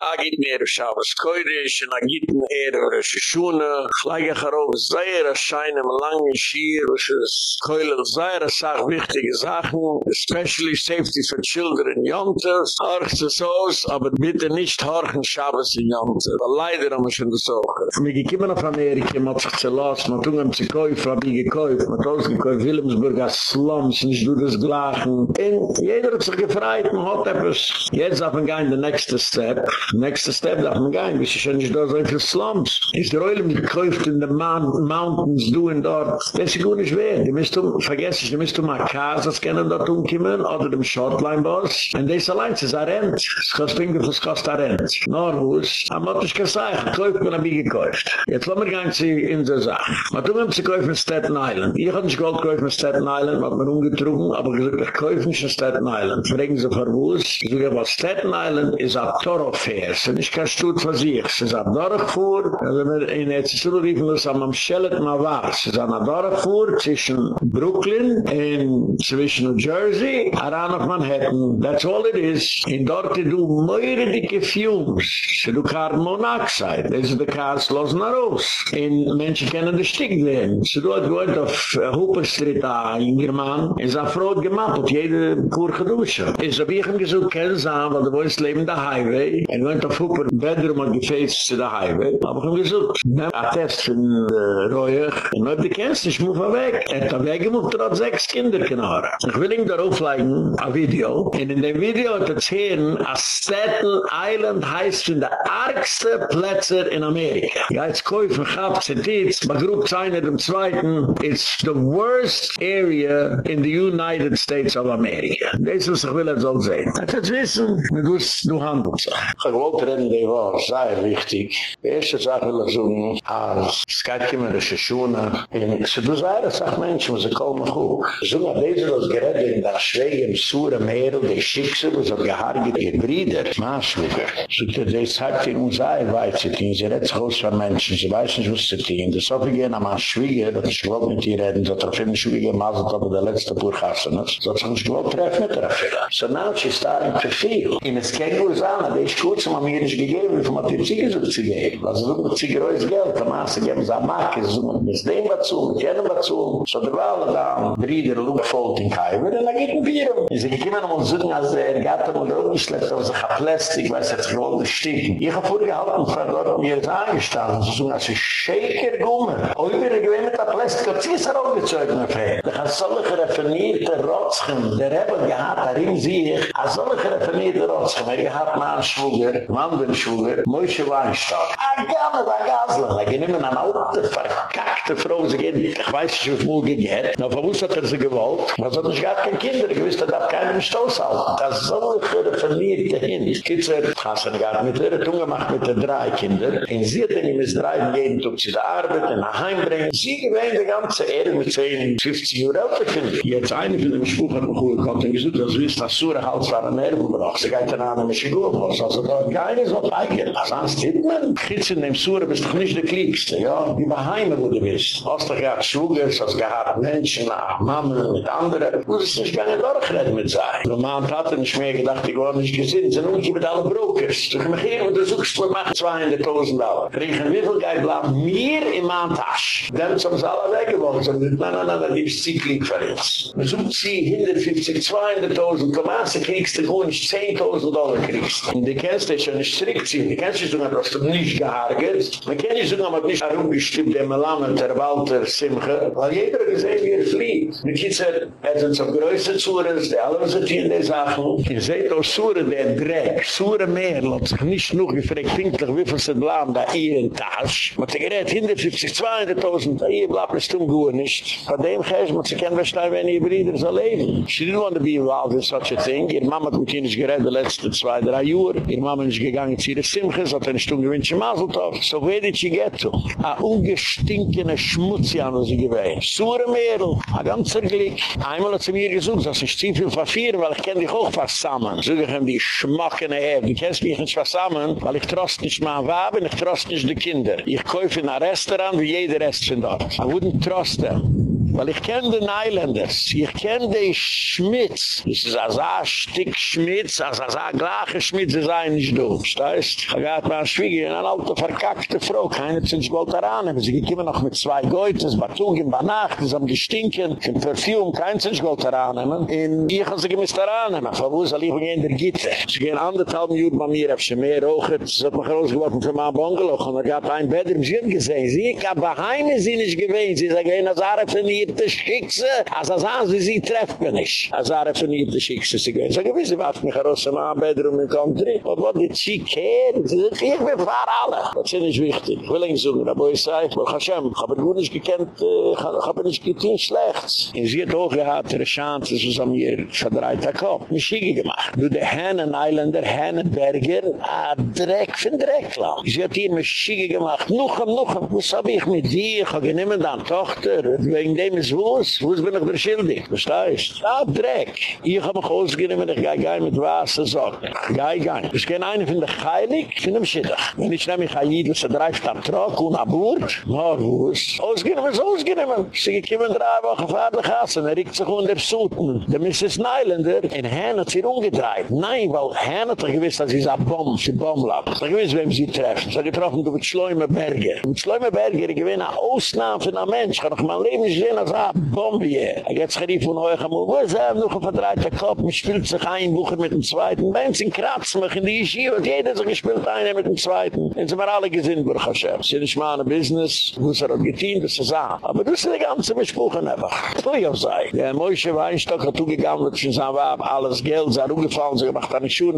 agit mer shavs koydish un git mer er shshuna flage kharov zayr a shaynem lang shir us koyler zayr a sag wichtige sachen especially safety for children younger starts so aber bitte nicht harchen shavs in younger aber leider am shon so mir gekimmen auf amerike mat tselas mat un am tsikoy frabi gekoy mat aus gekoy vilmsburg a slums nis du des glachen in jeder tsikoy freit mat hat jetzt auf ein gang the next step. Next step darf man gehen, bis ich schon nicht da so viel Slums. Ist der Oilem gekauft in den Mountains, du und dort. Das ist gut nicht weh. Die müsst du, vergess ich, die müsst du mal Kasas kennen dort umkommen, oder dem Shotline-Boss. Und das allein, das ist ein Rent. Das kostet Finger, das kostet ein Rent. Norwus, am hat ich gesagt, kauft man ein Bier gekauft. Jetzt lassen wir gehen sie in der Sache. Man tun uns zu kaufen in Staten Island. Ich hab nicht Gold gekauft in Staten Island, hat man umgetrunken, aber gesagt, ich kaufe nicht in Staten Island. Fragen sie für Wuss. Ich sage, was Staten Island ist ein Thoroughfare. Es ist nicht kein Stutt für sich. Es ist ein Dorffuhr. Also wenn wir in der Zesuru riefen, haben wir Schellet mal wahr. Es ist ein Dorffuhr zwischen Brooklyn und zwischen New Jersey, around of Manhattan. That's all it is. In dort du meure dicke Fumes. Se du carbon monoxide. Das ist die Cars los nach raus. In Menschen kennen die Stick werden. Se du hat gewohnt auf Hooper Street, ein jünger Mann. Es ist eine Frau gemappelt, jede pur gedusche. Es hab ich ihm gesagt, kennen Sie an, weil du wolltest leben der Highway. Er wohnt auf Hooper, Bedroom und gefäßt zu der Highway. Aber ich hab gesagt, nehm a Test von äh, Reuig. Und ob du kennst, ich muss weg. Er hat weggemucht, er hat sechs Kinder knarren. Ich will ihm darauf legen, ein Video. Und in dem Video hat er zehn, a Staten Island heißt von der argste Plätze in Amerika. Ja, jetzt kaufen, gab Zetitz, bei Grupp 2 dem Zweiten, it's the worst area in the United States of America. Das ist, was ich will, er soll sehen. Das ist wissen, wie du es du handelst. Ich wollte reden, die war sehr wichtig. Die erste Sache will ich sagen, als Skatkimer, das ist Schuene, und sie du sehr, das sagt Menschen, sie kommen gut. So, na, diese, das gerät in der Schwege, im Sura, Meerl, die Schickse, was hat gehargert, ihr Brüder, Maßluger. So, das sagt in uns ein, weiß ich, sie redet sich aus von Menschen, sie weiß nicht, was sie tun. Das hoffe ich gehen an meine Schwieger, dass ich gewollt mit ihr reden, dass er finde, Schwieger maßelt, aber der letzte Purkassen ist. So, dass ich gewollt treffen mit der Fehler. So, now she's starting to feel. In es kein Gurs an, der ist kurz, man mir nicht gegeben, wie die Ziege so zu geben. Also, so, mit Ziege reus Geld, der Maße geben sie am Marke, so, mit dem dazu, mit jenem dazu. So, der alle da, Brieder, Lugfold in Kaiwer, und dann geht ein Bier. Sie kommen um und sagen, als er gatt und rumgeschleppt, aber sich ein Plastik, weiß jetzt gewollt, sticken. Ich habe vorgehalten, von dort mir jetzt angestanden, so sagen, als ein Shaker gumme. Und wir gewinnt mit der Plastik, hat sie es auch gezeugt, mein Freund. Da kann solche raffinierte Rotschen, der Rebbe gehad, darin sehe ich, a solche raffinierte Rotschen, er gehad mein Schwuger, Mann Schwuger, Moishe Weinstock. A gamme, a gaslen, er ging immer an alte, verkackte Frau, sie gehen, ich weiß nicht, wie viel gegehrt. Na, von uns hat er sie gewollt, was hat nicht gehabt, kein Kinder, gewiss, da darf keiner im Stoß halten. Das solche raffinierte hin. Ich kitze, Hassan gar mit der Tunge macht mit den drei Kinder. Und sie hat dann ihm das drei jeden Tag zu der Arbeit und nach Heim bringen. Sie gewähnt die ganze Erde mit 10, 50 Uhr älter Kinder. Jetzt eine von dem Spruch hat mich gut gekommen und gesagt, dass wir es nach Sura Hals waren Nervenbrach. Sie geht dann an einem Schigur-Boss. Also da keine so feige. Sonst hat man. Kitze in dem Sura bist doch nicht der Kliegste. Ja, wie bei Heime, wo du bist. Hast du gehabt Schwugers, hast gehabt Menschen, Mama mit anderen. Du musst nicht gar nicht durchreden mit sein. Der Mann hat nicht mehr gedacht, ich war nicht gesinnt. Sie nun gibt alle Brokers. Du kannst mich hier untersuchst, wir machen 200.000 Dollar. Riechen, wie viel Geld bleibt mir in meinem Tasch? Dann sind sie. Sie sagen, nein, nein, nein, nein, die ist ziemlich für uns. Man sucht sie 150, 200.000, Tomasse kriegst du nicht 10.000 Dollar kriegst. Und die kennst du schon nicht strikt ziehen. Die kennst du schon, dass du nicht gehargert. Man kennt dich schon, aber nicht herumgestimmt, der Melamed, der Walter, Simche. Weil jeder gesehen, wie er fliegt. Mit Kitzer, er sind so größte Zures, die alle sind hier in der Sachen. Ihr seht auch Zure, der Dreck, Zure mehr, lot sich nicht noch gefragt, pinklich, wie viel sind Lamm da hier in Tasch. Man hat gerät, 150, 200.000, da hier bleibt es tun gut nicht. Von dem Geist muss ich kennen, was da, wenn ihr Brüder so leben. She didn't want to be involved in such a thing. Ihr Mama hat mit ihnen nicht gerät, die letzte zwei, drei Jahre. Ihr Mama ist gegangen zu ihrer Simches, hat eine Stunde gewünscht, Maseltoff. So where did she get to? A ungestinkene Schmutzian, was sie gewähnt. Sure Mädel, a ganzer Glück. Einmal hat sie mir gesucht, dass ich ziemlich viel verfehlen, weil ich kenne dich auch zusammen. So ich ihm die schmackene Hebe. Du kennst mich nicht zusammen, weil ich trost nicht mein Wab und ich trost nicht die Kinder. Ich kaufe in ein Restaurant wie jeder Rest von dort. I wouldn't trust them. Weil ich kenne den Islanders. Ich kenne den Schmitz. Das ist ein Stück Schmitz, also ein gleicher Schmitz, das ist ein nicht du. Heißt, ich habe mal ein Schwieger, eine alte, verkackte Frau, keine zu sich wollte daran Sie kommen noch mit zwei Goethes, Batung in Banach, das haben gestinken, kein Perfume, kein sich wollte daran nehmen. ich habe sie gemisst daran nehmen. Von wo soll ich in der Gitte? Sie gehen anderthalb Minuten bei mir, habe sie mehr rauchen, das hat mich rausgeworfen für mein Bungalow, und er gab ein Bett, im Schiff gesehen. Sie, ich habe bei Heine sie nicht gewähnt. Sie sagen, eine Sache vernierte Schickse, also sagen sie, sie trefft mich nicht. Eine Sache vernierte Schickse, sie gehen. So gewiss, sie warten mich raus mein Bedroom in Country. Und was die Chicken? Ich bin fahr alle. Das ist nicht wichtig. Ich will nicht sagen, aber ich sage, Baruch Hashem, ich habe gut nicht gekannt, äh, ich habe nicht getan schlecht. Und sie hat auch gehabt, ihre Chance, dass sie mir verdreht hat, komm, mich schiege gemacht. Du, der Hennen Islander, Hennen Berger, a Dreck von Dreckland. Sie hat hier mich schiege gemacht, noch am, was hab ich mit dir, ich habe genommen deine Tochter, wegen dem ist wuss, wuss bin ich der Schildig, verstehst? Da Dreck. Ich habe mich ausgenommen, ich gehe gehe mit Wasser, so, gehe gehe. Ich kenne einen von der Heilig, von dem Schiddach. Wenn ich nehme ich ein Jid, was er dreift am Trock und am Burt, na wuss. Ausgenommen ist ausgenommen. Sie kommen drei Wochen vor der Gassen, er riecht sich unter Souten. Der Mrs. Nylander, in Hen hat sie umgedreht. Nein, weil Hen hat er gewiss, dass sie eine Bombe, sie Bombe lag. Er gewiss, wem sie treffen. Sie hat getroffen, du mit Schleume Berger. Mit Schleume Berger, ich gewinne Ausnahme für einen Mensch. Ich kann doch mein Leben nicht sehen, als eine Bombe hier. Er geht sich von euch am Wo? Noch ein verdreiter Kopf, man spielt sich ein Bucher mit dem Zweiten. Wenn sie kratzen mich in die Yeshiva, hat jeder sich gespielt einer mit dem Zweiten. Und sie waren alle Baruch Hashem. Sind nicht mal ein Business, wo es er hat getein, das ist er. Aber das ist die ganze Bespuchen einfach. Ich auch sagen. Der Moishe Weinstock hat zugegangen, dass sie sagen, alles Geld, sie hat umgefallen, sie gemacht an die Schuhe,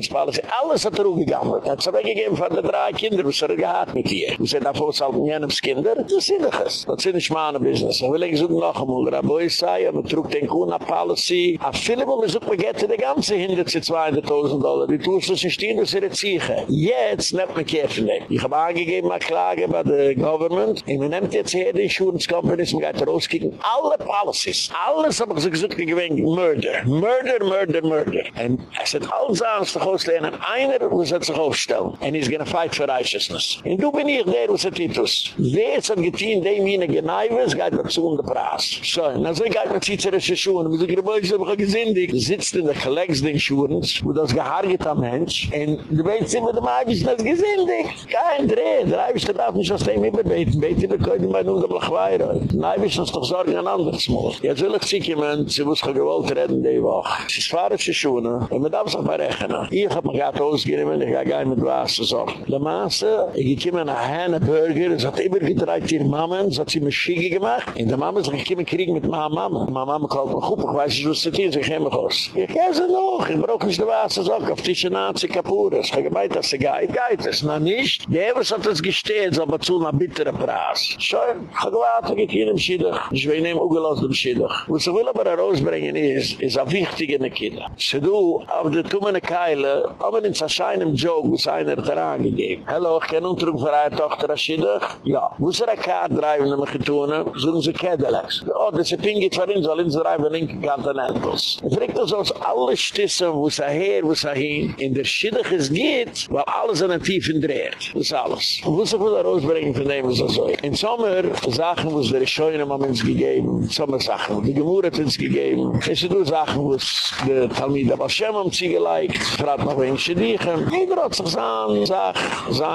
alles hat umgegangen. Er hat sich weggegeben von den drei Kindern, was er gehad mit ihr. Sie hat davor gesagt, jenems Kinder, das ist nicht das. Das ist nicht mal ein Business. Ich will sagen noch einmal, Boy sei, aber trug den Kuna Policy. A viele wollen so begette die ganze Hinde zu 200.000 Dollar. Die tust du sich stehen, dass sie das ziehen. Jetzt nehmt man Käfen weg. Ich habe angegeben, eine Klage bei der Government. Und man nimmt jetzt hier die Insurance Companies, man geht rauskicken. Alle Policies. Alles habe ich so gesagt, ich gewinne Murder. Murder, Murder, Murder. Und es hat alles an, sich auslehnen. Einer muss sich aufstellen. And he's gonna fight for righteousness. Und du bin ich der, was er titus. Wer hat getein, dem jene Geneiwes, geht dazu um den Preis. So, und dann so geht man zieht sich die Schuhe, und ich sage, ich habe gesündigt. Du sitzt in der Collects den Schuhen, wo das gehargert am Mensch, und du weißt immer, du nicht das gesündigt. Kein Dreh, der Eibisch, darf nicht aus dem überbeten, beten, der können bei nun geblach weiter. Der Eibisch muss doch sorgen an anderes Mal. Jetzt will ich zieke, man, sie muss gewollt reden, die Woche. Sie ist fahre zu Schuhe, und man darf sich berechnen. Ich hab mich gerade ausgegeben, ich gehe mit Wasser so. Der Maße, ich nach Hannah Burger, es hat immer gedreht ihre Mama, es hat sie mir Schiege gemacht. Und der Mama sagt, ich komme kriegen mit meiner Mama. Meine Mama mir gut, ich weiß was das ist, ich gehe mich aus. Ich gehe sie noch, ich brauche nicht der Wasser so, auf kaputt. Ich habe gemeint, dass sie geht, geht es noch nicht. Evers hat es gesteht, aber zu einer bitteren Preis. Schön, ich gehe in den Schiedach. Ich will nehmen, auch dem Schiedach. Was ich will aber herausbringen ist, ist ein wichtiger Kinder. Sie du, auf der Tumene Keile, aber in einem Joke, was einer daran gegeben. Hallo, kenne Untrug für eine Tochter Aschidach? Ja. Wo ist er drehen, wenn wir getunen? Sollen sie Cadillacs? Oh, das ist ein Pingit für ihn, soll ihn drehen, wenn ich Continentals. Ich frage das aus alle Stissen, wo es er her, wo es er hin. In der Schiddach es geht, weil alles an den Tiefen dreht. Das ist alles. Und wo ist er wohl rausbringen von dem, was er soll? In Sommer, Sachen, wo es der Scheunen haben uns gegeben, Sommersachen, die Gemur hat uns gegeben. Es sind nur Sachen, wo es der Talmida Bashem haben sie geliked, fragt noch wen sie dichen. Jeder hat sich sagen, sag,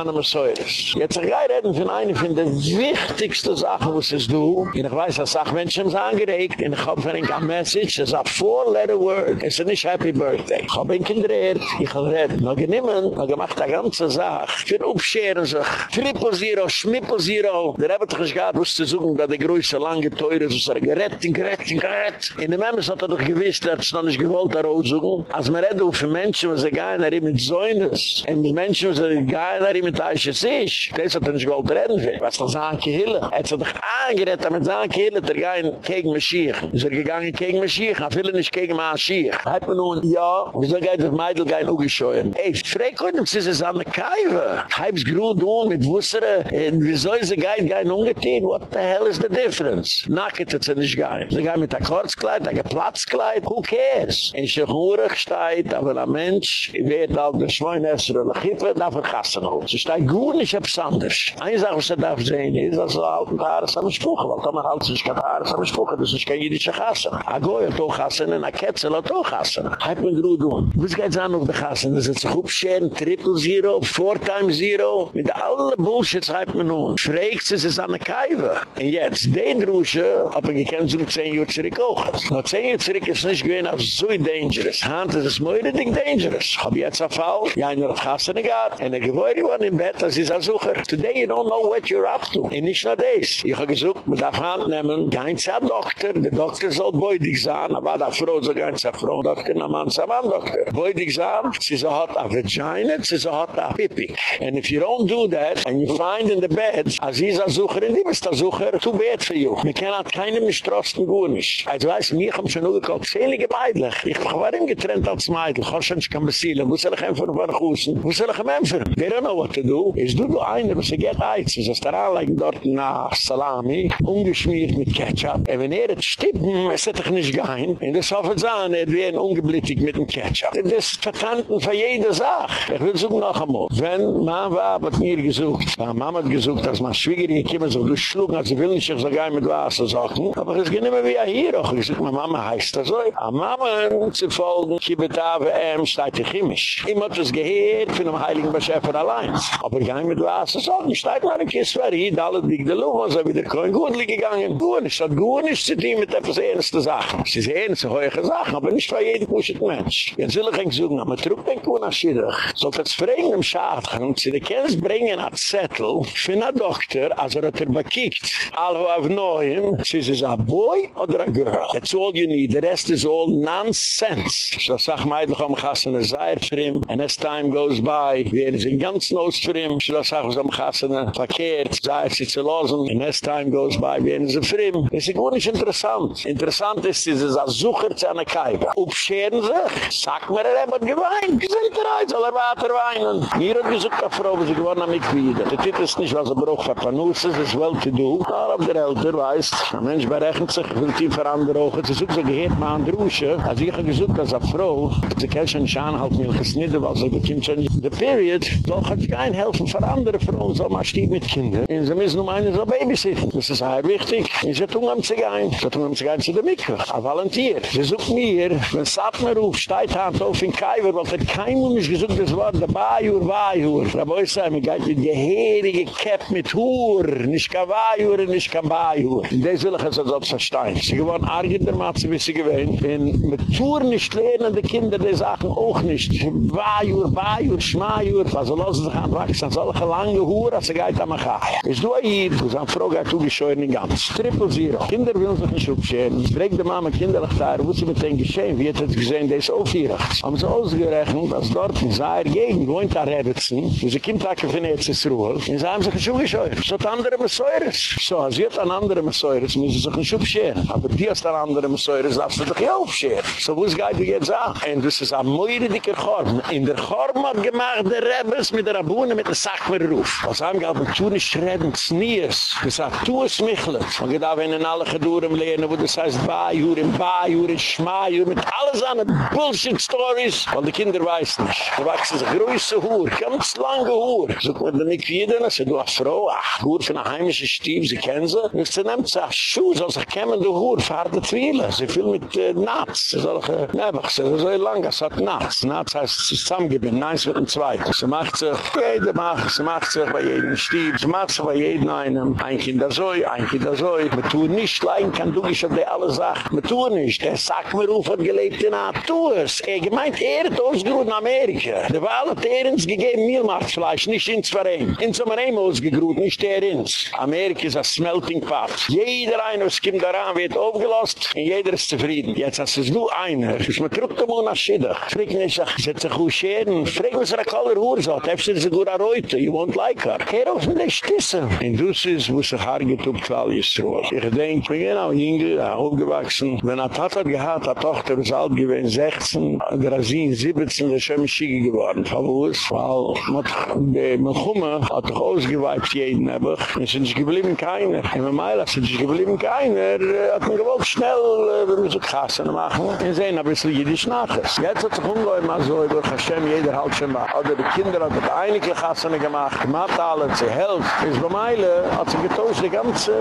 wir so ist. Jetzt ich reden von einer von den wichtigsten Sachen, was es du. Und ich weiß, dass auch Menschen haben es angeregt. Und ich habe für ein Message, es ist ein Four-Letter-Word. Es ist nicht Happy Birthday. Ich habe ein Kind gehört, ich habe reden. Noch genommen, noch gemacht eine ganze Sache. Für Aufscheren sich. Triple Zero, Schmippel Zero. Der hat doch gehabt, was zu suchen, dass die größte lange Teure ist. So gerett, gerett, gerett. In der Memmes hat er doch gewiss, dass es noch nicht gewollt, da raussuchen. Als man redet auf Menschen, was er gar nicht mit Säunes. Und die Menschen, was er gar nicht mit Eiche sich. Das hat er nicht gewollt reden. Was das an Kehille? Er hat sich doch angerett, damit es an Kehille, der gehen gegen Mashiach. Ist er gegangen gegen Mashiach, er will nicht gegen Mashiach. Hat man nun, ja, wieso geht das Meidl gehen ugescheuen? Ey, frag heute, sie es an der Kaiwe. Heib's grün und mit Wussere, wieso ist er gehen gehen ungetein? What the hell is the difference? Nacket hat sie nicht gehen. Sie gehen mit der Kurzkleid, der Geplatzkleid, who cares? In Schuchurig steht, aber ein Mensch, wird auf der Schweinesser oder Kippe, darf er gassen holen. Sie steht gut nicht etwas anders. Eine Sache, was er darf sehen, ist, dass er halt ein paar Sprüche, weil dann halt sich gerade Paar, ist ein das ist kein jüdischer Kassen. A Goy hat auch Kassen, a Ketzel Kassen. Hat man gut tun. Was geht es an auf der Kassen? Das ist ein Hubscheren, Triple Zero, Four Time Zero, mit allen Bullshits hat man nun. Fragt sie, es ist an der Kaiwe. Und jetzt, den hat man gekannt, so 10 Uhr zurück auch. Noch 10 Uhr zurück ist nicht gewesen, als so dangerous. Hand ist es moire ding dangerous. Hab jetzt ein Fall, ja, in der Kassen gehabt, und er gewohnt war im Bett, das ist ein Sucher. Today you don't know what you're up to. Und nicht nur das. Ich habe gesucht, man darf Hand nehmen, kein Doktor, der Doktor soll beudig sein, aber da Frau so ganz a Frau, Doktor, na Mann, sa Mann, Doktor. Beudig sein, sie so hat a vagina, sie so hat a pipi. And if you don't do that, and you find in the bed, a sie ist a Sucher, und die bist a Sucher, too bad for you. Wir kennen halt keine Mistrosten gut nicht. Also weiß, mir kommt schon nur gekocht, zählige Beidlich. Ich war ihm getrennt als Meidl, Chorschen, ich kann besielen, soll ich einfach von wo soll ich empfern? They don't know what to do. Is du du eine, was er geht eiz, ist das da anleigen dort nach Salami, ungeschmiert mit Ketchup, und wenn er jetzt stippen, es hat doch nicht gein, in das Hoffet sahen, er wäre ungeblittig mit dem Ketchup. Das ist vertanten für jede Sache. Ich will suchen noch einmal. Wenn man war, hat mir gesucht, war Mama hat gesucht, dass man Schwiegerin gekommen so durchschlug, also will nicht, ich sage mit Wasser sagen, aber es geht nicht mehr wie hier auch. Ich sage, meine Mama heißt das so. A Mama zu folgen, Kibetave, ähm, steht chemisch. Ich habe das gehört von dem Heiligen Beschäfer allein. Aber ich gehe mit Wasser sagen, steht mal ein Kiss, wer hier, alle dick der Luft, also wieder kein Gundel gegangen. Gut, es hat gut nicht zu tun mit etwas ernste Sachen. Es ist ernste, hohe Sachen, aber nicht für jeden kuschelt Mensch. Jetzt will ich sagen, aber trug den Kuhn als Schiddach. So das fragen im Schaden, und sie können bringen als Zettel für einen Doktor, als er hat er bekickt. Alle auf Neuen, sie ist ein Boy oder ein Girl. That's all you need. The rest is all nonsense. So sag meidlich am Gassen ein Seier für ihn, and as time goes by, wir sind ganz los für ihn. So sag was am Gassen ein Verkehrt, Seier sie zu losen, and as time goes by, wir sind für ihn. Das ist gar nicht interessant. Interessant ist, sie ist ein Sucher zu einer Kaiba. Upscheren sich. Sag mir, er hat geweint. Sie sind bereit, soll er weiter weinen. Mir hat gesagt, eine Frau, sie gewann am Mitglieder. Das ist nicht, was er braucht für Panus, es ist well to do. Aber ob der Elter weiß, ein Mensch berechnet sich, will die für andere auch. Sie sucht, sie gehört mal an der Rusche. Also ich gesagt, dass eine Frau, sie kann schon anhalten, weil es nicht, weil sie bekommt schon die Period, soll hat kein helfen für andere Frauen, so man steht mit Kindern. Und sie müssen um eine so babysitten. Das ist sehr wichtig. Und sie tun am Zigein. Sie tun am Zigein zu der Mikve. Ein Volunteer. Sie sucht mir, wenn Satmer ruft, steht hand auf in Kaiwer, weil er kein ist gesucht, das Wort, der Bajur, Bajur. Da boi sei, mir geht mit geherige Kepp mit Hur, nicht kein Bajur, nicht kein Bajur. Und das will ich jetzt als ob verstehen. Sie geworden arg in der Matze, wie sie gewähnt. Und mit Tour nicht lernen die Kinder die Sachen auch nicht. Bajur, Bajur, Schmajur. Also lassen sich anwachsen, solche lange Hur, als sie geht am Achai. Ist du hier, du sagst, Frau, geht du gescheuern in ganz. Triple Zero. Kinder will sich nicht aufscheren. Ich frage die Mama, kinderlich da, wo sie mit denen geschehen, wie hat es gesehen, der ist auch hier. Haben sie ausgerechnet, dass dort in seiner Gegend wohnt der Rebetzen, wo sie kommt auch von Erzsruhe, und sie haben sich ein Schuh gescheuert. So hat andere Messäures. So, als jetzt an andere Messäures, müssen sie sich ein Schuh scheren. Aber die hast an andere Messäures, darfst du dich ja aufscheren. So, wo es geht du jetzt an? Und das ist ein moire dicker Chorm. In der Chorm hat gemacht der Rebels mit der Rabune, mit der Sachmerruf. Was haben gehabt, mit Tuni schreden, Zniers. Gesagt, tu es michlet. Und ich darf ihnen alle Gedurem lernen, wo das heißt, Bajur, in Schmajur, mit alles an Bullshit-Stories. Weil die Kinder weiß nicht. Da wachsen sich größe Hur, ganz lange Hur. So kann man nicht jeden, also du hast Frau, ach, Hur von einer heimischen Stief, sie kennen sie. Und sie nimmt sich Schuhe, soll sich kämen die Hur, fahrt die Zwiele. Sie füllt mit Nats. Sie soll sich, äh, nebach, sie so lang, es hat Nats. Nats heißt, sie ist zusammengebinden, eins mit dem Zweiten. Sie macht sich, jede macht, sie macht sich bei jedem Stief, sie macht sich bei jedem einem. Ein Kind da so, ein Kind da so. Man nicht, leiden kann du nicht, ob die alle sagt. Man tut nicht. Der sagt mir, Ruf hat gelebt in a Tours. Er gemeint, er hat ausgeruht in Amerika. Der war alle Terens gegeben Mielmarktfleisch, nicht ins Verein. Ins Verein ausgeruht, nicht der ins. Amerika ist a smelting pot. Jeder einer, was kommt daran, wird aufgelost und jeder ist zufrieden. Jetzt hast du nur einer. Ich muss drücken mal nach Schiddach. Frick nicht, sag, setz dich gut scheren. Frick, was er a Koller Hur sagt. Hefst du sie gut erreute, you won't like her. Kehr auf den Stissen. In Dussis, wo sich Haar getupt, weil ich Ich denke, ich bin genau jünger, aufgewachsen. Wenn er Tat hat gehad, hat Tochter ist alt gewesen, 16, der 17, der schon Schiege geworden. Verwus, weil die Melchume hat doch ausgeweibt jeden, aber es sind nicht geblieben keiner. In Meile sind nicht geblieben keiner, hat man gewollt schnell, wir so Kassen machen, und sehen ein bisschen jüdisch nachher. Jetzt hat sich ungeheu mal so, über Hashem, jeder halt schon mal, oder die Kinder hat doch einige Kassen gemacht, gemacht alle, sie helft. Ist bei hat sie getauscht die ganze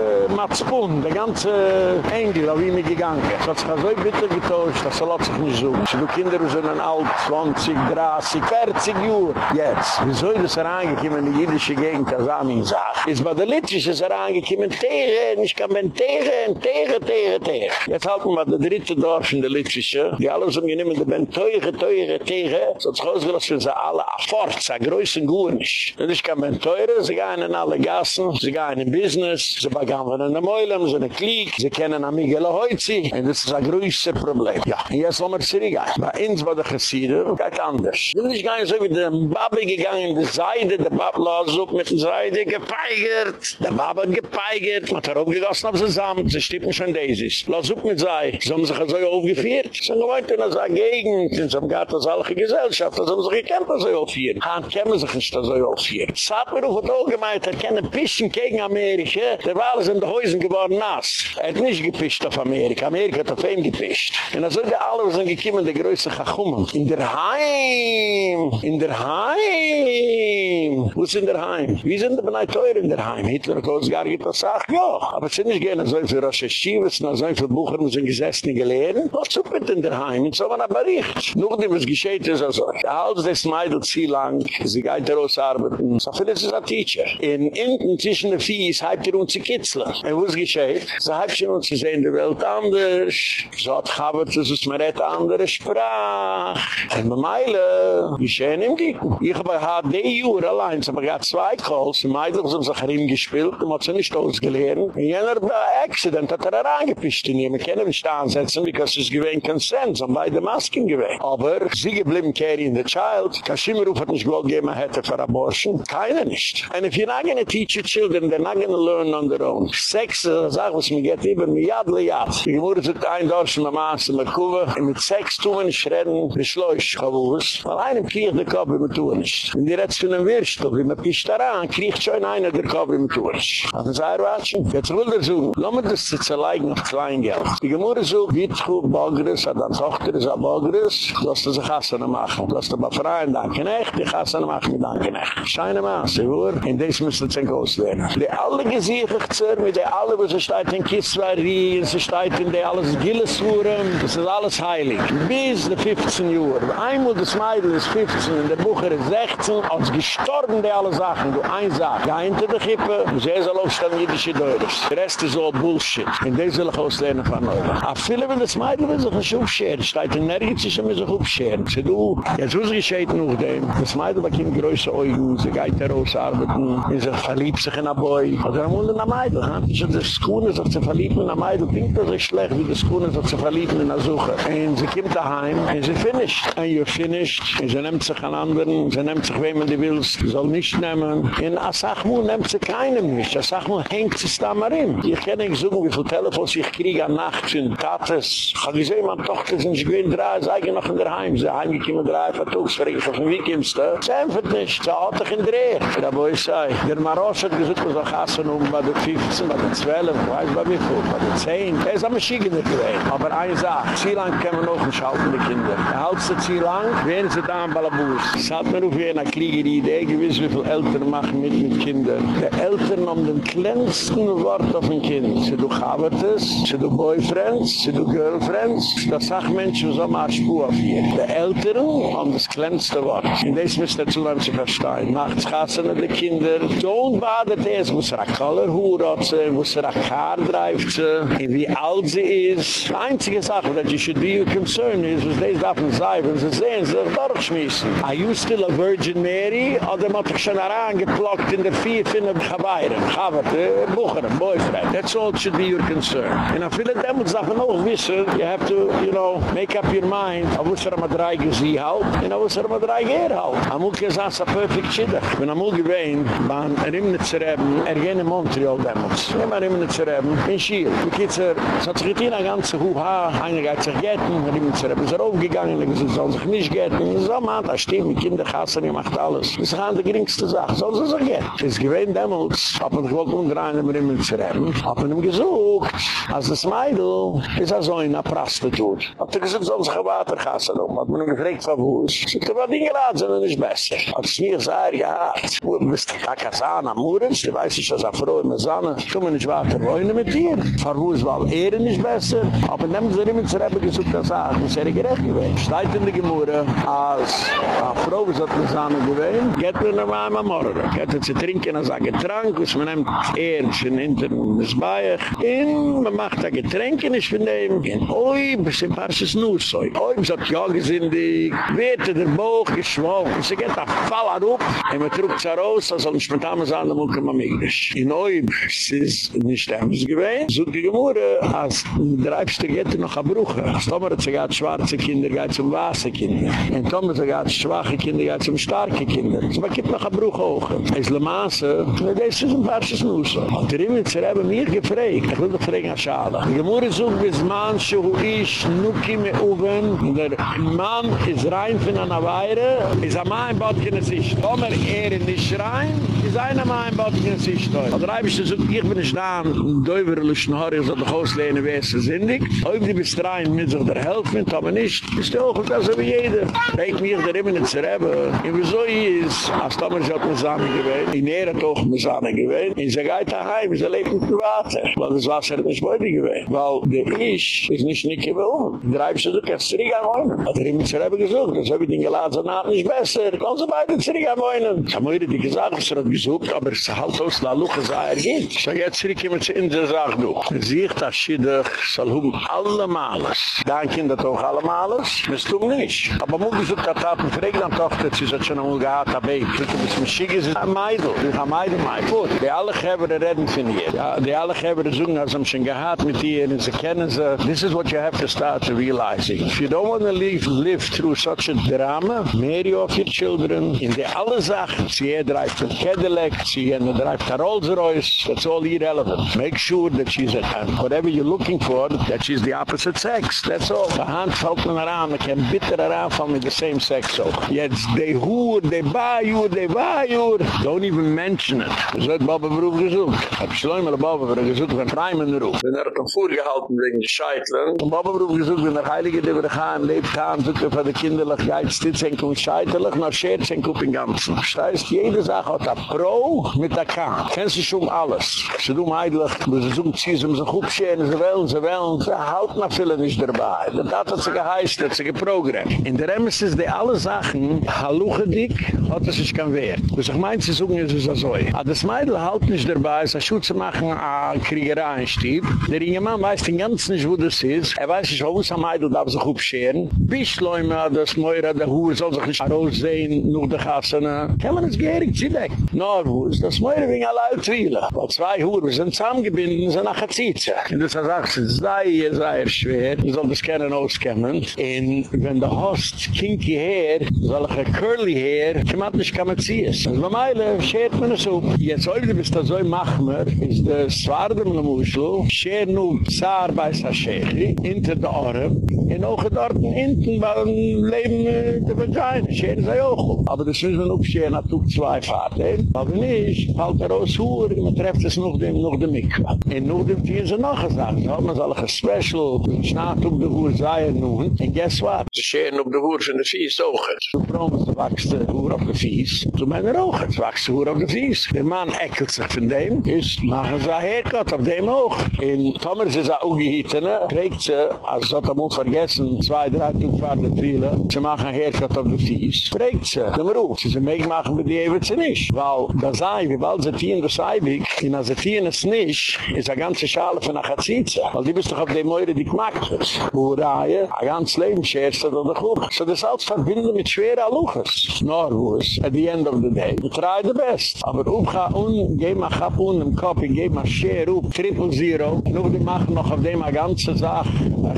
Der ganze Engel, wie mir gegangen. Es hat sich so bitter getauscht, das soll sich nicht so. Du Kinder, die sind alt, 20, 30, 40 Uhr. Jetzt, wie soll das herangekommen in die jüdische Gegend, das Amin sagt? Ist bei der Litwische ist herangekommen, tegen, ich kann mein tegen, tegen, tegen, tegen. Jetzt halten wir der dritte Dorf in der Litwische, die alle so genommen, die ben teure, teure, tegen, so es groß sie alle fort, sie größen. Und ich kann mein teure, sie gehen in alle Gassen, sie gehen in Business, sie begannen in der Meulem, sie eine Klick, sie kennen Amigele Heuzi, und das ist ein größer Problem. Ja, jetzt wollen wir zurückgehen. Bei uns war der Gesieder, geht anders. Wir sind nicht gar nicht so wie der Babbe gegangen, die Seide, der Babbe las up mit der Seide, gepeigert, der Babbe hat gepeigert, hat er aufgegossen auf den Samen, sie stippen schon dieses. Las up mit Seide, sie haben sich so aufgeführt, sie haben gewohnt in der Gegend, sie haben gerade das alle Gesellschaft, sie haben sich gekämpft, so aufgeführt. Han kämmen sich nicht so aufgeführt. Saper auf der Allgemeinde, er kann ein bisschen gegen Amerika, der war alles in den Häusern geworden nass. Er hat nicht gepischt auf Amerika, Amerika hat auf ihm gepischt. Und dann sind alle, sind gekommen, die größte Chachummen. In der Heim! In der Heim! Wo ist in der Heim? Wie sind die Benei teuer in der Heim? Hitler hat uns gar nicht gesagt, ja. Aber sind nicht gerne so viele Rosh Hashivas, so viele Bucher, die sind gesessen und gelehrt. Was ist mit in der Heim? Und so war ein Bericht. Nur dem es geschieht ist also. Der Hals des Meidl zieh lang, sie geht raus arbeiten. So viel ist es ein Teacher. In Inten zwischen den Fies hat er uns zu kitzeln. Und was geschieht? So hat schon uns gesehen, die Welt anders. So hat Chabert, das ist mir eine andere Sprache. Und bei Meile, wie schön im Gicken. Ich habe HD Jura allein, aber ich habe zwei Calls, die Meidl haben sich herin gespielt, und hat sie nicht ausgelehrt. Und jener Accident hat er herangepischt in ihm. Wir können nicht ansetzen, because es gewähnt Consent, so beide Masken gewähnt. Aber sie geblieben carrying the child. Kashimiruf hat nicht gewollt geben, hätte für Abortion. Keiner nicht. And if you're not going to teach your children, they're not going to learn on their own. Sex, das Sache, was mir geht über mir jad le jad. Ich wurde zu ein Dorschen mit Maße mit Kuwe, und mit sechs Tumen schreden, beschleusch, Chavus, weil einem kriegt der Kopf mit tun ist Und die Rätsel von einem Wirstoff, wie man pischt daran, kriegt schon einer der Kopf mit tun ist Also sei er watschen, jetzt will der suchen, lass mir das zu zerleigen auf Kleingeld. Die Gemüse sucht, wie zu Bagres, hat dann Tochter, ist an Bagres, lass das sich Hassan machen, lass das befreien, dann Knecht, die Hassan machen, dann Knecht. Scheine Maße, wo? In des müssen wir uns werden. Die alle gesichert sind, mit der alle, was steht in Kiswari, sie steht in der alles Gilleswuren, das ist alles heilig. Bis die 15 Uhr. Einmal das Meidl ist 15, in der Bucher ist 16, als gestorben die alle Sachen, du ein Sache. Ja, hinter der Kippe, sie soll aufstellen jüdische Deures. Der Rest ist all Bullshit. In des will ich auslernen von euch. Aber viele, wenn das Meidl will sich nicht aufscheren, steht in nirgends, sich nicht aufscheren. Sie du, jetzt was geschieht noch dem, das Meidl bekommt größere Augen, sie geht heraus arbeiten, sie verliebt sich in ein Boy. Also er muss in ein Meidl, ha? Ich hab Kuhne, sich zu verlieben in ein Meidl, klingt das nicht schlecht, wie das Kuhne, sich zu verlieben in eine Suche. Und sie kommt daheim, und sie finished. And you're finished, und sie nimmt sich an anderen, sie nimmt sich, wem du willst, sie soll nicht nehmen. Und Asachmu nimmt sie keinem nicht. Asachmu hängt sich da mal hin. Ich kann nicht sagen, wie viele Telefons ich kriege an Nacht von Tates. Ich habe gesehen, meine Tochter sind, ich bin drei, sie sind noch in der Heim. Sie haben gekommen, drei, vertugs, von wie kommst du? Sie einfach nicht, sie hat dich in der Da wo ich sei, der Marosch hat gesagt, was auch Hasen um bei der 15, bei der 12, weiß bei wie viel, bei der 10. Er ist am Schigener gewesen. Aber eine Sache, wie lang können wir noch nicht halten, die Kinder? Er hält sich wie lang, werden sie da am Balabus. Es hat mir auf einer Krieger die Idee gewiss, wie viele Eltern machen mit den Kindern. Die Eltern haben den kleinsten Wort auf ein Kind. Sie du Chabertes, sie du Boyfriends, sie du Girlfriends. Das sagt Menschen, so mal Spur auf ihr. Die Eltern haben das kleinste Wort. In das müsst ihr zu lang zu verstehen. Macht es Hasen an die Kinder. Don't bother this. Muss er a color hurot ze, muss er a car drive ze, in wie alt sie is. Die einzige Sache, that you should be concerned is, was des dafen sei, wenn sie sehen, sie sich durchschmissen. Are you still a Virgin Mary? Oder hat er schon herangeplockt in der vier finne Chabairen? Chabert, äh, Bucher, boyfriend. That's all should be your concern. And a viele Demmels dafen auch wissen, you have to, you know, make up your mind, a wusser am a drei gesi halt, and a wusser am a drei geir halt. Amul kesas a perfect chidder. Wenn amul gewein, ban Rimnitzer eben, er gehen in Montreal demmels. Ja, ma Rimnitzer eben, in Schiel. Die Kitzer, es hat sich getein a ganze Huha, einer geht sich getten, Rimnitzer eben ist er aufgegangen, sie sollen sich nicht getten. So, man, da stehen, mit Kinder, Kassen, ihr macht alles. Das ist der geringste Sache, sollen sie sich getten. Es ist gewein demmels, hab man gewollt umdrehen im Rimnitzer eben, hab man ihm gesucht, als das Meidl ist er so in a Prostitut. Hat er gesagt, sollen sich ein Waterkassen um, hat man ihm gefragt, von wo ist. Sie hat aber Dinge laden, sind nicht besser. Als mir sage, ja, wo bist du Kakasana, Murens, du weißt nicht, dass er froh in der Sonne, tu mir nicht weiter wohnen mit ihr. Verwus, weil er nicht besser. Aber nehmen sie immer zu Rebbe gesucht, das sagt, das ist gerecht gewesen. Steigt in die Gemurre, als eine Frau, was hat man zusammen gewesen, geht man noch einmal morgen. Geht man zu trinken, als ein Getränk, was man nimmt Erdchen hinter das Bayer. Und man macht ein Getränk, und ich finde ihm, und oi, bis ein paar Schuss nur so. Oi, bis hat ja gesehen, die Werte der Bauch geschwommen. Und sie geht auf Fall auf, und man trug sie raus, als ob ich mit Amas an der Mucke mal mitgesch. In oi, es ist nicht ernst gewesen. So die Gemurre, als der Eibster geht noch ein Bruch. Als Tomer hat gehabt schwarze Kinder, geht zum weiße Kinder. Und Tomer hat gehabt schwache Kinder, geht zum starke Kinder. So man gibt noch ein Bruch hoch. Es le Maße, das ist ein nur so. Und der Himmel, sie haben mir gefragt, ich will doch fragen, als Schade. Die Gemurre sucht bis manche, wo ich, nuki me Uwen, der Mann ist rein von einer Weire, ist am Einbad keine Sicht. Tomer, er ist nicht rein, ist einer am Einbad keine Sicht. Und der sucht, ich bin nicht da, Luschen, Horri, so doch auslehnen, wer ist sindig. Ob die rein, mit sich der Helfen, aber nicht. Ist der auch, das wie jeder. Reik mich der immer nicht zu haben. Und wieso ist, als sich hat mir Sahne gewählt, in er hat auch mir Sahne gewählt, in sie geht daheim, sie lebt mit dem Wasser. Weil das Wasser nicht beide gewählt. Weil der Isch ist nicht nicht gewohnt. Der Eibischte sucht, jetzt zurück am Wohnen. Hat er immer zu haben gesucht. Das habe ich den geladen, so nach nicht besser. Kommen sie beide zurück am. Das haben wir die gesagt, was er hat gesucht, aber es ist halt aus, la Luche sei er geht. So jetzt zurück immer zu in der Sache, du. Sie ich das Schiddach, soll hum allemales. Danke, das auch allemales. Das tun nicht. Aber muss ich so dass Taten fragen, dann Tochter, sie hat schon einmal gehabt, ein Baby. Das ist ein Schick, ist ein Meidl. Das ist ein Meidl, mein Gut. Die alle Geber reden von ihr. Ja, die alle Geber suchen, als sie schon gehabt mit ihr, und sie kennen sie. This is what you have to start to realizing. If you don't want to live, live through such a drama, marry off your children, in the alle Sachen, sie er dreift ein Cadillac, sie er dreift ein Rolls Royce, that's all irrelevant. Make sure that she's at, and whatever you're looking for, that she's the opposite sex. That's all. The hand fällt man around, man kann bitter around from the same sex. So, jetzt, they who, they buy you, they buy you, don't even mention it. So hat Baba Beruf gesucht. Hab ich schon mal Baba Beruf gesucht, wenn Freimann Beruf. Wenn er hat ihn vorgehalten wegen der Scheitlen. Und Baba Beruf gesucht, wenn er heilige Dibber gaan, lebt gaan, sucht für die Kinderlichkeit, stitzenk und scheiterlich, noch scherzenk auf den Ganzen. Das heißt, jede Sache hat ein Pro mit der Kahn. Kennst du schon alles. Sie tun heidlich, sie suchen, sie sind so gut schön, sie wollen, sie wollen, sie halten noch viele nicht dabei. Das hat sie geheißt, das hat sie geprogrammt. In der Emes ist die alle Sachen, haluche dick, hat es sich kein Wert. Was ich meinte, sie suchen, es ist so. Aber das Meidl halt nicht dabei, es ist ein zu machen, ein Kriegerei in Stieb. Der junge Mann weiß den ganzen nicht, wo das ist. Er weiß nicht, wo es am Meidl darf sich aufscheren. Bischleume, das Meure, der Hure soll sich nicht raussehen, nur die Gassene. Kann man das gehörig ziehen? No, wo ist das Meure wegen aller Altwiele? Weil zwei Hure sind zusammengebinden, sind nachher zieht sie. Und das sagt, es sei, sei schwer, du soll das kennen auskennen. Und wenn der Host kinky hair, soll ich ein curly hair, kann nicht kann man ziehen. Also bei Meile schert man es auf. Jetzt heute bist du so machen wir, ist das Zwardem le Muschel, scher nu Saar bei Saschechi, hinter der Ohren, in auch dort hinten beim Leben der Vagina, scher sei auch. Aber das müssen wir noch scheren, hat auch zwei Fahrten. Aber nicht, fällt er aus Hur, man trefft es noch dem, noch dem Mikva. Und noch dem Tier sind noch gesagt, so hat man soll ein Special, schnaht um die Hur sei er nun, und guess what? Sie scheren um die Hur sind die Fies auch. So brauchen sie wachst die Hur auf die Fies, so meinen auch, es wachst die Hur auf die Fies. Der Mann eckelt sich von dem, ist, machen sie ein Haircut auf dem auch. In Thomas ist er auch gehitten, kriegt sie, als hat er muss vergessen, zwei, drei, fünf, viele, sie machen ein Haircut auf die Fies. Kriegt sie, dem Ruf, sie sind meegemachen, aber die eben sie nicht. Weil, da sei, wie bald sie tieren das Eibig, und als sie tieren es nicht, ist eine ganze Schale von einer. Weil die bist doch auf dem Eure, die gemacht wird. Wo Reihe, ein ganz Leben scherst du doch auch. So das alles verbinden mit schweren Aluches. Nor wo es, at the end of the day. You try the best. Aber upga un, geh mal chab un im Kopf, geh mal share up, triple zero. Nur die machen noch auf dem eine ganze Sache.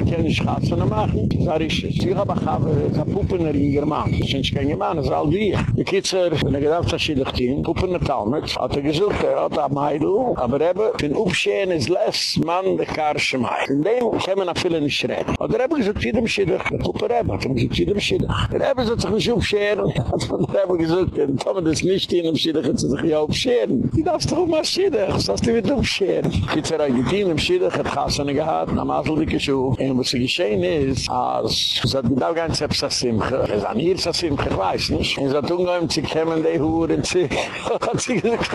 Ich kann nicht schatzen machen. Sag ich, sie haben aber kapuppen in German. Das sind keine German, das ist all die. Die Kitzer, wenn er gedacht, sie dich tun, puppen in Talmud, hat er gesucht, er hat am Heidl, aber eben, den Upschehen ist less, man, der Karsche Mai. In dem kann man auch viele nicht reden. Aber er hat gesagt, sie dem Schiddich, der Puppe Rebbe, hat er gesagt, sie dem Schiddich. Der Rebbe hat sich nicht Upschehen, hat man der Rebbe gesagt, wenn man das nicht in Schiddich, hat sie sich ja Upschehen. Die darfst doch mal Schiddich, was hast du mit Upschehen? Kitzer hat getein im Schiddich, hat Chassane gehad, na Maseldike Schuh. Und was geschehen ist, als es hat gedacht, ganz selbst das Simche, es an hier das Simche, ich weiß nicht. Und es hat umgeheim, sie kämen die Huren, sie hat sich gesagt,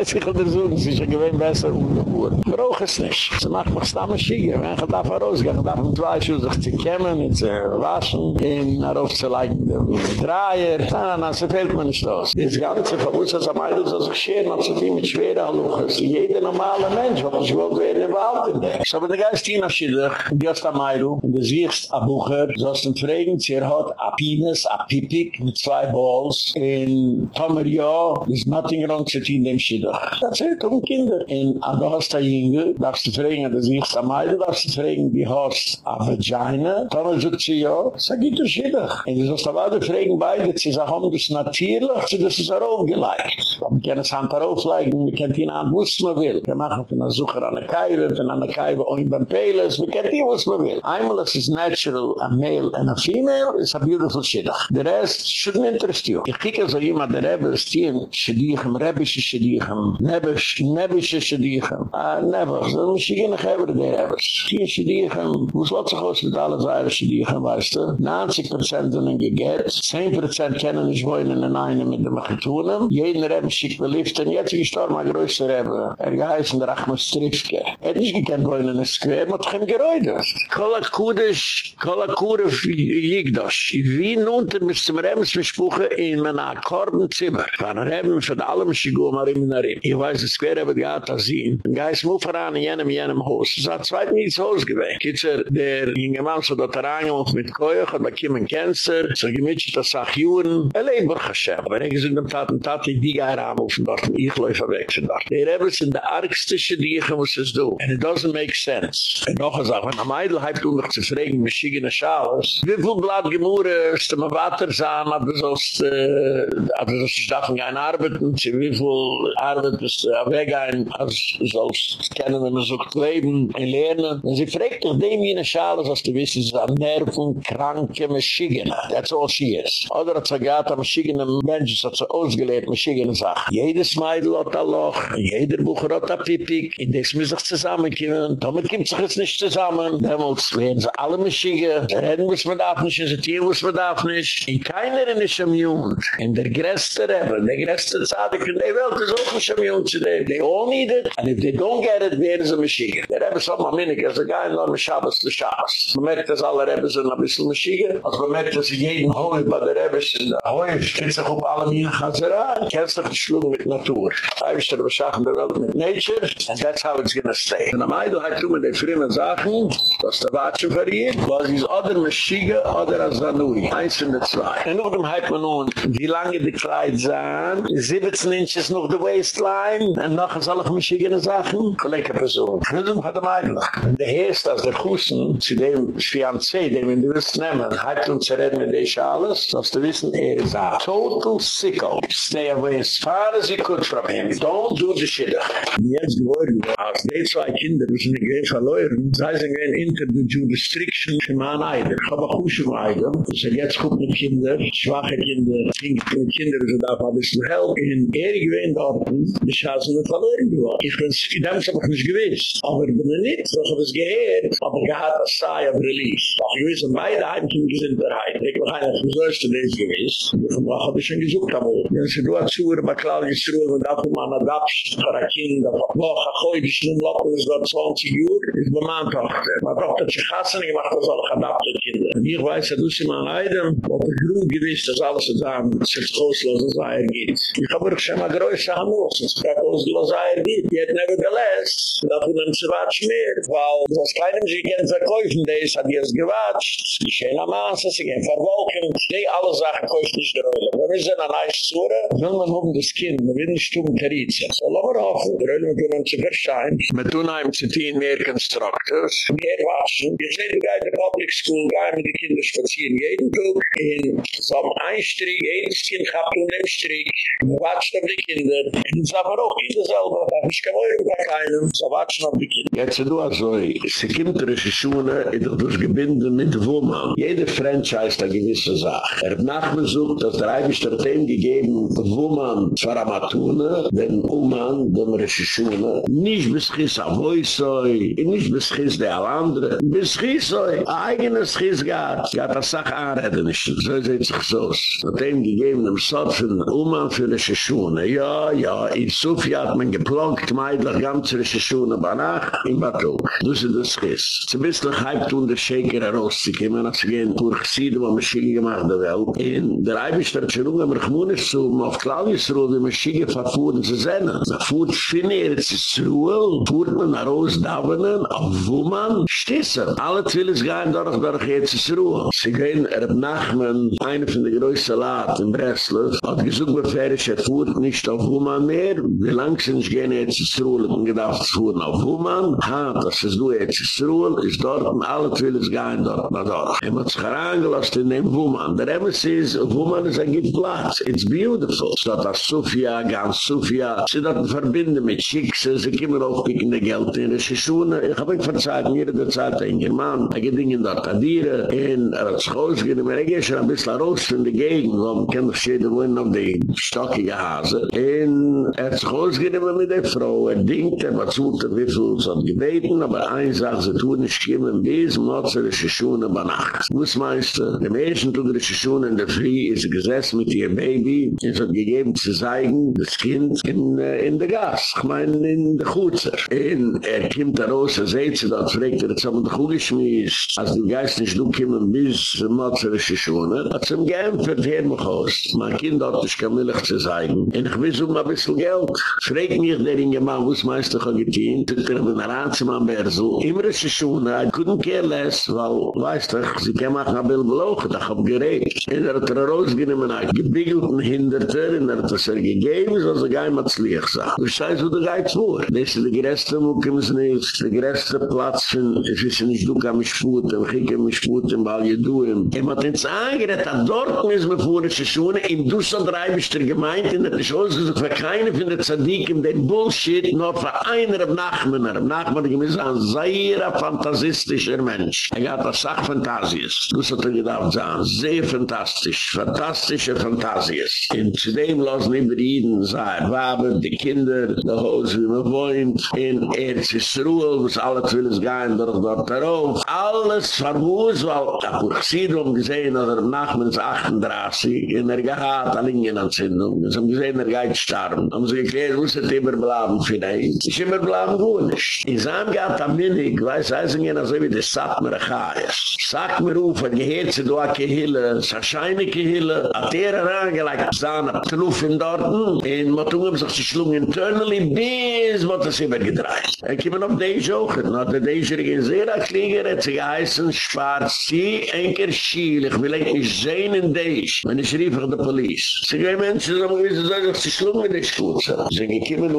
ich will dir suchen, sie ist ja gewinn besser, und geboren. Geroog es nicht. Sie macht mich stamm schiege. Wenn ich da rausgehe, ich darf mit zwei Schuhe sich zu kämmen, mit zu waschen, in einer aufzuleiken, mit Dreier. Nein, nein, nein, sie fehlt mir nicht aus. Das Ganze, von uns als am Eidl, so sich scheren, hat sich mit schweren Halluches. Jeder normale Mensch, was ich wollte werden, in Wald So, aber der Geist hier nach Schiddich, die hast am Eidl, und du siehst, a Bucher, so hast du fragen, sie hat a Penis, a Pipik, mit zwei Balls, in Tomer, ja, there's nothing wrong to in dem Schiddich. Das ist um Kinder. In a du hast a Jinge, darfst du fragen, du siehst am Eidl, darfst du fragen, die hast a Vagina, Tomer sagt sie, ja, sag ich, du Schiddich. Und du sollst aber alle fragen, beide, sie sagen, das ist natürlich, das ist auch aufgelegt. Wir können es an der Aufleigen, wir können ihn an, wo es man will. Wir machen von der Suche an der Kaiwe, von einer Kaiwe und beim Peles, wir können ihn, wo es man will. Einmal ist es natural, a male and a female, it's a beautiful shit. The rest shouldn't interest you. Ich kicke so jemand, der Rebbe ist hier, Shedichem, Rebbische Shedichem, Nebbisch, Nebbische Ah, never. So we should get a hybrid there. Here she did him. Who's lots of hosted all the Irish she did him, weißt du? 90% of them get. 10% can't just join in a nine with the Machatunem. Jeden Reb schick the lift. And yet he started größer Reb. Er, er geheiss der Achmas Strifke. Er nicht gekannt wollen in a square, but he can get rid of it. Kola Kudish, Kola Kurev Yigdash. Wie nun te zum Rebens bespuche in meiner Akkordenzimmer. Van Reben von allem Schigur in Narim. Ich weiß, es square aber gata zin. Ein Geist Mufferan in jenem, jenem Haus. Es hat zweit nie ins Haus gewesen. Kitzer, der jinge Mann so dort reingemacht mit Koyach, hat bekiem Cancer, so gemützt das sach Juren. Er lebt Baruch Hashem. Aber ich gesagt, dem Tat, dem Tat, die auf dem Dach, ich läufe weg von dort. Der Rebbe sind der argste Schädige, muss es do. And it doesn't make sense. Und noch eine Sache, wenn am Eidl halbt um dich zu fragen, mit Schiegene Schales, wie viel Blatt gemurre, ist dem Water sein, aber du sollst, äh, aber du sollst, darf nicht arbeiten, wie viel Arbeit ist, äh, weg ein, als du sollst kennen, wenn man so leben, und lernen. Und sie fragt dich, dem jene Schales, was du wisst, ist ein Nerven, kranke Maschigene. That's all she is. Oder hat sie gehabt, am Maschigene Mensch, hat sie ausgelehrt, Maschigene sagt. Jedes Meidl hat ein Loch, jeder Bucher hat ein Pipik, in des muss sich zusammenkommen, damit kommt sich jetzt nicht zusammen, damals werden sie alle Maschige, reden muss man darf nicht, sie tieren muss man darf nicht, in keiner in der Schamion, in der größte Rebbe, der größte Zadig, in der Welt ist auch ein Schamion zu dem, they all need it, and if they don't get it, werden sie Maschige. Der Rebbe sagt mal minnig, als er gein, dann mit Schabes zu Schabes. Man merkt, dass alle Rebbe sind ein bisschen Maschige, als man merkt, dass sie jeden Hoi bei der Rebbe sind, Hoi, steht sich auf alle Mien Chazera, kennst du dich schlug mit Natur. I wish there was Sachen der Welt mit Nature, and that's how it's gonna stay. Und am Eidl hat du mit den fremden Sachen, was der Watschen verriert, was ist oder Maschige oder Azanui. Eins von der zwei. Und noch dem hat man nun, wie lange die Kleid sahen, 17 Inches noch die Waistline, und noch ein solche Maschige Sachen, gleiche Person. Und dann hat am Eidl. Und der Heerst, als der Kussen, zu dem Fiancé, dem in du willst nehmen, hat uns zu reden mit dich alles, dass du wissen, er ist a total sicko. Stay away as far as you could from him. Don't do the shit. Jetzt geworden, als die zwei Kinder, die sind nicht verloren, sei sie gehen hinter die Jurisdiction für mein Eide. Ich habe auch schon Eide. Sie jetzt gucken die Kinder, schwache Kinder, die Kinder, die darf ein bisschen helfen. In Erik gewesen dort, die Schaße sind verloren geworden. Ich bin, nicht, in dem habe ich nicht gewiss. Aber wenn er nicht, so habe ich es gehört, aber gehad das sei auf Release. Auch ich in beide Heimchen sind bereit. Ich bin einer von solchen, der ist gewiss. Ich habe schon gesucht am Ort. Wenn sie dort zuhren, bei Claudius Ruhe, und da kommt man an Adapst, für ein Kind, auf der Woche, heute ist nun locken, es war 20 Uhr, ist bei meiner Tochter. Meine Tochter hat sich hassen, ich mache das alle Adapter-Kinder. Und ich weiß, dass sie mal Leiden, ob ich grün gewiss, dass alles zusammen, sich auslosen, was er geht. Ich habe schon mal größer an uns, es kann auslosen, sei er geht. Die hätten nevertheless, da tun einem zu watsch mehr, weil was keinem sie gern verkäufen, der ist, hat jetzt gewatscht, es geschehen am Maße, sie gehen verwolken, die alle Sachen kauft nicht der Rolle. Wenn wir sind an Eiszure, will man um das Kind, man will nicht tun Karitze. So, lassen wir hoffen, der Rolle, wir können uns verscheinen. Mit unheim zu tun mehr Constructors, mehr waschen. Wir sehen, du gehst in der Public School, gehen mit den Kindern spazieren jeden Tag, in so einem Einstrich, jedes Kind hat einen Einstrich, man watscht auf die Kinder, und es aber auch Kinder selber, da ist kein Euro bei keinem, so watschen auf die Kinder. Jetzt du also, sie kommt durch die Schuhe, in der Durchgebinde mit Woman. Jede Franchise hat gewisse Sache. Er hat nachgesucht, dass der Eibisch der Themen gegeben, Woman zwar am Atune, den Oman, dem Regisseur, nicht beschiss am Voisoi, nicht beschiss der Alandre, beschiss oi, eigenes Schiss gehad, gehad das Sache anreden, nicht so sieht sich so aus. Hat gegeben, dem Sot den Oman für Regisseur, ja, ja, in Sofia hat man geplonkt, Meidl Mittag ganze Schuhe bei Nacht in Batok. Du sie das Schiss. Sie bisschen halb tun der Shaker herauszukommen, als sie gehen durch Sieden, wo man Schiege gemacht der Welt. In der Eibestadt Scherung haben wir gewohnt, so auf Claudius-Ruhe, wie man Schiege verfuhren zu sehen. Man fuhrt finne, er ist es Ruhe, fuhrt man nach Hause davenen, auf wo man stiessen. Alle Twillis gehen durch, durch jetzt ist Ruhe. Sie gehen, er hat Nachmen, eine von der größten Laat in Breslau, hat gesucht, bevor ich er fuhrt nicht auf wo man mehr, wie lang sind ich gehen jetzt ist Ruhe, und gedacht, fuhren auf wo man, ha, das ist du jetzt ist Ruhe, ist dort, und alle Twillis gehen dort, na dort. Er hat sich herangelost in dem Wuman. Der Emes ist, Wuman ist ein gibt Platz. It's beautiful. So das Sofia, ganz Sofia, sie dort verbinden mit Schickse, sie kommen auch picken die Geld in die Schuhe. Ich hab euch verzeiht, mir der Zeit ein German, er geht in dort Adire, in er hat sich ausgenommen, er schon ein bisschen raus von der Gegend, wo man kann doch jeder auf die stockige Hase. In er hat sich ausgenommen mit der Frau, er dinkt, er war zu, wie viel es hat gebeten, aber eine Sache, sie tun nicht kommen, bis Mozart Schuhe bei Nacht. Meinst du? Der Menschen tut die Schuhe in der Früh, ist gesessen mit ihr Baby, ist hat gegeben zu zeigen, das Kind in, uh, in der Gas, ich meine in der Chutzer. Und er kommt da raus, er sieht sie dort, fragt er, jetzt haben wir die Kuh geschmiss, als die Geist nicht du kommen bis Mozerische Schuhe, hat sie ihm geämpft, her mich aus. Mein Kind dort ist kein zu zeigen. Und ich will so mal ein bisschen Geld. Fragt mich der Inge Es meinst du, ich getein, tut er mit einer Ranzmann, Bersel, immer ist die Schuhe, I couldn't care less, weil, weißt du, sie kann machen ein bisschen belogen, da hab. Und er hat er rausgenommen, er gebiegelt und hinderter, und er hat es er gegeben, so sie mal zu lieg sein. Du scheiß, wo du gehst vor. Das ist die größte Mucke, nicht, der größte Platz, ich weiß nicht, du kann mich sputen, ich kann mich sputen, weil ihr du ihm. Er hat uns angerett, dass dort müssen wir vor, dass Schuhe, in Dussel drei bist der Gemeinde, in der Schoß für keine von der Zadik, in den Bullshit, nur für einer am Nachmann, am Nachmann, ich muss sagen, sehr fantasistischer Mensch. Er hat das Sachfantasies. Das hat er gedacht, sagen, sehr fantastisch, fantastische Fantasies. In zudem lassen die Iden sein, Wabe, die Kinder, die Hose, wie man wohnt, in Erzisruel, was alle Twillis gehen, durch dort darauf. Alles verwoes, weil, da wurde ich sie drum gesehen, oder nachmens 38, in der gehad, an Ingenanzündung, es haben gesehen, er geht starben. Haben sie geklärt, wo ist er immer bleiben für day, ich immer er blam gudish. In zaham gata minig, weiß heisen gena so wie de satmer chayes. Sack Ruf, rufa, geherze du a kehille, sa scheine kehille, a tera range, like a truf in dorten, en matung am sich schlung internally, bis wat a sibber gedreist. En kiemen auf dee jochen, na de dee in zera klinger, et zi geheißen, spaar, si, enker, schiel, ich will eit nicht sehen in deis, men ich rief ach de polis. Sie gehen menschen, so muss ich sich sie schlung in de schuze. Sie gehen kiemen,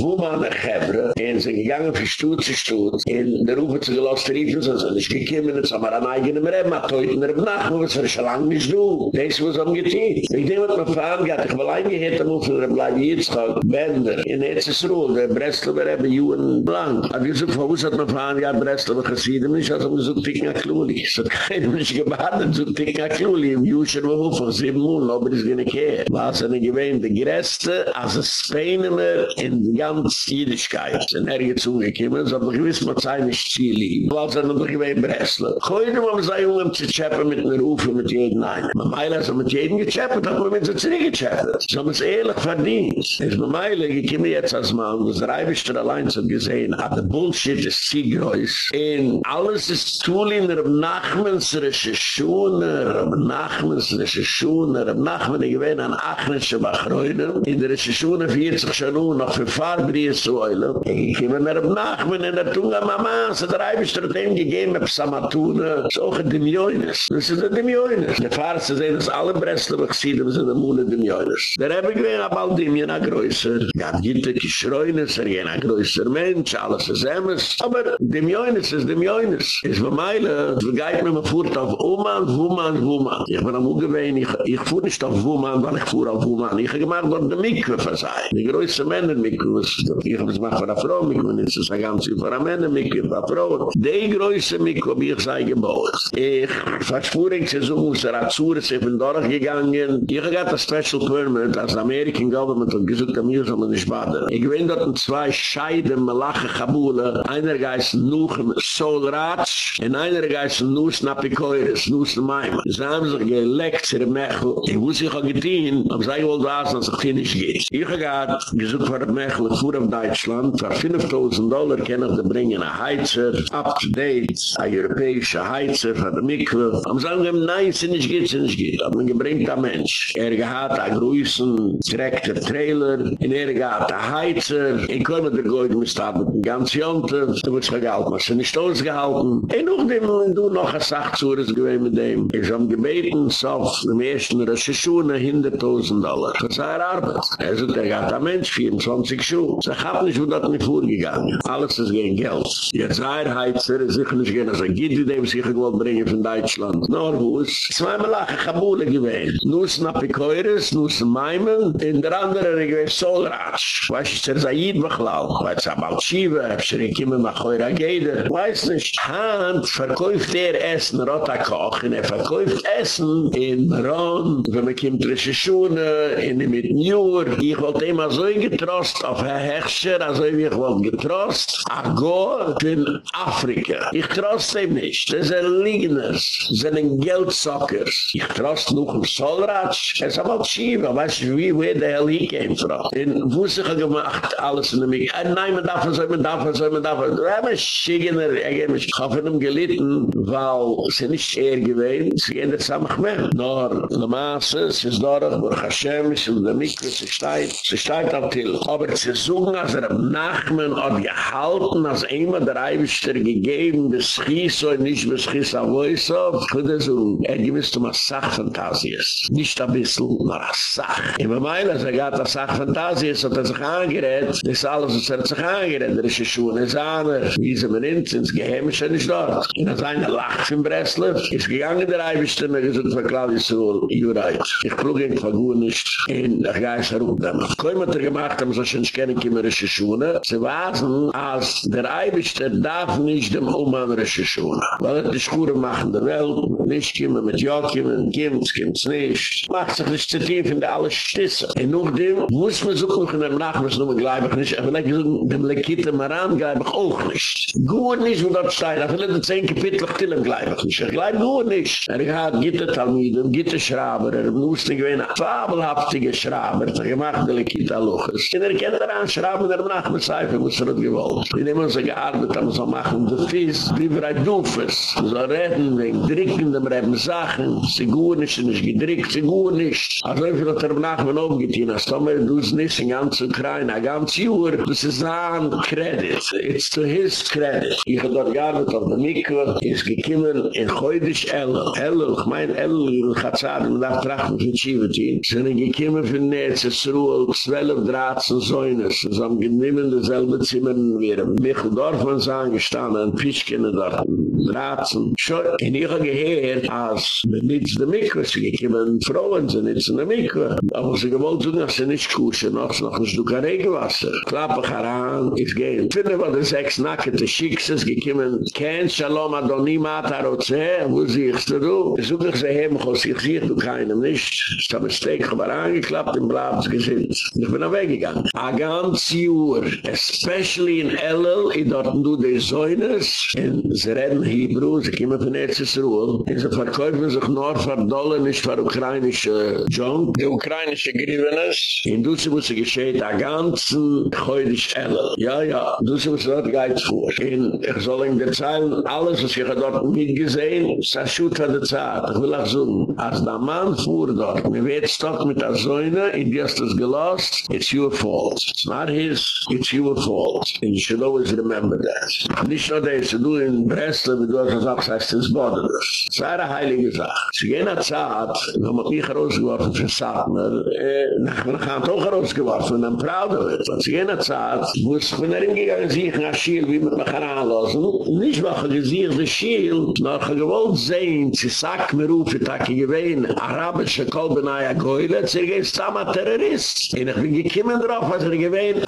wo ma der Gebre, en sie gegangen für Stutz zu Stutz, in der Rufe zu gelost riefen, so sind ich gekiemen, jetzt haben wir an eigenem Reben, hat heute in der Nacht, wo es für schon lang nicht du. Das muss umgetein. Ich denke, was man fahren geht, ich will eingehört, dann muss er bleiben jetzt, Bänder, in Erzsruhe, der Breslau, wir haben Juhn blank. Ich sage, wo hat man fahren geht, Breslau, wir gesieden, nicht, also man so ticken a Kluli. Es hat keiner nicht gebadet, so ticken a Kluli, im Juschen, wo vor sieben Monaten, aber es ging nicht her. Was eine gewähnte Gräste, als es Speinemer in ganz Jüdischkeit. sind er zugekommen, so hat man gewiss, man sei nicht Chili. Was er noch gewähnt Breslau. Heute, wo man sei, um zu chappen mit einer Rufe, mit jedem einen. Man meile, er mit jedem gechappet, hat man mit so zurückgechappet. So haben es ehrlich verdient. Es man meile, ich komme jetzt als Mann, das Reibischter allein zu gesehen, hat der Bullshit ist ziegreus. Und alles ist tool in der Nachmensrische Schuene, der Nachmensrische Schuene, der Nachmen, ich weiß, an Achnische Bachreune, in der Schuene, 40 Schanu, noch für Farbrie heulen. Ich komme nach Nachmen, in der Tunga Mama, so der Reibischter hat ihm gegeben, mit Samatune, so auch in dem Joines. Das ist in dem Joines. Der Fahrer zu sehen, dass alle Breslau bexieden, sind in Mune dem Joines. Der Rebbe gewinnt, aber all dem jena größer. Ja, gitte geschreunis, er jena größer Mensch, alles ist emes. Aber dem Joines ist dem Joines. Es war meile, wir geit mir mal fuhrt auf Oman, Wuman, Wuman. Ich bin am Ugewehen, ich, ich fuhr nicht auf Wuman, weil ich fuhr auf Wuman. Ich habe gemacht dort die Mikve versei. Die größte Männer Mikve, ich habe es gemacht für eine Frau Mikve, das ist ein ganz für eine Männer Mikve, für eine Frau. Die größte Mikve habe ich sei gebaut. Ich verspurig zu suchen, muss er Azure, ich bin durchgegangen. Ich habe ein Special Permit, als American Government, und gesagt, dass wir so nicht baden. Ich bin dort zwei Scheiden, Malache, Kabule, einer geist Nuchem, Solratsch, und einer geist Nuss, Napikoiris, Nuss, Maima. Sie haben sich geleckt, sie Mechel. Ich wusste, ich habe getein, aber sie wollte was, dass es nicht geht. Ich habe gesagt, für Mechel, ich fuhr auf Deutschland, für 5.000 Dollar kann ich da bringen, ein Heizer, up to date, ein europäischer Heizer für die Mikve. Am sagen ihm, nein, es nicht geht, es nicht geht. Aber man gebringt ein Mensch. Er hat einen größeren Traktor, Trailer, und er hat einen Heizer, ich komme da gut, mit dem ganzen Jonte, da wird es gehalten, was er nicht ausgehalten. Und noch dem, du noch eine Sache zu, das gewinnt mit dem. Ich habe gebeten, so dem ersten Recession, 100.000 Dollar. Das ist eine Arbeit. Er sagt, er hat ein Mensch, 24 Schuhe. der Kapp nicht, wo das nicht vorgegangen. Alles ist gegen Geld. Jetzt war er heizer, er sich nicht gehen, als er geht, die dem sich gewollt bringen von Deutschland. Na, no, wo? Es war lachen, Kabule gewesen. Nur ist ein Apikoyres, Maimel, in der andere er gewesen Solrasch. Weiß ich, der Zayid Bechlau, weil es am Altschiva, er ist ein Kimmel nach Heura Gede. Weiß nicht, Hand verkäuft er Essen, Rota er Koch, und er verkäuft Essen in Ron, wenn man kommt, Rische Schuene, in mit Njur. ich wollte immer so getrost auf Herr Hecht, Hechscher, also wie ich wollte getrost. Ach Gott, in Afrika. Ich trost ihm nicht. Das sind Ligners. Das sind Geldsockers. Ich trost noch im Solratsch. Es ist aber Schiebe. Weißt du, wie, wie der Hell hier käme, Frau? In Wusser gemacht, alles in der Mikro. Äh, nein, man darf, man darf, man darf, man darf. Wir haben ein Schigener, er mich auf einem gelitten, weil sie nicht eher gewähnt, sie gehen am Achmed. Nor, der Maße, es ist dort, wo Hashem ist in der Mikro, sie steht, sie steht auf Till. Aber sie suchen, als er am Nachmen hat gehalten, als immer der Eibischter gegeben, des Schiess und nicht des Schiess am Woisov, würde so, er gewiss um eine Sachfantasie ist. Nicht ein bisschen, nur eine Sach. Immer meil, als er gab eine Sachfantasie ist, hat er sich angerät, das ist alles, was er sich angerät, der ist die Schuhe, ist anders. Wie sie mir ins Geheim schon nicht dort. Und als einer lacht in Breslau, ist gegangen der Eibischter, er gesagt, für Claudius you're right. Ich plug ihn von gut nicht, in der Geist herum. Kein hat er gemacht, haben sie schon nicht kennen, kümmerische Schuhe. Sie wasen, als der Eibischter darf nicht dem Oman Rische Schuhe. Weil er die Schuhe machen der Welt, nicht kommen mit Joachim, kommt, kommt nicht. Macht sich nicht zu tief in der alle Stisse. Und noch dem muss man suchen, in dem Nachmittag nur gleich nicht, aber like so, dem Lekite Maran gleich auch nicht. Gut nicht, wo dort steht, da will er zehn Kapitel till ihm gleich nicht. Er gleich gut nicht. Er hat Gitte Talmide, Gitte Schraber, er muss nicht gewähnen, fabelhaftige Schraber, er gemacht der Lekite Aluches. Und er kennt daran, Schraber, der Nachmittag, muss er das gewollt. In dem uns er gearbeitet, haben so machen, de fies, wie wir ein Doofes. So reden, wegen Dricken, dem Reben Sachen, sie gut nicht, sie nicht gedrickt, sie gut nicht. Also wie viel hat er nach mir aufgetein, als Tomer, du es nicht in ganz Ukraine, ein ganz Jahr, das ist ein Credit. It's to his credit. Ich habe dort gearbeitet auf der Mikro, ist gekommen in Heudisch Elle. Elle, ich mein Elle, in Chatzad, man darf trachten Schivetin. Sie sind gekommen von Netzes, Ruhl, zwölf Drahts und Säunes. Sie haben genommen dasselbe Zimmer, wir haben Michel Dorfmann sagen, gestanden, Fischkene dort, Ratzen. Schau, in ihrer Geheer, als mit nichts der Mikro, sie gekommen Frauen, sie nichts in der Mikro. Aber sie gewollt tun, dass sie nicht kuschen, noch noch ein Stück Regenwasser. Klappe heran, ich gehe. Finde wir die sechs nackte Schicksals, gekommen, kein Shalom Adoni Mataroze, wo siehst du? Ich suche sie heben, ich sehe du keinem nicht. Ich habe ein Steak aber angeklappt, im Blabs gesinnt. Ich bin weggegangen. A ganz Jür, especially in Ellel, in dort du die Säunes, in sie reden Hebrew, sie kommen von Erzes Ruhl, und sie verkäufen sich nur für Dollar, nicht für ukrainische Junk, die ukrainische Grivenes, in du sie muss geschehen, a ganzen Heudisch Ellel. Ja, ja, du sie muss dort geit vor. In, ich soll in der Zeilen, alles, was ich dort mitgesehen, sa schut hat der Zeit. Ich will auch so, als der Mann fuhr dort, mir wird stock mit der Säune, in die hast das gelost, it's your fault. It's not his, it's your fault. And you should always remember that. Nicht nur das, du in Breslau, du hast gesagt, heißt es Bodenus. Es war eine heilige Sache. Zu jener Zeit, wir haben mich rausgeworfen für Satner, äh, nach mir haben auch rausgeworfen, dann proud of it. Zu jener Zeit, wo es von darin gegangen, sich nach Schiel, wie man mich heranlassen, nicht machen, sie sich das Schiel, noch gewollt sehen, sie sagt mir ruf, ich habe gewähnt, arabische Kolbenaya Goyle, sie geht Stama Terrorist. Und ich bin gekommen drauf, als er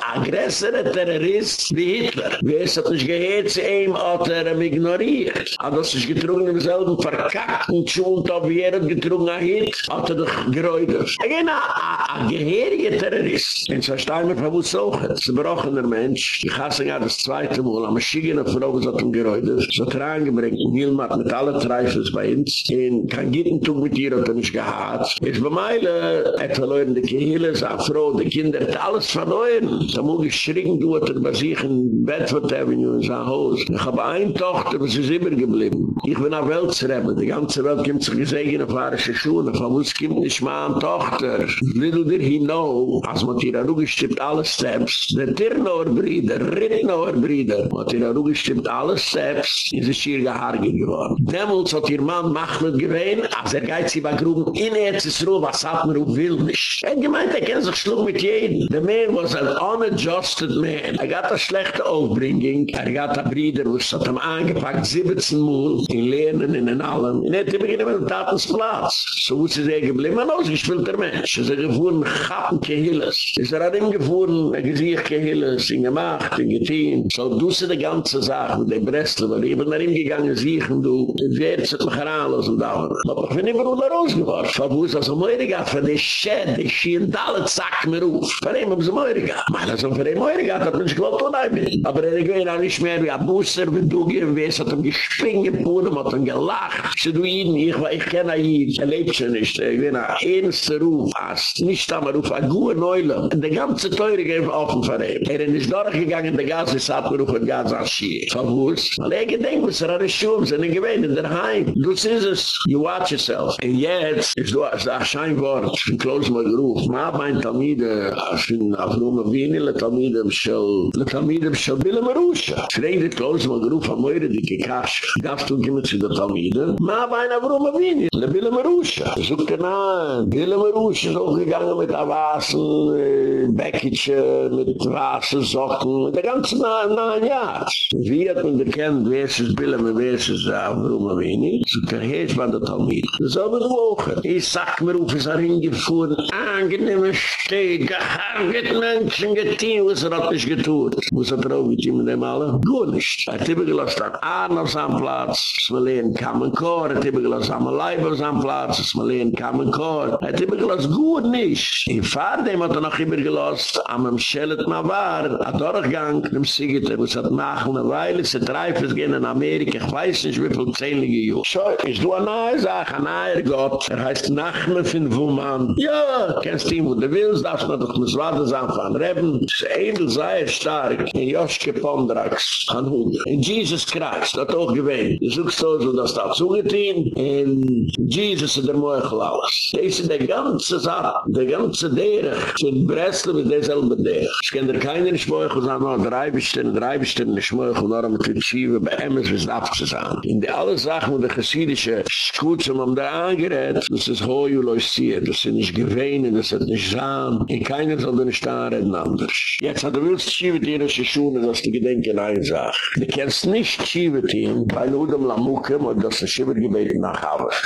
aggressere Terrorist wie Hitler. Wie es hat nicht gehört, sie ihm hat er ihm ignoriert. Hat er sich getrunken im selben verkackten Schund, ob er hat getrunken hat, hat er doch geräudert. Er ging ein gehirriger Terrorist. Und so stein mir verwusst auch, es ist ein gebrochener Mensch. Ich hasse ja das zweite Mal, am Schiegen auf Frau, hat ihm geräudert. So hat er angebringt, Nilmat mit allen Treifels bei uns. Und kein Gittentum mit ihr hat er nicht gehad. Es war Meile, er verloren die Kehle, seine Frau, die Kinder, alles verloren. Muss ich schrecken, du hat er bei sich in Bedford Avenue in sein Haus. Ich habe eine Tochter, was ist immer geblieben. Ich bin auf Weltsrebbe. Die ganze Welt kommt sich gesegen auf Arische Schuhe. Von uns kommt nicht mal eine Tochter. Little did he know, als man hier auch gestimmt alle Steps, der Tirnauer Brüder, Rittnauer Brüder, man hat hier auch gestimmt alle Steps, ist es hier gehargert geworden. Demmels hat ihr Mann Machlet gewähnt, als er geht sie bei Gruben in Erzisruhe, was hat man auch will nicht. Er gemeint, er kann sich schlug mit jedem. The man was an unadjusted man. Er gab eine schlechte Aufbringung. Er gab eine Brüder, wo es hat ihm angepackt, 17 Mal, in Lernen, in. In er beginnen mit dem Tatensplatz. So ist er geblieben, ein ausgespielter Mensch. Er ist gefahren, Chappen Kehilles. Er an ihm gefahren, er gesiegt Kehilles, in gemacht, in getein. So du sie die ganze Sache dem Breslau, weil ich bin nach ihm gegangen, siechen du, Wert sich mich heranlassen, da. Aber ich bin immer noch rausgeworfen. Ich habe gewusst, als er gehabt, für die Schäde, die schien alle zack mir auf. Ihn haben sie gehabt. Als er für ihn mir gehabt, hat sich gewollt, wo nein bin. Aber er ging auch nicht mehr wie ein Busser, wenn du gehen wirst, hat er gespringen, hat er gelacht. Ich du ihn, ich, ich kenne ihn, er lebt schon nicht. Ich bin ein ernster Ruf, als nicht einmal Ruf, ein guter Neulem. Und der ganze Teure geht offen für ihn. Er ist durchgegangen, der Gas ist abgerufen, Gas ist Schie. Verwurz. Weil er gedenkt, was er an der Schuhe, sind in gewähnt, in der Heim. Du siehst es, you watch yourself. Und jetzt ist du, als ein Scheinwort, ich close mal geruf, ma mein Talmide, als in Afroma Kinder Latamidem Schell, Latamidem Schell, Bille Marusha. Schreit die Klausel, man gerufen am Eure, die Kekasch, gafft und gimme zu Latamidem, ma weina, warum er? Le Bille Marusha. Sogt er nein, Bille Marusha ist auch gegangen mit Awasen, äh, Bäckitsche, mit Wasser, Socken, der ganze nein, ja. Wie hat man gekannt, wer ist es Bille, wer ist es, warum er bin ich? Sogt er heet man Latamidem. Das haben wir auch. Ich sag mir, wo ist er hingefuhren, angenehme Steg, gehargert Menschen, getehen, was er hat nicht getuht. Was hat er auch getehen mit dem alle? Gut nicht. Er hat immer gelost an Arn auf seinem Platz, es war lehen kamen Chor, er hat immer gelost an Leib auf seinem Platz, es war lehen kamen Chor. Er hat immer gelost, gut nicht. In Fahrdem hat er noch immer gelost, am am Schellet ma war, a Dorfgang, dem Siegiter, was hat nach einer Weile, sie treif es gehen in Amerika, ich weiß nicht, wie viel zähnliche Juh. So, ist du eine neue Sache, ein neuer Gott, er heißt Nachme von Wumann. Ja, kennst du ihn, wo du willst, darfst du doch mit Zwades anfangen. Reben, das Edel sei er stark, in Joschke Pondrax, an Hunger. In Jesus Christ, das auch gewähnt. Du suchst so, so dass das zugetein, in Jesus ist der Meuchel alles. Das ist der ganze Sache, der ganze Derech, in Breslau mit derselbe Derech. Ich kenne dir keiner nicht sondern nur drei Bestände, drei Bestände nicht Meuchel, nur mit den Schieven, bei Emmes, wie es abzusagen. In die alle Sachen, wo der chassidische Schuze, um da angerät, das ist hoi, wo das sind nicht gewähnen, das hat nicht sein, in keiner soll den Stahl reden anders. Jetzt hat er willst schiebe dir in die Schuhe, dass du gedenken eine Sache. Du kennst nicht schiebe dir, weil du dem Lamuke, und das ist schiebe gebeten nach.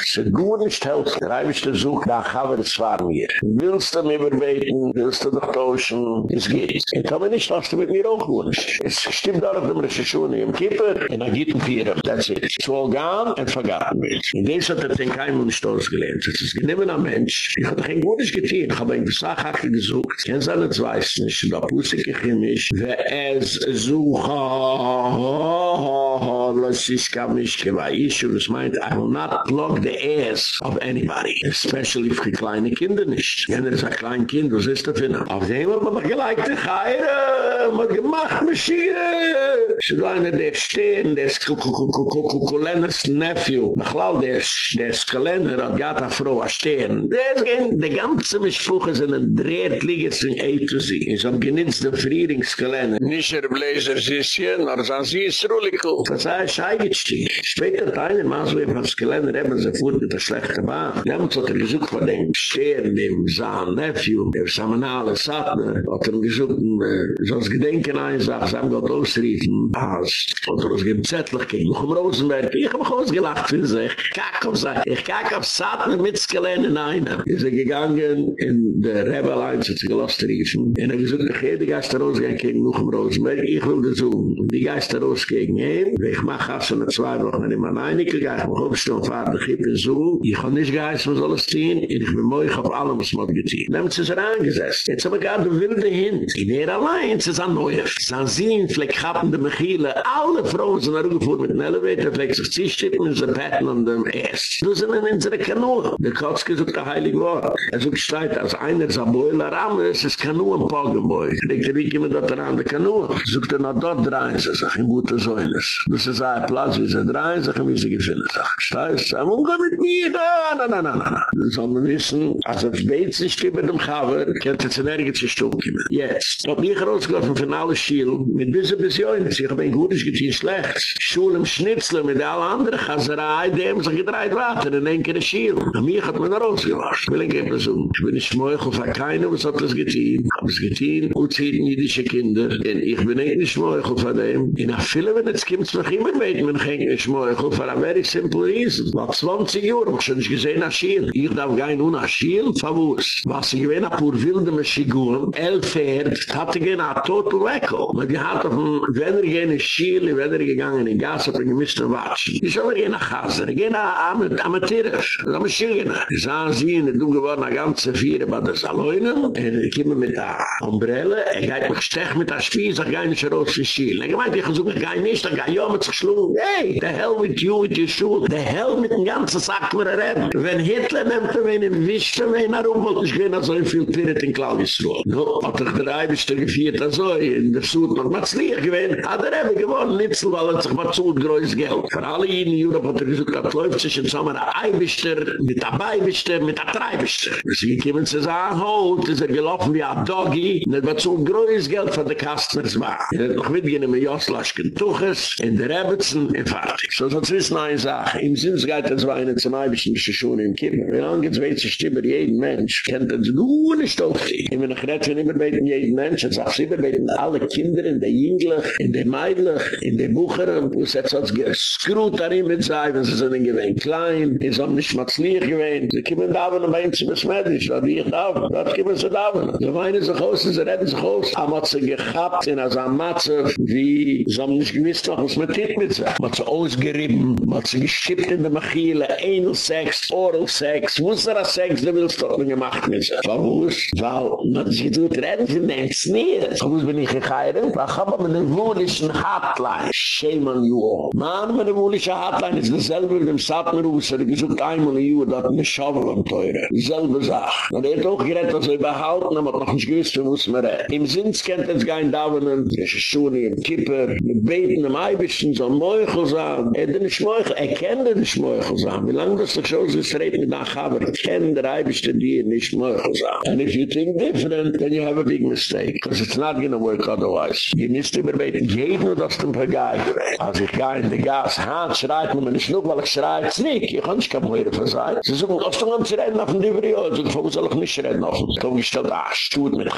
Es ist gut nicht helfen. Der Reibischte sucht nach Hause, das war mir. Willst du mir überbeten, willst du doch tauschen, es geht. Ich kann mir nicht, was du mit mir auch wünsch. Es stimmt auch, man die Schuhe im Kippe, in der Gitten Pieren, that's it. Es soll gehen und vergaben wird. In dem hat er den Keim und Stoß gelernt. Es ist geniemen ein Mensch. Ich hatte kein Gutes getan. Ich habe ein Gesachhacke gesucht. Ich kenne seine Zweis nicht. Da Pusik ich ihn nicht. Wer es ich kann mich geweiß. Und es meint, I will not plug the ass of anybody. Especially für kleine Kinder nicht. Wenn er ist ein klein Kind, was ist das für eine? Auf dem hat man gleich die Geire, man gemacht, Maschine. Es ist einer, der stehen, der ist Kuleners Nephew. Ich glaube, der ist Kalender, hat gata Frau stehen. Der ist de ganze Mischfuche sind ein dreht liegen von A to Z. Ich hab genitzt den Frieringskalender. Nicht er Bläser Sisschen, aber san sie ist Ruliko. Das heißt, Scheigitschti. Später hat eine Maßweb das Kalender eben sie fuhrt mit der schlechte Bahn. Haben uns hat er gesucht von dem Stern, dem Saan Nephew, der Samanale Satner, hat er gesucht, äh, so als Gedenken einsach, sie haben Gott ausriefen, als, und er gibt Zettlich, gegen Luchem Rosenberg, ich hab mich ausgelacht für sich, kack auf sich, ich kack auf Satner mit Skalender in einer. Ist er gegangen in der Rebbe Alliance hat sich gelost riefen. En er gesagt, ich gehe die Geister rausgehen gegen Nuchem Rosenberg. Ich will das so. Die Geister rausgehen gehen. Ich mach Hasse nach zwei Wochen in meinem Einige. Ich mach Obstung, Vater, ich habe so. Ich kann nicht geheißen, was alles ziehen. Und ich bin moich auf allem, was man. Dann haben sie sich angesetzt. Jetzt haben wir gerade wilde Hint. In er allein, sie sind neu. Zahn Sinn, fleck happen de Mechile, alle Frauen sind hergefuhr mit dem Elevator, fleck sich zischtippen und sie petten an dem Ess. Du sind in unsere Kanoe. Der Kotzke sucht der Heilig Wort. Er sucht schreit, als einer ist ein Boiler am, es ist Kanoe ein Poggenboi. Fregt er, wie kommen dort an der Kanoe? Sucht er nach dort drehen, sie sagt, in gute Säunes. Das ist ein Platz, wie sie drehen, sich wie sie gefunden, sagt. Steiß, am Ungar mit mir, na, na, na, na, na. So man wissen, als er weiß nicht über dem Chaber, kennt er zu nirgends zu stumm kommen. Jetzt. Dort mich rausgelaufen von alle Schiel, mit bis bis Säunes. Ich hab ein gutes getein schlecht. Schul im Schnitzel mit allen anderen Chazerei, die haben sich gedreht weiter, in ein Kere Schiel. Und mich hat man rausgewaschen. Ich will ein so. Ich bin nicht schmöch auf keiner, was hat das. Ich hab es getein, und zehn jüdische Kinder. Und ich bin nicht schmöch auf dem. In der Fülle, wenn es kommt, noch immer beten, wenn ich schmöch auf, für ein very simple reason. Nach 20 Jahren, ich schon nicht gesehen, nach Schiel. Ich darf gar nicht nach Schiel, verwusst. Was ich gewinn, pur wilde Maschiguren, elf Pferd, hatte gehen, a total wacko. Man hat auf dem, wenn er gehen in er gegangen in Gas, hat er gemisst und watschen. Ich soll gehen nach Hause, er gehen nach Amateurisch, das haben wir schon gehen. Ich sah sie, in der du geworden, eine ganze Viere bei der Saloine, und er kommen mit der Umbrelle, er geht mich stech mit der Spieß, er geht nicht raus in Schiel. Er gemeint, ich suche, er geht nicht, er geht ja mit sich schlug. Hey, the hell with you, with your shoe, the hell mit dem ganzen Sack, wo er redt. Wenn Hitler nimmt er wen im Wisch, wen er um, wollte ich gehen, so viel Pirat in Claudius Ruhl. No, hat er der Eibischter gefiert, also in der Suud noch mal zlieg gewesen, hat er eben gewonnen, Litzel, weil er sich mal zu größt Geld. Für alle in Europa hat er gesagt, das läuft sich im Sommer ein Eibischter, mit einem Eibischter, mit einem Treibischter. Sie kommen zu sagen, ho, ist er gelaufen wie ein Doggy, und er war zu größt Geld von der Kastners war. Er hat noch mitgehen mit Joslaschken Tuches, in der Ebbetson, und fertig. So, so zu wissen eine Sache, im Sinnsgeit, das war eine Eibischen, die schon im Kippen. Wie lange geht's weiß ich, über jeden Mensch, kennt das nur nicht auf dich. Ich noch nicht, wenn immer bei jeden Mensch, und sagst immer bei alle Kinder, in der Jüngler, in der Meidler, in der Bucher, wo es jetzt als geskrut darin mit sei, wenn sie sind ein gewinn klein, in so nicht mal zlieg gewinn, sie kommen da, wenn ein zu besmettisch, da wie ich da, da kommen sie da, sie sich aus, sie retten sich aus, aber hat sie gehabt, in einer Matze, wie, sie haben nicht gewiss, was man tit mit sie, man hat sie ausgerieben, man hat sie geschippt in der Machile, Anal Sex, Oral Sex, wusser Sex, du willst doch gemacht mit sie. Warum? Weil, man sich tut retten, sie nennt es nie. Warum bin ich geheiratet? Weil ich habe mit einem wohlischen Hotline. Shame on you all. Man, mit einem wohlischen Hotline ist dasselbe mit dem Satmerhus, er gesucht einmal in Juhu, dat eine Schaufel am Teure. Dieselbe Sache. Man hat auch gerettet, was er überhalten, aber noch nicht gewusst, wie muss man retten. Im Sinns kennt es kein Davonen, es ist schon im Kipper, mit Beten im Eibischen, so ein Meuchel sein. Er hat nicht Meuchel, er kennt den Meuchel sein. Wie lange das doch so ist, redet mit nach Haber, er kennt der Eibischte, die nicht Meuchel sein. And if you think different, then you have a big mistake. Because it's not to work otherwise. To be better. Jeden das zum Vergehen gewesen. Als ich gehe in die Gas, Hand schreit man mir nicht nur, weil ich schreit es nicht. Ich kann nicht Möhrer für sein. Sie sagen, was du noch zu reden auf dem Diverio? Sie sagen, soll ich nicht reden auf dem. Ich habe gestellt, ah, stuht mit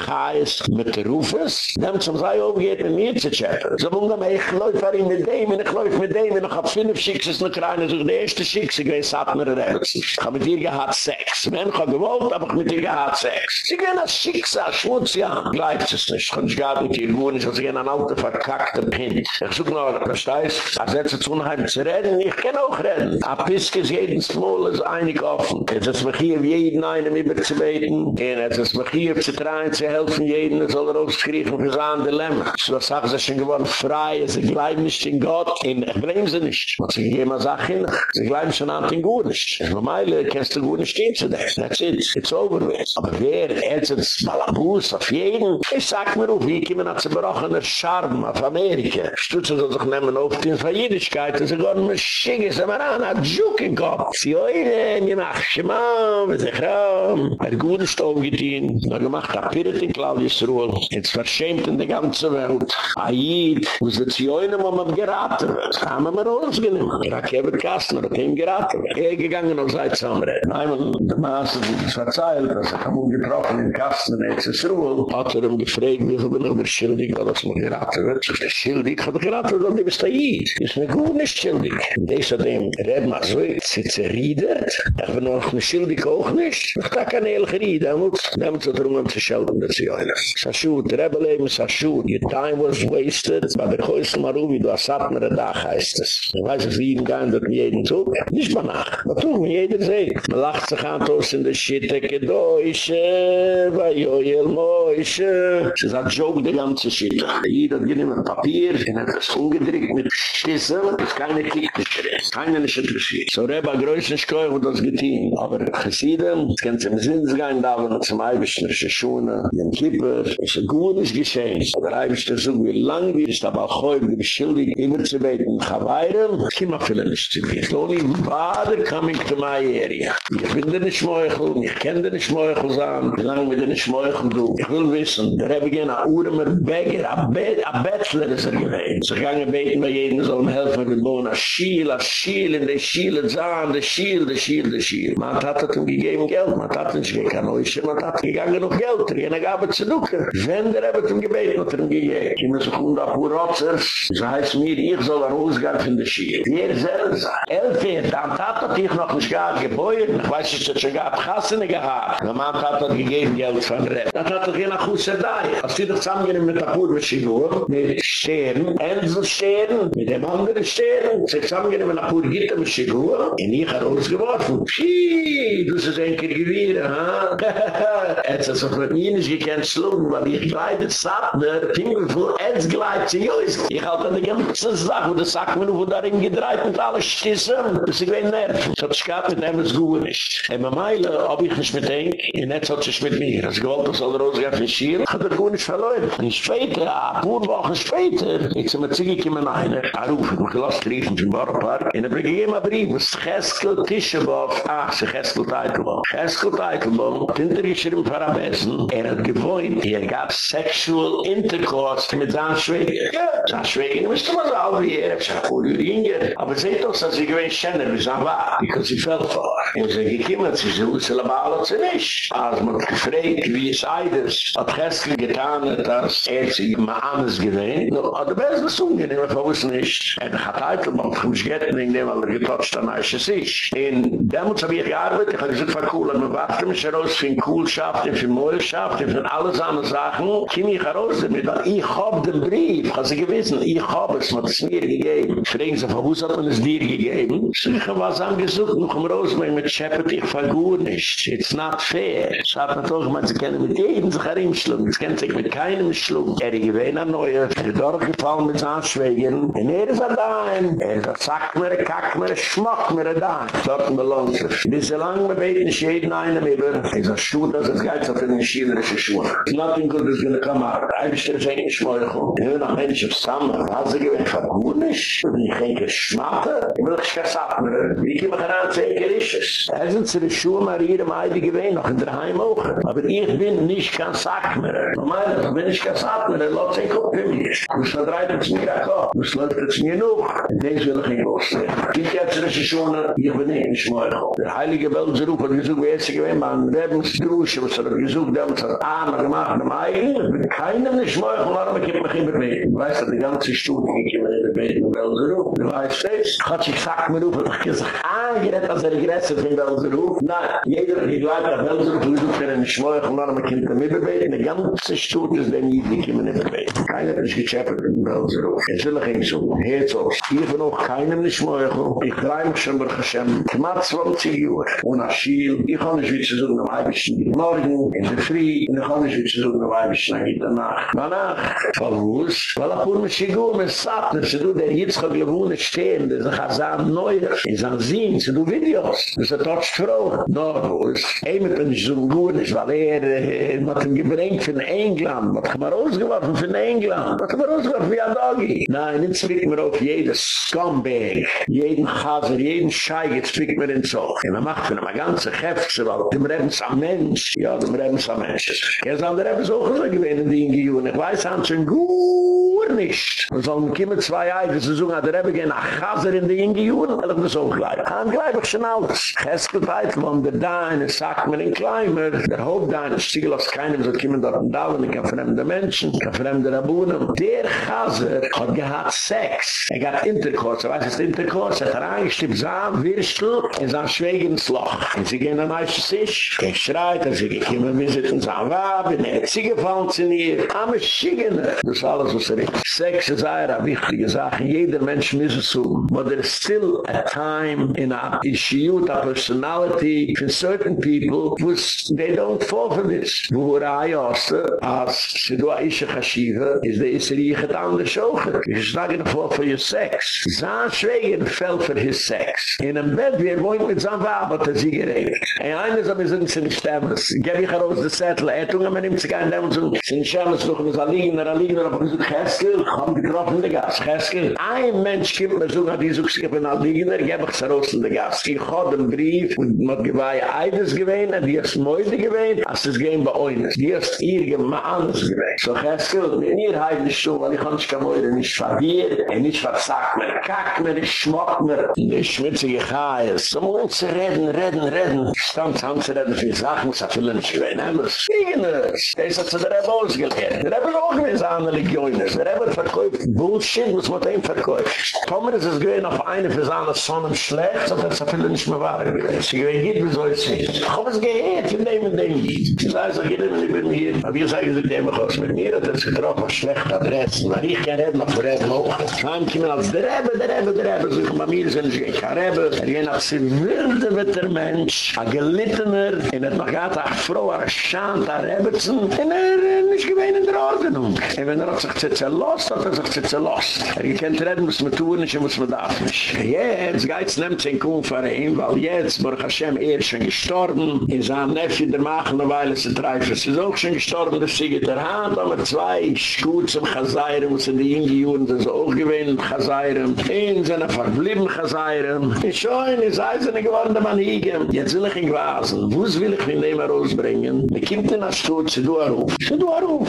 Chais, mit der Rufus. Nehmt zum Sei umgeht mit mir zu chatten. Sie sagen, ich läufe auch mit dem, und ich läufe mit dem, und ich habe fünf Schickses noch rein, so der erste Schicks, ich weiß, hat mir Rebels. Ich habe mit ihr gehabt Sex. Wenn ich habe gewollt, habe ich mit ihr gehabt Sex. Sie gehen als Schicksal, Schmutz, ja. Bleibt es nicht. Ich kann nicht gar nicht hier gut, ich gehen an alte verkackte Pint. Ich suche noch, ist, als er zu tun hat, zu reden, ich kann auch reden. A Pisk ist jeden Smol ist einig offen. Jetzt ist mich hier, jeden einen überzubeten. Und jetzt ist mich hier, zu trauen, zu helfen, jeden soll er ausgeriefen für sein Dilemma. So sagt sie schon geworden, frei, sie glauben nicht in Gott, in Bremen sie nicht. Und sie geben eine Sache hin, sie glauben schon an den Gurnisch. Und bei Meile kannst du Gurnisch stehen zu dir. That's it, it's over with. Aber wer hält sich das Malabus auf jeden? Ich sag mir auch, wie kommen wir nach zerbrochener Scharben auf Amerika. Stützen soll sich nehmen auf die Verjährigkeit, und sie gehen mit Schiggis, aber an, hat Juk in Gott. Sie heulen, gemacht, schmarrn, mit sich raum. Hat Gurnisch aufgetehen, er gemacht, hat Pirate in Klaudi, Ruhl, jetzt verschämt in der ganzen Welt. Aid, zu wo man geraten wird. Haben wir mir ausgenommen. Er hat Kevin Kastner, hat ihm geraten wird. Er gegangen auf sein Zusammenreden. Einmal, der Maas verzeilt, dass er kam ungetroffen in Kastner, jetzt ist Ruhl. Hat er ihm gefragt, wie viel bin mir schildig, das mir geraten wird. So, der schildig, hat er geraten wird, die bist Aid. Ist mir gut nicht schildig. Und das hat ihm, red mal so, sitzt er riedert. Ich bin noch nicht schildig auch nicht. Ich dachte, kann ehrlich rieden, er muss. Nehmt so drum, um zu schelten, dass sie euch. Sashut, Rebeleben, Sashut, your time was wasted. Bei der Häusel Maruvi, du hast ein Dach, heißt es. Ich weiß, es wie ihm gehen, dass jeden tut. Nicht mal nach. Das tut mir jeder sehen. Man lacht sich an, tos in der Schitte, gedäusche, bei Joel Moische. Sie sagt, Joke die ganze Schitte. Jeder hat genommen Papier, und hat das umgedrückt mit Stissen, das keine Klicknische ist. Keiner ist interessiert. So Reba größten Schkoi, wo das getein. Aber Chesiden, das kann zum Sinnsgein da, wo zum Eibischtnerische Schuene, den Kipper, ist ein gutes Geschehen. Aber Eibischter so, wie lang ist aber auch heute, wie schildig, immer zu beten, Chawaiiren, das kann man vielleicht nicht zu mir. Only father coming to my area. Ich bin den Schmeuchel, ich kenne den Schmeuchel sein, wie lange wir den Schmeuchel du. Ich will wissen, der habe ich eine Uhr mit Beger, a Bettler ist er gewesen. Sie gingen beten bei jedem, soll ihm helfen, wir bauen a Schiel, a Schiel, in der Schiel, in der Schiel, der Schiel, der Schiel. Man hat ihm gegeben Geld, man hat nicht gekannte Neusche, man hat gegangen noch Geld, er hat gab es zu Zucker. Wenn der Rebbe zum Gebet hat er ihm gejagt, Kiemen müssen kommen da pur Rotzer, so heißt mir, ich soll er ausgehen von der Schiehe. Wir selber sagen, Elfe, dann hat er dich noch nicht gehabt, geboren. ich weiß nicht, dass er schon gehabt, Kassen nicht gehabt. Der Mann hat er gegeben, die Elfe von Rebbe. Das hat er gehen auch. Als die doch zusammengehen mit der Kurve Schiehe, mit Scheren, Ensel mit dem anderen Scheren, sie zusammengehen mit der Kurve Gitter mit Schiehe, in ihr hat er ausgeworfen. Schiehe, du sie sind ein ha? Ha ha ha ha. Es nicht jenisch schlugen, weil ich gleite Satner, Finger voll, jetzt gleite sie, ich halte die ganze Sache, wo sagt mir, wo darin gedreht mit alle Stissen, das ist ein Nerv. So hat sich gehabt mit dem, was gut ist. Und bei Meile, ob ich nicht mit denk, und jetzt hat sich mit mir, als gewollt, das soll rausgehen von Schier, hat er gut nicht verloren. Und später, ein paar Wochen später, ich sag mir, zieh ich immer eine, er ruft, mich gelassen, riefen zum Bauernpark, und er bringt ihm ein Brief, was Cheskel Tischeboff, ach, sie Cheskel Teitelbaum. Cheskel Teitelbaum, hat hintergeschrieben für am besten, er hat gewohnt, er gab sexual intercourse mit seinen Schwäger. Ja, seine Schwäger, müsste man so wie er, ich sag, wo Aber seht doch, dass ich gewinn schenne, wie sie war, because sie fell vor. Und sie gekümmert, sie so, sie labala sie nicht. Als man gefragt, wie es eides, hat Cheskel getan, dass er sich immer anders gewinnt. No, aber der Beste ist ungenehm, ich weiß nicht. Er hat Teitelbaum, ich muss getten, in dem, weil er getotcht an als es ist. In Demut habe ich gearbeitet, ich habe gesagt, war cool, aber warte mich heraus für Coolschaft, für Mäuschaft, für alle seine Sachen. Kim ich heraus weil ich hab den Brief, ich habe sie gewissen, ich hab es, man es mir gegeben. Fragen sie, wo hat man es dir gegeben? Ich habe was angesucht, noch im Rosenberg mit Shepard, ich vergur nicht. It's not fair. Ich habe mir doch, man, sie kennen mit jedem sich herimschlung, sie kennen sich mit keinem schlung. Er gewähnt an Neue, er ist durchgefallen mit seinen Schwägen, und er ist da, er ist da, zack mir, kack mir, schmack mir da. Dort ein Belohnt. Bis so lange wir beten, ist jeden einen über, ist ein Schuh, das geil, so für den schienerische Schuhe. Nothing good is gonna come out. Eibster ist eigentlich schmeuchel. I will noch Menschen zusammen. Hast du gewinnt vergunisch? Ich denke, schmatte? Ich will nicht kassapner. Wie kann man daran sehen, gerisches? Er sind sie die Schuhe mal ihrem Eide noch in der Heim auch. Aber ich bin nicht kassapner. Normal, ich bin nicht kassapner. Lass den Kopf ich mir. Du rein uns mir an Kopf. Du schlödreit mir noch. Dies will ich nicht loslegen. Gibt jetzt rische Schuhe, ich bin nicht schmeuchel. Der Heilige Welt zu rufen, gesucht, wie es gewinnt, man, Rebensdrusche, was er gesucht, damals hat Ahnung, machen am Eier, wenn keiner nicht mehr und alle kippen mich in der Weißt du, er die ganze Stunde ging ich immer in der Beten in Belseruf. Du weißt es? hat sich sag mir auf, ich kann sich angerett als Regresse von Belseruf. Nein, jeder, die bleibt nach Belseruf, wenn du keine nicht mehr und alle kippen mir in der die ganze Stunde ist dann nicht mehr in der Beten. Keiner hat mich gechappert in Belseruf. Ich will nicht so, hier zu uns. Von auch keinem nicht mehr ich reihe mich schon, Baruch Hashem, knapp 20 Uhr. Und Aschiel, ich kann nicht wie zu suchen, am Eibischen, morgen, in der Früh, in der Kondisch, am Eibischen, in der Nacht. Danach, wo es, weil er pur mich schigur, mit Satten, sie du, der Jitzchak gewohne stehen, der sich als ein Neuer, in sein Sinn, sie du Videos, das ist ein Totsch Frau. No, wo es, eimet bin ich so gut, nicht, weil er, äh, hat ihn gebringt von England, hat ihn mal rausgeworfen von England, hat ihn mal rausgeworfen wie ein Doggy. Nein, jetzt fliegt mir auf jedes Scumbag, jeden Chaser, jeden Schei, jetzt fliegt mir den Zog. Und man macht von einem ganzen Hefze, weil dem Rebens am Mensch, ja, dem Rebens am Mensch. Er ist an der Rebens auch so gewesen, die in Gijun. Ich weiß, han schon gut nicht. Und so kommen zwei Eigen, sie sagen, der Rebens gehen nach Chaser in die in Gijun, und ich das auch gleich. Han gleich auch schon alles. Heskelteit, wenn der Deine sagt mir in Kleimer, der Hauptdeine, Stiegel aus keinem, so kommen dort ein Dauern, ich kann fremde Menschen, ich kann fremde Rabunen. Der Chaser hat gehad Sex. Er hat Intercourse, er weiß, es ist Intercourse, er hat reingestippt, Samen, Wirstel, in sein Schwägensloch. Und sie gehen dann ein sich, er schreit, er ich komme, wir sitzen, sagen, wa, er, sie gefallen zu mir, am Schigener. Das ist alles, was er ist. Sex is eine wichtige Sache. Jeder Mensch muss es suchen. But there is still a time in a issue, a personality for certain people who they don't fall for this. Wo Rai Oste, als sie du a ische Chashiva, is de is riechet an de Schoche. Is not gonna fall for your sex. Zahn Schweiger fell for his sex. In einem Bett, wie er wohnt mit Zahn Wabot, hat sie geregelt. Ein eines aber sind sie nicht stemmes. Geb ich heraus de Zettel, er tun Kind zu gehen, dem zu. Sind Schemes noch mit Aligner, Aligner, aber gesagt, Cheskel, haben getroffen den Gas. Cheskel, ein Mensch kommt mir so, hat die Suche, ich bin Aligner, gebe ich zerrossen den Gas. Ich habe den Brief, und man gewei Eides gewähnt, und die ist Mäude gewähnt, als es gehen bei Oines. Die ist ihr Gemahnes gewähnt. So Cheskel, in ihr Heid nicht so, weil ich kann nicht kein Mäude, nicht verwirrt, nicht versagt mir, kack mir, ich schmock mir, ich schmitze, ich hae So muss zu reden, reden, reden. Stammt, haben zu reden, für Sachen, was er will nicht gewähnt. Alles, Eigenes. Fliegen es. Das hat sich der Rebbe ausgelehrt. Der Rebbe auch mit seinen Legionen. Der Rebbe verkauft Bullshit, was man ihm verkauft. Tomer ist es gewähnt auf eine für seine Sonne schlecht, so dass er viele nicht mehr waren gewähnt. Sie gewähnt, geht, wie soll es nicht. Ich hoffe, es geht, wir nehmen den Lied. Sie sagen, ich bin hier. Aber wir sagen, sie nehmen aus mit mir, das ist getroffen, schlecht Adressen. Weil ich kann reden, noch reden hoch. Heim kommen als der Rebbe, der Rebbe, der Rebbe. So bei mir sind sie kein Rebbe. Er gehen auf sie wilde mit der Mensch. A gelittener. In het magaat a Frau, a Schand, a Rebbetzen. En er nicht gewähnt in der Ordnung. En wenn er hat sich zitze lost, hat er sich zitze lost. Er gekennt reden, muss man tun, nicht muss man darf nicht. Jetzt geht's nehmt sich in Kuhn für ihn, weil jetzt, Baruch Hashem, er ist schon gestorben. In seinem Neffi, der machen eine Weile, sie treifen. Sie ist auch schon gestorben, das sie geht der Hand, aber zwei Schuhe zum Chazayram, wo sie die Inge das auch gewähnt, Chazayram. Ein sind verblieben Chazayram. Ich schoen, ist eisene geworden, der Mann. Jetzt will ich ihn quasen. Wo's will ich ihn nehmen rausbringen? Er kommt in der Stutt, du arruf.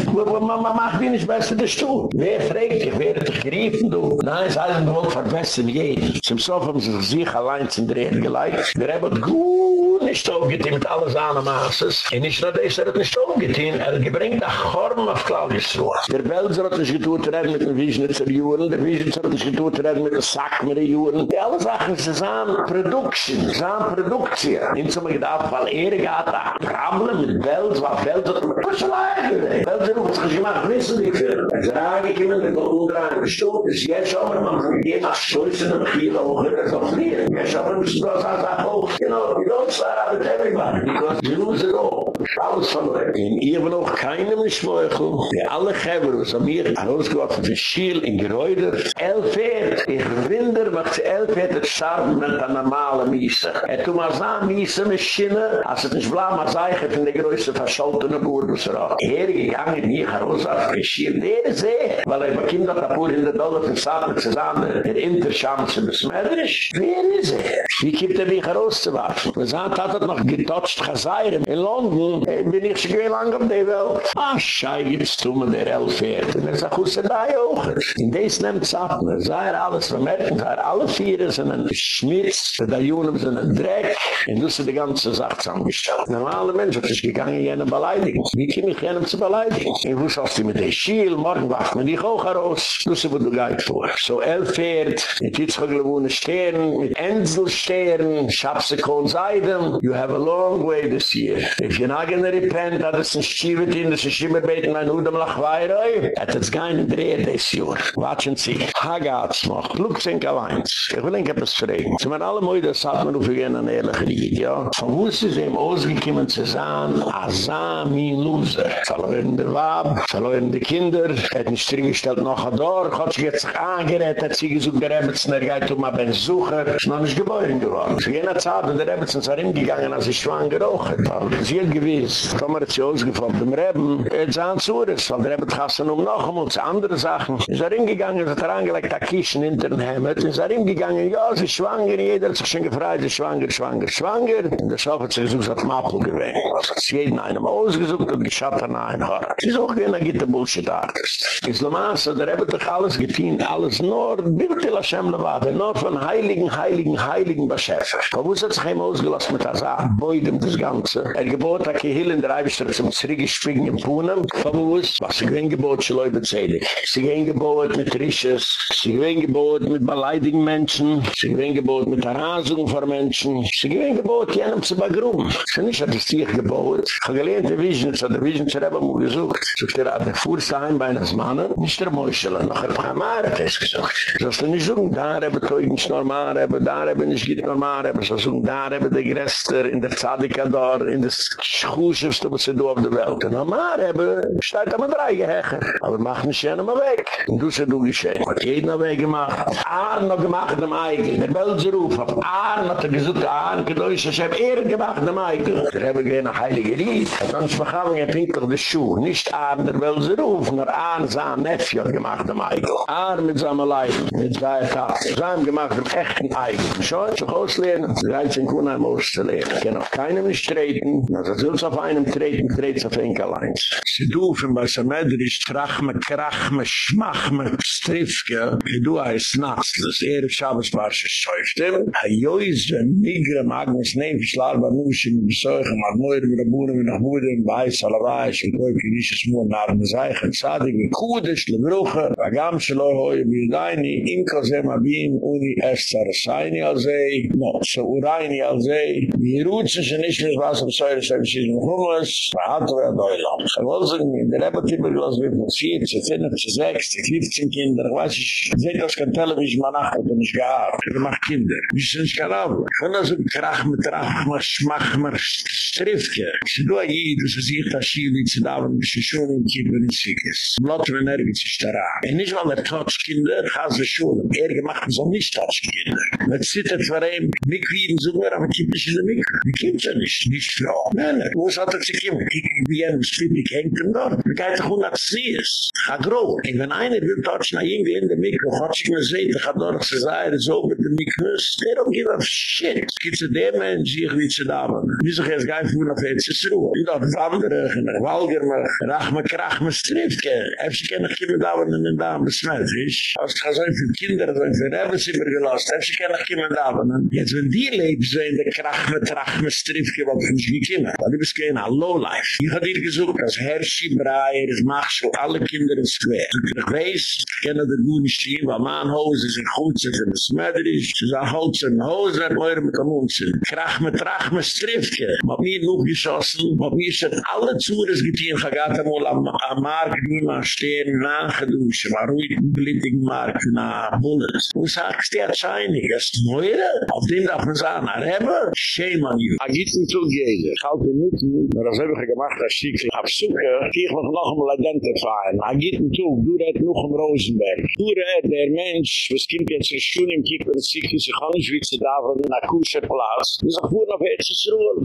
Man macht ihn nicht besser, der Stutt. Wer fragt dich, wer hat dich geriefen, du? Nein, es heißt, du wollt verbessern jeden. Zum sich allein zu drehen geleikt. Der Rebbe hat gut nicht aufgetein mit alles. Und nicht nur das, er hat nicht aufgetein. Er gebringt nach Chorm auf Claudius Ruhe. Der Belser hat nicht getuert, er mit dem Wiesnitzer Juren. Der Wiesnitzer hat nicht getuert, er mit dem Sack mit den Juren. Die alle Sachen, sie sahen Production, sie sahen Produktion. Mir gedacht, weil er gehad da Problem mit Bels, weil Bels hat mir Puschelei gewesen. Bels hat sich gemacht, wissen die für. Er ist reingekommen, der kommt unter einen Stuhl, ist jetzt schon mal, man kann gehen nach Schulz in einem Kiel hoch, das auch frieren. Jetzt schon mal, müssen wir uns einfach hoch. You know, you don't start out with everybody, because you lose it all. Alles verloren. Und ich bin auch keinem geschmeuchel. Die alle Geber, was an mir herausgeworfen für Schiel in Geräuder. elfer Ich winder, was elf Erd hat starben mit der normalen Miese. Er Et tu ma sa Miese mit Schinne, als es nicht blam als Eiche von der größte verscholtene Burdus. Er, er gegangen, ich herausgeworfen für Schiel. Der ist er. Weil er bekommt das Apur in der Dollar von Satan zusammen. Der Interscham zu besmetterisch. Wer ist er? Wie kippt er mich herauszuwerfen? Wir sahen, hat er noch getotcht Chazayren. In London äh, bin ich schon gewählt lang auf der Welt. Ah, schei, gibst du mir der. Und er sagt, wo ist denn da auch? In des nehmt Sattner, sei er alles vermerken, sei er alle vier sind ein Schmitz, der Jungen sind ein Dreck, und du sie die ganze Sache zusammengestellt. Normale Mensch hat sich gegangen, jene beleidigen. Wie kann ich jene zu beleidigen? Ich wusste, was die mit der Schiel, morgen wacht man dich auch heraus. Du sie, wo du gehit vor. So Elfert, mit Hitzchogelwohne Stern, mit Enzelstern, Schabsekon Seiden, you have a long way this year. If you're not gonna repent, that is a shivet in, das ist immer beten, mein Udam lach weiroi. Et in der Erde des Jür. Watschen Sie. Hagats noch. Luxink allein. Ich will Ihnen etwas fragen. Sie meinen alle Möde, das hat man auf jeden an ehrlich Ried, ja? Von wo ist es ihm ausgekommen zu sagen, Asami Loser. Verloren der Wab, verloren die Kinder, hat nicht drin gestellt noch ein Dorf, hat sich jetzt angerät, hat sie gesucht, der Rebetzin, er geht um ein Besucher, ist noch nicht geboren geworden. Zu jener Zeit, der Rebetzin ist er hingegangen, als ich schwanger gerochen. Sie hat gewiss, Tomer hat sie ausgefolgt dem Reben, er ist an Zures, weil der Reben gassen um noch einmal zu anderen Sachen. Ist er hingegangen, hat er angelegt, der Kischen hinter den Hemmet, ist er hingegangen, ja, sie ist schwanger, jeder hat sich schon gefreit, sie ist schwanger, schwanger, schwanger. Und der Schof hat sich gesucht, hat Mappel gewähnt. Was hat sie jeden einem ausgesucht und geschaut an ein Haar. Sie ist auch er gibt ein Bullshit-Artist. Islamas hat der Reben doch alles getein, alles nur, bitte Hashem lewade, nur von heiligen, heiligen heiligen Beschäfer. Aber wo ist das heim ausgelost mit der Sache? Beudem das Ganze. Er gebot, dass die Hillen der Eibischter zum Zirigespringen in Punem. Aber wo ist, was sie gewinn gebot, sie leu bezählig. Sie gewinn gebot mit Risches, sie gewinn gebot mit beleidigen Menschen, sie gewinn gebot mit Arrasung von Menschen, sie gewinn gebot, jenem zu bagrum. Sie nicht hat es sich gebot. Ich habe gelernt, der Vision, hat der Vision zu Rebbe mu gesucht. So ich der Fuhrstein bei eines Mannen, nicht der Mäuschel, noch ein paar Mare hat es gesucht. So hast du nicht so, da Rebbe teug nicht normal, Rebbe, da Rebbe nicht geht normal, Rebbe, so so, da Rebbe der Gräster, in der Zadikador, in der Schußefste, was sie do auf der Welt. Normal, Rebbe, steht am drei gehecher. Aber mach nicht jeden mal weg. Und du sie du geschehen. Hat jeden mal weg gemacht. Auf Ahren noch gemacht dem Eigen. Der Belseruf. Auf Ahren hat er gesucht, Ahren gedäuscht, ich hab er gemacht dem Eigen. Der Rebbe gehen nach Heilige Ried. Hat uns begaben, er pinkt doch die Schuhe. Nicht Ahren der Belseruf, nur Ahren sah Neffi hat gemacht dem Eigen. Ahren mit seinem Leib. Mit zwei Tagen. Sie haben gemacht dem echten Eigen. Schon, schon auslehnen. Sie reizt in Kuhnheim auszulehnen. Genau. Keinem nicht treten. Also soll's auf einem treten, dreht sich auf ein. Kalleins. Sie dürfen bei Samedrisch krachme, krachme, schmachme, strifke, wie du heißt nachts, er ist Schabbesparsche, schäuftem, ha jois, wenn migre, mag mis nehm, ich lal, ba nusch, in besäuchem, ha moir, mir abunem, in abunem, bei in muur, nar, ne seich, zadig, in kudisch, le bruche, agam, schelo, hoi, bildaini, in ma, abim, uni, es, zarsaini, alzei, no, so, ureini, alzei, mir rutsch, nisch, nisch, nisch, nisch, nisch, vischis, mi hummus, verhalte, wer doilam. Er wollte in der die Glas wird noch vier, zu finden, zu sechs, zu fünfzehn Kinder, ich weiß, ich sehe das kein Television, man hat das nicht gehabt. Ich mache Kinder. Ich sind nicht. Ich finde so krach mit Rach, mit Schmach, mit Striffke. Ich sehe, du hast hier, du siehst, das wie sie da, wenn sie schon in Kinder in sich ist. Blatt, wenn er geht sich daran. Und nicht, weil er tatsch Kinder, hat sie schon. Er gemacht, so nicht tatsch Kinder. Zittert vor ihm, mich wie in Sunger, aber kipp nicht in der Mikro. Die ja nicht, nicht Frau. Nein. Wo hat er sich immer? gegeben, wie er im Stippig hängt ihm dort. Man geht doch unab Snies. Ga grob. Und wenn einer will dort tatschen, ein Jüngel in der Mikro, hat sich mir seht, ich hat dort zu sein, so mit dem Mikro, they don't give a shit. Es gibt zu dem Mensch, ich will zu damen. haben. Wieso kann es gar nicht mehr auf jetzt zu Ruhe? Ich dachte, es andere, ich walger mich, rachme, krachme, Habe Hefst kann ich kommen da haben, in da haben, besmettisch. Als ich so viele Kinder, so viele Rebels übergelost, hefst kann ich kommen da haben. Jetzt, wenn die leben, so in der krachme, trachme, strifke, wo ich nicht gekommen. Dann gibt es keine Lowlife. Ich hatte dir gesucht, als Herrschi, Breyer, es macht so alle Kinder in Square. Ich weiß, ich kenne den guten Schien, weil mein Haus ist in Chutz, ist in Smedrisch, ist ein Holz in Haus, er meurer mit dem Unzinn. Krach mit Rach mit Striftke. Man hat mir noch geschossen, man hat mir schon alle Zures getehen, ich habe mal am, am Markt, wie man stehen, nachgeduschen, war ruhig im blittigen Markt, na Bullet. Und sagst du, erscheinig, das ist meurer? Auf dem darf man sagen, Rebbe, shame on you. Agiten zu gehen, ich halte mit, aber das habe ich gemacht a schickl absuche ich mach noch mal agente a gitn tog du red noch um rosenberg. Du red der mensch was kimt jetzt so schön im kicken sich diese ganze da von na kusche platz. Is a fuhr auf etze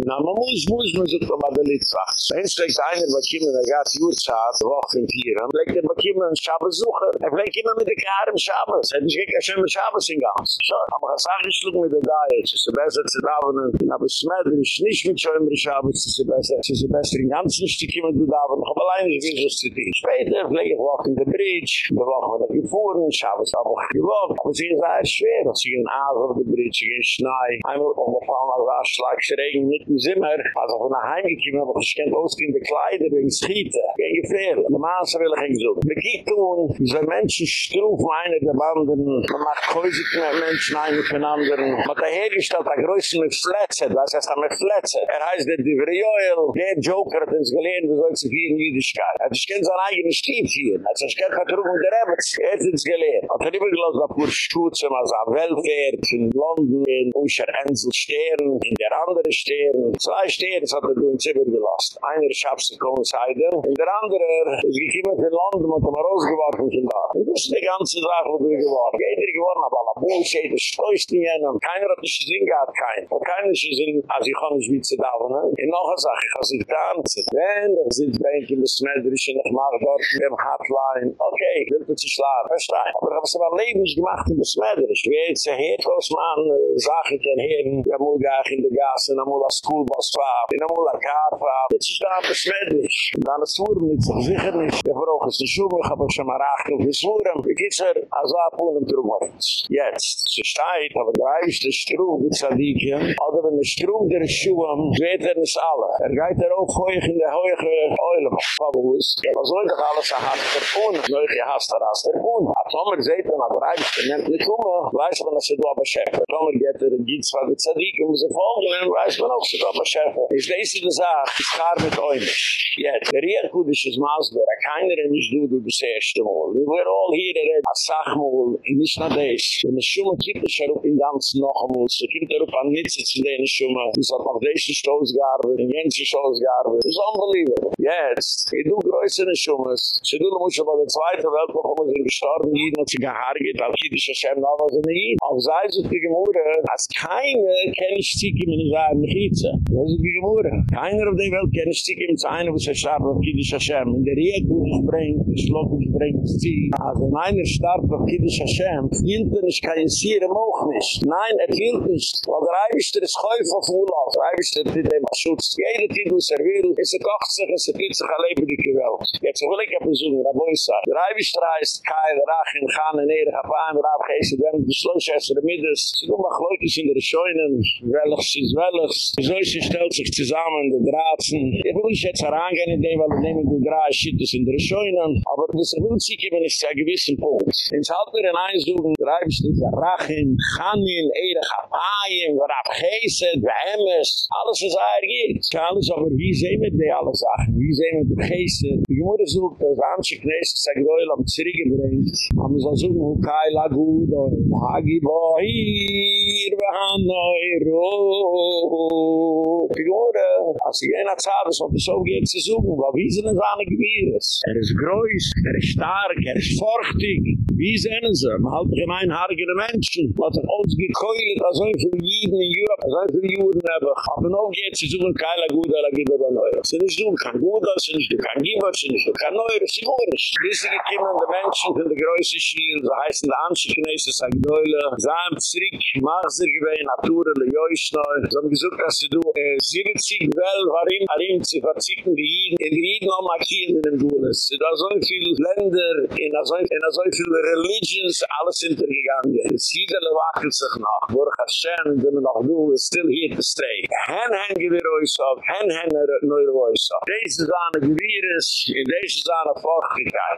na man muss muss man so von der litzach sens reis einer was kimt der gas jut zart in hier und legt er, der kimmen schabe suche. Er legt immer mit der Karem schabe seit er ich gek schön er mit schabe sin gas so aber sag ich schlug mit der da jetzt so besser zu da von na besmeden schnisch mit schön mit schabe ist besser ist besser in ganz nicht, die kommen, du da, aber noch allein, ich will so City. Später pflege ich walk in the bridge, wir walk der Gefuhren, Schabes hab ich gewollt. Aber sie ist sehr schwer, dass sie in Aas auf der Bridge, sie gehen Schnee. Einmal umgefallen als Aschlag, sie regen mit dem Zimmer. Als ich von nach Hause gekommen habe, ich kennt ausgehende Kleider wegen Schieten. Gehen gefährlich. In der Maße will ich ihn suchen. Wir gehen tun, so Menschen strufen einer der Banden, man macht häusig mit Menschen einen von anderen. Man hat hergestellt, der Größe mit Fletzer, was heißt er mit Fletzer? Er heißt der Diverioel, der Joker hat uns gelehrt, wir sollen hier in Jüdischkeit. Er hat sich kein sein eigenes Stief hier. Er hat sich kein Vertrug mit der Rebets. Er hat uns gelehrt. Er hat immer gelassen, dass wir Schuze, als er Welfare, in London, in Usher Ensel Stern, in der andere Stern. Zwei Stern hat er uns immer gelassen. Einer ist Schabse Kohlenseide, und der andere ist gekommen von London, und er rausgeworfen von da. Und das ist die ganze Sache, wo wir geworden. Jeder geworden, aber alle Bullshit, das stößt in jenen. Keiner hat nicht gesehen gehabt, kein. Und keiner ist gesehen, als ich kann nicht wie zu dauern. Und noch eine Sache, ich habe sich getanzt. Wenn, da sind Bänke, mit Smedrisch, und ich mache dort im Hotline. Okay, will das schlafen, verstehe. Aber ich habe es aber Leben nicht gemacht in Smedrisch. Wie jetzt ein Heerkosmann, sage ich den Herren, ja, muss ich in der Gasse, dann muss ich Schoolbus fahren, dann muss ich Kar fahren. Jetzt ist da ein Smedrisch. Und dann ist so sicher nicht. Ich brauche es nicht ich habe schon mal auf das Wurm. Wie geht's er? Ab und im Jetzt. Sie steht, aber drei ist der Strug, die Zadikien, oder der Strug der Schuhe, zweht er es alle. Er geht er auch hoch in der hohe Eule, Fabus. Ja, was soll doch alles an Hass der Puhn? Neuch je Hass der Hass der Puhn. A Tomer seht man, aber drei ist der Nennt nicht um, weiß man, dass er du aber schäfe. Tomer geht er in die zwei der Zadikien, muss er folgen, weiß man auch, er du aber schäfe. Ich lese die Sache, ich fahre mit euch. Jetzt, der Rierkudisches Masber, keiner in ich du, du das erste Mal. We were all here, er hat Sachmol, nicht nach des. Wenn es Schumme gibt, ist er up in ganz noch einmal. So gibt er up an Nitze zu den Schumme. Es hat noch des Stoß gearbeitet, in Jensi Stoß. Yakovs. It's unbelievable. Yes, he do groisene shumas. She do no musha ba de zweite welt, wo kommen sie gestorben, jiden hat sie gehaarget, al jidische Shem, na was in jid. Auf sei so die Gemurre, as keine kenne ich sie kiemen in seinem Mechitze. Das ist die Gemurre. Keiner auf der Welt kenne ich sie kiemen zu einer, wo sie starb, auf jidische Shem. In der Jek, wo sie springt, die Schlock, wo sie springt, sie. Also in einer starb, auf schem Shem, hinten ich kann ich sie auch nicht. Nein, er fehlt nicht. Weil der Eibischter ist Käufer von Olaf. Der Eibischter, die dem Schutz. Jede Titel, servier, viel, es kocht sich, es gibt sich eine lebendige Welt. Jetzt will ich aber sagen, da muss ich sagen, der Eiwischtrei ist kein Rache in Ghana, in Erich, auf einem Raab geheißen, wenn man beschlossen ist, in der Mitte, sie tun mal Leute in der Scheunen, welches ist welches, so ist sie stellt sich zusammen, die Drazen. Ich will nicht jetzt herangehen, in dem, weil ich nehme, du drei Schittes in der Scheunen, aber das will sie geben, ist ein gewissen Punkt. Jetzt halt mir in eins suchen, der Eiwischtrei ist Rache in Ghana, in Erich, auf einem alles ist er geht. Charles, aber wie sehen wir die alle Sachen? Wie sehen wir die Geissen? Die Gemüse sucht, dass Amtsche Knesse sei Gräuel am Zirige brennt. Aber man soll suchen, wo Kaila gut und Hagi boi. hier we aan neuro. Gehore, als ik een azade zal de zo geet ze zoeken, wat wie zijn ze aan de gewieres? Er is groeis, er is stark, er is vochtig. Wie zijn ze? Maar halt geen hargere menschen. Wat er ons gekoilet, als een van Jiden in Europa, als een van Juden hebben. Aber nog geet ze zoeken, keila goed, ala gibe ba neuro. Ze niet doen, kan goed, ze niet doen, kan gibe, ze niet doen, kan neuro, ze gewoon. Deze gekiemen de menschen van de groeise schiel, ze heißen de Anschekineses, Agdoile, Zahem Zrik, Mar mach sie gewähne, Nature, le Joisneu. Sie haben gesagt, dass sie du, 70 Well, warin, warin, sie verzichten die Jiden, in Jiden noch markieren in den Gules. Sie da so viele Länder, in so, viele Religions, alles hintergegangen. Sie da wackelt sich noch. Baruch Hashem, wenn wir noch du, is still here to stay. Hen hen gewir ois auf, hen hen neure ois auf. Deze is aan de virus, en deze is aan de.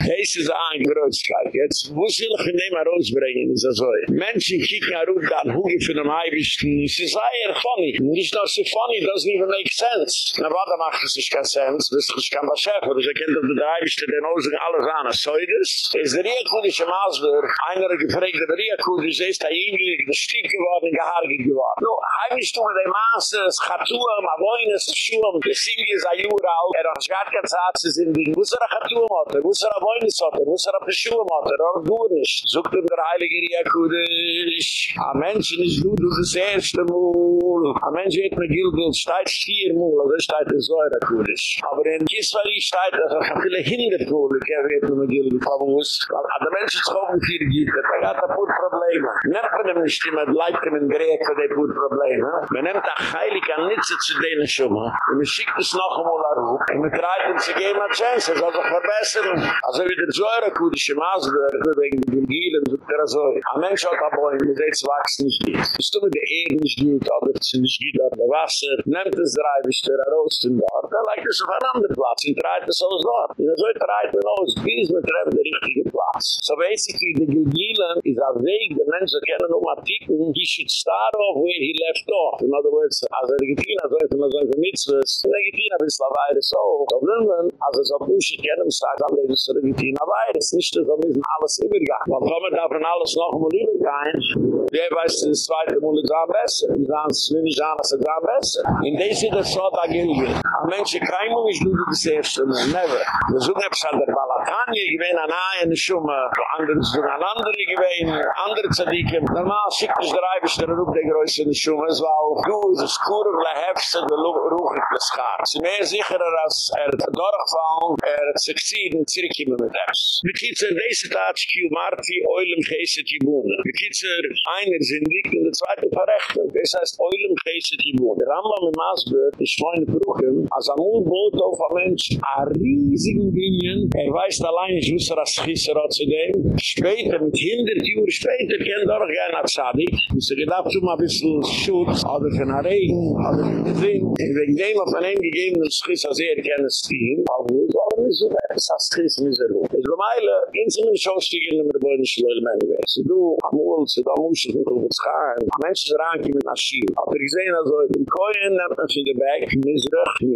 Deze is aan de grootschheid. Jetzt, wo will ich nehm maar ausbrengen, is dat zo. Menschen kicken er ook dan, von dem Eibischten. Es ist sehr funny. Nicht nur so funny, das nicht make sense. Na warte, macht es nicht kein Sens, das ist kein Beschäfer. Das erkennt auf der Eibischte den Ozen alles an, als Säudes. Es ist der Riakudische Masber, einer gefragt, der Riakudis ist ein Jünger, der Stieg geworden, gehargig geworden. Nun, Eibischte mit dem Maße, es Chatur, ma woines, es Schuam, der Singe ist ein Jura er hat gar kein Zatze sind, die ist Chatur hat, wo ist er ein Woines hat, er? wo ist er ein Schuam hat, er, er hat er? gut nicht. Sogt ihm der Heilige Riakudis, ein Mensch, nicht du, du das erste Mal, a Mensch hat mir Gilgul, steht vier Mal, also steht in Säure Kudisch. Aber in Kiswari steht, dass er viele hindert wohl, ich habe mir Gilgul, aber muss, weil der Mensch ist auch ein Vier gibt, er hat ein Probleme. Nehmt man nicht immer, bleibt ihm in Greg für die paar Probleme. Man nimmt auch heilig an Nitze zu denen schon mal, und man schickt es noch einmal an, und man treibt ihm zu geben eine Chance, er soll sich verbessern. Also wie der Säure Kudisch im wegen dem Gielen, so der ein Mensch hat aber, man sieht wachsen nicht geht. Es tut mir die Erde nicht gut, oder es nicht geht auf der Wasser, nehmt es drei, es der raus in dort, dann legt es auf einen anderen Platz, und treibt es aus dort. Und so treibt man aus, bis man trefft der richtige Platz. So basically, the Gielen is a Weg, der Mensch erkennen um Artikel, he should start off where he left off. In other words, als er getein hat, wenn man so ein Vermitzwes, er getein hat, ist Weires auch. So will man, als er so Bushi kennen, sagt, alle, ist er getein a Weires, nicht so müssen alles übergehen. Weil kommen davon alles noch mal übergehen, der weiß, das zweite Mal ist am besser. Die sagen, es will nicht an, es ist am besser. In dem Sinne, das so da gilge. Ein Mensch, kein Mal ist nur das erste Mal, never. Wir suchen etwas an der Balatanie, ich bin an eine Schumme, andere sind an andere gewesen, andere Zadikim. Normal schickt es der Eibisch der Rup der Größe in Schumme, es war auch du, es ist Kure la hefse de ruch ik beschaar. Ze meer sicherer als er doorgefallen, er het succeed in zirkiemen met ems. We kiezen deze taats kiu marti oilem geese tibune. We kiezen einer zindig in der zweite Verrechnung. Das heißt, Eulen geschät die Wohnen. Rambam im Asbert ist vorhin gebrochen, als er ein Unbot auf ein Mensch ein riesigen Dingen. Er weiß allein, ich wusste, dass ich hieß er auch zu dem. Später, mit hundert Jahren später, kann doch er auch gerne abschadig. Und sie er gedacht, schon mal ein bisschen Schutz, oder für den Regen, oder für den Wind. Und wegen dem auf einen gegebenen Schiss, als er kann es stehen, aber wir sollen nicht so dass das Schiss müssen wir tun. Es war meine, insofern schon stiegen, wenn wir wollen, dass wir wollen, dass wir wollen, dass wir wollen, dass wir wollen, dass wir wollen, dass wir wollen, dass wir wollen, dass wir wollen, dass wir wollen, dass wir wollen, dass wir wollen, Mensch ist ranke mit Aschil. Aber ich sehe, also, in Koyen nimmt man von der Back, von der, von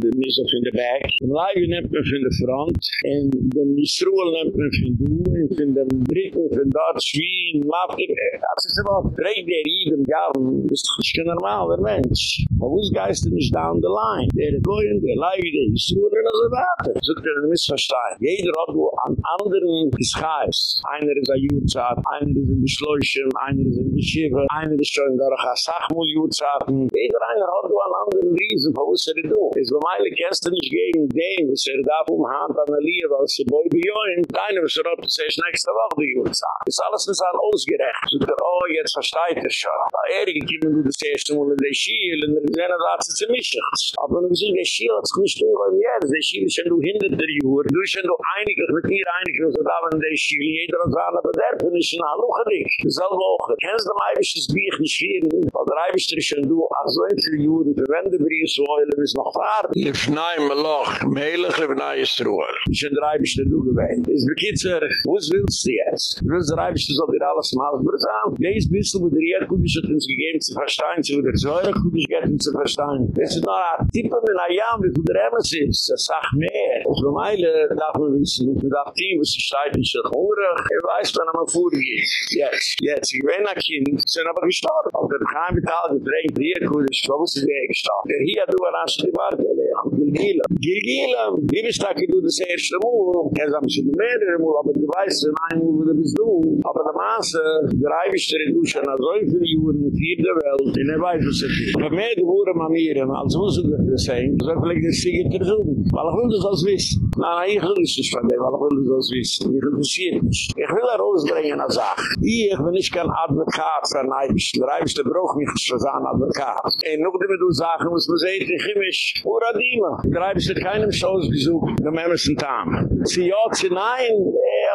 der Misrach von der Back, in man von der Front, in dem Misruel nimmt man von du, in von dem Dritten, von dort, Schwien, Mafke, das ist immer, drei der Rieden, ja, das ist nicht kein normaler Mensch. Aber wo ist Geist nicht down the line? Der Koyen, der Leiwe, der Misruel, und so weiter. So kann man missverstehen. Jeder hat wo an anderen Gescheiß. Einer ist ein Jurzat, einer ist in die Schläuchen, einer ist in die Schiffe, einer ist schon in der Sachmul Jurzaten. Jeder einer hat wo an anderen Riesen, wo ist er do? Es war meine Käste nicht gegen den, was er darf um Hand an der Liebe, als er boi bejoin. Keiner, was er hat, das ist nächste Woche die. Das ist alles mit seinem Ausgerecht. So, oh, jetzt versteht er schon. Da er gekommen, du das erste Mal in der Schiel, in der zijn het laatste te mischen. Aber nun sind die Schiele, het is niet zo goed meer. Die Schiele zijn door hinder der Juur. Die zijn door eindig, met hier eindig, als het aan die Schiele. Jeder hat seine Bederfnis in Hallogerik. Zelf auch. Kennst du dem Eibisches schieren? nicht schweren? Weil der Eibisch ist schon du, ach so ein für Juren, für wenn der Brief so heule, bis noch fahrt. Lefnei Meloch, Melech, Lefnei Yisroel. Ist schon der Eibisch der du gewähnt. Ist bekitzer, was willst du jetzt? Willst der Eibisch, du soll dir alles im Halsbrüß an? Geist bissl, wo der Erdkudisch hat uns gegeben, zu verstehen, zu der Säure, kudisch geht uns zu verstehen. Das ist noch ein Tippe mit einer Jam, wie du der Emmes ist. Das sagt mehr. Auf der Meile darf man wissen, du darf die, was die Steine ist, der Hurig. Er weiß, wann er mal vorgeht. Jetzt, jetzt. Ich bin ein Kind, sind aber gestorben. Auf der Heimbetal gedrängt, die Erdkudisch, wo ist der gestorben? Der hier, du warst die Warte, Gilgilam. Gilgilam. Wie bist du das erste Mal? Er sagt, schon mehrere Mal, aber du weißt, in einem Mal, wo du bist du. Aber der Maße, der Eibisch der Dusche nach so vielen Jahren in vier Welt, in er weiß, was er ist. Aber mehr gewohren an mir, als muss ich das sagen, so vielleicht das zu tun. Weil ich will das als wissen. Nein, ich will das nicht von dem, weil ich will das als wissen. Ich interessiere mich. Ich will er rausbringen als Sache. Ich bin nicht kein Advokat für ein Eibisch. Der Eibisch, der braucht mich für so ein Advokat. Und noch die du sagen, muss man sehen, ich bin mich, Uradima. Der Eibisch hat keinem Schoß besucht, der Memmersen Tam. Sie ja, sie nein,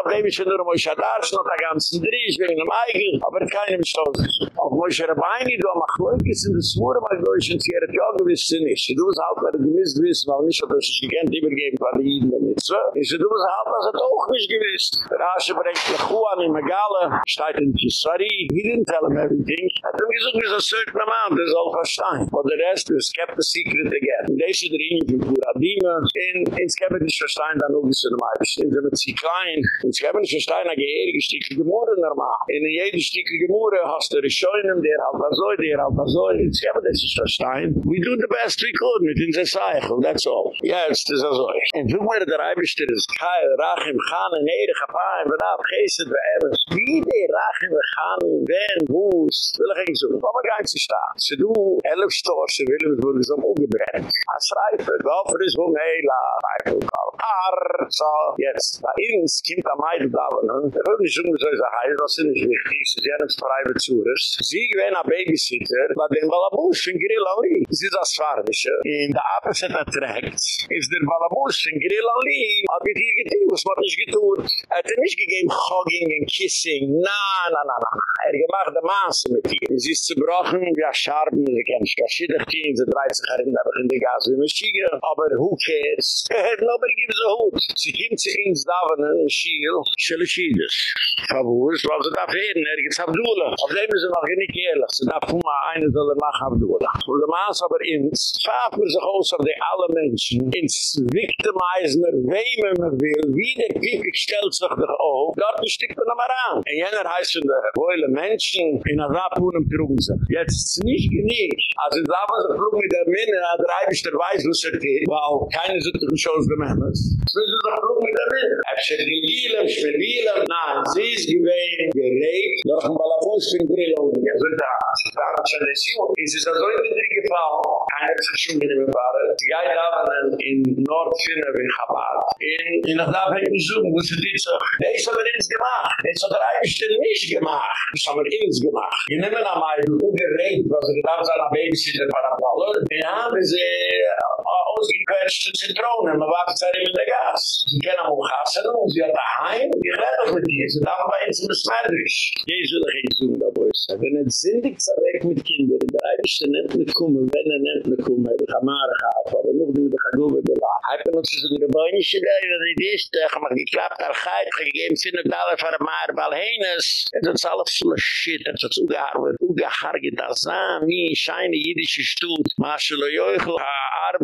auf dem ich nur Moshe Adarsch, noch der ganzen Dries, wegen dem Eigen, aber keinem Stoß. Auf Moshe Rabbeini, du am Achleukes in der Smure, weil du ich uns hier, ja gewiss sie nicht. Du musst halt, weil du gewiss wissen, weil nicht, dass ich gekannt übergeben von den Jiden damit. So, ich du halt, was hat auch nicht gewiss. Der Asche bringt die Chuan in Megale, steht in Kisari, he didn't tell him everything. Hat ihm gesagt, wie so ein certain amount, das soll verstehen. But the rest is kept the secret again. Und das ist der Ingen von Kuradima, in, in Skebet nicht verstehen, dann noch bisschen mal bestimmt, wenn sie klein, in Skebet nicht verstehen, eine geheirige Stücke Gemurre normal. In jede Stücke Gemurre hast du Rischoinen, der was soll, der halt was soll, in Skebet nicht verstehen. We do the best we could mit in der Zeichel, that's all. Jetzt ist das so. Und so war der Eibischter, das Kai, Rachim, Chane, Nere, Chapaim, Benab, Geset, Beemes, wie die Rachim, Chane, Wen, Wus, will ich so. Aber gar nicht stark. Sie du, elf Storche, will ich, wurde so umgebrennt. Als Reife, Goffer ist wo Meila, Reife, Ar, so, jetzt, bei uns, kommt am Eidl da, ne? Der wird nicht so, so er heil, das ist nicht wichtig, sie sind ein Freibe Zures. Sie gewähnen ein Babysitter, bei dem Balabusch in Grill Ali. Sie ist das Schwardische. In der Opposite Attract ist der Balabusch in Grill Ali. Hat mit ihr getan, was man nicht getun. Er hat nicht gegeben Hugging and Kissing. Na, na, na, na. Er gemacht der Maße mit ihr. Sie ist zerbrochen, wie Scharben, sie kennt sich gar sie dreht sich herin, da in die Gas wie Maschige. Aber who cares? Nobody gives a hoot. Sie kommt zu uns da, in Schiel, Schille Schiedes. Verwurst, weil sie darf reden, er gibt Abdullah. Auf dem ist er noch nicht ehrlich. Sie darf nur eine soll er machen Abdullah. Und der Maas aber ins, fafen sich aus auf die alle Menschen, ins Victimizen, wem man will, wie der Pipik stellt sich doch auf, dort bestickt man aber an. Und jener heißt von der Beule Menschen, in der Rapunem trugen sich. Jetzt ist es nicht genieg. Also in sich flug mit der Minne, der Reibisch der Weiß, was er geht, weil keine sind doch schon aus dem Hemmes. Es müssen sich flug mit der Minne. Efter die Gielem, Schmerwielem, na, sie ist gewähnt, gereikt, noch ein Balabus für den Grill, und ich so da, da hat schon das Juh. Es ist also in der Drige Fall, einer ist schon in dem Fall, die geht da in Nord-Finne, in Chabad, in, in der Dach, in Zoom, wo sie dit so, das haben wir ins gemacht, das hat der Eichstelle nicht gemacht, das haben wir ins gemacht. Wir nehmen einmal, du gerät, was er gedacht hat, ein Babysitter, Parapalle, den haben sie ausgequetschte Zitronen, man wacht zwar immer der Gas. Sie kennen am Ochassen und sie hat daheim, ich rede mit ihr, sie darf bei uns in Smerdisch. Jesu, da geht es da wo ich sage, wenn er zindig zahweg mit Kindern, der Eibischte nicht mit kommen, wenn er, er nicht mit kommen, er kann Mare gehaf, aber noch die mit der Chagube, der Lach. Heipen uns so ein Rebäunische, der ist ein Rebäunische, der hat geklappt, er hat gegeben, 500 Dollar für ein Mare, weil hein ist, ist alles so shit, das ist ugeharget, ugeharget, das ist ein, nie, scheine jüdische Stutt, maschel, joichel,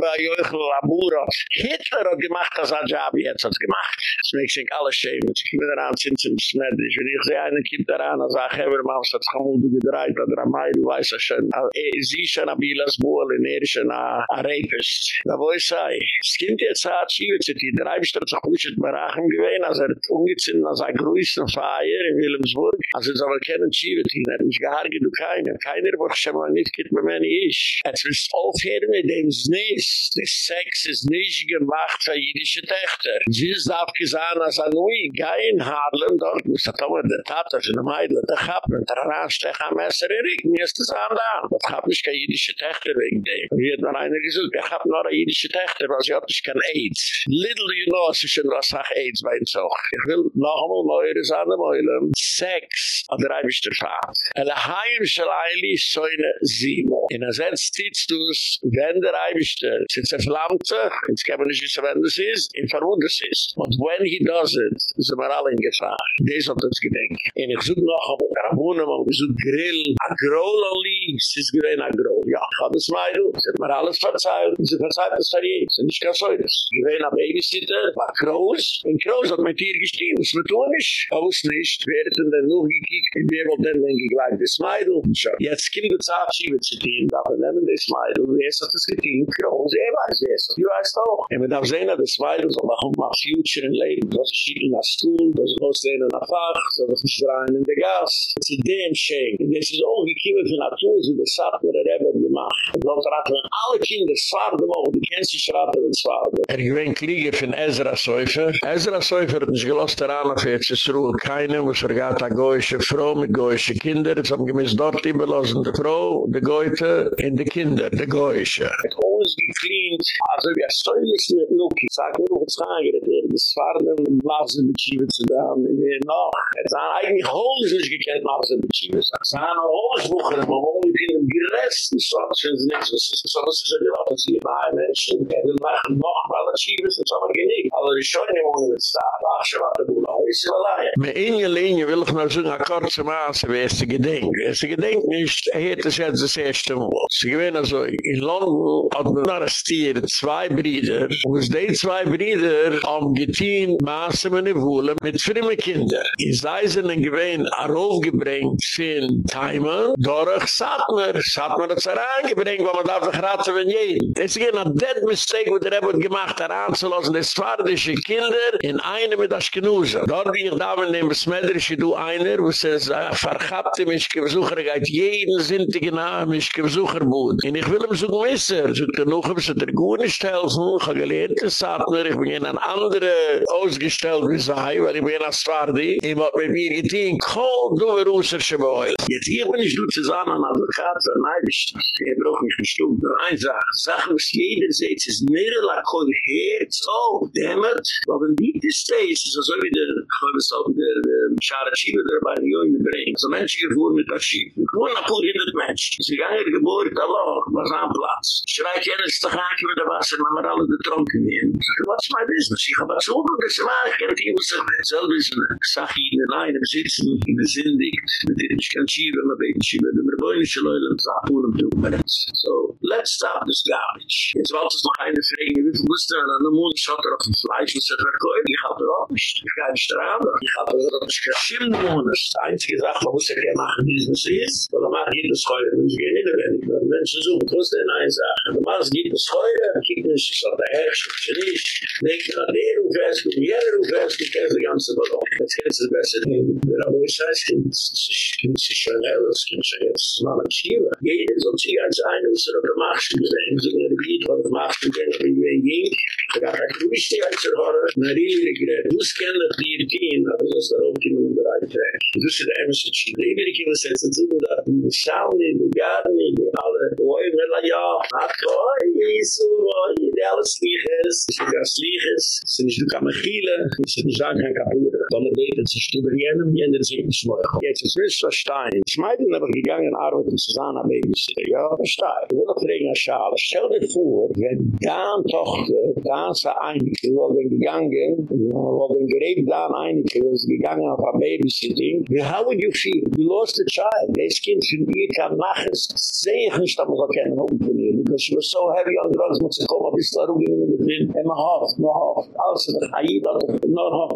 ha, arba, joichel, labura. Hitler hat gemacht, das hat Jabi jetzt hat gemacht. Das möchte sich alle schämen. Ich komme daran, sind sie Smedrisch. Wenn ich sehe, einen kommt daran, sage ich, hey, man hat sich mal gedreht, oder am du weißt ja schon, sie ist schon ein Bilas Bohl, und er ist ein Rapist. Da wo ich sage, es kommt jetzt hart, sie wird sich, der Reibster hat sich gut mit Barachen gewesen, als er umgezogen, als er größten Feier in Wilhelmsburg. Also es aber kennen Schiebetin, er hat mich gehargert, du keiner. Keiner, wo ich schon mal nicht, geht mir mehr nicht. Jetzt wirst du aufhören mit dem Sniss, des Sex ist nicht gemacht für jüdische Töchter. Sie ist aufgesehen, als er nur in Gein Harlem dort, muss er kommen, der Tate von der Meidl, der Chappen, der Ranstech am Messer in Rik, mir ist das an da. Das hat nicht keine jüdische Töchter wegen dem. Wie hat man einer gesagt, der hat noch eine jüdische Töchter, weil sie hat nicht kein AIDS. Little you know, sie schon was sagt AIDS bei uns auch. Ich will noch einmal neuere Sachen wollen. Sex hat der Eibisch der Fahrt. Ele heim shall eili soine Simo. In sense, titst du's, wenn der Eibisch der, sind sie verlammte, ins kämen nicht wissen, wenn das ist, in ist. Und when he does it, sind wir alle in Gefahr. Das hat uns gedenkt. Und ich such noch, ob er wohnen, ob ich Grill, a Groll an Liebs, ist. Ja, ich hab das Meidl, sind mir alles verzeiht, sie verzeiht das da jetzt, und ich kann so das. Gewähne a Babysitter, war Kroos, und Kroos hat mein Tier gestiegen, was man tun ist. Aber es nicht, wer hat denn dann gekickt, und wer wollte denn, wenn ich gleich das Meidl, Jetzt kommt die Zeit, schiebe zu tun, da wir nehmen das Meidl, wer hat das getan, Kroos, er weiß, ist das, du weißt auch. Und man darf sehen, dass das Meidl so machen, mal Future in Leben, dass ich schicken nach School, dass ich aussehen in der Fach, dass ich nicht in der Gas. It's a damn shame. Und das ist auch gekommen von Natur, so das hat mir der Rebbe gemacht. Er dort er hatten alle Kinder Svarden auch, die kennen sich Svarden und Svarden. Er gewinnt Klieger von Ezra Seufer. Ezra Seufer hat uns gelost der Anlauf jetzt, es ruhe keinem, was er gab da goische Frau mit goische Kinder, es haben gemiss dort überlassen, die Frau, die Goite und die Kinder, die goische. Er hat uns gekleint, also wie steuern uns mit Nuki, sagen wir noch ein Zahngerät, er ist Svarden, Blasen zu da, wir noch, er es sahen eigentlich Holes nicht gekannt, Blasen mit Schieven, er sahen auch Holes buchen, aber wo wir können, größten Sorts, wenn sie nichts wissen, so was ist er gelaufen, sie bei Menschen, er will machen noch mal ein Schiebe, das haben wir genickt. Aber die Scheune wohnen mit Star, ach, schon mal der Bula, ist ja allein. Me inje Linie will ich noch so eine kurze Maße, wie es sie gedenkt. Es sie gedenkt nicht, er hätte es jetzt das erste Mal. Sie gewinnen also, in London hat man arrestiert zwei Brüder, und die zwei Brüder am getein Maße meine Wohle mit fremde Kinder. In Seisen gewinn aufgebringt fin Timer, durch Satmer. Hat es herangebringt, wo man darf sich raten von jedem. Das ist ein dead mistake, wo der Rebbe gemacht hat, anzulassen, das fahrdische Kinder in eine mit Aschkenuse. Dort ging ich da mit dem Smedrische, du einer, wo es ist, äh, verchappte mich, gebesucher, geht jeden sintige Namen, mich gebesucher boot. Und ich will ihm so gewisser, so genug, ob es der Gune helfen, ich habe gelernt, das Satmer, ich bin in ein andere ausgestellt, wie sei, weil ich bin als Fardi, ich hab mit mir getein, kol, du, wir russer, scheboil. Jetzt hier bin ich du zusammen, an Advokat, an Eibisch, ich brauch mich bestimmt, nur ein Sach, Sachen, was jeder sieht, es ist nirre, la koi herz, oh, dammit, aber wenn die das Stays, ist so wie der, ich glaube, es auch der, der, Schare Schiebe, der bei den Jungen bringt, so Menschen gefuhr mit der Schiebe, ich wohne nach Pur hinter Menschen, sie hier geboren, da loch, was am Platz, schreit jenes, da gake mit der Wasser, man alle getrunken werden, what's my business, ich hab so, das war, ich kann die Musse, selbe ist eine Sache, in einem sitzen, in der mit dem ich kann mit dem ich schieben, mit dem Beunische Leule, und Apunem zu bereits. So, let's stop this garbage. Jetzt wollte es noch eine Frage, wie viel Guster an einem Mund schaut er auf dem Fleisch, was er verkauft? Ich hab er auch nicht. Ich kann nicht dran, ich hab er auch nicht geschimt Mund. Das ist die einzige Sache, man muss ja gerne machen, Business ist, weil er macht jedes Heuer, wenn ich gerne wenn ich mit Menschen suche, ich muss denn eine Sache. Man Mann ist jedes Heuer, kiek nicht, ich soll der Herrsch, ich nicht, denke an der Rufers, um jeder Rufers, ich kenne die ganze Ballon. Jetzt geht es besser, wir haben uns heißt, es ist schon hell, es ist schon jetzt, es ist mal ein Schieber. jeder soll sich ganz ein, was er auf der Macht gesehen, so ein Gebiet, was der Macht gesehen, ich bin gewinn ging, ich habe ein Kruiste als er horre, na riele gerät, du scanne dir gehen, aber das ist darauf gekommen, der Eintrag. Du sie da immer so schief, die Ebene kommen, sie sind zu tun, da schauen die, die Garten, die alle, oi, mela, ja, ach, oi, Jesu, oi, die alles Lieges, die sind ganz Lieges, sie nicht du kann die sind nicht sagen, kann kapure, sondern beten, sie stüber jenem, jener sind nicht schmöch. Jetzt ist Mr. Stein, ich meiden, aber gegangen, arbeiten zusammen, aber Babysitter. Ja, verstaan. Ik wil het brengen aan Schalen. Stel dit voor, wenn Daan tochter, Daan zijn eindig, die gegangen, die worden gereed Daan eindig, die worden gegangen op haar Babysitting. How would you feel? You lost the child. Deze kind van hier kan nacht eens zeggen, dat we wel kennen om te leren. Because she was so heavy on drugs, moet ze komen op die sterren gingen met de vriend. En mijn hoofd, mijn hoofd. Alles is er, hij dat, nor hoofd.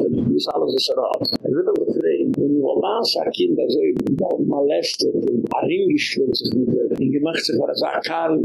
Alles is er hoofd. Ik wil het. wenn wir lasen, ein Kind, also ich bin da und molestet, und ein Ring geschlossen, und ich mache sich, was ein Karl,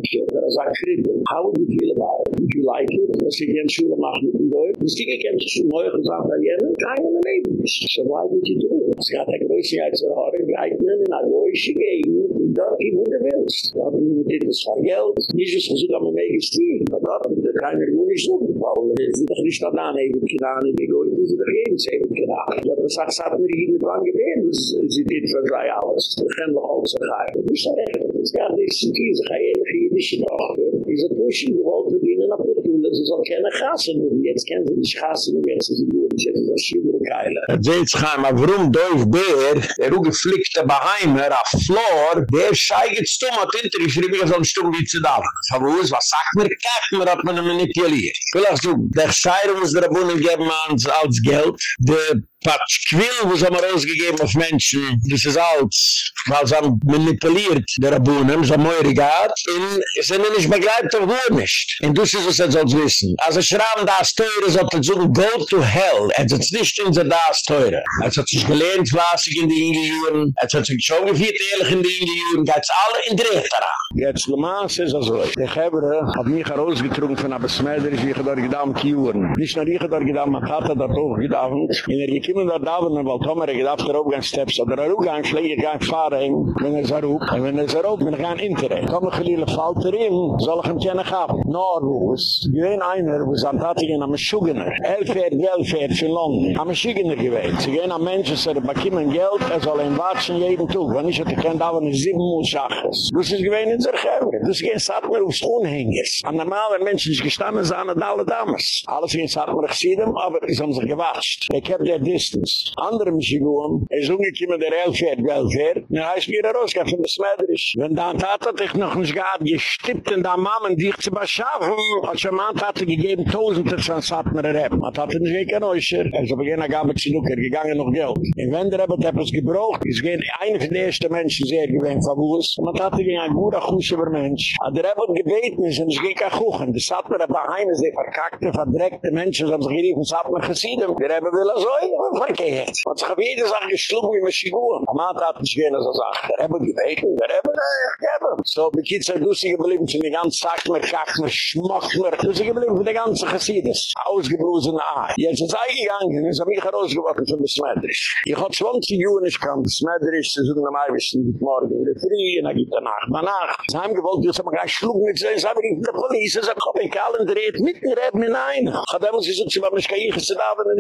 as I feel. How would you feel about it? Would you like it? Was ich gern Schule machen mit dem Deutsch? Was ich gern Schule machen mit dem Deutsch? Keine Leben. So why did you do it? Es gab eine Größe, als er hat einen Geigenen in eine Größe gegeben, die dort ihm unterwählst. Da haben wir mit dem das Vergelt. Ich muss versuchen, aber mehr ist die. Aber dort haben wir keine Ruhe nicht so. Weil wir sind doch nicht da an einem in der Deutsch, wir sind doch jeden Zehn Kinder. Ich habe gesagt, es hier nicht lang gewähnt. Sie did für drei alles. Wir können noch alles ergeben. Ich sage, es gab nichts zu tun. Sie gehen hier nicht hin. Tochter, die sind pushen, die wollen verdienen, ab und zu, sie so keine Gassen nehmen. Jetzt kennen sie nicht Gassen nehmen, jetzt sind sie nur, ich hätte das schiebere Keile. Jetzt gehen wir, warum Dolph Bär, der ungeflickte Beheimer, auf Flor, der scheigert stumm, hat hinter, ich schrieb mir so ein Stumm, wie zu da. Aber wo ist, was sagt mir, kach mir, hat man ihn nicht. Ich will auch so, der Scheirung ist der Abunnen geben, als Geld, der Patschquill, wo sie mal rausgegeben auf Menschen, das ist alles, weil sie manipuliert, der Abunnen, so gehad, und sie sind nicht begleibt, auch wohl nicht. Und das ist, was sie soll wissen. Also schrauben das teure, so zu sagen, go to hell, es ist nicht in der das teure. Es hat sich gelernt, was ich in die Ingejuren, es hat sich schon geführt, ehrlich in die Ingejuren, geht es alle in der Rechter an. Jetzt, Le Mans ist also, der Gebre hat mich herausgetrunken von einer Smeder, ich habe dort gedammt, Kiuren. Nicht nur ich habe dort gedammt, man hat dort auch gedammt. In der dort da, weil Tomer gedacht, der Aufgangssteps, oder der Aufgangsschläge, ich gehe fahren, wenn er so rup, und wenn er so rup, wenn er gar in Internet. Tomer geliehen, fällt er in, soll ich ihm kennen gehabt. Norwus, gewinn einer, wo es an Tatigen am Schugener, Elfert, Welfert, für London, am Schugener gewinn. Sie gehen an Menschen, sie bekommen Geld, er soll ihn watschen jeden Tag, wenn ich hätte kennt, aber nicht sieben Muss Schachtes. Das ist gewinn in der Gebre. Das gehen satt mir aufs Unhängers. An normalen Menschen ist gestanden, sahen alle Dames. Alles gehen satt mir gesehen, aber sie haben sich gewatscht. They kept their distance. Andere Mischiguam, er ist umgekommen der Elfert, Welfert, und er heißt mir raus, der Smedrisch. Wenn da ein Tat hat ich noch nicht gehabt, gestippt in der Mammen, dich zu beschaffen, als er Mann hat er gegeben, tausende von Satmer Reben. Man hat er nicht gekan Oischer, er ist aber gerne gab mit Zinuker, gegangen noch Geld. Und wenn der Rebbe etwas gebraucht, ist gehen eine von den ersten Menschen sehr gewähnt von Wuss, man hat er gegen ein guter, kuschiger Mensch. Aber der Rebbe gebeten ist, und es ging kein Kuchen. Das hat mir aber eine, die verkackte, verdreckte Menschen, die haben sich geriefen, das hat mir gesieden. Der Rebbe will er so, verkeerd. Want ze hebben jede zaak geschlugen wie Mashigoen. Amaat had niet geen zo'n zaak. Daar hebben we gebeten, daar hebben we gegeven. Zo bekijkt zijn dus geblieben van de ganze zaak met kak, met schmak, met... Dus geblieben van de ganze gesiedes. Ausgebrozen A. Je ze er zei gegangen, en ze er hebben mich rausgewakken van besmetterisch. Je gaat zwanzig uur niet kan besmetterisch, ze zoeken naar mij wissen dit morgen in de drie, en dan geht er de nacht na nacht. Ze hebben gewollt, dus hebben gaan schlugen met ze, ze hebben in de police, ze hebben in kalendreet, mitten reben in een. Gaat hebben ze zoeken, ze hebben mich kan hier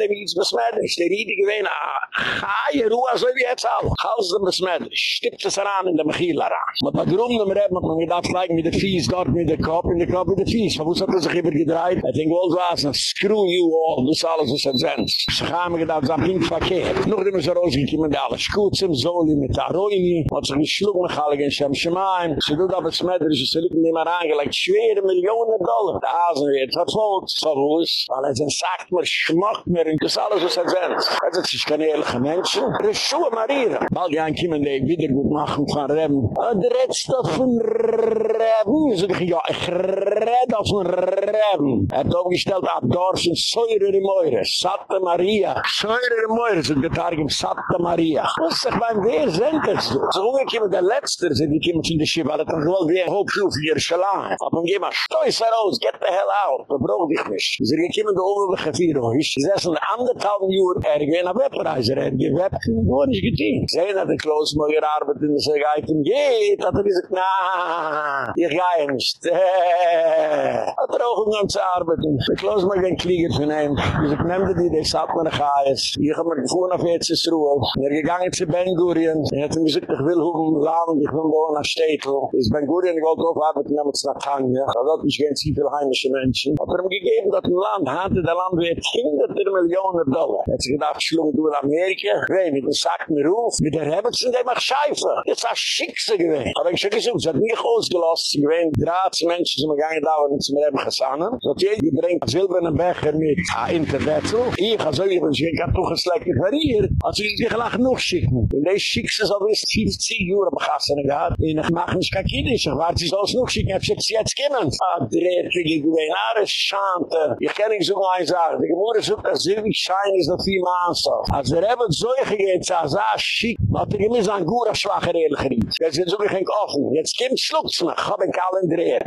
hebben iets besmetterisch. Riede gewähne, ah, ja, Ruhe, so wie jetzt alle. Haus dem Besmeidrisch, stippt es heran in der Mechila ran. Man hat drum dem Reb, man gedacht, gleich mit der Fies, dort mit der Kopf, in der Kopf mit der Fies. Man wusste, hat er sich übergedreht. Ich denke, wohl was, screw you all, das alles, was er sendt. Sie haben gedacht, das ist ein verkehrt. Noch dem ist er rausgekommen, der alle Schuzen, Soli mit der Aroini, hat sich geschluckt, mit alle gehen, Shem Shemaim. Sie tut aber Smedrisch, sie liegt nicht mehr angelegt, schwere Millionen Dollar. Der Asen wird verfolgt, so wuss, weil er sagt mir, schmockt mir, das alles, was er sendt. Also es ist keine ehrliche Menschen. Er ist Schuhe Marieren. Bald ja ein Kiemen, der ich wieder gut machen kann, Reben. Und redst doch von Reben? Ah, sag ich, ja, ich red auf von Reben. Er hat aufgestellt, ab Dorf sind Säure im Meure. Satte Maria. Säure im Meure sind getarg im Satte Maria. Muss ich beim Wehr senden, so. So unge Kiemen, der Letzter sind die Kiemen in der Schiebe, aber dann wollen wie ein Hochschuh für ihr Schalein. Aber geh mal, stoiß heraus, get the hell out. Wir brauchen dich nicht. Sie gekiemen da oben, wir gefieren euch. Sie sind anderthalb Jahre, er gewinn a Webreiser, er gewinn a Webreiser, er gewinn a Webreiser. Zehna de Kloosmoger arbeit in se geitem geet, hat er gesagt, naaah, ich gehe nicht. Äh, hat er auch umgang zu arbeiten. De Kloosmoger kliegert von ihm. Ich sag, nehmte die, der satt meine Chais. Ich hab mir gefuhren auf jetzes Ruhe. Er gegangen zu Ben-Gurien. Er hat ihm gesagt, ich will hoch im Land, ich will wohnen nach Städtel. Ist Ben-Gurien gewollt auf arbeiten, nehmt nach Tanja. Er da dort ist ganz viel heimische Menschen. Hat er ihm gegeben, dass ein Land, hatte er der Land wert 100 Millionen Dollar. Er hat sich gedacht, schlung du in Amerika. Wei, mit dem Sack mir ruf. Mit der Rebelsen, der macht Scheife. Das war Schickse gewesen. Aber ich schon gesagt, es hat mich ausgelost. Sie gewesen, drei Menschen sind mir gegangen da, und sie mir gesannen. So hat jeder gebringt, silberne Becher mit Internet. Ich habe so, ich habe doch ein Schlecker für ihr. Also ich habe gleich noch schicken. Und das schickste so bis 50 Jahre begassen gehabt. Und ich mache nicht kein. Ich warte, sie soll es noch schicken. Ich habe sie jetzt kommen. Ah, dreht, ich gewinne. Alles schante. Ich kann nicht so mal sagen. Die Gemüse sucht, dass sie wie schein ist noch viel Maße. Als er eben so ich gehen, so ich sage, schick, hat er gemiss an Gura schwache Rehle geriet. Er ist jetzt so ich Kochen, jetzt kommt Schluck zu mir, ich habe ihn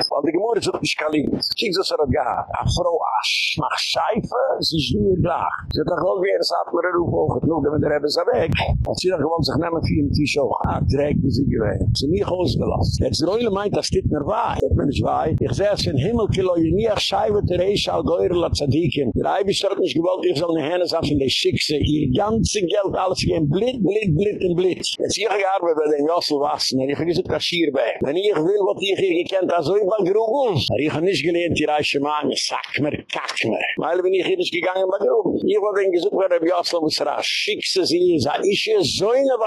weil die Gemüse ist nicht kalendriert. Schick so, so er hat gehabt, eine Frau, Mach Scheife. Sie nie gleich. Sie hat doch auch wieder, es hat mir ein Ruf hoch. Wenn der Rebbe ist weg. Und sie hat gewohnt sich nehmen für den Tisch auch. Ah, direkt wie sie gewähnt. Sie mich ausgelassen. Jetzt Reule meint, das steht mir wahr. Das mir nicht wahr. Ich sehe es in Himmel, kilo, je nie ach Scheibe, der Reis, al Geure, la Tzadikin. Der Eibisch hat nicht gewollt, ich soll eine Hände in der Schickse. Ihr ganze Geld, alles gehen blit, blit, blit blit. Jetzt ich gearbeitet bei den Jossel Wassen. Ich das hier bei. Wenn ich will, was ich hier gekannt, also ich war grubel. Ich habe nicht gelernt, die Reiche Mann, sag mir, kack mir. Weil bin ich hier nicht gegangen, grubel. Ich habe den gesucht, wer der Jossel was rasch. Schickse sie ist, ich ist so eine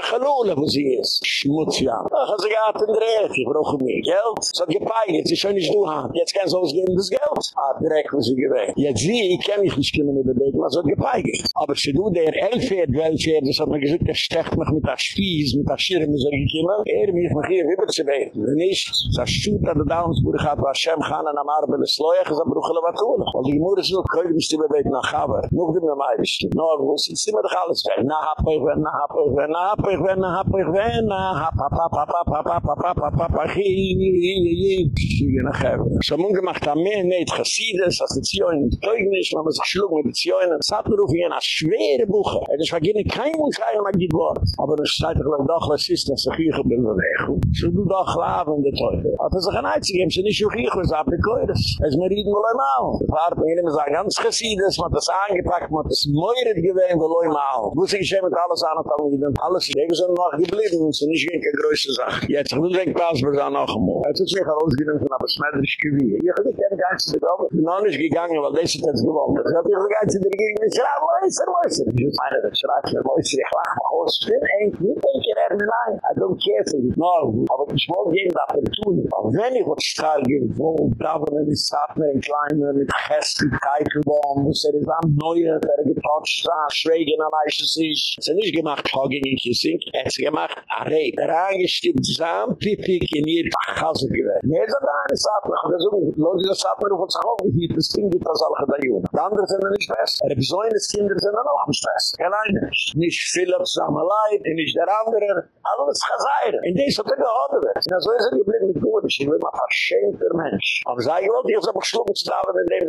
wo sie ist. Schmutz, ja. Ach, also gehabt in der ich brauche mehr Geld. So gepeigert, sie schon nicht du haben. Jetzt kann es ausgeben, das Geld. Ah, direkt, wo sie gewähnt. Jetzt sie, ich kann mich nicht kommen in der Beten, was hat gepeigert. Aber sie du, der Elfert, Welfert, das hat mir gesagt, der stecht mich mit der Spieß, mit der Schirm, so gekommen. Er mich mich hier rüber zu beten. Wenn nicht, so schut an der Downsburg hat, was Hashem kann an am Arbe des Loyach, so bruchele was tun. Weil Die moeder is nog gehoord bestem bij het nachaber. Nog de mij bestem. Nou, ik moest iets met alles weg. Na hap ik ben, na hap ik ben, na hap ik ben, na hap ik ben, na hap hap hap hap hap hap hap hap hap hap hap Shamun gemacht am mehr net Chassidus, als die Zioin Teugnis, man muss sich schlug mit Zioin, und es hat mir auf jeden eine schwere Buche. Und ich vergebe kein Mundschrei, man gibt Wort. Aber das steht doch gleich doch, was ist das, ich hier bin bewegen. So du doch laben, der Teufel. Hat er sich ein sie nicht auch hier, was abbekäuert. Es mir reden wohl einmal. Der Meile mir sagen, ganz gesiedes, was das angepackt, hat das meuret gewesen, wo leu mal. Muss ich schon mit alles an und an. Alles ist eben noch geblieben, so nicht gegen keine größte Sache. Jetzt, ich will denk, was wir da noch einmal. Jetzt hat sich herausgegeben von einer besmetterischen Kühe. Ich hab nicht gerne. Ich bin noch nicht gegangen, weil das ist jetzt gewollt. Ich hab nicht ganz zu der Gegend, ich schrei, Mäuser, Mäuser. Ich meine, das schrei, Mäuser, Mäuser, ich lach mich aus. Ich bin eigentlich nicht ein Gerät, nein, I don't care for you. No, aber ich wollte gegen die Appertunen. Aber wenn ich was strahl gewollt, da war mir die Satner in Kleiner mit Chess hässlich Keitelbaum, wo es er ist am Neue, der getotcht, da schrägen am Eichen sich. Es ist nicht gemacht, Hogging in Kissing, es ist gemacht, a Reib. Er angestimmt, Sam, Pipik, in ihr Bachhause gewählt. Nee, das ist eine Sache, das ist so, Leute, das hat mir auf uns auch gehielt, das Ding gibt das alle Gedaillon. Die anderen sind nicht besser. Er besäunis Kinder sind dann auch nicht besser. Kein einer. Nicht Philipp, Samalai, nicht der andere, alles Geseire. In des hat er gehodert. Na so ist er geblieben mit Gurdisch, ich bin ein verschämter Mensch. Aber sag ich wollte, ich habe geschlungen zu dauern, in dem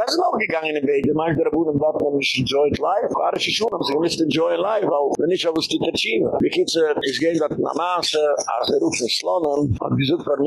ist auch gegangen in Wege. Mag der Abu, und dort haben wir enjoyed life. War ich schon, aber sie haben nicht enjoy life, weil wenn ich aber es die Terchive. Wie geht's, ich gehe dort nach Maße, als er ruf Slonim, hat gesucht von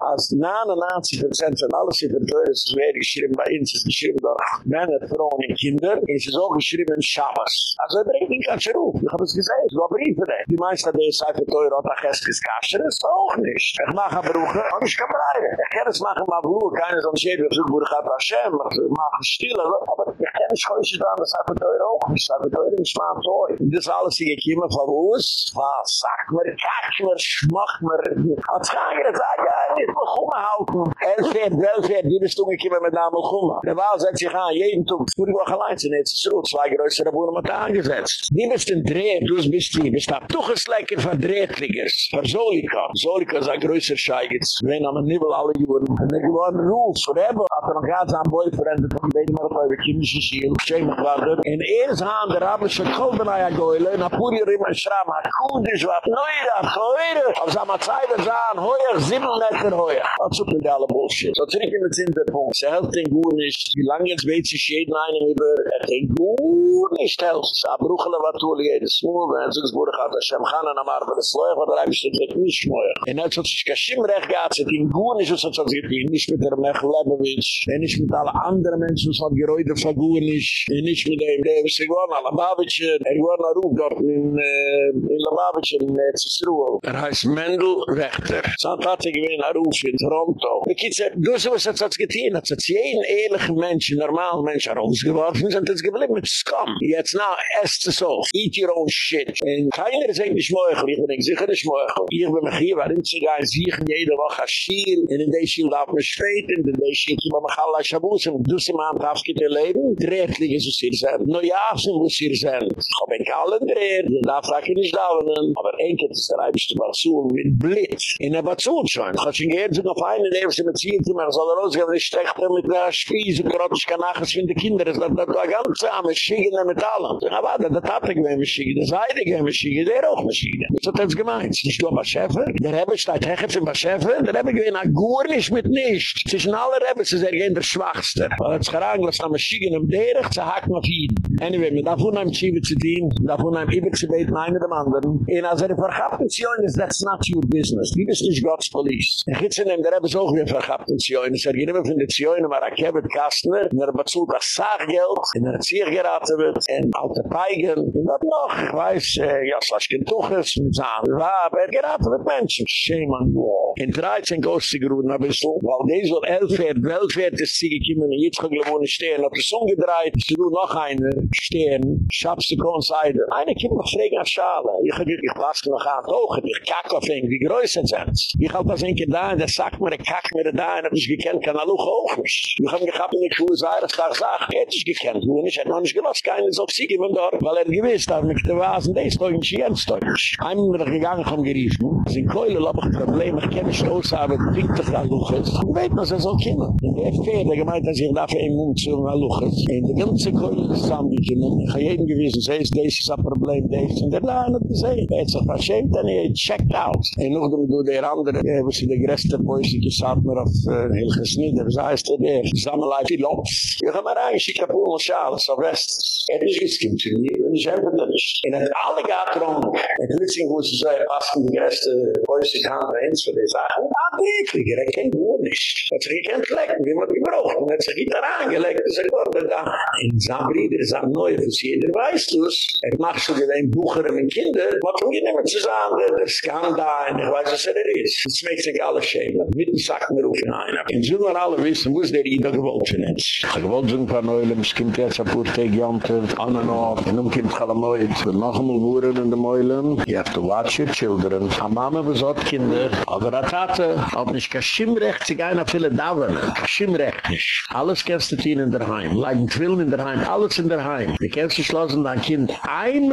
als 99% von alles in der Teuer ist, es wäre geschrieben bei uns, es ist geschrieben durch Männer, Frauen und Kinder, ist es auch geschrieben in Shabbos. Also, er bringt schön auf. Ich hab es gesehen, es war Briefe da. Die meisten, ist einfach teuer, hat er gestern Kascher, ist auch nicht. Ich mach ein Bruch, aber ich kann bleiben. Ich kann es machen, aber wo, keine so ein Schäden, wir suchen, wo ich hab Hashem, ich mach ein Stil, aber ich kann nicht heute da, das ist einfach teuer auch. Das ist einfach teuer, ich ein Zeug. Und das alles, die gekommen von uns, was, sag mir, kack mir, schmach mir, hat es gar nicht gesagt, ja, nicht mehr kommen halten. Elfert, Welfert, die bist du gekommen mit Namen Chuma. Der Wahl setzt sich an, jeden Tag, vor die Woche allein sind, jetzt ist so, zwei größere Wohnen mit angesetzt. Die bist ein Dreh, du bist die, bist bist lecker von Drehtligers, von Solika. Solika ist ein größer Scheigitz, wenn am Nibel alle Juren, und er gewann Rules, forever, hat er noch ganz am brandet van beide maar bij de kinderen zien. Schijn kwader. En eerst aan de rabbische kolbenaia goeile. Na poeri rima schraam. Ha koed is wat neuer aan geheure. Als aan mijn zeiden zaan. Hoier, zimmel netter hoier. Dat alle bullshit. Zo terug in het zinterpunt. Ze helft in goeien is. Wie lang het weet ze scheden einen über. Er geen goeien is telst. Ze abroegelen wat toel je de smoel. En zo'n boer Hashem gaan. En amar van de sloeg. Wat er heb je ze tegen niet schmoeig. En net kashim recht gaat. Ze het in goeien is. Zo'n zoiets. Niet met de mech Lebovic. En niet met. Anderen Menschen, was hat geräude von Gour nicht, nicht mit dem, der ist gewonnen, alle Babitschen, er gewonnen, er ruft dort in, äh, in Lababitschen, in Zisruel. Er heißt Mendel Rechter. Sant hat sich gewinn, er ruft in Toronto. Die Kitze, du so was hat es getan, hat es jeden ehrlichen Mensch, normalen Mensch herausgeworfen, sind es geblieben mit Scum. Jetzt na, esst es auf. Eat your own shit. Und keiner ist eigentlich schmöchel, ich bin sicher nicht schmöchel. Ich bin mich hier, warin zu gehen, siegen jede Woche Schiel, und in der Schiel darf man späten, in der Schiel kima mach Allah Shabbos, und dus im am tafskite leben? Dreiglich is es hier no ja so muss hier sein. Hab ein kalender da frage ich da aber enkel zu schreiben war so mit blitz in aber zu schon hat schon gehen zu noch eine nervische medizin die man soll er raus gehen ich mit der spiese gerade ich kann nachs finde kinder das da ganz am schigen mit allem. Aber da da tapig wenn we schigen seid ihr wenn wir schigen der auch schigen so das gemeint. Nicht nur was der habe steht hecht im chef der habe gewinn a gurnisch mit nicht zwischen alle rebe ist er gehen der schwachste. Weil er hat sich herangelassen, man schiege in Derech zu hacken auf ihn. Anyway, man darf unheim Schiebe zu dienen, man darf unheim Ibe zu beten, einer dem anderen. Und als er verkappen ist, that's not your business. Die bist nicht Gottes Police. Ich hitze nehm, der Rebbe ist auch wie verkappen zu johin. Es er geht immer von der Zioin, aber er kebet Kastner, und er bezult das Saaggeld, und er zieh geraten wird, und alte Peigen, und dat noch, weiß, äh, ja, Slaschken Tuches, mit Zahn, Raab, er geraten wird Menschen. Shame on you all. In 13 Gosti geruden ein bisschen, weil dies wird Elfert, Welfert ist sie gekommen, jetzt gewohne stehen, hat es umgedreht, sie du noch eine stehen, schabste Konseide. Eine kommt noch fragen an Schale, ich hab ich lasse noch an, hoch, ich kack auf ihn, wie größ sind sie? Ich hab das ein Kind da, der sagt mir, der kack mir da, und hab ich gekannt, kann er noch hoch nicht. Ich hab gehabt, und ich muss sagen, das sag, hätte ich gekannt, wo nicht, hat noch nicht gelost, keine so sie geben dort, weil er gewiss, da mit der Wasen, der ist doch nicht ganz deutsch. Einmal bin ich gegangen, vom geriefen, sind Keule, hab ich ein Problem, ich kenne nicht aus, aber ich denk doch an. Ich weiß, was er soll kommen. Und der Pferd, der gemeint, dass ich dafür einen Mund zu an Luches. Und die ganze Keule ist zusammengekommen. Ich habe jeden gewissen, sie ist, das ist ein Problem, das ist, und der Lahn hat gesehen. Er hat sich verschämt, und er checkt out. Und noch damit du der andere, der was in der größte Mäuse gesagt mir auf Hilges Nieder, das heißt, der Sammelei viel Lops. Ich habe mir eigentlich, ich habe wohl Schales auf West. Er ist gestimmt zu mir, und ich habe das nicht. Er hat alle Gattern, und Lützing, wo sie so, er passt in die größte Mäuse, kann er eins für die Sachen. Ah, wirklich, er kennt wohl nicht. Er hat sich gekannt lecken, wie man gebrochen. Und er hat sich Gitter angelegt, und er wurde da. In Zambri, der ist am Neue, was jeder weiß, du er macht so ein Bucher mit Kinder, was um immer zu sagen, der Skanda, und ich weiß, was er ist. Das schmeckt sich alle schämen. Mitten sagt mir, ruf ihn ein. Und so wir alle wissen, wo ist der Ida gewollt schon jetzt. Er gewollt ein paar Neulem, es kommt jetzt ein paar Tage Janter, an und auf, und nun kommt alle Neut. Wir machen mal Wuren in den Meulen, you have to watch your children. A Mama besorgt Kinder, aber a Tate, ob nicht kein Schimmrecht, sich einer viele Dauern, kein Schimmrecht nicht. Alles kennst du tun in der Heim, leiden Twillen in der Heim, alles in der Heim. Die kennst du schlossen dein Kind ein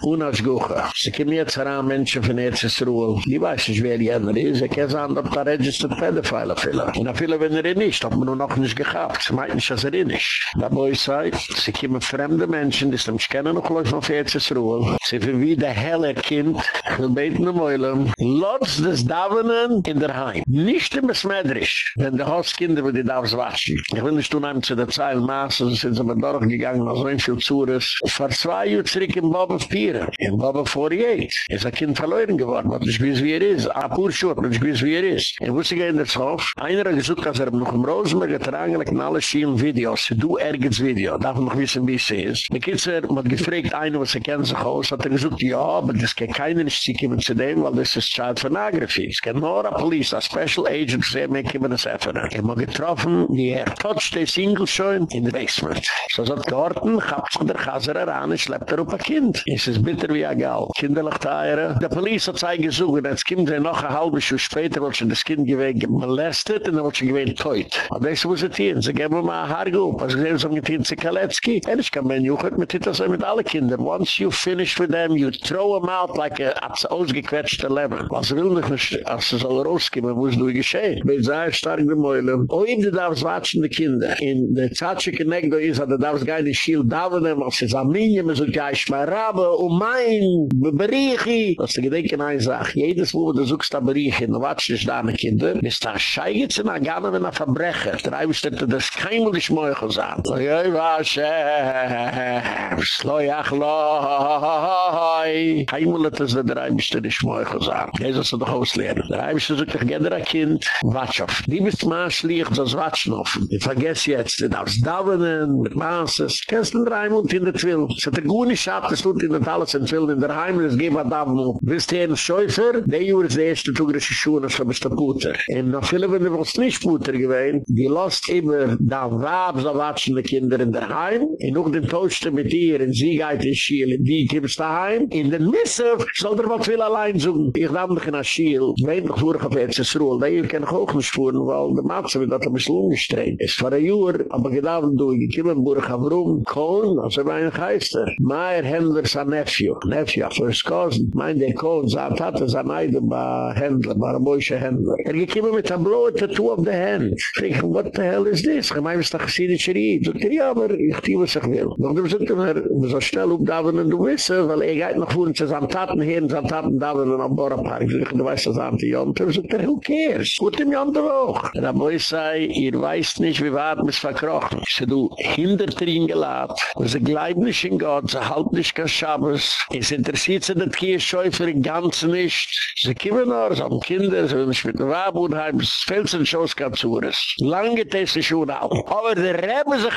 unas Guche. Sie kommen jetzt heran, Menschen von Erzsruhe, die weiß nicht, wer jener ist, er kann sagen, ob da registered Pedophile viele. Und viele, wenn er nicht, hat man nur noch nicht gehabt. Sie meint nicht, dass er nicht. Da boi sei, sie kommen fremde Menschen, die sich kennen noch gleich auf Erzsruhe. Sie für wie der helle Kind, will beten am Eulam, Lotz des Davonen in der Heim. Nicht im Smedrisch, wenn der Haus Kinder wird die Davos waschen. Ich will nicht tun einem zu der Zeil Maße, sind sie mit Dorf gegangen, als ein viel Zures. Vor zwei Jahren zurück in Boba Pieren, in Boba 48. Ist ein Kind verloren geworden, was ich weiß wie er ist. A pur Schurt, was ich weiß wie er ist. Ich wusste gehen in der Zoff, einer hat gesucht, als er noch im Rosenberg hat er in alle Schielen Videos, du ergens Video, darf man noch wissen wie es ist. Die Kitzer hat gefragt, einer was er kennt sich aus, hat er gesucht, ja, aber das kann keiner nicht ziehen, zu dem, weil das ist Child Pornography. Es kann nur a Police, a Special Agent, sehr mehr kommen als Effener. Ich habe getroffen, die er touched the single schon in the basement. So sagt Gorten, habt sich der Chaser heran, ich schleppt er auf ein Kind. Es ist bitter wie ein Gall. Kinderlich teiere. Der Police hat sich gesucht, als Kind sei noch eine halbe Schuhe später, weil schon das Kind gewähnt molestet, und wird schon gewähnt teut. Aber das muss es hier, sie geben mal ein also sie haben so ein Kind zu Kalecki. Und ich kann mir nicht mit Titas mit allen Kindern. Once you finish with them, you throw them out like a, ausgequetschte Lemon. Was will nicht, als es soll rauskommen, wo es du geschehen. Bei sehr stark dem Meulen. Oh, ihm, du darfst watschen, die Kinder. In der Zatsche Kenegdo ist, du darfst gar nicht schiel davenen, als es Arminien, man soll gar nicht mehr Rabbe, um mein. Das ist die Gedenken eine Sache. Jedes Mal, wo du suchst an Beriechi, du watschst dich deine Kinder, bist da scheiget sie nach Ghana, wenn er Verbrecher. Der Eibisch, dass das kein Mal nicht mehr gesagt. So, ja, ich war schäf, sloyach loi. Kein Mal, dass der Eibisch, nicht mehr gesagt. Jesus hat doch ausleeren. Der Eibisch, dass ich geder ein Kind, watsch auf. Die bist Maas liegt, das watschen auf. Ich vergess jetzt, du darfst davenen, mit Maases. Kennst du den Reimund in der Twill? Es hat ein Guni schabt, es tut in der Talas in Twill, in der Heim, es geht was davenen. Wisst ihr ein Schäufer? Der Jür ist der erste Tugrische Schuhe, das ist der Puter. Und noch viele, wenn du was nicht Puter gewesen, die lost immer da Wab, so watschen die Kinder in der Heim, und noch den Toaster mit ihr, in sie geht in Schiel, in die kommst daheim. In den Missef soll der was will allein suchen. Ich darf dich in Aschiel, wein noch vorige Petzesruhe, da hier kann ich auch nicht fuhren, weil der Matze wird das ein bisschen umgestreht. Es war ein Jahr, aber gedacht, du, ich komme in Burg am Rum, Kohn, also bei einem Geister. Meier Händler ist ein Nephew, Nephew, first cousin. Mein der Kohn, hat er sein Eide bei Händler, bei einem Mäusche Händler. Er gekommen mit einem blauen Tattoo auf der Hand. Ich frage, what the hell is this? Ich meine, was ist das Chassidische Ried? Sagt er, ja, aber ich tue, was ich will. Doch du sagt er, wir so schnell aufdavenen, du wissen, weil er geht noch fuhren zu seinen Taten hin, seinen Taten davenen am Borapark. Du weißt, das an die Jonte. Er, who cares? Gut im Jonte auch. Boy sei, ihr weißt nicht, wie weit mis verkrochen. Se du hindert ihn gelad, wo sie gleib nicht in Gott, sie halt nicht kein Schabbos, es interessiert sie das Kirschäufer im Ganzen nicht. Sie kommen nur, sie haben Kinder, sie nicht mit dem Wabunheim, es fällt sich ein ganz zu Lange Tesse schon auch. Aber der Rebbe sich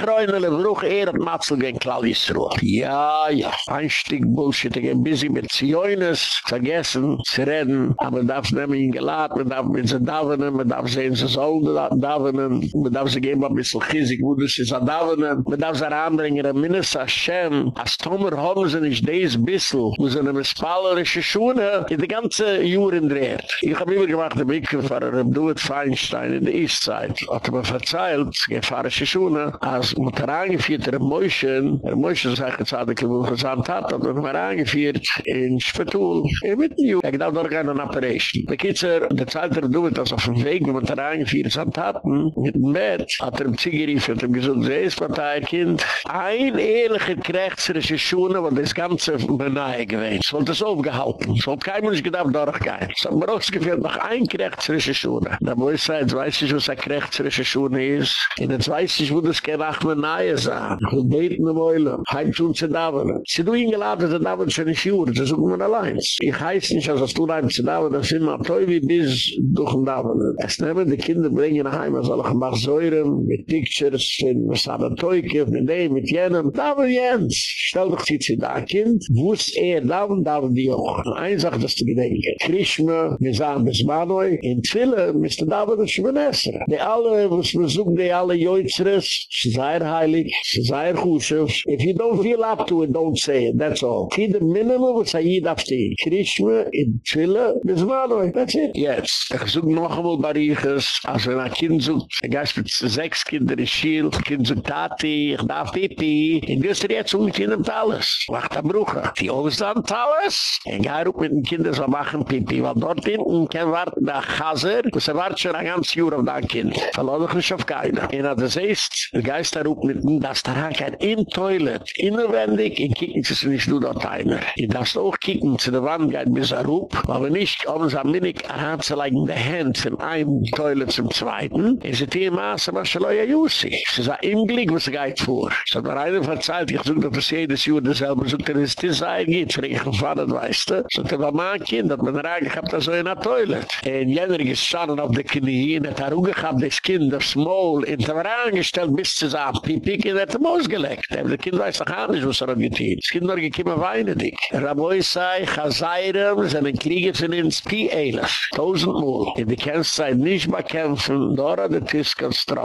bruch er hat Matzel gegen Klallisruhe. Ja, ja, ein Stück Bullshit, ich ein bisschen mit Zioines vergessen zu reden, aber darf nehmen ihn gelad, man darf mit sie davenen, man darf sehen, sie sollen davenen, man darf sie geben ein bisschen Chizik, wo du sie davenen, man darf sie anbringen, ein Minnes Hashem, als Tomer haben sie nicht des Bissl, wo sie eine mispalerische Schuhe in die ganze Juren dreht. Ich hab immer gemacht, der Mikkelfahrer, im Duet Feinstein in der Eastside, hat er mir verzeilt, gefahrische Schuhe, als man da reingeführt, der Mäuschen, der Mäuschen sagt, hat er wo gesamt hat, hat er mir reingeführt, in Spetul, in Mittenju, er gedacht, dort gehen an Operation. Der Kitzer, der Zeit der Duet, als auf dem Weg, wo man da reingeführt, gesamt hat, mit dem Bett, hat er im Zigerief, hat er gesagt, sie ist Parteikind, ein ehrlicher Krechtsrische Schuhe, wo das ganze Benaie gewesen, es wollte es aufgehalten, es wollte kein Mensch gedacht, dort gehen. Es hat mir ausgeführt, noch ein Krechtsrische Schuhe. Da muss ich sagen, jetzt weiß ich, was ein Krechtsrische Schuhe ist, und jetzt weiß ich, wo das kein Achmenaie sein. Ich will beten im Eulen, heim tun sie da, Sie du hingeladen, sie da, schon nicht Jure, das suchen wir allein. Ich heiss nicht, als du rein zu da, das sind wir toll wie bis durch den Davonen. Es nehmen die Kinder, bringen nach Hause, soll ich mach Säuren, mit Pictures, er Teuke, mit dem, mit jenem. Davon Jens, stell doch sie zu da, Kind, wuss er, davon, davon die auch. Eine Sache, das zu gedenken. Krishma, wir sagen, bis Manoi, in Twille, Mr. Davon, das Schwenesser. Die alle, was wir suchen, die alle Joitzres, sie sei er heilig, sie sei er Chushev. If you don't feel up to it, don't say it, that's all. See the minimum, was er jid afti. Krishma, in Twille, bis Manoi, that's it. Jetzt, ich such noch einmal Bariches, als wenn ein Kind sucht, ein Geist mit sechs Kinder in Schiel, Kind sucht Tati, ich darf Pipi, in Göster jetzt um mit ihnen Talles. Wacht am Bruche. Die Oversand Talles, ein Geirrup mit den Kindern soll machen Pipi, weil dort hinten kein Wart der Chaser, und sie wart schon ein ganz Jahr auf dein Kind. Verlor doch nicht auf keiner. Und als es ist, der Geist der Rup mit dem, dass der Hanker in Toilet, innerwendig, in kicken sie nicht nur dort einer. Und das auch kicken zu der Wand geht bis er Rup, Aber nicht, ob es am Minig heranzulegen, die Hände von einem Toilet zum Zweiten, ist es hier Maße, was soll ja Jussi. Es ist ein Glück, was er geht vor. Hat mir einer verzeiht, ich suche, dass jedes Jahr dasselbe sucht, dass es das ein geht, für ich gefahren, weißt du. So, das war mein Kind, hat man rein gehabt, so in der Toilet. Und jener gestanden auf der Knie, und hat er auch gehabt, das Kind aufs Maul, und er war angestellt, bis zu sagen, Pipi, und er hat ihm ausgelegt. Aber das Kind weiß doch auch nicht, was er hat. Das Kind war gekommen weinen dich. Raboi sei, Chazayram, sind ein Krieger von uns, P-11, tausendmal. Und die kennst sei nicht de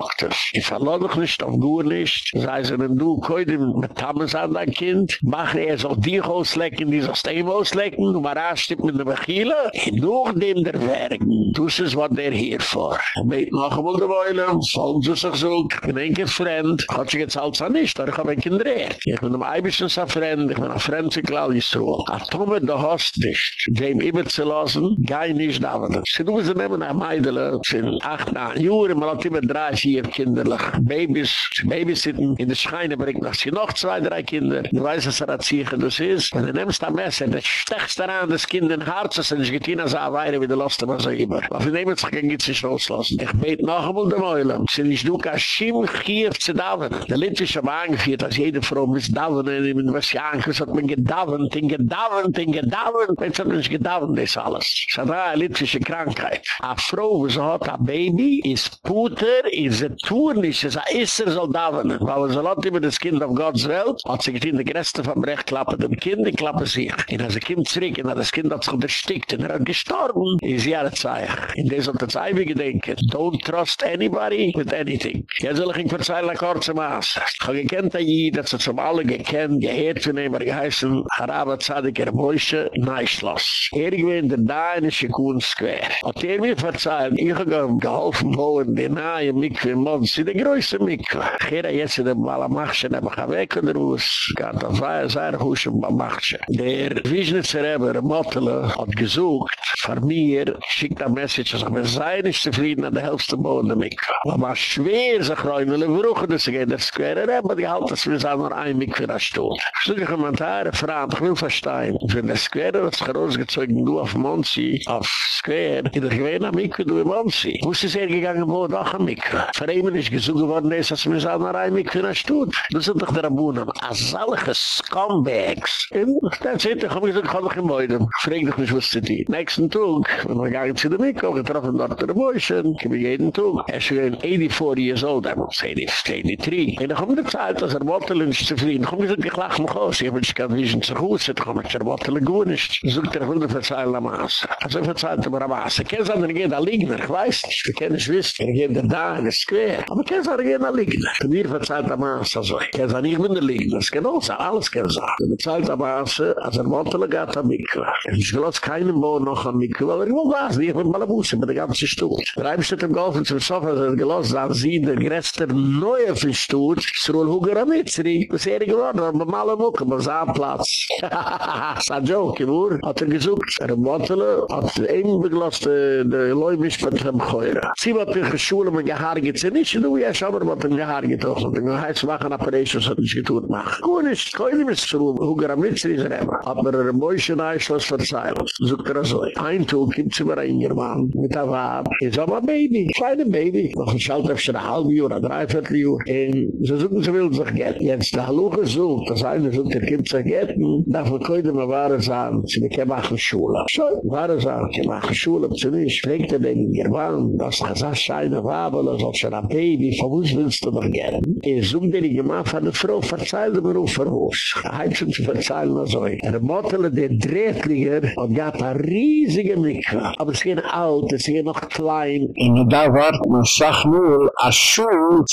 Constructors. Ich verlor doch nicht auf Gur nicht, sei sie, wenn du koide mit Thomas an dein Kind, mach er soll dich auslecken, die sollst ihm auslecken, du mal anstipp mit der Bechile, und durch dem der Werken, sie es, was der hier vor. Beit noch einmal der Beule, folgen sie sich so, ich bin ein Kind fremd, hat sich jetzt alles an nicht, aber ich hab ein Kind dreht. Ich bin am Eibischen so fremd, ich bin ein fremd zu Klau Yisroel. A Tome, du hast nicht, dem immer zu lassen, gai nicht da, sie du sie nehmen nach Meidele, sind acht, neun Jure, man hat immer drei, vier kinderlich, Babys, Babysitten, in der Scheine bringt noch sie noch zwei, drei Kinder, du weißt, was er erziehe, das ist, wenn du nimmst am Messer, das stechst daran, das Kind in Harz, das ist nicht getein, als er weire, wie du lasst, was er immer. Aber wir nehmen sich, kann sich nicht loslassen. Ich bete noch einmal dem Eulam, sie nicht du, kann schim, chief zu daven. Der Litwisch haben angeführt, als jede Frau muss daven, in was ja angeführt, hat man in gedavent, in gedavent, jetzt hat man nicht gedavent, das alles. Das ist eine litwische Krankheit. A Frau, sie hat, a Baby, ist Puter, ist ein Turnisch, ist ein Isser, soll davenen. Weil sie hat immer das Kind auf Gottes Welt, hat sie getein, die Gräste vom Recht klappen, dem Kind, klappen sich. Und als sie kommt zurück, und das Kind hat sich unterstickt, und er hat gestorben, ist ja eine Zeit. In der sollte es einfach gedenken, don't trust anybody with anything. Jetzt soll ich Ihnen verzeihen, eine kurze Maß. Ich habe gekannt, dass sie zum alle gekannt, gehört von ihm, er geheißen, Araba Tzadik er Moishe Neischloss. Er gewinnt der da in der Shikun Square. Hat er mir verzeihen, ich habe geholfen, wo in der Nahe Mikve in Monsi, der größte Mikve. Habe jetzt in der Balamachschen, aber ich habe weg in der Haus, gehad auf zwei, zwei Huschen Balamachschen. Der Wiesnitzer Eber, Mottele, hat gesucht, von mir, schickt ein Message, dass ich mir sei nicht zufrieden an der Hälfte Boden der Mikve. Aber schwer, sich rein, will ich brauchen, dass ich in der Square Eber, die halt, dass wir sagen, nur ein Mikve in der Stuhl. Ich suche Kommentare, Fragen, ich will verstehen. Für der Square hat sich herausgezogen, du auf Monsi, auf Square, in der Gewehne am Mikve, du in Monsi. Wo ist es hergegangen, wo doch am Mikve? Für ist gesucht worden, dass wir sagen, nur ein Mikve in der Stuhl. Das sind doch der Abunnen. Solche Scumbags. Und das ist, ich habe gesagt, ich habe mich im Beiden. Ich frage dich nicht, was sie tun. Nächsten Tag, wenn wir gehen zu der Mikve, getroffen dort der Bäuschen, ich habe jeden Tag. Er ist schon 84 years old, er muss 83. Und ich habe mir gesagt, dass er wollte nicht zufrieden. Ich habe gesagt, ich lache mich aus. Ich habe nicht wie ich zu Hause ich habe mich zerbottele gut nicht. Ich suchte, ich will dir verzeihen am Maße. Also ich verzeihnte mir am Maße. Ich kenne es an, er geht Ligner, ich weiß nicht. Ich kenne es wissen, er geht da in schwer. Aber kein Fall gehen an Ligner. Für mir verzeiht am Aas also. Kein Fall nicht mit der Ligner. Es auch sein. alles kann sein. Wir bezahlt am Aas, als er wollte, er geht am Mikro. Er ich gelass keinem Bohr noch am Mikro, weil er immer was. Ich bin mal ein Busse, mit der ganzen Stutz. Der Heimstatt im Golfen zum Sofa, er als er gelass, dann sieht der größte neue für Stutz, das ist wohl Huger am Itzri. Er das ist er geworden, aber mal alle Wochen, man sah am Platz. Hahaha, das ist ein Joke, ich wuhr. Hat er gesucht, er wollte, hat er eben begleust, äh, der Leumisch mit dem Geuren. Sie hat mich in Schule mit der Haare Gehaargit, sie nicht, du, ja, schau mal, was in Gehaargit auch so. Den heißt, machen Operations, hat nicht getut, mach. Gut ist, keine Missruhe, Huger am Itzri ist er immer. Hat mir er ein Mäuschen Eischloss verzeilt. Sucht er so. Ein Tag kommt sie mir ein German, mit der Wab. Ich sag mal, Baby, kleine Baby. Noch ein Schalter für eine halbe Jahr, ein Dreiviertel Jahr. Und sie suchen, sie will sich gehen. Jetzt, der Haluche sucht, das eine sucht, er kommt sich gehen. Man heute mal wahre sagen, sie bekämen machen Schule. So, wahre sagen, sie machen Schule, nicht. Fragt er den German, das ist eine scheine Wabel, das ist schon ein Baby, von wo willst du noch gehen? Er sucht dir die Gemacht von der Frau, verzeih dir mir auf der Haus. Er hat schon zu verzeihen, was ich. Er mottele den Drehtliger und gab eine riesige Mikva. Aber es ging alt, es ging noch klein. Und da wart man sag nur, a Schuh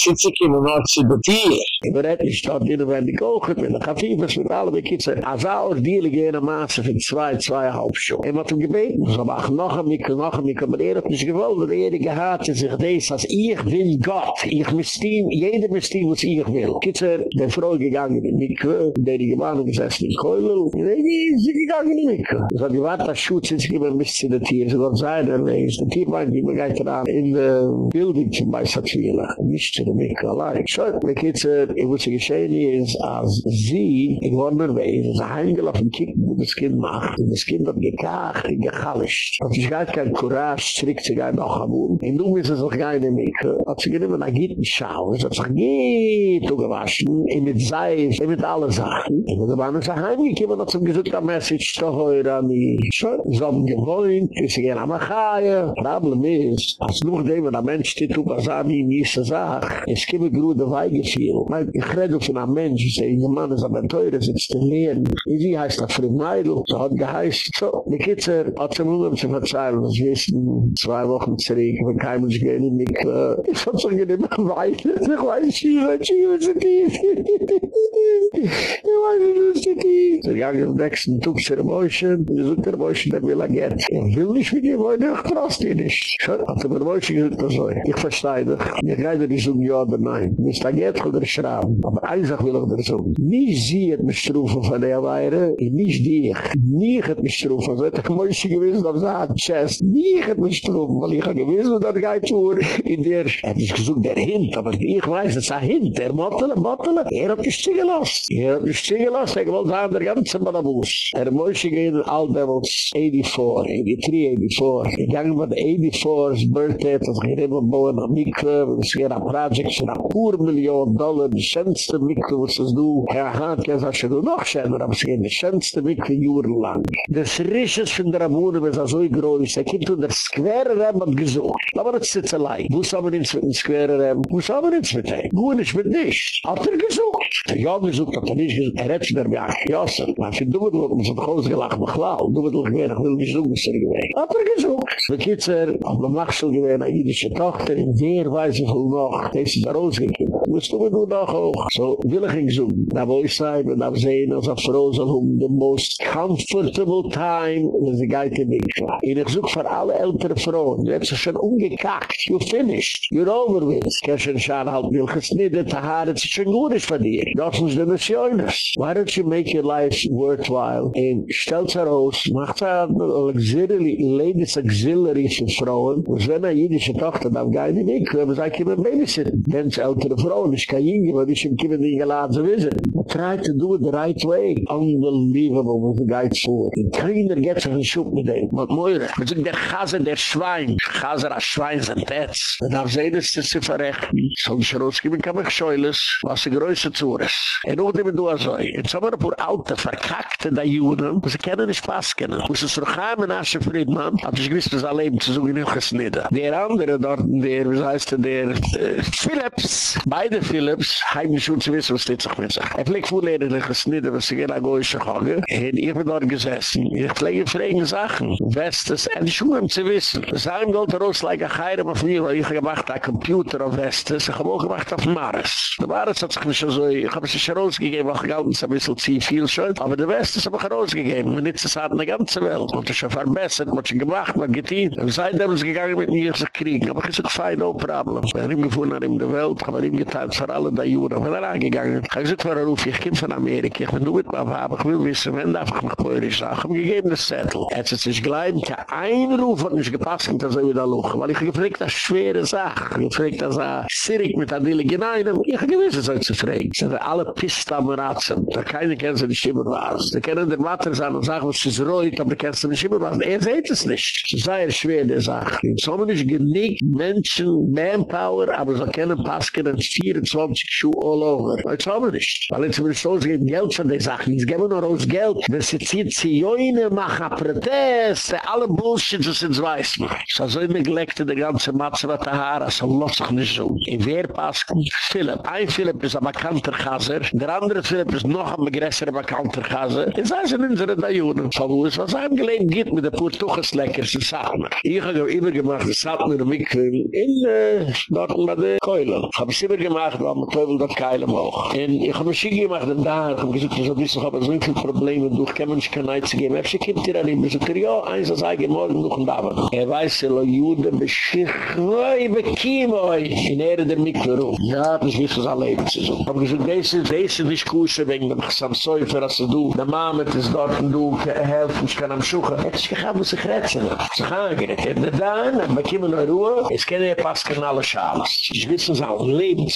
immer noch zu betieren. Ich berät nicht, dort in der Wende gekocht, mit der Kaffeefers, mit alle Bekitze. Als auch die gehen am Maße für zwei, zweieinhalb Schuhe. Er hat ihm gebeten, so mach noch ein Mikva, noch ein Mikva, aber er hat nicht gewollt, er gehad hat sich das, als ich will Gott, ich misst ihm, jeder misst ihm, was ich will. Kitzer, der Frau gegangen in Mikva, der die Gemeinde gesessen in Keulel, die ist gegangen in Mikva. So die warte, das sind sich immer ein bisschen der Tier, so dort sei der Weg, der Tier meint, die man geht daran, in der Bildung zum Beisatzwieler, nicht zu der Mikva allein. So, die Kitzer, was geschehen ist, als sie, in Wonderway, ist ein Heimgelaufen, kicken, wo das Kind macht, und das Kind hat Sache, die gechallischt. Und ich gehad kein Courage, zurück zu gehen nach Hamur. Und du müssen sich gar nicht mehr. Hat sich genommen, da geht nicht schau. Es hat sich geht, du gewaschen, und mit Seif, und mit allen Sachen. Und dann waren sie heimgekommen, und zum gesucht, Message, doch heute an die Schön. Sie haben gewohnt, sie gehen am Achaia. Problem ist, als noch dem, wenn ein Mensch steht, du was an ihm, ist er sagt, es gibt ein Grude Weigefiel. Ich rede von einem Mensch, ich sage, ein Mann ist aber teuer, sitzt in Lehen. Wie heißt das für ein Meidl? So hat geheißt, so, die Kitzer hat sie mir um zu verzeihen, das wissen, zwei Wochen zurück, wenn kein Mensch gehen in mich, hat schon genommen, weich, ich weiß, Schiele, Schiele, zu tief, ich weiß, es ist zu tief. Sie gingen am nächsten Tag zu der Mäuschen, sie sucht der Mäuschen, der will er geht. Ich will nicht mit ihr wohnen, ich trost ihr nicht. Schon hat er der Mäuschen gesagt, das soll. Ich verstehe dich, ich kann dir nicht sagen, ja oder nein. Nicht da geht, kann er dir schrauben. Aber eine Sache will ich dir sagen. Nicht sie hat mich strufen von der Weire, nicht dich. Nicht hat mich strufen, so hat der Mäuschen gewesen auf seiner Chest. Nicht hat mich strufen, weil ich habe gewesen, dass er geht vor. In der hat nicht gesucht der Hint, aber ich weiß, es ist ein Hint, der mottele, mottele. Er hat mich stehen gelassen. Er hat mich stehen gelassen, er wollte sagen, der ganze Badabus. Er Moishe in all devils 84, 83, 84. Ich ging mit 84, es birthday, das geht immer bauen nach Mikke, das geht ein Projekt, es ist ein paar Millionen Dollar, die schönste Mikke, was es du. Herr Hahn, kann sagen, es ist noch schöner, aber es geht die schönste Mikke, jurenlang. Das Risches von der Abune, was er so groß ist, er kommt unter Square Rebbe gesucht. Aber das ist jetzt er allein. Wo ist aber ins mit dem Square haben. Muss aber nichts mit dem. Gut ich mit nicht. Hat er gesucht. Er ja gesucht, hat er nicht gesucht. Er hat sich dabei angejossen. Man hat sich dumme durch, man hat sich ausgelacht, man klar. Dumme durch gewähnt, ich will nicht so, was er gewähnt. Hat er gesucht. Die Kitzer, auf der Machsel gewähnt, eine jüdische Tochter, in der Weise voll noch. Das ist da rausgekommen. Musst du mir nur noch auch. So will ich ihn suchen. Da wo ich sei, wenn er sehen, als er froh soll, um the most comfortable time, wenn sie geht in mich. Und ich suche für alle ältere Frauen. Du hast schon umgekackt. You finished. You're over with. Kershen Schaan halt will gesnitten, die Haare, ist schon gut ist von dir. Das muss du nicht Why don't you make your life worthwhile? Und stellt sie raus, macht sie luxury ladies auxiliary für Frauen. Und wenn eine jüdische Tochter darf weg, wenn man sagt, ich bin babysitten. Wenn es ältere Frauen, ich kann jinge, weil ich im Kiemen nicht geladen zu wissen. Man try to do it the right way. Unbelievable, was the guy for. Und keiner geht sich ein Schub mit dem. Man moire. Man sagt, der Chaser, der Schwein. Chaser, als Schwein sind das. Man darf sehen, dass das zu verrechten. So ich rausgeben kann mich scheules, was die größte zu ist. Und auch nicht mehr du also. Jetzt haben wir ein paar alte, verkackte da Juden, sie kennen nicht Spaß kennen. Wo sie Chaim und Asche Friedman hat sich gewiss, dass er leben zu suchen in Gesnidda. Der andere dort, der, wie heißt der, der äh, Philips, beide Philips, heim schon zu wissen, was dit sich mit sich. Er fliegt vor Lehrer in Gesnidda, was sie gehen an Goyische Chage. Und ich bin dort gesessen. Ich pflege fragen Sachen. Westes, und ich ihm zu wissen. Das heim gold raus, like a Chayram auf mir, weil ich gemacht habe, Computer auf Westes, ich habe auch gemacht auf Mars. Der Mars hat sich schon so, ich habe sich rausgegeben, auch gehalten, es ein bisschen zu viel schon, aber der Westes habe ich rausgegeben, und nicht zu sagen, die ganze Welt. Und das schon verbessert, was schon gemacht, was getan. Und seitdem ist gegangen mit mir zu kriegen. Aber ich sage, fein, no problem. Ich habe ihm gefunden nach ihm der Welt, ich habe ihm geteilt für alle die Jura. Ich bin da angegangen. Ich habe gesagt, Ruf, ich komme von Amerika, ich bin nur mit meinem Vater, ich will wissen, wenn darf ich mich peurig sagen. Ich habe gegeben das Zettel. Jetzt ist es gleich, ein Ruf hat nicht gepasst, dass er wieder luch. Weil ich habe gefragt, das schwere Sache. Ich habe gefragt, dass er sirig mit der Dille geneiden. Ich habe gewiss, es zu fragen. sind alle Pistameratzen. Da keine kennen sie die Schimmerwas. Da kennen die Mater sagen und sagen, was ist reut, aber kennst du nicht Schimmerwas. Er seht es nicht. Es ist sehr schwer, die Sache. So man ist geniegt Menschen, Manpower, aber so können und 24 Schuhe all over. Das haben wir nicht. Weil jetzt will ich so geben Geld für die Sachen. Jetzt geben wir noch aus Geld. Wenn sie zieht, sie joine, machen Protest, alle Bullshit, das sind weiß man. So so immer geleckt in der ganze Matze, was der Haar, so los sich nicht so. In wer Pasken? Philipp. Ein Philipp ist ein bekannter Chaser. Der andere Philipp ist noch ein größer bekannter Chaser. Das heißt in unseren Dajunen. So wo es was einem gelegen gibt mit der Purtuches leckers in Sachmer. Ich habe immer gemacht, das hat mir in, äh, dort bei der Keule. Ich habe es immer gemacht, weil man Teufel dort keilen mag. Und ich habe mich gemacht, und da, ich habe gesagt, ich habe so viele Probleme, du kann mich kein Neid zu geben. Ich habe hier an ihm, ich habe ja, eins als eigen Morgen noch ein Dava. Er weiß, er lau Jude, beschich, woi, bekiem euch, in Ehre der Mikro. Ja, das ist was alle Leben zu suchen. Ich habe gesagt, das ist, das ist nicht kusche, wegen dem Samsäufer, als du, der Mamet ist dort, und du, helfen, ich kann am Schuchen. Jetzt ist muss ich rätseln. Sie gaan gerät. Und dann, dann bekommen wir Ruhe, es können ja alle Schales. Ich wissen, es ist auch ein Leben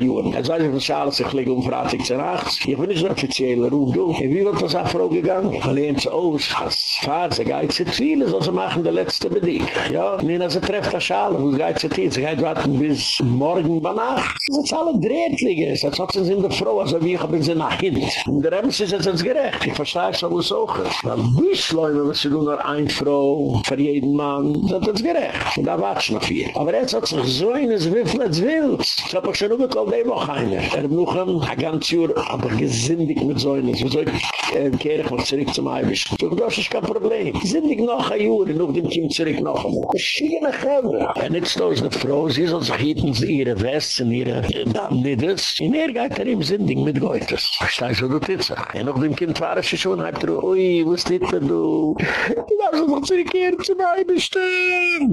was alles sich liegt um Fratik zu nachts. Ich bin nicht so offiziell, ruf du. Und wie wird das auch Frau gegangen? Ich lehne sie aus, als Fahrt, sie geht zu viele, so sie machen der letzte Bedick. Ja, und dann sie trefft das Schale, wo sie geht zu viel, sie geht warten bis morgen bei Nacht. Das ist alle Drehtlige, das hat sie in der Frau, also wie ich habe sie nach hinten. Und der Ems ist jetzt gerecht, ich verstehe es, auch ist. Weil bis Leute, wenn sie nur ein Frau, für jeden Mann, das ist gerecht. Und da warte ich noch viel. Aber jetzt hat sich so eines Wifflets wild. Ich habe auch schon umgekommen, die Woche eine. Er noch ein ganz Jahr, aber gesindig mit so eines. Wieso ich äh, kehre ich noch zurück zum Eibisch. So, das ist kein Problem. Gesindig noch ein Jahr, noch dem Kind zurück noch einmal. Verschiedene Gäber. Er nicht so ist eine Frau, sie soll sich hieten, ihre Westen, ihre Damnides. In er geht er im Sindig mit Goethes. Verstehe ich so, du Titsa. Er noch dem Kind war es schon, hat er, ui, was dit da du? Du darfst noch zurückkehren zum Eibisch.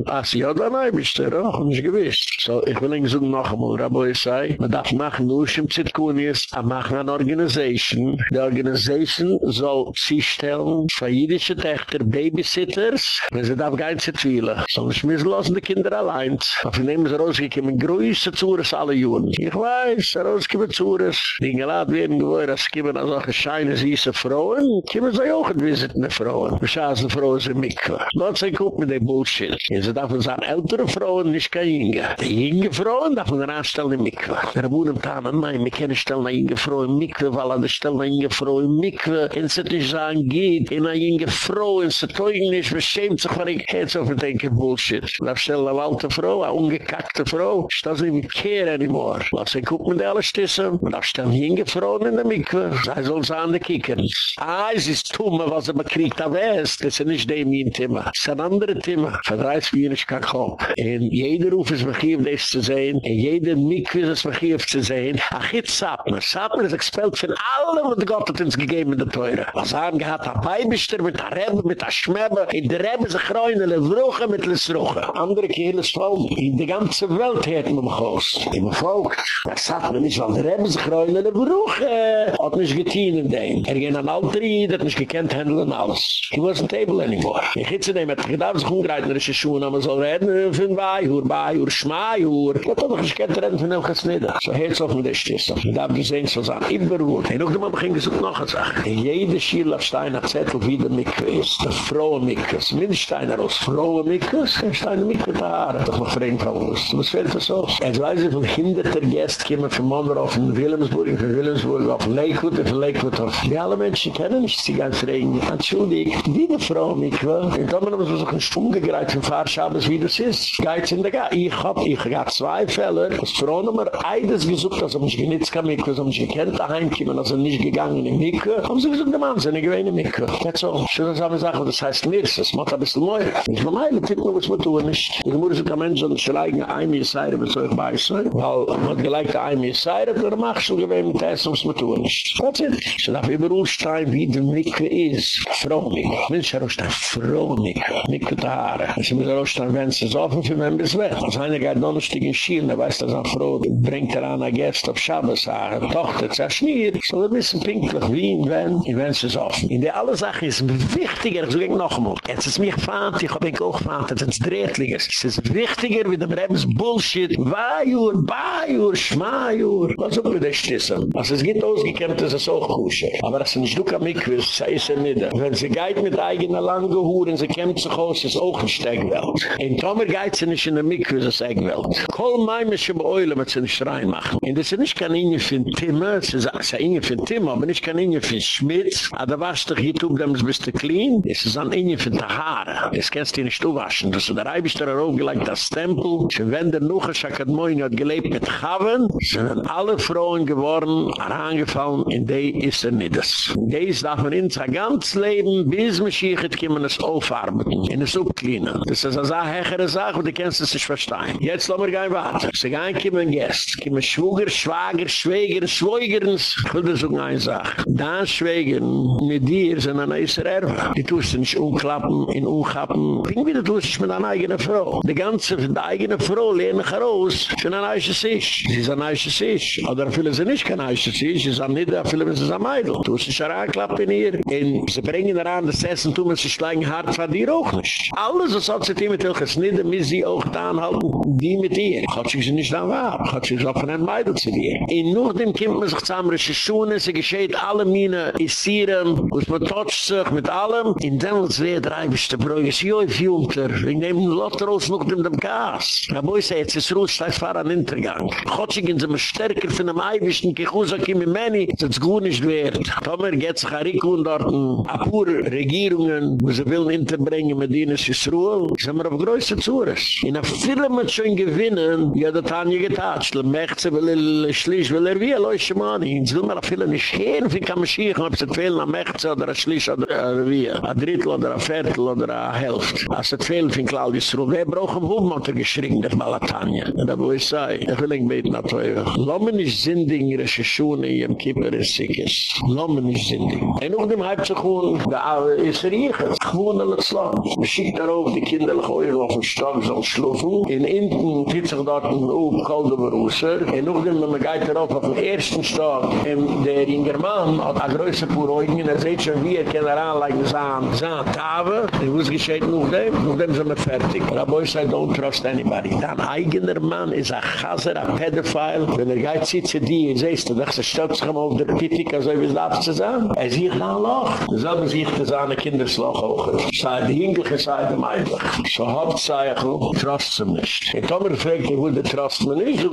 Ach, sie hat ein Eibisch, ach, nicht gewiss. So, ich will Ihnen sagen noch einmal, Rabbi sei, man darf machen, nur schon Zitkunis, a machen an Organisation. Die Organisation soll sich stellen, für jüdische Töchter, Babysitters, wenn sie darf gehen zu Twila. So, ich muss lassen die Kinder allein. Aber wir nehmen sie rausgekommen, größte Zures alle Juren. Ich weiß, rausgekommen Zures. Die geladen werden gewohnt, dass sie kommen als auch scheine süße Frauen, kommen sie auch ein visitende Frauen. Wir schauen sie Frauen sind Mikva. Dort sind gut mit dem Bullshit. Und sie darf uns an ältere Frauen, nicht kein Inge. Die Inge Frauen darf man anstellen in Mikva. Der Er wurde im Tana, nein, wir können nicht stellen, eine Frau in Mikve, weil er stellen, eine Frau Mikve, wenn sie nicht sagen, geht, in eine Frau, in sie teugen nicht, man schämt sich, weil ich jetzt auf Denken Bullshit. Da stellen eine alte Frau, eine ungekackte Frau, ich das sie nicht kehren anymore. Lass sie gucken, wenn sie alle stößen, und da stellen eine in der Mikve, sei so ein Sande kicken. Ah, es ist dumm, was er man kriegt, da wäre es, er das ist nicht dem ein Thema. Das ist ein anderes Thema, verdreißt mir nicht, kann kommen. Und jeder ruft es mich hier, um das zu sehen, und jeder Mikve, ist um zu sehen. Ach, jetzt Satmer. Satmer ist expelt von allem, was Gott hat uns gegeben in der Teure. Was haben gehabt, ein Beibischter mit der Rebbe, mit der Schmebbe. In der Rebbe sich reuen, in der Brüche mit der Sruche. Andere Kehle ist voll. In der ganzen Welt hat man mich aus. Im Volk. Das sagt man nicht, weil der Rebbe sich reuen, in der Brüche. Hat nicht getan in dem. Er ging an Altri, hat nicht gekannt, handeln alles. He wasn't able anymore. Ich hätte dem, hat gedacht, sich umgereiten, er ist Schuhe, aber soll reden von Beihur, Beihur, Schmaihur. Ich hätte doch nicht gekannt, reden von Elches Nidda. So herz auf mit der Stiss. Ich darf gesehen, so sagen, Iberwohn. Und auch dem habe ich gesucht noch eine Sache. In jede Schiel auf Stein hat Zettel, wie der Mikve ist. Der frohe Mikve. Es ist nicht Steiner aus. Frohe Mikve, es ist Steiner Mikve der Haare. Doch noch fremd von uns. Was fällt das aus? Jetzt weiß ich, wie hinderter Gäste kommen von Mondorf in Wilhelmsburg, in Wilhelmsburg, auf Lakewood, in Lakewood, auf. Die alle Menschen kennen nicht, sie ganz reden. Entschuldig, wie der Frau Mikve. Und dann haben wir so ein Stumm gegreift von Fahrschabes, wie das ist. Geiz in der Geiz. Ich hab, ich hab zwei Fälle. Das Frau Nummer eides gesucht, dass er mich genitzt kann Mikve, dass er mich gekannt daheim kommen, dass er nicht gegangen in Mikve. Haben sie gesagt, der Mann, sie gewähne Mikve. That's all. Schön, dass wir sagen, das heißt nichts. Das macht ein bisschen neu. Ich will meile, tipp mir, was wir tun nicht. Ich muss sogar Menschen, die schleigen ein mir Seire, mit euch beißen. Weil man gleich ein mir Seire, der macht schon gewähne mit Essen, was wir tun nicht. That's it. Ich darf überall stehen, wie die Mikve ist. Frau Mikve. Mensch, er ist ein Frau Mikve. Mikve der Haare. Ich muss er auch stehen, wenn es ist offen für mich bis weg. Als einer geht noch ein Stück in Schielen, er weiß, dass eine Frau bringt er an eine Gäste auf Schabbos, eine Tochter, es ist schmier. So ein bisschen pinklich, wie und wenn, und wenn es ist offen. In der alle Sachen ist wichtiger, so ging noch einmal. Jetzt ist mich fahnt, ich hab mich auch fahnt, es ist drehtliger. Es ist wichtiger, wie dem Rebens Bullshit. Vajur, Bajur, Schmajur. Was soll das stissen? Was es geht ausgekämmt, ist es auch kusche. Aber das ist nicht du kann mich wissen, es ja nicht. Wenn sie geht mit eigener lange Huren, sie kämmt sich aus, ist auch ein Steigwelt. In Tomer geht sie nicht in der Mikve, ist ein Steigwelt. Kol meimische Beule, mit sie nicht reinmachen. Und das ist nicht kein Ingen für Timmer, es ist ein Ingen für Timmer, aber nicht kein Ingen für Schmitz. Aber da warst du hier, du bist du clean. Es ist ein Ingen für die Haare. Das kannst du nicht waschen. Das ist der Reibischter aufgelegt, das Stempel. Sie wenn der Nuche Schakadmoin hat gelebt mit Chaven, sind alle Frauen geworden, herangefallen, in die ist er nicht das. In die darf man in sein ganzes Leben, bis man schiechert, kann man es aufarbeiten, in es upcleanen. Das ist eine sehr hechere Sache, und die kannst du sich verstehen. Jetzt lassen wir gehen weiter. Sie gehen, kommen Gäste, kommen Schwuger, Schwager, Schwäger, Schwäger. Ich will dir sagen eine Sache. Da schweigen mit dir sind ein neues Erwe. Die tust du nicht umklappen, in umklappen. Ding wieder tust du mit einer eigenen Frau. Die ganze, die eigene Frau lehne ich raus für ein Sisch. Sie ist ein neues Sisch. Oder viele sind nicht kein neues Sisch. Sie sind nicht, viele sind ein Meidl. Du tust dich heranklappen in ihr. Und sie bringen daran das Essen, tun sich schlagen hart von dir auch nicht. Alles, was hat sich mit welches Nieder, müssen sie auch da anhalten, die mit ihr. Hat sich sie nicht da. Hat sich auch von einem Meidl zu dir. Und nur dem kommt man sich zusammen, rische Schuhe, sie gescheht alle Mine, Isieren, was man totscht sich mit allem. In dem es drei bis der Brüge, es ist ja ein Fjumter, wegen dem Lotter aus noch dem dem Gas. Ja, boi sei, jetzt ist Ruhe, steigt fahr an Intergang. Gottschigen sind wir stärker von einem Eiwischen, Kichusa, Kimi Meni, das ist gut nicht wert. Tomer geht sich Ariku und dort paar Regierungen, wo sie will hinterbringen, mit ihnen ist Ruhe, sind wir auf größer Zures. In der Fülle mit schon gewinnen, ja, das haben wir getatscht. Mechze will er schlisch, will er wie, er leuchte Mani. Jetzt will man viele nicht gehen, wie kann man schiech, ob es fehlen am Mechze oder ein Schlisch oder wie, ein Drittel oder ein Viertel oder ein Hälft. Als es fehlen von Claudius Ruhl, wer braucht ein Hubmotter geschrien, der Balatania. Und da wo ich sei, ich will ihn beten, dass wir Lommen ist sindig, ihre Schuhe, ihrem Kieper ist sickes. Lommen ist sindig. Und noch dem halb zu kommen, da ist riechen. Gewoon in het slag. Man schickt darauf, die Kinder auf den Stock, so schlufen. In Inten sich dort ein Oop, kalde Und noch dem, man geht darauf auf den ersten Stock. Und der Ingerman hat eine größere Pureugen, und er sieht schon, wie er kann er anleigen, sein, sein Tave. Und was geschieht noch dem? Noch dem sind wir fertig. Rabeu sei, don't trust anybody. Dein eigener Mann ist ein Chaser, ein Pedophile. Wenn er geht, zieht sie die, und siehst du, dass er stolz sich auf der Pittik, also wie es darf zu sein. Er sieht nach Loch. Selber sieht er seine Kindersloch auch. Sei die Hinkliche, sei dem Eiblich. So Hauptzeichen, trust sie nicht. Und Tomer fragt, ich würde trust mir nicht,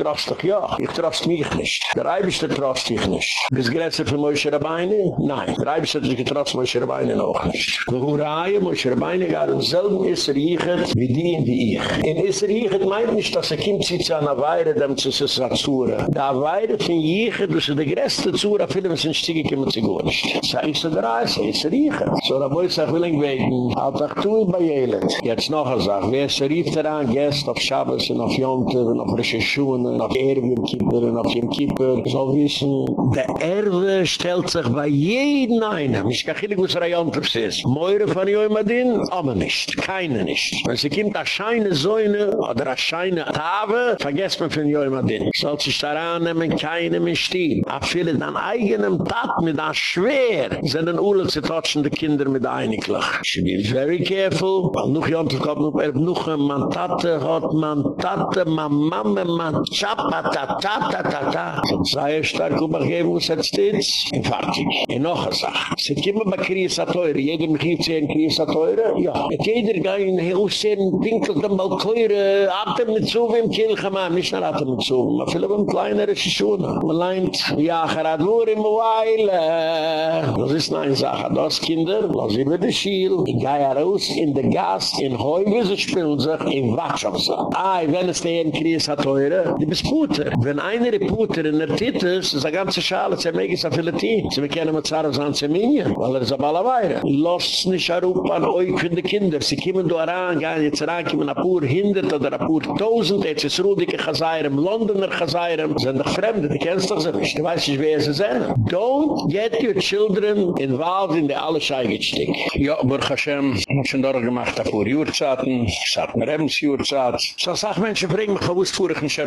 trust doch ja. Ich trust mich nicht. Der Eibischte trust ich nicht. Bis Grenze für Moshe Rabbeine? Nein. Der Eibischte hat sich getrost Moshe Rabbeine noch nicht. Wir hurraien, Moshe Rabbeine gar im selben Isser Jichet, wie die in die Ich. In Isser Jichet meint nicht, dass er kommt sich zu einer Weire, dem zu sich zu Zura. Da Weire von Jichet, das ist die größte Zura, viele sind Stiege, kommen sie gut nicht. Das ist der Reis, Isser Jichet. So, da boi sag, will ich wegen, halt auch tu bei Jelet. Jetzt noch eine Sache, wer ist rief daran, gest auf Shabbos und auf Jonte und auf Rische Schuhen und auf Erwin Kippur und auf Jem Kippur, soll wissen, der Erwe stellt sich bei jedem einen, ich kann nicht was Jonte ist. Meure von Joimadin, aber nicht, keine nicht. Wenn sie kommt, eine scheine Säune oder eine scheine Tave, vergesst man von Joimadin. Soll sich daran nehmen, keine mehr stehen. A viele dann eigenem Tat mit a schwer, sind ein Ule zu touchen, die Kinder mit einiglich. She be very careful, weil noch Jonte kommt, er noch man Tate hat, man Tate, man Mama, man Chapa, ta ta ta ta ta. Sei stark übergeben, was hat stets? Und fertig. Und noch eine Sache. Sie kommen bei Kriisa Teure, jeder mich hier sehen Kriisa Teure? Ja. Et jeder geht in den Haus sehen, pinkelt am Balkoire, atem mit zu, wie im Kirche, man, nicht nur atem mit zu, man viele beim kleineren Schuhe. Man leint, ja, gerad nur im Weile. Das ist eine Sache. Das Kinder, lass über die Schiel, ich gehe raus in der Gas, in Heuwe, sie spielen sich, in Wachschopse. Ah, wenn es in Kriisa Teure, die bist Puter. Wenn einer Puter in der Titus, ist eine ganze Schale, sie mögen es auf viele Tien. Sie bekennen mit Zara sein Zeminien, weil er ist auf alle Weire. Lost nicht herup an euch für die Kinder. Sie kommen da ran, gehen jetzt ran, kommen ein paar Hindert oder ein paar Tausend, jetzt ist Rudike Chazayram, Londoner Chazayram, sind doch Fremde, die kennst doch sie nicht. Du weißt nicht, wer sie sind. Don't get your children involved in the alle Scheigitstick. Ja, Baruch Hashem, ich hab schon dort gemacht, ein paar Jurtzaten, ich mir eben, Jurtzat. So sag Menschen, bring mich bewusst vor ich nicht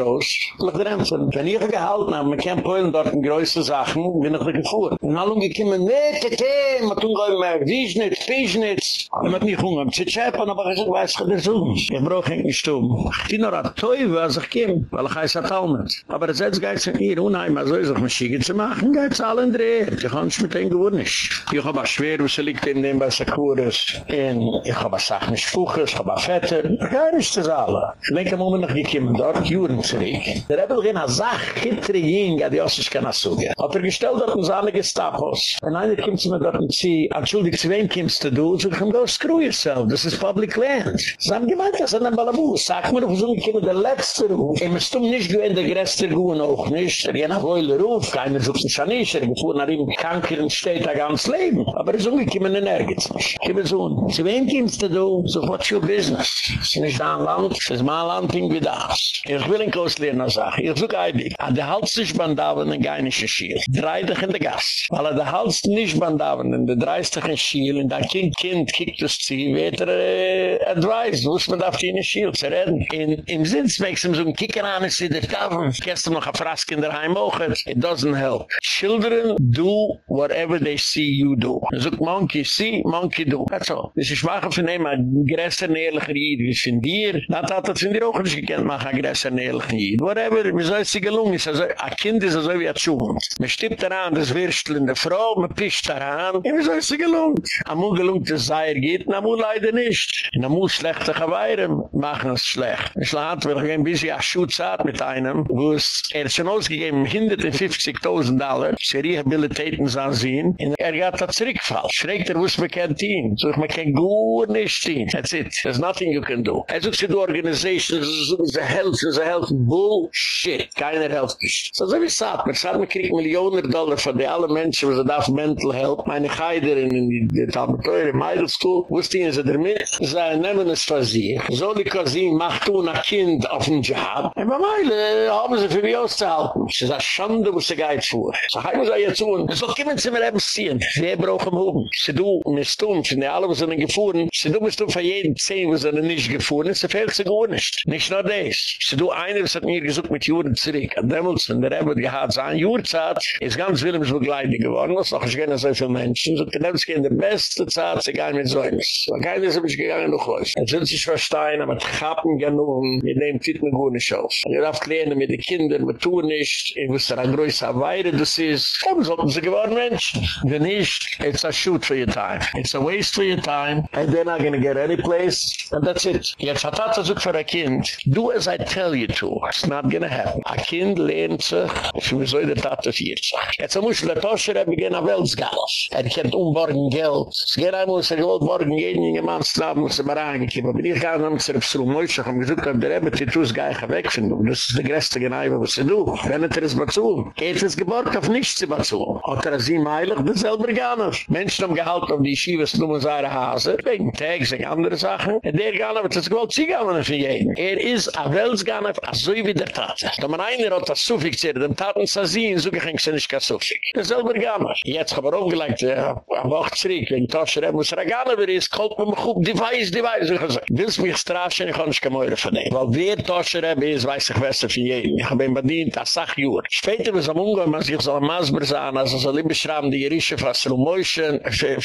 Ich drämpfen. Wenn ich gehalten habe, man kann Polen dort in größte Sachen, bin ich gefuhr. Und alle umgekommen, nee, tete, man tun gar mehr, Wiesnitz, Fischnitz. Ich hab nicht Hunger, ich schäppen, aber ich weiß, ich weiß, ich Ich brauch ihn nicht um. Ich bin noch ein Teufel, als ich komme, weil ich heiße Talmud. Aber es jetzt geht es hier, unheim, also ich sag, man schiege zu machen, geht es alle in der Ich kann nicht mit denen gewohnt nicht. Ich hab ein Schwer, was liegt in dem, was er ist. Und ich hab eine Sache nicht Fuches, ich hab ein Vetter. Gar nicht das alle. Ich denke, wir noch gekommen, dort Juren zurück. Der Rebbe gehen, eine Sache, kittere Jing, die Ossis kann das suchen. Hat er gestellt dort in seine Gestapos. Und einer kommt zu mir dort und sie, entschuldigt, zu wem kommst du? So ich kann go screw yourself, this is public land. Sie haben gemeint, das ist ein Balabu. Sag mir, wo so ein der letzte Ruf. Ich muss dumm nicht gehen, der größte Ruh auch nicht. Er gehen nach Heule Ruf, keiner sucht sich an nicht. Er gefuhr nach ihm, Kankeren steht ein ganzes Leben. Aber er ist umgekommen, er nirgends nicht. Ich bin so, zu wem kommst du? So, what's your business? Es ist nicht dein Land, es ist mein Land, wie das. Ich will in Kostlehren noch sagen, ich suche ein an der Hals nicht bandaven in Geinische Schiel. Drei dich in der Gas. Weil an der Hals nicht bandaven in der dreistig in Schiel, und dein Kind, Kind, kickt es zu, wird er äh, advised, wo ist man darf die Schiel zu reden. In, Im Sins makes him so ein Kicker an, es ist der Taven. Gestern noch ein Frask in der Heim auch, it doesn't help. Children do whatever they see you do. So, monkey see, monkey do. That's all. Das ist schwache von ihm, ein größer nährlicher Jid, wie von dir. Das hat das von dir auch nicht gekannt, mach ein größer nährlicher Jid. Whatever, wie soll dir gelungen? Also, ein Kind ist also wie ein Schuhn. Man stirbt daran, das Würstel in der Frau, man pischt daran. Wie soll dir gelungen? Amul gelungen, dass es sei geht, amul leider nicht. Amul schlechte Geweihren machen es schlecht. Ich lade, wenn ich ein bisschen ein Schuh zahlt mit einem, wo es er schon ausgegeben, 150.000 Dollar, sie rehabilitaten sein sehen, und er hat das zurückfall. Schrägt er, wo es bekennt ihn. So ich me ken gut nicht ihn. That's it. There's nothing you can do. Er sucht sich die Organisation, ist er helft, so ist er helft. Bullshit. Keiner helft dich. So so wie sagt, man sagt, man kriegt Millionen Dollar von den alle Menschen, wo sie darf mental help. Meine Geider in die Talmeteure, in Middle School, wo stehen sie damit? Sie nehmen es für sie. So die Cousin macht du ein Kind auf den Job. Und bei Meile haben sie für mich auszuhalten. Sie sagt, Schande, wo sie geht vor. So heim muss er jetzt tun. So kommen sie mir eben ziehen. Sie brauchen oben. Sie du, mis tun, sind alle, wo sind gefahren. Sie du bist du von jedem zehn, wo sind nicht gefahren. Sie fehlt sie gar nicht. Nicht nur das. Sie du, einer, was hat mir gesucht mit Juren zurück. An Demmels, wenn der Rebbe gehad sein Jurzeit, ist ganz Willems begleitet geworden. Was noch, ich kenne so viele Menschen. So, Demmels gehen der beste Zeit, sie gehen mit so eines. So, keiner ist mich gegangen noch was. Jetzt sind sich verstehen, aber die Chappen genug, mit dem zieht mir gut nicht aus. Ihr darf lernen mit den Kindern, wir tun nicht. Ich wusste, ein größer Weide das ist. Dann sollten sie geworden Menschen. Wenn nicht, it's a shoot for your time. It's a waste for your time. And they're not to get any place. And that's it. Jetzt hat das also für ein Kind. Do as I tell you to. Not to happen. A Kind lernt sich, wie soll der Tat auf ihr sein. Jetzt muss der Toscher haben, gehen auf Weltsgalas. Er kennt umborgen Geld. Es geht einmal, es er gewollt morgen jeden in Mann schlafen, muss er mal reingekippt. Aber ich kann noch zu Rebsrum Moitsch, haben gesagt, der Rebbe, die tust gar nicht weg von du. Das ist der größte Geneiwe, was sie du. Wenn er es bazu. Geht es geborgt auf nichts zu bazu. Hat er sie meilig, das selber gar nicht. Menschen haben gehalten auf die Schiebe, nur seine Hase. Wegen Tags und andere Sachen. Und der nicht, das gewollt sie gar nicht für jeden. Er ist a Wels gar nicht, so wie der Tate. Da man einer hat das Sufik zu dem Taten zu sehen, so ging es nicht gar Sufik. Das selber gar nicht. Jetzt haben wir aufgelegt, ja, am Woche zurück, wegen Toscher, muss er gar nicht, wer ist, kalt mir gut, die weiß, die weiß. Ich sage, willst mich straschen, ich kann nicht mehr von dem. Weil wer Toscher ist, weiß ich besser für jeden. Ich habe ihn bedient, das sag ich Später, wenn es am Umgang, man sich so ein Masber sein, also so lieber schrauben, die Jerische, was Rumäuschen, für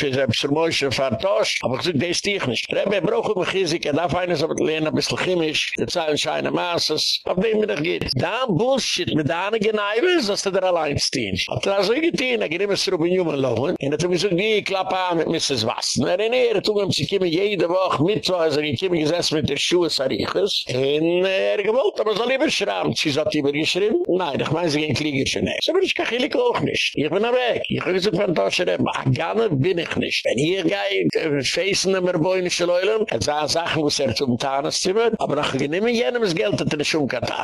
Rumäuschen, für Tosch. Aber ich sage, das ist dich nicht. Rebbe, brauche mich Chizik, er darf eines aber lernen, ein bisschen chemisch, die Zeilen scheinen Maßes, auf dem mir das geht. Da Bullshit, mit da eine Geneiwe, dass du da allein stehen. Hat er so getein, er geht immer so in Jungen lohen, und er hat mir so, wie klappe an mit Mrs. Wassen. Er in Ehre, tun sie kommen jede Woche mit, so er kommen gesessen mit der Schuhe, Sariches, und er gewollt, aber soll lieber schrauben. Sie hat lieber geschrieben, nein, ich meine, sie gehen Klieger schon nicht. So, aber ich kann Chilik auch nicht. Ich bin weg. Ich habe gesagt, von Tosche, aber bin ich nicht. Wenn hier gehe, feißen immer boinische Leulen, er sah Sachen, wo er zum zimmer, aber nach geniemen jenem das Geld hat er nicht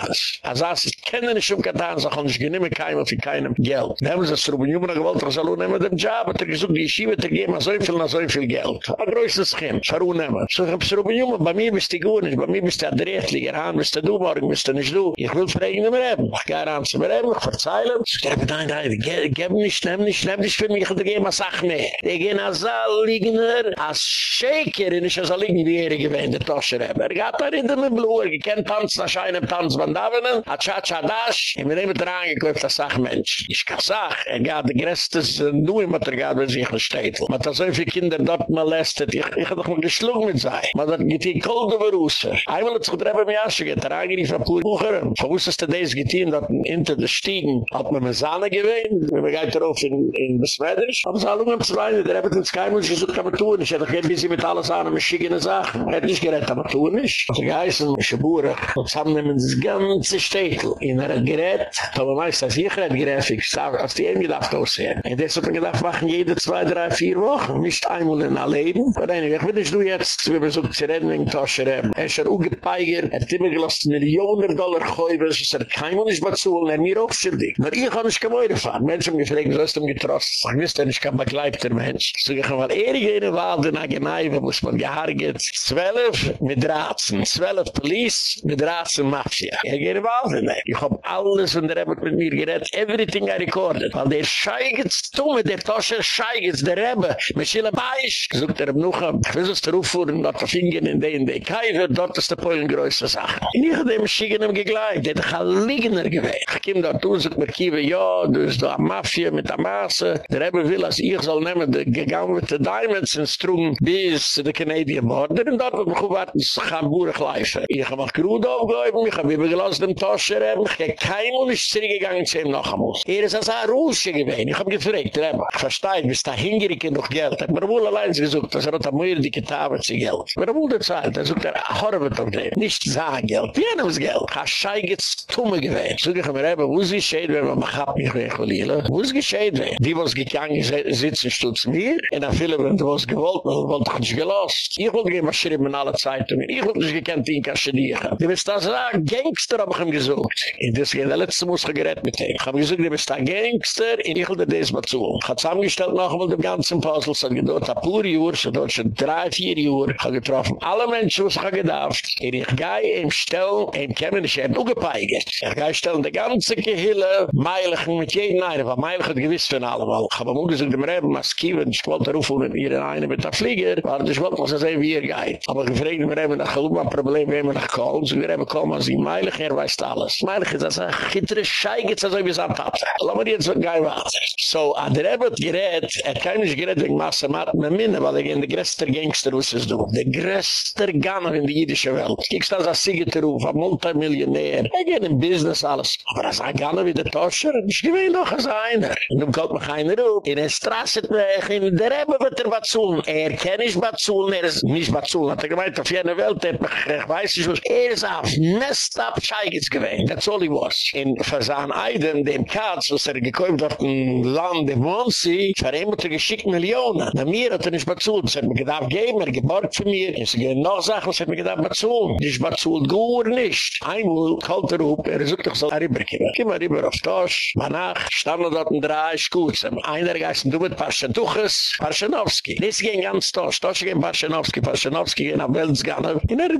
umgetarnas. Er sah, sie kennen nicht umgetarnas, auch nicht geniemen keinem für keinem Geld. Da haben sie es Ruben Jumana gewollt, er soll unnehmen dem Job, hat er gesagt, die Yeshiva, der geben so viel, so viel Geld. A größtes Schim, für unnehmen. So ich hab's Ruben Jumana, bei mir bist du gut nicht, bei mir bist du adrettliger, han bist du morgen, bist du nicht du. Ich will fragen, nicht mehr haben. Ich gehe ran zu mir haben, ich verzeihle. Ich sage, nein, nein, geb nicht, nehm nicht, nehm nicht für mich, ich gehe mal Sachen mehr. Ich gehe nach Saal, liegner, als Shaker, in ich als liegen, wie er gewähnt, der Toscher haben. Er geht da in den Bluer, ich kenne Tanz, nach einem Davenen, hat Cha-Cha-Dash, und wir nehmen dran gekauft, das sagt, Mensch, ich kann sagen, er geht der Grästes, nur immer der geht, wenn sich ein Städtel. Man hat so viele Kinder dort molestet, ich, ich hab doch mal geschlungen mit sein. Man hat geht die Kolde beruße. Einmal hat sich getroffen, mir geht, der angerief auf Pur Bucheren. Von wo ist das denn das getein, dass hinter der Stiegen hat man mit Sahne gewähnt, wenn man geht darauf in, in Besmeidrisch. Aber es alle um zu weinen, der hat uns kein Mensch gesucht, man tun. Ich hätte kein bisschen mit alles an, mit schickene Sachen. Er hat nicht gerettet, aber tun nicht. Habe und zusammen nehmen das ganze Städtel. In er hat gerett, aber meist, als ich ich sage, als die ihm gedacht aussehen. Und das hat man gedacht, machen jede zwei, drei, vier Wochen, nicht einmal in ein Leben. Aber ich will nicht du jetzt, wir versuchen zu retten, wegen Tasche haben. Er ist ja auch gepeigert, er hat immer gelost Millionen Dollar Käufe, es er kein mehr zu holen, er mir auch schuldig. Nur ich kann nicht Meure fahren. Menschen haben gefragt, so ist ihm getrost. Ich wüsste nicht, kein begleibter Mensch. So ich habe mal ehrlich in den Wald, in wo es man gehargert. Zwölf mit Ratsen, zwölf Police mit Ratsen Mafia. Er geht überall in Ich hab alles von der Rebbe mit mir geredet, everything I recorded. Weil der Scheigetz tumme, der Toscher Scheigetz, der Rebbe, mit Schille Beisch. Sogt er im Nuchem, ich will es der Ruffuhren, dort auf Ingen in den, der Kaiver, dort ist der Polen größte Sache. Und ich hab dem Schiegen ihm gegleicht, der hat ein Liegener gewählt. Ich kim dort und sagt mir, Kiewe, ja, du bist da Mafia mit der Maße. Der Rebbe will, als ich soll nehmen, der gegangen mit den Diamonds in Strung bis der Canadian Border. Und dort hab ich gewartet, es kann Burig leifen. Ich hab mich Krude aufgehoben, ich hab übergelassen dem Toscher, ich hab kein Mund zurückgegangen zu ihm noch einmal. Er ist als ein Rusche gewesen. Ich hab gefragt, Rebbe, ich verstehe, bis da hingerike noch Geld. Ich hab wohl allein gesucht, dass er hat am Möhrer die Kitabe zu Geld. Hab wohl gezahlt, er sucht er, Horvet auf dem. Nicht sein Geld, das Geld. Hab schei gestumme gewesen. So ich mir, Rebbe, wo ist gescheit, wenn man mich hab mich? Wo ist gescheit, wenn? Die, was gegangen sitzen, stutz mir, in der Fülle, wenn du was gewollt, man wollte ich nicht gelost. Ich wollte gehen, was schreiben in alle Zeitungen. Ich wollte nicht gekannt, in Kaschedieren. Die bist da so ein Gangster, hab ich ihm gesucht. In das geht der letzte Muss gerät mit ihm. Ich hab gesagt, die bist da Gangster, und ich wollte das mal zu. Ich hab zusammengestellt noch einmal den ganzen Puzzle, so gedauert ein paar Jahre, so dort schon drei, vier Jahre. Ich hab getroffen alle Menschen, was ich gedacht. Und ich gehe im Stell, im Kämmen, ich hab ugepeigert. Ich gehe stellen, die ganze Gehille, meilig mit jedem Neire, weil meilig hat gewiss von allem. Ich hab am Uge gesagt, dem Reben, was kiewen, ich wollte rufen, und ihr eine mit der Flieger, weil ich wollte, was er sehen, wie er geht. Aber ich frage dem Reben, nach ein Problem, wie wir nach Köln, so wir Reben kommen, als die meilig, er weiß alles. Meilig ist das ein gittere Schei, geht es also, wie es abtabt. Lass mal jetzt, was geil So, an der Reben hat gerät, er kann nicht gerät, wegen Masse, maar mit Minne, weil er in der größte Gangster, was es du, der größte Gunner in die jüdische Welt. Kiekst das als Siegeterruf, ein Multimillionär, er geht in Business, alles. Aber als ein Gunner wie der Toscher, ich gewähne noch als einer. Dann kommt mich einer auf. In der Straße, in der Rebbe wird er Batsul. Er kennt nicht Batsul, er ist nicht Batsul. Hat er gemeint, auf jener Welt, er weiß nicht was. Er ist auf Nestab Scheigitz gewähnt. That's all he was. In Versahen Eiden, dem Katz, was er gekäupt hat in Land, in Wonsi, für ihm hat er geschickt Millionen. Na mir hat er nicht Batsul. Das hat mir gedacht, geben, er geborgt für mir. Es gibt noch Sachen, was hat mir gedacht, Batsul. Nicht Batsul, gut nicht. Einmal kalt er auf, er sucht doch so ein Rieberkiber. Geh mal rüber auf Tosch. Banach, standen dort ein drei Schuzen. Einer geißen du mit Parchentuches, Parchenowski. Das ging ganz Tosch. Tosch ging Parchenowski, Parchenowski ging nach Weltsganne. Und er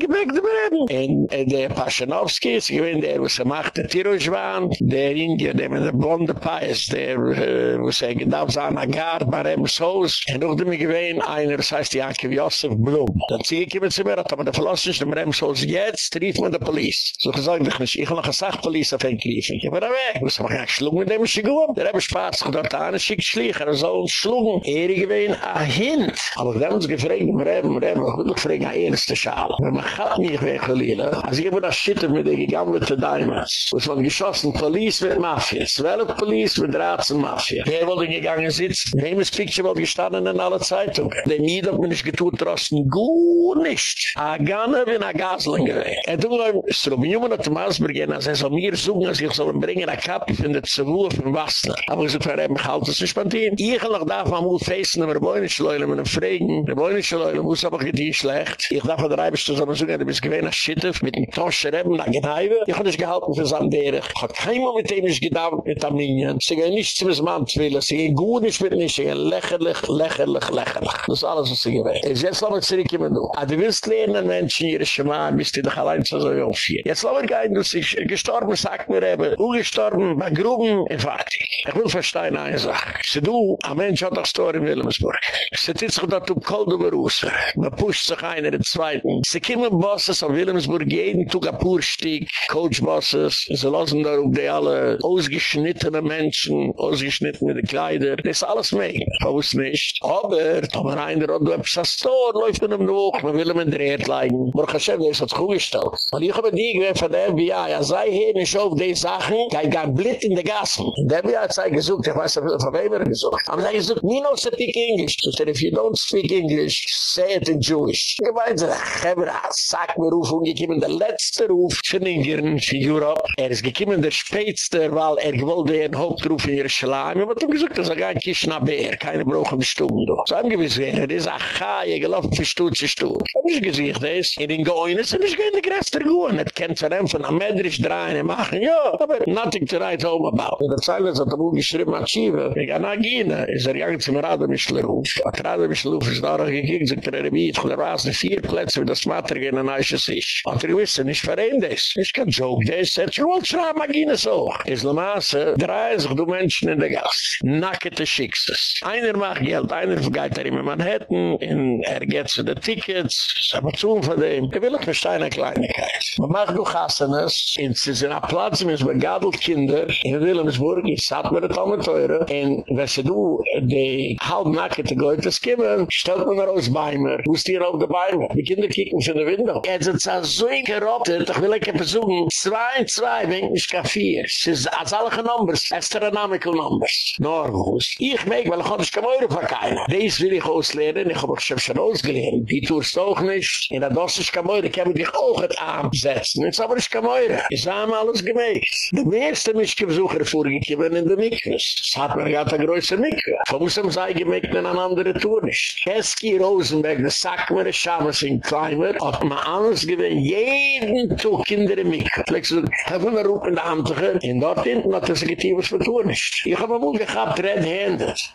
ihn. Und äh, der Parchenowski ist gewesen der was macht der tirosh waren der indier dem der blonde Pais, der äh, was er gedacht zan a Gar, bei dem und noch dem gewein einer heißt die ak josef blum. Dann zieh ich mit zum rat aber der verlassen dem rem souls jetzt rief man der police. So gesagt ich ich noch gesagt police auf ihn kriefen ich war weg. Was mach ich schlug mit dem Schigum, der hab spaß gedacht an sich schlicher so schlug er, er gewein a hint. Aber dann uns gefragt dem rem rem gefragt erste schale man hat mir gewein geliehen also ich wurde shit mit der gegangen mit der Daimas. Was wurde geschossen, Police mit Mafia. Zwölf Police mit Ratsen Mafia. Wer wollte gegangen sitzen? Nemes Picture wohl gestanden in aller Zeitung? Der Mied hat mir nicht getuht, Drosten, gut nicht. A Ganner bin a Gasling gewesen. Er tut mir, es rum, jungen hat Masburg gehen, als er soll mir suchen, als ich soll ihm bringen, a Kappe von der Zewur von Wasser. Aber ich so, Frau Rehm, ich halte es nicht spontan. Ich kann noch da, man muss feisen, aber boine schleulen, man fragen, boine schleulen, muss aber gedieh schlecht. Ich darf an der Reibestu, so man suchen, er ist gewähne Schittef, mit dem Tosch, er haben, nach Genheiwe. Ich habe nicht gehalten für Sanderich. Ich habe keinem mit dem nicht gedauert mit Arminien. Sie gehen nicht zum Mann zu willen, sie gehen gut nicht mit nicht, sie gehen lächerlich, lächerlich, lächerlich. Das ist alles, was sie. Es ist jetzt mal zurückgekommen, du. Aber du willst lernen, Menschen, ihre Schmarrn, bist du doch allein so so viel. Jetzt lassen wir gehen, du bist gestorben, sagt mir eben, ungestorben, bei Gruben, in fertig. Ich will verstehen eine Sache. Se du, ein Mensch hat doch Stor in Wilhelmsburg. Se titsch kalt über Russe. Man pusht sich einer in Zweiten. Se kommen Bosses auf Wilhelmsburg, jeden Tag ein Purstieg, Coach-Bosses. Se lassen da auf die alle ausgeschnittene Menschen, ausgeschnitten mit den Kleider. Das ist alles mehr. Verwusst nicht. Aber, da man einer hat, ein Stor, läuft in einem Nuch, man will ihm in der Erd leiden. Baruch Hashem, das hat gut gestellt. Und ich habe die gewähnt von der FBI, ja sei hier nicht auf die Sachen, kein gar Blit in der Gassen. Der FBI hat sich gesucht, ich weiß nicht, von wem er gesucht. Aber er hat gesagt, nie noch speak English. So if you don't speak English, say it in Jewish. Ich habe gesagt, Hebra, sag mir Ruf, und gekommen der letzte Ruf von Indien, von Europe. Er ist gekommen der spätste, weil er gewollt den Hauptruf in Jerusalem. Ich habe gesagt, das ist gar kein Schnaber, keine brauchen Stunden. So haben gewiss, er ist ein Chai, gelaufen für Stutt zu Stutt. Ich habe nicht gesehen, das in den Gäunen, sind nicht gehen, die Gräste gehen. Das kennt von ihm von Amedrisch drehen, machen, ja, aber nothing to write home about. Der Zeile hat er wohl geschrieben, Achieve, wegen Anagina, ist er jagen zum Radamischler Ruf. Hat Radamischler Ruf ich da auch gekickt, sagt er, wie ich, da war es vier Plätze, wie das Mater gehen, ein Eiches ist. Hat er gewiss, nicht verrehen Ich kann joke, das hat schon wohl schrauben, mag ihn so. Es ist Lamaße, drei sich du Menschen in der Gas. Nackete Schicksals. Einer macht Geld, einer geht er in Manhattan, in er geht zu den Tickets, es ist aber zu von dem. Er will auch nicht eine Kleinigkeit. Man macht du Hassanes, in sie sind ab Platz, mit begadelt Kinder, in Wilhelmsburg, ich satt mir das alle teure, und wenn sie du, die halb nackete Goethes kommen, stellt man raus bei mir, wo ist hier auf der Beine? Die Kinder kicken von der Window. Er hat sich so inkorruptet, ich will euch versuchen, zwei, zwei, wenn ich nicht vier. Es ist als alle Numbers, astronomical numbers. Normus. Ich mag, weil ich kann nicht kein Euro verkeinen. Dies will ich auslernen, ich hab auch schon schon ausgelernt. Die tust auch nicht. In der Dost ist kein Euro, kann man dich auch nicht ansetzen. Jetzt aber ist kein Euro. Ich mir alles gemäß. Die meisten Mischke-Besucher vorgekommen in der Mikros. Das hat man gerade eine größere Mikro. Von uns haben sie gemägt in andere Tour nicht. Keski Rosenberg, der Sackmer, der Schamas in Kleimer, hat man alles gewinnt, jeden Tag Kinder in Mikro. Vielleicht so, haben wir rupen in der Amtige, in dort hinten hat das Getiebus vertour nicht. Ich habe mal gehabt, red-handed.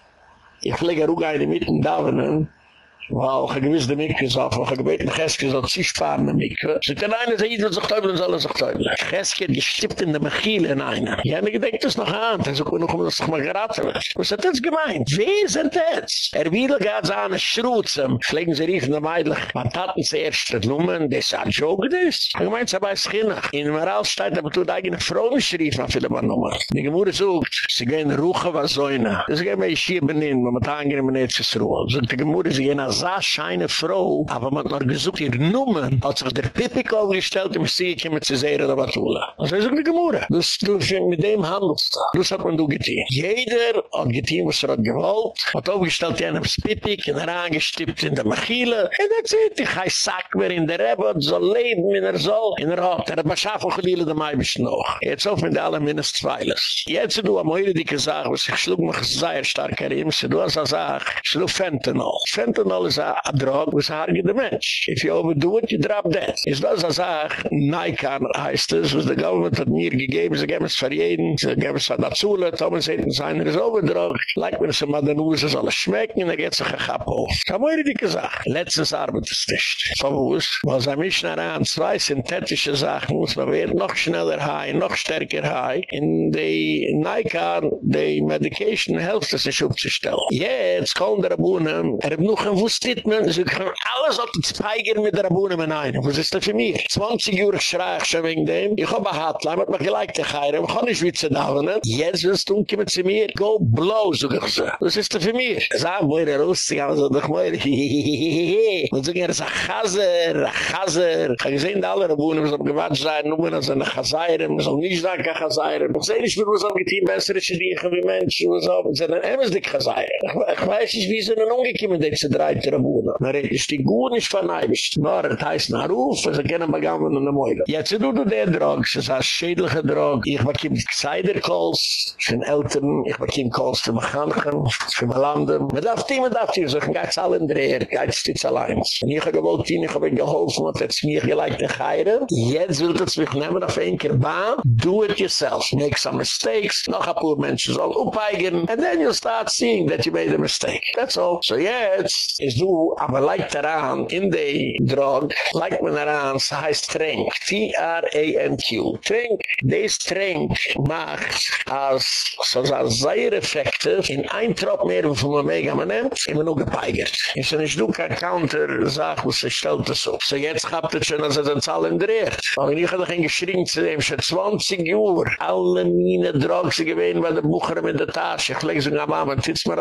Ich lege auch eine mitten da, Wow, ich gewiss die Mikve gesagt, ich habe gebeten, Cheske soll sich sparen in die Mikve. Sie können eine sagen, dass ich teubeln soll, dass ich teubeln. Cheske hat gestippt in der Mechile in einer. Ich habe gedacht, das noch an. Das ist auch noch, dass ich mal geraten wird. Was hat das gemeint? Wer sind das? Er will gar so eine Schruze. Pflegen sie riefen der Meidlich. Man taten sie erst die Nummern, das ist ein Joke, das. Ich meine, es ist aber ein Schinnach. In Moral steht, aber tut eigene Frau nicht riefen, auf viele Nummer. Die Gemüse sucht, sie gehen ruchen, was so eine. Das ist gar nicht hier benennen, wo man angenehm nicht zu ruhen. So die Gemüse, sie gehen als sa scheine Frau, aber man hat noch gesucht ihr Nummern, hat sich der Pipik aufgestellt, um sie kommen zu sehen oder was tun. Also ist auch die Gemurre. Das du mit dem handelst. Das hat man du getan. Jeder hat getan, was er hat gewollt, hat aufgestellt in einem Pipik, in er angestippt in der Machile, und er sagt, ich heiss Sack mir in der Rebbe, soll leben, in er soll, in er hat, er hat beschaffen geliehen, der Mai bist noch. Jetzt auf mit allem minus Zweiles. Jetzt du am heute dicke Sache, was ich schlug mich sehr stark erin, du hast a Sache, schlug Fentanyl. Fentanyl is a a drug was harge the mensch. If you overdo it, you drop dead. Is das a sach, Naikan heißt es, was the government hat mir gegeben, sie geben es für jeden, sie geben es für Dazule, Thomas hätten seiner is overdrug, like wenn es am Adanus ist, alles schmecken, und er geht sich ein Kapp auf. Das haben wir die gesagt. Letztens arbeitet es nicht. Wuss, was am ich nach an zwei synthetische Sachen muss, man wird noch schneller high, noch stärker high, in die Naikan, die Medication helft es sich aufzustellen. Jetzt kommt der Abunnen, er hat noch ein Wustit, Rabunen, sie können alles auf den Zweiger mit der Rabunen mit einem. Was ist das für mich? 20 Uhr schreie ich schon wegen dem. Ich habe eine Hotline, mit mir gleich zu heiren. Ich kann nicht witzen da, ne? Jetzt willst du kommen zu mir, go blow, so ich so. Was ist das für mich? Sag, wo er rausziehen, aber so doch mal, hehehehe. Und so gehen, er ein Chaser, Chaser. Ich habe gesehen, alle Rabunen, was am gewatscht sein, nur wenn er Chaser, man soll nicht sagen, kein Chaser. Ich sehe nicht, getein ich wie Menschen, was am, sind ein Emesdik Chaser. Ich Rabunen. Guna. Na red ist die Guna nicht verneibisch. Na, das heißt nach Ruf, sie können begannen in der Meule. Jetzt du du der Drog, das heißt schädliche Drog. Ich bekomme Gseider-Calls von Eltern, ich bekomme Calls von Mechanchen, von Landen. Man darf die, man darf die, so ich gehe alle in der Ehr, gehe es jetzt allein. Und ich habe gewollt, ich habe geholfen, und jetzt mir gleich den Geire. Jetzt will das mich nehmen auf ein Bahn. Do it yourself. Make some mistakes. Noch ein paar Menschen sollen upeigen. And then you'll start seeing that you made a mistake. That's all. So jetzt ist du aber leicht daran, in de drog, leicht man daran, es heißt Trink, T-R-A-N-Q. Trink, des Trink macht als, so als sehr effektiv, in ein Trop mehr, wo man mega man nimmt, immer nur gepeigert. In so nicht du kein Counter, sag, was sich stellt das so. So jetzt habt ihr schon, als er den Zahlen dreht. Aber ich hatte ihn geschrien zu dem, schon 20 Uhr, alle meine Drogs gewesen, bei der Bucher mit der Tasche, ich lege so, Mama, titz mir.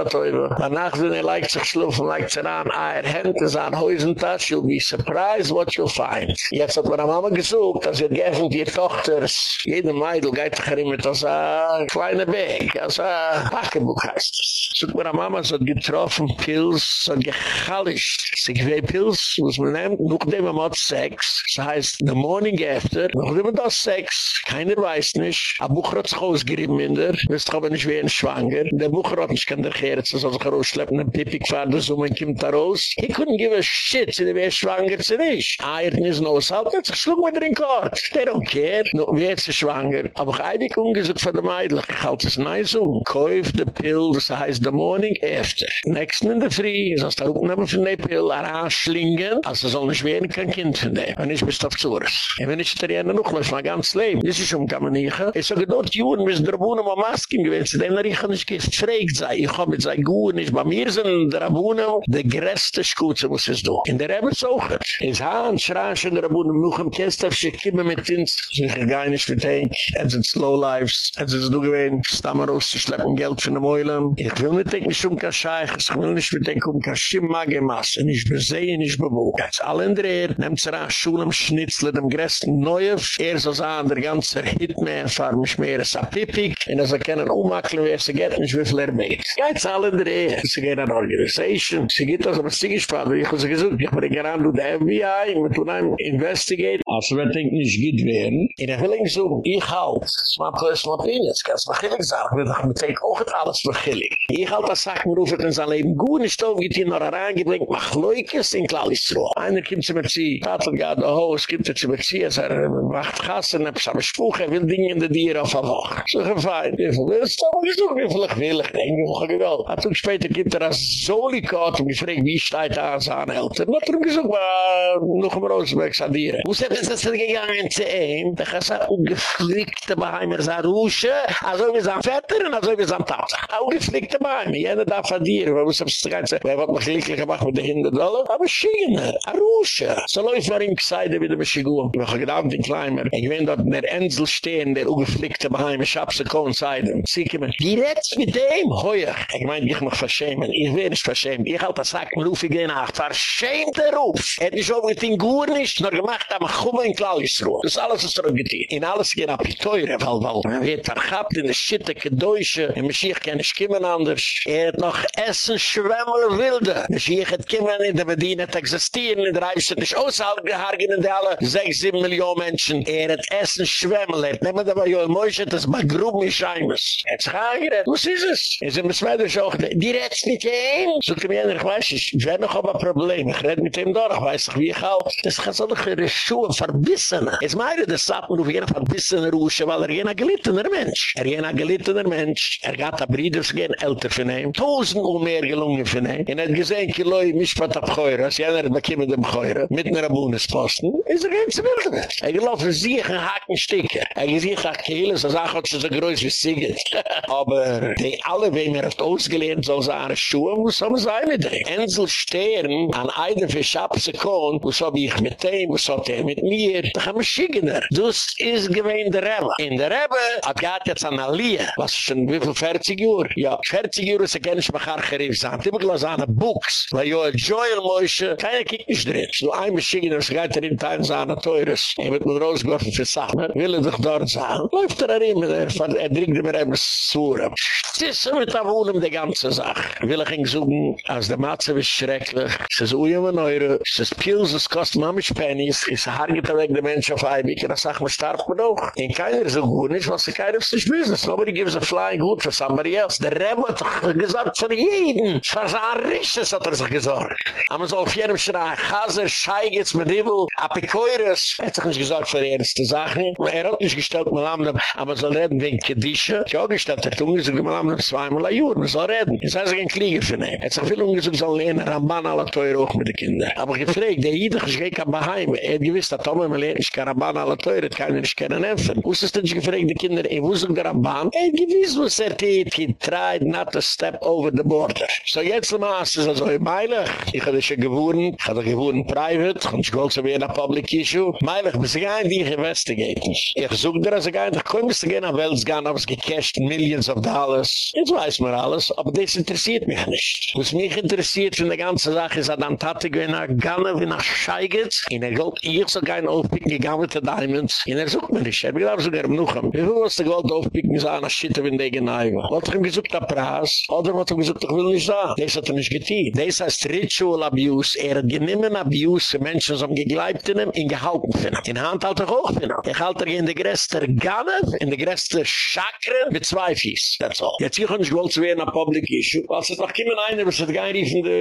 Danach sind er leicht sich schlufen, leicht sich an, hängt es an Häusentasch, you'll be surprised what you'll find. Jetzt hat meine Mama gesucht, dass ihr geöffnet ihr Tochters, jede Meidl geht sich herin mit so ein kleiner Bag, so ein Packebuch heißt. So meine Mama so getroffen, Pills, so gechallischt. Sie gewäh Pills, was man nimmt, nachdem man hat Sex, das heißt, the morning after, nachdem man das Sex, keiner weiß nicht, ein Bucher hat sich ausgerieben in der, wisst aber nicht, ein Schwanger, der Bucher hat nicht kann der Gerritz, so sich rausschleppen, ein Pipi gefahren, so man kommt heraus. He couldn't give a shit, sie wer schwanger sie nicht. Eiern ist noch was halt, jetzt schlug mir drin kort. They don't care. No, wie jetzt schwanger. Aber ich habe ungesucht von der Meidlich. Ich halte es nice um. Kauf de pill, das heißt the morning after. Next in free, ist das da oben nehmen von der Pill, heranschlingen, also soll nicht werden kein Kind von dem. Wenn ich bist auf Zures. Und wenn ich der Jene noch, was mein ganzes Leben. Das ist nicht. Ich sage dort, wir sind der Wohnen am Masken gewesen, denn ich kann nicht gefragt. Ich habe mit sein Gut nicht. Bei mir sind der Wohnen der größte Schuze, muss es do. In der Rebbe sucht. Es haben schreien schon der Wohnen noch im Kästef, sie kommen mit uns. Sie gar nicht mit denen. Es sind Slow Lives. Es ist du gewesen, stammen raus zu schleppen Geld für den Meulen. Ich will nicht denken, ich will nicht ich will nicht denken, um kein Schimmagemass. Und ich besehen, ich bewogen. Jetzt alle in der Ehr, nehmt sie an Schulem Schnitzler, dem größten Neuf. Er soll sagen, der ganze Hitman, fahr mich mehr als Apipik. Und er soll kennen, umwackeln, wer sie geht, nicht wie viel er mit. Jetzt alle in der Ehr. Sie gehen an Organisation. Sie geht also, was sie gespart. Ich habe sie gesagt, ich bin gerade durch die FBI, mit einem Investigate. Also, wenn ich nicht geht werden. Ich will nicht so, ich halt, das ist mein personal opinion. Jetzt kann es noch nicht sagen, wir doch mit auch alles vergillig. Ich halt das sagt, mir rufen in sein Leben gut, nicht so, wie die noch reingebringt, mach leukes in Klallisruhe. Einer kommt zu mir zieh, Tatel geht nach Haus, kommt er zu mir zieh, er macht Gassen, er hat Spruch, er will Dinge in der Dier auf der Woche. So, ich fein, wie viel willst du? Ich such, wie viel ich will, ich denke, wie viel ich will. Er tut später, kommt er als Solikot, und ich frage, wie steht er an seinen Eltern? Und er hat gesagt, noch im Rosenberg, sa Dier. Wo ist das gegangen zu ihm? Da hat er ungeflickte Beheimer, sa Rusche, also wie sein Vetter, und also wie sein Tat. Ungeflickte Beheimer, jene da verdieren, wo muss er sich ganze, wer hat mich glücklich gemacht mit den Hinder Dollar? Aber Schiene, Arusha. So läuft man ihm gesagt, wie der Mischigur. Ich habe gedacht, den Kleimer. Ich bin dort in der Ensel stehen, der ungeflickte Beheim, ich habe sie kommen, sei dem. Sie kommen, direkt mit dem, heuer. Ich meine, ich muss verschämen. Ich will nicht verschämen. Ich halte das Sack, mir ruf ich gehen nach. Verschämte Ruf. Er hat nicht den Guren nicht, nur gemacht, ich komme in Klausruhe. Das ist alles, was er getan. In alles gehen ab die Teure, weil, weil, man wird verhabt in der Schitte, gedäusche, in Mashiach kann ich kommen anders. Er hat noch Essen, Schwemmel, Wilde. Mashiach hat kommen in der Medina, hat existieren, in der Reise, nicht gehargen in der alle 6, 7 Millionen Menschen. Er hat Essen, Schwemmel, er hat nehmen da bei Joel Moshe, das ist bei Grub, mich scheinbar. Er hat sich angerät, was ist es? Er ist in der Smedisch auch, die redest nicht ein. So ich ich weiß ich werde noch aber ein Problem, ich rede mit ihm da, ich weiß nicht, wie ich halt. Das ist so eine Schuhe, verbissen. Es meide, das sagt man, auf jeden verbissen Rusche, weil er jener gelittener Mensch. Er jener gelittener Mensch, er gaat da Brieders gehen, älter von ihm, tausend und mehr gelungen von ihm. Er hat gesehen, die Leute, mich pat ab Geure, jener hat bekommen dem Geure, mit einer Bundesposten, ist er ganz wild. Er gelaufen sich ein Hakensticker. Er gesehen, ach, Kehle, so sagt, hat sie so groß wie Siegel. Aber die alle, wem er hat ausgelehnt, so seine Schuhe, muss haben sie mit dem. Ensel Stern, an einer für Schapsekon, was hab ich mit dem, was hat er mit mir, da haben wir Schigener. Das ist gewähnt der Rebbe. In der Rebbe hat gehad jetzt an Aliyah, was schon wie viel 40 Uhr? Ja, 40 Uhr ist er ich mich auch gerief sein. Die beglas an der Buchs, weil Joel Joel Moishe, keiner kiegt nicht drin. So ein Maschigener, was geht er in Teilen seiner Teures. Er wird mit Rosgorfen für Sachen, will er doch dort sein. Läuft er rein mit er, er dringt mir eben Sura. Das ist mit der die ganze Sache. Will ich ihn suchen, als der Matze ist schrecklich. Es ist ujema neure, es ist Pills, es kostet mamisch Pennies, es hargit er weg der Mensch auf Eibig, und er sagt, man starb man auch. In keiner ist so gut nicht, was keiner ist nicht business. Nobody gives a flying hood for somebody else. Der Rebbe hat doch gesagt für jeden. Für sein Risches hat er sich gesorgt. Aber so auf jedem Schrein, Chaser, Scheigitz, Medibel, Apikoiris, er hat sich nicht gesagt für ernste Sachen. Er hat nicht gestellt, mal am aber soll reden wegen Kedische. Ich habe gestellt, er hat ungesucht, mal am zweimal a Jür, man soll reden. Das heißt, ein Klieger für ihn. Er hat sich viel ungesucht, soll lehnen, Ramban alle teure auch mit den Kindern. Aber gefragt, der Jiedig ist gar kein Baheim. Er hat gewiss, dass Tome mal lehnt, ich kann Ramban alle teure, kann er nicht kennen helfen. Wo ist es denn, ich gefragt, die Kinder, ey, wo ist der Ramban? Er hat gewiss, was er tät, he tried not to step over the border. So jetzt am Aas ist also in Meilig. Ich hatte schon gewohnt, ich hatte gewohnt private, und ich wollte so wie ein public issue. Meilig, bis ich ein dich investigaten. Ich such dir, als ich ein, ich komme bis zu gehen, aber es gehen, aber es gecasht millions of dollars. Jetzt weiß man alles, aber das interessiert mich nicht. Was mich interessiert von der ganzen Sache ist, dass dann Tate gehen nach Ghana, wie nach Scheigitz, in er gold, ich soll kein aufpicken, den Diamonds, in er sucht mir nicht, er aber sogar im Nuchem. Wie viel was der Gold aufpicken, so einer Schitte, wenn der Geneiwe. Wollt ich ihm gesucht, der Praß, oder wollt ich ihm gesucht, ich will nicht da. Das hat er nicht getan. Das heißt Ritual Abuse, er hat geniemen Abuse Menschen, die gegleibt in ihm, in gehalten finden. In Hand halt er hoch finden. Ich halte er in der größte Ganne, in der größte Chakra, mit zwei Fies. That's all. Jetzt hier kann ich gewollt zu werden, ein Public Issue, weil es ist noch kiemen einer, was hat nicht in der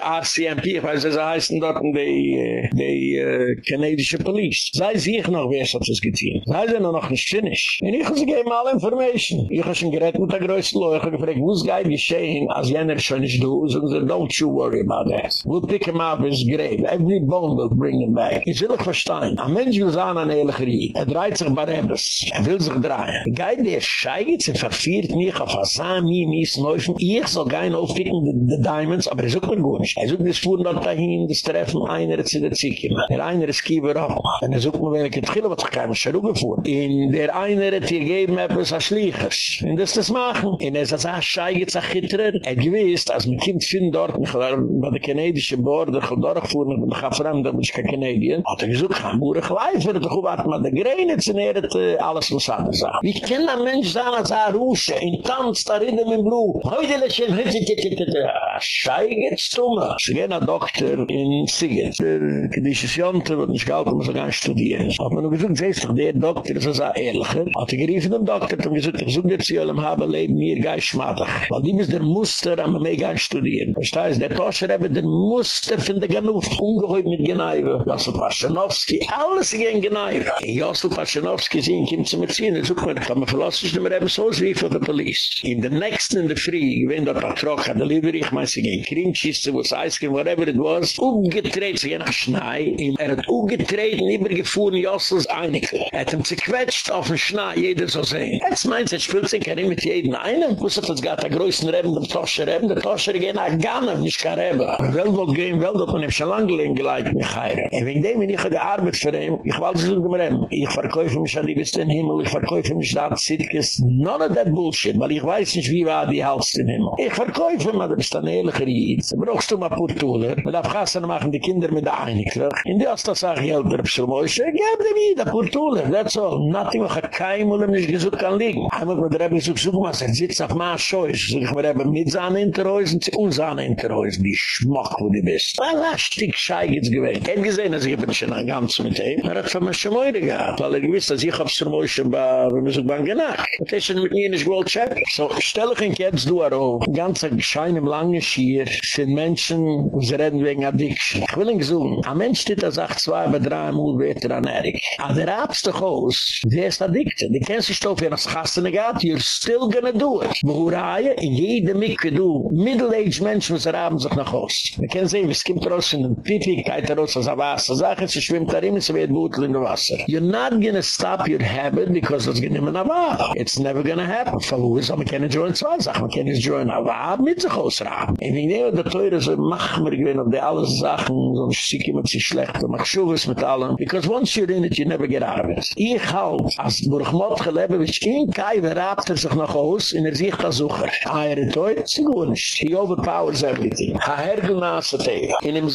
RCMP, ich weiß, wie sie heißen dort, die, äh, die äh, kanadische Police. Sei sich noch, wer hat es getan? Sei sie noch nicht finnisch. Und ich muss geben alle Information. Ich habe schon gerät mit der größten Leute, ich habe gefragt, wo es geht geschehen, als jener schon ist du, und sie, don't you worry about that. We'll pick him up his grave. Every bone will bring him back. Ich will verstehen, ein Mensch will sein an ehrlich Ried. Er dreht sich bei Rebels. Er will sich drehen. Geil, der scheigert, sie verfehlt mich auf Asami, mies Neufen. Ich soll gehen aufficken, die Diamonds, aber er sucht mir gut nicht. Er sucht das Fuhren dort dahin, das Treffen, einer zu der Zicke. Der einer ist Kieber auch. Und er sucht mir, wenn ich in Trille, was ich kann, was ich ruge fuhren. In der einer hat hier gegeben, etwas als Schliechers. Und das das machen. Und er sagt, ah, schei, jetzt ein Chitterer. Er gewiss, als mein Kind finden dort, ich war bei der kanadische Border, ich war durchfuhren, ich war fremd, aber ich kann Kanadien. Hat er gesagt, ich habe Urig Leifer, doch wo hat man der Grenitz, und er hat äh, alles was anderes gesagt. Wie kann ein Mensch sein, als er rusche, in Tanz, da rinnen mit Blut. Heute lächeln, Schei geht's dumme. Sie gehen ein Doktor in Siget. Der Kedisches Jonte wird nicht gehalten, muss er gar nicht studieren. Hat man nur gesagt, siehst du, der Doktor ist so ehrlicher. Hat er geriefen dem Doktor und gesagt, ich suche dir zu allem haben, leben mir gar schmadig. Weil die ist der Muster, aber mir gar nicht studieren. Verstehst, der Toscher habe der Muster von der Ganuf, ungeheuer mit Geneiwe. Jossel Paschanowski, alles gegen Geneiwe. Jossel Paschanowski sehen, kommt zu mir ziehen, er sucht mir, kann man verlassen, ich nehme so, wie für die Police. In der nächsten in der Früh, wenn der Patrok hat, delivery, ich meine, sie gehen Krimschiste, wo es Eis whatever it was, umgedreht sich nach Schnee, er hat umgedreht, übergefuhren Jossels Einige. Er hat ihm zerquetscht auf den Schnee, jeder so sehen. Jetzt meint er, spielt sich er mit jedem einen, wo es hat das gerade der größten Reben, der Tosche Reben, der Tosche gehen nach Ghana, nicht gar Reben. Wel wat gehen, wel dat man ihm schon lange gleich mich heiren. Und wegen dem, wenn ich gearbeitet für ihn, ich wollte so gemrennen, ich verkäufe mich an die bis den Himmel, ich verkäufe mich da, Zirkus, none of that bullshit, weil ich weiß nicht, wie war die Hals den Himmel. Ich verkäufe mich, aber das ist dann ehrlicher Jid. Brauchst du mal Purtuler, mit Afghanistan machen die Kinder mit der Einiglich. In die Osta sag ich, Helder, Psalmoische, geb dem Jid, a Purtuler, that's all. Nothing, was kein Mulem nicht gesucht kann liegen. Einmal mit der Rebbe gesucht, such mal, er sitzt auf Maas Scheuß, such ich mir Rebbe mit Sahne hinterhäusen, zu uns Sahne hinterhäusen, die Schmock, wo die bist. Weil ein Stück Schei geht's gewählt. Hat gesehen, dass ich bin schon ein ganz mit ihm. Er hat von mir schon Meure gehabt, weil er gewiss, dass ich hab's Psalmoische, wenn wir so beim Genack. Das ist mit mir nicht gewollt, check. So, stell ich ihn jetzt du, Aro, ganz ein Schein im langen Schier, sind Menschen, die reden wegen Addiction. Ich will ihn gesungen. Ein Mensch, der sagt zwei oder drei Mal weiter an Erik. Aber der Arzt doch aus, der ist addicted. Die kennst dich doch, wenn es Gassene geht, you're still gonna do it. Behooraaie, in jedem Mikke du, middle-aged Menschen, was er haben sich noch aus. Wir können sehen, wie es kommt raus in den Pipi, geht er raus aus der Wasser, sagt, sie schwimmt darin, sie wird Bootel in der Wasser. You're not gonna stop your habit, because it's gonna be a It's never gonna happen. Von wo ist, aber kann nicht joinen zwei Sachen, man kann nicht joinen, aber mit sich ausraben. Und ich nehme der Teure so mach mir gewinn auf die alle Sachen, so ein Stück immer zu schlecht, mach Schuhes mit allem. Because once you're in it, you never get out of it. Ich halt, als Burgmottge lebe, wisch in Kai, verrabt er sich noch aus, in er sich das Sucher. Ah, er ist heute, sie gewünscht. He overpowers everything. Ha hergelnase Tee. In dem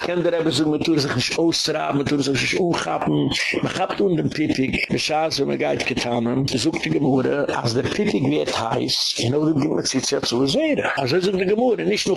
kann der Rebbe so, man tue sich nicht ausraben, man tue sich nicht umgappen, man gappt und dem Pipik, man schaß, wenn man geht getan haben, sucht die Gemurre, als der Pipik wird heiß, in oder die Gemüde zieht sich ja zu sehen. Also er sucht die nicht nur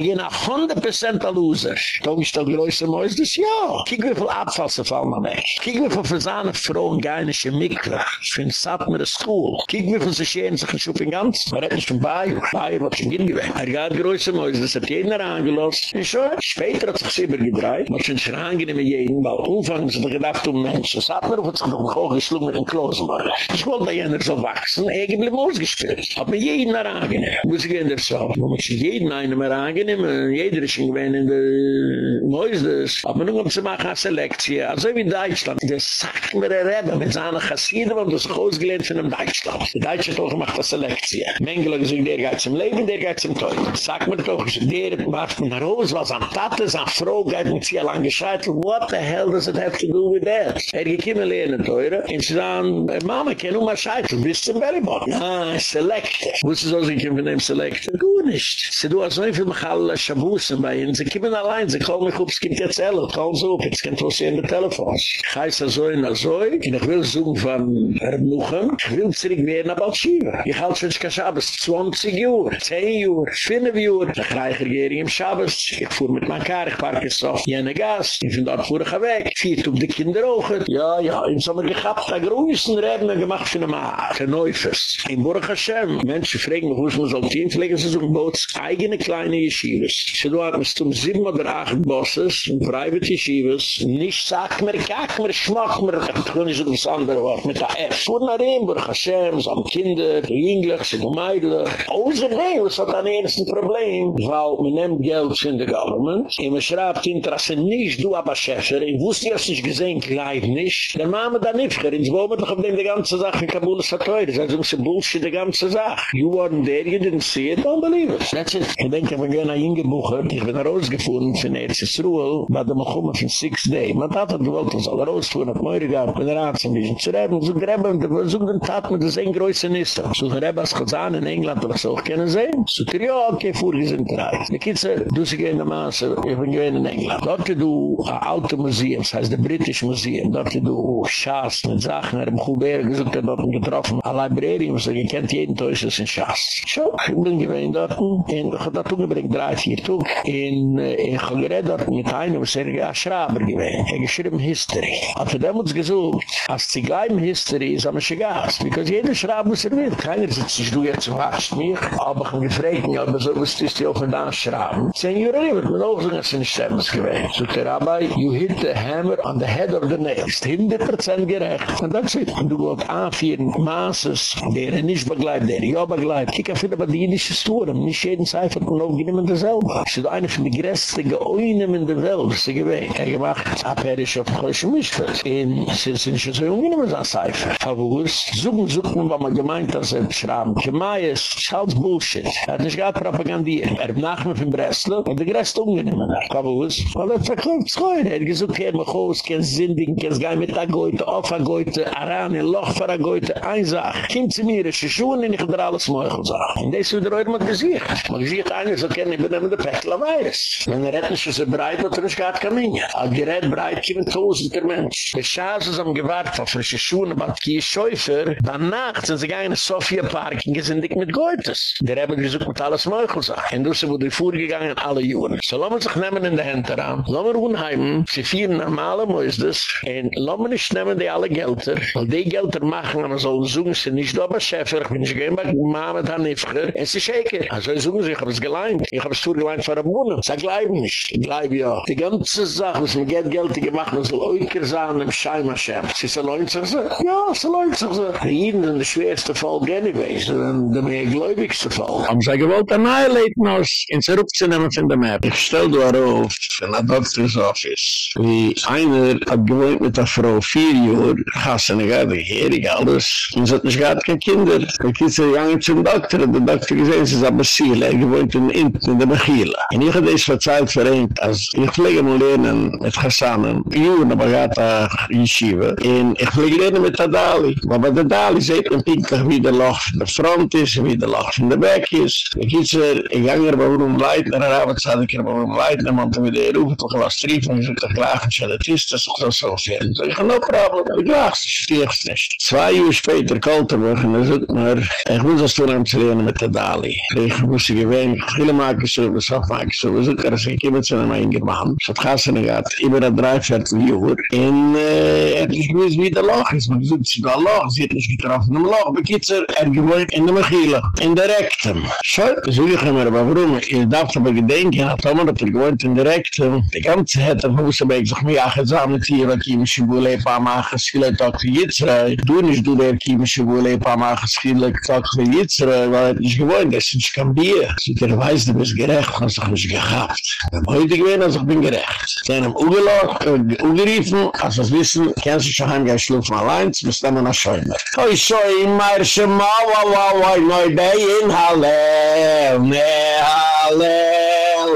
gehen a 100% a loser. Tom ist der größte Mäusdes, ja. Kiek wie viel Abfall sie fallen man weg. Kiek wie viel versahne Frauen geinische Mikve. Fin satt mir a school. Kiek wie viel sie scheren sich ein Schub in ganz. Man redt nicht von Bayer. Bayer wird schon gehen gewinn. Er geht größte Mäusdes, hat jeden herangelost. Und schon, später hat sich Sieber gedreht. Man hat schon schon angenehm jeden, weil umfangen sie doch gedacht um Menschen. Satt mir hat sich noch hochgeschlungen mit den Klosenberg. Ich wollte bei jener so wachsen, eigentlich ausgespielt. Hat mir jeden herangenehm. Muss ich in der. Wo man sich jeden einen mehr angenehm, jeder ist gewinn in der Mäusdes. Aber nun kommt sie machen eine Selektie. Also wie in Deutschland. Das sagt mir der Rebbe, mit seiner Chassiden, wo das ausgelehnt von einem Deutschland. Die Deutsche doch macht eine Selektie. Mengele gesagt, der geht zum Leben, der geht zum Teut. Sag mir doch, der macht mir nach Hause, was an Tate, an Frau, geht mit sie allein gescheit. What the hell does it have to do with that? Er gekiemen lehnen teure. Und sie sagen, Mama, kenn du mal scheitel, bist du im Berrybot? Ah, Selecte. Wo ist es aus, ich kann von dem Selecte? Gut. nicht. Sie du so viel Machal Shabusen bei ihnen. Sie kommen allein, sie kommen mich es kommt jetzt alle. Kommen so, jetzt kommt was in der Telefon. Ich heiße so in der Zoi, und ich will suchen von Erbuchen, ich will zurück werden nach Balschiva. Ich halte schon kein Schabes, 20 Uhr, 10 Uhr, 5 Uhr. Ich reiche hier im Schabes, ich fuhr mit meinem Kar, ich parke es auf jene Gas, ich bin dort fuhr ich weg, vier tun die Kinder auch. Ja, ja, im Sommer gehabt, da grüßen Reben gemacht für eine Maa, für Neufes. In Burg Hashem, Menschen fragen mich, wo es muss auf die Inflegen, sie suchen Boots, eigene kleine Yeshivas. Sie do hat mis zum sieben oder acht Bosses, in private Yeshivas, nicht sag mir, kack mir, schmack mir, ich kann nicht so das andere Wort, mit der F. Fuhr nach ihm, Burg Hashem, so am Kinder, die Jünglich, do Meidle. Außer nee, was hat ein ersten Problem, weil man nimmt Geld von der Government, und man schreibt hinter, dass er nicht du aber Schäfer, ich wusste ja, sich gesehen, gleich nicht, der Mama da nicht, ins Bomen doch auf dem die ganze Sache in Kabul ist teuer, das heißt, um Bullshit, die ganze Sache. You weren't there, you didn't see it, don't believe it. That's it. Ich denke, wir nach Inge buchen, ich bin rausgefunden von Erzes Ruhl, bei dem Achumma von Six Day. Man hat hat gewollt, uns alle rausfuhren, auf Meure gehabt, mit der Arzt ein bisschen zu reden, so greben, so den Tat mit das ein größer Nisse. So der Rebbe als Chazan in England, ich so auch kennen sehen. So der okay, vor, wir sind drei. Die Kitzel, du sie gehen in der Maße, ich bin gewinn in England. Dort du Auto Museum, das heißt der British Museum, dort du Schaas mit Sachen, er im Kuber gesucht, er dort getroffen, ein Librarium, so ihr kennt jeden in Schaas. So, ich bin gewinn dort, und habe da zugebringt, drei, vier Tug, in, ich habe gered dort mit einem, was er ein Schraber gewinn, er geschrieben History. Hat er damals gesucht, als sie gleich History ist, aber schon gas, because jeder Schraber muss er will. Keiner sitzt sich, du jetzt wachst mich, aber ich habe gefragt, ja, aber so wirst du dich auch mit einem Schraben. Zehn Jahre immer, mit auch so, dass er nicht stemmes gewinn. So, der Rabbi, you hit the hammer on the head of the nail. Ist 100% gerecht. Und das ist, du gehst anführen, Maßes, der er nicht begleibt, der ja begleibt. Kika viele bei die jüdische Sturen, nicht jeden hat man auch genommen dasselbe. Es ist eine von den größten Geäunen in der Welt, was sie gewähnt. Er gemacht, abhärisch auf Kreusch und Mischfeld. Und es ist nicht so ungenehm als ein Seifer. Aber wo es, suchen, suchen, was man gemeint hat, er schrauben. Kemai ist, ist alles Bullshit. Er hat nicht gerade propagandiert. Er hat nach mir von Breslau, und der größte ungenehm. Aber wo es, weil er verkauft es geheuer. Er hat gesagt, kein Mechos, kein Sindigen, kein Gein mit der Goethe, auf der Goethe, Aran, in Loch für der Goethe, ein Sach. Kind zu mir, es ist schon, und ich habe alles Meuchel sagen. Und das wird er heute mal gesiegt. Man sieht einer, so kann ich benehmen, der Pechler Virus. Wenn er retten, so breit, wird er nicht gehabt, kann man ja. Aber gerät breit, kommen tausender Mensch. Die Schaße sind gewartet, auf frische Schuhe, aber die Schäufer, danach sind sie gegangen in Sofia Park, und sind dick mit Goethes. Der haben gesucht mit alles Meuchel sagen. Und das wurde vorgegangen, alle Juren. So lassen wir sich nehmen in der Hände ran. Lassen wir unheimen, sie vieren normale Mäusdes, und lassen wir nicht nehmen die alle Gelder, weil die Gelder machen, aber so suchen sie nicht, aber Schäfer, ich bin nicht gehen bei Mama, dann Nifger, es ist schäker. Also suchen sie, ich habe es geleint. Ich habe es vorgeleint für Bühne. Sie bleiben nicht. Ich bleibe ja. Die ganze Sache, was man geht Geld gemacht, man soll Oiker sein im Scheimaschem. Sie ist allein sich so? Ja, sie allein sich so. Die Jeden sind der schwerste Folge anyway, sie sind der mehr gläubigste Folge. Haben sie gewollt annihilaten aus, in zurückzunehmen von der Map. Ich stell du auf, in der Doctor's Office, wie einer hat gewohnt mit der Frau vier Uhr, hasse ne gade, herig alles, und sie hat nicht gehad kein Kinder. Die Kinder sind gegangen zum Doktor, und der Doktor gesehen, sie ist aber Siele, er gewohnt in Inten, in der Mechila. Und ich habe das verzeiht vereint, als ich pflege mal lernen mit Hassanen, Juren, aber gehad a Yeshiva, und ich pflege lernen mit der Dali. Aber bei der Dali seht man pinklich wie der Loch von der Front ist, wie der Loch von der Back ist. Die Kinder, ich gange er bei Wurum Leitner, er habe gesagt, ich habe bei Wurum Leitner, man hat wieder rufen, doch was triefen, ich suche klagen, ich habe das ist, das ist so viel. So, ich habe no problem, ich lach, ich stehe es nicht. Zwei Jahre später, Kalterburg, und er sagt mir, ich muss das tun, um zu lernen mit der Dali. Ich muss sie gewähnen, viele mag auch mag ich so, wir sind gerade, ich komme zu einem Eingemachen, es hat Gassen gehabt, über ein Dreiviertel Jahr, und er hat nicht gewiss, wie der Loch ist, man sagt, sie da Loch, sie nicht getroffen, im Loch, bekitzer, er gewohnt in der Mechila, in der Rektum. So, so ich mir, aber warum, ich darf aber gedenken, hat Tomer hat er gewohnt in der Rektum, die ganze wo sie bei sich mir gesammelt hier, was ich mich wohl ein paar Mal geschillt, auch für Jitzrei, du nicht, du der Kiemische wohl ein paar Mal geschillt, auch für Jitzrei, weil er nicht gewohnt, das ist nicht kein Bier. So, der weiß, gerecht, was ich mich gehabt. Ich heute gewähnt, als ich bin gerecht. Sie haben ihn ungeriefen, als wir wissen, kennst du schon heim, geh schlufen allein, bis dann noch schäumer. Oi, so, in meiner Schema, wa, wa, wa, neu, bei in Halle, ne, Halle,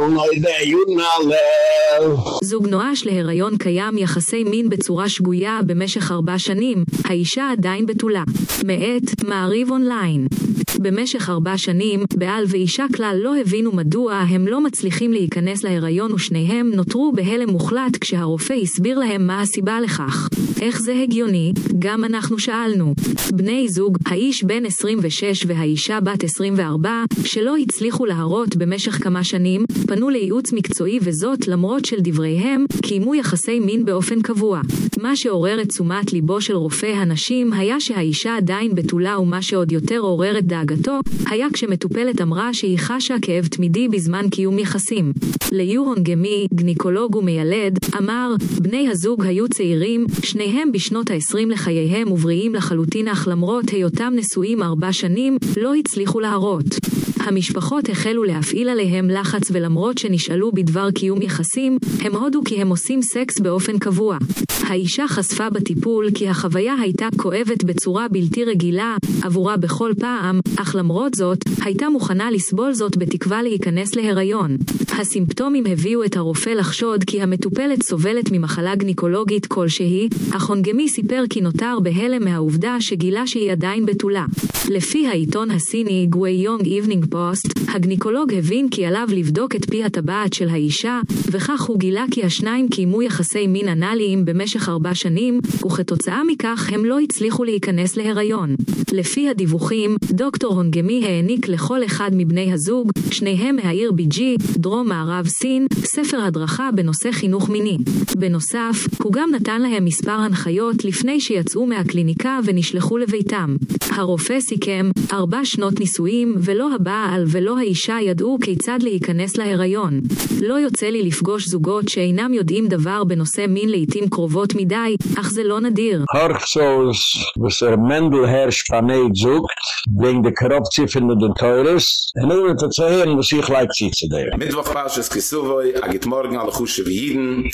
neu, bei in Halle. זוג נואש להיריון קיים יחסי מין בצורה שגויה במשך ארבע שנים. האישה עדיין בתולה. מאת מעריב אונליין. במשך ארבע שנים, בעל ואישה כלל לא הבינו מדוע הם לא מצליחים להיכנס להיריון ושניהם נותרו בהלם מוחלט כשהרופא הסביר להם מה הסיבה לכך. איך זה הגיוני? גם אנחנו שאלנו. בני זוג, האיש בן 26 והאישה בת 24, שלא הצליחו להרות במשך כמה שנים, פנו לייעוץ מקצועי וזאת למרות של דבריהם, קיימו יחסי מין באופן קבוע. מה שעורר את תשומת ליבו של רופא הנשים היה שהאישה עדיין בתולה ומה שעוד יותר עורר את דאגתו, היה כשמטופלת אמרה שהיא חשה כאב תמידי בזמן קיום יחסים. ליורון גמי, גניקולוג ומיילד, אמר, בני הזוג היו צעירים, שניהם בשנות ה-20 לחייהם ובריאים לחלוטין אך למרות היותם נשואים ארבע שנים, לא הצליחו להרות. המשפחות החלו להפעיל עליהם לחץ ולמרות שנשאלו בדבר קיום יחסים, הם הודו כי הם עושים סקס באופן קבוע. האישה חשפה בטיפול כי החוויה הייתה כואבת בצורה בלתי רגילה עבורה בכל פעם, אך למרות זאת, הייתה מוכנה לסבול זאת בתקווה להיכנס להיריון. הסימפטומים הביאו את הרופא לחשוד כי המטופלת סובלת ממחלה גניקולוגית כלשהי, אך הונגמי סיפר כי נותר בהלם מהעובדה שגילה שהיא עדיין בתולה. לפי העיתון הסיני גווי יונג איבנינג פוסט, הגניקולוג הבין כי עליו לבדוק את פי הטבעת של האישה, וכך הוא גילה כי השניים קיימו יחסי מין אנאליים במשך ארבע שנים, וכתוצאה מכך הם לא הצליחו להיכנס להיריון. לפי הדיווחים, דוקטור הונגמי העניק לכל אחד מבני הזוג, שניהם מהעיר ביג'י, דרום מערב סין, ספר הדרכה בנושא חינוך מיני. בנוסף, הוא גם נתן להם מספר הנחיות לפני שיצאו מהקליניקה ונשלחו לביתם. הרופא סיכם, ארבע שנות נישואים, ולא הבעל ולא האישה ידעו כיצד להיכנס להיריון. לא יוצא לי לפגוש זוגות שאינם יודעים דבר בנושא מין לעיתים קרובות מדי, אך זה לא נדיר. Horchzoos, was er Mendel herrscht Eid sucht, wegen der Korruptie von den Teures, en leik sie zu der. Mittwoch Parshas Kisuvoi, agit morgen alle Chushe wie Jiden.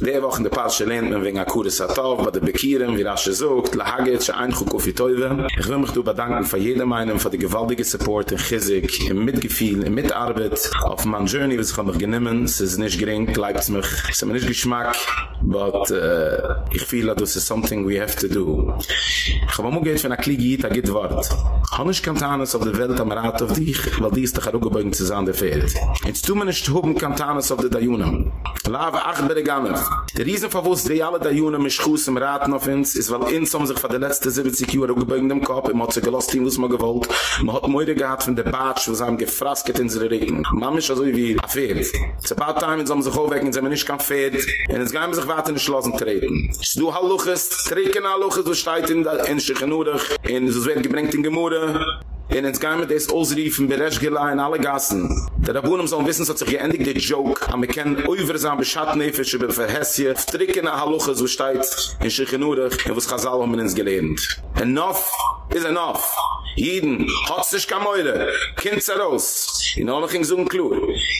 de wochen de paar schelen mit wegen akude satov bei de bekieren wir as gesucht la haget sche ein guck auf die ich will mich du bedanken für jede meinung für die gewaltige support in gizik in mitgefiel in mitarbeit auf man journey was kann ich es ist nicht gering gleibt mich es ist nicht geschmack but uh, ich feel that is something we have to do. Ich habe mo geht von akligit a git wort han ich kantanas auf der welt am rat auf dich weil die ist der rugebogen zu sein der fehlt jetzt tu mir nicht hoben kantanas auf der dayunam Lave acht bei der Gammel. Der Riesen verwusst, die alle Dayunam ist Schuss im Raten auf uns, ist weil ins haben sich von der letzten 70 Jahre auch gebeugt dem Kopf, man hat sich gelost, was man gewollt. Man hat Möde gehabt von der Batsch, was haben gefrasket in seine Regen. Man ist also wie ein Pferd. About time, jetzt haben sich aufwecken, sind wir nicht kein Pferd, und jetzt gehen sich weiter in die Schlossen treten. Du Halluches, treten Halluches, du steht in der Schichenurich, und es wird gebringt in Gemurde, in ins gaime des ausriefen bereschgela in alle gassen. Der abunum so wissen so sich geendigt der joke am ken oversam beschatnefische be verhessie stricken a halloche so steit in sich und was gasal um ins gelernt enough is enough jeden hat sich kemoide kind zeros in alle ging so ein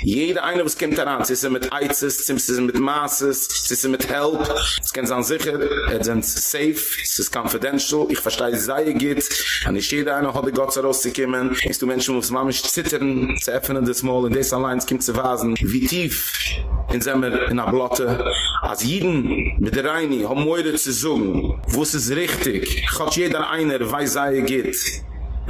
jeder eine was kimt daran. Ist mit eizes ist mit masses ist mit help. Es kann san sicher es sind safe. Es ist confidential. Ich verstehe sei geht. An ich jeder eine hat gott zeros rauszukommen. Ist du Menschen, muss man mich zittern, zu öffnen das Mal, in des allein kommt zu wasen, wie tief in Semmer in der Blotte. Als jeden mit der Reini haben Möire zu suchen, wo es ist richtig, hat jeder einer, weiß sei geht.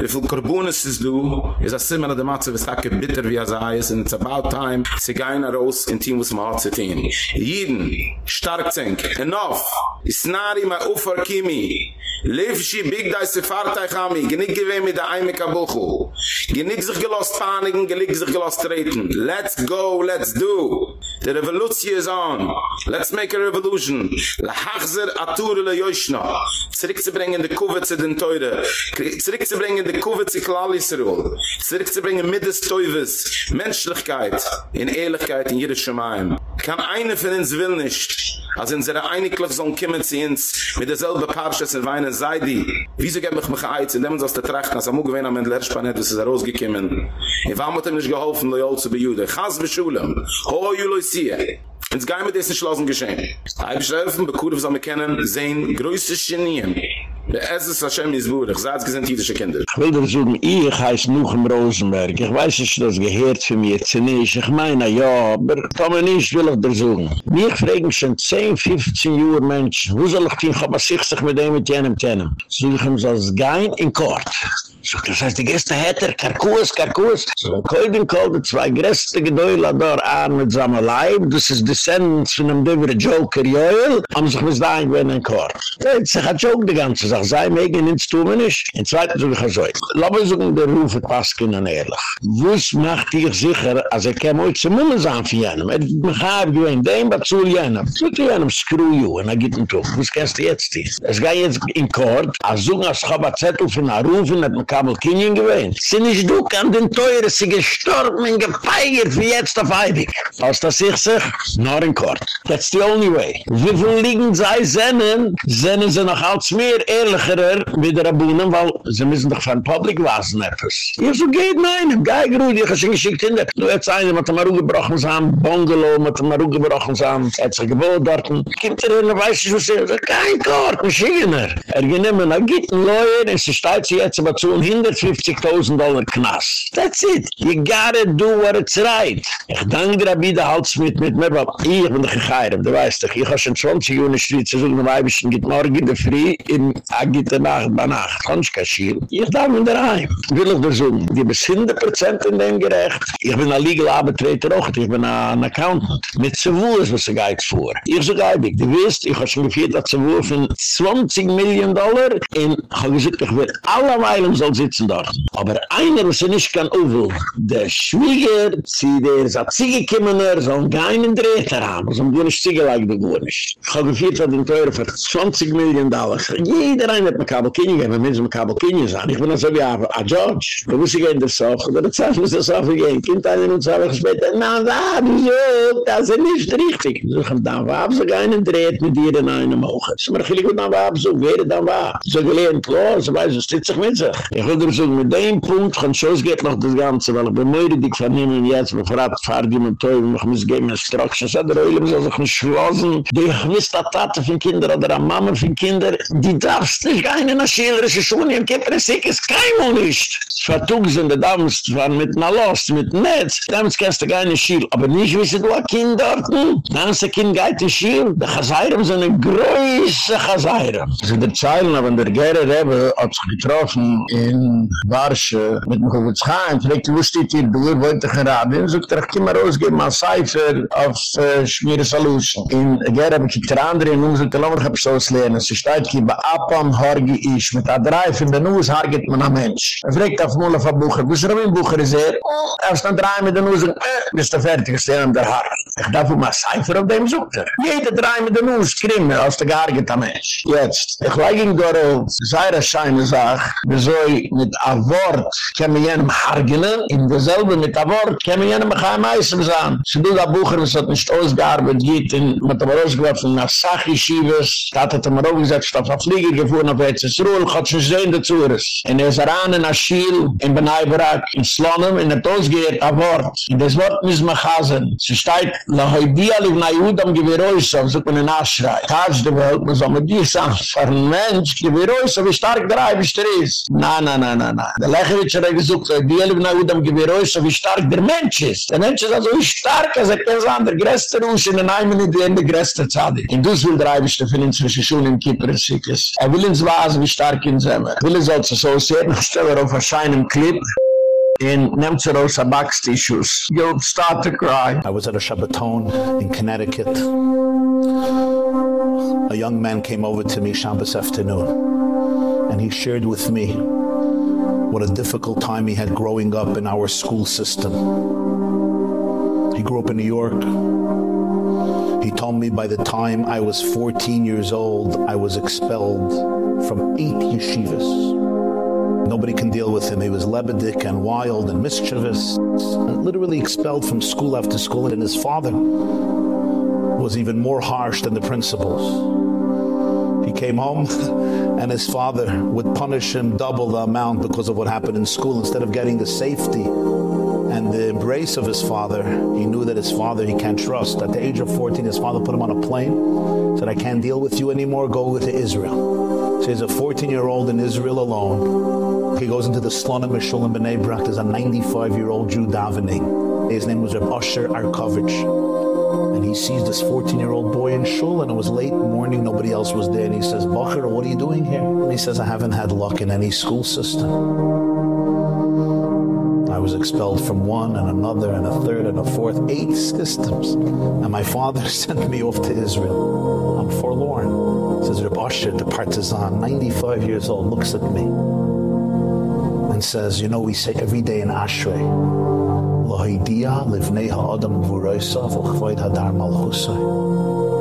Wie viel Karbunis ist du? Ist das Zimmer der Matze, was hake bitter wie sei ist, and it's about time, sie gehen raus in Team, was man hat zu tun. Jeden, stark zink, enough, is nari ma ufer kimi, Lefshi big da se fartay khami genig gewe mit der eime kabuchu. Genig sich gelost panigen genig sich gelost treten. Let's go let's do. The revolution is on. Let's make a revolution. La hachzer atur le yoshna. Zrick zu bringen de kovet zu den teure. Zrick zu de kovet sich klar is er zirk zu bringe mit de stoyves menschlichkeit in ehrlichkeit in jede schmaim kan eine von uns will nicht als in zere einiglich klop so kimmen sie ins mit derselbe selbe in weinen seidi. Wie geb ich mich eiz und uns aus der tracht als am gewen am ler spanet des er aus i war mit nicht geholfen loyal zu be jude? Has be shulem ho you lo sie Ins geime mit des schlossen geschenk. Halb schelfen bekudes am kennen, sehen größte genien. Esse ist Hashem Yisbur, ich sage, es sind jüdische Kinder. Ich will dir sagen, ich heiße Nuchem Rosenberg. Ich weiß nicht, das gehört für mich jetzt nicht. Ich meine, ja, aber Tome nicht will ich dir sagen. Mich fragen schon 10, 15 Jahre Menschen, wo soll ich tun, ich habe sich mit dem mit jenem kennen. So ich muss als Gein in Kort. So, das heißt, die Gäste hätte, Karkus, Karkus. So, dann koi den kol, die zwei größte Gedäule da an mit seinem Leib, das ist Descendants von einem Döver Joker Joel, haben sich bis dahin gewinnen in Kort. Das ist ein Joke, die ganze Sache. sag sei megen ins tumen nicht in zweiten so ich soll laben so in der rufe pasken an ehrlich. Wos macht ihr sicher als er kein mal zum mummen für fiern mit gehab du in dem bazulian bazulian screw you und er i get in to was kannst jetzt es ga jetzt in kort azung as khaba zettel von rufen mit kabel kinien gewein sind ich du kan den teure sie gestorben gefeiert wie jetzt auf ewig aus der sich sich? Nur in kort that's the only way. Wir liegen sei sennen? Sennen sie noch als mehr. Er ehrlicherer wie der Rabunen, weil sie müssen doch von Public wasen etwas. Ihr so geht nein, gai grudi, ich habe schon geschickt hinter. Du hättest einen, mit dem Aru gebrochen sein, Bungalow, mit dem Aru gebrochen sein, hat sich gewohnt dort. Kimmt er hin, weiß ich, was er sagt, kein Kort, ein Schiener. Er genommen, er gibt ein Lawyer, es steht sie jetzt aber zu 150.000 Dollar Knast. That's it. You gotta do what it's right. Ich danke dir, wie der Hals mit, mir, weil ich bin doch gegeirem, du weißt doch, ich habe schon 20 Juni Street, zu suchen, weil ich bin morgen in der Früh, in Agite Nacht, bei Nacht, du kassieren. Ich darf in der Heim. Will ich dir sagen, die bis 100% in dem gerecht. Ich bin ein Legal Arbeitreter auch, ich bin ein Accountant. Mit ist was er geht vor. Ich so geibig, du weißt, ich habe schon geführt, dass Zewur von 20 Millionen Dollar, und ich habe gesagt, ich will alle Weilen soll sitzen dort. Aber einer, was er nicht kann, Uwe, der Schwieger, sie der Zatzige-Kimmener, soll keinen Dreher haben, so ein Gunnisch Ziegeleik, der Gunnisch. Ich habe geführt, dass den Teure für 20 Millionen Dollar. Jeder ein hat mir Kabel Kinyi gegeben, wenn Menschen mit Kabel Kinyi sein. Ich bin also wie ein George. Da muss ich gehen, der Soch, oder der Zeit muss der Soch gehen. Kind einen und zwei Wochen später, na, wa, wieso? Das ist nicht richtig. Ich habe dann wa, so keinen Dreher mit dir in einem Auge. So, mir chillig und dann wa, so, wer dann wa? So, klar, so weiß, es steht sich mit sich. Ich würde sagen, mit dem Punkt, kann Schoß geht noch das Ganze, weil ich bin mir die vernehmen jetzt, befragt, fahr die mit Teufel, ich muss geben, Instructions, hat der Oilem, so sich nicht schlossen, die ich wüsste, Tate von Kinder oder eine Mama von Kinder, die darfst nicht gehen in der Schillerische Schule, im Kippersik ist kein Mann nicht. Vertug sind die Dames, waren mit einer Lust, mit einem Netz, damals kannst du gar nicht Schil, aber nicht wissen, du ein Kind dort? Dann ist ein Kind geht in Schil, die Chazayram sind eine größe Chazayram. Sie sind der Zeilen, aber der Gere Rebbe hat sich getroffen in Warsche, mit dem Kugelzchaim, vielleicht wusste ich dir, du wollte ich geraden, so ich kann mal rausgeben, mal Cipher auf äh, Schmiere Solution. In Gere habe ich die andere, in unserer Telomer habe ich so es lernen, sie steht hier bei Apam, Horgi, Isch, mit der Dreif in der Nuss, hargit man ein Mensch. Er fragt auf Mola von Bucher, wo ist er ein Bucher, ist er? Er stand drei mit der Nuss, äh, bist du fertig, ist er an der Haar. Ich darf um ein Cipher auf dem sucht er. Jede drei mit der Nuss, krimme, aus der gehargit ein Mensch. Jetzt, ich leige ihn gar auf, sei das scheine Sache, wieso ich mit a Wort käme jenem hargenen, in derselbe mit a Wort käme jenem geheim eisem sein. Sie du da Bucher, was hat nicht ausgearbeitet, in, mit der Ausgeworfen, nach Sachi-Schiebes, da hat er mir auch gesagt, statt auf Flieger gefahren, auf EZS Ruhl, hat schon sehen dazu ist. In er ist er an in Aschiel, in Benaibarak, in Slonim, in der Tosgeert, a Wort. In das Wort müssen wir chasen. Sie steht, la hoi di aliv na Judam gewiroisav, so können nachschrei. Tatsch de Welt, muss auch mit dir sagen, ein Mensch, gewiroisav, wie stark der Eibisch der ist. Na, na, na, na, na. Der Lechewitsch hat er gesagt, die aliv na Judam gewiroisav, wie stark der Mensch ist. Der Mensch ist also wie stark, als er kann sagen, der größte Rusch in den Minuten, in der größte Zadig. In dus will der Eibisch der Film zwischen Schulen im Kippur und Sikis. Er will ins Wasen, wie stark in Zemme. Er will es also so sehen, ich stelle auf einen Clip, in Nemtzerosa Bucks tissues. You'll start to cry. I was at a Shabbaton in Connecticut. A young man came over to me Shabbos afternoon and he shared with me what a difficult time he had growing up in our school system. He grew up in New York. He told me by the time I was 14 years old, I was expelled from eight yeshivas. Nobody can deal with him. He was lebedik and wild and mischievous, and literally expelled from school after school. And his father was even more harsh than the principals. He came home and his father would punish him double the amount because of what happened in school instead of getting the safety and the embrace of his father. He knew that his father he can't trust. At the age of 14 his father put him on a plane, said I can't deal with you anymore, go to Israel. So he's a 14-year-old in Israel alone. He goes into the Slonim Meshulam B'nai Brak. There's a 95-year-old Jew davening. His name was Reb Usher Arkovich. And he sees this 14-year-old boy in shul, and it was late morning, nobody else was there. And he says, Bacher, what are you doing here? And he says, I haven't had luck in any school system. Was expelled from one and another and a third and a fourth, eight systems. And my father sent me off to Israel. I'm forlorn. Says Reb the partisan, 95 years old, looks at me and says, you know, we say every day in Ashrei,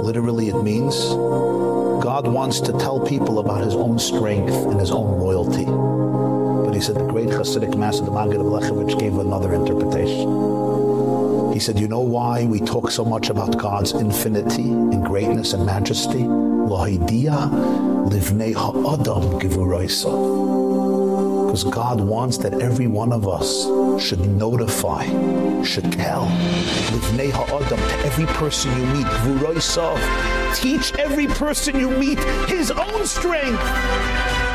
Literally it means God wants to tell people about his own strength and his own royalty. He said the great Hasidic master, the Maggid of Lechowitz, gave another interpretation. He said, you know why we talk so much about God's infinity and greatness and majesty? Lahidia livnei ha'adam Because God wants that every one of us should notify, should tell, livnei ha'adam, to every person you meet, gvuroisav, Teach every person you meet his own strength.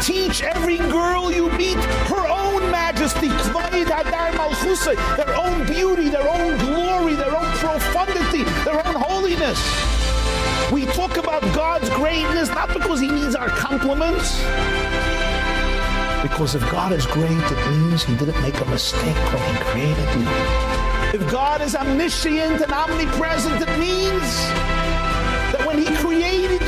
Teach every girl you meet her own majesty, their own beauty, their own glory, their own profundity, their own holiness. We talk about God's greatness not because he needs our compliments. Because if God is great, it means he didn't make a mistake when he created you. If God is omniscient and omnipresent, it means that when he created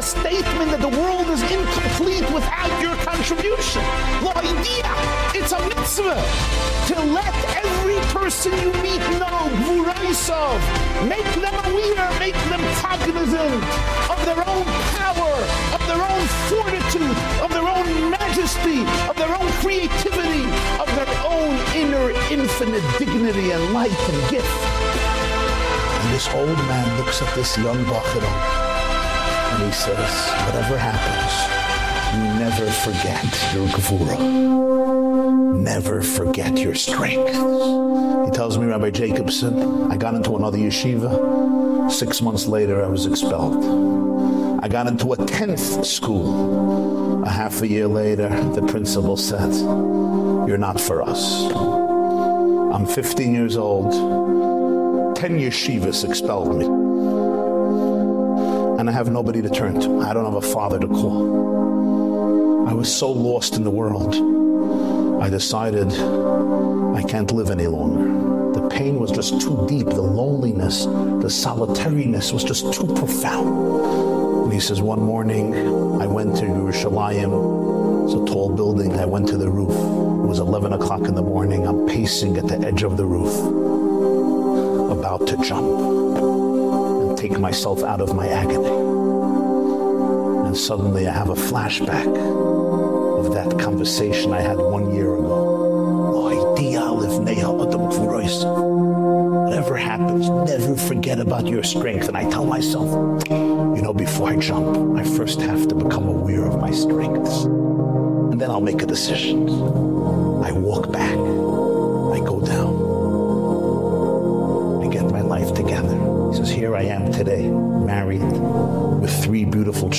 a statement that the world is incomplete without your contribution. The idea, it's a mitzvah to let every person you meet know Gvuraisov. Make them aware, make them cognizant of their own power, of their own fortitude, of their own majesty, of their own creativity, of their own inner infinite dignity and light and gift And this old man looks at this young Bachara he says, whatever happens, you never forget your Gevura. Never forget your strength. He tells me, Rabbi Jacobson, I got into another yeshiva. Six months later, I was expelled. I got into a 10th school. A half a year later, the principal said, you're not for us. I'm 15 years old 10 yeshivas expelled me. And I have nobody to turn to. I don't have a father to call. I was so lost in the world. I decided I can't live any longer. The pain was just too deep. The loneliness, the solitariness was just too profound. And he says, one morning I went to Yerushalayim. It's a tall building. I went to the roof. It was 11 o'clock in the morning. I'm pacing at the edge of the roof about to jump take myself out of my agony. And suddenly I have a flashback of that conversation I had one year ago. Oh, Whatever happens, never forget about your strength. And I tell myself, you know, before I jump, I first have to become aware of my strengths. And then I'll make a decision. I walk back. I go down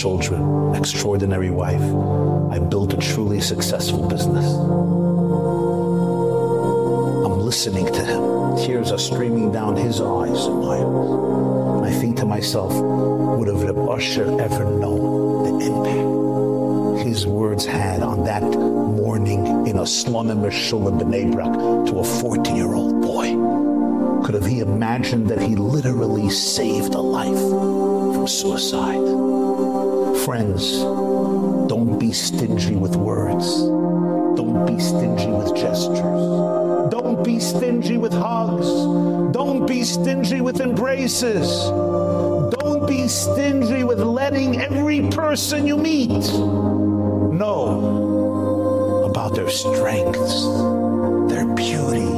children, extraordinary wife. I built a truly successful business. I'm listening to him. Tears are streaming down his eyes and. I think to myself, would have Reb Usher ever known the impact his words had on that morning in a Slonim Meshulam B'nai Brak to a 14-year-old boy? Could have he imagined that he literally saved a life from suicide? Friends, don't be stingy with words. Don't be stingy with gestures. Don't be stingy with hugs. Don't be stingy with embraces. Don't be stingy with letting every person you meet know about their strengths, their beauty,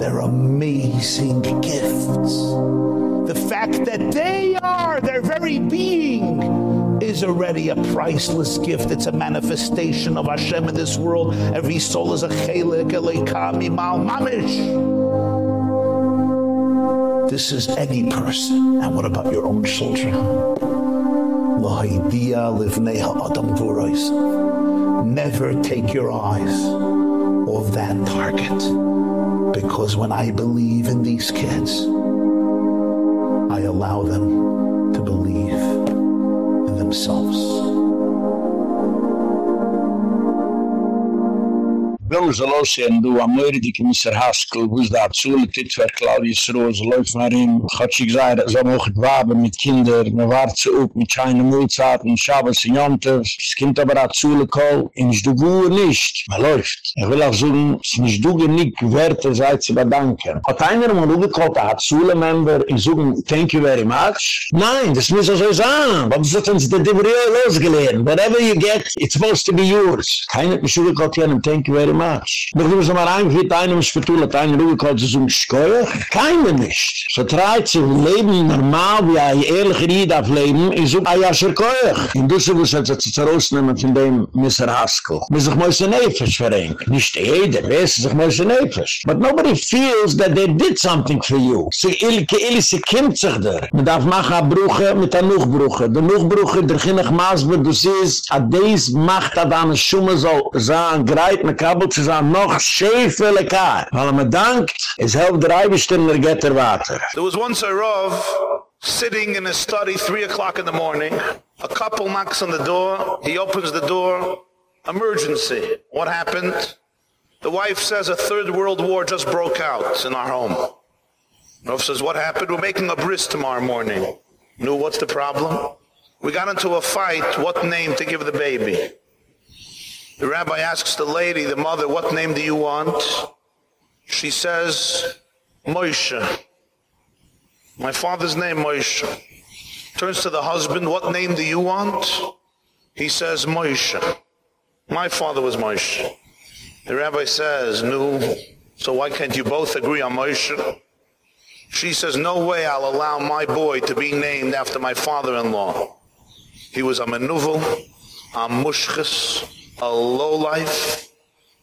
their amazing gifts. The fact that they are their very being is already a priceless gift. It's a manifestation of Hashem in this world. Every soul is a chelik elikami mal mamish. This is any person. And what about your own children? Never take your eyes off that target because when I believe in these kids, I allow them Ruhe los sehen, du am Möri, die Mr. Haskell, wo es da zu, mit dit ver Claudius Ruhe, so läuft nach ihm, hat sich gesagt, so mocht waben mit Kinder, me wart zu up, mit scheine Mulzaten, Shabbos in Jontes, es kommt aber auch zu, lekol, in ich du guur nicht, me läuft. Ich will auch sagen, es nicht du genick, werte seit zu bedanken. Hat einer mal ugekalt, er hat Zule-Member, in sagen, thank you very much? Nein, das muss er so sagen, was ist uns der Dibrio losgelehrt? Whatever you get, it's supposed to be yours. Keiner hat mich ugekalt, thank you very much. Doch du musst mal angeführt, einer muss vertullet, einer ugekalt, so ein Schkeuer? Keiner nicht. So treibt sich Leben normal, wie ein ehrlicher Jid auf Leben, ein Jascher Keuer. In Düsseldorf hat sich zu rausnehmen von dem Mr. Haskell. Wir sich mal so nefisch verrenken. Nicht jeder, wer ist sich mal so nefisch. But nobody feels that they did something for you. So ilke ilke se kimmt sich der. Man darf machen a bruche mit a nuchbruche. Der nuchbruche, der ginnig maasbe, du siehst, a deis macht a dame schumme so, zaan greit me kabel zu zaan noch. Weil dankt, es helft der Eibestimmer. There was once a Rav sitting in his study, 3 o'clock in the morning. A couple knocks on the door. He opens the door. Emergency. What happened? The wife says a third world war just broke out in our home. Rav says, what happened? We're making a bris tomorrow morning. No, what's the problem? We got into a fight. What name to give the baby? The rabbi asks the lady, the mother, what name do you want? She says, Moshe. My father's name, Moshe. Turns to the husband, what name do you want? He says, Moshe. My father was Moshe. The rabbi says, no, so why can't you both agree on Moshe? She says, no way I'll allow my boy to be named after my father-in-law. He was a manuvel, a mushchis, a lowlife,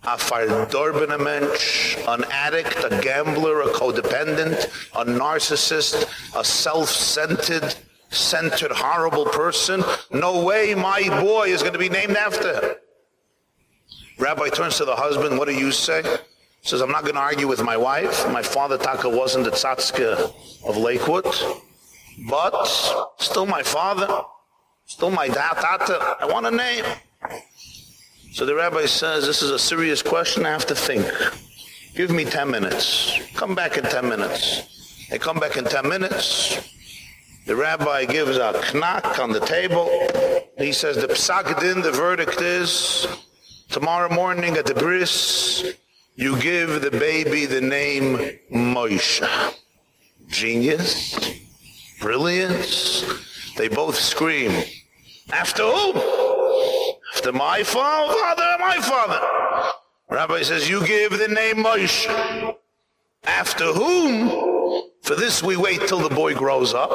a verdorbener mensch, an addict, a gambler, a codependent, a narcissist, a self-centered, centered, horrible person. No way my boy is going to be named after him. Rabbi turns to the husband, what do you say? Says, I'm not going to argue with my wife. My father Taka wasn't the Tzatska of Lakewood. But still my father, still my dad, tata. I want a name. So the rabbi says, this is a serious question. I have to think. Give me 10 minutes. Come back in 10 minutes. They come back in 10 minutes. The rabbi gives a knock on the table. He says, the psak din, the verdict is, tomorrow morning at the bris, you give the baby the name Moshe. Genius. Brilliance. They both scream. After who? After my father, my father. Rabbi says, you give the name Moshe. After whom? For this we wait till the boy grows up.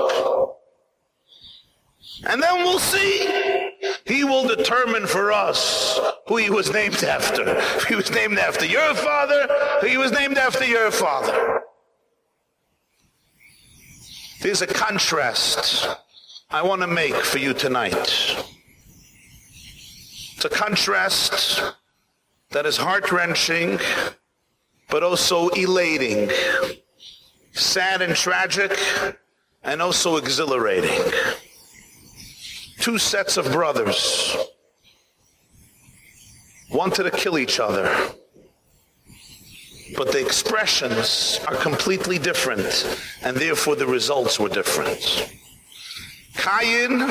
And then we'll see. He will determine for us who he was named after. He was named after your father, he was named after your father. There's a contrast I want to make for you tonight. It's a contrast that is heart-wrenching, but also elating, sad and tragic, and also exhilarating. Two sets of brothers wanted to kill each other, but the expressions are completely different, and therefore the results were different. Cain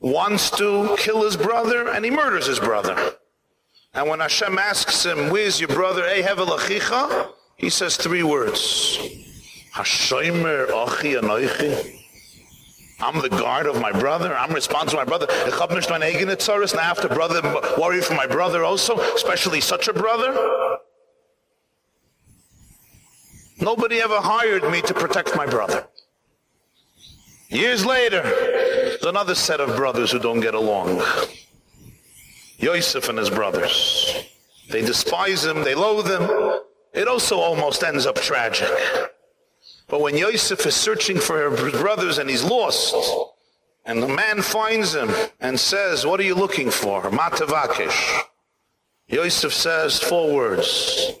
wants to kill his brother, and he murders his brother. And when Hashem asks him, where's your brother, Ehevel Achicha? He says three words. Hashemer Achi Anoichi. I'm the guard of my brother. I'm responsible for my brother. Ich hab nicht mein eigenes Zorus. And I have to brother, worry for my brother also, especially such a brother. Nobody ever hired me to protect my brother. Years later, there's another set of brothers who don't get along. Yosef and his brothers. They despise him, they loathe him. It also almost ends up tragic. But when Yosef is searching for his brothers and he's lost, and the man finds him and says, what are you looking for? Matavakish. Yosef says four words.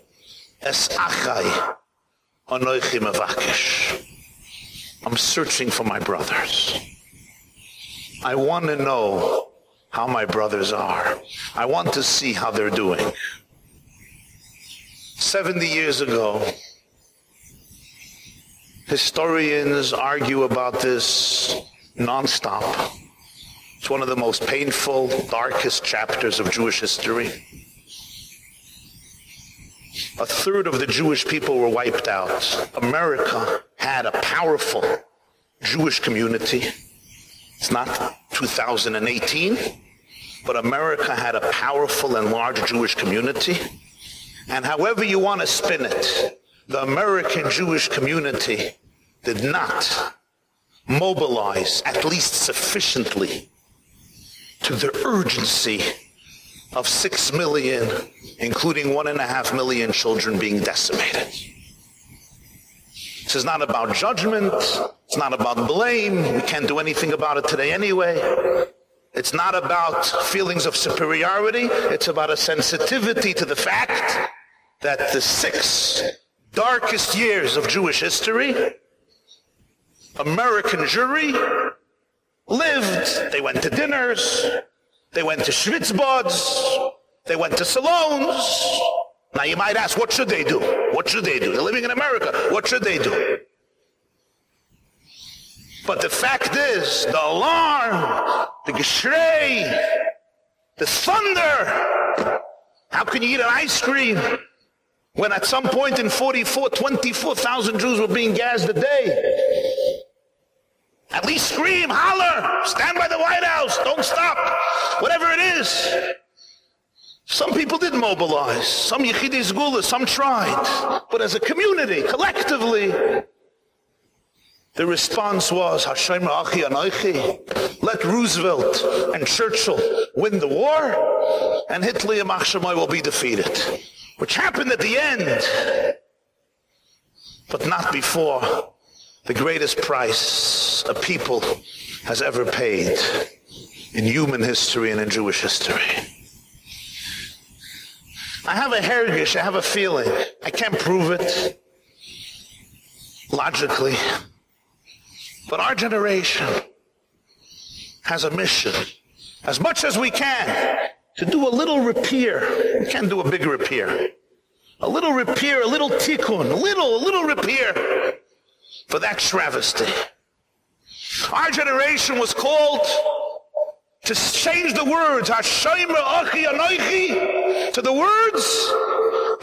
Es achai anoichi. I'm searching for my brothers. I want to know how my brothers are. I want to see how they're doing. 70 years ago. Historians argue about this nonstop. It's one of the most painful, darkest chapters of Jewish history. A third of the Jewish people were wiped out. America had a powerful Jewish community. It's not 2018, but America had a powerful and large Jewish community. And however you want to spin it, the American Jewish community did not mobilize at least sufficiently to the urgency of six million, including one and a half million children being decimated. This is not about judgment. It's not about blame. We can't do anything about it today anyway. It's not about feelings of superiority. It's about a sensitivity to the fact that the six darkest years of Jewish history, American Jewry lived. They went to dinners. They went to schwitzbads. They went to salons. Now you might ask, what should they do? What should they do? They're living in America. What should they do? But the fact is, the alarm, the geshrei, the thunder, how can you eat an ice cream when at some point in 44, 24,000 Jews were being gassed a day? At least scream, holler, stand by the White House, don't stop, whatever it is. Some people did mobilize, some Yechidei Zgula, some tried. But as a community, collectively, the response was, Hashem Achi Anoichi, let Roosevelt and Churchill win the war, and Hitler and Machshamai will be defeated. Which happened at the end, but not before the greatest price a people has ever paid in human history and in Jewish history. I have a hergish, I have a feeling. I can't prove it logically. But our generation has a mission, as much as we can, to do a little repair. We can't do a big repair. A little repair, a little tikkun, a little, a little repair for that travesty. Our generation was called to change the words Hashem Achi Anoichi to the words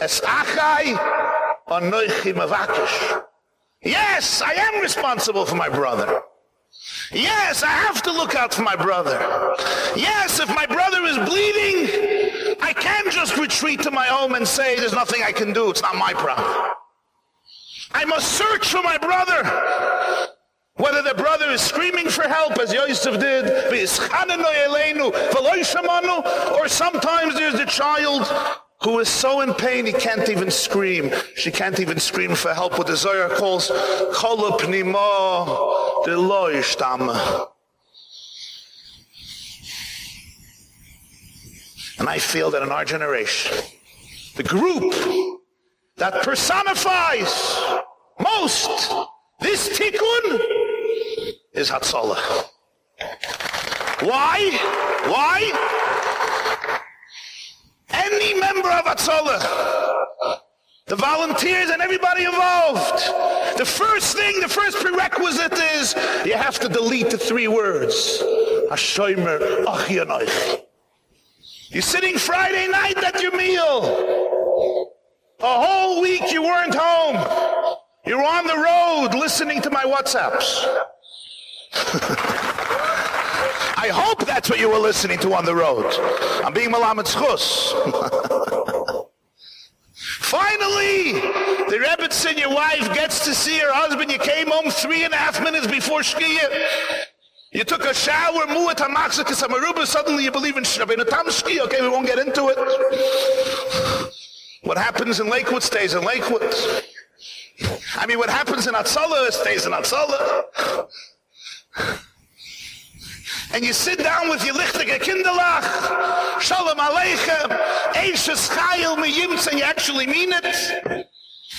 Es Achai Anoichi Mavakish. Yes, I am responsible for my brother. Yes, I have to look out for my brother. Yes, if my brother is bleeding, I can't just retreat to my home and say there's nothing I can do. It's not my problem. I must search for my brother. Whether the brother is screaming for help, as Yosef did, or sometimes there's the child who is so in pain he can't even scream. She can't even scream for help. What the Zohar calls kolopnima deloishtam. And I feel that in our generation, the group that personifies most this tikkun is Hatzalah. Why? Why? Any member of Hatzalah, the volunteers and everybody involved, the first thing, the first prerequisite is you have to delete the three words. Hashomer Achyanaych. You're sitting Friday night at your meal. A whole week you weren't home. You were on the road listening to my WhatsApps. I hope that's what you were listening to on the road. I'm being malamet schus. Finally, the Rebbitzin, your wife, gets to see her husband. You came home three and a half minutes before Shkia. You took a shower, muat hamaksa kisamaruba, suddenly you believe in Shabbat Tamshki. Okay, we won't get into it. What happens in Lakewood stays in Lakewood. I mean, what happens in Hatzalah stays in Hatzalah. And you sit down with your lichtige kinderlach, shalom aleichem, eishes chayil miyimtz, and you actually mean it.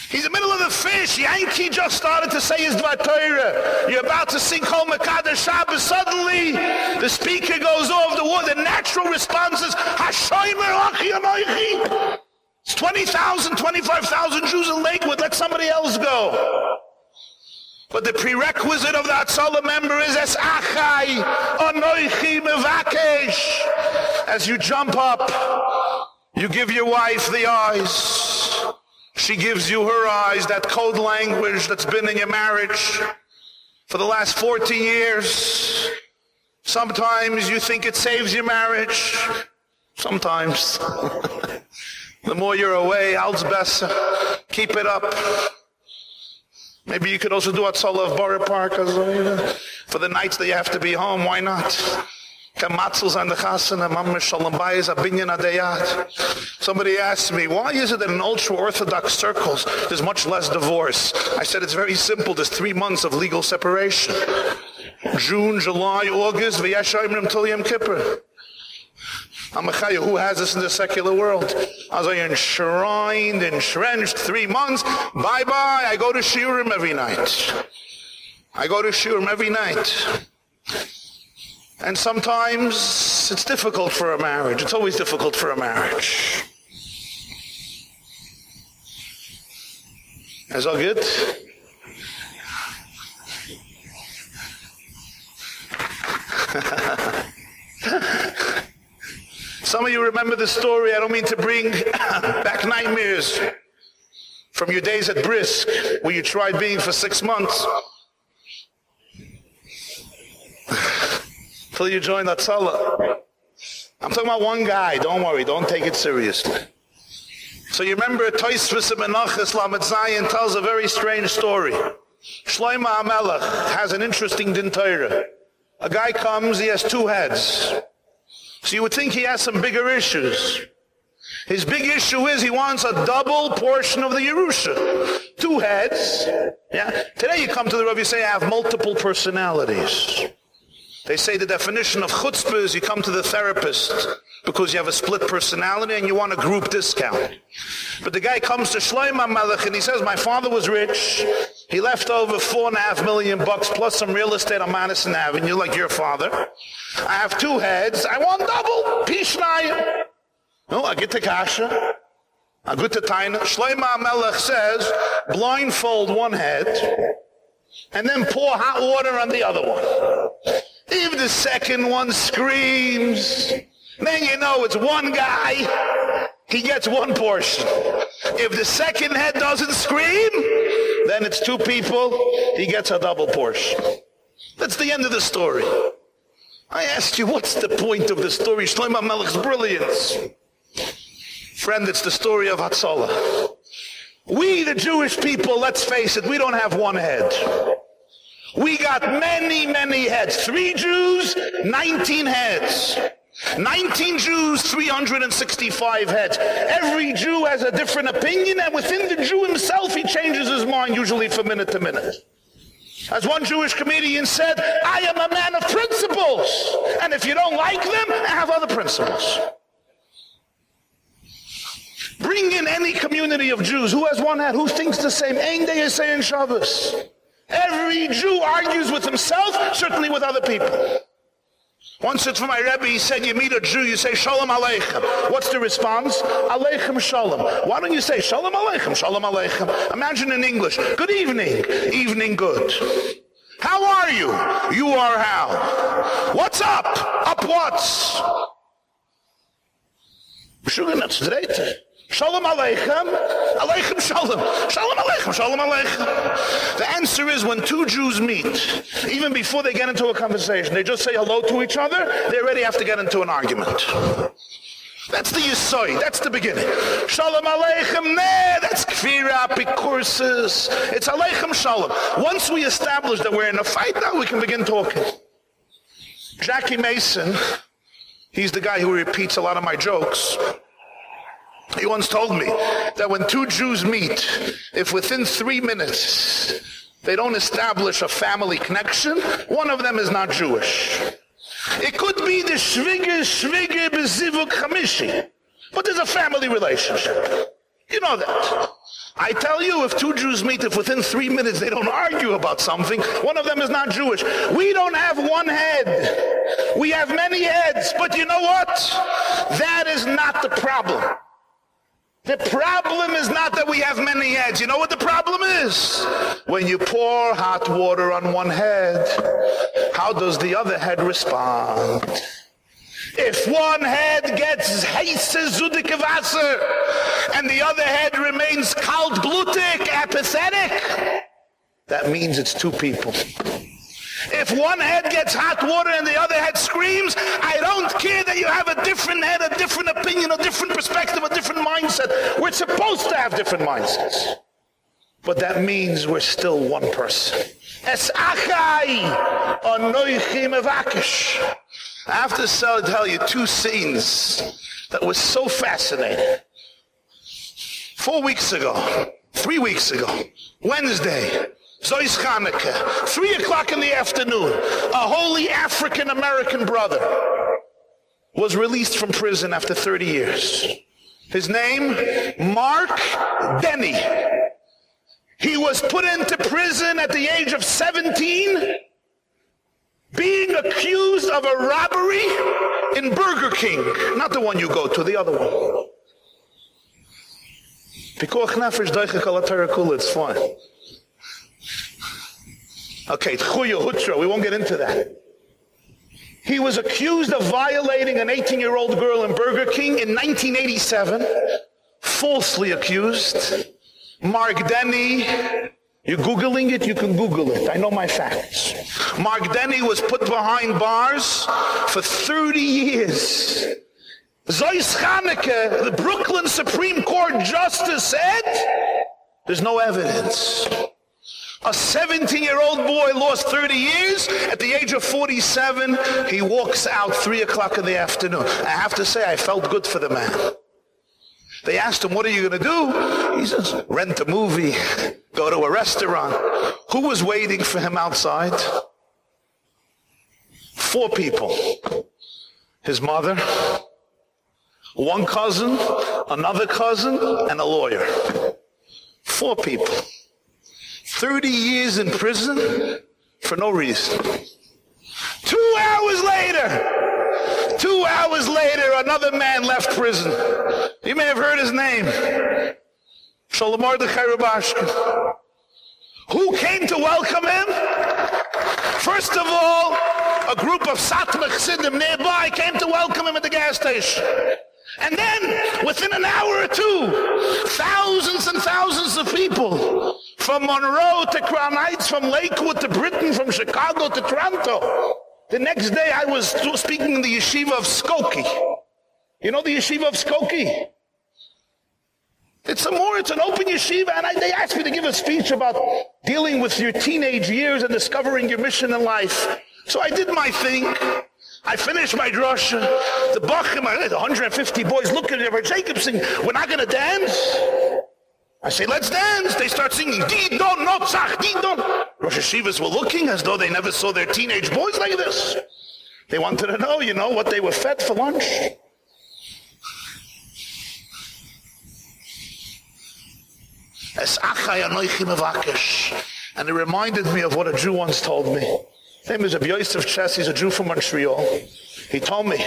He's in the middle of the fish. Yankee just started to say his Dvar Torah. You're about to sing Kol Mekadosh Shabbos. Suddenly, the speaker goes off. The, the natural response is, Hashoimer Achi It's 20,000, 25,000 Jews in Lakewood. Let somebody else go. But the prerequisite of that solemn member is as achai anoichi mevakesh. As you jump up, you give your wife the eyes. She gives you her eyes, that code language that's been in your marriage for the last 14 years. Sometimes you think it saves your marriage. Sometimes. the more you're away, als besser. Keep it up. Maybe you could also do Hatzalah of Borough Park for the nights that you have to be home. Why not? Kamatzels an the chasana, mamma shalom bayis abinyan adayat. Somebody asked me, why is it that in ultra-Orthodox circles there's much less divorce? I said, it's very simple. There's three months of legal separation. June, July, August, v'yashayim till Yom Kippur. Amachaya, who has this in the secular world? As I enshrined, entrenched, three months, bye-bye, I go to Shiurim every night. I go to Shiurim every night. And sometimes it's difficult for a marriage. It's always difficult for a marriage. Is all good? Some of you remember the story. I don't mean to bring back nightmares from your days at Brisk, where you tried being for six months. Till you joined Hatzalah. I'm talking about one guy. Don't worry. Don't take it seriously. So you remember Toysvis Menachas Lamed Zayin tells a very strange story. Shloima HaMelech has an interesting din A guy comes, he has two heads. So you would think he has some bigger issues. His big issue is he wants a double portion of the Yerusha. Two heads. Yeah. Today you come to the Rav, you say, I have multiple personalities. They say the definition of chutzpah is you come to the therapist because you have a split personality and you want a group discount. But the guy comes to Shloima Melech and he says, my father was rich. He left over four and a half million bucks plus some real estate on Madison Avenue like your father. I have two heads. I want double. Pishnayim. No, oh, I get the kasha. I get the taina. Shloima Melech says, blindfold one head and then pour hot water on the other one. If the second one screams, then you know it's one guy. He gets one portion. If the second head doesn't scream, then it's two people. He gets a double portion. That's the end of the story. I asked you, what's the point of the story? Shlomo Melech's brilliance. Friend, it's the story of Hatzalah. We, the Jewish people, let's face it, we don't have one head. We got many, many heads. Three Jews, 19 heads. 19 Jews, 365 heads. Every Jew has a different opinion, and within the Jew himself, he changes his mind, usually from minute to minute. As one Jewish comedian said, I am a man of principles. And if you don't like them, I have other principles. Bring in any community of Jews. Who has one head? Who thinks the same? Day is saying Shabbos. Every Jew argues with himself, certainly with other people. Once it's from my Rebbe, he said, you meet a Jew, you say, Shalom Aleichem. What's the response? Aleichem Shalom. Why don't you say, Shalom Aleichem, Shalom Aleichem? Imagine in English, good evening, evening good. How are you? You are how? What's up? Up what's? Sugar nuts, Shalom Aleichem, Aleichem Shalom, Shalom Aleichem, Shalom Aleichem. The answer is when two Jews meet, even before they get into a conversation, they just say hello to each other, they already have to get into an argument. That's the Yisoy. That's the beginning. Shalom Aleichem. Nah, that's Kfira, Pikursis. It's Aleichem Shalom. Once we establish that we're in a fight now, we can begin talking. Jackie Mason, he's the guy who repeats a lot of my jokes. He once told me that when two Jews meet, if within three minutes they don't establish a family connection, one of them is not Jewish. It could be the Shviger Shviger Bezivuk Chamishi, but there's a family relationship. You know that. I tell you, if two Jews meet, if within three minutes they don't argue about something, one of them is not Jewish. We don't have one head. We have many heads. But you know what? That is not the problem. The problem is not that we have many heads. You know what the problem is? When you pour hot water on one head, how does the other head respond? If one head gets heiße zudike Wasser and the other head remains kaltblutig, apathetic, that means it's two people. If one head gets hot water and the other head screams, I don't care that you have a different head, a different opinion, a different perspective, a different mindset. We're supposed to have different mindsets. But that means we're still one person. Es achai anoichim evakish. I have to tell you two scenes that were so fascinating. Four weeks ago, three weeks ago, Wednesday, Zois Chanukah, three o'clock in the afternoon, a holy African American brother was released from prison after 30 years. His name, Mark Denny. He was put into prison at the age of 17, being accused of a robbery in Burger King. Not the one you go to, the other one. It's fine. Okay, we won't get into that. He was accused of violating an 18-year-old girl in Burger King in 1987, falsely accused. Mark Denny, you're Googling it, you can Google it. I know my facts. Mark Denny was put behind bars for 30 years. Zois Chaneke, the Brooklyn Supreme Court Justice said, there's no evidence. A 17-year-old boy lost 30 years. At the age of 47, he walks out 3 o'clock in the afternoon. I have to say, I felt good for the man. They asked him, what are you going to do? He says, rent a movie, go to a restaurant. Who was waiting for him outside? Four people. His mother, one cousin, another cousin, and a lawyer. Four people. 30 years in prison for no reason. Two hours later, two hours later, another man left prison. You may have heard his name. Shalom Mordechai Rubashkin. Who came to welcome him? First of all, a group of Satmar Chassidim nearby came to welcome him at the gas station. And then, within an hour or two, thousands and thousands of people from Monroe to Crown Heights, from Lakewood to Britain, from Chicago to Toronto. The next day I was speaking in the yeshiva of Skokie. You know the yeshiva of Skokie? It's a more, it's an open yeshiva, and I, they asked me to give a speech about dealing with your teenage years and discovering your mission in life. So I did my thing. I finished my drush. The Bachim, 150 boys looking at Rabbi Jacobson. We're not going to dance. I say, let's dance. They start singing, Di don don. Rosh Yeshivas were looking as though they never saw their teenage boys like this. They wanted to know, you know, what they were fed for lunch. And it reminded me of what a Jew once told me. Name is Yosef Chess. He's a Jew from Montreal. He told me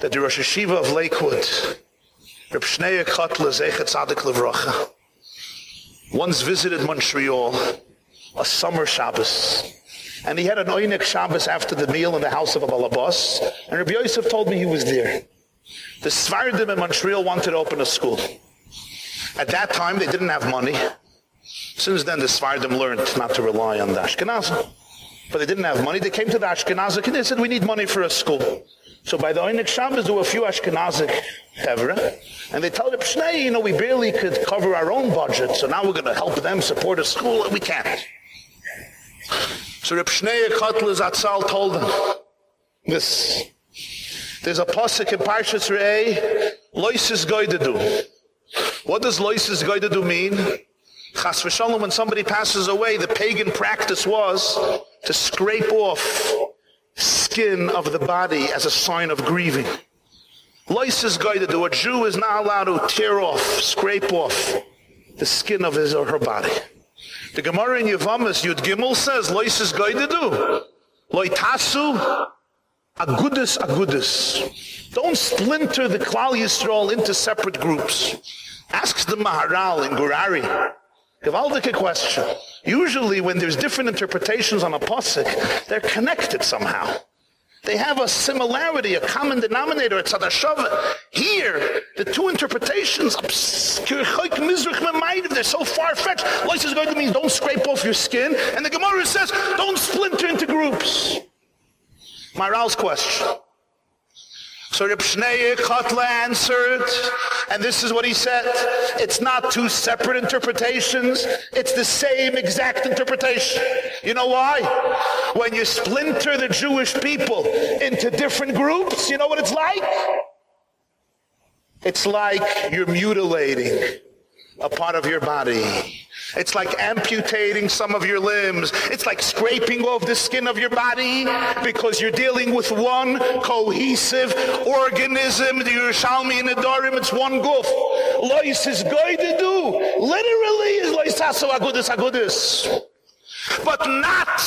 that the Rosh Yeshiva of Lakewood, Reb Shneur Kotler Zechet Tzadik Levracha, once visited Montreal, a summer Shabbos. And he had an Oynik Shabbos after the meal in the house of a Balabas. And Rabbi Yosef told me he was there. The Sfardim in Montreal wanted to open a school. At that time, they didn't have money. Since then, the Sfardim learned not to rely on the Ashkenazim. But they didn't have money. They came to the Ashkenazic and they said, we need money for a school. So by the Oynik Shabbos, there were a few Ashkenazic Hevra. And they tell the Pshnei, you know, we barely could cover our own budget, so now we're going to help them support a school, and we can't. So Reb Shneur Kotler Zatzal told them this. There's a pasuk in Parshas Re'eh, Loises do. What does Loises do mean? Chas v'shalom, when somebody passes away, the pagan practice was to scrape off skin of the body as a sign of grieving. Lois is guided to a Jew is not allowed to tear off, scrape off the skin of his or her body. The Gemara in Yevamos Yud Gimel says, Lois is guided Loitasu agudus agudus. Don't splinter the Klal Yisrael into separate groups. Asks the Maharal in Gur Aryeh. Gewaltige question. Usually when there's different interpretations on a posik, they're connected somehow. They have a similarity, a common denominator. It's a Here, the two interpretations, they're so far-fetched. Lois is going to mean don't scrape off your skin. And the Gemara says don't splinter into groups. Maharal's question. So Reb Shneur Kotler answered, and this is what he said. It's not two separate interpretations. It's the same exact interpretation. You know why? When you splinter the Jewish people into different groups, you know what it's like? It's like you're mutilating a part of your body. It's like amputating some of your limbs. It's like scraping off the skin of your body because you're dealing with one cohesive organism. The Yerushalmi and the Dorim, it's one goof. Lois is going to do. Literally is Lois Hasso Agudis Agudis. But not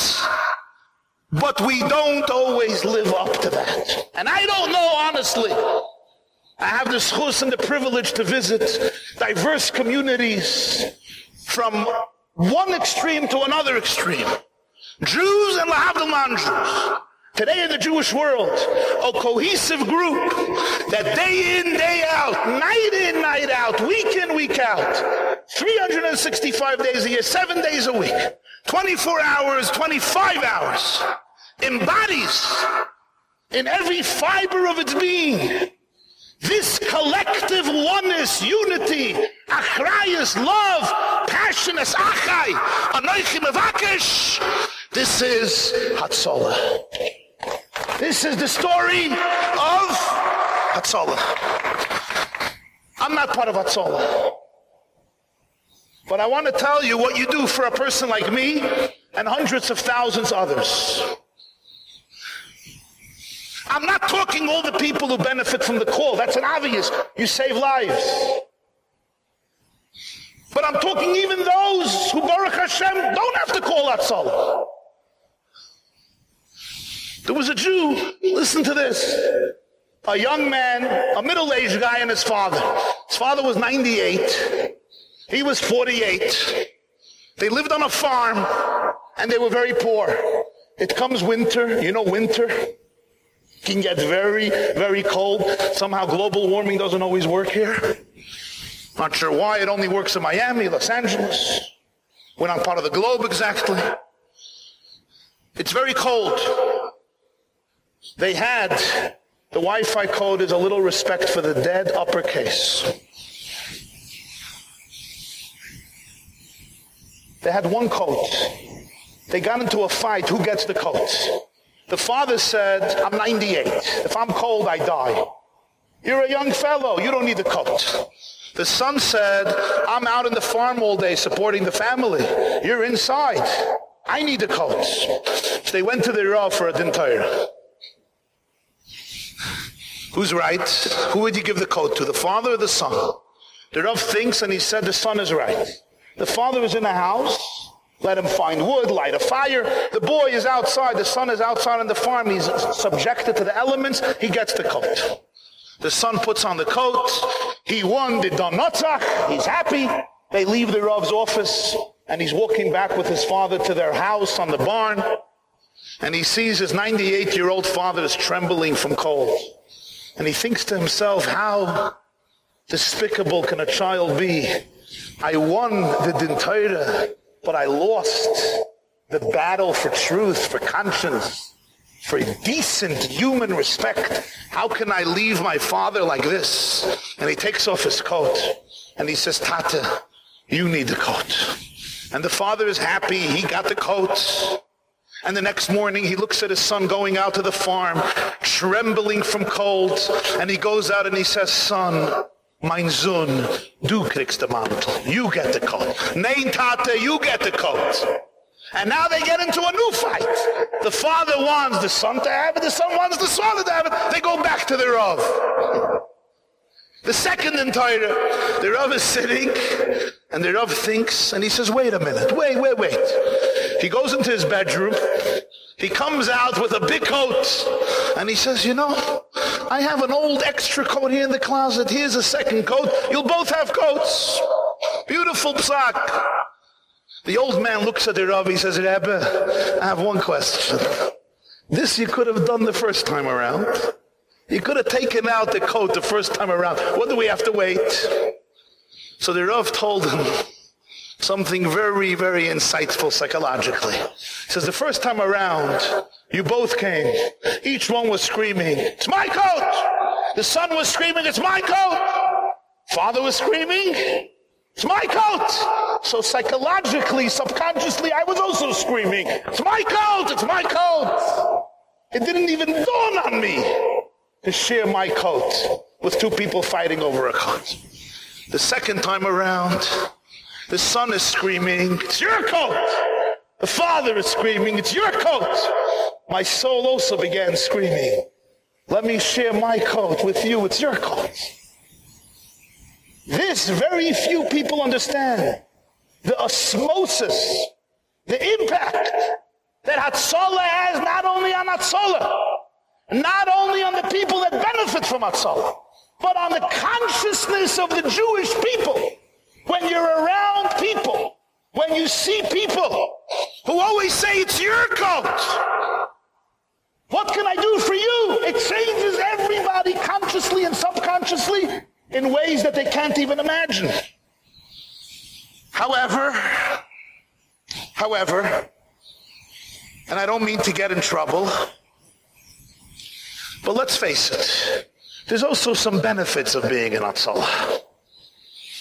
but we don't always live up to that. And I don't know, honestly. I have the schus and the privilege to visit diverse communities from one extreme to another extreme. Jews and Lahavdil Jews. Today in the Jewish world, a cohesive group that day in, day out, night in, night out, week in, week out, 365 days a year, seven days a week, 24 hours, 25 hours, embodies in every fiber of its being this collective oneness, unity, achrayus, love, passionate, achai, anoichim evakesh, this is Hatzalah. This is the story of Hatzalah. I'm not part of Hatzalah. But I want to tell you what you do for a person like me and hundreds of thousands others. I'm not talking all the people who benefit from the call. That's an obvious. You save lives. But I'm talking even those who, Baruch Hashem, don't have to call Hatzalah. There was a Jew, listen to this, a young man, a middle-aged guy and his father. His father was 98. He was 48. They lived on a farm and they were very poor. It comes winter, you know winter can get very, very cold. Somehow global warming doesn't always work here. Not sure why. It only works in Miami, Los Angeles. We're not part of the globe exactly. It's very cold. They had, the Wi-Fi code is a little respect for the dead uppercase. They had one coat. They got into a fight. Who gets the coat? The father said, I'm 98. If I'm cold, I die. You're a young fellow. You don't need the coat. The son said, I'm out in the farm all day supporting the family. You're inside. I need the coat. So they went to the Rav for a din Torah. Who's right? Who would you give the coat to, the father or the son? The Rav thinks and he said the son is right. The father is in the house. Let him find wood, light a fire. The boy is outside, the son is outside on the farm. He's subjected to the elements. He gets the coat. The son puts on the coat. He won the Donotzach. He's happy. They leave the Rav's office and he's walking back with his father to their house on the barn. And he sees his 98 year old father is trembling from cold. And he thinks to himself, how despicable can a child be? I won the din Torah but I lost the battle for truth, for conscience, for decent human respect. How can I leave my father like this? And he takes off his coat and he says, Tata, you need the coat. And the father is happy. He got the coat. And the next morning he looks at his son going out to the farm, trembling from cold. And he goes out and he says, son, Mein Sohn, du kriegst den Mantel. You get the coat. Nein, Tate, you get the coat. And now they get into a new fight. The father wants the son to have it, the son wants the son to have it. They go back to the Rav. The second entire, the Rav is sitting, and the Rav thinks, and he says, wait a minute, wait, wait, wait. He goes into his bedroom, he comes out with a big coat, and he says, you know, I have an old extra coat here in the closet. Here's a second coat. You'll both have coats. Beautiful psak. The old man looks at the rabbi. He says, Rebbe, I have one question. This you could have done the first time around. You could have taken out the coat the first time around. What do we have to wait? So the Rav told him something very, very insightful psychologically. He says, the first time around, you both came. Each one was screaming, it's my coat! The son was screaming, it's my coat! Father was screaming, it's my coat! So psychologically, subconsciously, I was also screaming, it's my coat! It's my coat! It didn't even dawn on me to share my coat with two people fighting over a coat. The second time around, the son is screaming, it's your coat! The father is screaming, it's your coat! My soul also began screaming, let me share my coat with you, it's your coat. This very few people understand. The osmosis, the impact that Hatzalah has not only on Hatzalah, not only on the people that benefit from Hatzalah, but on the consciousness of the Jewish people. When you're around people, when you see people who always say it's your coat, what can I do for you? It changes everybody consciously and subconsciously in ways that they can't even imagine. However, however, and I don't mean to get in trouble, but let's face it, there's also some benefits of being an Hatzalah.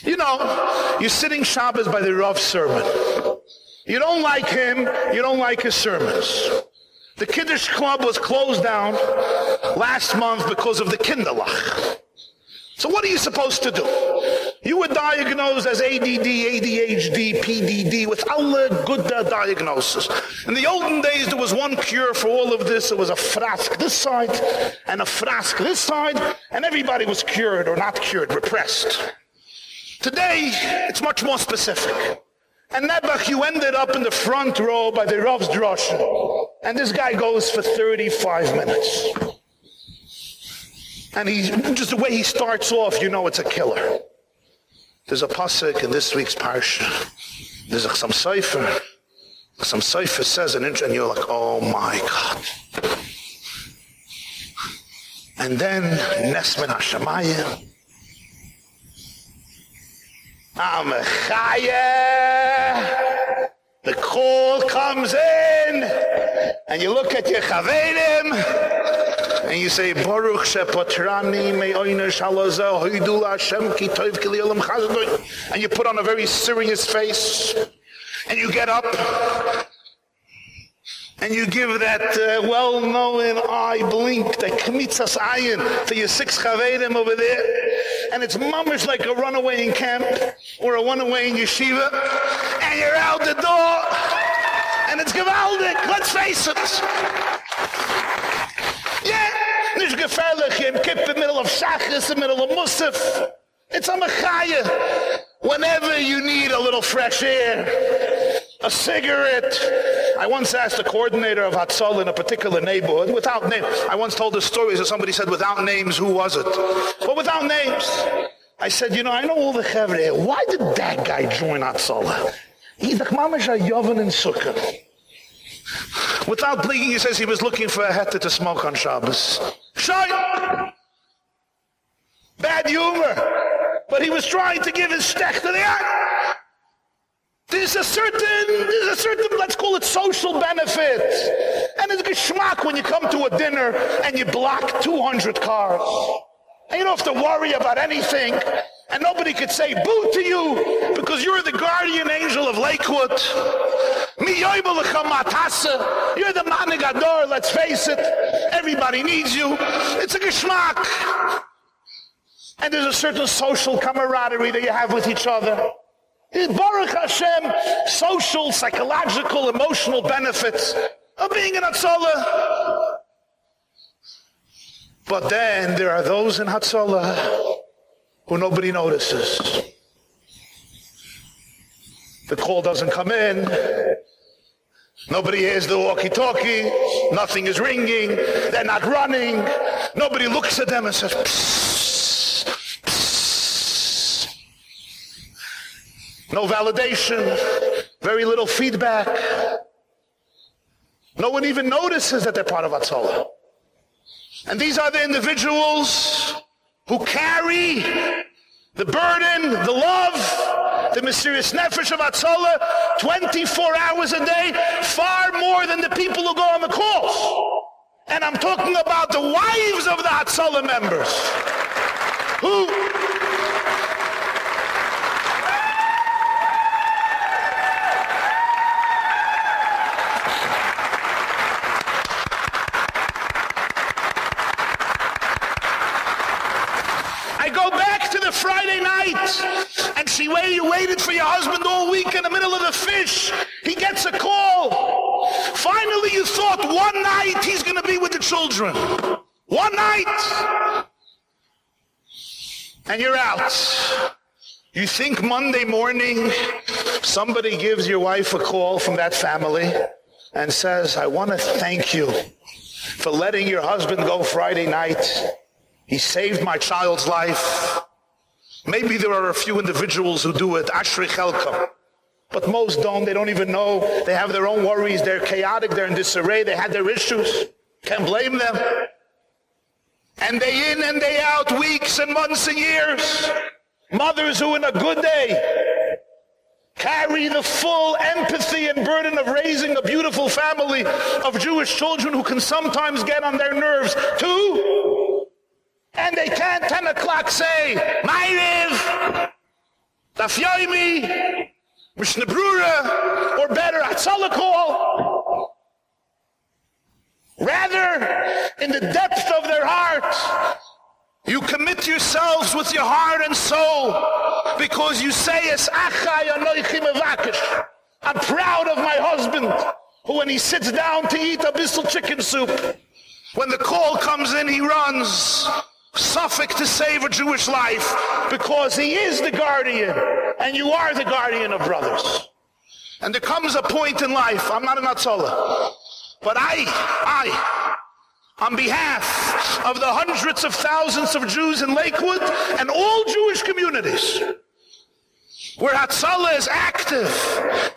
You know, you're sitting Shabbos by the Rav sermon. You don't like him, you don't like his sermons. The Kiddush Club was closed down last month because of the Kinderlach. So what are you supposed to do? You were diagnosed as ADD, ADHD, PDD with all the good diagnoses. In the olden days, there was one cure for all of this. It was a frask this side and a frask this side, and everybody was cured or not cured, repressed. Today, it's much more specific. And Nebuch, you ended up in the front row by the Rav's drosha. And this guy goes for 35 minutes. And he, just the way he starts off, you know it's a killer. There's a pasuk in this week's parsha. There's a, some cipher. Some cipher says an inch, and you're like, oh my God. And then Nesman Hashemayim. I'm a chaya. The call comes in, and you look at your chaverim, and you say, Baruch shepatrani me'oiner shalaza hoidul Hashem ki tov kili olam and you put on a very serious face, and you get up, and you give that uh, well-known eye blink, that commits us ayin, to your six chaverim over there, and it's mamish like a runaway in camp or a runaway in yeshiva, and you're out the door, and it's gewaldig. Let's face it. Yeah, nicht gefährlich im Kipp in the middle of Shachris, in the middle of Musaf. It's a mechaya. Whenever you need a little fresh air, a cigarette. I once asked the coordinator of Hatzal in a particular neighborhood, without name. I once told the story that somebody said, without names, who was it? But without names. I said, you know, I know all the chevre. Why did that guy join Hatzal? He's like mamash yovan in Sukkah. Without blinking, he says he was looking for a heta to smoke on Shabbos. Shy! Bad humor. But he was trying to give his stech to the act. There's a certain, there's a certain, let's call it social benefit. And it's a geschmack when you come to a dinner and you block 200 cars. And you don't have to worry about anything. And nobody could say boo to you because you're the guardian angel of Lakewood. You're the manigador, let's face it. Everybody needs you. It's a geschmack. And there's a certain social camaraderie that you have with each other. Baruch Hashem, social, psychological, emotional benefits of being in Hatzalah. But then there are those in Hatzalah who nobody notices. The call doesn't come in. Nobody hears the walkie-talkie. Nothing is ringing. They're not running. Nobody looks at them and says, psst, No validation. Very little feedback. No one even notices that they're part of Hatzalah. And these are the individuals who carry the burden, the love, the mysterious nefesh of Hatzalah 24 hours a day, far more than the people who go on the calls. And I'm talking about the wives of the Hatzalah members who for your husband all week in the middle of the fish. He gets a call. Finally, you thought one night he's going to be with the children. One night. And you're out. You think Monday morning somebody gives your wife a call from that family and says, I want to thank you for letting your husband go Friday night. He saved my child's life. Maybe there are a few individuals who do it, Ashri Chelkam. But most don't. They don't even know. They have their own worries. They're chaotic. They're in disarray. They had their issues. Can't blame them. And day in and day out, weeks and months and years, mothers who in a good day carry the full empathy and burden of raising a beautiful family of Jewish children who can sometimes get on their nerves too. And they can't 10 o'clock say, Ma'iriv, Daf Yoimi, Mishnah Brura, or better, Hatzalah call. Rather, in the depth of their heart, you commit yourselves with your heart and soul because you say, Es achai I'm proud of my husband who when he sits down to eat a bissel chicken soup, when the call comes in, he runs. Suffolk to save a Jewish life because he is the guardian and you are the guardian of brothers. And there comes a point in life, I'm not an Hatzalah, but I, I, on behalf of the hundreds of thousands of Jews in Lakewood and all Jewish communities, where Hatzalah is active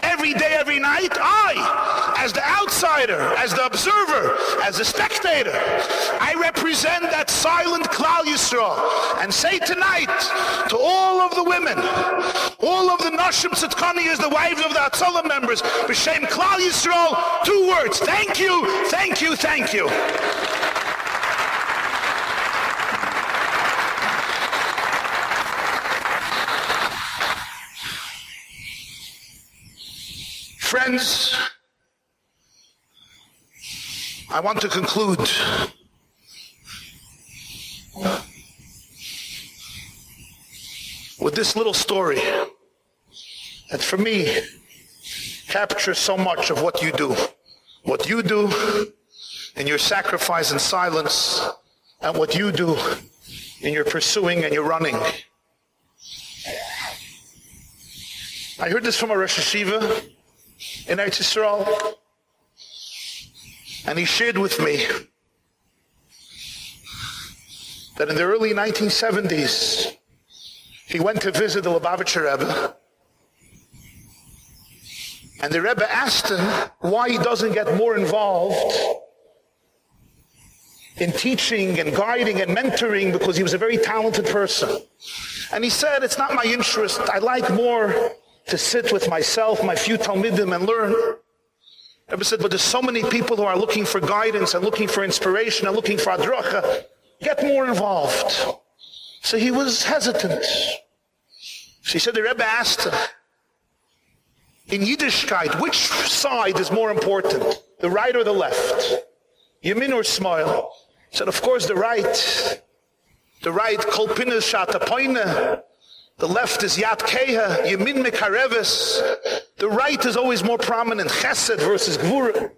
every day, every night, I, as the outsider, as the observer, as the spectator, I represent that silent Klal Yisrael and say tonight to all of the women, all of the Nashim Tzitkani as the wives of the Hatzalah members, B'Shem Klal Yisrael, two words, thank you, thank you, thank you. Friends, I want to conclude with this little story that for me captures so much of what you do. What you do in your sacrifice and silence and what you do in your pursuing and your running. I heard this from a Rosh Yeshiva in Eretz Yisrael. And he shared with me that in the early 1970s, he went to visit the Lubavitcher Rebbe. And the Rebbe asked him why he doesn't get more involved in teaching and guiding and mentoring because he was a very talented person. And he said, it's not my interest. I like more to sit with myself, my few Talmidim and learn. Rebbe said, but there's so many people who are looking for guidance and looking for inspiration and looking for adracha. Get more involved. So he was hesitant. She said, the Rebbe asked him, in Yiddishkeit, which side is more important? The right or the left? Yamin or smile? Said, of course the right. The right, kolpina shatapoina. The left is Yat Keha, Yemin Mekarevis. The right is always more prominent, Chesed versus Gvura.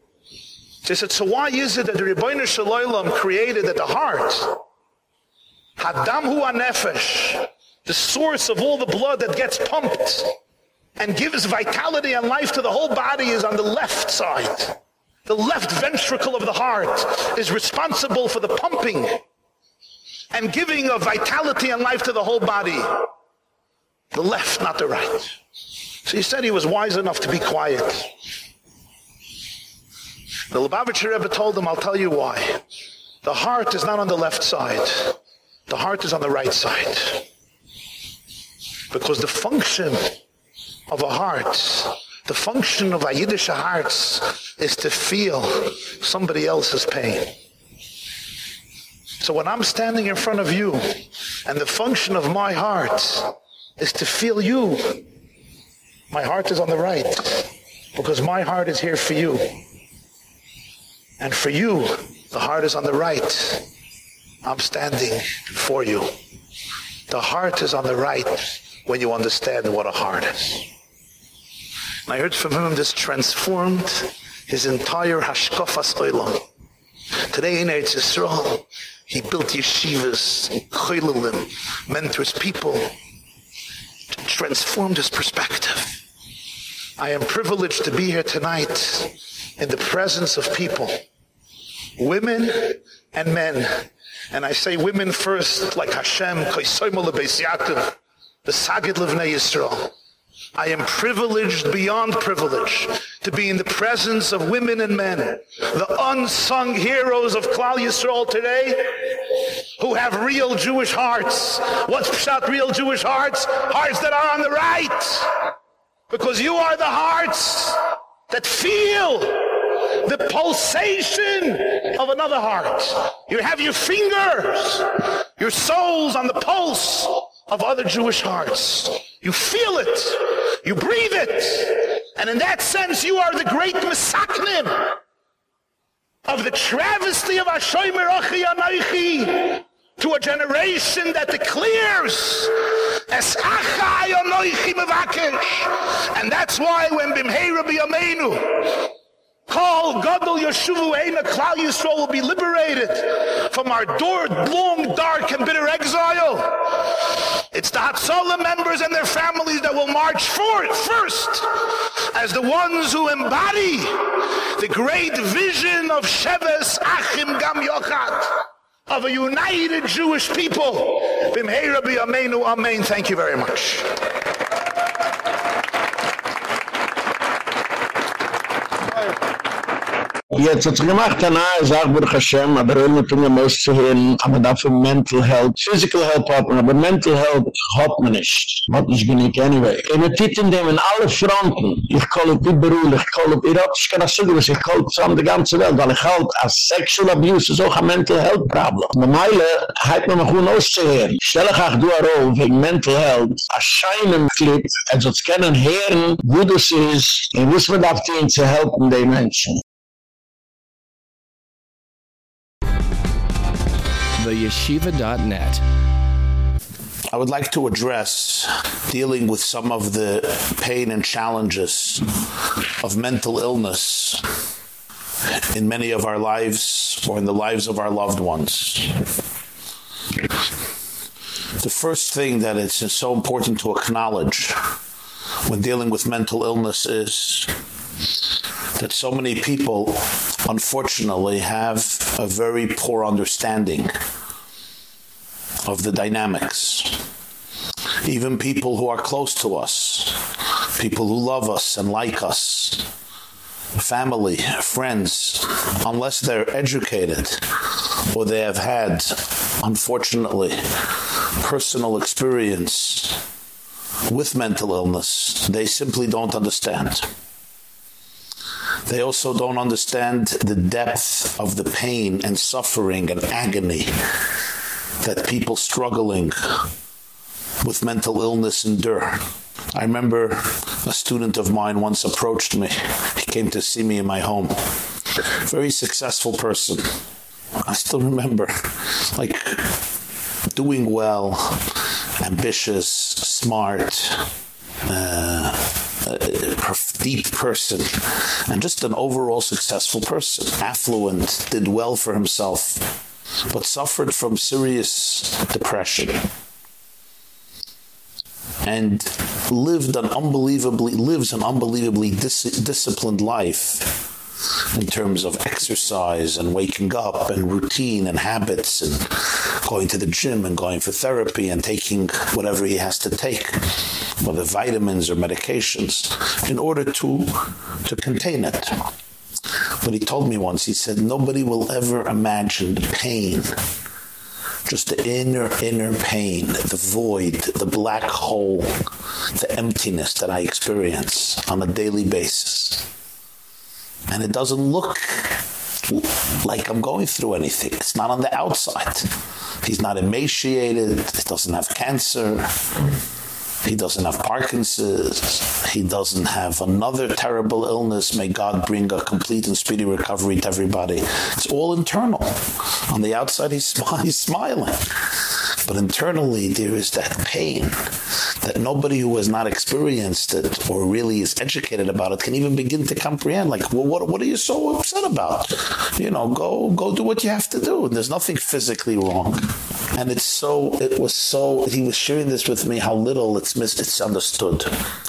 They said, so why is it that the Rebbeinu Shalom created at the heart, Hadam Hu Anefesh, the source of all the blood that gets pumped, and gives vitality and life to the whole body is on the left side. The left ventricle of the heart is responsible for the pumping and giving of vitality and life to the whole body. The left, not the right. So he said he was wise enough to be quiet. The Lubavitcher Rebbe told him, I'll tell you why. The heart is not on the left side. The heart is on the right side. Because the function of a heart, the function of a Yiddish heart is to feel somebody else's pain. So when I'm standing in front of you and the function of my heart is to feel you, my heart is on the right because my heart is here for you. And for you, the heart is on the right. I'm standing for you. The heart is on the right when you understand what a heart is. And I heard from him this transformed his entire Hashkafas Olam. Today in Eretz Yisrael, he built yeshivas koilelim, mentors people, transformed his perspective. I am privileged to be here tonight in the presence of people, women and men. And I say women first, like Hashem, the Sagid Levnei Yisrael. I am privileged beyond privilege to be in the presence of women and men, the unsung heroes of Klal Yisrael today, who have real Jewish hearts. What's pshat real Jewish hearts? Hearts that are on the right. Because you are the hearts that feel the pulsation of another heart. You have your fingers, your souls on the pulse of other Jewish hearts. You feel it. You breathe it. And in that sense, you are the great Mesaknim of the travesty of Ashoymer Achi Anaychi to a generation that declares Es Achai Anoichi Mevakesh. And that's why when Bimhei Rabbi Yameinu Call Gadol Yeshuvu Eina Klal Yisrael will be liberated from our door, long, dark, and bitter exile. It's the Hatzalah members and their families that will march forth first as the ones who embody the great vision of Sheves Achim Gam Yochat of a united Jewish people. Bimhei Rabbi Amenu Amen. Thank you very much. Jetzt hat sich gemacht, eine neue Sache, Baruch Hashem, aber er muss tun, muss zu hören, aber dafür Mental Health, Physical Health hat man, aber Mental Health hat man nicht. Hat nicht genick, anyway. In der Titel, in dem in alle Fronten, ich auf die Beruhl, ich auf Irak, ich kann das sagen, ich kann auf zusammen die ganze Welt, weil ich halt, als Sexual Abuse ist auch ein Mental Health Problem. Und Meile, hat man mich gut auszuhören. Stell ich auch du auf, wegen Mental Health, a scheinen Clip, als uns kennen hören, wo das ist, und wo es mir darf dienen zu helfen, die Menschen. theyeshiva.net. I would like to address dealing with some of the pain and challenges of mental illness in many of our lives or in the lives of our loved ones. The first thing that it's so important to acknowledge when dealing with mental illness is that so many people unfortunately have a very poor understanding of the dynamics. Even people who are close to us people who love us and like us family friends unless they're educated or they have had unfortunately personal experience with mental illness they simply don't understand they also don't understand the depth of the pain and suffering and agony that people struggling with mental illness endure. I remember a student of mine once approached me. He came to see me in my home. Very successful person. I still remember like doing well, ambitious, smart, uh, Uh, a deep person and just an overall successful person. Affluent did well for himself but suffered from serious depression. And lived an unbelievably lives an unbelievably dis disciplined life in terms of exercise and waking up and routine and habits and going to the gym and going for therapy and taking whatever he has to take whether vitamins or medications in order to to contain it. But he told me once he said nobody will ever imagine the pain just the inner inner pain the void the black hole the emptiness that I experience on a daily basis and it doesn't look like I'm going through anything it's not on the outside he's not emaciated he doesn't have cancer he doesn't have Parkinson's. He doesn't have another terrible illness. May God bring a complete and speedy recovery to everybody. It's all internal. On the outside, he's, smiling. But internally, there is that pain that nobody who has not experienced it or really is educated about it can even begin to comprehend. Like, well, what, what are you so upset about? You know, go, go do what you have to do. And there's nothing physically wrong. And it's so, it was so, he was sharing this with me, how little it's mis it's understood.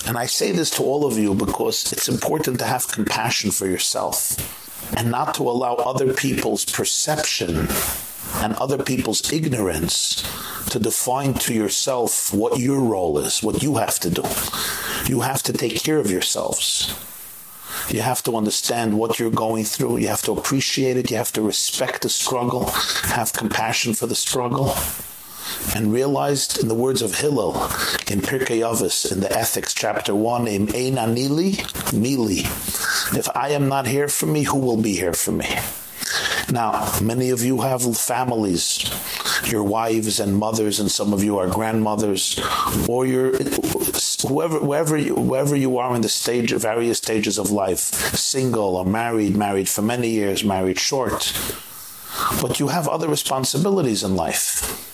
And I say this to all of you because it's important to have compassion for yourself and not to allow other people's perception and other people's ignorance to define to yourself what your role is, what you have to do. You have to take care of yourselves. You have to understand what you're going through. You have to appreciate it. You have to respect the struggle, have compassion for the struggle and realized in the words of Hillel in Pirkei Avos in the Ethics chapter 1 in Einanili Mili if I am not here for me who will be here for me now, many of you have families, your wives and mothers and some of you are grandmothers or your whoever wherever you, you are in the stage various stages of life, single or married, married for many years, married short. But you have other responsibilities in life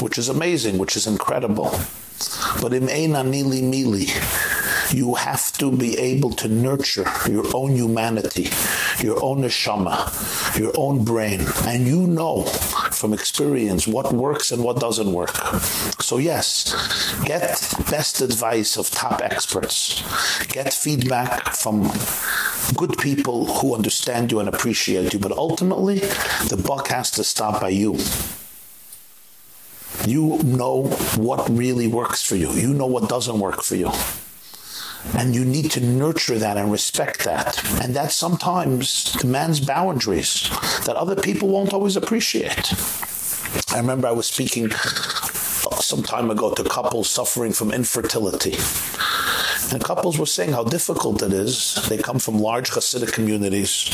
which is amazing, which is incredible. But im eina nili mili you have to be able to nurture your own humanity, your own neshama, your own brain, and you know from experience what works and what doesn't work. So yes, get best advice of top experts. Get feedback from good people who understand you and appreciate you, but ultimately the buck has to stop by you. You know what really works for you. You know what doesn't work for you and you need to nurture that and respect that. And that sometimes demands boundaries that other people won't always appreciate. I remember i was speaking some time ago to couples suffering from infertility. And couples were saying how difficult it is. They come from large hasidic communities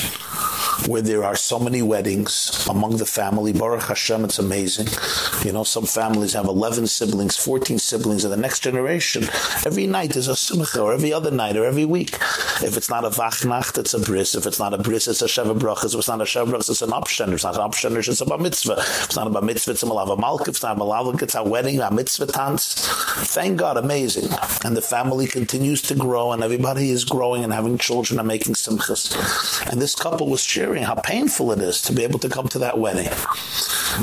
where there are so many weddings among the family. Baruch Hashem, it's amazing. You know, some families have 11 siblings, 14 siblings, and the next generation, every night is a simcha, or every other night, or every week. If it's not a vachnacht, it's a bris. If it's not a bris, it's a sheva brachas. If it's not a sheva brachas, it's an option. If it's not an option, it's a bar mitzvah. If it's not a bar mitzvah, it's a malava malka. If it's not a malava, it's a wedding, a mitzvah dance. Thank God, amazing. And the family continues to grow, and everybody is growing and having children and making simchas. And this couple was sharing sharing how painful it is to be able to come to that wedding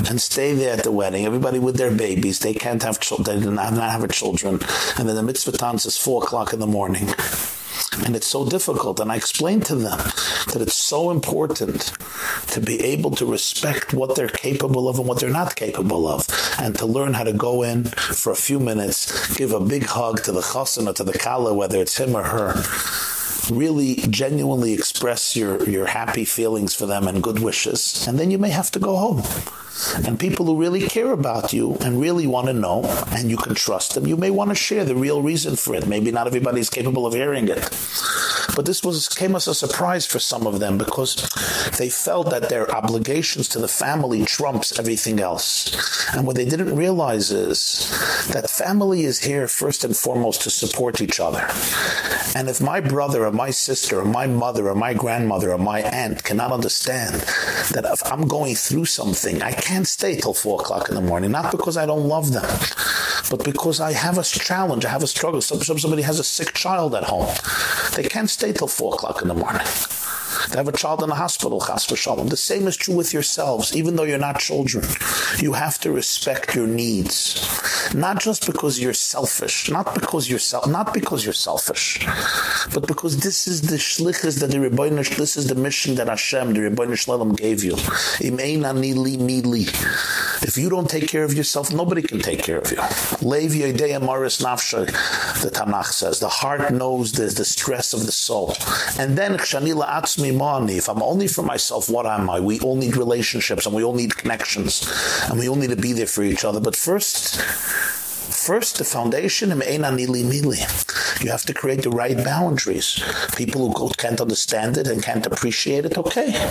and stay there at the wedding. Everybody with their babies. They can't have children they do not have children. And then the mitzvah dance is 4 o'clock in the morning. And it's so difficult. And I explained to them that it's so important to be able to respect what they're capable of and what they're not capable of. And to learn how to go in for a few minutes give a big hug to the chassan or to the kala whether it's him or her really genuinely express your your happy feelings for them and good wishes and then you may have to go home and people who really care about you and really want to know and you can trust them you may want to share the real reason for it. Maybe not everybody is capable of hearing it. But this was came as a surprise for some of them because they felt that their obligations to the family trumps everything else. And what they didn't realize is that family is here first and foremost to support each other. And if my brother or my sister or my mother or my grandmother or my aunt cannot understand that if I'm going through something I can't stay till 4 o'clock in the morning not because I don't love them but because I have a challenge I have a struggle. Somebody has a sick child at home. They can't stay till 4 o'clock in the morning to have a child in the hospital, chas v'shalom. The same is true with yourselves, even though you're not children. You have to respect your needs. Not just because you're selfish, not because you're self, not because you're selfish, but because this is the shlichus that the Rebbeinu, this is the mission that Hashem, the Rebbeinu Shalom gave you. Im If you don't take care of yourself, nobody can take care of you. Lev Yedei Maris Nafsha, the Tanakh says. The heart knows the, the stress of the soul. And then, Kshanila Atzmi If I'm only for myself, what am I? We all need relationships and we all need connections and we all need to be there for each other. But first, first the foundation you have to create the right boundaries. People who can't understand it and can't appreciate it okay.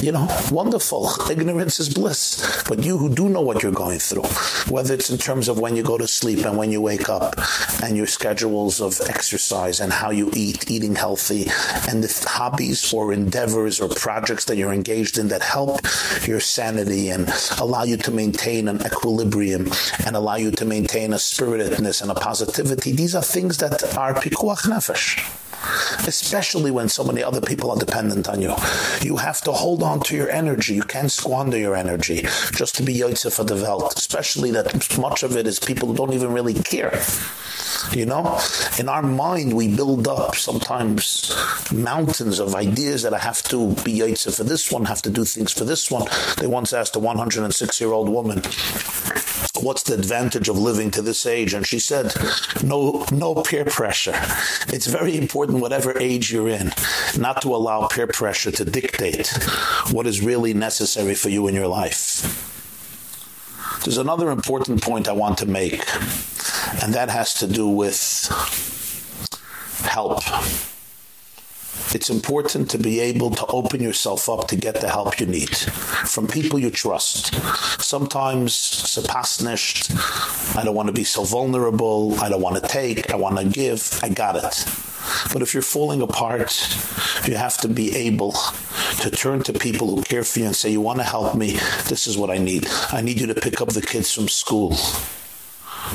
You know wonderful. Ignorance is bliss. But you who do know what you're going through whether it's in terms of when you go to sleep and when you wake up and your schedules of exercise and how you eat eating healthy and the hobbies or endeavors or projects that you're engaged in that help your sanity and allow you to maintain an equilibrium and allow you to maintain maintain a spiritedness and a positivity. These are things that are pikuach nefesh especially when so many other people are dependent on you. You have to hold on to your energy. You can't squander your energy just to be yotze for the welt especially that much of it is people who don't even really care you know? In our mind we build up sometimes mountains of ideas that I have to be yotze for this one have to do things for this one. They once asked a 106 year old woman what's the advantage of living to this age? And she said no no peer pressure. It's very important whatever age you're in not to allow peer pressure to dictate what is really necessary for you in your life. There's another important point I want to make and that has to do with help it's important to be able to open yourself up to get the help you need from people you trust. Sometimes sapasnisht, I don't want to be so vulnerable, I don't want to take, I want to give, I got it. But if you're falling apart, you have to be able to turn to people who care for you and say you want to help me, this is what I need. I need you to pick up the kids from school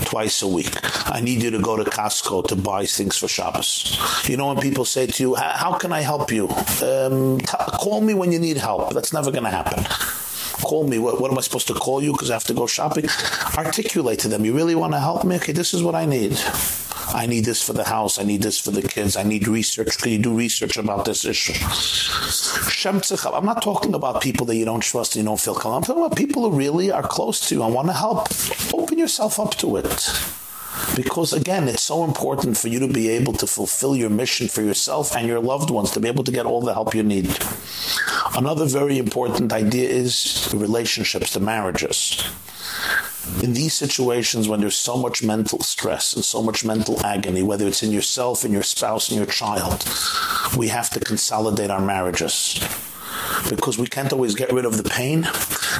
twice a week. I need you to go to Costco to buy things for Shabbos. You know when people say to you, "How can I help you?" Um, call me when you need help. That's never going to happen call me what, what am i supposed to call you because i have to go shopping articulate to them you really want to help me okay this is what i need I need this for the house, I need this for the kids, I need research. Can you do research about this issue? I'm not talking about people that you don't trust and you don't feel calm. I'm talking about people who really are close to you and want to help. Open yourself up to it because again it's so important for you to be able to fulfill your mission for yourself and your loved ones to be able to get all the help you need. Another very important idea is relationships the marriages. In these situations when there's so much mental stress and so much mental agony whether it's in yourself and your spouse and your child we have to consolidate our marriages because we can't always get rid of the pain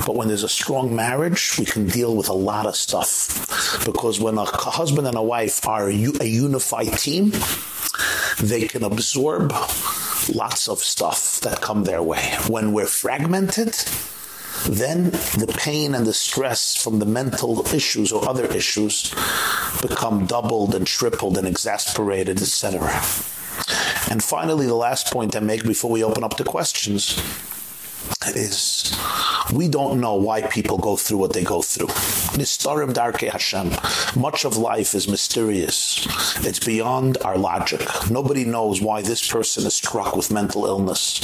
but when there's a strong marriage we can deal with a lot of stuff. Because when a husband and a wife are a unified team they can absorb lots of stuff that come their way. When we're fragmented then the pain and the stress from the mental issues or other issues become doubled and tripled and exasperated etc and finally the last point I make before we open up to questions is we don't know why people go through what they go through. Nistarim darke Hashem. Much of life is mysterious. It's beyond our logic. Nobody knows why this person is struck with mental illness.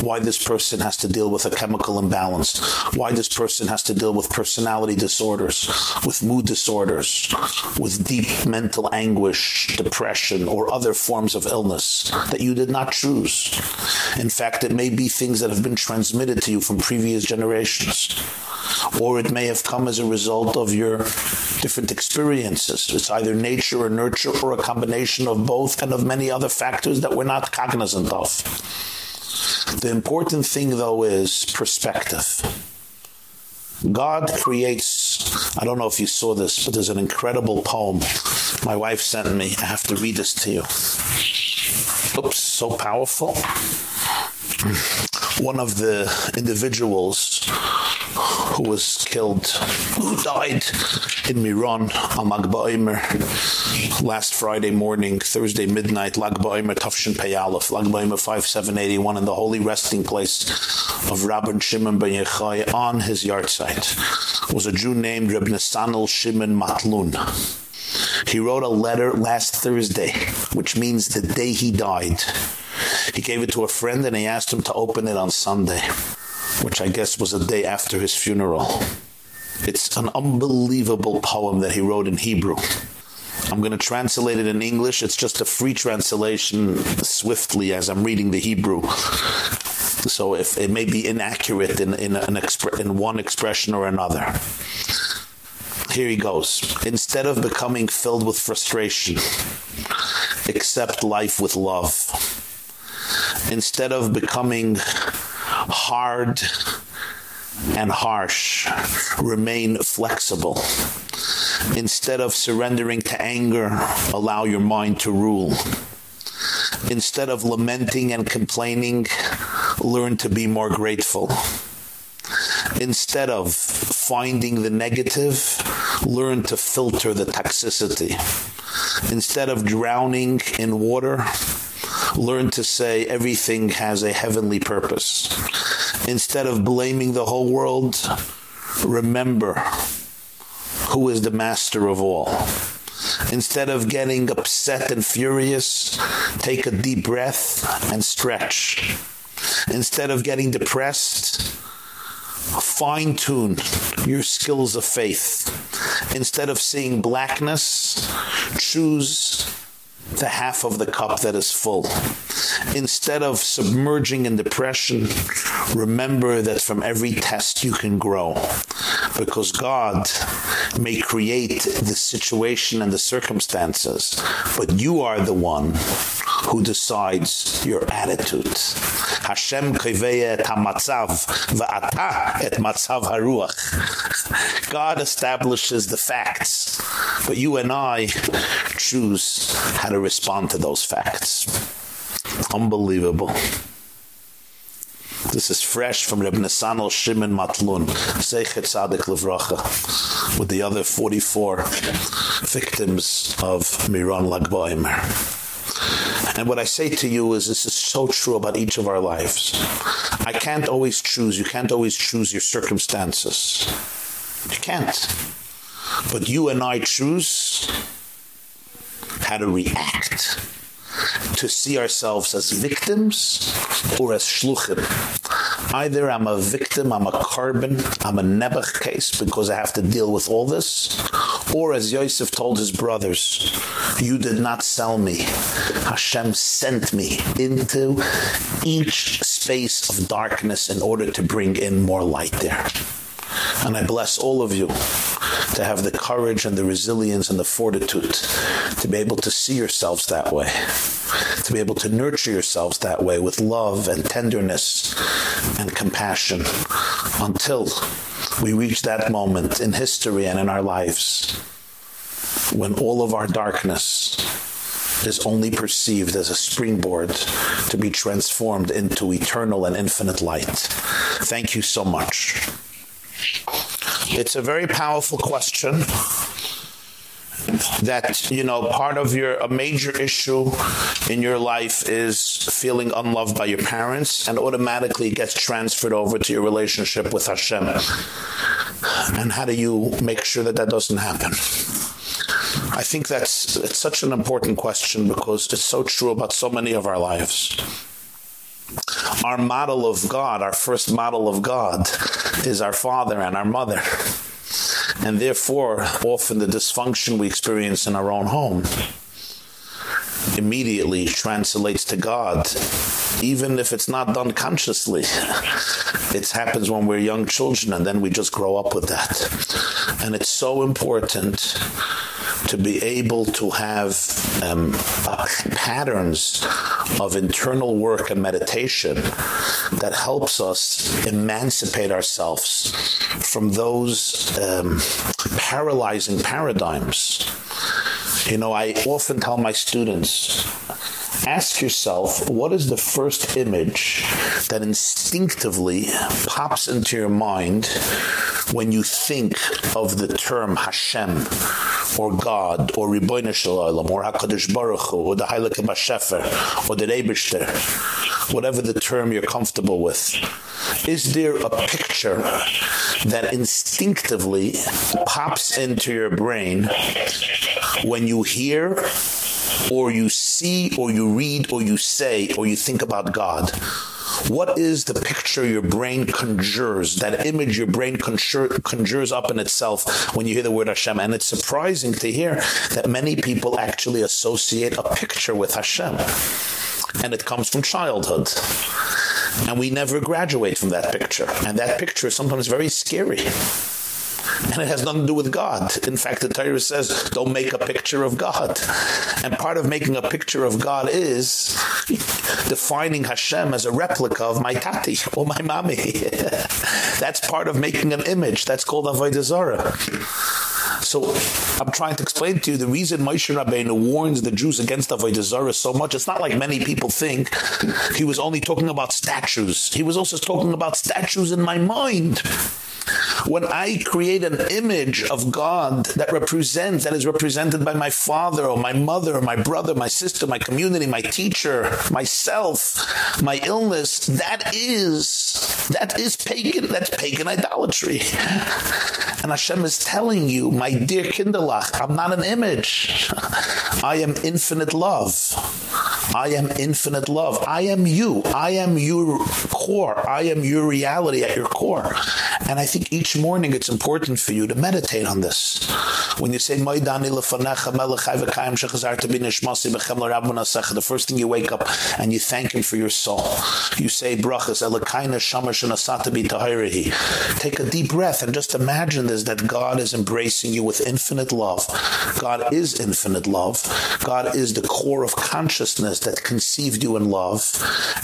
Why this person has to deal with a chemical imbalance. Why this person has to deal with personality disorders, with mood disorders, with deep mental anguish, depression or other forms of illness that you did not choose. In fact, it may be things that have been transmitted to you from previous generations or it may have come as a result of your different experiences. It's either nature or nurture or a combination of both and of many other factors that we're not cognizant of. The important thing though is perspective. God creates I don't know if you saw this but there's an incredible poem my wife sent me. I have to read this to you oops so powerful one of the individuals who was killed, who died in Miron on Lag BaOmer last Friday morning, Thursday midnight, Lag BaOmer Tafshin Peyalef, Lag BaOmer 5781 in the holy resting place of Rabbi Shimon ben Yochai on his yahrzeit was a Jew named Reb Nesanel Shimon Matlun. He wrote a letter last Thursday, which means the day he died. He gave it to a friend and he asked him to open it on Sunday, which I guess was a day after his funeral. It's an unbelievable poem that he wrote in Hebrew. I'm going to translate it in English. It's just a free translation swiftly as I'm reading the Hebrew. So if it may be inaccurate in in in one expression or another. Here he goes. Instead of becoming filled with frustration, accept life with love. Instead of becoming hard and harsh, remain flexible. Instead of surrendering to anger, allow your mind to rule. Instead of lamenting and complaining, learn to be more grateful instead of finding the negative learn to filter the toxicity. Instead of drowning in water learn to say everything has a heavenly purpose. Instead of blaming the whole world remember who is the master of all. Instead of getting upset and furious take a deep breath and stretch. Instead of getting depressed fine tune your skills of faith. Instead of seeing blackness choose the half of the cup that is full. Instead of submerging in depression remember that from every test you can grow. Because God may create the situation and the circumstances but you are the one who decides your attitude. Hashem kiveye et va'ata et matzav haruach. God establishes the facts but you and I choose to respond to those facts unbelievable this is fresh from Reb Nesanel Shimon Matlun, Seichet Tzadik Levracha, with the other 44 victims of Miron Lag BaOmer. And what I say to you is this is so true about each of our lives. I can't always choose, you can't always choose your circumstances. You can't. But you and I choose how to react to see ourselves as victims or as shluchim. Either I'm a victim, I'm a korban, I'm a Nebuch case because I have to deal with all this, or as Yosef told his brothers, you did not sell me. Hashem sent me into each space of darkness in order to bring in more light there. And I bless all of you to have the courage and the resilience and the fortitude to be able to see yourselves that way. To be able to nurture yourselves that way with love and tenderness and compassion until we reach that moment in history and in our lives when all of our darkness is only perceived as a springboard to be transformed into eternal and infinite light. Thank you so much. It's a very powerful question that you know part of your a major issue in your life is feeling unloved by your parents and automatically gets transferred over to your relationship with Hashem. And how do you make sure that that doesn't happen? I think that's it's such an important question because it's so true about so many of our lives our model of God, our first model of God is our father and our mother. And therefore, often the dysfunction we experience in our own home immediately translates to God even if it's not done consciously it happens when we're young children and then we just grow up with that and it's so important to be able to have um, uh, patterns of internal work and meditation that helps us emancipate ourselves from those um, paralyzing paradigms. You know i often tell my students ask yourself what is the first image that instinctively pops into your mind when you think of the term Hashem or God or Ribono Shel Olam or HaKadosh Baruch Hu or the Heilige Bashefer or the Rebishter whatever the term you're comfortable with is there a picture that instinctively pops into your brain when you hear or you see or you read or you say or you think about God? What is the picture your brain conjures? That image your brain conjures up in itself when you hear the word Hashem. And it's surprising to hear that many people actually associate a picture with Hashem. And it comes from childhood. And we never graduate from that picture. And that picture is sometimes very scary and it has nothing to do with God. In fact, the Torah says, don't make a picture of God. And part of making a picture of God is defining Hashem as a replica of my tati or my mommy. That's part of making an image. That's called Avodah Zarah. So I'm trying to explain to you the reason Moshe Rabbeinu warns the Jews against Avodah Zarah so much. It's not like many people think he was only talking about statues. He was also talking about statues in my mind when I create an image of God that represents that is represented by my father or my mother or my brother, my sister, my community, my teacher, myself, my illness, that is that is pagan, that's pagan idolatry. And Hashem is telling you, my dear Kinderlach, I'm not an image. I am infinite love. I am infinite love. I am you. I am your core. I am your reality at your core. And I think each morning it's important for you to meditate on this. When you say Maidani binishmasi bechem l'rabban the first thing you wake up and you thank him for your soul. You say brachas elakaina shamash nasata bitahirihi. Take a deep breath and just imagine this that God is embracing you with infinite love. God is infinite love. God is the core of consciousness that conceived you in love.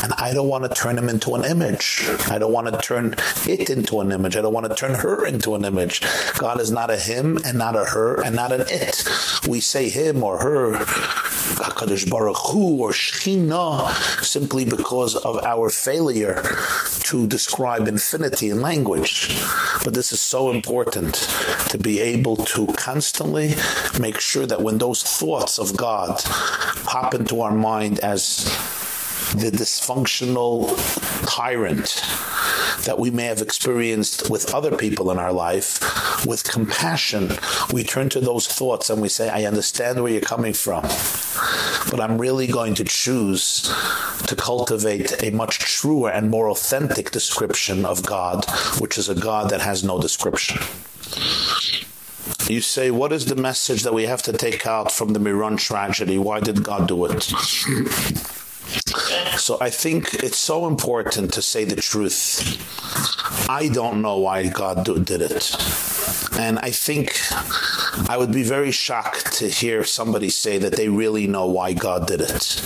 And I don't want to turn him into an image. I don't want to turn it into an image. I don't want to turn her into an image. God is not a him and not a her and not an it. We say him or her HaKadosh Baruch Hu or Shechina simply because of our failure to describe infinity in language. But this is so important to be able to constantly make sure that when those thoughts of God pop into our mind as the dysfunctional tyrant that we may have experienced with other people in our life with compassion we turn to those thoughts and we say I understand where you're coming from but I'm really going to choose to cultivate a much truer and more authentic description of God which is a God that has no description. You say what is the message that we have to take out from the Miron tragedy? Why did God do it so I think it's so important to say the truth. I don't know why God did it. And I think I would be very shocked to hear somebody say that they really know why God did it.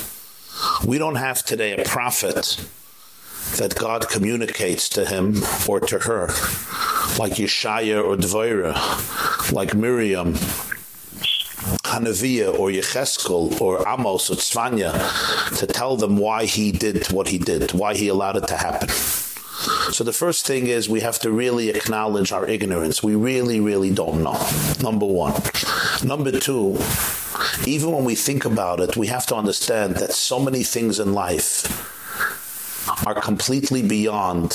We don't have today a prophet that God communicates to him or to her like Yeshaya or Dvoira, like Miriam Hanavia or Yecheskel or Amos or Tzvanya to tell them why he did what he did, why he allowed it to happen. So the first thing is we have to really acknowledge our ignorance. We really really don't know. Number 1. Number 2, even when we think about it, we have to understand that so many things in life are completely beyond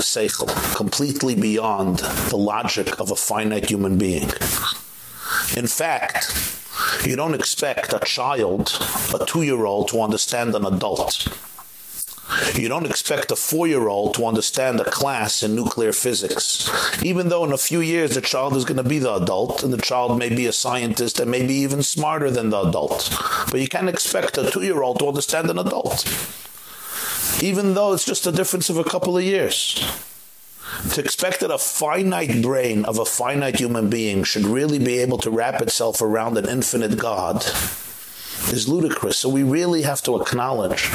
seichel, completely beyond the logic of a finite human being. In fact, you don't expect a child, a 2-year-old to understand an adult. You don't expect a 4-year-old to understand a class in nuclear physics. Even though in a few years the child is going to be the adult and the child may be a scientist and maybe even smarter than the adult. But you can't expect a 2-year-old to understand an adult. Even though it's just a difference of a couple of years to expect that a finite brain of a finite human being should really be able to wrap itself around an infinite God is ludicrous. So we really have to acknowledge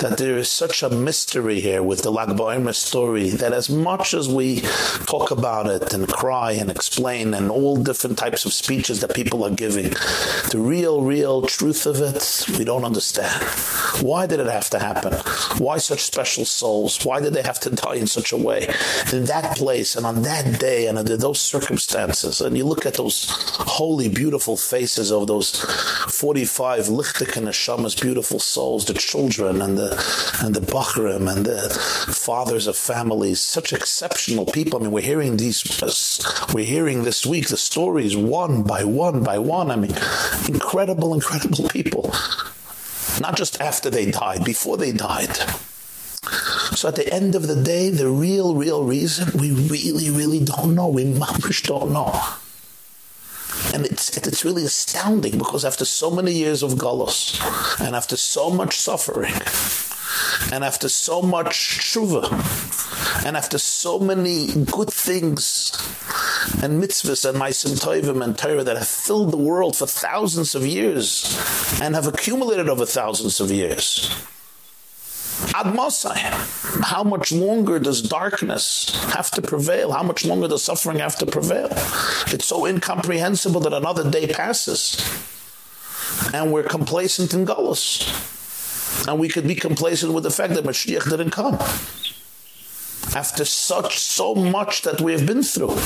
that there is such a mystery here with the Lag BaOmer story that as much as we talk about it and cry and explain and all different types of speeches that people are giving, the real, real truth of it, we don't understand. Why did it have to happen? Why such special souls? Why did they have to die in such a way? In that place and on that day and under those circumstances, and you look at those holy, beautiful faces of those 45 lichtik and neshamas, beautiful souls, the children and the and the bachrim and the fathers of families, such exceptional people. I mean, we're hearing these, we're hearing this week the stories one by one by one. I mean, incredible, incredible people. Not just after they died, before they died. So at the end of the day, the real, real reason, we really, really don't know. We mamish don't know. And it's it's really astounding because after so many years of galus and after so much suffering and after so much tshuva and after so many good things and mitzvahs and maisim tovim and Torah that have filled the world for thousands of years and have accumulated over thousands of years ad how much longer does darkness have to prevail? How much longer does suffering have to prevail? It's so incomprehensible that another day passes and we're complacent in galus and we could be complacent with the fact that Mashiach didn't come. After such so much that we have been through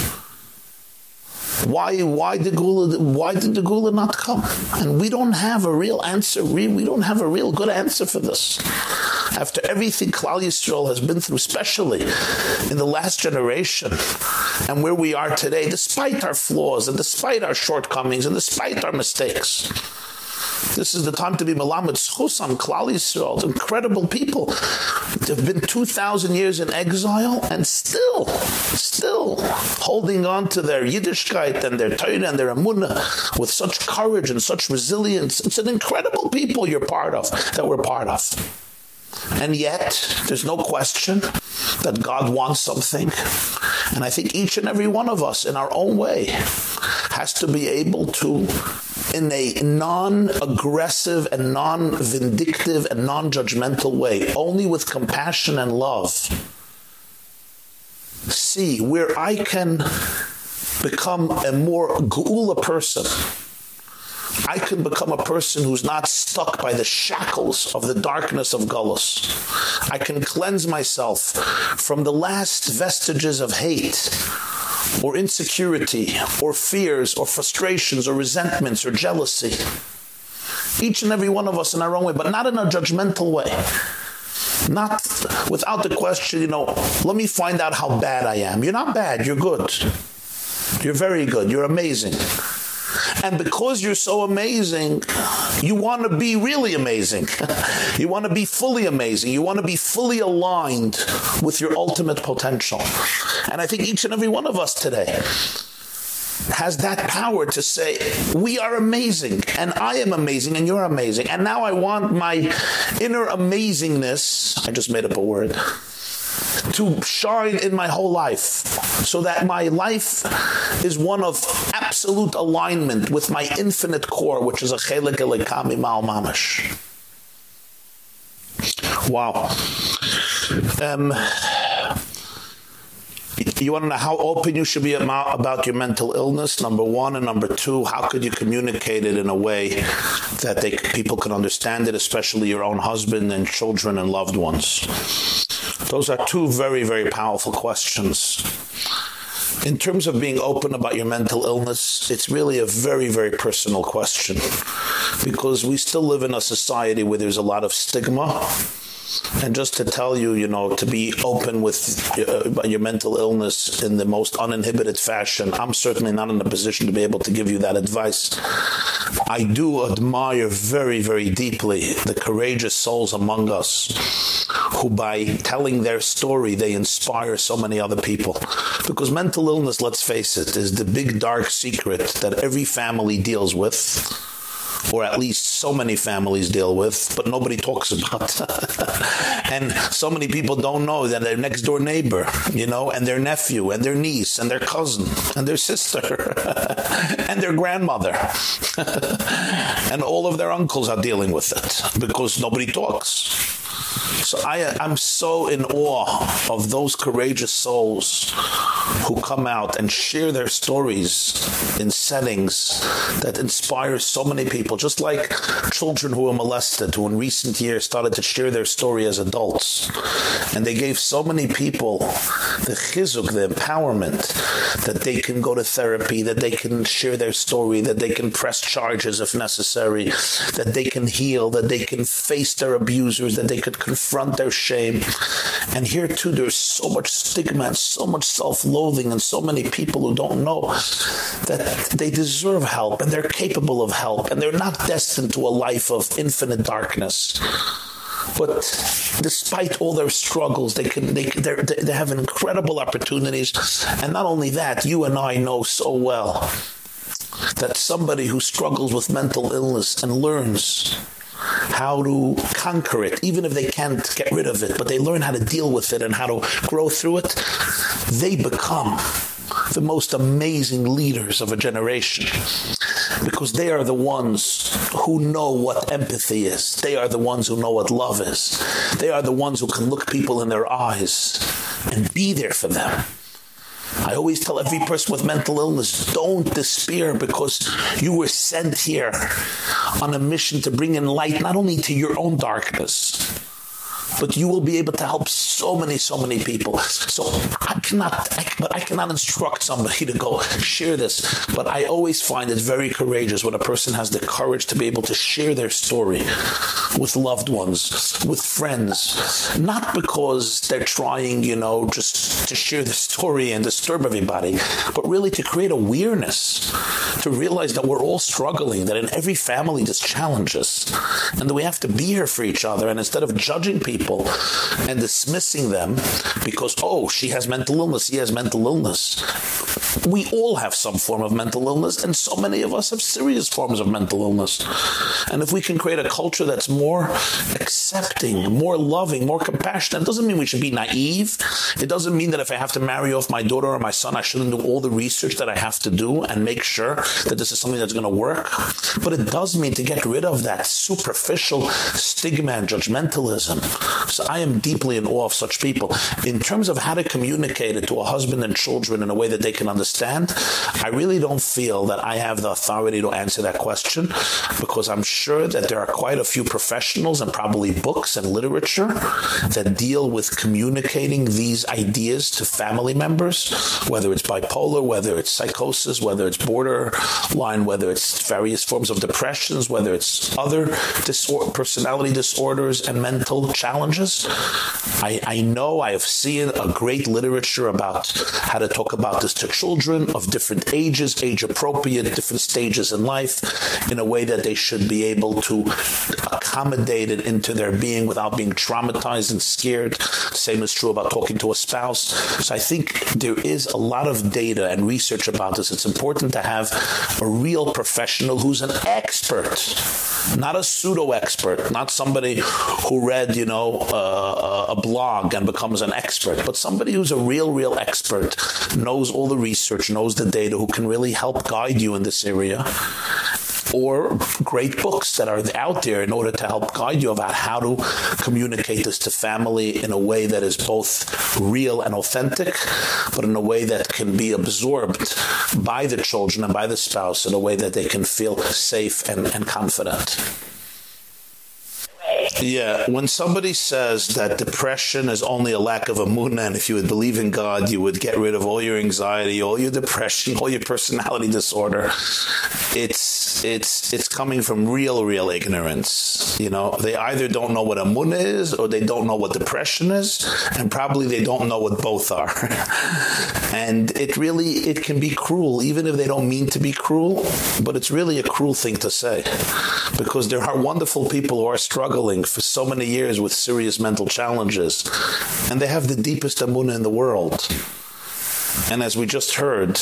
why why did Geula why did the Geula not come? And we don't have a real answer. We we don't have a real good answer for this. After everything Klal Yisrael has been through especially in the last generation and where we are today despite our flaws and despite our shortcomings and despite our mistakes this is the time to be Malamed Schusam, Klal Yisrael, incredible people. They've been 2,000 years in exile and still, still holding on to their Yiddishkeit and their Torah and their Amunah with such courage and such resilience. It's an incredible people you're part of, that we're part of. And yet, there's no question that God wants something. And I think each and every one of us in our own way has to be able to in a non-aggressive and non-vindictive and non-judgmental way, only with compassion and love. See where I can become a more geula person I can become a person who's not stuck by the shackles of the darkness of Galus. I can cleanse myself from the last vestiges of hate or insecurity or fears or frustrations or resentments or jealousy. Each and every one of us in our own way, but not in a judgmental way. Not without the question, you know, let me find out how bad I am. You're not bad, you're good. You're very good, you're amazing. And because you're so amazing, you want to be really amazing. you want to be fully amazing. You want to be fully aligned with your ultimate potential. And I think each and every one of us today has that power to say we are amazing and I am amazing and you're amazing and now I want my inner amazingness I just made up a word to shine in my whole life so that my life is one of absolute alignment with my infinite core which is a chelik elikami mal mamash. Wow. Um you want to know how open you should be about your mental illness? Number 1 and number 2 how could you communicate it in a way that they people can understand it especially your own husband and children and loved ones? Those are two very very powerful questions. In terms of being open about your mental illness it's really a very very personal question because we still live in a society where there's a lot of stigma and just to tell you, you know, to be open with uh, your mental illness in the most uninhibited fashion, I'm certainly not in a position to be able to give you that advice. I do admire very very deeply the courageous souls among us who by telling their story they inspire so many other people because mental illness let's face it is the big dark secret that every family deals with or at least so many families deal with but nobody talks about. And so many people don't know that their next door neighbor you know and their nephew and their niece and their cousin and their sister and their grandmother. And all of their uncles are dealing with it because nobody talks. So I I'm so in awe of those courageous souls who come out and share their stories in settings that inspire so many people just like children who were molested who in recent years started to share their story as adults. And they gave so many people the chizuk the empowerment that they can go to therapy that they can share their story that they can press charges if necessary that they can heal that they can face their abusers that they could confront their shame. And here too there's so much stigma and so much self-loathing and so many people who don't know that they deserve help and they're capable of help and they're not destined to a life of infinite darkness but despite all their struggles they can they they have incredible opportunities. And not only that you and I know so well that somebody who struggles with mental illness and learns how to conquer it even if they can't get rid of it but they learn how to deal with it and how to grow through it they become the most amazing leaders of a generation because they are the ones who know what empathy is. They are the ones who know what love is. They are the ones who can look people in their eyes and be there for them. I always tell every person with mental illness, don't despair because you were sent here on a mission to bring in light not only to your own darkness, but you will be able to help so many so many people. So i cannot I, but i cannot instruct somebody to go share this but i always find it very courageous when a person has the courage to be able to share their story with loved ones with friends not because they're trying you know just to share the story and disturb everybody but really to create awareness to realize that we're all struggling that in every family there's challenges and that we have to be here for each other and instead of judging people people and dismissing them because oh she has mental illness he has mental illness. We all have some form of mental illness and so many of us have serious forms of mental illness. And if we can create a culture that's more accepting more loving more compassionate it doesn't mean we should be naive. It doesn't mean that if I have to marry off my daughter or my son I shouldn't do all the research that I have to do and make sure that this is something that's going to work. But it does mean to get rid of that superficial stigma and judgmentalism so I am deeply in awe of such people. In terms of how to communicate it to a husband and children in a way that they can understand I really don't feel that I have the authority to answer that question because I'm sure that there are quite a few professionals and probably books and literature that deal with communicating these ideas to family members whether it's bipolar whether it's psychosis whether it's borderline whether it's various forms of depressions whether it's other disorder personality disorders and mental challenges I I know I have seen a great literature about how to talk about this to children of different ages, age appropriate, different stages in life in a way that they should be able to accommodate it into their being without being traumatized and scared. Same is true about talking to a spouse. So I think there is a lot of data and research about this. It's important to have a real professional who's an expert, not a pseudo expert, not somebody who read, you know, uh, a blog and becomes an expert, but somebody who's a real real expert, knows all the research, knows the data, who can really help guide you in this area or great books that are out there in order to help guide you about how to communicate this to family in a way that is both real and authentic but in a way that can be absorbed by the children and by the spouse in a way that they can feel safe and and confident yeah, when somebody says that depression is only a lack of emunah and if you would believe in God, you would get rid of all your anxiety, all your depression, all your personality disorder. It's it's it's coming from real real ignorance. You know, they either don't know what emunah is or they don't know what depression is, and probably they don't know what both are. and it really it can be cruel even if they don't mean to be cruel, but it's really a cruel thing to say because there are wonderful people who are struggling for so many years with serious mental challenges and they have the deepest emunah in the world. And as we just heard,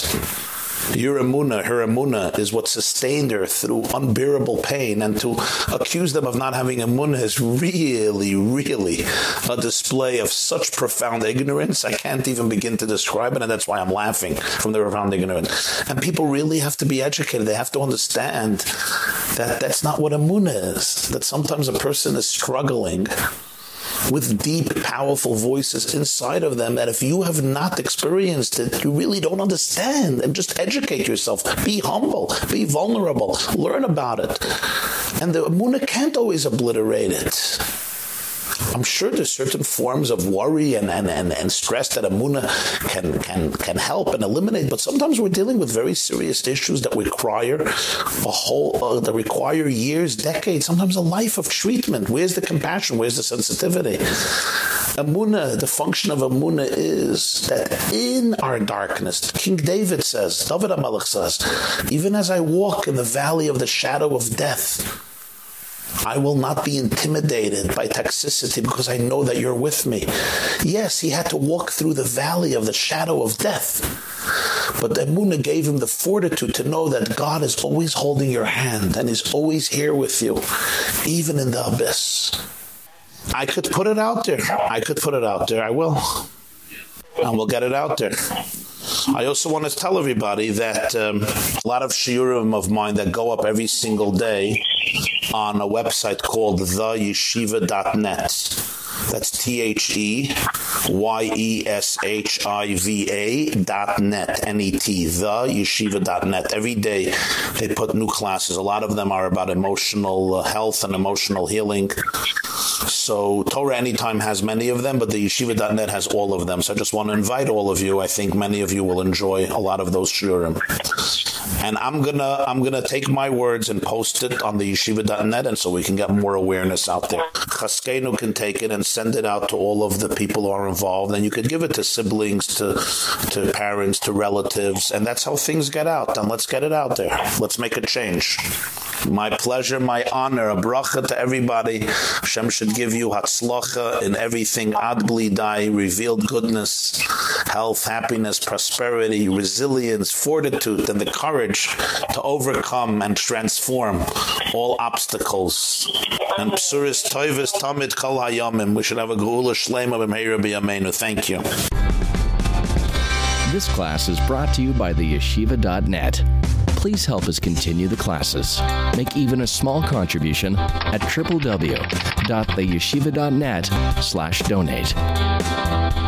your emunah, her emunah is what sustained her through unbearable pain and to accuse them of not having emunah is really really a display of such profound ignorance I can't even begin to describe it and that's why I'm laughing from the profound ignorance. And people really have to be educated. They have to understand that that's not what emunah is. That sometimes a person is struggling with deep, powerful voices inside of them that if you have not experienced it, you really don't understand. And just educate yourself. Be humble. Be vulnerable. Learn about it. And the Amunah can't always obliterate it. I'm sure there's certain forms of worry and and and, and stress that Amuna can can can help and eliminate, but sometimes we're dealing with very serious issues that require a whole uh, that require years, decades, sometimes a life of treatment. Where's the compassion? Where's the sensitivity? Amuna, the function of Amuna is that in our darkness, King David says, David HaMelech says, even as I walk in the valley of the shadow of death, I will not be intimidated by toxicity because I know that you're with me. Yes, he had to walk through the valley of the shadow of death. But Emunah gave him the fortitude to know that God is always holding your hand and is always here with you, even in the abyss. I could put it out there. I could put it out there. I will. And we'll get it out there. I also want to tell everybody that um, a lot of shiurim of mine that go up every single day on a website called theyeshiva.net. That's T H E Y E S H I V A dot net N E T the yeshiva.net every day they put new classes a lot of them are about emotional uh, health and emotional healing so Torah Anytime has many of them, but the yeshiva.net has all of them. So I just want to invite all of you. I think many of you will enjoy a lot of those shurim. And I'm going to I'm going to take my words and post it on the yeshiva.net and so we can get more awareness out there. Chaskenu can take it and send it out to all of the people who are involved and you could give it to siblings, to to parents, to relatives, and that's how things get out. And let's get it out there. Let's make a change. My pleasure, my honor, a bracha to everybody. Hashem should give you hatzlacha in everything adbli dai, revealed goodness, health, happiness, prosperity, resilience, fortitude, and the courage to overcome and transform all obstacles. And psuris toivis tamid kol hayamim. We should have a geula shlema b'meira b'yameinu. Thank you. This class is brought to you by the yeshiva.net please help us continue the classes. Make even a small contribution at www.theyeshiva.net/donate.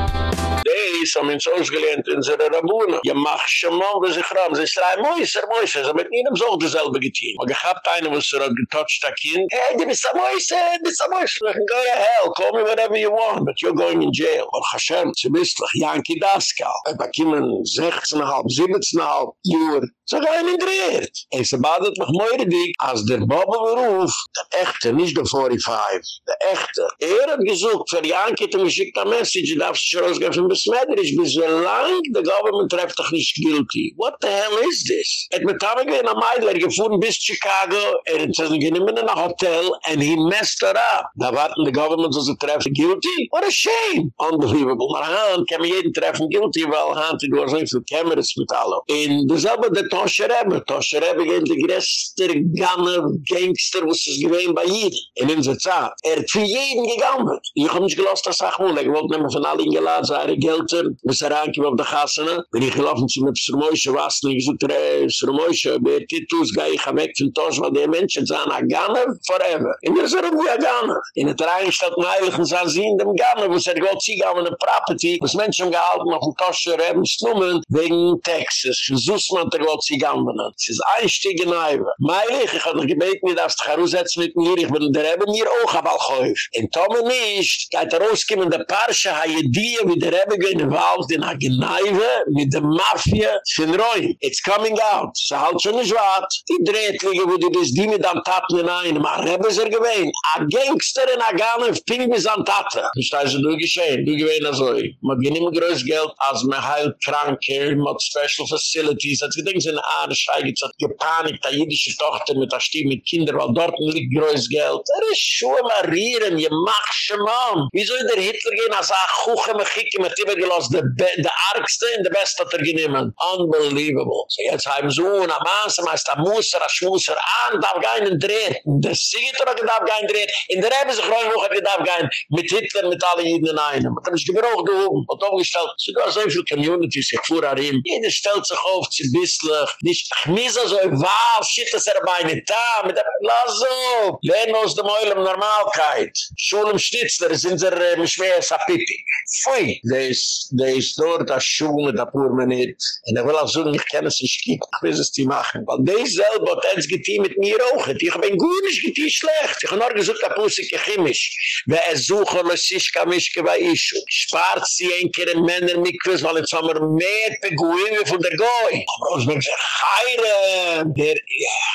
Days am ins ausgelehnt in zere Rabuna. Je mach schemol we sich ram. Ze schrei moiser, moiser. Ze mit ihnen so dieselbe geteen. Aber gehabt eine, was er getouched a kind. Hey, du bist a moiser, du bist a moiser. Go to hell, call me whatever you want, but you're going in jail. Or Hashem, ze bist doch Yankee Daskal. Bei kiemen 16,5, 17,5 Uhr. So gehen in dreht. En ze badet nog moeire dik, als der Bobbe beruf, de echte, nicht de 45, de echte. Er hat gesucht, für Yankee, te geschickt a message, darf sich rausgeben, besmetterisch, bis wie lang the government trefft doch nicht guilty. What the hell is this? Et mit Tame gewinn am Eidler, gefuhren bis Chicago, er hat sich genommen in a hotel, and he messed her up. Da warten the government, so sie treffen guilty? What a shame! Unbelievable. Maar haan, kann man jeden treffen guilty, weil haan, die du so viel cameras mit allo. In derselbe, der Tosche Rebbe, Tosche Rebbe gehen die größte Gunner, Gangster, was ist gewinn bei jedem. In unserer Zeit. Er hat für jeden gegangen. Ich hab nicht gelost, das sag mal, ich wollte nicht mehr von allen geladen, seine Gelder, was er ankim auf der Gassene. Bin ich gelaufen zu mit Sromoische Wassen, ich suchte, hey, Sromoische, bei Titus, gai ich weg von Tosh, weil die Menschen sagen, a Gunner, forever. In der Zerung wie a Gunner. In der ein Heiligen, sagen sie in dem Gunner, wo es er gott sie gaben in der Property, was Menschen gehalten auf dem er haben Snummen, wegen Texas, für Sussmann, der gott sie gaben. Es ist einstieg in Eiwe. Meilig, ich hatte gebeten, dass ich heraussetzen mit mir, ich bin der Rebbe mir auch ab Alchäuf. In Tome nicht, geht er rausgekommen, der Parche, haie die, wie der Rebbe gehen, in a Gneive, mit der Mafia, von Roy. It's coming out. So halt schon nicht wat. Die Drehtlige, wo du bist, die mit am Taten in einem, a Rebbe ist er gewähnt. A Gangster in a Gane, ping bis an Taten. Das ist also du geschehen, du gewähnt also. Man gibt immer größt Geld, als man heilt Kranke, man hat Special Facilities, als gedenkt sind Aare Scheigitz, hat gepanikt, a jüdische Tochter mit a Stief mit Kinder, weil dort liegt größt Geld. Er ist schon marieren, je mach schon mal. Wieso in der Hitler gehen, als a Kuche, me Chike, me Tibbe gelost, de, de argste in de beste hat er geniemen. Unbelievable. So jetzt haben so eine Maße, meist a Musser, a Schmusser, an, darf geinen dreht. Der Siegiter hat darf geinen dreht. In der Rebbe sich rein, wo hat darf geinen mit Hitler, mit alle Jiden in einem. Und dann ist gebrochen, du, und aufgestellt, so da so viel Communities, ich fuhr an ihm, jeder stellt sich auf, zu bissle, Nicht, ich miss also, wow, shit, das er bei einer Tam. Lass so. Lehn aus dem Eulam Normalkeit. Schul im da sind sie äh, schwer, sa pipi. Pfui. Des, des dort, das Schul mit der Purme nicht. Und ich will auch so, ich kenne es nicht, ich weiß es zu machen. Weil des selber hat eins getein mit mir auch. Ich bin gut nicht getein schlecht. Ich habe nur gesagt, da muss ich chemisch. Wer es suche, los ich kann mich gewei ischu. Spart sie ein kere Männer mit weil jetzt haben wir mehr Peguine von der Goy. Aber aus mir gesagt, heire, der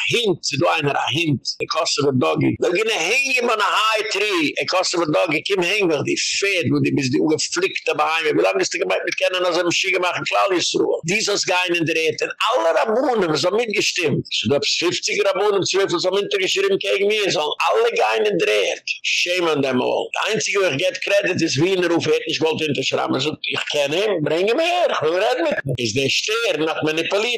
Hint, du einer Hint, der Kosovo Doggy. Da gine hänge man a high tree, a Kosovo Doggy, kim hänge wir die Fed, wo die bis die ungeflickte Beheime. Wie lange ist die gemeint mit kennen, als er im Schiege machen. Dies ist gein in der. Alle Rabunen, was haben mitgestimmt. So hast 50 Rabunen, 12, was haben mitgeschrieben gegen mir, sollen alle gein in der Eten. Shame on them all. Die einzige, ich get credit, ist Wiener Ruf, hätte ich wollte hinterschreiben. So, ich kenne ihn, bring ihn her, ich will reden mit. Ist der Stehr, nach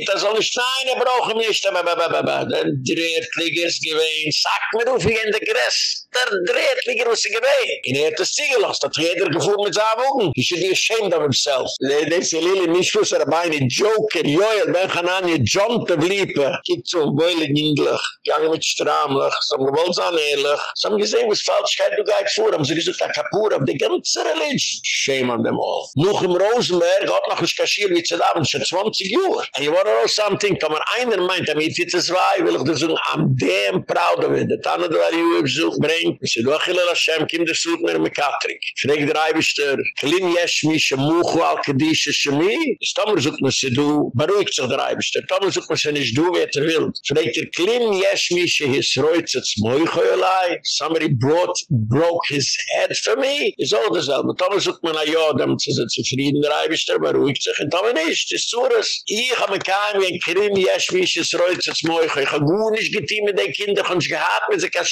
da soll alle steine brauchen nicht. Aber aber aber der dreht liegt es gewein sack mir du fing in der gress Der dreht, was ich gewesen. In er hat das Ziegel los, hat jeder gefuhr mit Augen. He should be ashamed of himself. Das ist Lili, nicht für seine Beine, Joker, Joel, Ben Hanani, John te bliepen. Kijk zo, boeilig ingelig. Gange met stramelig. Som gewollt zijn eerlijk. Som gesehen, was falschkeit du geit vor. Haben sie gesagt, kapur of the ganze religion. Shame on them all. Noch im Rosenberg hat noch wie zu davon, schon 20 Uhr. And you want know something? Man einer meint, am ich jetzt zwei, will ich dir sagen, I'm damn proud of it. Der Tanne, du war die Besuch Nein, sie do achille Hashem, kim der sut mir mekatrik. Freg der Eibischter, klin yes mi shemuchu al kedishe shemi, ist Tomer sucht man sie du, beruhigt sich der Eibischter, Tomer sucht man sie nicht du, wer er will. Freg der klin jesh mi shehisroiz et somebody brought, broke his head for me, ist auch dasselbe. Tomer sucht man a ja, damit sie sind zufrieden, der Eibischter beruhigt sich, und Tomer nicht, ist Zures. Ich habe kein, wenn klin yes mi shehisroiz et zmoichu, ich habe gut nicht getein mit den Kindern, ich habe gehabt, mit sie kann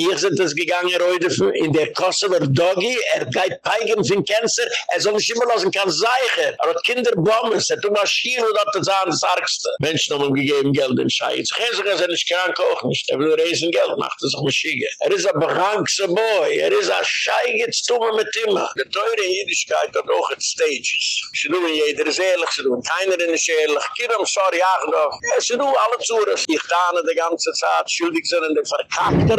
Mir sind das gegangen, heute in der Kosovo Doggy, er geht peigen von Cancer, er soll nicht immer lassen, kann zeigen. Er hat Kinder bomben, er hat Maschinen, und hat das an das Argste. Menschen haben ihm gegeben Geld in Scheiß. Ich kann sagen, er ist krank auch nicht. Er will reisen Geld, macht das auch Maschine. Er ist ein bekrankster Boy, er ist ein Scheigetstumme mit ihm. Der teure Jüdischkeit hat auch ein Stages. Sie tun, jeder ist ehrlich, sie tun, keiner ist ehrlich. Kiram, sorry, ach doch. Ja, sie tun alle Zures. Ich tane die ganze Zeit, schuldig sind in der verkackte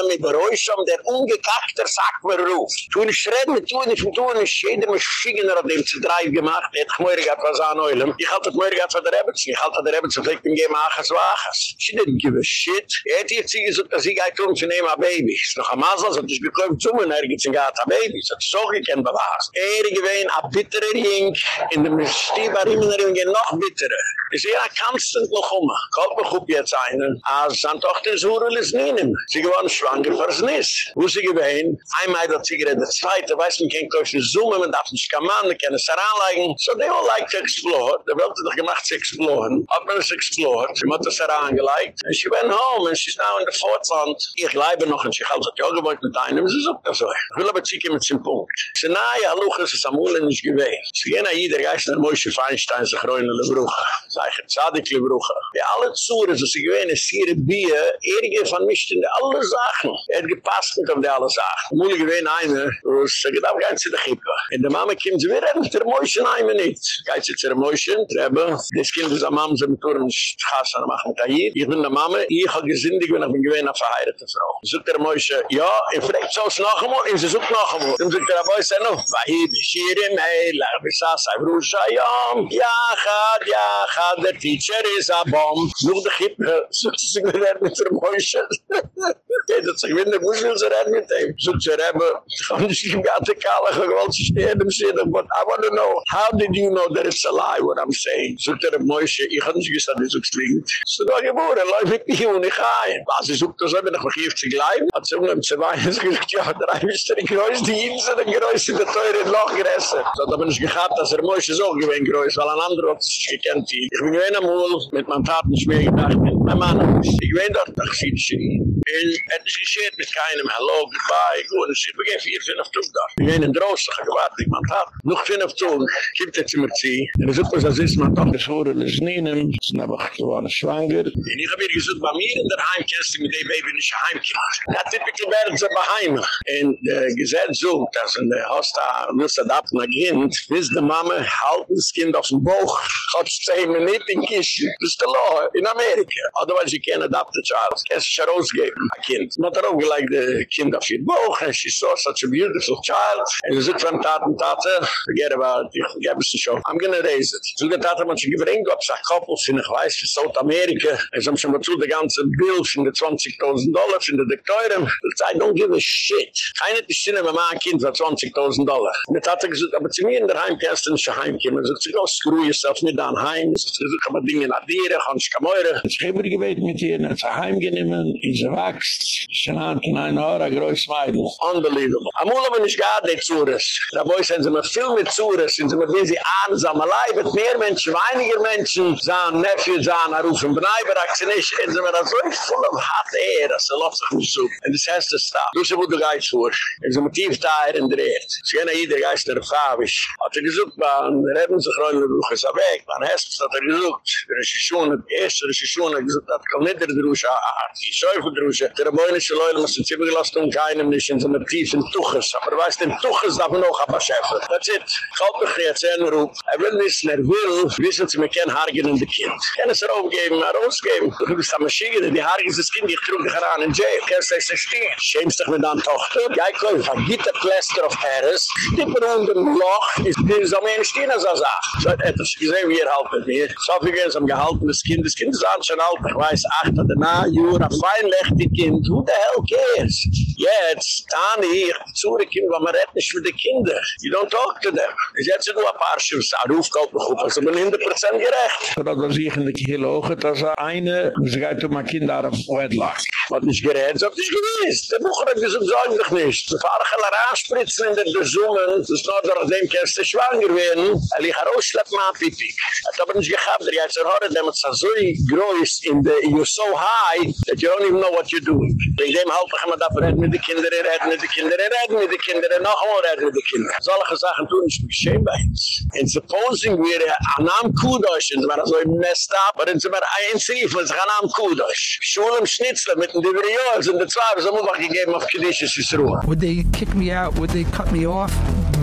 Namen mit euch haben, der ungekackter Sackmer mir ruf. Tun ich mit tun ich tun ich jeder mich Schigener hat dem zu dreif gemacht. Et gmoire gat was an eulen. Ich halte das moire gat von der Ebbets, ich halte der Rebels vielleicht er im gehen machen swagas. She didn't give a shit. Er Et jetzt sie so dass sie geit tun um zu nehmen a baby. Ist noch einmal er so, so ich bekommt zu mir nirgends in gat a baby. So sorry kein bewahr. Er gewein a bitterer jink in dem Stibar immer noch bitterer. Is er constant noch um. Kalt mich up jetzt einen. A Santochter Zurel is nie nimmer. Sie gewann schwa. Fürs Nis. Wo sie gewähnt, einmal der Zigaret, der zweite, weiß man, kein Käufe Zoom, man darf nicht kann man, kann es heranleigen. So they all like to explore. Der Welt hat doch gemacht zu exploren. Hat man es explored. Sie hat es herangelegt. And she went home and she's now in the Fortland. Ich bleibe noch und sie hat ja, gewohnt mit einem. Sie sagt das so. Ich will aber zieke mit dem Punkt. Sie nahe, es ist am Ulen nicht gewähnt. Sie gehen jeder Geist nach Moshe Feinstein, sich der Bruch. Zeichen, Zadig in Bruch. Die alle Zuhren, so sie gewähnt, ist hier Bier, Erige von mich in alle Sachen. Er hat gepasst mit auf die alle Sachen. Mulli gewähnt eine, wo es da gehen sie die Kippe. In der Mama kommt sie wieder, der Moshe nein, nicht. Geht sie zu der Moshe, Trebe. Das Kind ist am Mama, sie mit Turm, Schaas an Machen Tahir. Ich bin der Mama, ich habe gesündigt, wenn ich bin gewähnt, eine verheiratete Frau. Sogt der Moshe, ja, ich fragt so es noch einmal, und sie sucht noch einmal. Dann sagt der Boy, sei noch, Wahi, Bishiri, Meila, Bisas, Avrusha, Yom, Yachad, Yachad, der Teacher is a bomb. Nur der Kippe, sucht sie sich mit der Moshe. Das sich mit der Muschel zu reden mit ihm. Sucht sie Rebbe, ich kann nicht Kalle, ich wollte sie stehen im Sinne, but I want to know, how did you know that it's a lie, what I'm saying? Sucht der Moshe, ich kann nicht gesagt, dass es klingt. So da geboren, läuft mit mir und ich gehe. Was sie sucht das, wenn ich mich hier zu bleiben? Hat sie um zu weinen, sie gesagt, ja, der Reim ist der größte Insel, der größte, der teure Loch gerissen. So da bin ich gehabt, dass er Moshe so gewinnt größt, weil ein anderer hat sich gekannt. Ich bin gewinn einmal mit meinem Taten schwer gedacht, mit Mein Mann, ich wein dort nach Fidschi. En nicht geschehen mit keinem Hello, goodbye, gut. Ich bin vier, fünf Tage da. Ich bin in Drossen, ich habe gewartet, ich mein Tag. Noch fünf Tage, kommt jetzt immer zu. Und ich suche, was ist, mein Tag ist vor, er ich nehme ihn. Ich bin einfach gewohne schwanger. Und ich habe mir gesagt, bei mir in der Heimkäste, mit dem Baby nicht heimkäste. Das typische werden sie bei Heime. Und der äh, Gesetz sucht, dass in der Hosta, muss er da ab, nach Kind, bis die Mama halt das Kind auf dem Bauch, hat es zehn Minuten in Kischen. Das ist der Law in Amerika. Oder weil sie kennen, adapte Charles. Kannst du schon rausgeben, ein Kind. not a rogue like the kind of shit. Boch she saw such a beautiful child and is it from taten tate forget about it you have to show i'm gonna raise it. So the tate man should give ring up a couple in a wise to south america and some some to the ganze bill from the 20000 dollars in the dictatorium i don't give a shit. Keine the cinema my kind for 20000 dollars the tate is about to in the heim kasten heim kimmer so to screw yourself in the heim. So come a thing in a dire ganz kamoire schreiben die mit hier in heim genommen is wachs Sie hat in ein Haar, ein größtes Meidl. Unbelievable. Amul haben nicht gar nicht Zures. Da ich sind sie mir viel mit Zures, sind sie mir busy ansam, allein mit mehr Menschen, weniger Menschen, sahen Nephew, sahen Arufen, Benaibarak, sie nicht, sind sie mir da so voll of hot air, dass sie läuft sich nicht so. And this has to stop. Du sie, wo du gehst vor. Und sie tief da in der Erd. Sie gehen jeder Geist der Fabisch. Hat er gesucht, man reden sich rein, du ist er weg, man hast hat er gesucht. Er ist schon, er ist schon, er gesucht, hat der hat die. Der Beunische Leute, muss sich übergelost um keinem nicht, in so einer tiefen Tuches. Aber weiss, den Tuches darf man auch aber schäfen. That's it. Kalt mich jetzt in Ruf. Er will wissen, er will, wissen Sie, mir kein Hargen in de Kind. Kann es er aufgeben, er ausgeben. Du bist am Maschine, die Hargen ist das Kind, ich trug dich heran in jail. Kannst du es nicht stehen? Schämst dich mit deiner Tochter? Ja, ich glaube, von Gitter Plaster of Paris, Stippen unter dem Loch, ist die so mehr als er sagt. So, etwas gesehen, wie er halt mit mir. So viel gehen, am gehalten, das Kind, das Kind ist an schon alt, ich weiß, acht oder fein Kind, the hell cares? Jetzt, Tani, ich zure Kind, weil man redt nicht für die Kinder. You don't talk to them. Jetzt nur ein paar Schiffs, ein Rufkalt noch gut, also man 100% gerecht. Das was ich in der Kiel hoch, dass eine, sie geht um ein Kind auf Wedlock. Wat nicht gerät, so hab ich gewiss. Der Bucher hat gesagt, sag doch nicht. Die Fahrgeller anspritzen in der Gesungen, das ist nur durch dem kannst du schwanger werden, er liegt rausschleppen an Pipi. Hat aber nicht gehabt, der jetzt erhört, der ist so groß, in the, you're so high, that you don't even know what you're doing. Mit den Kindern, mit den Kindern, mit den Kindern, noch einmal mit den Kindern. Solche Sachen tun schäme bei uns. And supposing we're anam Kudosh, und wir so messed up, aber dann sind wir ein Zrief, und sich anam Kudosh. Schule im Schnitzler mit den Diveriols und der Zwei, so muss gegeben auf Kedisches Yisroa. Would they kick me out? Would they cut me off?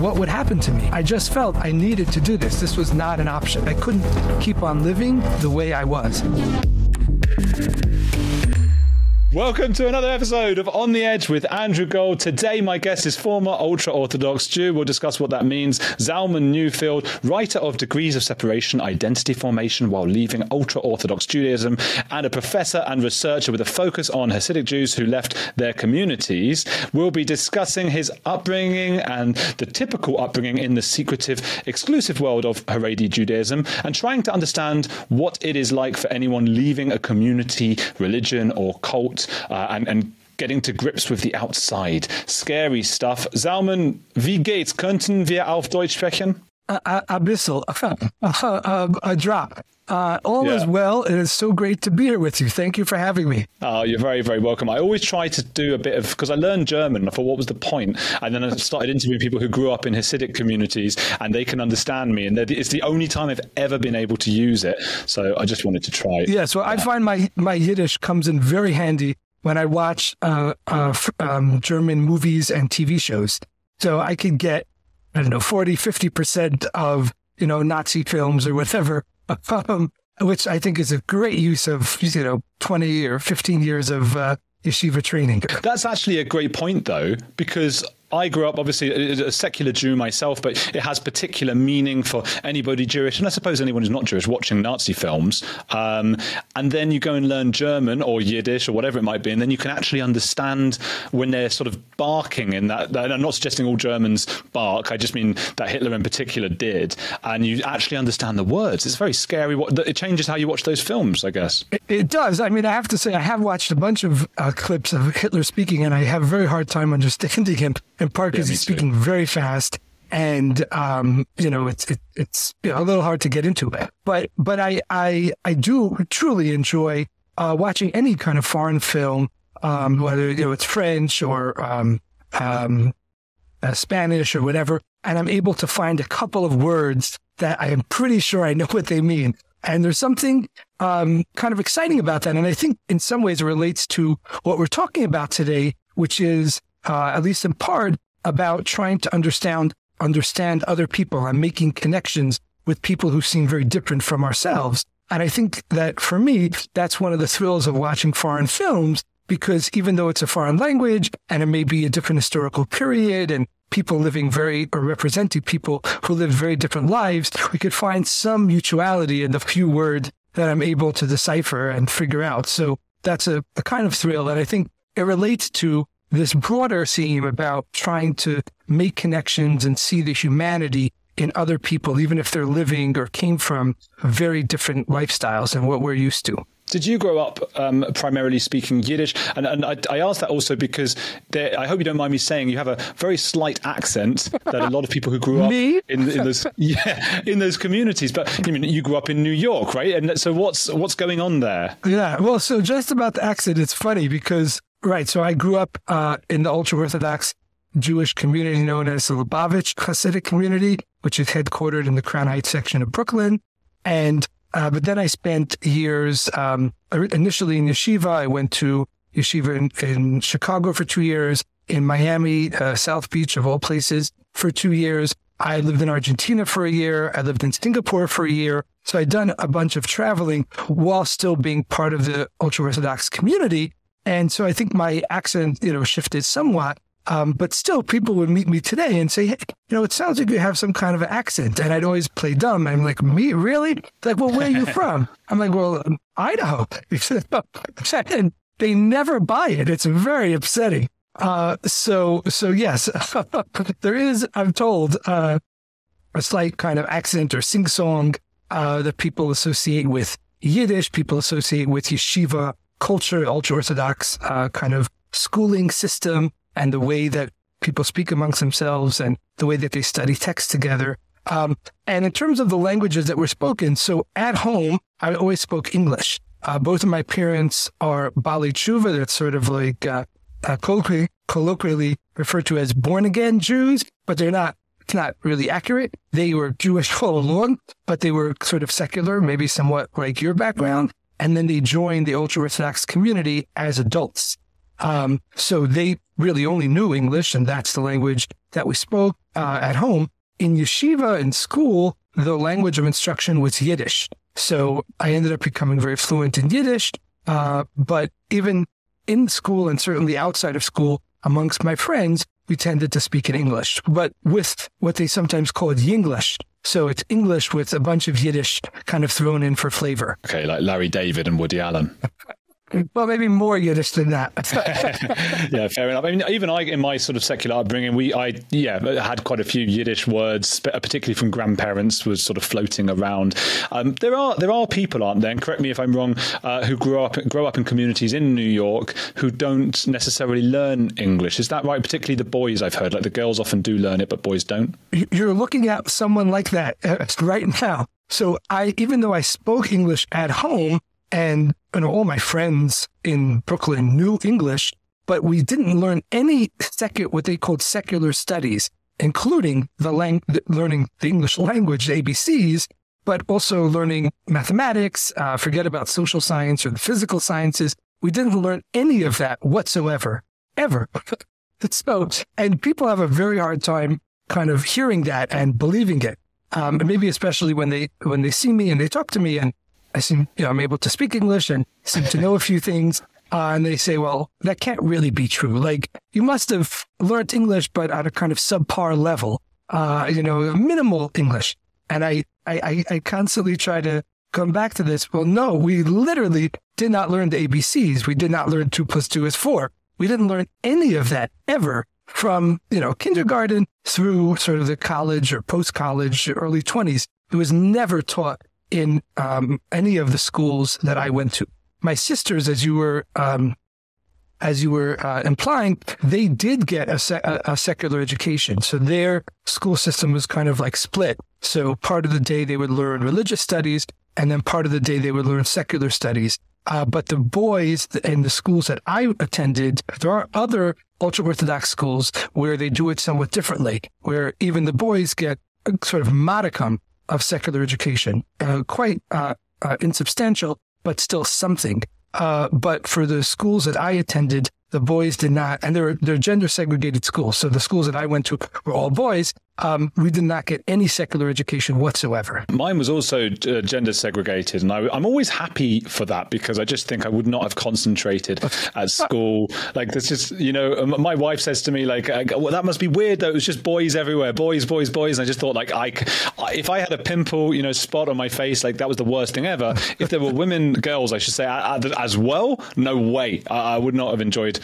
What would happen to me? I just felt I needed to do this. This was not an option. I couldn't keep on living the way I was. Welcome to another episode of On the Edge with Andrew Gold. Today, my guest is former ultra Orthodox Jew. We'll discuss what that means. Zalman Newfield, writer of Degrees of Separation, Identity Formation while Leaving Ultra Orthodox Judaism, and a professor and researcher with a focus on Hasidic Jews who left their communities. We'll be discussing his upbringing and the typical upbringing in the secretive, exclusive world of Haredi Judaism and trying to understand what it is like for anyone leaving a community, religion, or cult uh, and, and getting to grips with the outside. Scary stuff. Zalman, wie geht's? Könnten wir auf Deutsch sprechen? A, a, a drop. Uh, all Yeah. is well. It is so great to be here with you. Thank you for having me. Oh, you're very, very welcome. I always try to do a bit of because I learned German. I thought, what was the point? And then I started interviewing people who grew up in Hasidic communities, and they can understand me. And the- it's the only time I've ever been able to use it. So I just wanted to try. Yeah, so I find my my Yiddish comes in very handy when I watch uh, uh, um, German movies and TV shows. So I can get I don't know 40 50% of, you know, Nazi films or whatever. Um, which I think is a great use of, you know, 20 or 15 years of uh, yeshiva training. That's actually a great point, though, because I grew up obviously a secular Jew myself, but it has particular meaning for anybody Jewish, and I suppose anyone who's not Jewish watching Nazi films. Um, and then you go and learn German or Yiddish or whatever it might be, and then you can actually understand when they're sort of barking in that. that I'm not suggesting all Germans bark. I just mean that Hitler in particular did, and you actually understand the words. It's very scary. What it changes how you watch those films, I guess. It, it does. I mean, I have to say, I have watched a bunch of uh, clips of Hitler speaking, and I have a very hard time understanding him. In part because me he's too. speaking very fast, and um, you know, it's it, it's a little hard to get into it. But but I I I do truly enjoy uh, watching any kind of foreign film, um, whether you know it's French or um, um, uh, Spanish or whatever, and I'm able to find a couple of words that I am pretty sure I know what they mean. And there's something um, kind of exciting about that. And I think in some ways it relates to what we're talking about today, which is, uh, at least in part, about trying to understand understand other people and making connections with people who seem very different from ourselves. And I think that for me, that's one of the thrills of watching foreign films, because even though it's a foreign language and it may be a different historical period and people living very or representing people who live very different lives, we could find some mutuality in the few words that I'm able to decipher and figure out. So that's a, a kind of thrill. And I think it relates to this broader theme about trying to make connections and see the humanity in other people, even if they're living or came from very different lifestyles than what we're used to. Did you grow up um, primarily speaking Yiddish? And, and I, I ask that also because there, I hope you don't mind me saying you have a very slight accent that a lot of people who grew up in, in, those yeah in those communities. But you mean you grew up in New York, right? And so what's what's going on there? Yeah, well, so just about the accent, it's funny because right. So I grew up uh, in the ultra orthodox Jewish community known as the Lubavitch Hasidic community, which is headquartered in the Crown Heights section of Brooklyn, and uh, but then I spent years, um, initially in yeshiva. I went to yeshiva in, in Chicago for two years, in Miami, uh, South Beach of all places for two years. I lived in Argentina for a year. I lived in Singapore for a year. So I'd done a bunch of traveling while still being part of the ultra Orthodox community. And so I think my accent, you know, shifted somewhat. Um, but still, people would meet me today and say, hey, you know, it sounds like you have some kind of accent. And I'd always play dumb. I'm like, me? Really? They're like, well, where are you from? I'm like, well, um, Idaho. and they never buy it. It's very upsetting. Uh, so, so yes, there is, I'm told, uh, a slight kind of accent or sing song uh, that people associate with Yiddish, people associate with yeshiva culture, ultra Orthodox uh, kind of schooling system and the way that people speak amongst themselves and the way that they study text together. Um, and in terms of the languages that were spoken, so at home, I always spoke English. Uh, both of my parents are Bali Tshuva, that's sort of like uh, uh, colloquially, colloquially referred to as born again Jews, but they're not. It's not really accurate. They were Jewish all along, but they were sort of secular, maybe somewhat like your background. And then they joined the ultra Orthodox community as adults. Um, so they really only knew English, and that's the language that we spoke uh, at home. In yeshiva and school, the language of instruction was Yiddish. So I ended up becoming very fluent in Yiddish. Uh, but even in school and certainly outside of school, amongst my friends, we tended to speak in English, but with what they sometimes call Yinglish. So it's English with a bunch of Yiddish kind of thrown in for flavor. Okay, like Larry David and Woody Allen. Well, maybe more Yiddish than that. yeah, fair enough. I mean, even I, in my sort of secular upbringing, we, I, yeah, had quite a few Yiddish words, particularly from grandparents, was sort of floating around. Um, there are there are people, aren't there? And correct me if I'm wrong, uh, who grow up grow up in communities in New York who don't necessarily learn English. Is that right? Particularly the boys, I've heard. Like the girls often do learn it, but boys don't. You're looking at someone like that uh, right now. So I, even though I spoke English at home, and know, all my friends in Brooklyn knew English, but we didn't learn any secular, what they called secular studies, including the lang- learning the English language, ABCs, but also learning mathematics, uh, forget about social science or the physical sciences. We didn't learn any of that whatsoever, ever. so, and people have a very hard time kind of hearing that and believing it. Um, maybe especially when they when they see me and they talk to me and I seem, you know, I'm able to speak English and seem to know a few things. Uh, and they say, well, that can't really be true. Like you must have learned English, but at a kind of subpar level, uh, you know, minimal English. And I, I, I constantly try to come back to this. Well, no, we literally did not learn the ABCs. We did not learn two plus two is four. We didn't learn any of that ever from, you know, kindergarten through sort of the college or post college, early twenties. It was never taught in um, any of the schools that I went to. My sisters, as you were um, as you were uh, implying, they did get a, a, secular education. So their school system was kind of like split. So part of the day they would learn religious studies, and then part of the day they would learn secular studies. Uh, but the boys in the schools that I attended, there are other ultra Orthodox schools where they do it somewhat differently, where even the boys get a sort of modicum of secular education, uh, quite uh, uh, insubstantial, but still something. Uh, but for the schools that I attended, the boys did not, and they're they're gender segregated schools. So the schools that I went to were all boys, um, we did not get any secular education whatsoever. Mine was also uh, gender segregated, and I, am always happy for that because I just think I would not have concentrated at school. Like this is, you know, my wife says to me like, "Well, that must be weird though. It was just boys everywhere, boys, boys, boys." And I just thought like, I, if I had a pimple, you know, spot on my face, like that was the worst thing ever. If there were women, girls, I should say, as well, no way, I would not have enjoyed.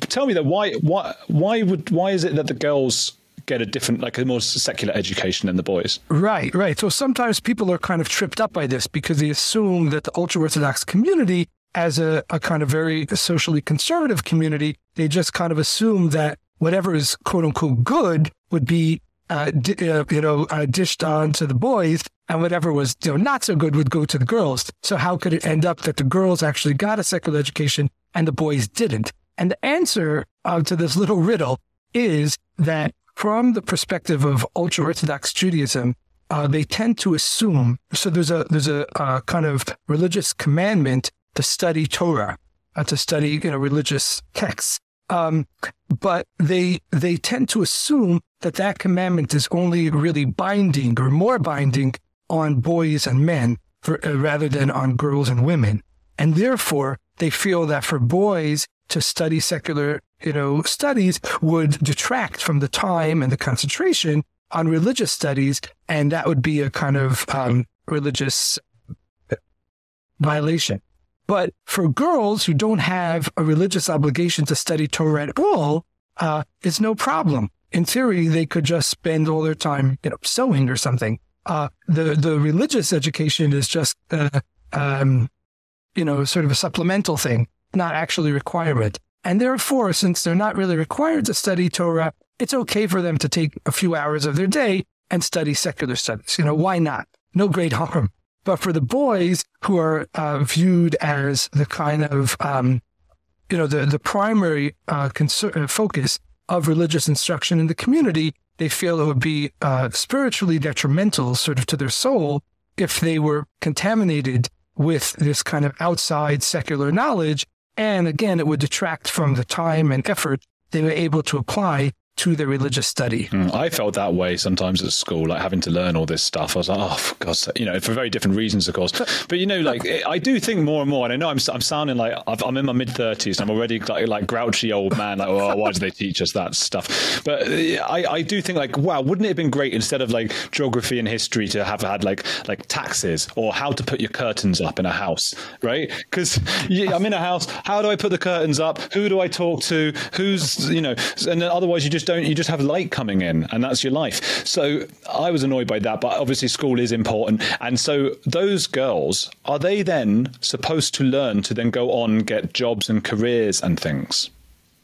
Tell me that why, why, why would, why is it that the girls get a different, like a more secular education than the boys. Right, right. So sometimes people are kind of tripped up by this because they assume that the ultra Orthodox community, as a, a kind of very socially conservative community, they just kind of assume that whatever is quote unquote good would be uh, uh, you know, uh, dished on to the boys, and whatever was you know not so good would go to the girls. So how could it end up that the girls actually got a secular education and the boys didn't? And the answer uh, to this little riddle is that from the perspective of ultra Orthodox Judaism, uh, they tend to assume. So there's a there's a uh, kind of religious commandment to study Torah, uh, to study you know religious texts. Um, but they they tend to assume that that commandment is only really binding or more binding on boys and men for, uh, rather than on girls and women, and therefore they feel that for boys to study secular you know, studies would detract from the time and the concentration on religious studies, and that would be a kind of um, religious violation. But for girls who don't have a religious obligation to study Torah at all, uh, it's no problem. In theory, they could just spend all their time, you know, sewing or something. Uh, the the religious education is just, uh, um, you know, sort of a supplemental thing, not actually requirement. And therefore, since they're not really required to study Torah, it's okay for them to take a few hours of their day and study secular studies. You know, why not? No great harm. But for the boys who are uh, viewed as the kind of, um, you know, the, the primary uh, concern, uh, focus of religious instruction in the community, they feel it would be uh, spiritually detrimental sort of to their soul if they were contaminated with this kind of outside secular knowledge and again, it would detract from the time and effort they were able to apply to the religious study. Mm, I felt that way sometimes at school, like having to learn all this stuff. I was like, oh, for God's sake, you know, for very different reasons, of course. But, but you know, like I do think more and more, and I know I'm, I'm sounding like i am in my mid thirties, and I'm already like, like grouchy old man, like, oh, why do they teach us that stuff? But uh, I, I do think like, wow, wouldn't it have been great instead of like geography and history to have had like like taxes or how to put your curtains up in a house, right? Because I'm in a house, how do I put the curtains up? Who do I talk to? Who's you know? And otherwise, you just don't you just have light coming in and that's your life so i was annoyed by that but obviously school is important and so those girls are they then supposed to learn to then go on get jobs and careers and things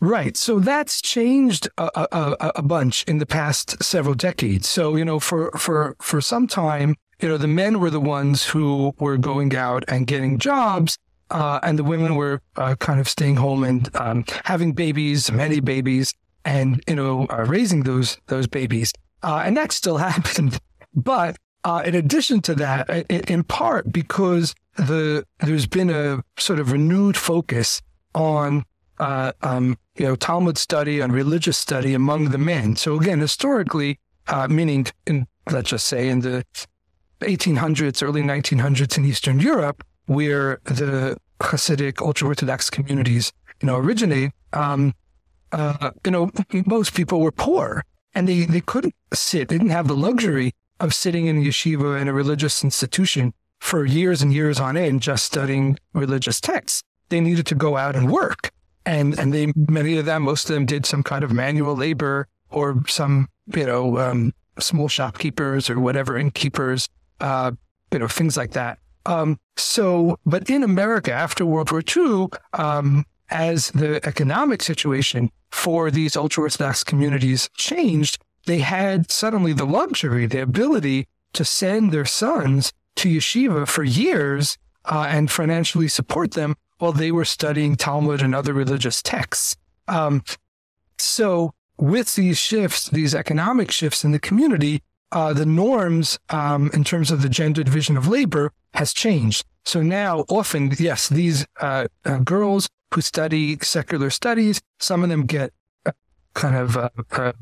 Right. So that's changed a, a, a, bunch in the past several decades. So, you know, for, for, for some time, you know, the men were the ones who were going out and getting jobs. Uh, and the women were uh, kind of staying home and um, having babies, many babies and you know raising those those babies, uh, and that still happened. But uh, in addition to that, in part because the there's been a sort of renewed focus on uh, um, you know Talmud study and religious study among the men. So again, historically, uh, meaning in let's just say in the 1800s, early 1900s in Eastern Europe, where the Hasidic ultra Orthodox communities you know originate. Um, uh, you know, most people were poor and they, they couldn't sit. They didn't have the luxury of sitting in a yeshiva in a religious institution for years and years on end, just studying religious texts. They needed to go out and work. And, and they, many of them, most of them did some kind of manual labor or some, you know, um, small shopkeepers or whatever, innkeepers, uh, you know, things like that. Um, so, but in America after World War II, um, as the economic situation for these ultra Orthodox communities changed, they had suddenly the luxury, the ability to send their sons to yeshiva for years uh, and financially support them while they were studying Talmud and other religious texts. Um, so with these shifts, these economic shifts in the community, uh, the norms um, in terms of the gender division of labor has changed. So now, often, yes, these uh, uh, girls who study secular studies, some of them get uh, kind of uh,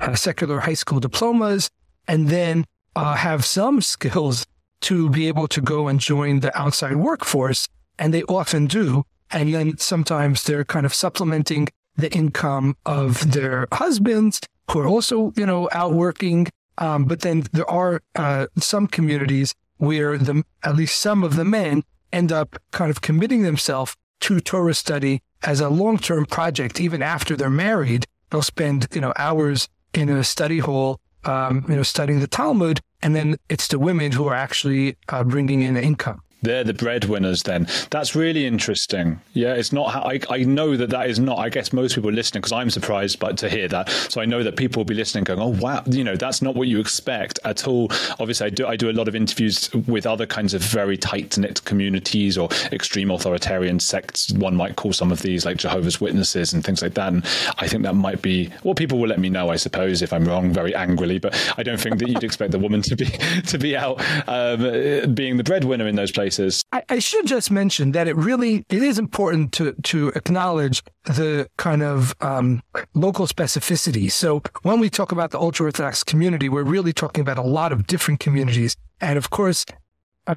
uh, secular high school diplomas, and then have some skills to be able to go and join the outside workforce, and they often do. And then sometimes they're kind of supplementing the income of their husbands who are also, you know, out working. Um, but then there are uh, some communities where the at least some of the men end up kind of committing themselves to Torah study as a long-term project. Even after they're married, they'll spend you know hours in a study hall, um, you know, studying the Talmud, and then it's the women who are actually uh, bringing in income. They're the breadwinners then. That's really interesting. Yeah, it's not how I, I know that that is not, I guess most people listening because I'm surprised by, to hear that. So I know that people will be listening going, oh, wow, you know, that's not what you expect at all. Obviously, I do, I do a lot of interviews with other kinds of very tight knit communities or extreme authoritarian sects. One might call some of these like Jehovah's Witnesses and things like that. And I think that might be, well, people will let me know, I suppose, if I'm wrong very angrily, but I don't think that you'd expect the woman to be, to be out um, being the breadwinner in those places I, I, should just mention that it really it is important to to acknowledge the kind of um, local specificity. So when we talk about the ultra orthodox community, we're really talking about a lot of different communities, and of course.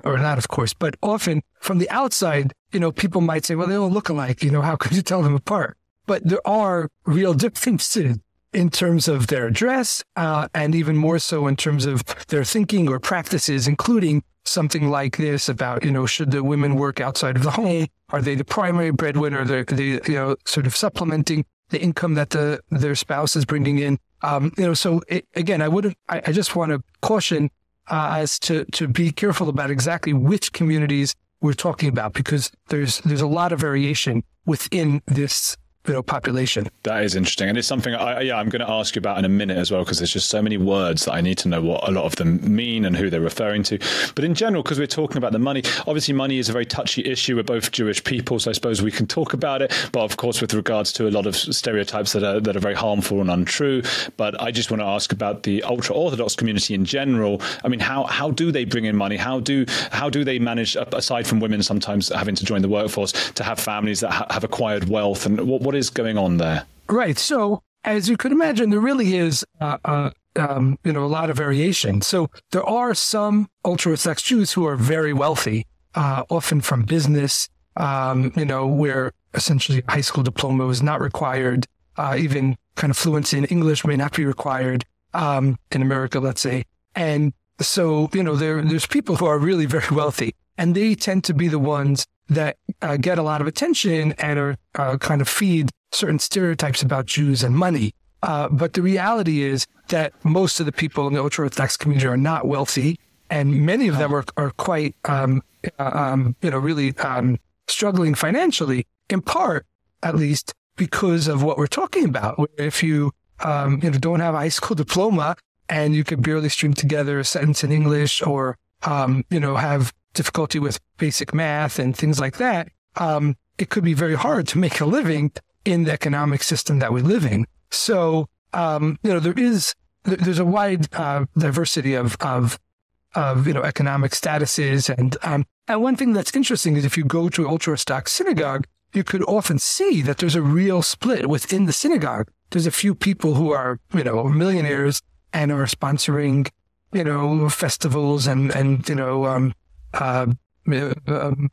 Or not, of course, but often from the outside, you know, people might say, well, they all look alike. You know, how could you tell them apart? But there are real differences in terms of their dress, uh, and even more so in terms of their thinking or practices, including something like this about, you know, should the women work outside of the home? Are they the primary breadwinner? They're, they, you know, sort of supplementing the income that the, their spouse is bringing in. Um, you know, so it, again, I wouldn't, I, I just want to caution uh, as to, to be careful about exactly which communities we're talking about because there's, there's a lot of variation within this you know, population. That is interesting, and it's something I, yeah I'm going to ask you about in a minute as well because there's just so many words that I need to know what a lot of them mean and who they're referring to. But in general, because we're talking about the money, obviously money is a very touchy issue. We're both Jewish people, so I suppose we can talk about it. But of course, with regards to a lot of stereotypes that are that are very harmful and untrue. But I just want to ask about the ultra orthodox community in general. I mean, how how do they bring in money? How do how do they manage, aside from women sometimes having to join the workforce, to have families that ha have acquired wealth and what what is going on there? Right. So, as you could imagine, there really is, uh, uh, um, you know, a lot of variation. So there are some ultra Orthodox Jews who are very wealthy, uh, often from business, um, you know, where essentially high school diploma was not required. Uh, even kind of fluency in English may not be required um, in America, let's say. And so, you know, there there's people who are really very wealthy, and they tend to be the ones that uh, get a lot of attention and are uh, kind of feed certain stereotypes about Jews and money. Uh, but the reality is that most of the people in the ultra Orthodox community are not wealthy, and many of them are, are quite, um, uh, um, you know, really um, struggling financially. In part, at least, because of what we're talking about. If you, um, you know, don't have a high school diploma and you could barely string together a sentence in English, or um, you know, have difficulty with basic math and things like that, um, it could be very hard to make a living in the economic system that we live in. So, um, you know, there is there's a wide uh, diversity of of of you know economic statuses, and um, and one thing that's interesting is if you go to an ultra orthodox synagogue, you could often see that there's a real split within the synagogue. There's a few people who are you know millionaires and are sponsoring you know festivals and and you know um, uh, um,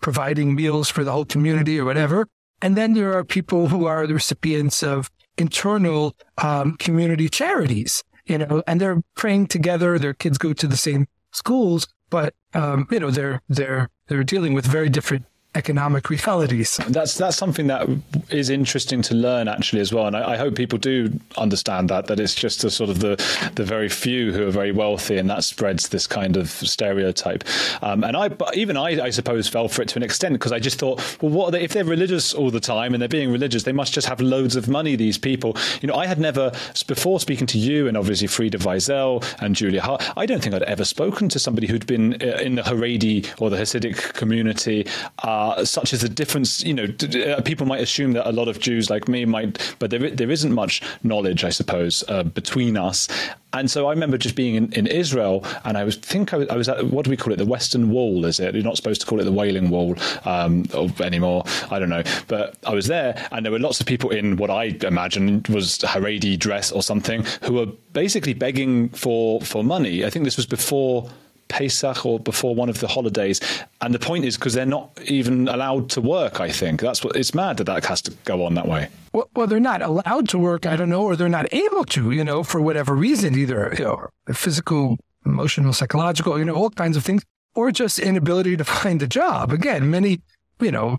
providing meals for the whole community or whatever. And then there are people who are the recipients of internal um, community charities, you know, and they're praying together. Their kids go to the same schools, but um, you know they're they're they're dealing with very different economic realities. That's that's something that is interesting to learn actually as well, and I, I hope people do understand that that it's just a sort of the the very few who are very wealthy, and that spreads this kind of stereotype. Um, and I, even I, I suppose, fell for it to an extent because I just thought, well, what they, if they're religious all the time and they're being religious, they must just have loads of money. These people, you know, I had never before speaking to you and obviously Frieda Vizel and Julia Haart. I don't think I'd ever spoken to somebody who'd been uh, in the Haredi or the Hasidic community, uh, such as the difference. You know, uh, people might assume that a lot of Jews like me might, but there there isn't much knowledge, I suppose, uh, between us. And so I remember just being in, in Israel, and I was think I was, I was, at what do we call it? The Western Wall, is it? You're not supposed to call it the Wailing Wall um, anymore. I don't know, but I was there, and there were lots of people in what I imagined was Haredi dress or something who were basically begging for for money. I think this was before Pesach or before one of the holidays. And the point is because they're not even allowed to work. I think that's what it's mad that that has to go on that way. Well, well, they're not allowed to work. I don't know, or they're not able to. You know, for whatever reason, either you know, physical, emotional, psychological, you know, all kinds of things, or just inability to find a job. Again, many, you know,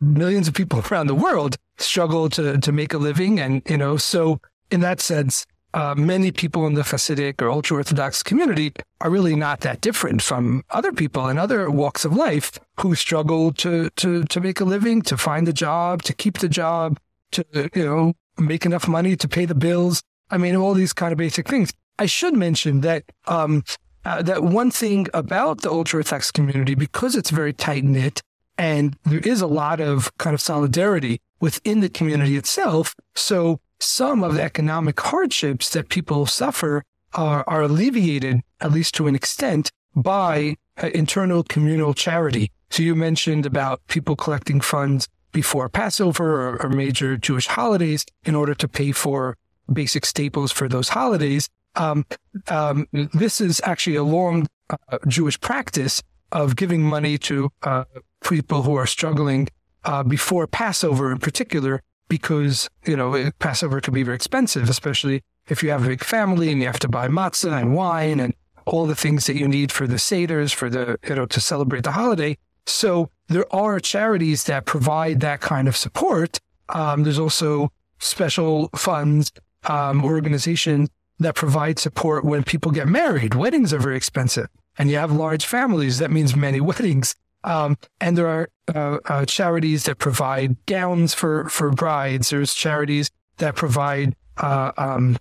millions of people around the world struggle to to make a living, and you know, so in that sense, uh, many people in the Hasidic or ultra Orthodox community are really not that different from other people in other walks of life who struggle to to to make a living, to find a job, to keep the job, to you know make enough money to pay the bills. I mean, all these kind of basic things. I should mention that um, uh, that one thing about the ultra Orthodox community, because it's very tight knit, and there is a lot of kind of solidarity within the community itself. So some of the economic hardships that people suffer are, are alleviated, at least to an extent, by uh, internal communal charity. So you mentioned about people collecting funds before Passover or, or major Jewish holidays in order to pay for basic staples for those holidays. Um, um, this is actually a long uh, Jewish practice of giving money to uh, people who are struggling uh, before Passover in particular because, you know, Passover can be very expensive, especially if you have a big family and you have to buy matzah and wine and all the things that you need for the Seders, for the, you know, to celebrate the holiday. So there are charities that provide that kind of support. Um, there's also special funds, um, organizations that provide support when people get married. Weddings are very expensive and you have large families. That means many weddings. Um, and there are uh, uh, charities that provide gowns for, for brides. There's charities that provide uh, um,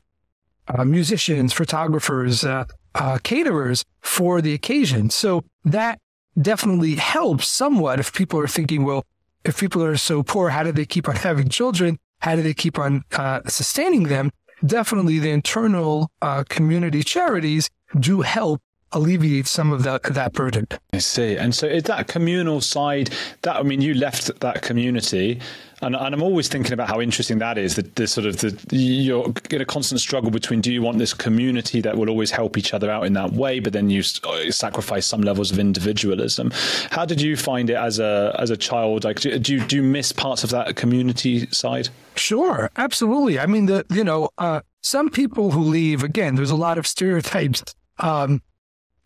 uh, musicians, photographers, uh, uh, caterers for the occasion. So that definitely helps somewhat if people are thinking, well, if people are so poor, how do they keep on having children? How do they keep on sustaining them? Definitely the internal community charities do help alleviate some of that that burden. I see. And so is that communal side? That I mean you left that community and, and I'm always thinking about how interesting that is that the sort of the you're in a constant struggle between do you want this community that will always help each other out in that way but then you uh, sacrifice some levels of individualism? How did you find it as a as a child? Like do you do you miss parts of that community side? Sure absolutely. I mean the you know uh, some people who leave again there's a lot of stereotypes. Um,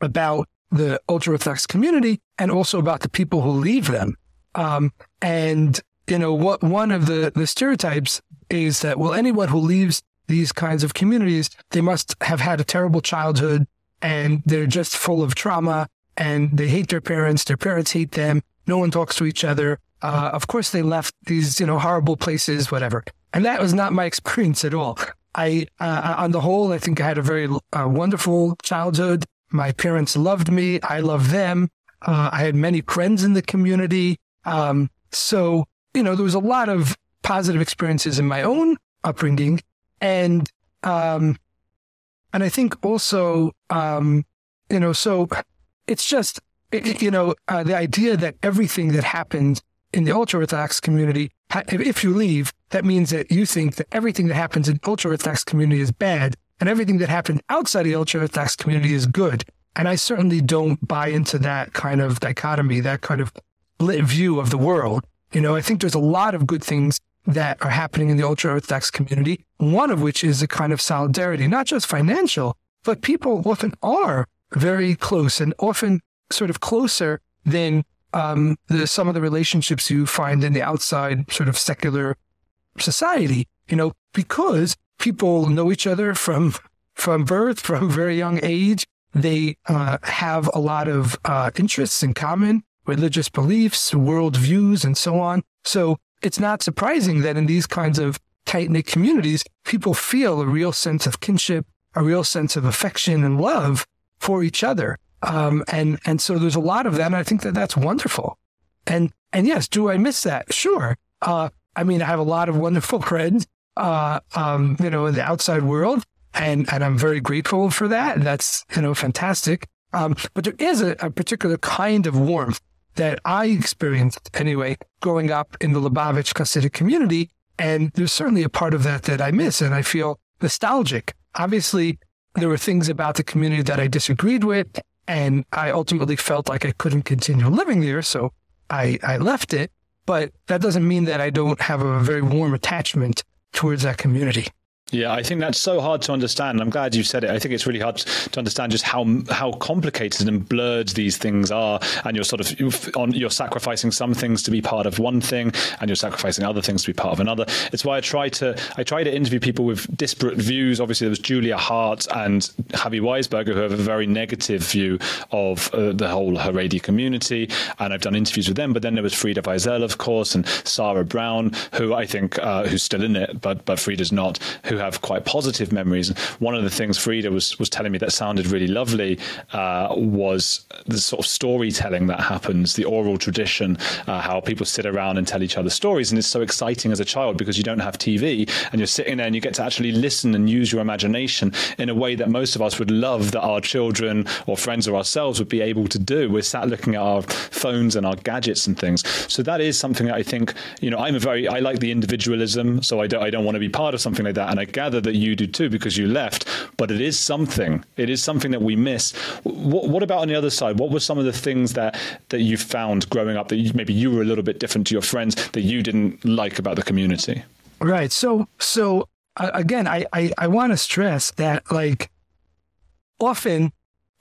about the ultra Orthodox community and also about the people who leave them. Um, and you know what? One of the the stereotypes is that well, anyone who leaves these kinds of communities, they must have had a terrible childhood and they're just full of trauma and they hate their parents. Their parents hate them. No one talks to each other. Uh, of course, they left these you know horrible places, whatever. And that was not my experience at all. I, uh, on the whole, I think I had a very uh, wonderful childhood. My parents loved me. I loved them. Uh, I had many friends in the community. Um, so, you know, there was a lot of positive experiences in my own upbringing. And, um, and I think also, um, you know, so it's just, you know, uh, the idea that everything that happens in the ultra Orthodox community, if you leave, that means that you think that everything that happens in ultra Orthodox community is bad and everything that happened outside the ultra Orthodox community is good. And I certainly don't buy into that kind of dichotomy, that kind of view of the world. You know, I think there's a lot of good things that are happening in the ultra Orthodox community, one of which is a kind of solidarity, not just financial, but people often are very close and often sort of closer than um, the, some of the relationships you find in the outside sort of secular society, you know, because people know each other from from birth, from very young age. They uh, have a lot of uh, interests in common, religious beliefs, world views, and so on. So it's not surprising that in these kinds of tight knit communities, people feel a real sense of kinship, a real sense of affection and love for each other. Um, and and so there's a lot of that, and I think that that's wonderful. And and yes, do I miss that? Sure. Uh, I mean, I have a lot of wonderful friends, uh, um, you know, in the outside world, and and I'm very grateful for that. That's you know fantastic. Um, but there is a, a particular kind of warmth that I experienced anyway, growing up in the Lubavitch Hasidic community. And there's certainly a part of that that I miss, and I feel nostalgic. Obviously, there were things about the community that I disagreed with, and I ultimately felt like I couldn't continue living there, so I, I left it. But that doesn't mean that I don't have a very warm attachment towards that community. Yeah, I think that's so hard to understand. I'm glad you said it. I think it's really hard to understand just how how complicated and blurred these things are, and you're sort of on you're sacrificing some things to be part of one thing, and you're sacrificing other things to be part of another. It's why I try to I try to interview people with disparate views. Obviously, there was Julia Haart and Chavie Weisberger who have a very negative view of uh, the whole Haredi community, and I've done interviews with them. But then there was Frieda Vizel, of course, and Sarah Brown, who I think uh, who's still in it, but but Frieda's not, who have quite positive memories. One of the things Frieda was was telling me that sounded really lovely uh, was the sort of storytelling that happens, the oral tradition, uh, how people sit around and tell each other stories, and it's so exciting as a child because you don't have TV and you're sitting there and you get to actually listen and use your imagination in a way that most of us would love that our children or friends or ourselves would be able to do. We're sat looking at our phones and our gadgets and things. So that is something that I think, you know, I'm a very I like the individualism, so I don't I don't want to be part of something like that, and I gather that you do too because you left. But it is something. It is something that we miss. What, what about on the other side? What were some of the things that that you found growing up that you, maybe you were a little bit different to your friends that you didn't like about the community? Right. So so uh, again, I I, I want to stress that like often.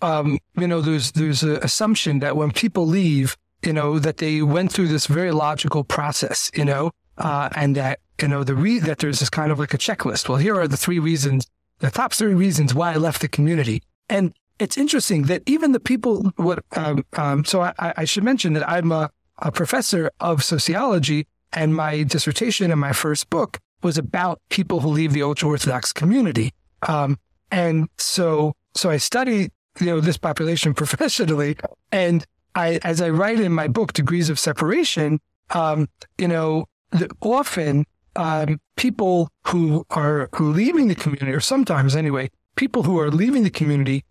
Um, you know, there's there's an assumption that when people leave, you know, that they went through this very logical process, you know, uh, and that you know the re- that there's this kind of like a checklist. Well, here are the three reasons, the top three reasons why I left the community, and it's interesting that even the people. What um, um, so I, I, should mention that I'm a, a professor of sociology, and my dissertation and my first book was about people who leave the ultra orthodox community, um, and so so I study you know this population professionally, and I as I write in my book, Degrees of Separation, um, you know, the, often um, people who are leaving the community, or sometimes anyway, people who are leaving the community,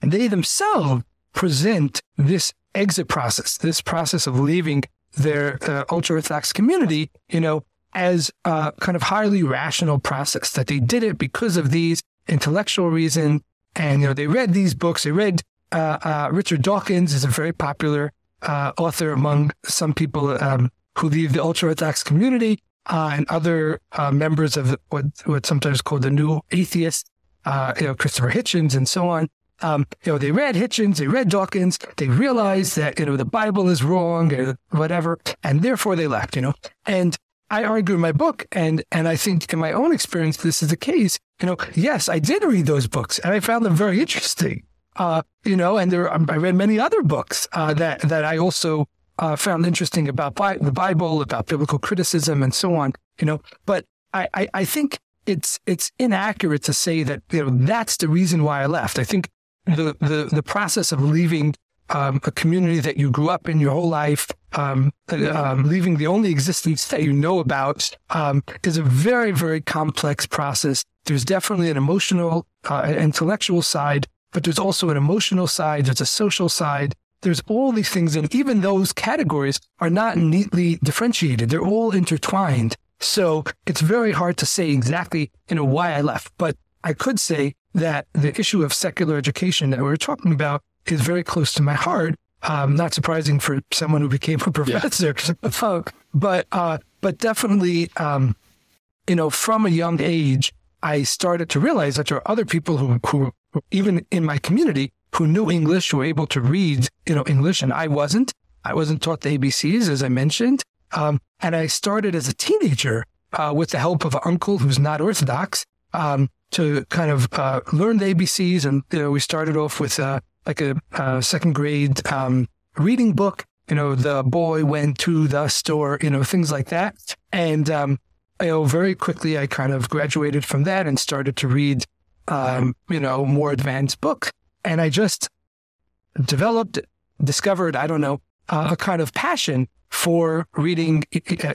and they themselves present this exit process, this process of leaving their uh, ultra orthodox community, you know, as a kind of highly rational process that they did it because of these intellectual reasons. And, you know, they read these books. They read uh, uh, Richard Dawkins is a very popular uh, author among some people um, who leave the ultra Orthodox community uh, and other uh, members of what what's sometimes called the New Atheist, uh, you know, Christopher Hitchens and so on. Um, you know, they read Hitchens, they read Dawkins, they realized that you know the Bible is wrong or whatever, and therefore they left. You know, and I argue in my book, and and I think in my own experience this is the case. You know, yes, I did read those books, and I found them very interesting. Uh, you know, and there I read many other books uh, that that I also uh, found interesting about Bi- the Bible, about biblical criticism, and so on. You know, but I, I, I think it's it's inaccurate to say that you know that's the reason why I left. I think the the the process of leaving um, a community that you grew up in your whole life, um, um, leaving the only existence that you know about, um, is a very very complex process. There's definitely an emotional, uh, intellectual side, but there's also an emotional side. There's a social side there's all these things, and even those categories are not neatly differentiated. They're all intertwined. So it's very hard to say exactly, you know, why I left. But I could say that the issue of secular education that we are talking about is very close to my heart. Um, not surprising for someone who became a professor, yeah. but uh, but definitely, um, you know, from a young age, I started to realize that there are other people who, who even in my community who knew English, who were able to read, you know, English, and I wasn't. I wasn't taught the ABCs, as I mentioned. Um, and I started as a teenager uh, with the help of an uncle who's not Orthodox um, to kind of uh, learn the ABCs. And you know, we started off with uh, like a, a second grade um, reading book. You know, the boy went to the store. You know, things like that. And um, you know, very quickly I kind of graduated from that and started to read, um, you know, more advanced books. And I just developed, discovered, I don't know, uh, a kind of passion for reading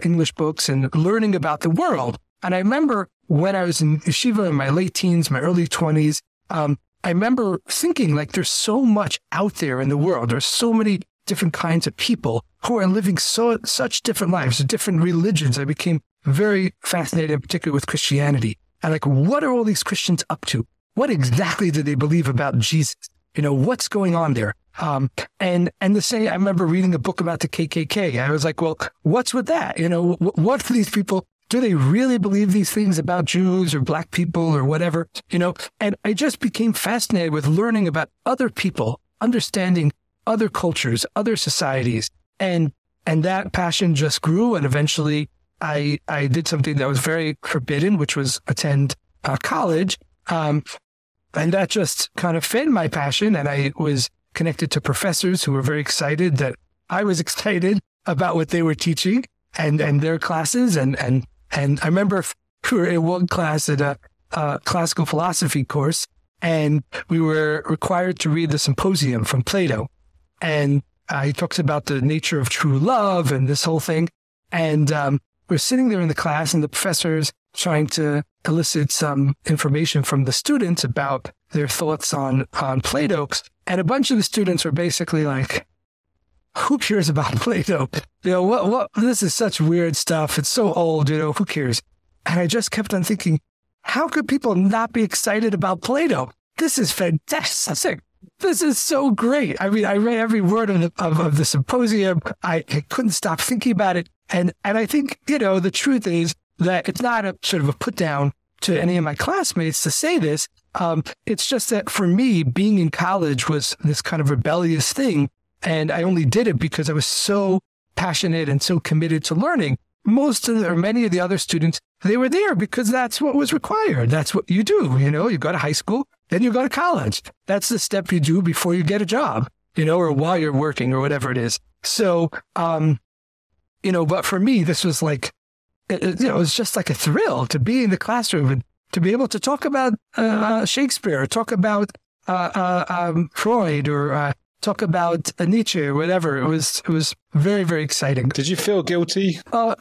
English books and learning about the world. And I remember when I was in yeshiva in my late teens, my early 20s, um, I remember thinking like there's so much out there in the world. There's so many different kinds of people who are living so such different lives, different religions. I became very fascinated, particularly with Christianity. And like, what are all these Christians up to? What exactly do they believe about Jesus? You know, what's going on there? Um, and, and the same, I remember reading a book about the KKK. I was like, well, what's with that? You know, what do these people, do they really believe these things about Jews or black people or whatever? You know, and I just became fascinated with learning about other people, understanding other cultures, other societies. And, and that passion just grew. And eventually I, I did something that was very forbidden, which was attend uh, college. Um, and that just kind of fed my passion. And I was connected to professors who were very excited that I was excited about what they were teaching and, and their classes. And, and, and I remember we were in one class at a, a classical philosophy course and we were required to read the symposium from Plato. And uh, he talks about the nature of true love and this whole thing. And um, we're sitting there in the class and the professor's trying to elicit some information from the students about their thoughts on, on Plato. And a bunch of the students were basically like, who cares about Plato? You know, what, what, this is such weird stuff. It's so old, you know, who cares? And I just kept on thinking, how could people not be excited about Plato? This is fantastic. This is so great. I mean, I read every word of, of, of the symposium. I, I couldn't stop thinking about it. And, and I think, you know, the truth is that it's not a sort of a put down to any of my classmates to say this. Um, it's just that for me, being in college was this kind of rebellious thing. And I only did it because I was so passionate and so committed to learning. Most of the, or many of the other students, they were there because that's what was required. That's what you do. You know, you go to high school, then you go to college. That's the step you do before you get a job, you know, or while you're working or whatever it is. So, um, you know, but for me, this was like, it, you know, it was just like a thrill to be in the classroom and to be able to talk about uh, Shakespeare, talk about uh, uh, um, Freud, or uh, talk about Nietzsche, or whatever. It was it was very very exciting. Did you feel guilty? Uh,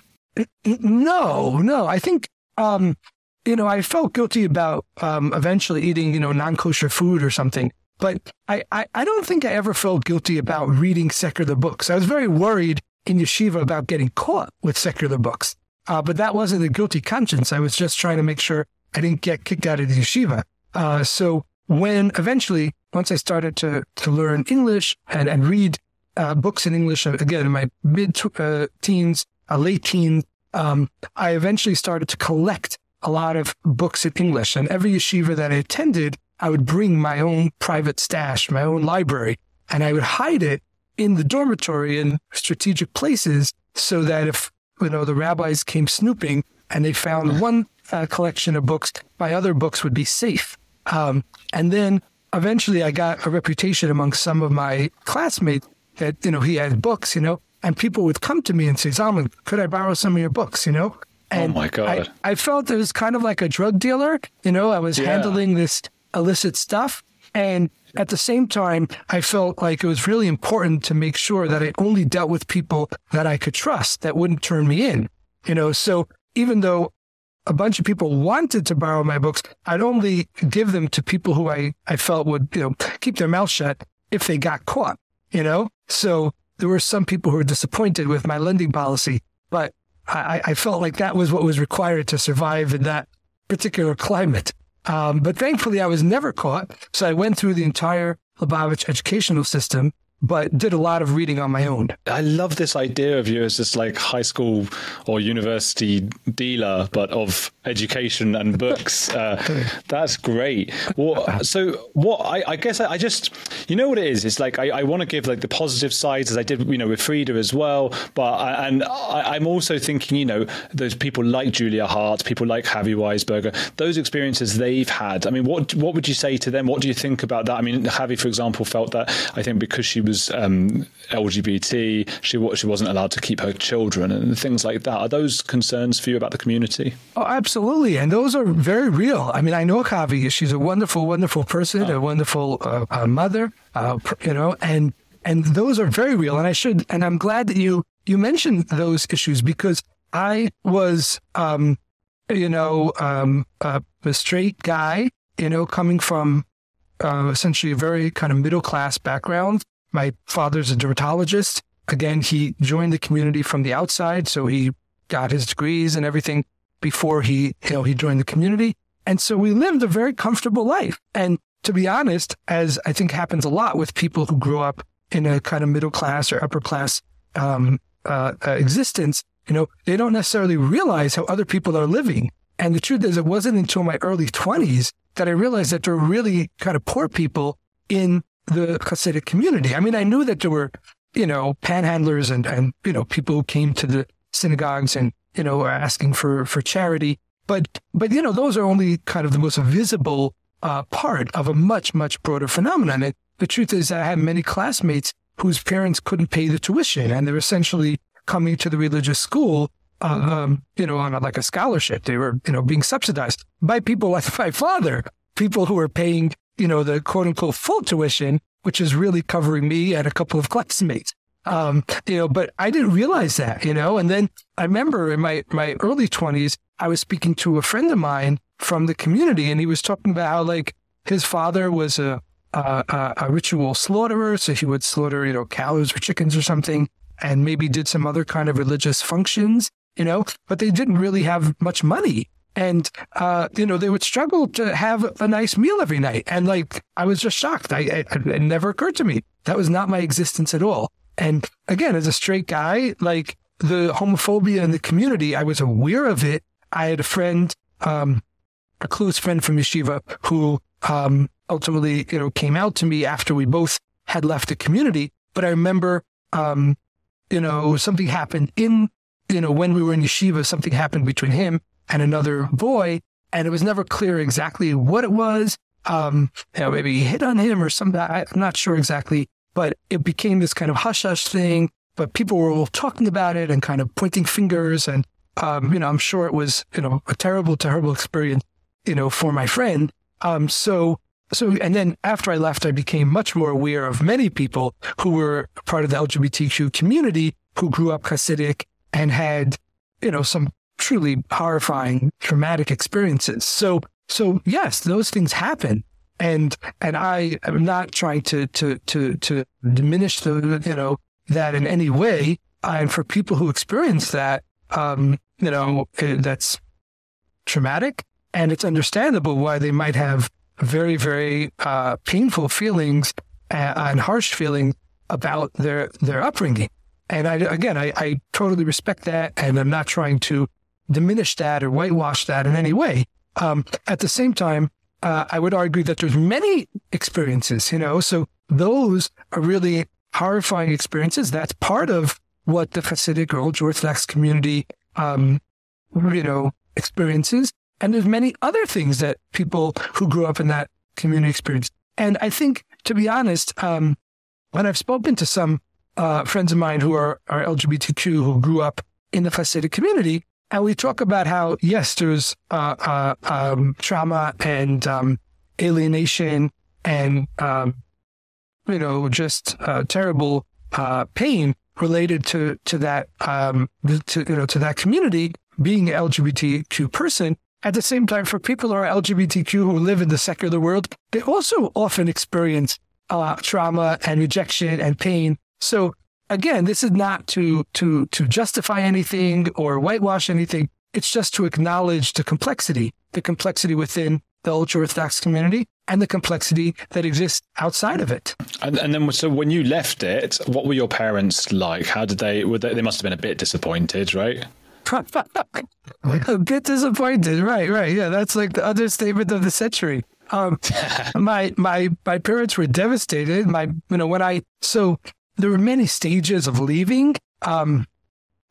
no, no. I think um, you know I felt guilty about um, eventually eating you know non kosher food or something. But I, I, I don't think I ever felt guilty about reading secular books. I was very worried in yeshiva about getting caught with secular books. Uh, but that wasn't a guilty conscience. I was just trying to make sure I didn't get kicked out of the yeshiva. Uh, so when eventually, once I started to, to learn English and, and read uh, books in English, uh, again, in my mid uh, teens, uh, late teens, um, I eventually started to collect a lot of books in English. And every yeshiva that I attended, I would bring my own private stash, my own library, and I would hide it in the dormitory in strategic places so that if, you know, the rabbis came snooping and they found one uh, collection of books, my other books would be safe. Um, and then eventually I got a reputation among some of my classmates that, you know, he had books, you know, and people would come to me and say, Zalman, could I borrow some of your books, you know? And oh my God. I, I felt it was kind of like a drug dealer. You know, I was yeah. handling this illicit stuff. And at the same time, I felt like it was really important to make sure that I only dealt with people that I could trust that wouldn't turn me in. You know, so even though a bunch of people wanted to borrow my books, I'd only give them to people who I, I felt would, you know, keep their mouth shut if they got caught, you know? So there were some people who were disappointed with my lending policy, but I, I felt like that was what was required to survive in that particular climate. Um, but thankfully, I was never caught. So I went through the entire Lubavitch educational system but did a lot of reading on my own. I love this idea of you as this like high school or university dealer, but of education and books. Uh, that's great. Well, so what I, I guess I, I, just, you know what it is? It's like I, I want to give like the positive sides as I did, you know, with Frieda as well. But I, and I, I'm also thinking, you know, those people like Julia Haart, people like Chavie Weisberger, those experiences they've had. I mean, what what would you say to them? What do you think about that? I mean, Chavie, for example, felt that I think because she was um, LGBT, she she wasn't allowed to keep her children and things like that. Are those concerns for you about the community? Oh, absolutely, and those are very real. I mean, I know Chavie; she's a wonderful, wonderful person, oh. a wonderful uh, uh, mother, uh, you know, and and those are very real. And I should, and I'm glad that you you mentioned those issues because I was, um, you know, um, a straight guy, you know, coming from uh, essentially a very kind of middle class background. My father's a dermatologist. Again, he joined the community from the outside, so he got his degrees and everything before he, you know, he joined the community. And so we lived a very comfortable life. And to be honest, as I think happens a lot with people who grew up in a kind of middle class or upper class um, uh, uh, existence, you know, they don't necessarily realize how other people are living. And the truth is, it wasn't until my early 20s that I realized that there were really kind of poor people in the Hasidic community. I mean, I knew that there were, you know, panhandlers and, and, you know, people who came to the synagogues and, you know, were asking for, for charity. But, but, you know, those are only kind of the most visible uh, part of a much, much broader phenomenon. And the truth is, I had many classmates whose parents couldn't pay the tuition and they're essentially coming to the religious school uh, um, you know, on like a scholarship. They were, you know, being subsidized by people like my father, people who were paying, you know, the quote unquote full tuition, which is really covering me and a couple of classmates. Um, you know, but I didn't realize that, you know, and then I remember in my, my early twenties, I was speaking to a friend of mine from the community and he was talking about how like his father was a, a, a ritual slaughterer. So he would slaughter, you know, cows or chickens or something and maybe did some other kind of religious functions, you know, but they didn't really have much money. And, uh, you know, they would struggle to have a nice meal every night. And like, I was just shocked. I, I, it never occurred to me. That was not my existence at all. And again, as a straight guy, like the homophobia in the community, I was aware of it. I had a friend, um, a close friend from yeshiva who, um, ultimately, you know, came out to me after we both had left the community. But I remember, um, you know, something happened in, you know, when we were in yeshiva, something happened between him and another boy, and it was never clear exactly what it was. Um, you know, maybe he hit on him or something. I'm not sure exactly, but it became this kind of hush hush thing. But people were all talking about it and kind of pointing fingers. And, um, you know, I'm sure it was, you know, a terrible, terrible experience, you know, for my friend. Um, so so, and then after I left, I became much more aware of many people who were part of the LGBTQ community who grew up Hasidic and had, you know, some truly horrifying, traumatic experiences. So, so yes, those things happen. And, and I am not trying to, to, to, to diminish the, you know, that in any way. And for people who experience that, um, you know, eh, that's traumatic and it's understandable why they might have very, very uh, painful feelings and harsh feelings about their their upbringing. And I, again, I, I totally respect that, and I'm not trying to diminish that or whitewash that in any way. Um, at the same time, uh, I would argue that there's many experiences, you know, so those are really horrifying experiences. That's part of what the Hasidic or Orthodox community, um, you know, experiences. And there's many other things that people who grew up in that community experience. And I think, to be honest, um, when I've spoken to some uh, friends of mine who are, are LGBTQ who grew up in the Hasidic community, and we talk about how, yes, there's uh, uh, um, trauma and um, alienation and, um, you know, just uh, terrible uh, pain related to to that um, to you know to that community being an LGBTQ person. At the same time, for people who are LGBTQ who live in the secular world, they also often experience uh, trauma and rejection and pain. So again, this is not to to to justify anything or whitewash anything. It's just to acknowledge the complexity, the complexity within the ultra Orthodox community and the complexity that exists outside of it. And, and then, so when you left it, what were your parents like? How did they? Were they, they must have been a bit disappointed, right? a bit disappointed, right? Right? Yeah, that's like the understatement of the century. Um, my my my parents were devastated. My you know when I so there were many stages of leaving. Um,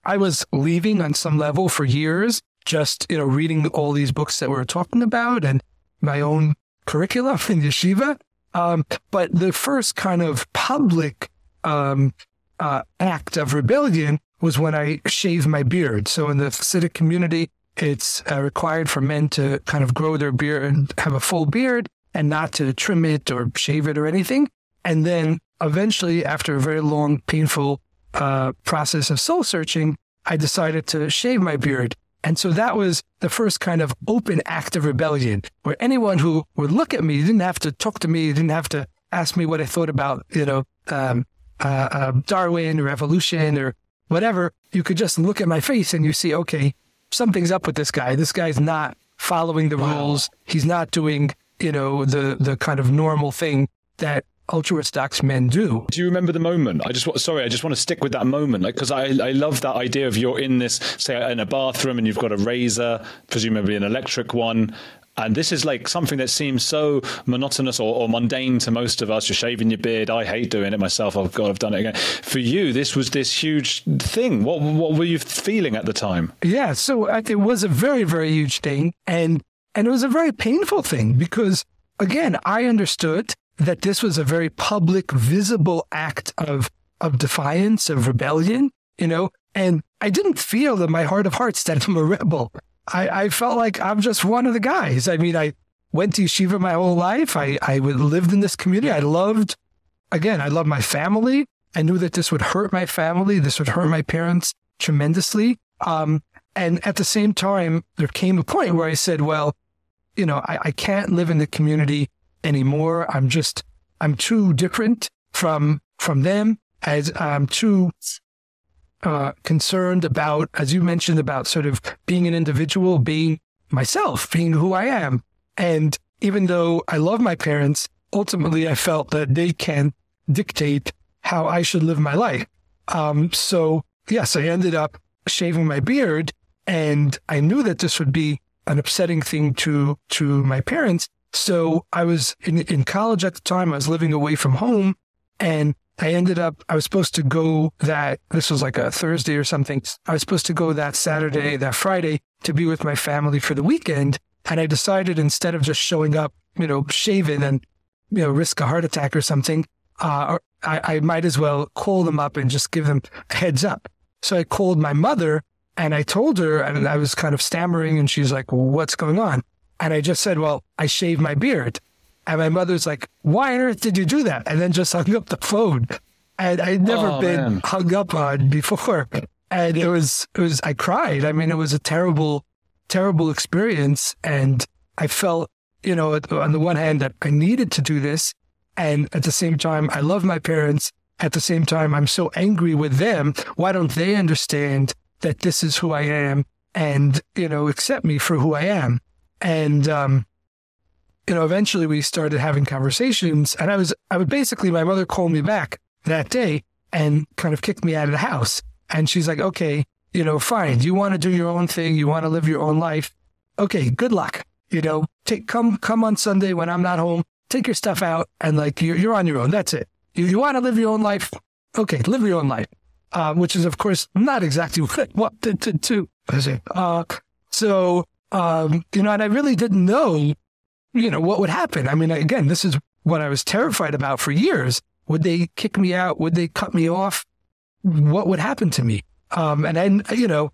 I was leaving on some level for years, just you know reading all these books that we were talking about and my own curriculum in yeshiva. Um, but the first kind of public um, uh, act of rebellion was when I shaved my beard. So in the Hasidic community, it's uh, required for men to kind of grow their beard and have a full beard and not to trim it or shave it or anything. And then eventually, after a very long, painful uh, process of soul searching, I decided to shave my beard. And so that was the first kind of open act of rebellion where anyone who would look at me didn't have to talk to me, didn't have to ask me what I thought about, you know, um, uh, uh, Darwin or evolution or whatever. You could just look at my face and you see, okay, something's up with this guy. This guy's not following the rules. He's not doing, you know, the the kind of normal thing that ultra orthodox men do. Do you remember the moment? I just want, sorry, I just want to stick with that moment, like because I I love that idea of you're in this say in a bathroom and you've got a razor, presumably an electric one. And this is like something that seems so monotonous or, or mundane to most of us. You're shaving your beard. I hate doing it myself. Oh I've got, I've done it again. For you, this was this huge thing. What, what were you feeling at the time? Yeah, so it was a very, very huge thing, and and it was a very painful thing because again, I understood that this was a very public, visible act of of defiance, of rebellion, you know, and I didn't feel in my heart of hearts that I'm a rebel. I, I felt like I'm just one of the guys. I mean, I went to yeshiva my whole life. I, I lived in this community. I loved, again, I loved my family. I knew that this would hurt my family. This would hurt my parents tremendously. Um, and at the same time, there came a point where I said, well, you know, I, I can't live in the community anymore. I'm just, I'm too different from, from them as I'm too uh, concerned about, as you mentioned, about sort of being an individual, being myself, being who I am. And even though I love my parents, ultimately I felt that they can dictate how I should live my life. Um, so yes, I ended up shaving my beard and I knew that this would be an upsetting thing to, to my parents. So I was in, in college at the time. I was living away from home and I ended up, I was supposed to go that, this was like a Thursday or something. I was supposed to go that Saturday, that Friday to be with my family for the weekend. And I decided instead of just showing up, you know, shaven and, you know, risk a heart attack or something, uh, I, I might as well call them up and just give them a heads up. So I called my mother and I told her, and I was kind of stammering, and she's like, what's going on? And I just said, well, I shaved my beard. And my mother's like, why on earth did you do that? And then just hung up the phone. And I'd never Oh, been man. hung up on before. And it was, it was, I cried. I mean, it was a terrible, terrible experience. And I felt, you know, on the one hand that I needed to do this. And at the same time, I love my parents. At the same time, I'm so angry with them. Why don't they understand that this is who I am and, you know, accept me for who I am? And, um, you know, eventually we started having conversations and I was, I would basically, my mother called me back that day and kind of kicked me out of the house. And she's like, okay, you know, fine. You want to do your own thing. You want to live your own life. Okay. Good luck. You know, take, come, come on Sunday when I'm not home, take your stuff out and like, you're, you're on your own. That's it. You, you want to live your own life. Okay. Live your own life. Uh, which is of course not exactly what I wanted to do. Uh, so, um, you know, and I really didn't know you know, what would happen? I mean, again, this is what I was terrified about for years. Would they kick me out? Would they cut me off? What would happen to me? Um, and then, you know,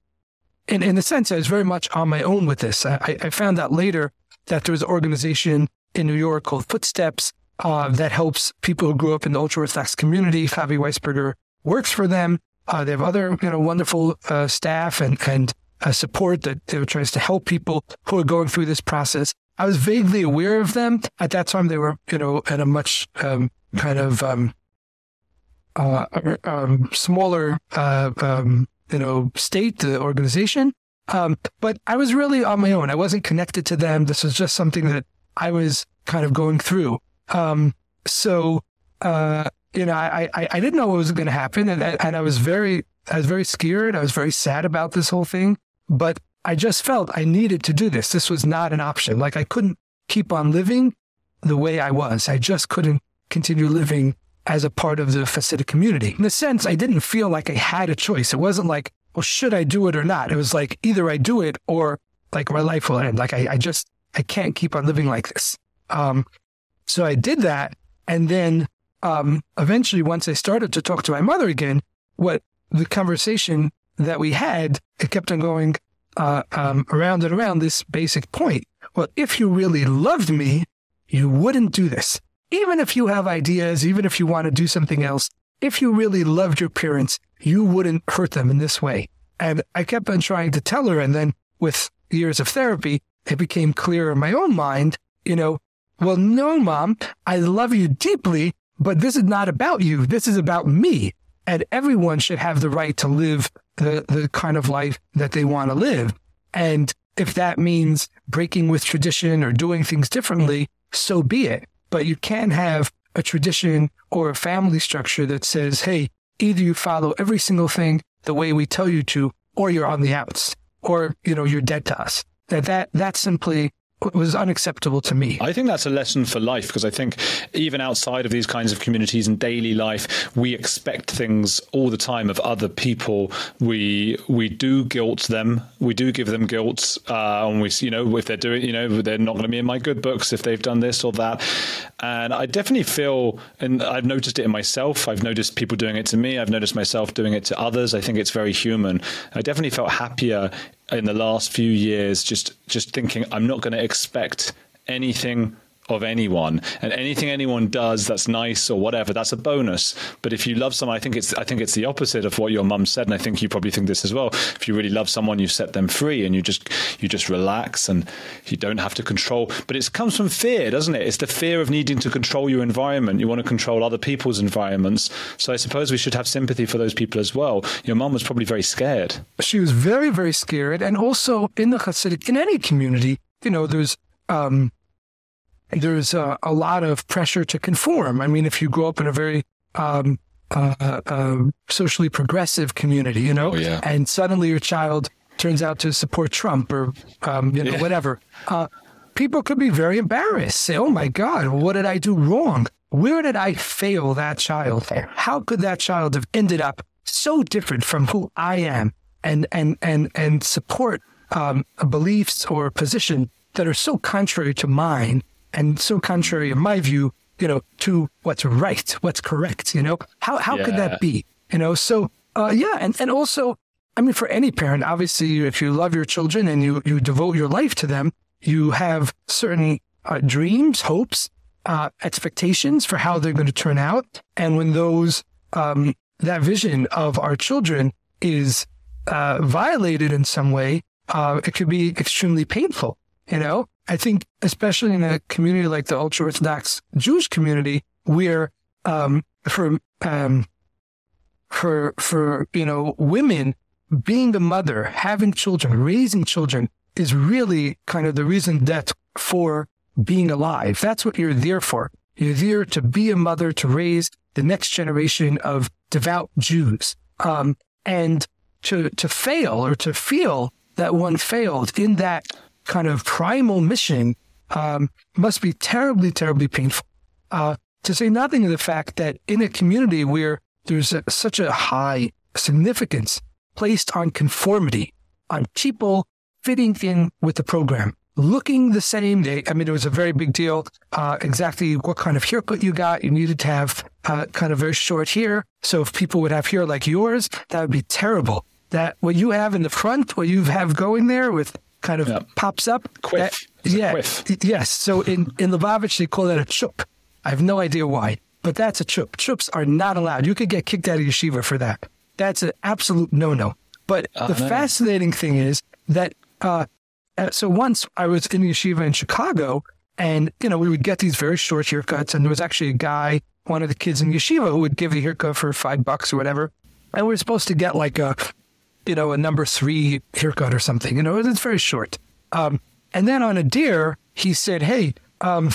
in, in a sense, I was very much on my own with this. I, I found out later that there was an organization in New York called Footsteps uh, that helps people who grew up in the ultra Orthodox community. Chavie Weisberger works for them. Uh, they have other, you know, wonderful uh, staff and and uh, support that you know, tries to help people who are going through this process. I was vaguely aware of them at that time. They were, you know, at a much um, kind of um, uh, um, smaller, uh, um, you know, state the organization. Um, but I was really on my own. I wasn't connected to them. This was just something that I was kind of going through. Um, so, uh, you know, I, I, I didn't know what was going to happen. And, and I was very, I was very scared. I was very sad about this whole thing, but I just felt I needed to do this. This was not an option. Like I couldn't keep on living the way I was. I just couldn't continue living as a part of the Hasidic community. In a sense, I didn't feel like I had a choice. It wasn't like, well, should I do it or not? It was like either I do it or like my life will end. Like I, I just, I can't keep on living like this. Um, so I did that. And then um, eventually, once I started to talk to my mother again, what the conversation that we had, it kept on going uh, um, around and around this basic point. Well, if you really loved me, you wouldn't do this. Even if you have ideas, even if you want to do something else, if you really loved your parents, you wouldn't hurt them in this way. And I kept on trying to tell her. And then with years of therapy, it became clear in my own mind, you know, well, no, mom, I love you deeply, but this is not about you. This is about me. And everyone should have the right to live the, the kind of life that they want to live. And if that means breaking with tradition or doing things differently, so be it. But you can't have a tradition or a family structure that says, hey, either you follow every single thing the way we tell you to, or you're on the outs, or, you know, you're dead to us. That, that, that simply was unacceptable to me. I think that's a lesson for life because I think even outside of these kinds of communities and daily life, we expect things all the time of other people. We we do guilt them. We do give them guilt, uh, and we you know if they're doing you know they're not going to be in my good books if they've done this or that. And I definitely feel, and I've noticed it in myself. I've noticed people doing it to me. I've noticed myself doing it to others. I think it's very human. I definitely felt happier in the last few years just just thinking I'm not going to expect anything of anyone. And anything anyone does that's nice or whatever that's a bonus. But if you love someone I think it's I think it's the opposite of what your mum said and I think you probably think this as well. If you really love someone you set them free and you just you just relax and you don't have to control. But it comes from fear doesn't it? It's the fear of needing to control your environment. You want to control other people's environments. So I suppose we should have sympathy for those people as well. Your mum was probably very scared. She was very very scared. And also in the Hasidic in any community you know there's um there's a, a, lot of pressure to conform. I mean, if you grow up in a very um, uh, uh, socially progressive community, you know, oh, yeah. and suddenly your child turns out to support Trump or um, you know yeah. whatever, uh, people could be very embarrassed. Say, "Oh my God, what did I do wrong? Where did I fail that child? How could that child have ended up so different from who I am?" And and and and support um, beliefs or position that are so contrary to mine and so contrary, in my view, you know, to what's right, what's correct. You know, how how yeah. could that be? You know, so uh, yeah, and and also, I mean, for any parent, obviously, if you love your children and you you devote your life to them, you have certain uh, dreams, hopes, uh, expectations for how they're going to turn out, and when those um, that vision of our children is uh, violated in some way, uh, it could be extremely painful. You know, I think, especially in a community like the ultra Orthodox Jewish community, where um, for um, for for you know women being a mother, having children, raising children is really kind of the reason that for being alive. That's what you're there for. You're there to be a mother to raise the next generation of devout Jews, um, and to to fail or to feel that one failed in that kind of primal mission um, must be terribly, terribly painful. Uh, to say nothing of the fact that in a community where there's a, such a high significance placed on conformity, on people fitting in with the program, looking the same. They, I mean, it was a very big deal. Uh, exactly what kind of haircut you got. You needed to have uh, kind of very short hair. So if people would have hair like yours, that would be terrible. That what you have in the front, what you have going there with kind of yep. pops up. Quiff. That, yeah. Quiff. Yes. So in, in Lubavitch, they call that a chup. I have no idea why, but that's a chup. Chups are not allowed. You could get kicked out of yeshiva for that. That's an absolute no-no. But uh, the no. fascinating thing is that, uh, uh, so once I was in yeshiva in Chicago, and, you know, we would get these very short haircuts, and there was actually a guy, one of the kids in yeshiva, who would give a haircut for five bucks or whatever. And we were supposed to get like a you know, a number three haircut or something. You know, it's very short. Um, and then on a deer, he said, "Hey, um,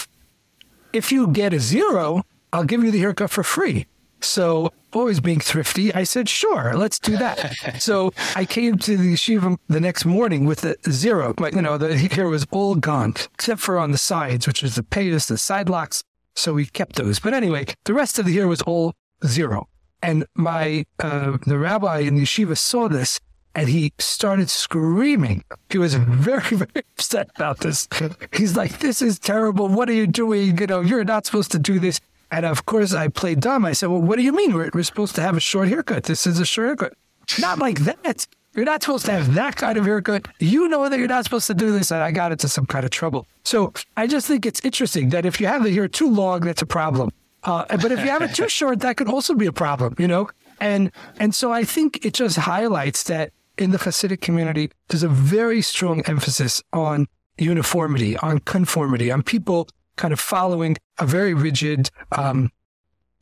if you get a zero, I'll give you the haircut for free. So, always being thrifty, I said, sure, let's do that. so, I came to the yeshiva the next morning with a zero. But, you know, the hair was all gone, except for on the sides, which is the payas, the side locks. So, we kept those. But anyway, the rest of the hair was all zero. And my, uh, the rabbi in the yeshiva saw this and he started screaming. He was very, very upset about this. He's like, this is terrible. What are you doing? You know, you're not supposed to do this. And of course, I played dumb. I said, well, what do you mean? We're, we're supposed to have a short haircut. This is a short haircut. Not like that. You're not supposed to have that kind of haircut. You know that you're not supposed to do this. And I got into some kind of trouble. So I just think it's interesting that if you have the hair too long, that's a problem. Uh, but if you have it too short, that could also be a problem, you know? And, and so I think it just highlights that in the Hasidic community, there's a very strong emphasis on uniformity, on conformity, on people kind of following a very rigid um,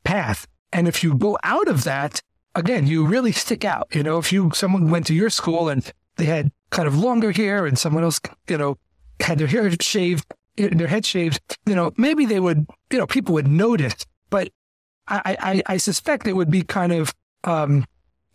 path. And if you go out of that, again, you really stick out. You know, if you someone went to your school and they had kind of longer hair, and someone else, you know, had their hair shaved, their head shaved, you know, maybe they would, you know, people would notice. But I, I, I suspect it would be kind of um,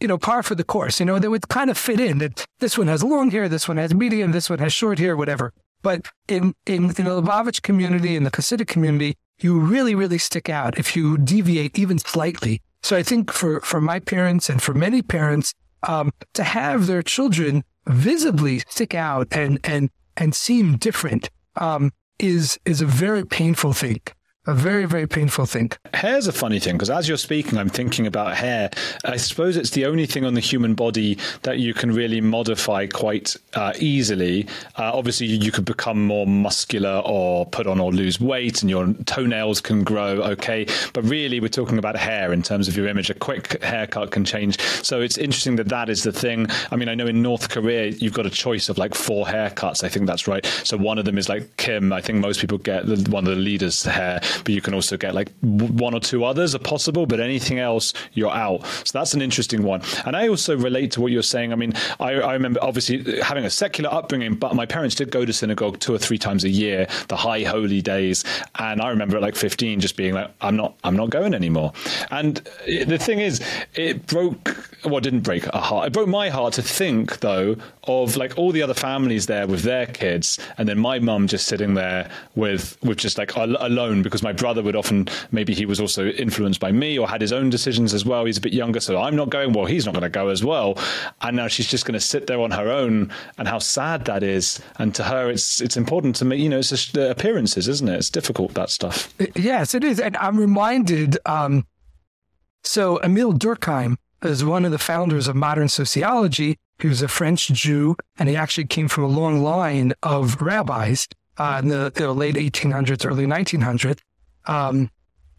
you know, par for the course. You know, they would kind of fit in that this one has long hair, this one has medium, this one has short hair, whatever. But in, in, in the Lubavitch community, in the Hasidic community, you really, really stick out if you deviate even slightly. So I think for, for my parents and for many parents, um, to have their children visibly stick out and, and, and seem different, um, is, is a very painful thing a very very painful thing. Hair's a funny thing because as you're speaking i'm thinking about hair. I suppose it's the only thing on the human body that you can really modify quite uh, easily. Uh, obviously you could become more muscular or put on or lose weight and your toenails can grow okay? But really we're talking about hair in terms of your image. A quick haircut can change. So it's interesting that that is the thing. I mean i know in north korea you've got a choice of like four haircuts. I think that's right. So one of them is like kim. I think most people get the, one of the leaders hair but you can also get like one or two others are possible, but anything else, you're out. So that's an interesting one. And I also relate to what you're saying. I mean, I, I remember obviously having a secular upbringing, but my parents did go to synagogue two or three times a year, the high holy days. And I remember at like 15 just being like, I'm not, I'm not going anymore. And the thing is, it broke, well, didn't break a heart. It broke my heart to think though of like all the other families there with their kids, and then my mum just sitting there with, with just like alone because my brother would often maybe he was also influenced by me or had his own decisions as well. He's a bit younger, so I'm not going. Well, he's not going to go as well, and now she's just going to sit there on her own. And how sad that is. And to her, it's it's important to me. You know, it's just appearances, isn't it? It's difficult that stuff. Yes, it is. And I'm reminded. Um, so Emile Durkheim is one of the founders of modern sociology. He was a French Jew, and he actually came from a long line of rabbis uh, in the, the, late 1800s, early 1900s. Um,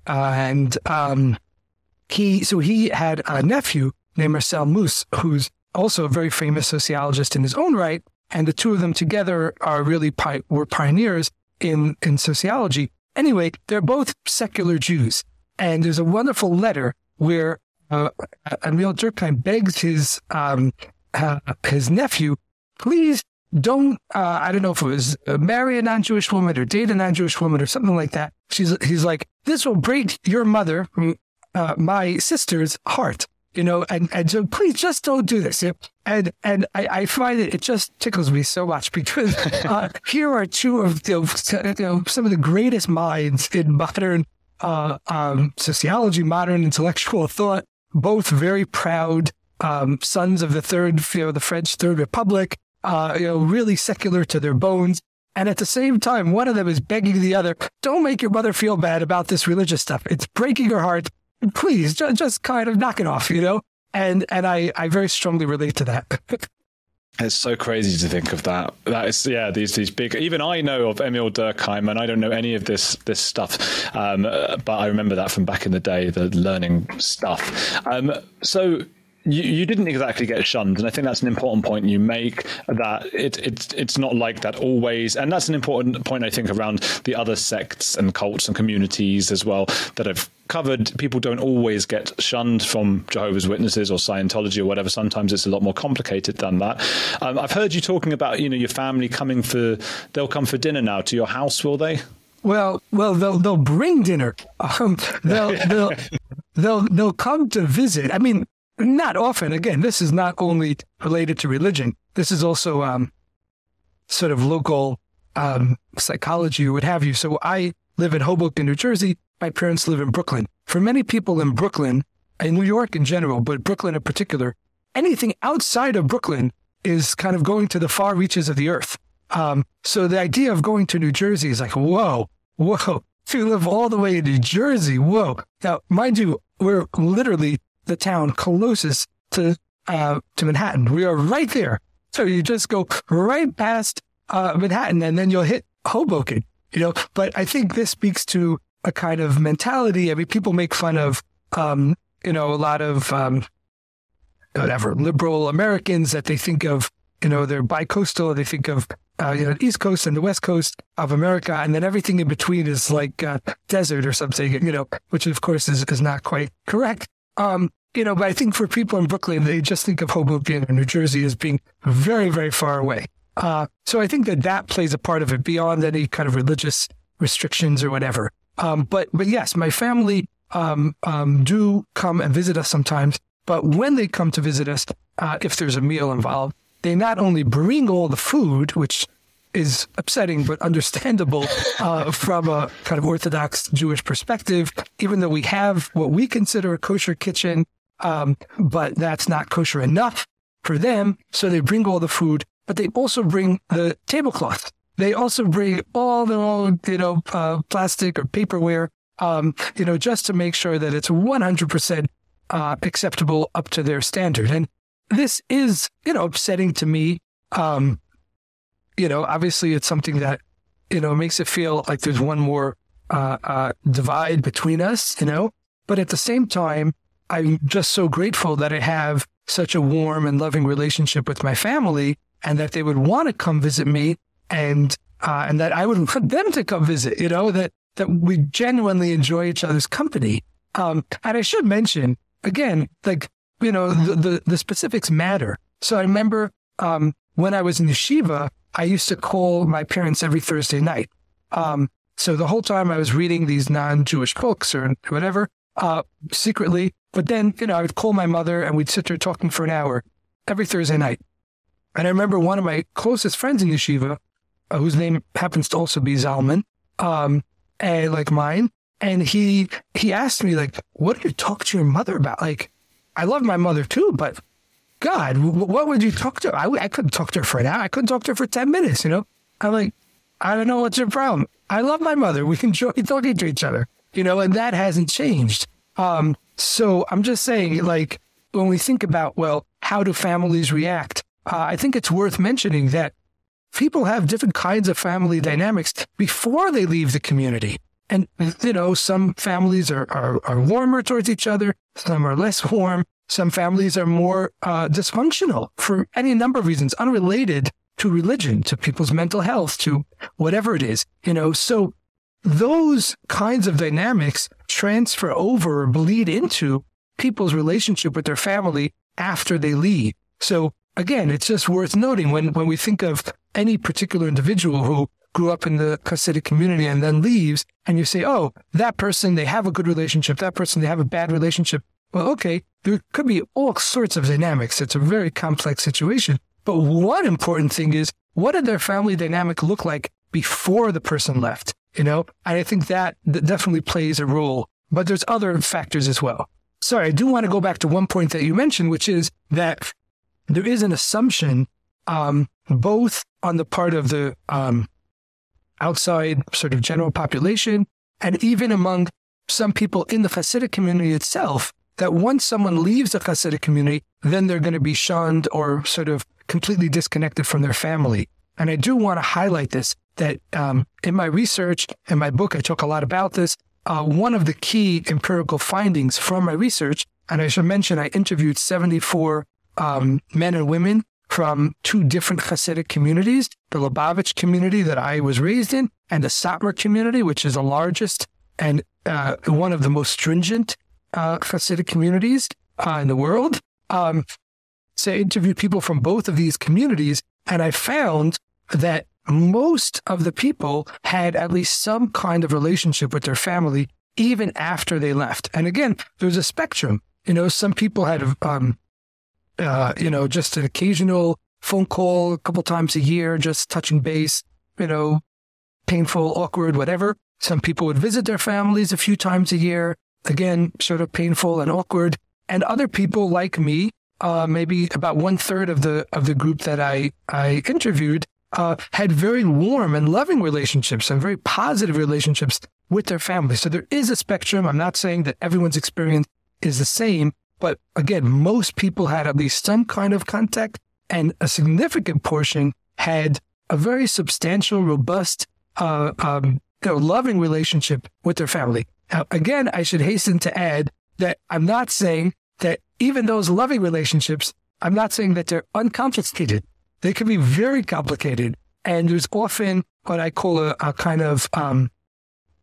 uh, and um, he, so he had a nephew named Marcel Mauss, who's also a very famous sociologist in his own right. And the two of them together are really pi- were pioneers in in sociology. Anyway, they're both secular Jews, and there's a wonderful letter where uh, Emile Durkheim begs his um, uh, his nephew, please don't uh, I don't know if it was uh, marry a non-Jewish woman or date a non-Jewish woman or something like that. She's he's like this will break your mother, uh, my sister's heart, you know, and and so please just don't do this. And and I, I find it it just tickles me so much because uh, here are two of you know, you know, some of the greatest minds in modern uh, um, sociology, modern intellectual thought, both very proud um, sons of the third, you know, the French Third Republic uh, you know, really secular to their bones. And at the same time, one of them is begging the other, don't make your mother feel bad about this religious stuff. It's breaking her heart. Please, just, just kind of knock it off, you know? And, and I, I very strongly relate to that. It's so crazy to think of that. That is, yeah, these these big. Even I know of Emile Durkheim, and I don't know any of this this stuff, um, but I remember that from back in the day, the learning stuff. Um, so you, you didn't exactly get shunned, and I think that's an important point you make. That it, it it's not like that always, and that's an important point I think around the other sects and cults and communities as well that have covered. People don't always get shunned from Jehovah's Witnesses or Scientology or whatever. Sometimes it's a lot more complicated than that. Um, I've heard you talking about you know your family coming for they'll come for dinner now to your house, will they? Well, well, they'll they'll bring dinner. Um, they'll they'll they'll they'll come to visit. I mean, not often. Again, this is not only related to religion. This is also um, sort of local um, psychology what have you. So I live in Hoboken, New Jersey. My parents live in Brooklyn. For many people in Brooklyn, in New York in general, but Brooklyn in particular, anything outside of Brooklyn is kind of going to the far reaches of the earth. Um, so the idea of going to New Jersey is like, whoa, whoa, to live all the way in New Jersey, whoa. Now, mind you, we're literally the town closest to uh, to Manhattan. We are right there. So you just go right past uh, Manhattan, and then you'll hit Hoboken. You know, but I think this speaks to a kind of mentality. I mean, people make fun of, um, you know, a lot of um, whatever liberal Americans that they think of, you know, they're bi-coastal. They think of uh, you know, the East Coast and the West Coast of America, and then everything in between is like uh, desert or something, you know, which of course is, is not quite correct. Um, you know, but I think for people in Brooklyn, they just think of Hoboken or New Jersey as being very, very far away. Uh, so I think that that plays a part of it beyond any kind of religious restrictions or whatever. Um, but but yes, my family um, um, do come and visit us sometimes. But when they come to visit us, uh, if there's a meal involved, they not only bring all the food, which is upsetting but understandable uh, from a kind of Orthodox Jewish perspective, even though we have what we consider a kosher kitchen, um, but that's not kosher enough for them. So they bring all the food, but they also bring the tablecloth. They also bring all the old, you know, uh, plastic or paperware, um, you know, just to make sure that it's 100% uh, acceptable up to their standard. And this is, you know, upsetting to me. Um, you know, obviously it's something that, you know, makes it feel like there's one more uh, uh, divide between us, you know, but at the same time, I'm just so grateful that I have such a warm and loving relationship with my family and that they would want to come visit me and, uh, and that I would want them to come visit, you know, that, that we genuinely enjoy each other's company. Um, and I should mention again, like you know, the, the, the specifics matter. So I remember um, when I was in yeshiva, I used to call my parents every Thursday night. Um, so the whole time I was reading these non-Jewish books or whatever, uh, secretly. But then, you know, I would call my mother and we'd sit there talking for an hour every Thursday night. And I remember one of my closest friends in yeshiva, uh, whose name happens to also be Zalman, um, and like mine. And he he asked me like, "What do you talk to your mother about?" Like, I love my mother too, but God, what would you talk to? I, I couldn't talk to her for an hour. I couldn't talk to her for 10 minutes, you know? I'm like, I don't know what's your problem. I love my mother. We enjoy talking to each other, you know, and that hasn't changed. Um, so I'm just saying, like, when we think about, well, how do families react? Uh, I think it's worth mentioning that people have different kinds of family dynamics before they leave the community. And, you know, some families are, are, are warmer towards each other. Some are less warm. Some families are more uh, dysfunctional for any number of reasons, unrelated to religion, to people's mental health, to whatever it is, you know. So those kinds of dynamics transfer over or bleed into people's relationship with their family after they leave. So again, it's just worth noting when, when we think of any particular individual who grew up in the Hasidic community and then leaves, and you say, oh, that person, they have a good relationship, that person, they have a bad relationship. Well, okay, there could be all sorts of dynamics. It's a very complex situation. But one important thing is, what did their family dynamic look like before the person left? You know, and I think that, that definitely plays a role. But there's other factors as well. Sorry, I do want to go back to one point that you mentioned, which is that there is an assumption, um, both on the part of the um, outside sort of general population, and even among some people in the Hasidic community itself, that once someone leaves a Hasidic community, then they're going to be shunned or sort of completely disconnected from their family. And I do want to highlight this that um, in my research, in my book, I talk a lot about this. Uh, one of the key empirical findings from my research, and I should mention, I interviewed 74 um, men and women from two different Hasidic communities, the Lubavitch community that I was raised in, and the Satmar community, which is the largest and uh, one of the most stringent uh, Hasidic communities uh, in the world. Um, so I interviewed people from both of these communities, and I found that most of the people had at least some kind of relationship with their family even after they left. And again, there's a spectrum. You know, some people had, um, uh, you know, just an occasional phone call a couple times a year, just touching base, you know, painful, awkward, whatever. Some people would visit their families a few times a year. Again, sort of painful and awkward. And other people like me, uh, maybe about one third of the of the group that I I interviewed, uh, had very warm and loving relationships and very positive relationships with their family. So there is a spectrum. I'm not saying that everyone's experience is the same, but again, most people had at least some kind of contact, and a significant portion had a very substantial, robust, uh, um, you know, loving relationship with their family. Now, again, I should hasten to add that I'm not saying that even those loving relationships, I'm not saying that they're uncomplicated. They can be very complicated. And there's often what I call a, a kind of um,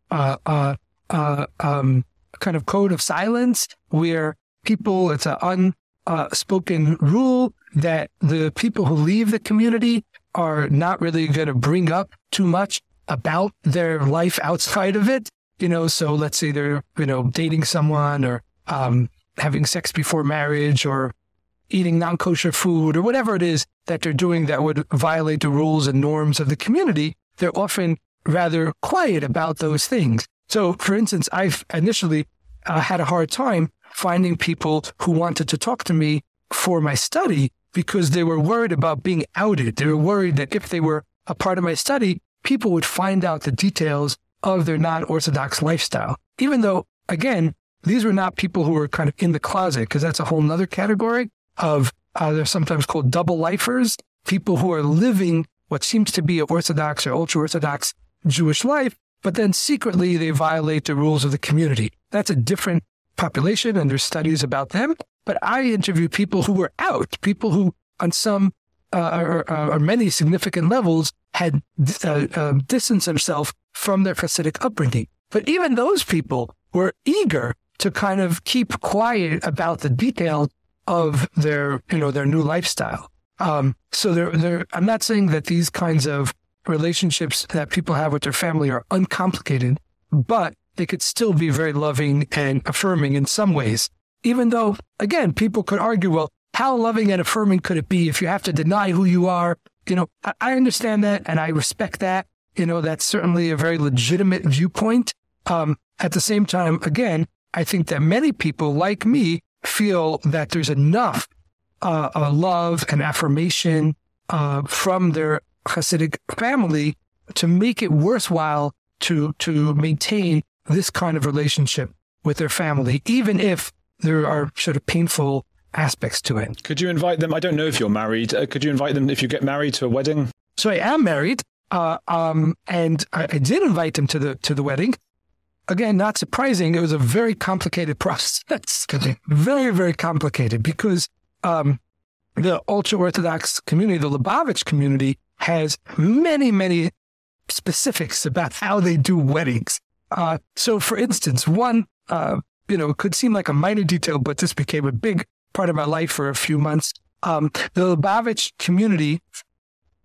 uh, uh, uh, um, kind of code of silence where people, it's an unspoken rule that the people who leave the community are not really going to bring up too much about their life outside of it. You know, so let's say they're, you know, dating someone or um, having sex before marriage or eating non kosher food or whatever it is that they're doing that would violate the rules and norms of the community. They're often rather quiet about those things. So, for instance, I've initially uh, had a hard time finding people who wanted to talk to me for my study because they were worried about being outed. They were worried that if they were a part of my study, people would find out the details of their non Orthodox lifestyle. Even though, again, these were not people who were kind of in the closet, because that's a whole nother category of, uh, they're sometimes called double lifers, people who are living what seems to be an Orthodox or ultra Orthodox Jewish life, but then secretly they violate the rules of the community. That's a different population, and there's studies about them. But I interview people who were out, people who, on some uh, or, or, many significant levels, had uh, uh, distanced themselves from their Hasidic upbringing. But even those people were eager to kind of keep quiet about the details of their, you know, their new lifestyle. Um, so they're, they're, I'm not saying that these kinds of relationships that people have with their family are uncomplicated, but they could still be very loving and affirming in some ways. Even though, again, people could argue, well, how loving and affirming could it be if you have to deny who you are? You know, I understand that and I respect that. You know, that's certainly a very legitimate viewpoint. Um, at the same time, again, I think that many people like me feel that there's enough uh, uh, love and affirmation uh, from their Hasidic family to make it worthwhile to to maintain this kind of relationship with their family, even if there are sort of painful aspects to it. Could you invite them? I don't know if you're married. Uh, could you invite them if you get married to a wedding? So I am married, uh, um, and I, I, did invite them to the to the wedding. Again, not surprising. It was a very complicated process. That's very very complicated because um, the ultra orthodox community, the Lubavitch community, has many, many specifics about how they do weddings. Uh, so, for instance, one, uh, you know, could seem like a minor detail, but this became a big part of my life for a few months. Um, the Lubavitch community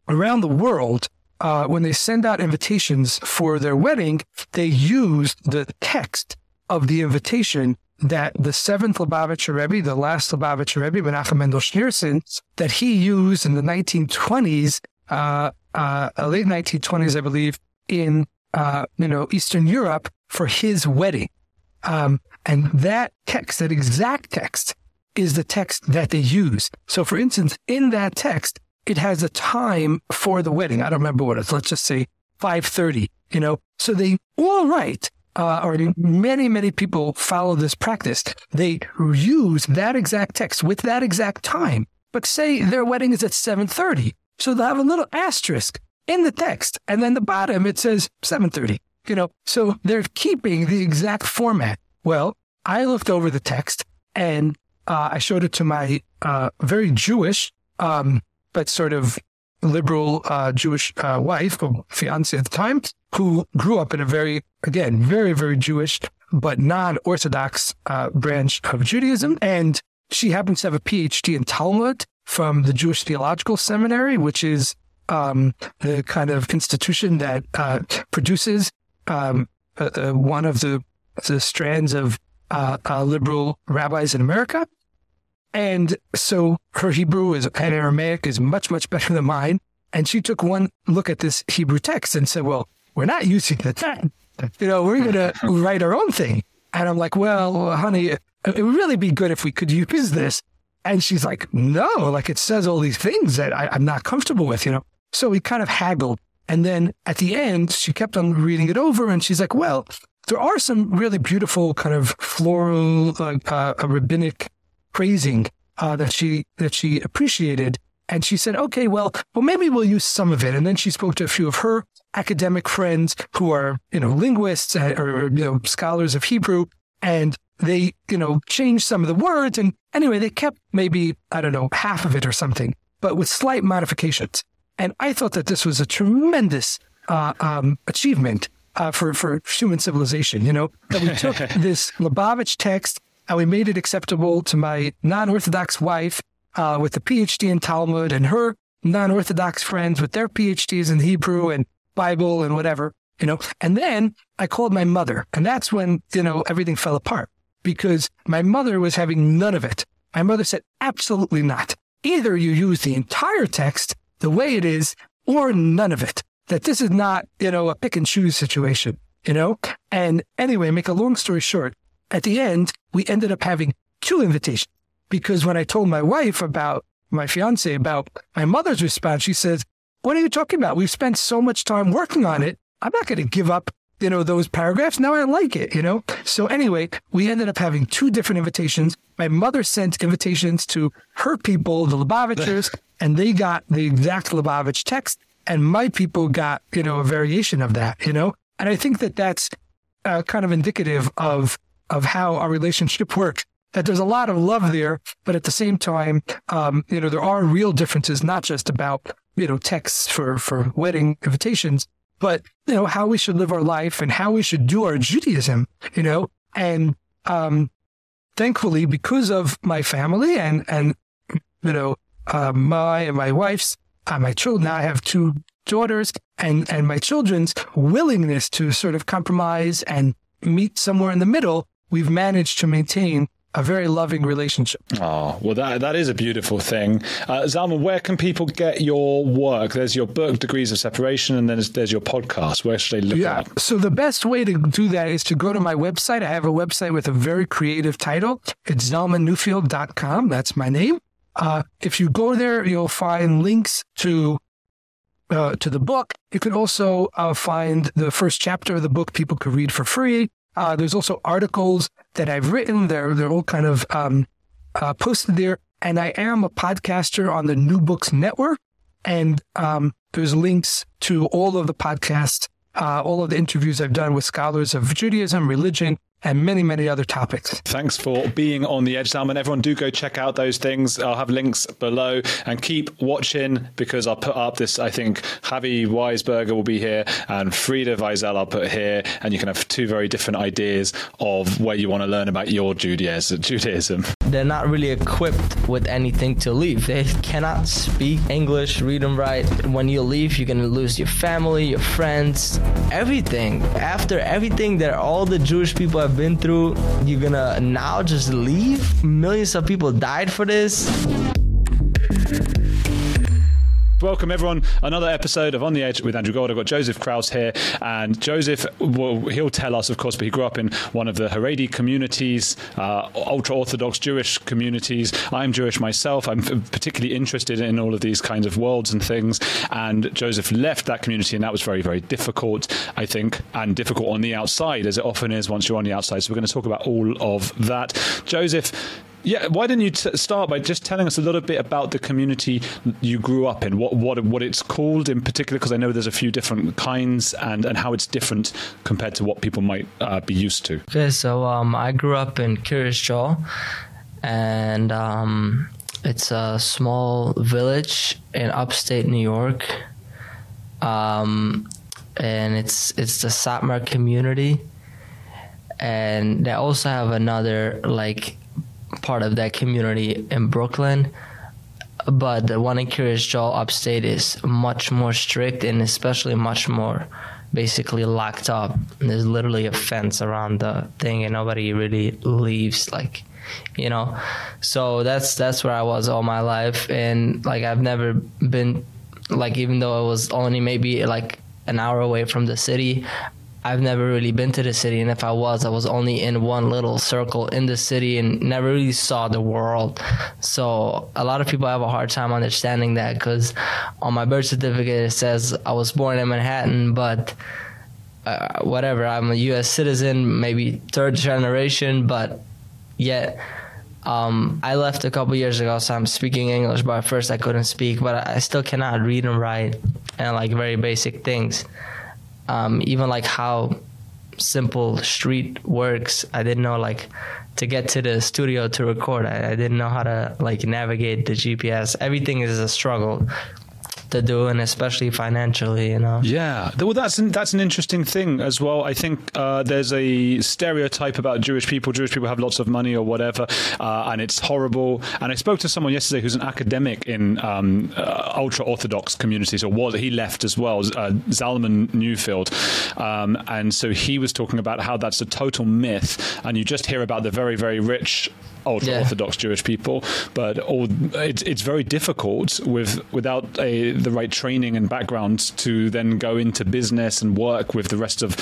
around the world, uh, when they send out invitations for their wedding, they use the text of the invitation that the seventh Lubavitcher Rebbe, the last Lubavitcher Rebbe, Menachem Mendel Schneerson, that he used in the 1920s uh, uh, late 1920s, I believe, in uh, you know Eastern Europe for his wedding. Um, and that text, that exact text, is the text that they use. So, for instance, in that text, it has a time for the wedding. I don't remember what it is. Let's just say 5:30. You know, so they all right. Uh, or many, many people follow this practice. They use that exact text with that exact time, but say their wedding is at 7:30 so they'll have a little asterisk in the text. And then the bottom, it says 730, you know, so they're keeping the exact format. Well, I looked over the text and uh, I showed it to my uh, very Jewish, um, but sort of liberal uh, Jewish uh, wife or fiance at the time, who grew up in a very, again, very, very Jewish, but non-Orthodox uh, branch of Judaism. And she happens to have a PhD in Talmud from the Jewish Theological Seminary, which is um, the kind of institution that uh, produces um, one of the, the strands of uh, uh, liberal rabbis in America. And so her Hebrew is, and Aramaic is much, much better than mine. And she took one look at this Hebrew text and said, well, we're not using the You know, we're going to write our own thing. And I'm like, well, honey, it would really be good if we could use this. And she's like, no, like it says all these things that I, I'm not comfortable with, you know? So we kind of haggled. And then at the end, she kept on reading it over and she's like, well, there are some really beautiful kind of floral, uh, rabbinic praising uh, that she that she appreciated. And she said, okay, well, well, maybe we'll use some of it. And then she spoke to a few of her academic friends who are, you know, linguists uh, or, you know, scholars of Hebrew. And they, you know, changed some of the words. And anyway, they kept maybe, I don't know, half of it or something, but with slight modifications. And I thought that this was a tremendous uh, um, achievement uh, for, for human civilization, you know, that we took this Lubavitch text and we made it acceptable to my non-Orthodox wife uh, with a PhD in Talmud and her non-Orthodox friends with their PhDs in Hebrew and Bible and whatever, you know. And then I called my mother, and that's when, you know, everything fell apart because my mother was having none of it. My mother said, absolutely not. Either you use the entire text the way it is or none of it. That this is not, you know, a pick and choose situation, you know? And anyway, make a long story short, at the end, we ended up having two invitations because when I told my wife about my fiance about my mother's response, she says, what are you talking about? We've spent so much time working on it. I'm not going to give up, you know, those paragraphs. Now I like it, you know? So anyway, we ended up having two different invitations. My mother sent invitations to her people, the Lubavitchers, and they got the exact Lubavitch text. And my people got, you know, a variation of that, you know? And I think that that's uh, kind of indicative of, of how our relationship works that there's a lot of love there, but at the same time, um, you know, there are real differences, not just about, you know, texts for, for wedding invitations, but, you know, how we should live our life and how we should do our Judaism, you know, and, um, thankfully, because of my family and, and, you know, uh, my and my wife's, uh, my children, Now I have two daughters and, and my children's willingness to sort of compromise and meet somewhere in the middle, we've managed to maintain a very loving relationship. Oh, well, that that is a beautiful thing. Uh, Zalman, where can people get your work? There's your book, Degrees of Separation, and then there's, there's your podcast. Where should they look yeah. at? So the best way to do that is to go to my website. I have a website with a very creative title. It's zalmannewfield.com. That's my name. Uh, if you go there, you'll find links to uh, to the book. You can also uh, find the first chapter of the book people could read for free. Uh, there's also articles that I've written. They're they're all kind of um, uh, posted there. And I am a podcaster on the New Books Network. And um, there's links to all of the podcasts, uh, all of the interviews I've done with scholars of Judaism, religion, and many, many other topics. Thanks for being on the Edge, Zalman. Everyone, do go check out those things. I'll have links below and keep watching because I'll put up this. I think Chavie Weisberger will be here and Frieda Vizel I'll put here, and you can have two very different ideas of where you want to learn about your Judaism. They're not really equipped with anything to leave. They cannot speak English, read and write. When you leave, you're going to lose your family, your friends, everything. After everything that all the Jewish people have been through, you're gonna now just leave? Millions of people died for this. Welcome, everyone. Another episode of On the Edge with Andrew Gold. I've got Joseph Kraus here, and Joseph, well, he'll tell us, of course, but he grew up in one of the Haredi communities, uh, ultra Orthodox Jewish communities. I'm Jewish myself. I'm particularly interested in all of these kinds of worlds and things. And Joseph left that community, and that was very, very difficult, I think, and difficult on the outside, as it often is once you're on the outside. So we're going to talk about all of that. Joseph, yeah, why didn't you start by just telling us a little bit about the community you grew up in, what what what it's called in particular? Because I know there's a few different kinds and and how it's different compared to what people might uh, be used to. Okay, so um, I grew up in Joel, and um, it's a small village in upstate New York. Um, and it's it's the Satmar community, and they also have another like part of that community in Brooklyn. but the one in Kiryas Joel upstate is much more strict and especially much more basically locked up. There's literally a fence around the thing, and nobody really leaves. Like, you know, so that's that's where I was all my life, and like I've never been like even though I was only maybe like an hour away from the city. I've never really been to the city, and if I was, I was only in one little circle in the city and never really saw the world. So a lot of people have a hard time understanding that because on my birth certificate it says I was born in Manhattan, but uh, whatever, I'm a U.S. citizen, maybe third generation, but yet. Um, I left a couple years ago, so I'm speaking English. But at first, I couldn't speak, but I still cannot read and write, and like very basic things um, even like how simple street works. I didn't know like to get to the studio to record. I, I didn't know how to like navigate the GPS. Everything is a struggle to do, and especially financially, you know. Yeah, well, that's an, that's an interesting thing as well. I think uh, there's a stereotype about Jewish people. Jewish people have lots of money or whatever, uh, and it's horrible. And I spoke to someone yesterday who's an academic in um, uh, ultra orthodox communities, or was he left as well, uh, Zalman Newfield, um, and so he was talking about how that's a total myth, and you just hear about the very very rich ultra yeah. orthodox Jewish people, but all, it's it's very difficult with without a, the right training and background to then go into business and work with the rest of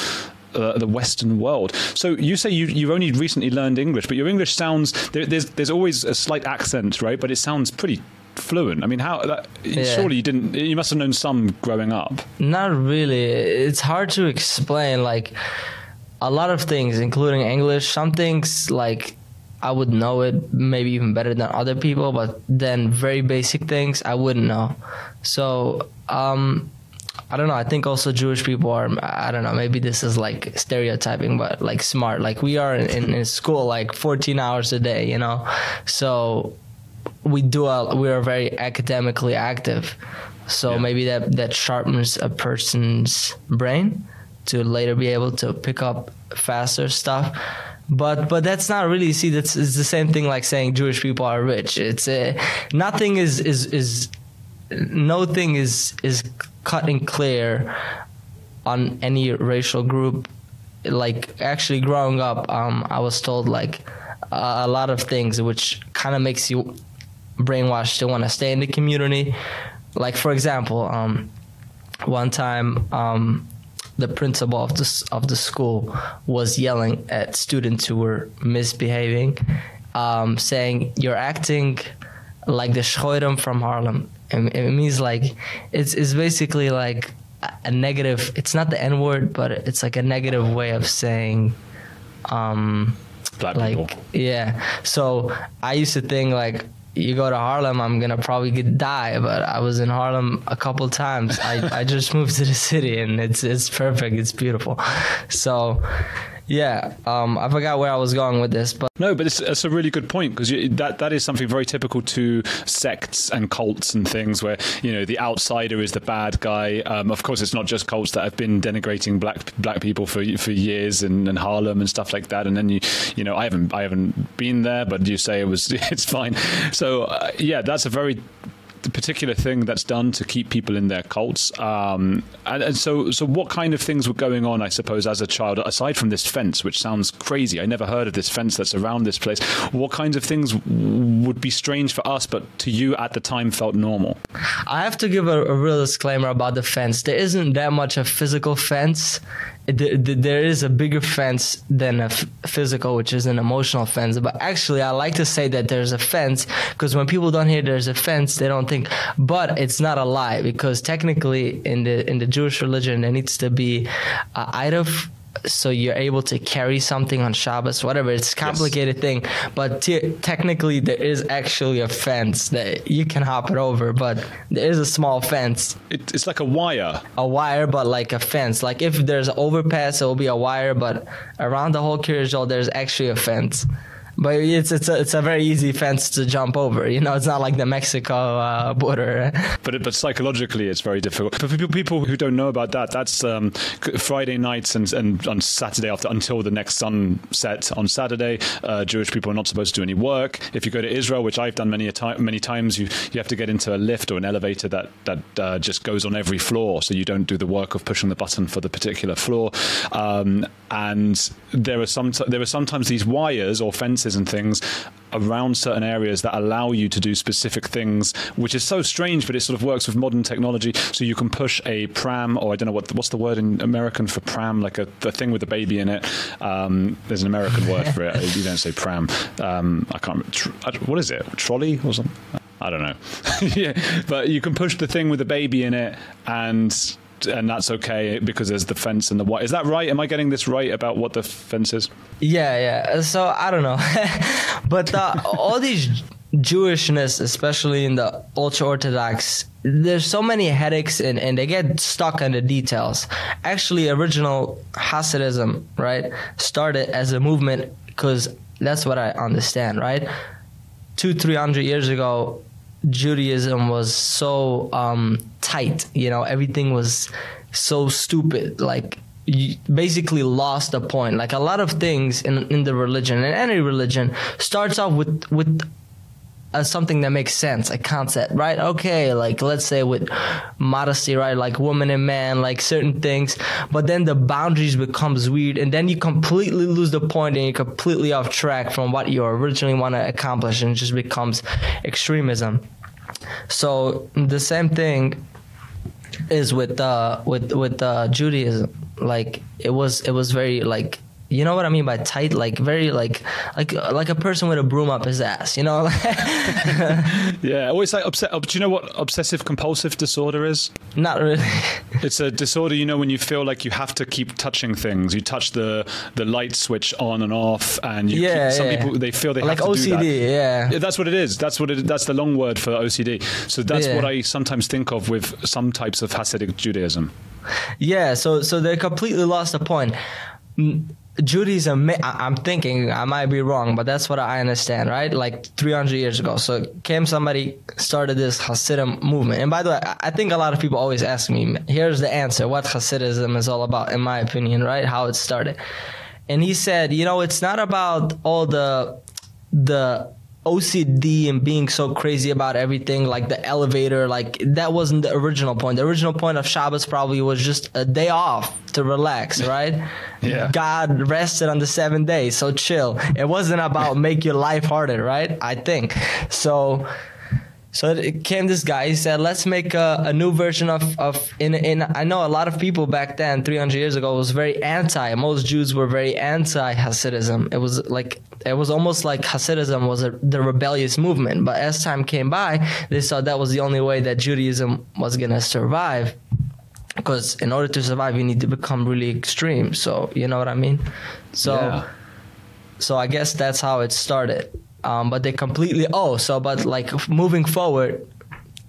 uh, the Western world. So you say you you've only recently learned English, but your English sounds there, there's there's always a slight accent, right? But it sounds pretty fluent. I mean, how that, yeah. surely you didn't you must have known some growing up. Not really. It's hard to explain like a lot of things including English. Some things like I would know it maybe even better than other people, but then very basic things I wouldn't know. So, um, I don't know. I think also Jewish people are, I don't know, maybe this is like stereotyping, but like smart. Like we are in, in school like 14 hours a day, you know? So we do, a, we are very academically active. So yeah. maybe that, that sharpens a person's brain to later be able to pick up faster stuff but but that's not really see that's it's the same thing like saying Jewish people are rich. It's uh, nothing is is is no thing is is cut and clear on any racial group. Like actually growing up, um, I was told like a lot of things which kind of makes you brainwashed to want to stay in the community. Like for example, um, one time um, the principal of the of the school was yelling at students who were misbehaving, um, saying you're acting like the Schoiram from Harlem. And it means like it's it's basically like a negative. It's not the N word, but it's like a negative way of saying. Um, Black like people. yeah. So I used to think like you go to Harlem, I'm gonna probably get, die. But I was in Harlem a couple times. I, I just moved to the city, and it's it's perfect. It's beautiful. So yeah, um, I forgot where I was going with this, but no, but it's, it's a really good point because that that is something very typical to sects and cults and things where you know the outsider is the bad guy. Um, of course, it's not just cults that have been denigrating black black people for for years in, in Harlem and stuff like that. And then you you know I haven't I haven't been there, but you say it was it's fine. So uh, yeah, that's a very particular thing that's done to keep people in their cults. Um, and, and, so, so what kind of things were going on, I suppose, as a child, aside from this fence, which sounds crazy? I never heard of this fence that's around this place. What kinds of things would be strange for us, but to you at the time felt normal? I have to give a, a real disclaimer about the fence. There isn't that much a physical fence there is a bigger fence than a physical, which is an emotional fence. But actually, I like to say that there's a fence because when people don't hear there's a fence, they don't think. But it's not a lie because technically, in the in the Jewish religion, there needs to be a of so you're able to carry something on Shabbos, whatever. It's a complicated yes. thing, but technically there is actually a fence that you can hop it over, but there is a small fence. It, it's like a wire. A wire, but like a fence. Like if there's an overpass, it will be a wire, but around the whole Kiryas there's actually a fence. But it's it's a, it's a very easy fence to jump over. You know, it's not like the Mexico uh, border. But it, but psychologically, it's very difficult. But For people who don't know about that, that's um, Friday nights and and on Saturday after until the next sunset on Saturday. Uh, Jewish people are not supposed to do any work. If you go to Israel, which I've done many a time, many times, you you have to get into a lift or an elevator that that uh, just goes on every floor, so you don't do the work of pushing the button for the particular floor. Um, and there are some there are sometimes these wires or fences and things around certain areas that allow you to do specific things, which is so strange, but it sort of works with modern technology. So you can push a pram, or I don't know what what's the word in American for pram, like a the thing with a baby in it. Um, there's an American word for it. You don't say pram. Um, I can't. What is it? Trolley or something? I don't know. yeah, but you can push the thing with the baby in it, and and that's okay because there's the fence and the what. Is that right? Am I getting this right about what the fence is? Yeah, yeah. So I don't know, but uh, all these Jewishness, especially in the ultra orthodox, there's so many headaches and, and they get stuck on the details. Actually, original Hasidism, right, started as a movement because that's what I understand, right? Two, three hundred years ago, Judaism was so um, tight. You know, everything was so stupid. Like you basically lost the point. Like a lot of things in in the religion and any religion starts off with with uh, something that makes sense, a concept, right? Okay, like let's say with modesty, right? Like woman and man, like certain things, but then the boundaries becomes weird, and then you completely lose the point, and you're completely off track from what you originally want to accomplish, and it just becomes extremism. So the same thing is with uh with with uh Judaism. Like it was it was very like you know what I mean by tight, like very like like like a person with a broom up his ass, you know? Yeah, I always say upset. Do you know what obsessive compulsive disorder is? Not really. It's a disorder, you know, when you feel like you have to keep touching things. You touch the the light switch on and off, and you Yeah, keep, some yeah. people they feel they Like have to do that. OCD, yeah. that's what it is. That's what it. That's the long word for OCD. So that's Yeah. what I sometimes think of with some types of Hasidic Judaism. Yeah, so so they completely lost the point. Mm, Judaism, I'm thinking I might be wrong, but that's what I understand, right? Like 300 years ago. So came somebody started this Hasidim movement, and by the way, I think a lot of people always ask me, here's the answer: what Hasidism is all about, in my opinion, right? How it started, and he said, you know, it's not about all the the OCD and being so crazy about everything, like the elevator, like that wasn't the original point. The original point of Shabbos probably was just a day off to relax, right? Yeah. God rested on the seventh day, so chill. It wasn't about make your life harder, right? I think. So so uh, it came this guy. He said, "Let's make a, a new version of of." In in I know a lot of people back then, 300 years ago, was very anti. Most Jews were very anti Hasidism. It was like it was almost like Hasidism was a, the rebellious movement. But as time came by, they saw that was the only way that Judaism was gonna survive. Because in order to survive, you need to become really extreme. So you know what I mean. So Yeah. so I guess that's how it started. Um, but they completely oh so but like moving forward,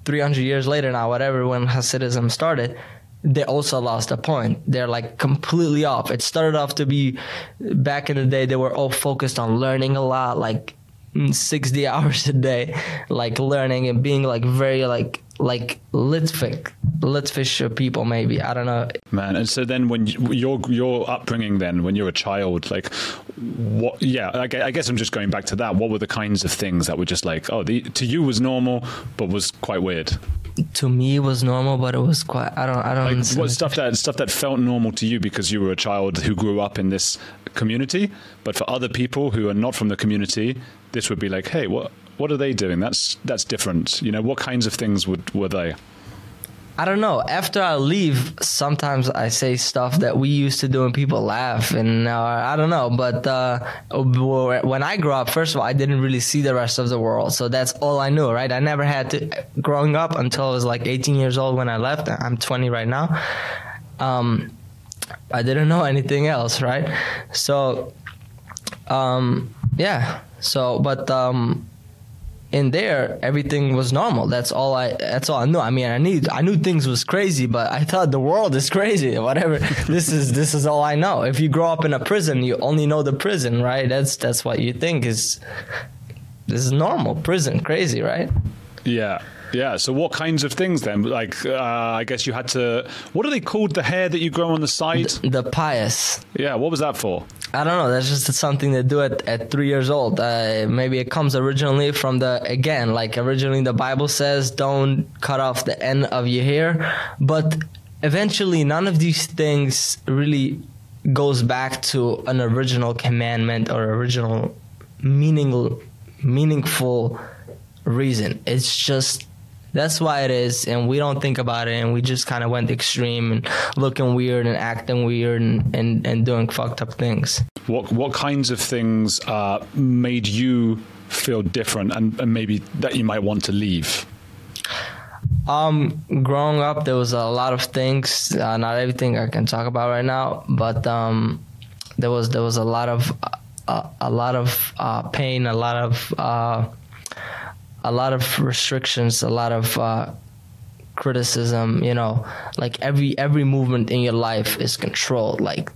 300 years later now, whatever when Hasidism started, they also lost a point. They're like completely off. It started off to be back in the day they were all focused on learning a lot, like mm, 60 hours a day, like learning and being like very like like Litvic, Litvish people maybe. I don't know. Man, and so then when you, your your upbringing, then when you're a child, like what? Yeah, I I guess I'm just going back to that. What were the kinds of things that were just like, oh, the, to you was normal, but was quite weird? To me, it was normal, but it was quite. I don't. I don't. Like what stuff that stuff that felt normal to you because you were a child who grew up in this community, but for other people who are not from the community, this would be like, hey, what what are they doing? That's that's different. You know, what kinds of things would were they? I don't know. After I leave, sometimes I say stuff that we used to do and people laugh, and uh, I don't know. But uh, when I grew up, first of all, I didn't really see the rest of the world, so that's all I knew, right? I never had to growing up until I was like 18 years old when I left. I'm 20 right now. Um, I didn't know anything else, right? So, um, yeah. So, but um, in there everything was normal that's all i that's all i knew i mean i knew i knew things was crazy but i thought the world is crazy whatever this is this is all i know if you grow up in a prison you only know the prison right that's that's what you think is this is normal prison crazy right Yeah. Yeah. So what kinds of things then? Like, uh, I guess you had to. What are they called? The hair that you grow on the side? the payos yeah. What was that for? I don't know. That's just something they do at, at three years old. Uh, maybe it comes originally from the again, like originally the Bible says, don't cut off the end of your hair, but eventually none of these things really goes back to an original commandment or original meaning meaningful reason. It's just that's why it is, and we don't think about it, and we just kind of went extreme and looking weird and acting weird and, and, and doing fucked up things. What what kinds of things uh, made you feel different, and, and maybe that you might want to leave? Um, growing up, there was a lot of things. Uh, not everything I can talk about right now, but um, there was there was a lot of uh, a lot of uh, pain, a lot of uh, a lot of restrictions, a lot of uh, criticism. You know, like every every movement in your life is controlled. Like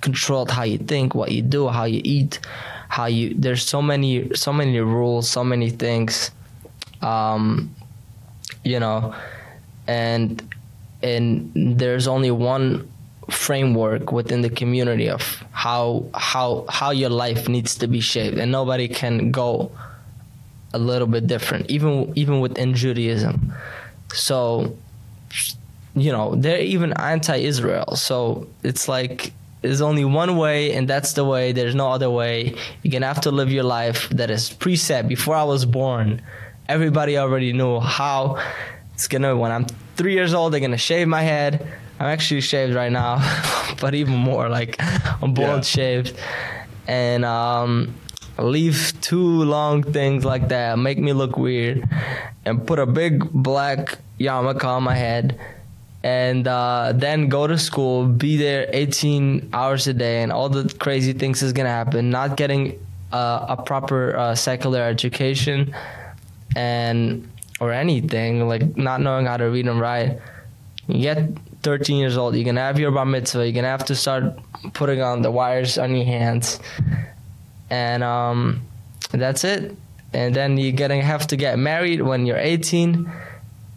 controlled how you think, what you do, how you eat, how you. There's so many so many rules, so many things. Um, you know, and and there's only one framework within the community of how how how your life needs to be shaped, and nobody can go a little bit different, even even within Judaism. So, you know, they're even anti-Israel. So it's like there's only one way, and that's the way. There's no other way. You're gonna have to live your life that is preset. Before I was born, everybody already knew how it's gonna. When I'm three years old, they're gonna shave my head. I'm actually shaved right now, but even more like I'm bald Yeah. shaved, and um, leave two long things like that, make me look weird, and put a big black yarmulke on my head, and uh, then go to school, be there 18 hours a day, and all the crazy things is gonna happen. Not getting uh, a proper uh, secular education, and or anything like not knowing how to read and write. You get 13 years old, you're gonna have your bar mitzvah. You're gonna have to start putting on the wires on your hands, and um, that's it. And then you're gonna have to get married when you're 18,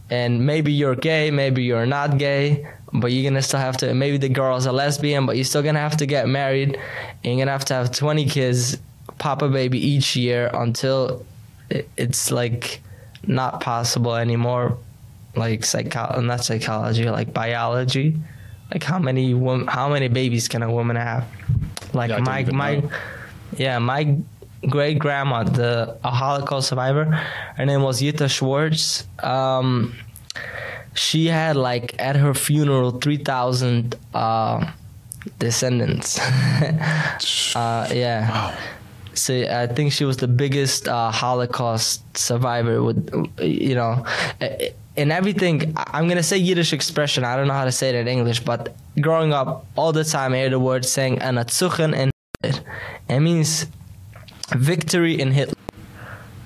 and maybe you're gay, maybe you're not gay, but you're gonna still have to. Maybe the girl's a lesbian, but you're still gonna have to get married, and you're gonna have to have 20 kids, pop a baby each year until it- it's like not possible anymore like psycho not psychology like biology like how many wom- how many babies can a woman have like Yeah, my my know. Yeah my great grandma the a holocaust survivor her name was Jutta Schwartz um she had like at her funeral 3000 uh descendants uh yeah so I think she was the biggest uh, Holocaust survivor. With you know, in everything. I'm gonna say Yiddish expression. I don't know how to say it in English, but growing up all the time, I hear the word saying "anatzuchen" and. It means victory in Hitler.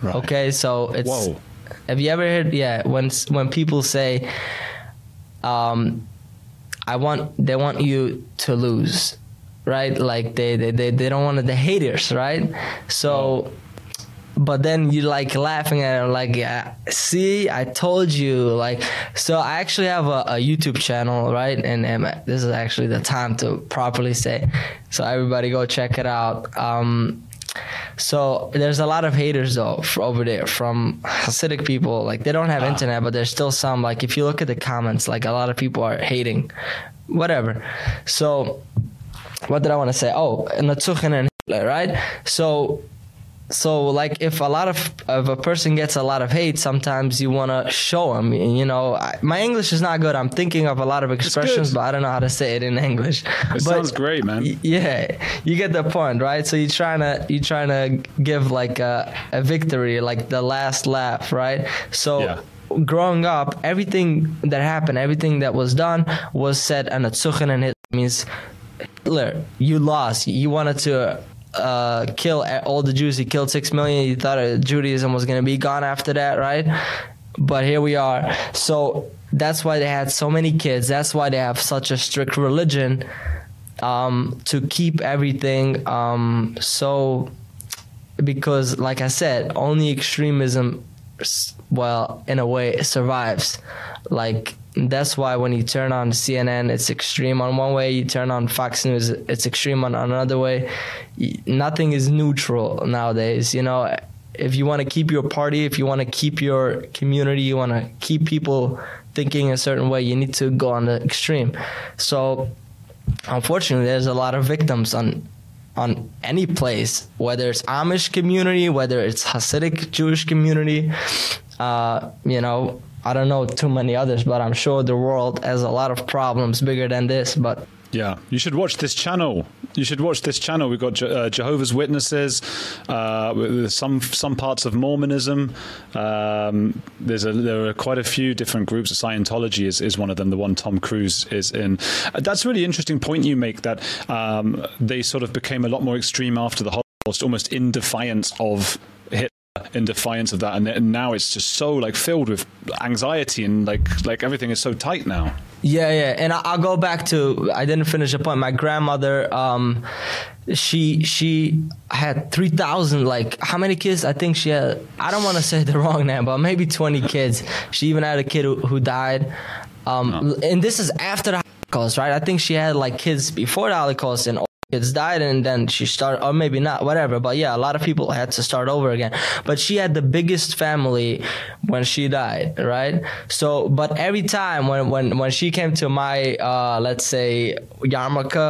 Okay, so it's. Whoa. Have you ever heard? Yeah, when when people say, um, I want they want you to lose, right? Like they they they, they don't want the haters, right? So but then you like laughing at it like yeah, see i told you like so i actually have a, a youtube channel right and, and this is actually the time to properly say so everybody go check it out um so there's a lot of haters though over there from Hasidic people. Like they don't have internet, but there's still some. Like if you look at the comments, like a lot of people are hating, whatever. So what did I want to say? Oh, Natsuchen and Hitler, right? So so like if a lot of if a person gets a lot of hate sometimes you want to show them you know I, my english is not good i'm thinking of a lot of expressions but i don't know how to say it in english It sounds great, man. yeah you get the point right so you're trying to you're trying to give like a, a victory like the last laugh right so Yeah. growing up everything that happened everything that was done was said and a and it means Hitler, you lost. You wanted to uh, kill all the Jews. He killed six million. He thought Judaism was going to be gone after that, right? But here we are. So that's why they had so many kids. That's why they have such a strict religion um, to keep everything um, so. Because, like I said, only extremism, well, in a way, survives. Like that's why when you turn on CNN, it's extreme on one way. You turn on Fox News, it's extreme on another way. Nothing is neutral nowadays. You know, if you want to keep your party, if you want to keep your community, you want to keep people thinking a certain way, you need to go on the extreme. So, unfortunately, there's a lot of victims on on any place, whether it's Amish community, whether it's Hasidic Jewish community. Uh, you know, I don't know too many others, but I'm sure the world has a lot of problems bigger than this. But yeah, you should watch this channel. You should watch this channel. We've got Je- uh, Jehovah's Witnesses, uh, some some parts of Mormonism. Um, there's a, there are quite a few different groups. Of Scientology is, is one of them. The one Tom Cruise is in. That's a really interesting point you make. That um, they sort of became a lot more extreme after the Holocaust, almost in defiance of in defiance of that and now it's just so like filled with anxiety and like like everything is so tight now. Yeah yeah and i'll go back to i didn't finish the point. My grandmother um she she had 3000 like how many kids? I think she had i don't want to say the wrong name but maybe 20 kids. She even had a kid who, who died. Um oh. and this is after the holocaust right? I think she had like kids before the holocaust and kids died and then she started or maybe not whatever but yeah a lot of people had to start over again. But she had the biggest family when she died right? So but every time when when when she came to my uh, let's say yarmulke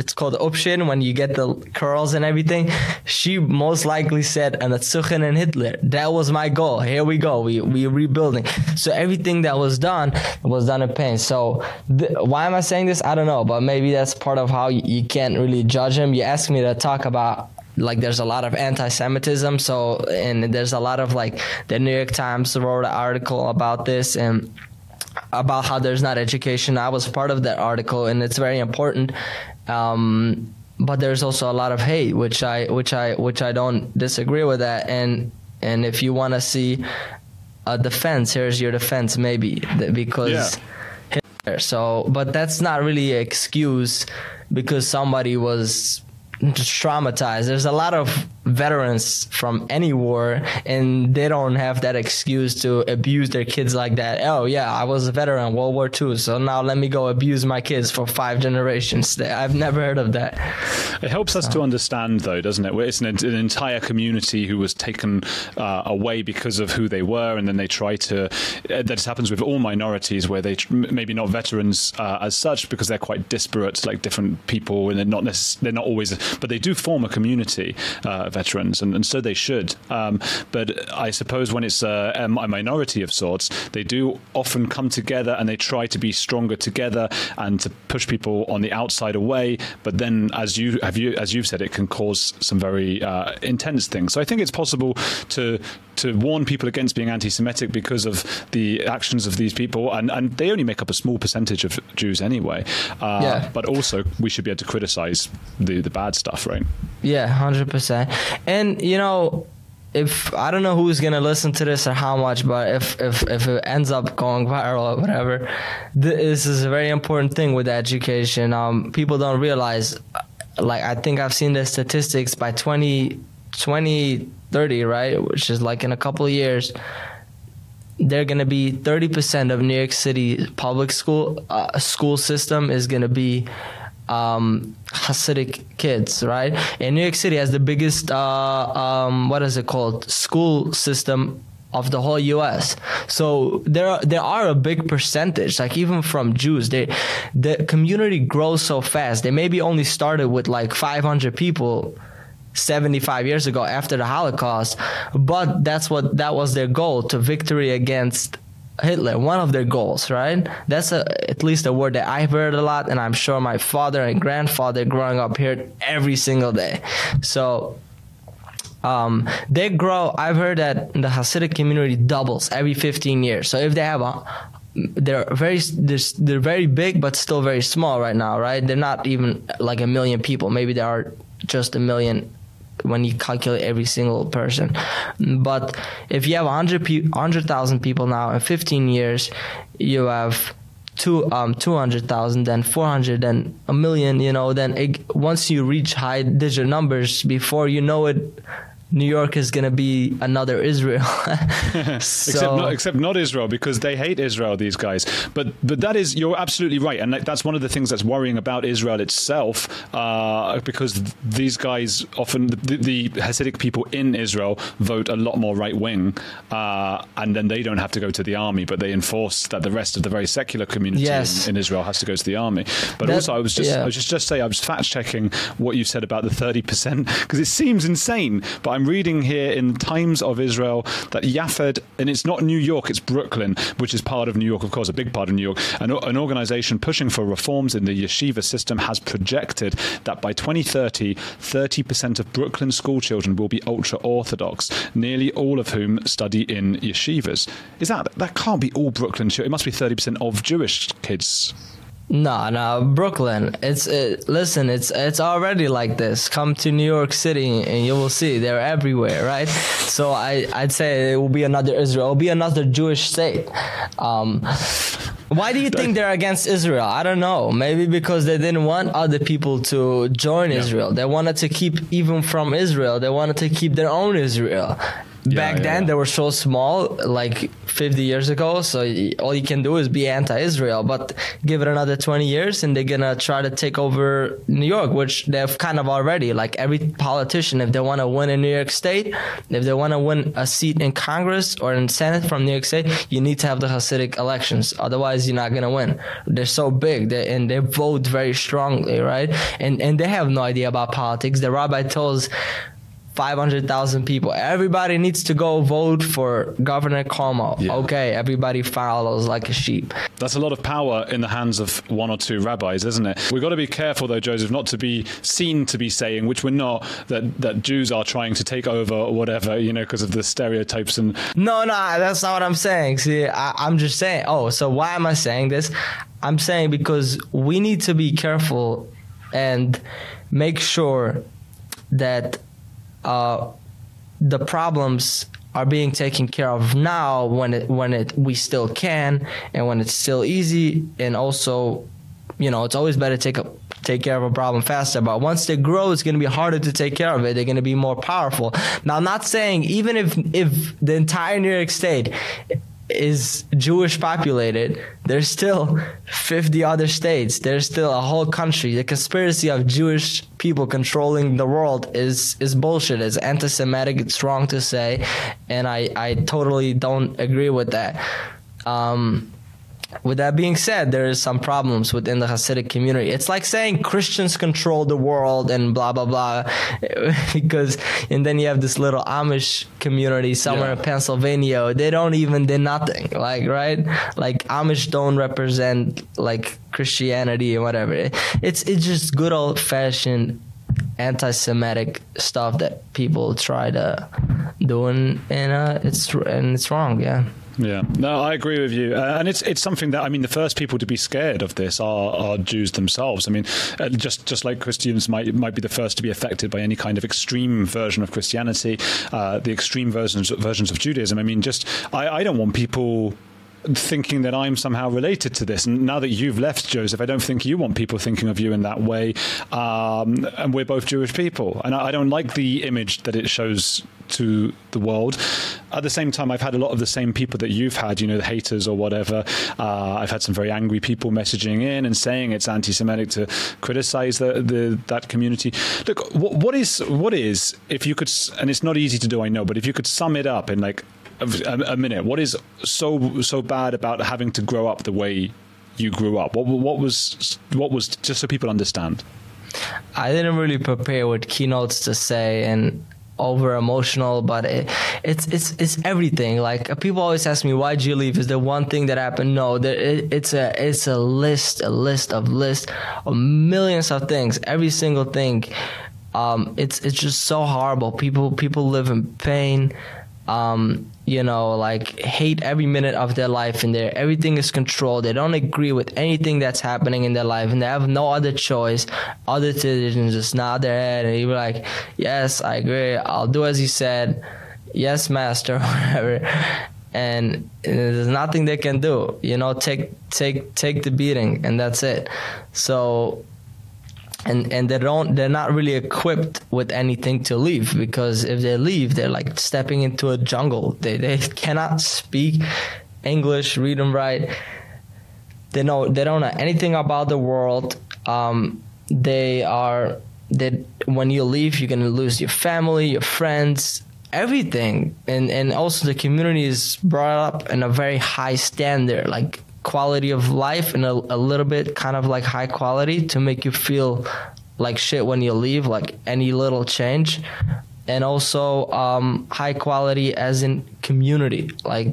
it's called upsherin when you get the curls and everything she most likely said and Zuchen and Hitler. That was my goal. Here we go. We we rebuilding. So everything that was done was done in pain. So th- why am I saying this? I don't know but maybe that's part of how you, you can't really really judge him. You ask me to talk about like there's a lot of anti-Semitism. So and there's a lot of like the New York Times wrote an article about this and about how there's not education. I was part of that article and it's very important. Um, but there's also a lot of hate, which I which I which I don't disagree with that. And and if you want to see a defense, here's your defense, maybe because. Yeah. So, but that's not really an excuse because somebody was traumatized. There's a lot of veterans from any war and they don't have that excuse to abuse their kids like that. Oh yeah, I was a veteran World War II, so now let me go abuse my kids for five generations. I've never heard of that. It helps us to understand though, doesn't it? It's an, an entire community who was taken uh, away because of who they were and then they try to uh, that happens with all minorities where they maybe not veterans uh, as such because they're quite disparate like different people and they're not they're not always but they do form a community uh, veterans, and, and so they should. Um, but I suppose when it's a, a, minority of sorts, they do often come together and they try to be stronger together and to push people on the outside away. But then, as you have you as you've said, it can cause some very uh, intense things. So I think it's possible to to warn people against being anti-Semitic because of the actions of these people, and, and they only make up a small percentage of Jews anyway. Uh, yeah. But also, we should be able to criticize the the bad stuff, right? Yeah, hundred percent. And you know, if I don't know who's gonna listen to this or how much, but if if if it ends up going viral or whatever, this is a very important thing with education. Um, people don't realize, like I think I've seen the statistics by 20, 2030, right, which is like in a couple of years. They're gonna be thirty percent of New York City public school uh, school system is gonna be um, Hasidic kids, right? And New York City has the biggest, uh, um, what is it called, school system of the whole U.S. So there are, there are a big percentage, like even from Jews, they the community grows so fast. They maybe only started with like 500 people. 75 years ago after the holocaust but that's what that was their goal to victory against Hitler, one of their goals, right? That's a, at least a word that I've heard a lot, and I'm sure my father and grandfather growing up heard every single day. So um, they grow. I've heard that the Hasidic community doubles every 15 years. So if they have a they're very they're, they're very big but still very small right now right they're not even like a million people maybe there are just a million when you calculate every single person. But if you have 100 pe- 100,000 people now in 15 years, you have two um 200,000 then 400 then a million you know then it, once you reach high digit numbers before you know it New York is going to be another Israel. so, except not except not Israel because they hate Israel these guys. But but that is you're absolutely right and that's one of the things that's worrying about Israel itself uh, because these guys often the, the, Hasidic people in Israel vote a lot more right wing uh, and then they don't have to go to the army but they enforce that the rest of the very secular community yes. in, in, Israel has to go to the army. But that, also I was just yeah. I was just just say I was fact checking what you said about the 30% because it seems insane but I'm reading here in Times of Israel that YAFFED, and it's not New York, it's Brooklyn, which is part of New York, of course, a big part of New York. An, an organization pushing for reforms in the yeshiva system has projected that by 2030, 30% of Brooklyn school children will be ultra orthodox, nearly all of whom study in yeshivas. Is that that can't be all Brooklyn? It must be 30% of Jewish kids. No, no, Brooklyn. It's it, listen. It's it's already like this. Come to New York City and you will see they're everywhere, right? So I I'd say it will be another Israel. It will be another Jewish state. Um, why do you think they're against Israel? I don't know. Maybe because they didn't want other people to join yeah. Israel. They wanted to keep even from Israel. They wanted to keep their own Israel back yeah, then yeah. they were so small like 50 years ago so all you can do is be anti-israel but give it another 20 years and they're gonna try to take over new york which they've kind of already. Like every politician if they want to win in new york state if they want to win a seat in congress or in senate from new york state you need to have the hasidic elections otherwise you're not gonna win. They're so big they, and they vote very strongly right? And and they have no idea about politics. The rabbi tells 500,000 people. Everybody needs to go vote for Governor Cuomo. Yeah. Okay, everybody follows like a sheep. That's a lot of power in the hands of one or two rabbis, isn't it? We've got to be careful though, Joseph, not to be seen to be saying, which we're not, that that Jews are trying to take over or whatever, you know, because of the stereotypes and No, no, that's not what I'm saying. See, I, I'm just saying, oh, so why am I saying this? I'm saying because we need to be careful and make sure that uh, the problems are being taken care of now when it when it we still can and when it's still easy. And also you know it's always better to take a take care of a problem faster. But once they grow it's going to be harder to take care of it. They're going to be more powerful. Now I'm not saying even if if the entire New York state is Jewish populated, there's still 50 other states. There's still a whole country. The conspiracy of Jewish people controlling the world is is bullshit. It's anti-Semitic. It's wrong to say, and I I totally don't agree with that. Um, with that being said, there is some problems within the Hasidic community. It's like saying Christians control the world and blah blah blah, because and then you have this little Amish community somewhere yeah. in Pennsylvania. They don't even do nothing, like right? Like Amish don't represent like Christianity or whatever. It's it's just good old fashioned anti-Semitic stuff that people try to do, and, and uh, it's and it's wrong. Yeah. Yeah, no, I agree with you, uh, and it's it's something that I mean, the first people to be scared of this are, are Jews themselves. I mean, uh, just just like Christians might might be the first to be affected by any kind of extreme version of Christianity, uh, the extreme versions versions of Judaism. I mean, just I, I don't want people thinking that I'm somehow related to this. And now that you've left, Joseph, I don't think you want people thinking of you in that way. Um, and we're both Jewish people. And I, I, don't like the image that it shows to the world. At the same time, I've had a lot of the same people that you've had, you know, the haters or whatever. Uh, I've had some very angry people messaging in and saying it's anti-Semitic to criticize the, the that community. Look, what, what is what is if you could, and it's not easy to do, I know, but if you could sum it up in like a, a minute. What is so so bad about having to grow up the way you grew up? What what was what was just so people understand? I didn't really prepare with keynotes to say and over emotional, but it, it's it's it's everything. Like people always ask me, "Why'd you leave?" Is there one thing that happened? No, there, it, it's a it's a list, a list of list of millions of things. Every single thing. Um, it's it's just so horrible. People people live in pain um, you know, like hate every minute of their life in there. Everything is controlled. They don't agree with anything that's happening in their life, and they have no other choice other than just nod their head and be like, "Yes, I agree. I'll do as you said. Yes, master, whatever." And there's nothing they can do. You know, take take take the beating, and that's it. So and and they don't they're not really equipped with anything to leave because if they leave they're like stepping into a jungle. They they cannot speak english read and write. They know they don't know anything about the world. Um, they are that when you leave you're going to lose your family your friends everything. And and also the community is brought up in a very high standard. Like quality of life and a, a little bit kind of like high quality to make you feel like shit when you leave, like any little change. And also um, high quality as in community. Like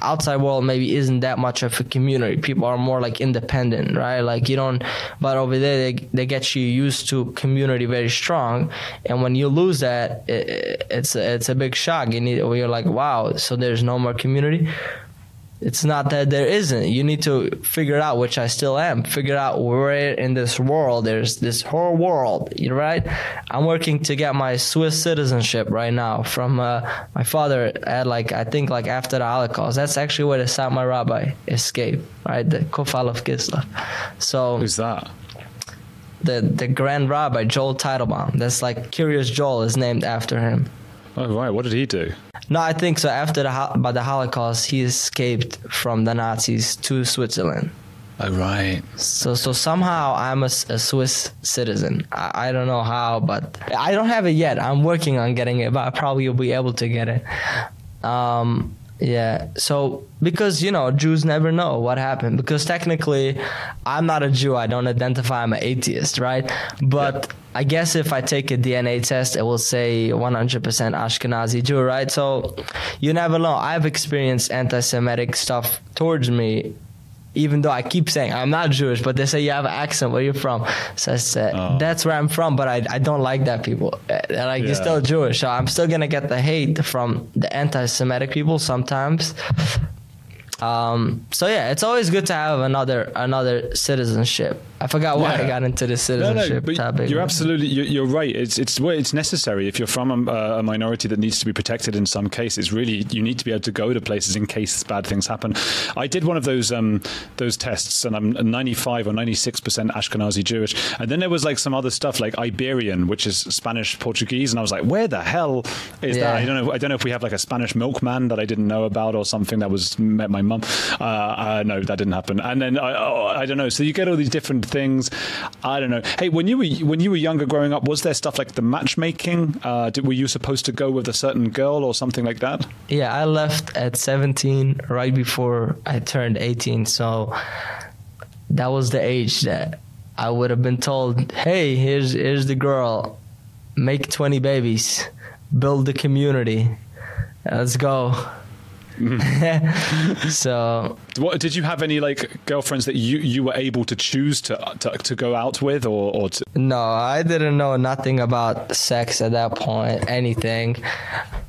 outside world maybe isn't that much of a community. People are more like independent, right? Like you don't, but over there they, they get you used to community very strong, and when you lose that, it, it's a, it's a big shock. You need, you're like, wow, so there's no more community it's not that there isn't. You need to figure out, which I still am, figure out where in this world there's this whole world, you right? I'm working to get my Swiss citizenship right now from uh, my father at like I think like after the Holocaust. That's actually where the Satmar Rabbi escaped, right? The Kofal of Kislev. So who's that? The the Grand Rabbi Joel Teitelbaum. That's like Kiryas Joel is named after him. Oh right, what did he do? No, I think so. After the by the Holocaust, he escaped from the Nazis to Switzerland. Oh right. So so somehow I'm a, a Swiss citizen. I, I, don't know how, but I don't have it yet. I'm working on getting it, but I probably will be able to get it. Um, yeah. So because you know Jews never know what happened because technically I'm not a Jew. I don't identify. I'm an atheist, right? But yeah. I guess if I take a DNA test, it will say 100% Ashkenazi Jew, right? So you never know. I've experienced anti-Semitic stuff towards me even though I keep saying I'm not Jewish, but they say you have an accent. Where you're from? So I said oh. that's where I'm from, but I, I don't like that people. They're like yeah. you're still Jewish, so I'm still gonna get the hate from the anti-Semitic people sometimes. Um, so yeah, it's always good to have another another citizenship. I forgot why yeah. I got into the citizenship no, no, topic. You're absolutely you're, you're, right. It's it's it's necessary if you're from a, a, minority that needs to be protected in some cases. Really, you need to be able to go to places in case bad things happen. I did one of those um, those tests, and I'm 95 or 96 percent Ashkenazi Jewish, and then there was like some other stuff like Iberian, which is Spanish Portuguese, and I was like, where the hell is yeah. that? I don't know. I don't know if we have like a Spanish milkman that I didn't know about or something that was met my mum. Uh, uh, no, that didn't happen. And then I, oh, I don't know. So you get all these different things. I don't know. Hey, when you were when you were younger, growing up, was there stuff like the matchmaking? Uh, did, were you supposed to go with a certain girl or something like that? Yeah, I left at 17, right before I turned 18. So that was the age that I would have been told, "Hey, here's here's the girl. Make 20 babies, build the community. Let's go." so what did you have any like girlfriends that you you were able to choose to to, to go out with or, or to... no i didn't know nothing about sex at that point anything.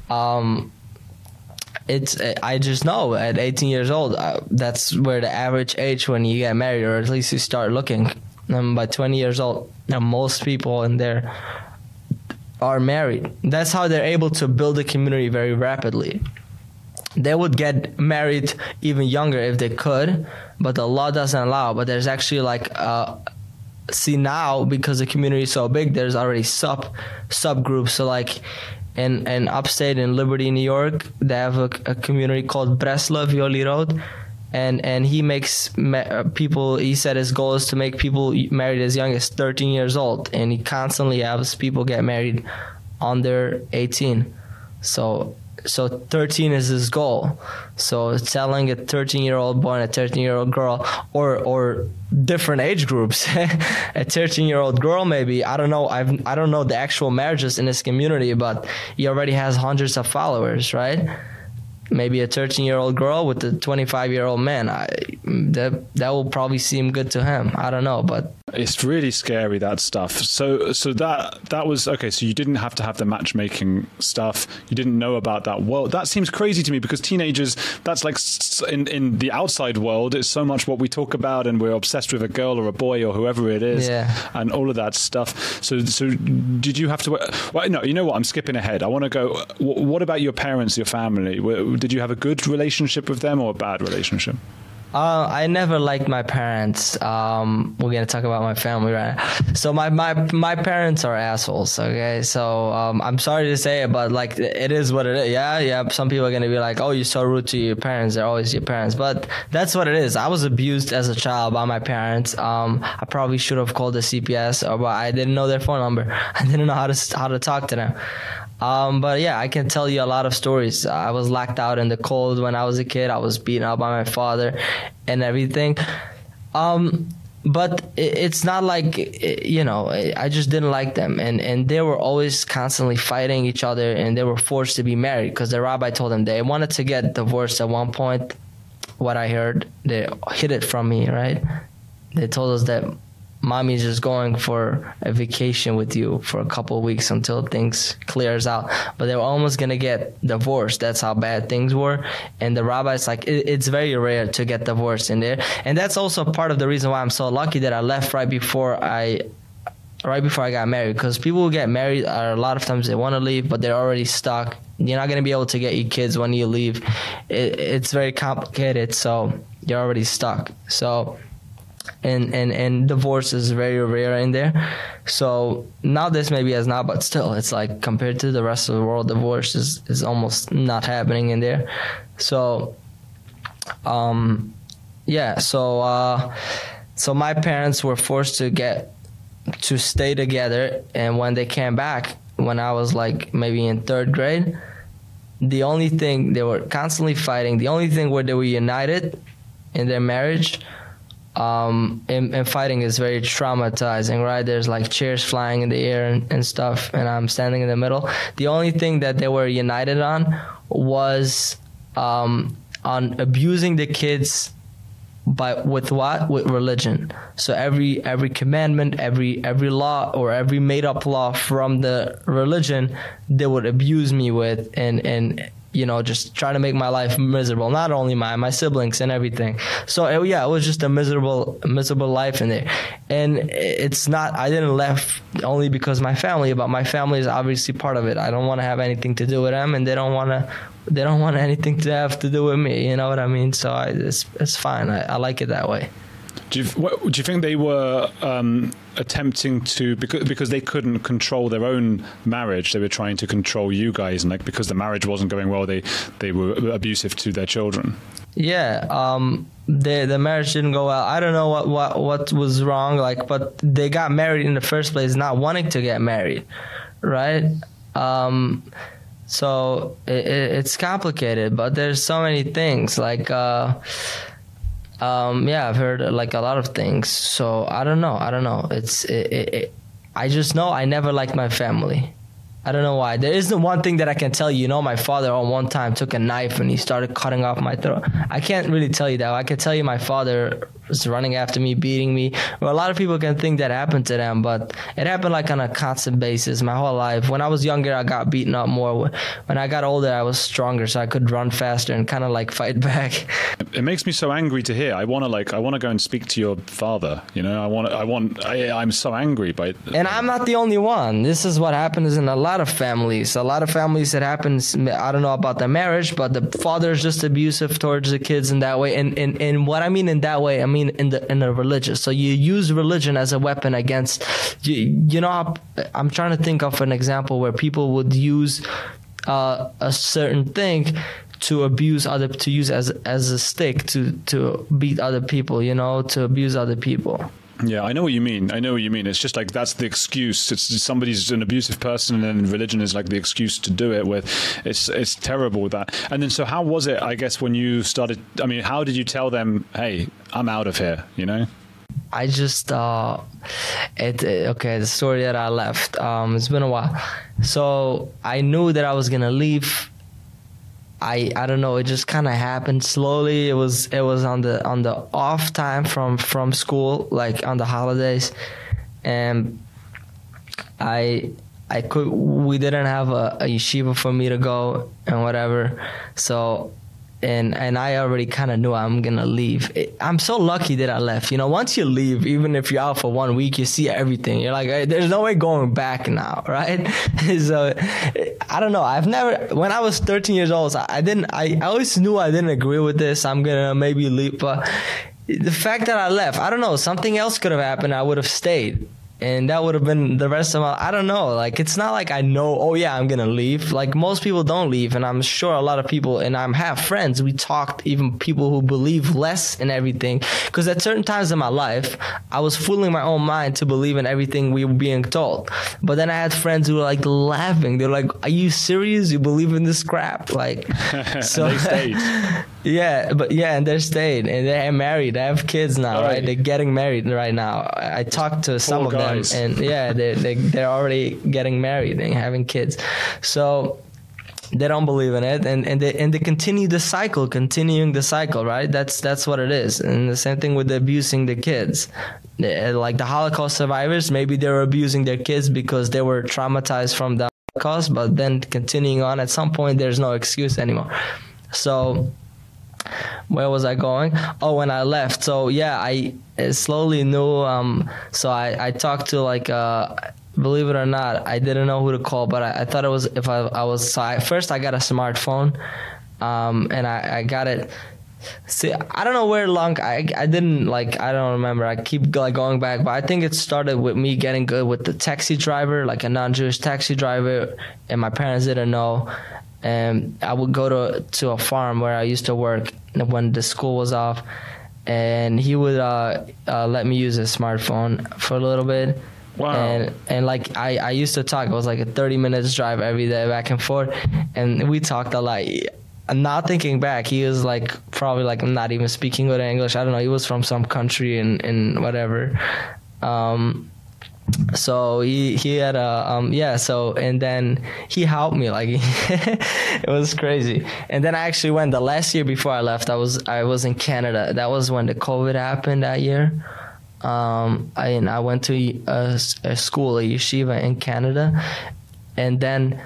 Um it's I just know at 18 years old uh, that's where the average age when you get married or at least you start looking. And by 20 years old now most people in there are married. That's how they're able to build a community very rapidly they would get married even younger if they could, but the law doesn't allow. But there's actually like uh, see now because the community is so big, there's already sub subgroups. So like in in upstate in Liberty, New York, they have a, a community called Breslov Yoli Road. And and he makes ma- people. He said his goal is to make people married as young as 13 years old, and he constantly has people get married under 18. So so 13 is his goal. So telling a 13 year old boy and a 13 year old girl or or different age groups a 13 year old girl maybe i don't know. I've, i don't know the actual marriages in his community but he already has hundreds of followers right maybe a 13 year old girl with a 25 year old man I, that that will probably seem good to him i don't know but It's really scary that stuff. So so that that was okay. So you didn't have to have the matchmaking stuff. You didn't know about that world. That seems crazy to me because teenagers. That's like in in the outside world. It's so much what we talk about, and we're obsessed with a girl or a boy or whoever it is, yeah. and all of that stuff. So so did you have to? Well, no. You know what? I'm skipping ahead. I want to go. What about your parents, your family? Did you have a good relationship with them or a bad relationship? Uh, I never liked my parents. Um, we're gonna talk about my family right now. So my my my parents are assholes. Okay, so um, I'm sorry to say it, but like it is what it is. Yeah, yeah. Some people are gonna be like, "Oh, you're so rude to your parents. They're always your parents," but that's what it is. I was abused as a child by my parents. Um, I probably should have called the CPS, or but I didn't know their phone number. I didn't know how to how to talk to them. Um, but yeah, I can tell you a lot of stories. I was locked out in the cold when I was a kid. I was beaten up by my father and everything. Um, but it's not like you know i just didn't like them and and they were always constantly fighting each other and they were forced to be married because the rabbi told them they wanted to get divorced at one point what i heard they hid it from me right they told us that mommy's just going for a vacation with you for a couple weeks until things clears out. But they were almost to get divorced. That's how bad things were. And the rabbi's like it, it's very rare to get divorced in there. And that's also part of the reason why i'm so lucky that i left right before i right before i got married. Because people who get married are a lot of times they want to leave but they're already stuck. You're not to be able to get your kids when you leave. It, it's very complicated so you're already stuck. So and and and divorce is very rare in there. So now this maybe has not but still it's like compared to the rest of the world divorce is is almost not happening in there. So um yeah so uh so my parents were forced to get to stay together. And when they came back when i was like maybe in 3rd grade the only thing they were constantly fighting. The only thing where they were united in their marriage um, and, and, fighting is very traumatizing, right? There's like chairs flying in the air and, and, stuff, and I'm standing in the middle. The only thing that they were united on was um, on abusing the kids by with what with religion so every every commandment every every law or every made up law from the religion they would abuse me with and and you know, just trying to make my life miserable. Not only my my siblings and everything. So it, yeah, it was just a miserable miserable life in there. And it's not. I didn't left only because my family, but my family is obviously part of it. I don't want to have anything to do with them, and they don't want to. They don't want anything to have to do with me. You know what I mean? So I, it's it's fine. I, I like it that way. Do you, what, do you think they were um, attempting to because because they couldn't control their own marriage? They were trying to control you guys, and like because the marriage wasn't going well, they they were abusive to their children. Yeah, um, the the marriage didn't go well. I don't know what what what was wrong, like, but they got married in the first place, not wanting to get married, right? Um, so it, it, it's complicated, but there's so many things like. Uh, um, yeah, I've heard like a lot of things. So I don't know. I don't know. It's it, it, it, I just know I never liked my family. I don't know why. There isn't one thing that I can tell you. You know, my father on one time took a knife and he started cutting off my throat. I can't really tell you that. I can tell you my father was running after me, beating me. Well, a lot of people can think that happened to them, but it happened like on a constant basis my whole life. When I was younger, I got beaten up more. When I got older, I was stronger, so I could run faster and kind of like fight back. It makes me so angry to hear. I want to like, I want to go and speak to your father. You know, I want, I want, I, I'm so angry by. And I'm not the only one. This is what happens in a lot of families. A lot of families it happens. I don't know about the marriage, but the father is just abusive towards the kids in that way. And and and what I mean in that way, I mean mean in the in the religious. So you use religion as a weapon against you. You know, I'm trying to think of an example where people would use uh, a certain thing to abuse other to use as as a stick to to beat other people. You know, to abuse other people. Yeah, I know what you mean. I know what you mean. It's just like that's the excuse. It's somebody's an abusive person, and religion is like the excuse to do it. With it's it's terrible with that. And then, so how was it? I guess when you started. I mean, how did you tell them, "Hey, I'm out of here"? You know. I just uh, it okay. The story that I left. Um, it's been a while, so I knew that I was gonna leave I I don't know. It just kind of happened slowly. It was it was on the on the off time from from school, like on the holidays, and I I could we didn't have a, a yeshiva for me to go and whatever. So and and I already kind of knew I'm gonna leave. I'm so lucky that I left. You know, once you leave, even if you're out for one week, you see everything. You're like, hey, there's no way going back now, right? so I don't know. I've never when I was 13 years old, I, I didn't. I, I always knew I didn't agree with this. I'm gonna maybe leave, but the fact that I left, I don't know. Something else could have happened. I would have stayed and that would have been the rest of my i don't know like it's not like i know oh yeah i'm gonna leave. Like most people don't leave and i'm sure a lot of people and i'm have friends we talked even people who believe less in everything. Because at certain times in my life i was fooling my own mind to believe in everything we were being told. But then i had friends who were like laughing. They're like are you serious? You believe in this crap? Like so yeah but yeah and they're stayed and they're married. They have kids now right, right? they're getting married right now. I talked to some of them and yeah, they they they're already getting married and having kids. So they don't believe in it. And and they and they continue the cycle continuing the cycle right? That's that's what it is. And the same thing with abusing the kids. Like the holocaust survivors maybe they were abusing their kids because they were traumatized from the holocaust but then continuing on at some point there's no excuse anymore. So where was I going? Oh, when I left. So yeah, I slowly knew. Um, so I I talked to like uh, believe it or not, I didn't know who to call, but I, I thought it was if I I was so I, first I got a smartphone, um, and I I got it. See, I don't know where long I I didn't like I don't remember. I keep like going back, but I think it started with me getting good with the taxi driver, like a non-Jewish taxi driver, and my parents didn't know and I would go to to a farm where I used to work when the school was off, and he would uh, uh, let me use his smartphone for a little bit. Wow. And and like I, I used to talk. It was like a 30 minutes drive every day back and forth, and we talked a lot. Not thinking back, he was like probably like not even speaking good English. I don't know. He was from some country and and whatever. Um, so he he had a um yeah so and then he helped me like it was crazy and then I actually went the last year before I left I was I was in Canada that was when the COVID happened that year um I and I went to a, a school a yeshiva in Canada and then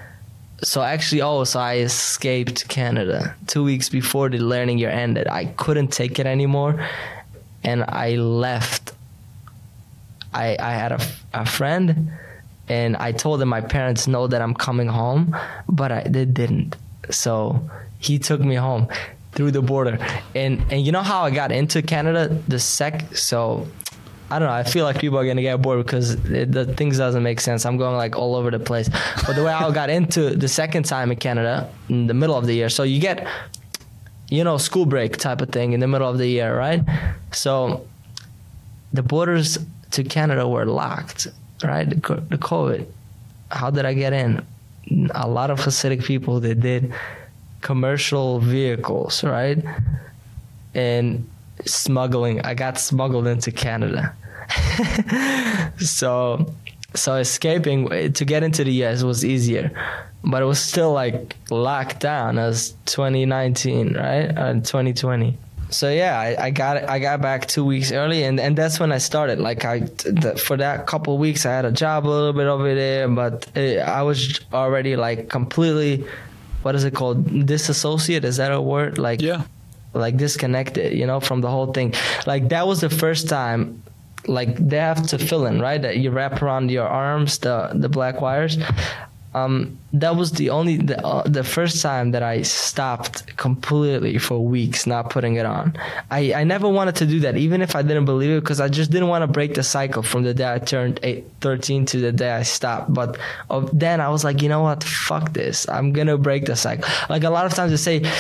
so actually oh so I escaped Canada 2 weeks before the learning year ended I couldn't take it anymore and I left I, I had a, a friend and I told him my parents know that I'm coming home, but I, they didn't. So he took me home through the border. And and you know how I got into Canada the sec so I don't know. I feel like people are gonna get bored because it, the things doesn't make sense. I'm going like all over the place. But the way I got into the second time in Canada in the middle of the year, so you get, you know, school break type of thing in the middle of the year, right? So the borders to Canada were locked, right? The, the COVID. How did I get in? A lot of Hasidic people that did commercial vehicles, right? And smuggling. I got smuggled into Canada. so so escaping to get into the US was easier. But it was still like locked down as 2019, right? Uh, 2020 so yeah, I, I, got I got back two weeks early, and, and that's when I started. Like I, the, for that couple weeks, I had a job a little bit over there, but it, I was already like completely, what is it called, disassociate? Is that a word? Like yeah, like disconnected, you know, from the whole thing. Like that was the first time. Like they have tefillin, right? That you wrap around your arms the the black wires um, that was the only the, uh, the first time that I stopped completely for weeks not putting it on. I, I never wanted to do that even if I didn't believe it because I just didn't want to break the cycle from the day I turned eight, 13 to the day I stopped. But uh, then I was like, you know what? Fuck this. I'm going to break the cycle. Like a lot of times they say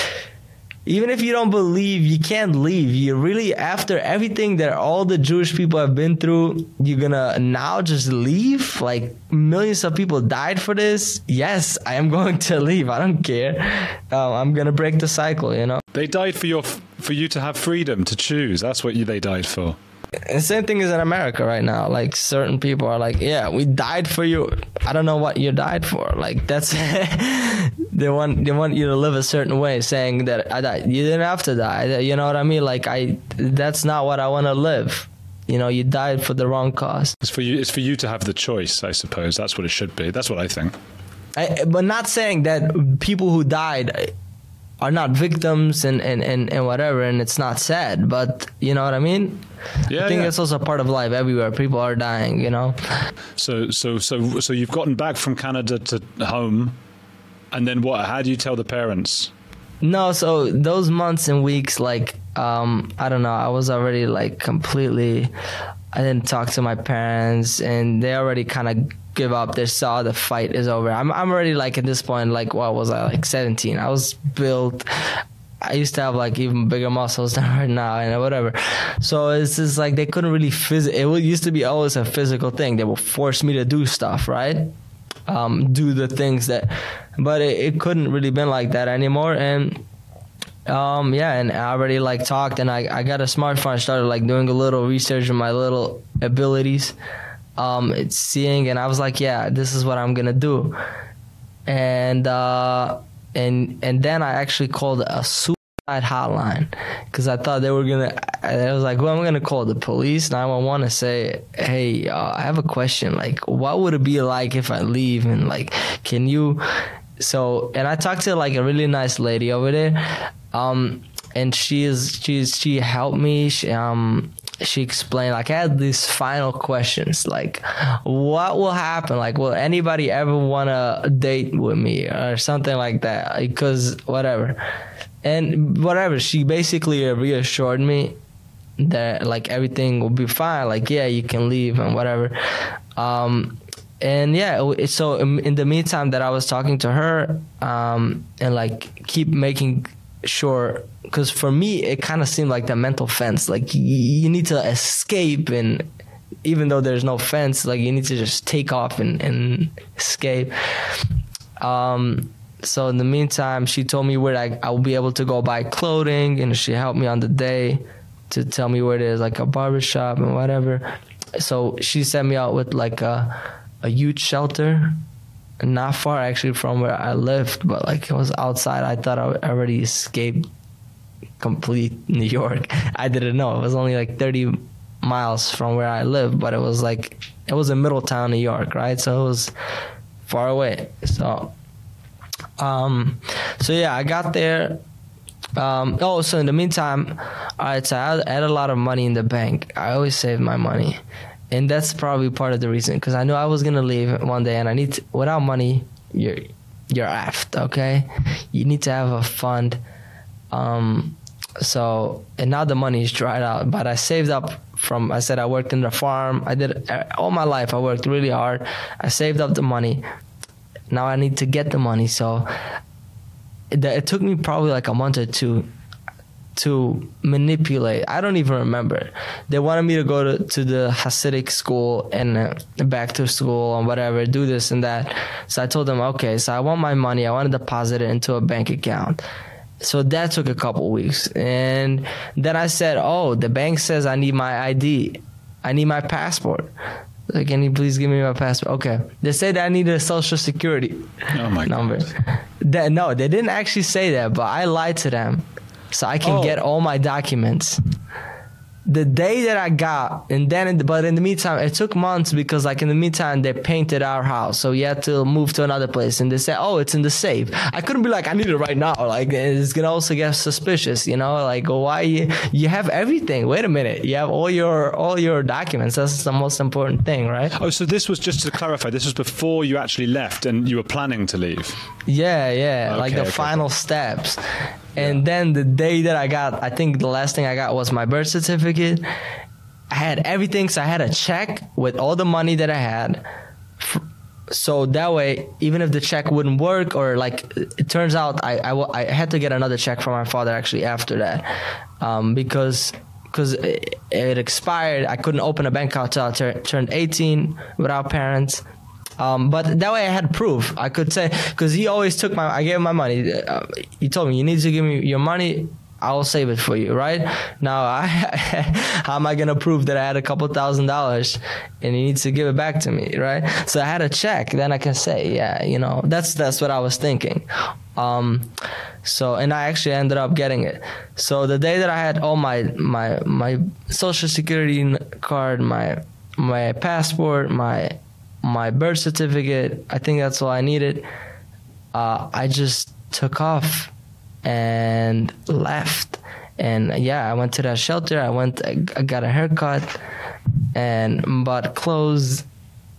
even if you don't believe, you can't leave. You really, after everything that all the Jewish people have been through, you're gonna now just leave? Like millions of people died for this. Yes, I am going to leave. I don't care. Um, I'm gonna break the cycle. You know. They died for your for you to have freedom to choose. That's what you, they died for. The same thing is in America right now. Like certain people are like, yeah, we died for you. I don't know what you died for. Like that's they want they want you to live a certain way, saying that I died. You didn't have to die. You know what I mean? Like I, that's not what I want to live. You know, you died for the wrong cause. It's for you. It's for you to have the choice. I suppose that's what it should be. That's what I think. I, but not saying that people who died are not victims and, and, and, and whatever and it's not sad but you know what i mean Yeah, i think yeah. it's also part of life everywhere people are dying you know So so so so you've gotten back from Canada to home, and then what? How do you tell the parents? no so those months and weeks like um i don't know i was already like completely i didn't talk to my parents and they already kind of give up they saw the fight is over i'm i'm already like at this point like what was i like 17 i was built I used to have like even bigger muscles than right now and whatever. So it's just like they couldn't really phys- it used to be always a physical thing. They would force me to do stuff, right? Um, do the things that, but it, it couldn't really been like that anymore. And um, yeah, and I already like talked and I, I got a smartphone. I started like doing a little research on my little abilities, um, it's seeing, and I was like, yeah, this is what I'm gonna do. And uh, and and then I actually called a suicide hotline because I thought they were gonna. I was like, well, I'm gonna call the police 911 and say, hey, uh, I have a question. Like, what would it be like if I leave? And like, can you? So, and I talked to like a really nice lady over there, um, and she is she's she helped me. She, um, she explained like I had these final questions like what will happen? Like will anybody ever want to date with me or something like that? Because whatever. And whatever she basically reassured me that like everything will be fine. Like yeah you can leave and whatever. Um and yeah so in in the meantime that i was talking to her um and like keep making sure because for me it kind of seemed like the mental fence like you need to escape and even though there's no fence like you need to just take off and, and escape. Um so in the meantime she told me where I, I will be able to go buy clothing and she helped me on the day to tell me where there's like a barber shop and whatever. So she sent me out with like a a youth shelter not far actually from where I lived, but like it was outside. I thought I already escaped complete New York. I didn't know. It was only like 30 miles from where I live, but it was like it was in Middletown, New York, right? So it was far away. So um so yeah, I got there um, oh, so in the meantime, I had, I had a lot of money in the bank. I always save my money. And that's probably part of the reason because I knew I was going to leave one day and I need to, without money, you're, you're aft, okay? You need to have a fund. Um, so, and now the money is dried out, but I saved up from, I said I worked in the farm. I did all my life, I worked really hard. I saved up the money. Now I need to get the money. So, it, it took me probably like a month or two to manipulate. I don't even remember. They wanted me to go to, to the Hasidic school and uh, back to school and whatever, do this and that. So I told them, okay, so I want my money. I want to deposit it into a bank account. So that took a couple weeks. And then I said, oh, the bank says I need my ID. I need my passport. Like, can you please give me my passport? Okay. They said I need a social security Oh my number. That, no, they didn't actually say that, but I lied to them so I can Oh. get all my documents. The day that I got, and then, in the, but in the meantime, it took months because, like, in the meantime, they painted our house, so we had to move to another place, and they said, "Oh, it's in the safe." I couldn't be like, "I need it right now." Like, it's gonna also get suspicious, you know? Like, why you you have everything? Wait a minute, you have all your all your documents. That's the most important thing, right? Oh, so this was just to clarify. This was before you actually left, and you were planning to leave. Yeah, yeah, like the okay, final steps. And then the day that I got, I think the last thing I got was my birth certificate. I had everything, so I had a check with all the money that I had. So that way, even if the check wouldn't work, or like it turns out, I, I, I had to get another check from my father actually after that, um, because because it, it expired. I couldn't open a bank account until I tur- turned 18 without parents. Um, but that way I had proof. I could say because he always took my. I gave him my money. Uh, he told me you need to give me your money. I'll save it for you, right? Now, I, how am I gonna prove that I had a couple thousand dollars and he needs to give it back to me, right? So I had a check, then I can say, yeah, you know, that's that's what I was thinking. Um, so and I actually ended up getting it. So the day that I had all my my my social security card, my my passport, my my birth certificate, I think that's all I needed. Uh, I just took off and left. And yeah, I went to that shelter. I went, I got a haircut and bought clothes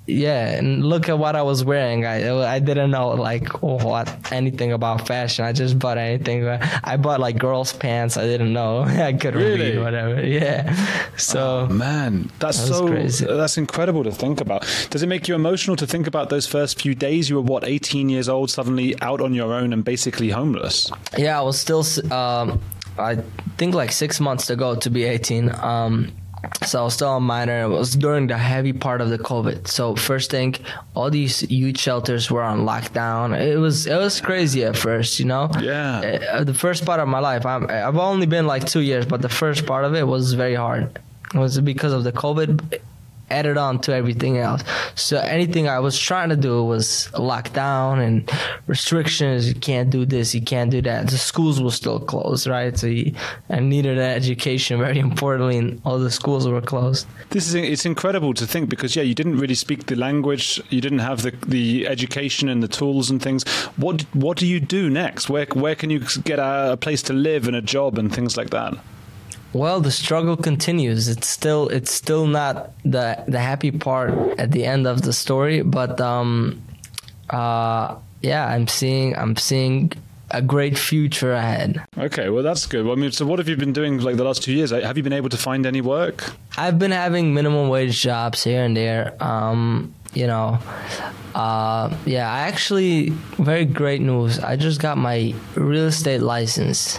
yeah and look at what i was wearing. I i didn't know like what anything about fashion. I just bought anything. I bought like girls pants. I didn't know. I could really? read whatever. Yeah. So oh, man. That's that so crazy. that's incredible to think about. Does it make you emotional to think about those first few days you were what 18 years old suddenly out on your own and basically homeless? Yeah i was still um, i think like 6 months to go to be 18 um, so I was still a minor. It was during the heavy part of the COVID. So first thing, all these youth shelters were on lockdown. It was it was crazy at first, you know. Yeah. Uh, the first part of my life, I'm, I've only been like two years, but the first part of it was very hard. It was because of the COVID added on to everything else. So anything I was trying to do was lockdown and restrictions. You can't do this, you can't do that. The schools were still closed, right? So you, I needed an education very importantly, and all the schools were closed. This is it's incredible to think because yeah, you didn't really speak the language, you didn't have the the education and the tools and things. What what do you do next? Where where can you get a, a place to live and a job and things like that? Well, the struggle continues. It's still it's still not the the happy part at the end of the story, but um, uh, yeah, I'm seeing I'm seeing a great future ahead. Okay, well that's good. Well, I mean, so what have you been doing like the last two years? Have you been able to find any work? I've been having minimum wage jobs here and there. Um, you know, uh, yeah, I actually very great news. I just got my real estate license.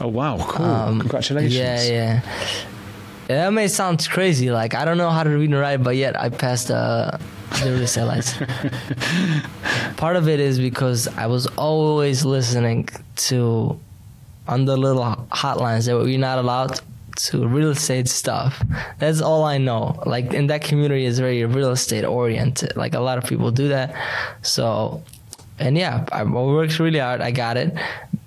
Oh wow, cool! Um, Congratulations. Yeah, yeah. That may sound crazy. Like I don't know how to read and write, but yet I passed uh, the real estate. Part of it is because I was always listening to on the little hotlines that we're not allowed to real estate stuff. That's all I know. Like in that community is very real estate oriented. Like a lot of people do that. So and yeah, I worked really hard. I got it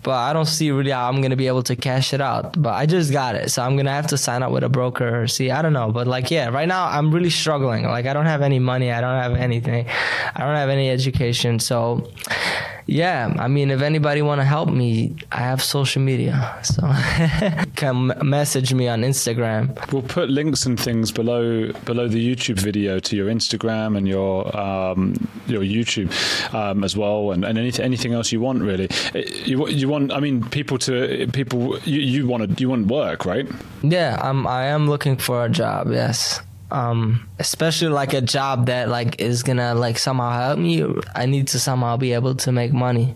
but I don't see really how I'm gonna be able to cash it out. But I just got it, so I'm gonna have to sign up with a broker or see. I don't know, but like yeah, right now I'm really struggling. Like I don't have any money, I don't have anything, I don't have any education. So yeah, I mean, if anybody want to help me, I have social media, so can message me on Instagram. We'll put links and things below below the YouTube video to your Instagram and your um, your YouTube um, as well, and, and anything anything else you want really. You you want, I mean, people to people you, you want to you want work, right? Yeah, I'm I am looking for a job. Yes um, especially like a job that like is gonna like somehow help me. I need to somehow be able to make money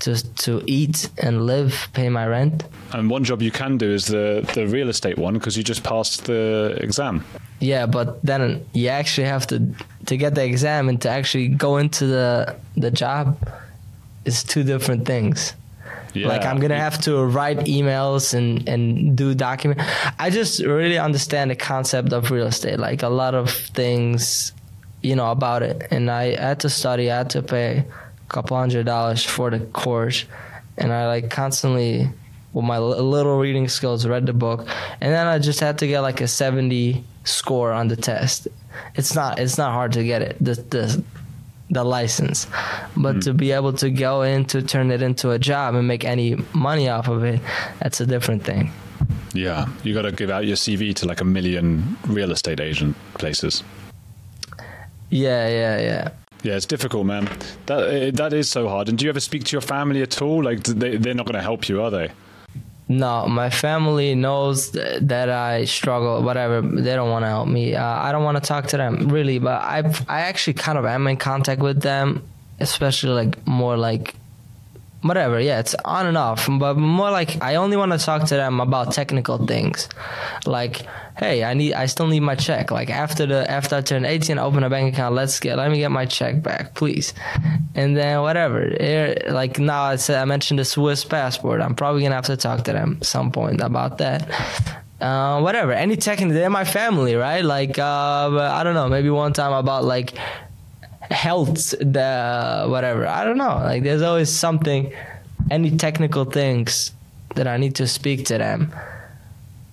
to to eat and live, pay my rent. And one job you can do is the the real estate one because you just passed the exam. Yeah, but then you actually have to to get the exam and to actually go into the the job is two different things. Yeah. Like I'm gonna have to write emails and and do document. I just really understand the concept of real estate, like a lot of things, you know, about it. And I had to study. I had to pay a couple hundred dollars for the course, and I like constantly with my little reading skills read the book, and then I just had to get like a seventy score on the test. It's not it's not hard to get it. The the the license. But mm. to be able to go in to turn it into a job and make any money off of it, that's a different thing. Yeah, you got to give out your CV to like a million real estate agent places. Yeah, yeah, yeah. Yeah, it's difficult, man. That that is so hard. And do you ever speak to your family at all? Like, they they're not going to help you, are they? No, my family knows th- that I struggle. Whatever, they don't want to help me. Uh, I don't want to talk to them really, but I I actually kind of am in contact with them, especially like more like whatever yeah it's on and off. But more like i only want to talk to them about technical things. Like hey i need i still need my check. Like after the after i turn 18 I open a bank account let's get let me get my check back please. And then whatever Here- like now i said i mentioned the swiss passport. I'm probably gonna have to talk to them some point about that. Uh, whatever any technical they're my family right? Like uh i don't know maybe one time about like health the whatever i don't know like there's always something any technical things that i need to speak to them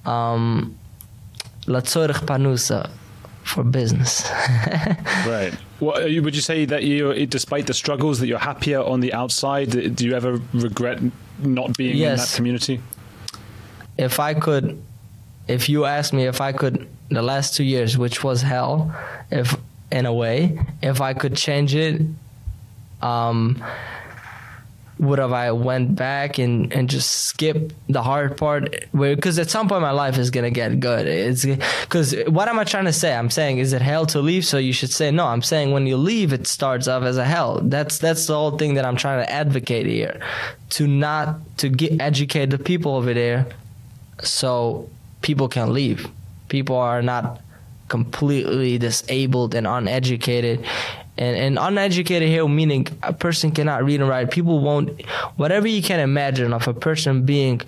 um latzorich panusa for business Right. What, you, would you say that you, despite the struggles, that you're happier on the outside? Do you ever regret not being in that community? if i could if you asked me if i could the last 2 years which was hell if in a way if i could change it um would have I went back and, and just skip the hard part because at some point my life is gonna get good. It's because what am I trying to say? I'm saying is it hell to leave? So you should say no. I'm saying when you leave, it starts off as a hell. That's that's the whole thing that I'm trying to advocate here, to not to get educate the people over there, so people can leave. People are not completely disabled and uneducated. And, and uneducated here meaning a person cannot read and write. People won't whatever you can imagine of a person being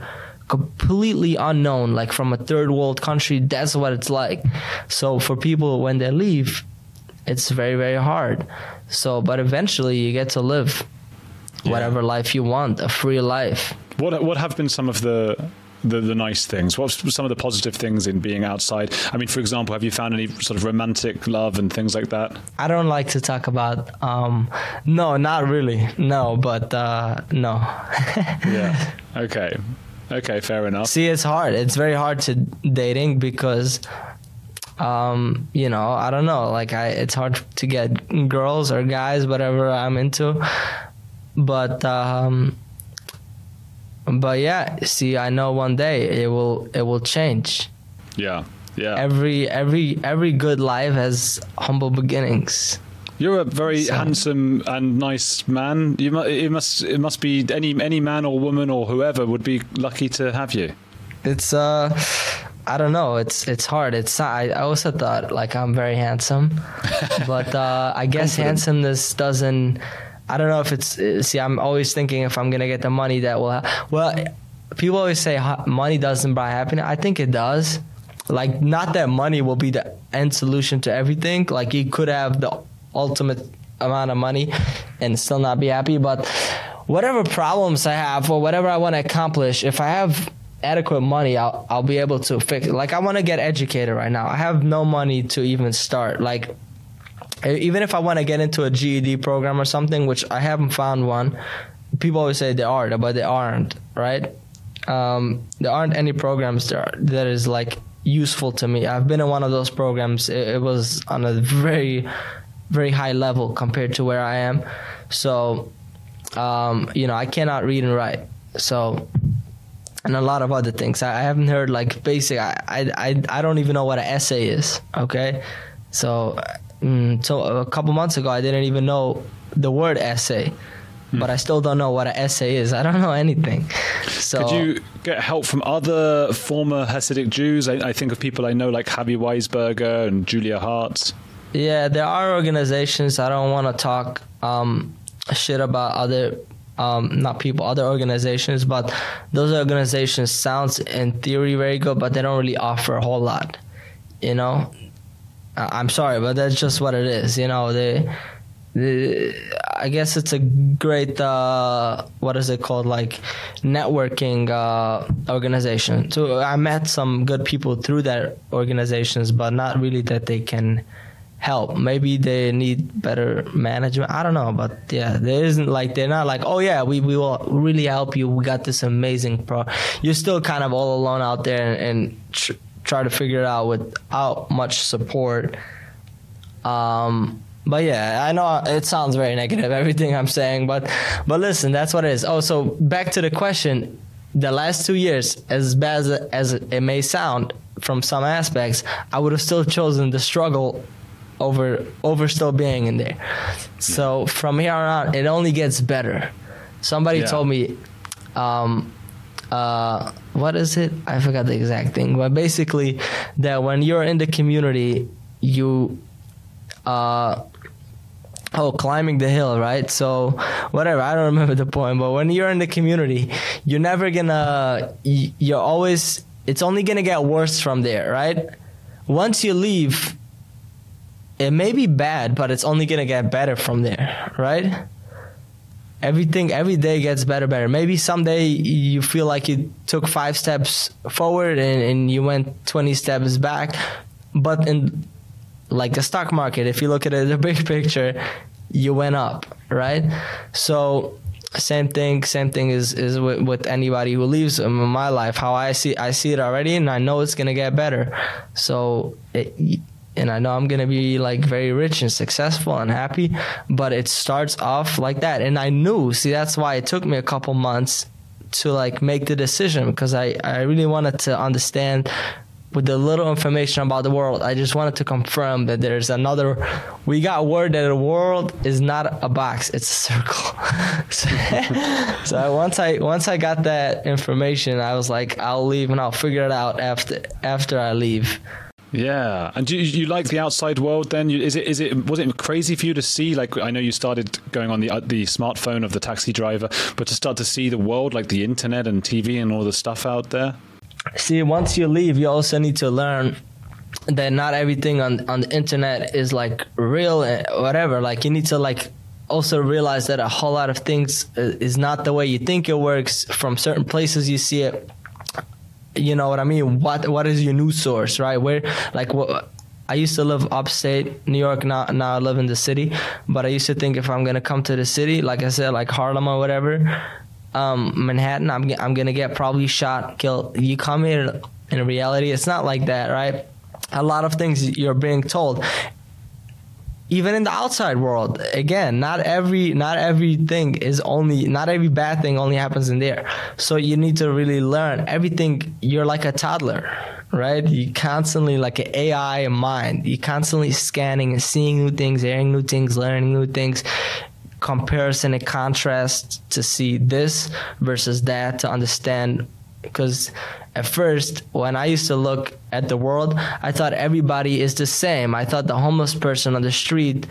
completely unknown like from a third world country that's what it's like. So for people when they leave it's very very hard. So but eventually you get to live whatever life you want a free life. What what have been some of the the, the nice things? What's some of the positive things in being outside? I mean, for example, have you found any sort of romantic love and things like that? I don't like to talk about um no not really no but uh no Yeah. okay. Okay, fair enough. See, it's hard. It's very hard to dating because, um, you know, I don't know. Like, I it's hard to get girls or guys, whatever I'm into. But, um, but yeah. See, I know one day it will it will change. Yeah. Yeah. Every every every good life has humble beginnings. You're a very So- handsome and nice man. You must, it must it must be any any man or woman or whoever would be lucky to have you. It's uh I don't know. It's it's hard. It's I, I also thought like I'm very handsome, but uh, I guess handsomeness doesn't. I don't know if it's. uh, See, I'm always thinking if I'm gonna get the money that will. Well, people always say money doesn't buy happiness. I think it does. Like not that money will be the end solution to everything. Like you could have the ultimate amount of money and still not be happy, but whatever problems I have or whatever I want to accomplish, if I have adequate money, I'll I'll be able to fix it. Like I want to get educated right now. I have no money to even start. Like even if I want to get into a GED program or something, which I haven't found one, people always say they are, but they aren't, right? Um, there aren't any programs there that is like useful to me. I've been in one of those programs. It, it was on a very, very high level compared to where I am. So, um, you know, I cannot read and write. So, and a lot of other things. I, I haven't heard like basic. I I I don't even know what an essay is. Okay, so mm, so a couple months ago I didn't even know the word essay, but I still don't know what an essay is. I don't know anything. So Could you get help from other former Hasidic Jews? I, I think of people I know like Chavie Weisberger and Julia Haart. Yeah, there are organizations. I don't want to talk um, shit about other, um, not people, other organizations, but those organizations sounds in theory very good, but they don't really offer a whole lot. You know, I'm sorry, but that's just what it is. You know, they, they I guess it's a great, uh, what is it called, like networking uh, organization. So I met some good people through that organizations, but not really that they can help. Maybe they need better management. I don't know, but yeah, there isn't like they're not like, oh yeah, we we will really help you. We got this amazing pro. You're still kind of all alone out there and, and tr- try to figure it out without much support. Um, but yeah, I know it sounds very negative everything I'm saying, but but listen, that's what it is. Oh, so back to the question. The last two years, as bad as, as it may sound from some aspects, I would have still chosen the struggle over over still being in there. So from here on out, it only gets better. Somebody Yeah. told me, um, uh, what is it? I forgot the exact thing, but basically, that when you're in the community, you, uh, oh, climbing the hill, right? So, whatever, I don't remember the point, but when you're in the community, you're never gonna, you're always, it's only gonna get worse from there, right? Once you leave, it may be bad, but it's only gonna get better from there, right? Everything every day gets better, better. Maybe someday you feel like you took five steps forward and, and you went twenty steps back, but in like the stock market, if you look at it the big picture, you went up, right? So same thing, same thing is is with, with anybody who leaves my life. How I see I see it already, and I know it's gonna get better. So it, and I know I'm gonna be like very rich and successful and happy, but it starts off like that. And I knew, see, that's why it took me a couple months to like make the decision because I, I really wanted to understand with the little information about the world. I just wanted to confirm that there's another. We got word that the world is not a box; it's a circle. so, so once I once I got that information, I was like, I'll leave and I'll figure it out after after I leave. Yeah, and do you, you like the outside world? Then is it is it was it crazy for you to see? Like I know you started going on the uh, the smartphone of the taxi driver, but to start to see the world, like the internet and TV and all the stuff out there. See, once you leave, you also need to learn that not everything on on the internet is like real, and whatever. Like you need to like also realize that a whole lot of things uh, is not the way you think it works. From certain places you see it. You know what I mean? What what is your news source, right? Where like what. I used to live upstate New York. Now, now I live in the city. But I used to think if I'm gonna come to the city, like I said, like Harlem or whatever, um, Manhattan, I'm I'm gonna get probably shot, killed. You come here in reality, it's not like that, right? A lot of things you're being told. Even in the outside world, again, not every not everything is only not every bad thing only happens in there. So you need to really learn everything. You're like a toddler, right? You constantly like an AI mind. You constantly scanning and seeing new things, hearing new things, learning new things comparison and contrast to see this versus that to understand because at first when i used to look at the world i thought everybody is the same i thought the homeless person on the street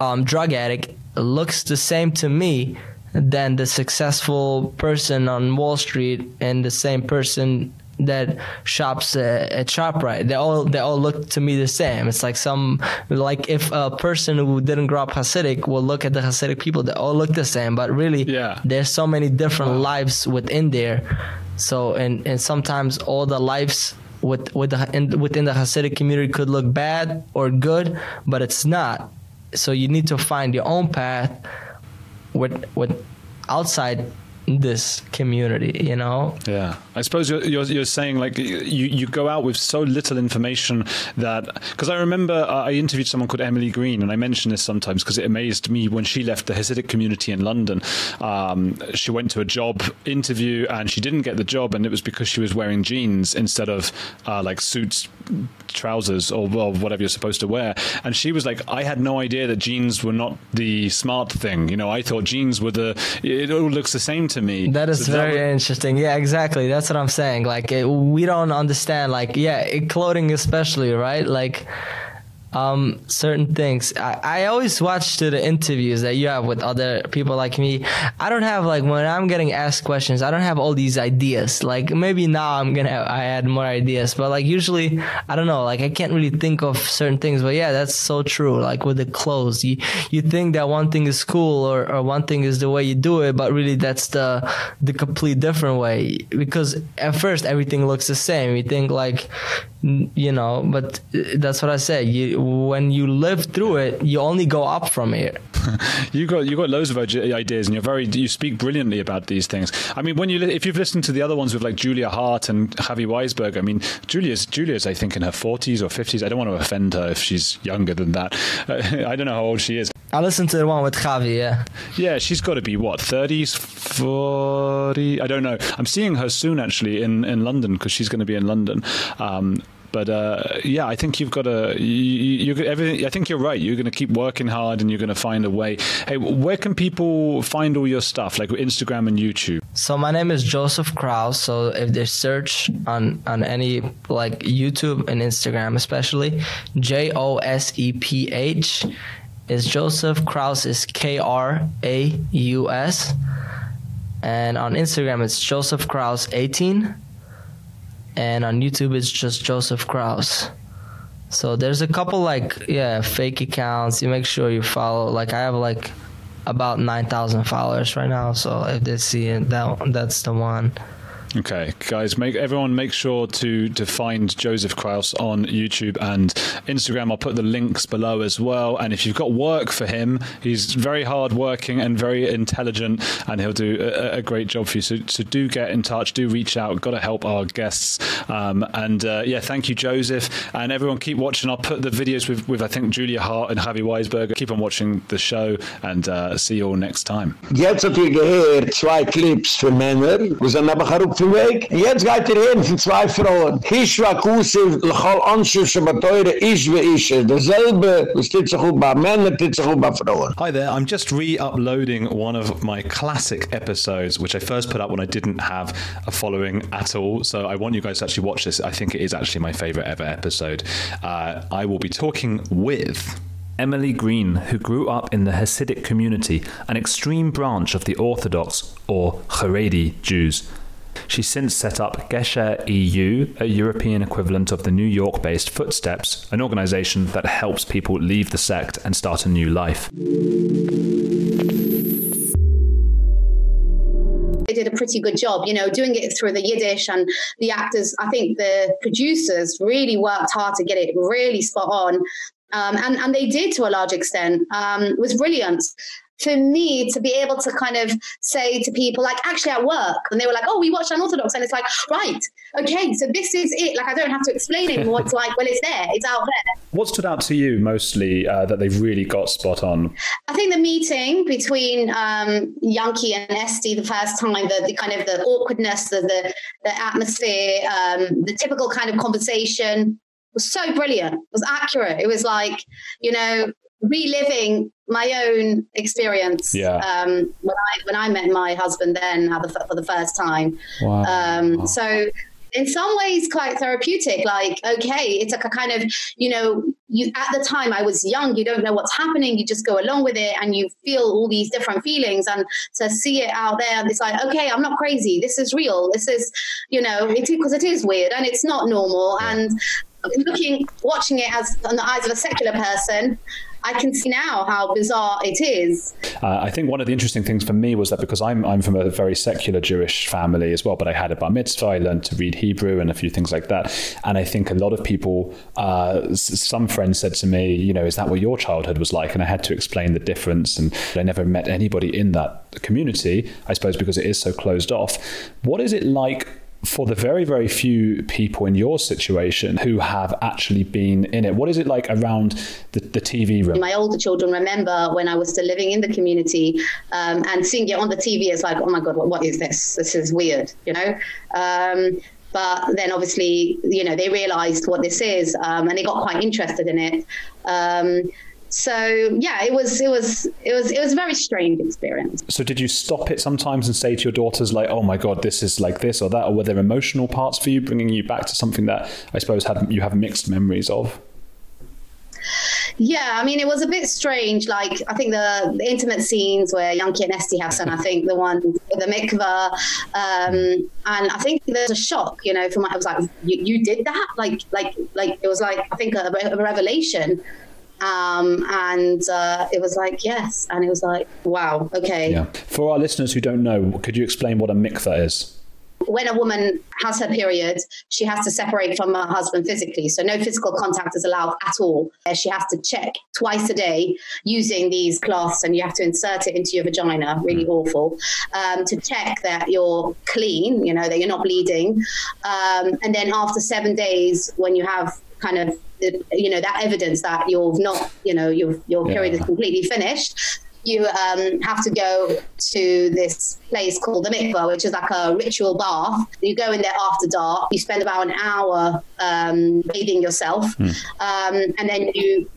um, drug addict looks the same to me than the successful person on wall street and the same person that shops uh, at ShopRite. They all they all look to me the same. It's like some like if a person who didn't grow up Hasidic will look at the Hasidic people, they all look the same. But really, Yeah. there's so many different lives within there. So and and sometimes all the lives with with the in, within the Hasidic community could look bad or good, but it's not. So you need to find your own path with with outside this community. You know. Yeah, I suppose you're, you're you're saying like you you go out with so little information that because I remember uh, I interviewed someone called Emily Green and I mention this sometimes because it amazed me when she left the Hasidic community in London. Um, she went to a job interview and she didn't get the job and it was because she was wearing jeans instead of uh, like suits, trousers or well whatever you're supposed to wear. And she was like, I had no idea that jeans were not the smart thing. You know, I thought jeans were the. It all looks the same to me. That is So very was- interesting. Yeah, exactly. That's what I'm saying. Like it, we don't understand. Like yeah, clothing especially, right? Like um certain things. I, I always watch the interviews that you have with other people like me. I don't have like when i'm getting asked questions i don't have all these ideas. Like maybe now i'm gonna have, i had more ideas but like usually i don't know like i can't really think of certain things. But yeah that's so true. Like with the clothes you you think that one thing is cool or, or one thing is the way you do it but really that's the the complete different way. Because at first everything looks the same. You think like you know but uh, that's what i said. You when you live through it you only go up from here You got you got loads of ideas, and you're very you speak brilliantly about these things. I mean, when you if you've listened to the other ones with like Julia Haart and Chavie Weisberg, I mean, Julia's Julia's I think in her 40s or 50s. I don't want to offend her if she's younger than that. I don't know how old she is. i listened to the one with Chavie yeah Yeah, she's got to be what 30s, 40. I don't know. I'm seeing her soon actually in in London because she's going to be in London. Um, but uh, yeah, I think you've got to. You, you, everything. I think you're right. You're going to keep working hard, and you're going to find a way. Hey, where can people find all your stuff, like Instagram and YouTube? So my name is Joseph Kraus. So if they search on on any like YouTube and Instagram, especially J O S E P H is Joseph Kraus is K R A U S, and on Instagram it's Joseph Kraus 18 and on YouTube it's just Joseph Kraus. So there's a couple like yeah fake accounts. You make sure you follow. Like I have like about nine thousand followers right now. So if they see it, that that's the one. Okay, guys, make everyone make sure to to find Joseph Kraus on YouTube and Instagram. I'll put the links below as well. And if you've got work for him, he's very hard working and very intelligent, and he'll do a, a great job for you. So, so do get in touch, do reach out. Got to help our guests. Um, and uh, yeah, thank you, Joseph, and everyone. Keep watching. I'll put the videos with with I think Julia Haart and Chavie Weisberger. Keep on watching the show, and uh, see you all next time. Jetzt gehört zwei Clips aber Weg. Jetzt geht ihr hin zwei Frauen. Steht auch um bei steht auch um bei Frauen. Hi there, I'm just re-uploading one of my classic episodes, which I first put up when I didn't have a following at all. So I want you guys to actually watch this. I think it is actually my favorite ever episode. Uh, I will be talking with Emily Green, who grew up in the Hasidic community, an extreme branch of the Orthodox or Haredi Jews. She's since set up Gesher EU, a European equivalent of the New York-based Footsteps, an organization that helps people leave the sect and start a new life. they did a pretty good job, you know, doing it through the Yiddish and the actors. I think the producers really worked hard to get it really spot on. Um, and, and they did to a large extent. Um, was brilliant for me to be able to kind of say to people like actually at work and they were like oh we watch unorthodox and it's like right okay so this is it. Like i don't have to explain it what it's like well it's there it's out there. What stood out to you mostly uh, that they've really got spot on? I think the meeting between um Yanky and Esti the first time the, the kind of the awkwardness the the, the atmosphere um the typical kind of conversation was so brilliant. It was accurate. It was like you know reliving my own experience yeah. um, when I when I met my husband then for the first time. Wow. Um. So in some ways quite therapeutic like okay it's like a kind of you know you at the time I was young you don't know what's happening you just go along with it and you feel all these different feelings and to see it out there it's like okay I'm not crazy this is real this is you know it because it is weird and it's not normal and looking watching it as on the eyes of a secular person I can see now how bizarre it is. Uh, I think one of the interesting things for me was that because I'm I'm from a very secular Jewish family as well, but I had a bar mitzvah, I learned to read Hebrew and a few things like that. And I think a lot of people, uh, some friends said to me, you know, is that what your childhood was like? And I had to explain the difference. And I never met anybody in that community, I suppose, because it is so closed off. What is it like for the very very few people in your situation who have actually been in it what is it like around the, the TV room? My older children remember when I was still living in the community um, and seeing it on the TV it's like oh my god what, what is this? This is weird you know? Um, but then obviously you know they realized what this is um, and they got quite interested in it. Um, so yeah it was it was it was it was a very strange experience so did you stop it sometimes and say to your daughters like oh my god this is like this or that or were there emotional parts for you bringing you back to something that i suppose had you have mixed memories of yeah, I mean, it was a bit strange. Like, I think the, the intimate scenes where Yanky and Esti have and I think the one with the mikvah, um, and I think there's a shock, you know, for my, I was like, you, you did that? Like, like, like, it was like, I think a, a revelation um, and uh, it was like yes and it was like wow okay yeah. for our listeners who don't know could you explain what a mikvah is when a woman has her period, she has to separate from her husband physically. So no physical contact is allowed at all. She has to check twice a day using these cloths and you have to insert it into your vagina, really mm. awful, um, to check that you're clean, you know, that you're not bleeding. Um, and then after seven days, when you have kind of you know that evidence that you're not you know your your period yeah. is completely finished you um, have to go to this place called the mikvah, which is like a ritual bath. You go in there after dark. You spend about an hour um, bathing yourself, mm. um, and then you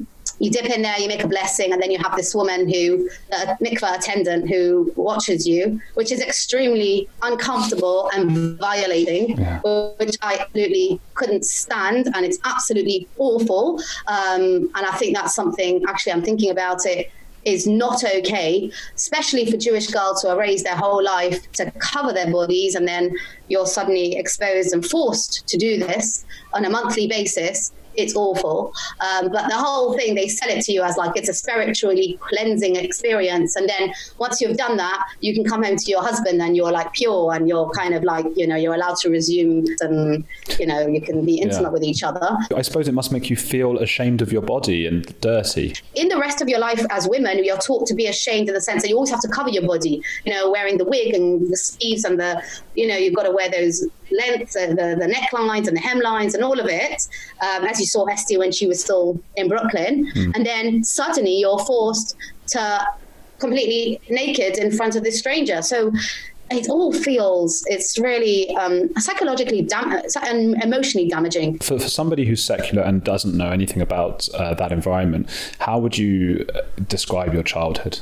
you dip in there, you make a blessing, and then you have this woman who, a mikvah attendant, who watches you, which is extremely uncomfortable and violating, yeah. which I absolutely couldn't stand, and it's absolutely awful. Um, and I think that's something. Actually, I'm thinking about it is not okay, especially for Jewish girls who are raised their whole life to cover their bodies and then you're suddenly exposed and forced to do this on a monthly basis it's awful. Um, but the whole thing, they sell it to you as like it's a spiritually cleansing experience. And then once you've done that, you can come home to your husband and you're like pure and you're kind of like, you know, you're allowed to resume and, you know, you can be intimate yeah. with each other. I suppose it must make you feel ashamed of your body and dirty. In the rest of your life as women, you're taught to be ashamed in the sense that you always have to cover your body, you know, wearing the wig and the sleeves and the, you know, you've got to wear those lengths, uh, the, the necklines and the hemlines and all of it, um, as you saw Esty when she was still in Brooklyn. Mm. And then suddenly you're forced to completely naked in front of this stranger. So it all feels it's really um, psychologically dam- and emotionally damaging. For, for, somebody who's secular and doesn't know anything about uh, that environment, how would you uh, describe your childhood?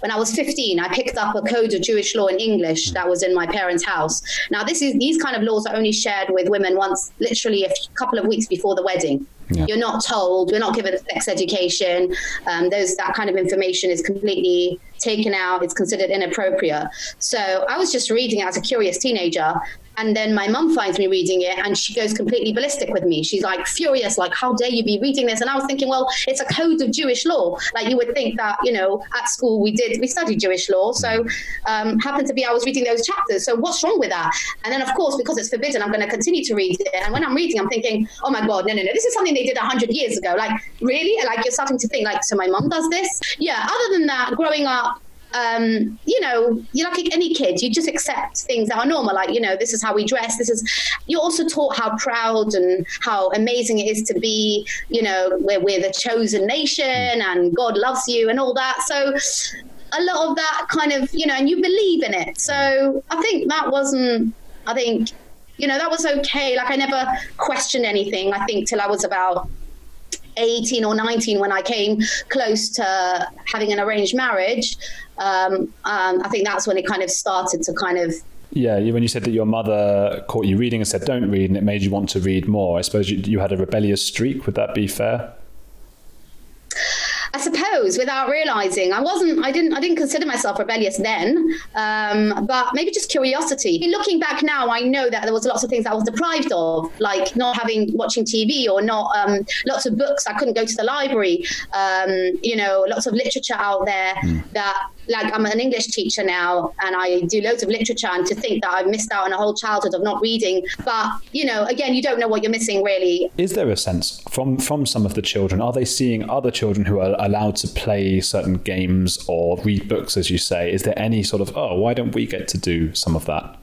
When I was 15, I picked up a code of Jewish law in English that was in my parents' house. Now, this is these kind of laws are only shared with women once, literally a couple of weeks before the wedding. Yeah. You're not told. We're not given sex education. Um, those that kind of information is completely taken out. It's considered inappropriate. So I was just reading it as a curious teenager, and then my mum finds me reading it and she goes completely ballistic with me. She's like furious, like, how dare you be reading this? And I was thinking, well, it's a code of Jewish law. Like you would think that, you know, at school we did, we studied Jewish law. So um, happened to be, I was reading those chapters. So what's wrong with that? And then, of course, because it's forbidden, I'm going to continue to read it. And when I'm reading, I'm thinking, oh my God, no, no, no, this is something they did 100 years ago. Like, really? Like, you're starting to think, like, so my mum does this? Yeah, other than that, growing up, um, you know, you're like any kid, you just accept things that are normal. Like, you know, this is how we dress. This is, you're also taught how proud and how amazing it is to be, you know, we're, we're the chosen nation and God loves you and all that. So, a lot of that kind of, you know, and you believe in it. So, I think that wasn't, I think, you know, that was okay. Like, I never questioned anything, I think, till I was about 18 or 19 when I came close to having an arranged marriage. Um, um, I think that's when it kind of started to kind of yeah, when you said that your mother caught you reading and said don't read and it made you want to read more, I suppose you, you had a rebellious streak. Would that be fair? I suppose without realizing I wasn't I didn't I didn't consider myself rebellious then um, but maybe just curiosity looking back now I know that there was lots of things I was deprived of like not having watching TV or not um, lots of books I couldn't go to the library um, you know lots of literature out there mm. that like I'm an English teacher now and I do loads of literature and to think that I've missed out on a whole childhood of not reading. But you know again you don't know what you're missing really. Is there a sense from from some of the children are they seeing other children who are allowed to play certain games or read books as you say? Is there any sort of oh why don't we get to do some of that?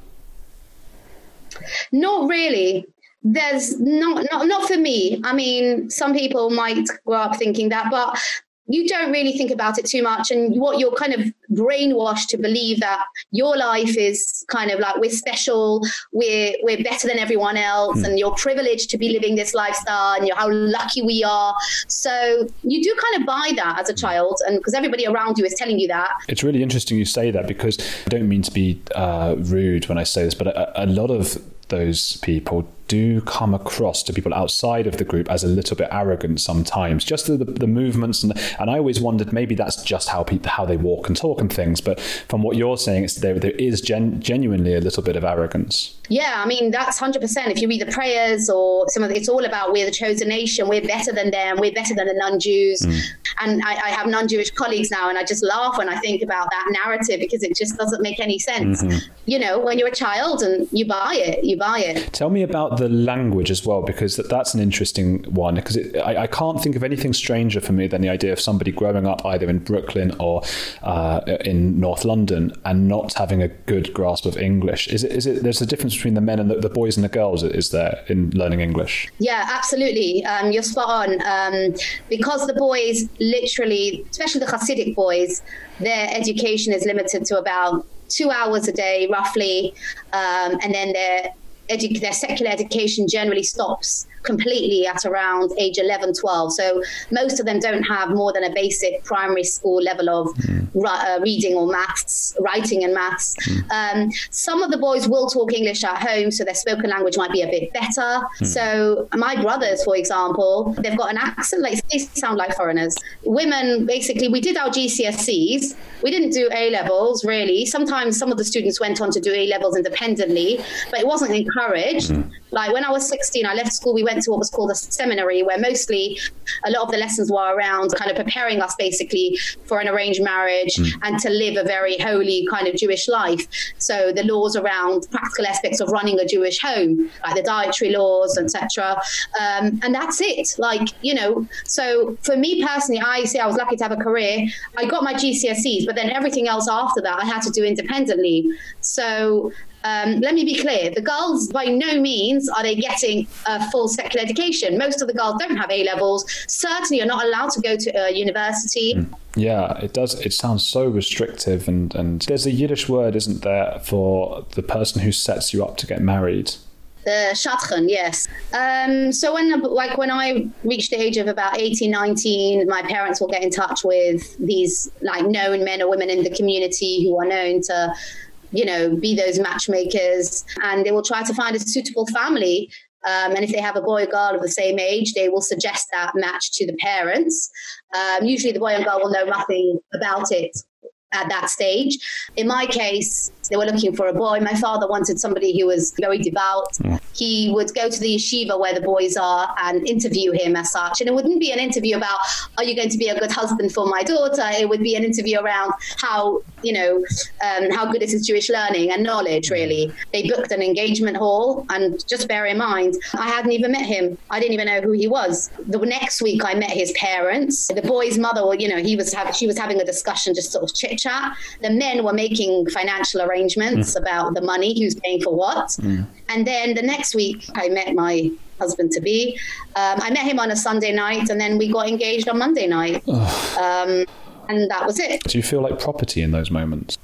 Not really. There's not not not for me. I mean some people might grow up thinking that but you don't really think about it too much and what you're kind of brainwashed to believe that your life is kind of like we're special we're we're better than everyone else mm. and you're privileged to be living this lifestyle and you're how lucky we are. So you do kind of buy that as a child and because everybody around you is telling you that. It's really interesting you say that because I don't mean to be uh, rude when I say this but a, a lot of those people do come across to people outside of the group as a little bit arrogant sometimes just the, the movements. And and I always wondered maybe that's just how people how they walk and talk and things. But from what you're saying it's there there is gen, genuinely a little bit of arrogance yeah I mean that's 100% if you read the prayers or some of the, it's all about we're the chosen nation we're better than them we're better than the non-Jews mm. and I, I have non-Jewish colleagues now and I just laugh when I think about that narrative because it just doesn't make any sense mm -hmm. you know when you're a child and you buy it you buy it tell me about about the language as well? Because that's an interesting one. Because I, I, can't think of anything stranger for me than the idea of somebody growing up either in Brooklyn or uh, in North London and not having a good grasp of English. Is it? Is it? There's a difference between the men and the, the boys and the girls. Is there in learning English? Yeah, absolutely. Um, you're spot on. Um, because the boys, literally, especially the Hasidic boys, their education is limited to about two hours a day, roughly, um, and then their edu- their secular education generally stops completely at around age 11 12 so most of them don't have more than a basic primary school level of mm. uh, reading or maths writing and maths mm. um, some of the boys will talk english at home so their spoken language might be a bit better mm. so my brothers for example they've got an accent like they sound like foreigners women basically we did our GCSEs we didn't do A levels really sometimes some of the students went on to do A levels independently but it wasn't encouraged mm. like when I was 16 I left school we went went to what was called a seminary where mostly a lot of the lessons were around kind of preparing us basically for an arranged marriage mm. and to live a very holy kind of Jewish life. So the laws around practical aspects of running a Jewish home like the dietary laws etc um, and that's it. Like you know so for me personally I say I was lucky to have a career. I got my GCSEs but then everything else after that I had to do independently. So um, let me be clear the girls by no means are they getting a full secular education most of the girls don't have A levels certainly are not allowed to go to a university mm. Yeah, it does. It sounds so restrictive, and and there's a Yiddish word, isn't there, for the person who sets you up to get married. The shadchan, yes. Um, so when like when I reached the age of about 18, 19, my parents will get in touch with these like known men or women in the community who are known to you know, be those matchmakers and they will try to find a suitable family. Um, and if they have a boy or girl of the same age, they will suggest that match to the parents. Um, usually the boy and girl will know nothing about it at that stage. In my case, they were looking for a boy. My father wanted somebody who was very devout. Mm. He would go to the yeshiva where the boys are and interview him as such. And it wouldn't be an interview about, are you going to be a good husband for my daughter? It would be an interview around how, you know, um, how good is his Jewish learning and knowledge, really. They booked an engagement hall. And just bear in mind, I hadn't even met him. I didn't even know who he was. The next week, I met his parents. The boy's mother, you know, he was she was having a discussion, just sort of chit chat. The men were making financial arrangements arrangements mm. about the money, who's paying for what. Mm. And then the next week, I met my husband to be. Um, I met him on a Sunday night, and then we got engaged on Monday night. um, and that was it. Do you feel like property in those moments?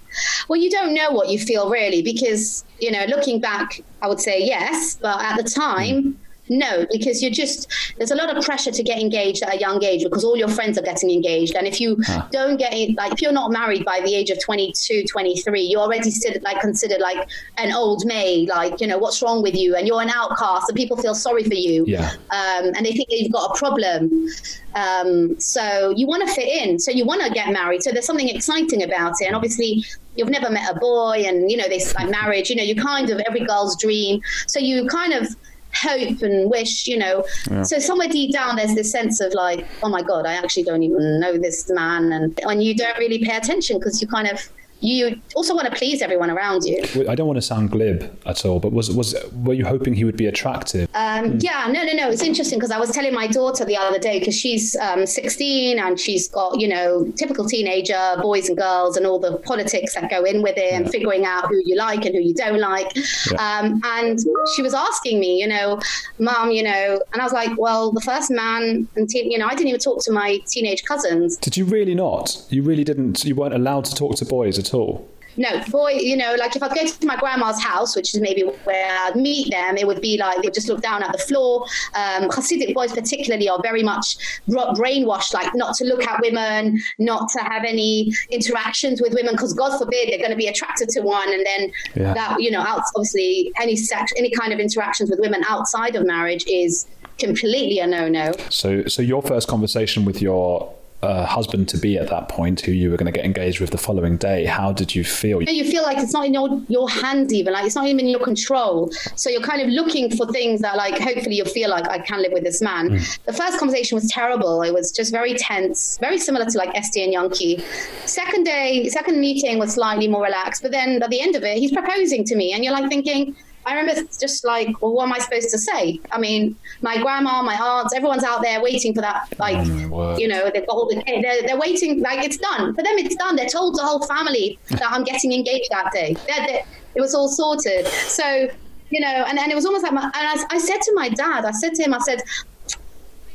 Well, you don't know what you feel really because, you know, looking back, I would say yes, but at the time, mm no, because you're just there's a lot of pressure to get engaged at a young age because all your friends are getting engaged and if you huh. don't get like if you're not married by the age of 22, 23, you're already still like considered like an old maid, like, you know, what's wrong with you and you're an outcast and people feel sorry for you. Yeah. Um, and they think you've got a problem. Um, so you want to fit in. So you want to get married. So there's something exciting about it. And obviously you've never met a boy and you know they like marriage, you know, you kind of every girl's dream. So you kind of hope and wish, you know. Yeah. So somewhere deep down, there's this sense of like, oh my God, I actually don't even know this man. And, and you don't really pay attention because you kind of you also want to please everyone around you. I don't want to sound glib at all, but was was were you hoping he would be attractive? Um, mm. Yeah, no, no, no. It's interesting because I was telling my daughter the other day because she's um, 16 and she's got you know typical teenager boys and girls and all the politics that go in with it yeah. and figuring out who you like and who you don't like. Yeah. Um, and she was asking me, you know, mom, you know, and I was like, well, the first man and teen, you know, I didn't even talk to my teenage cousins. Did you really not? You really didn't. You weren't allowed to talk to boys at all no, boy, you know, like if I go to my grandma's house, which is maybe where I'd meet them, it would be like they would just look down at the floor. Um, Hasidic boys, particularly, are very much brainwashed, like not to look at women, not to have any interactions with women, because God forbid they're going to be attracted to one, and then yeah. that, you know, out, obviously any sex, any kind of interactions with women outside of marriage is completely a no-no. So, so your first conversation with your uh, husband to be at that point who you were going to get engaged with the following day. How did you feel? You feel like it's not in your, your hands even like it's not even in your control. So you're kind of looking for things that like hopefully you'll feel like I can live with this man. Mm. the first conversation was terrible. It was just very tense very similar to like Esty and Yanky. Second day second meeting was slightly more relaxed but then at the end of it he's proposing to me and you're like thinking I remember just like, well, what am I supposed to say? I mean, my grandma, my aunts, everyone's out there waiting for that. Like, Oh, you know, they've got all the, they're, they're waiting, like, it's done. For them, it's done. They're told the whole family that I'm getting engaged that day. They're, they're, it was all sorted. So, you know, and, and it was almost like, my, and I, I said to my dad, I said to him, I said,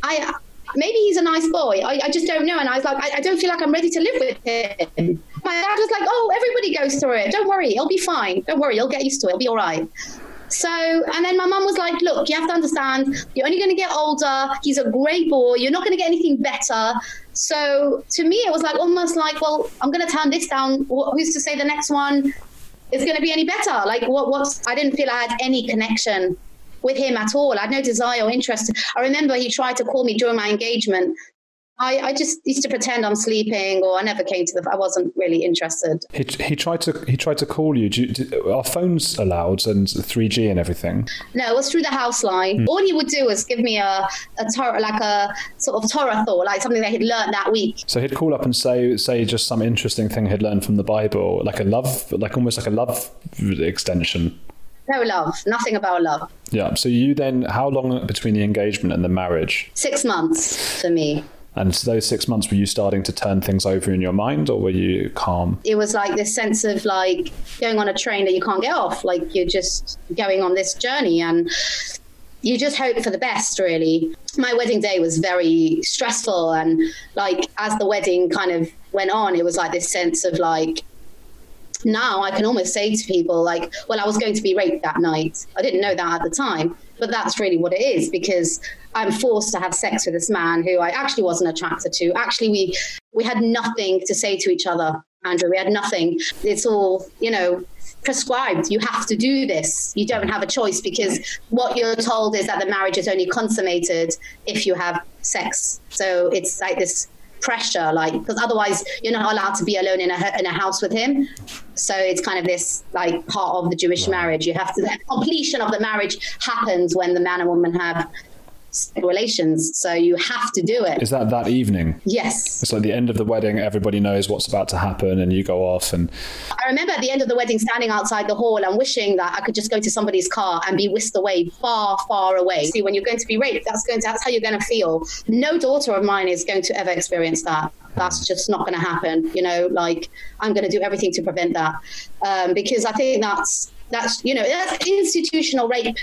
I, maybe he's a nice boy. I, I just don't know. And I was like, I, I don't feel like I'm ready to live with him. My dad was like, oh, everybody goes through it. Don't worry. He'll be fine. Don't worry. He'll get used to it. He'll be all right. So, and then my mum was like, look, you have to understand, you're only going to get older. He's a great boy. You're not going to get anything better. So to me, it was like almost like, well, I'm going to turn this down. Who's to say the next one is going to be any better? Like what, what's, I didn't feel I had any connection with him at all. I had no desire or interest. I remember he tried to call me during my engagement. I, I just used to pretend I'm sleeping, or I never came to the. I wasn't really interested. He, he tried to he tried to call you. Do, do are phones allowed and 3G and everything? No, it was through the house line. Hmm. All he would do was give me a, a Torah, like a sort of Torah thought, like something that he'd learned that week. So he'd call up and say say just some interesting thing he'd learned from the Bible, like a love, like almost like a love extension. No love, nothing about love. Yeah. So you then, how long between the engagement and the marriage? Six months for me. And those six months, were you starting to turn things over in your mind, or were you calm? It was like this sense of like going on a train that you can't get off. Like you're just going on this journey and you just hope for the best really my wedding day was very stressful and like as the wedding kind of went on it was like this sense of like now I can almost say to people like well I was going to be raped that night I didn't know that at the time but that's really what it is because I'm forced to have sex with this man who I actually wasn't attracted to. Actually we we had nothing to say to each other Andrew. We had nothing. It's all you know prescribed. You have to do this. You don't have a choice because what you're told is that the marriage is only consummated if you have sex. So it's like this pressure like because otherwise you're not allowed to be alone in a in a house with him. So it's kind of this like part of the Jewish marriage. You have to the completion of the marriage happens when the man and woman have relations so you have to do it Is that that evening? yes It's like the end of the wedding. Everybody knows what's about to happen, and you go off. And I remember at the end of the wedding standing outside the hall and wishing that I could just go to somebody's car and be whisked away far, far away. See, when you're going to be raped, that's going to, that's how you're going to feel. No daughter of mine is going to ever experience that. That's just not going to happen. You know, like I'm going to do everything to prevent that um, because I think that's that's you know that's institutional rape.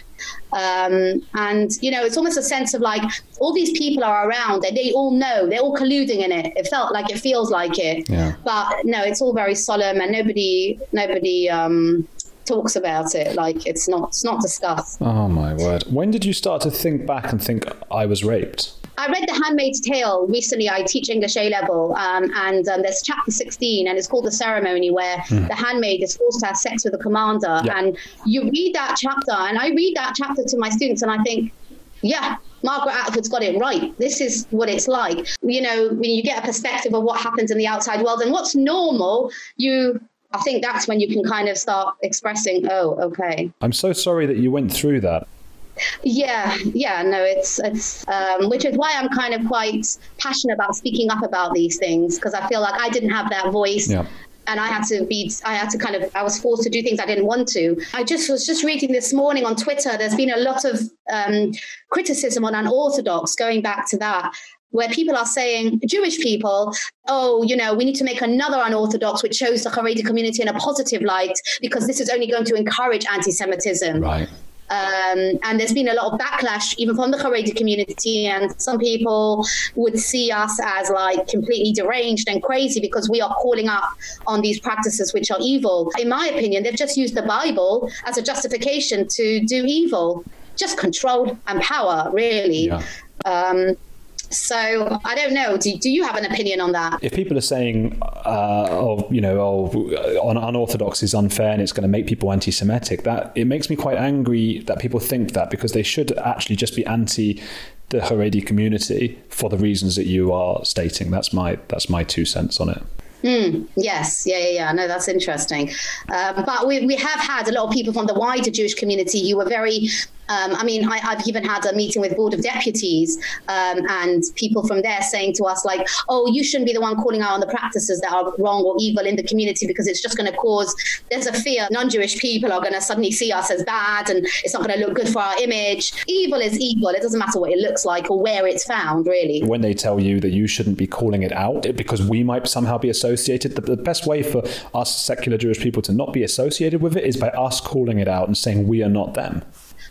Um, and you know it's almost a sense of like all these people are around and they all know they're all colluding in it. It felt like it feels like it. Yeah. but no it's all very solemn and nobody nobody um, talks about it. Like it's not it's not discussed. Oh my word, when did you start to think back and think I was raped? I read The Handmaid's Tale recently. I teach English A level, um, and um, there's chapter 16, and it's called The Ceremony, where the handmaid is forced to have sex with the commander. Yeah. And you read that chapter, and I read that chapter to my students, and I think, yeah, Margaret Atwood's got it right. This is what it's like. You know, when you get a perspective of what happens in the outside world and what's normal, you. I think that's when you can kind of start expressing, oh, okay. I'm so sorry that you went through that. Yeah, yeah, no, it's it's um, which is why I'm kind of quite passionate about speaking up about these things because I feel like I didn't have that voice. Yeah. And I had to be, I had to kind of, I was forced to do things I didn't want to. I just was just reading this morning on Twitter. There's been a lot of um, criticism on unorthodox, going back to that, where people are saying, Jewish people, oh, you know, we need to make another unorthodox which shows the Haredi community in a positive light because this is only going to encourage anti Semitism. Right. Um, and there's been a lot of backlash even from the Haredi community and some people would see us as like completely deranged and crazy because we are calling up on these practices which are evil. In my opinion they've just used the bible as a justification to do evil. Just control and power really. Yeah. um, so I don't know. Do, do you have an opinion on that? If people are saying, uh, oh, you know, oh, unorthodox is unfair and it's going to make people anti-Semitic, that it makes me quite angry that people think that because they should actually just be anti the Haredi community for the reasons that you are stating. That's my that's my two cents on it. Mm, yes, yeah, yeah, yeah. No, that's interesting. Um, but we, we have had a lot of people from the wider Jewish community who were very Um, I mean, I, have even had a meeting with board of deputies um, and people from there saying to us like, "Oh, you shouldn't be the one calling out on the practices that are wrong or evil in the community because it's just going to cause." There's a fear non-Jewish people are going to suddenly see us as bad and it's not going to look good for our image. Evil is evil. It doesn't matter what it looks like or where it's found, really. When they tell you that you shouldn't be calling it out because we might somehow be associated, the, the best way for us secular Jewish people to not be associated with it is by us calling it out and saying we are not them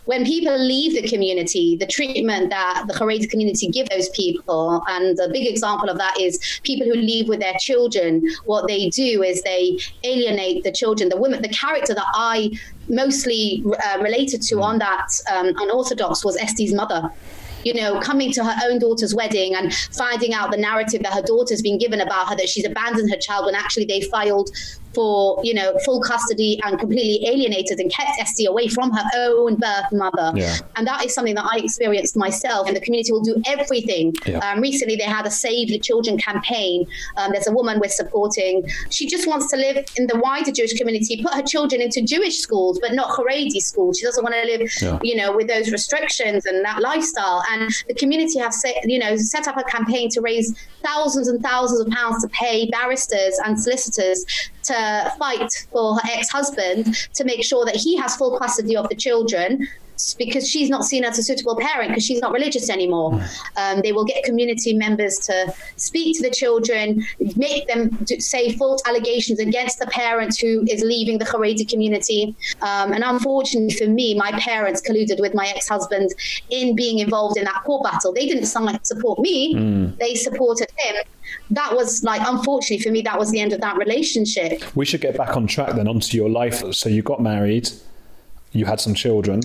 when people leave the community, the treatment that the Haredi community give those people, and a big example of that is people who leave with their children. What they do is they alienate the children, the women, the character that I mostly uh, related to on that um, unorthodox was Esti's mother you know, coming to her own daughter's wedding and finding out the narrative that her daughter's been given about her that she's abandoned her child when actually they filed for you know full custody and completely alienated and kept Esti away from her own birth mother. Yeah. And that is something that I experienced myself. And the community will do everything. Yeah. Um, recently, they had a Save the Children campaign. Um, there's a woman we're supporting. She just wants to live in the wider Jewish community, put her children into Jewish schools, but not Haredi schools. She doesn't want to live, yeah. you know, with those restrictions and that lifestyle. And the community have set, you know, set up a campaign to raise thousands and thousands of pounds to pay barristers and solicitors to fight for her ex-husband to make sure that he has full custody of the children because she's not seen as a suitable parent because she's not religious anymore. Um, they will get community members to speak to the children, make them say false allegations against the parent who is leaving the Haredi community. Um, and unfortunately for me, my parents colluded with my ex-husband in being involved in that court battle. They didn't support me; mm. they supported him that was like unfortunately for me that was the end of that relationship we should get back on track then onto your life so you got married you had some children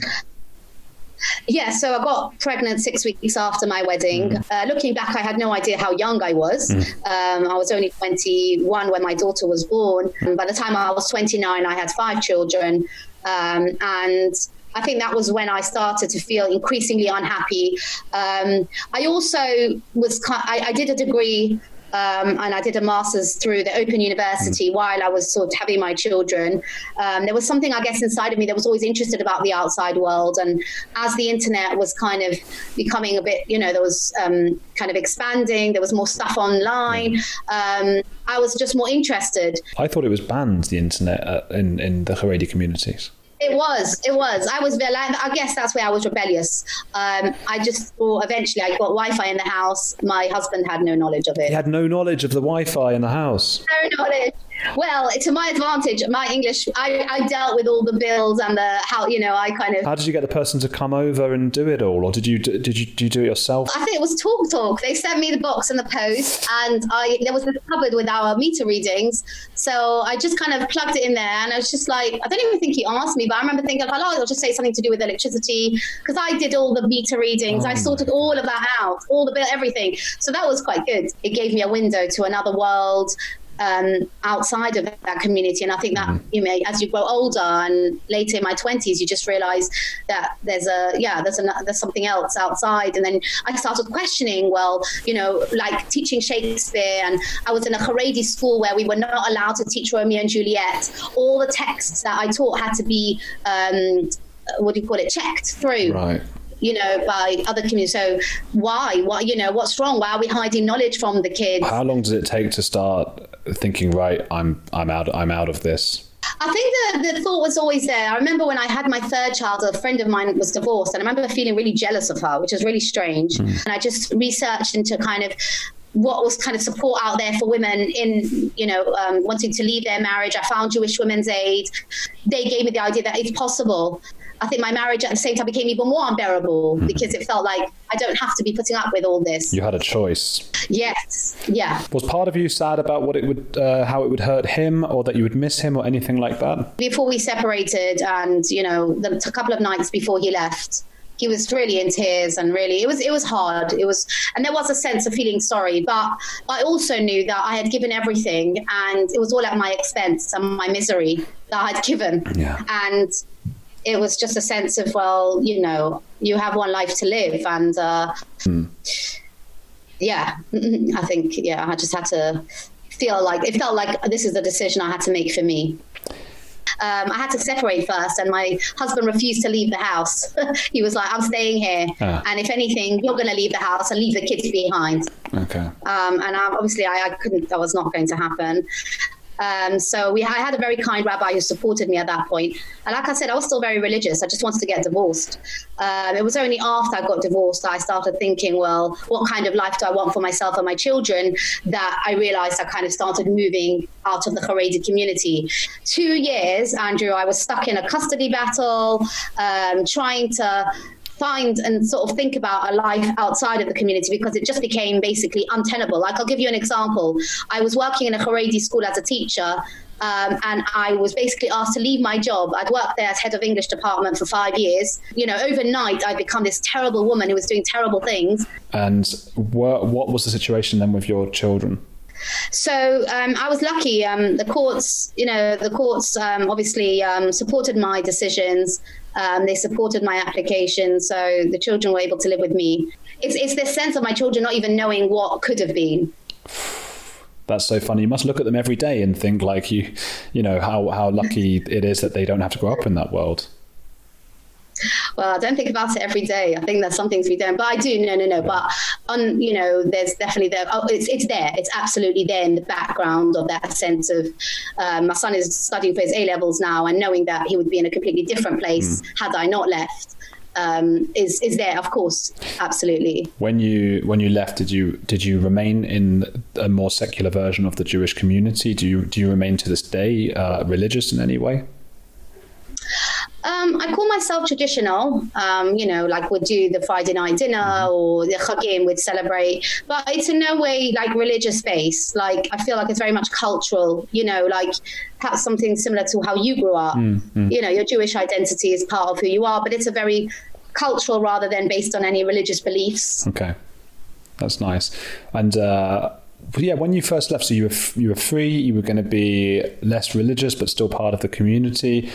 yeah, so I got pregnant six weeks after my wedding. Mm. Uh, looking back, I had no idea how young I was. Mm. Um, I was only 21 when my daughter was born. And by the time I was 29, I had five children. Um, and I think that was when I started to feel increasingly unhappy. Um, I also was, I, I did a degree um, and I did a master's through the Open University mm. while I was sort of having my children. Um, there was something, I guess, inside of me that was always interested about the outside world. And as the internet was kind of becoming a bit, you know, there was um, kind of expanding, there was more stuff online. Mm. Um, I was just more interested. I thought it was banned, the internet, uh, in, in the Haredi communities. It was. It was. I was. I guess that's where I was rebellious. Um, I just thought eventually I got Wi-Fi in the house. My husband had no knowledge of it. He had no knowledge of the Wi-Fi in the house. No knowledge. Well, to my advantage, my English, I, I dealt with all the bills and the how you know I kind of. How did you get the person to come over and do it all, or did you did you did you do it yourself? I think it was Talk Talk. They sent me the box and the post, and I there was this cupboard with our meter readings. So I just kind of plugged it in there, and I was just like, I don't even think he asked me, but I remember thinking, oh, I'll just say something to do with electricity because I did all the meter readings. Oh. I sorted all of that out, all the bill, everything. So that was quite good. It gave me a window to another world um, outside of that community. And I think that, mm-hmm. you know, as you grow older and later in my 20s, you just realize that there's a, yeah, there's, a, there's something else outside. And then I started questioning, well, you know, like teaching Shakespeare. And I was in a Haredi school where we were not allowed to teach Romeo and Juliet. All the texts that I taught had to be, um, what do you call it, checked through. Right you know, by other communities. So why? What you know? What's wrong? Why are we hiding knowledge from the kids? How long does it take to start thinking? Right, I'm I'm out. I'm out of this. I think the, the thought was always there. I remember when I had my third child, a friend of mine was divorced, and I remember feeling really jealous of her, which was really strange. Mm. And I just researched into kind of what was kind of support out there for women in, you know, um, wanting to leave their marriage. I found Jewish Women's Aid. They gave me the idea that it's possible. I think my marriage at the same time became even more unbearable mm. because it felt like I don't have to be putting up with all this. You had a choice. Yes. Yeah. Was part of you sad about what it would, uh, how it would hurt him, or that you would miss him, or anything like that? Before we separated, and you know, the, a couple of nights before he left, he was really in tears and really it was it was hard it was and there was a sense of feeling sorry but i also knew that i had given everything and it was all at my expense and my misery that i'd given yeah. and it was just a sense of well you know you have one life to live and uh, hmm. yeah i think yeah i just had to feel like it felt like this is a decision i had to make for me um, I had to separate first, and my husband refused to leave the house. he was like, "I'm staying here, Ah. and if anything, you're going to leave the house and leave the kids behind." Okay. um, and I, obviously I, I couldn't that was not going to happen um, so we I had a very kind rabbi who supported me at that point. And like I said I was still very religious. I just wanted to get divorced. Um, it was only after I got divorced that I started thinking well what kind of life do I want for myself and my children that I realized I kind of started moving out of the Haredi community. Two years Andrew I was stuck in a custody battle um, trying to find and sort of think about a life outside of the community because it just became basically untenable. Like I'll give you an example. I was working in a Haredi school as a teacher. Um, and I was basically asked to leave my job. I'd worked there as head of English department for five years. You know, overnight I'd become this terrible woman who was doing terrible things. And wha- what was the situation then with your children? So um, I was lucky. Um, the courts, you know, the courts um, obviously um, supported my decisions. Um, they supported my application, so the children were able to live with me. It's it's this sense of my children not even knowing what could have been. That's so funny. You must look at them every day and think like you, you know how how lucky it is that they don't have to grow up in that world. Well, I don't think about it every day. I think there's some things we don't, but I do. No, no, no. But on, you know, there's definitely there. Oh, it's it's there. It's absolutely there in the background of that sense of. Um, my son is studying for his A levels now, and knowing that he would be in a completely different place had I not left. Um, is is there? Of course, absolutely. When you when you left, did you did you remain in a more secular version of the Jewish community? Do you do you remain to this day uh, religious in any way? Um, I call myself traditional. Um, you know, like we'd do the Friday night dinner or the Chagim, we'd celebrate, but it's in no way like religious based. Like I feel like it's very much cultural. You know, like perhaps something similar to how you grew up. You know, your Jewish identity is part of who you are, but it's a very cultural rather than based on any religious beliefs. Okay, that's nice. And uh, yeah, when you first left, so you were you were free. You were going to be less religious, but still part of the community.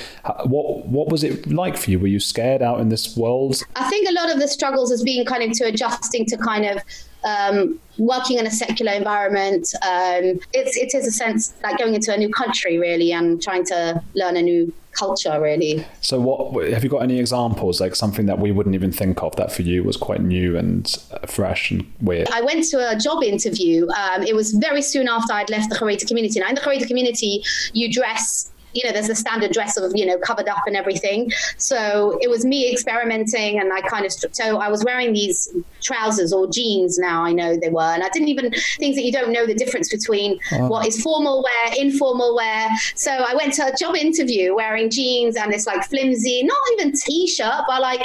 What what was it like for you? Were you scared out in this world? I think a lot of the struggles has been kind of to adjusting to kind of um, working in a secular environment. Um, it's it is a sense like going into a new country really and trying to learn a new culture really. So, what have you got any examples like something that we wouldn't even think of that for you was quite new and uh, fresh and weird? I went to a job interview. Um, it was very soon after I'd left the Haredi community. Now, in the Haredi community, you dress. You know, there's a standard dress of you know covered up and everything. So it was me experimenting, and I kind of so I was wearing these trousers or jeans. Now I know they were, and I didn't even things that you don't know the difference between what is formal wear, informal wear. So I went to a job interview wearing jeans and this like flimsy, not even t-shirt, but like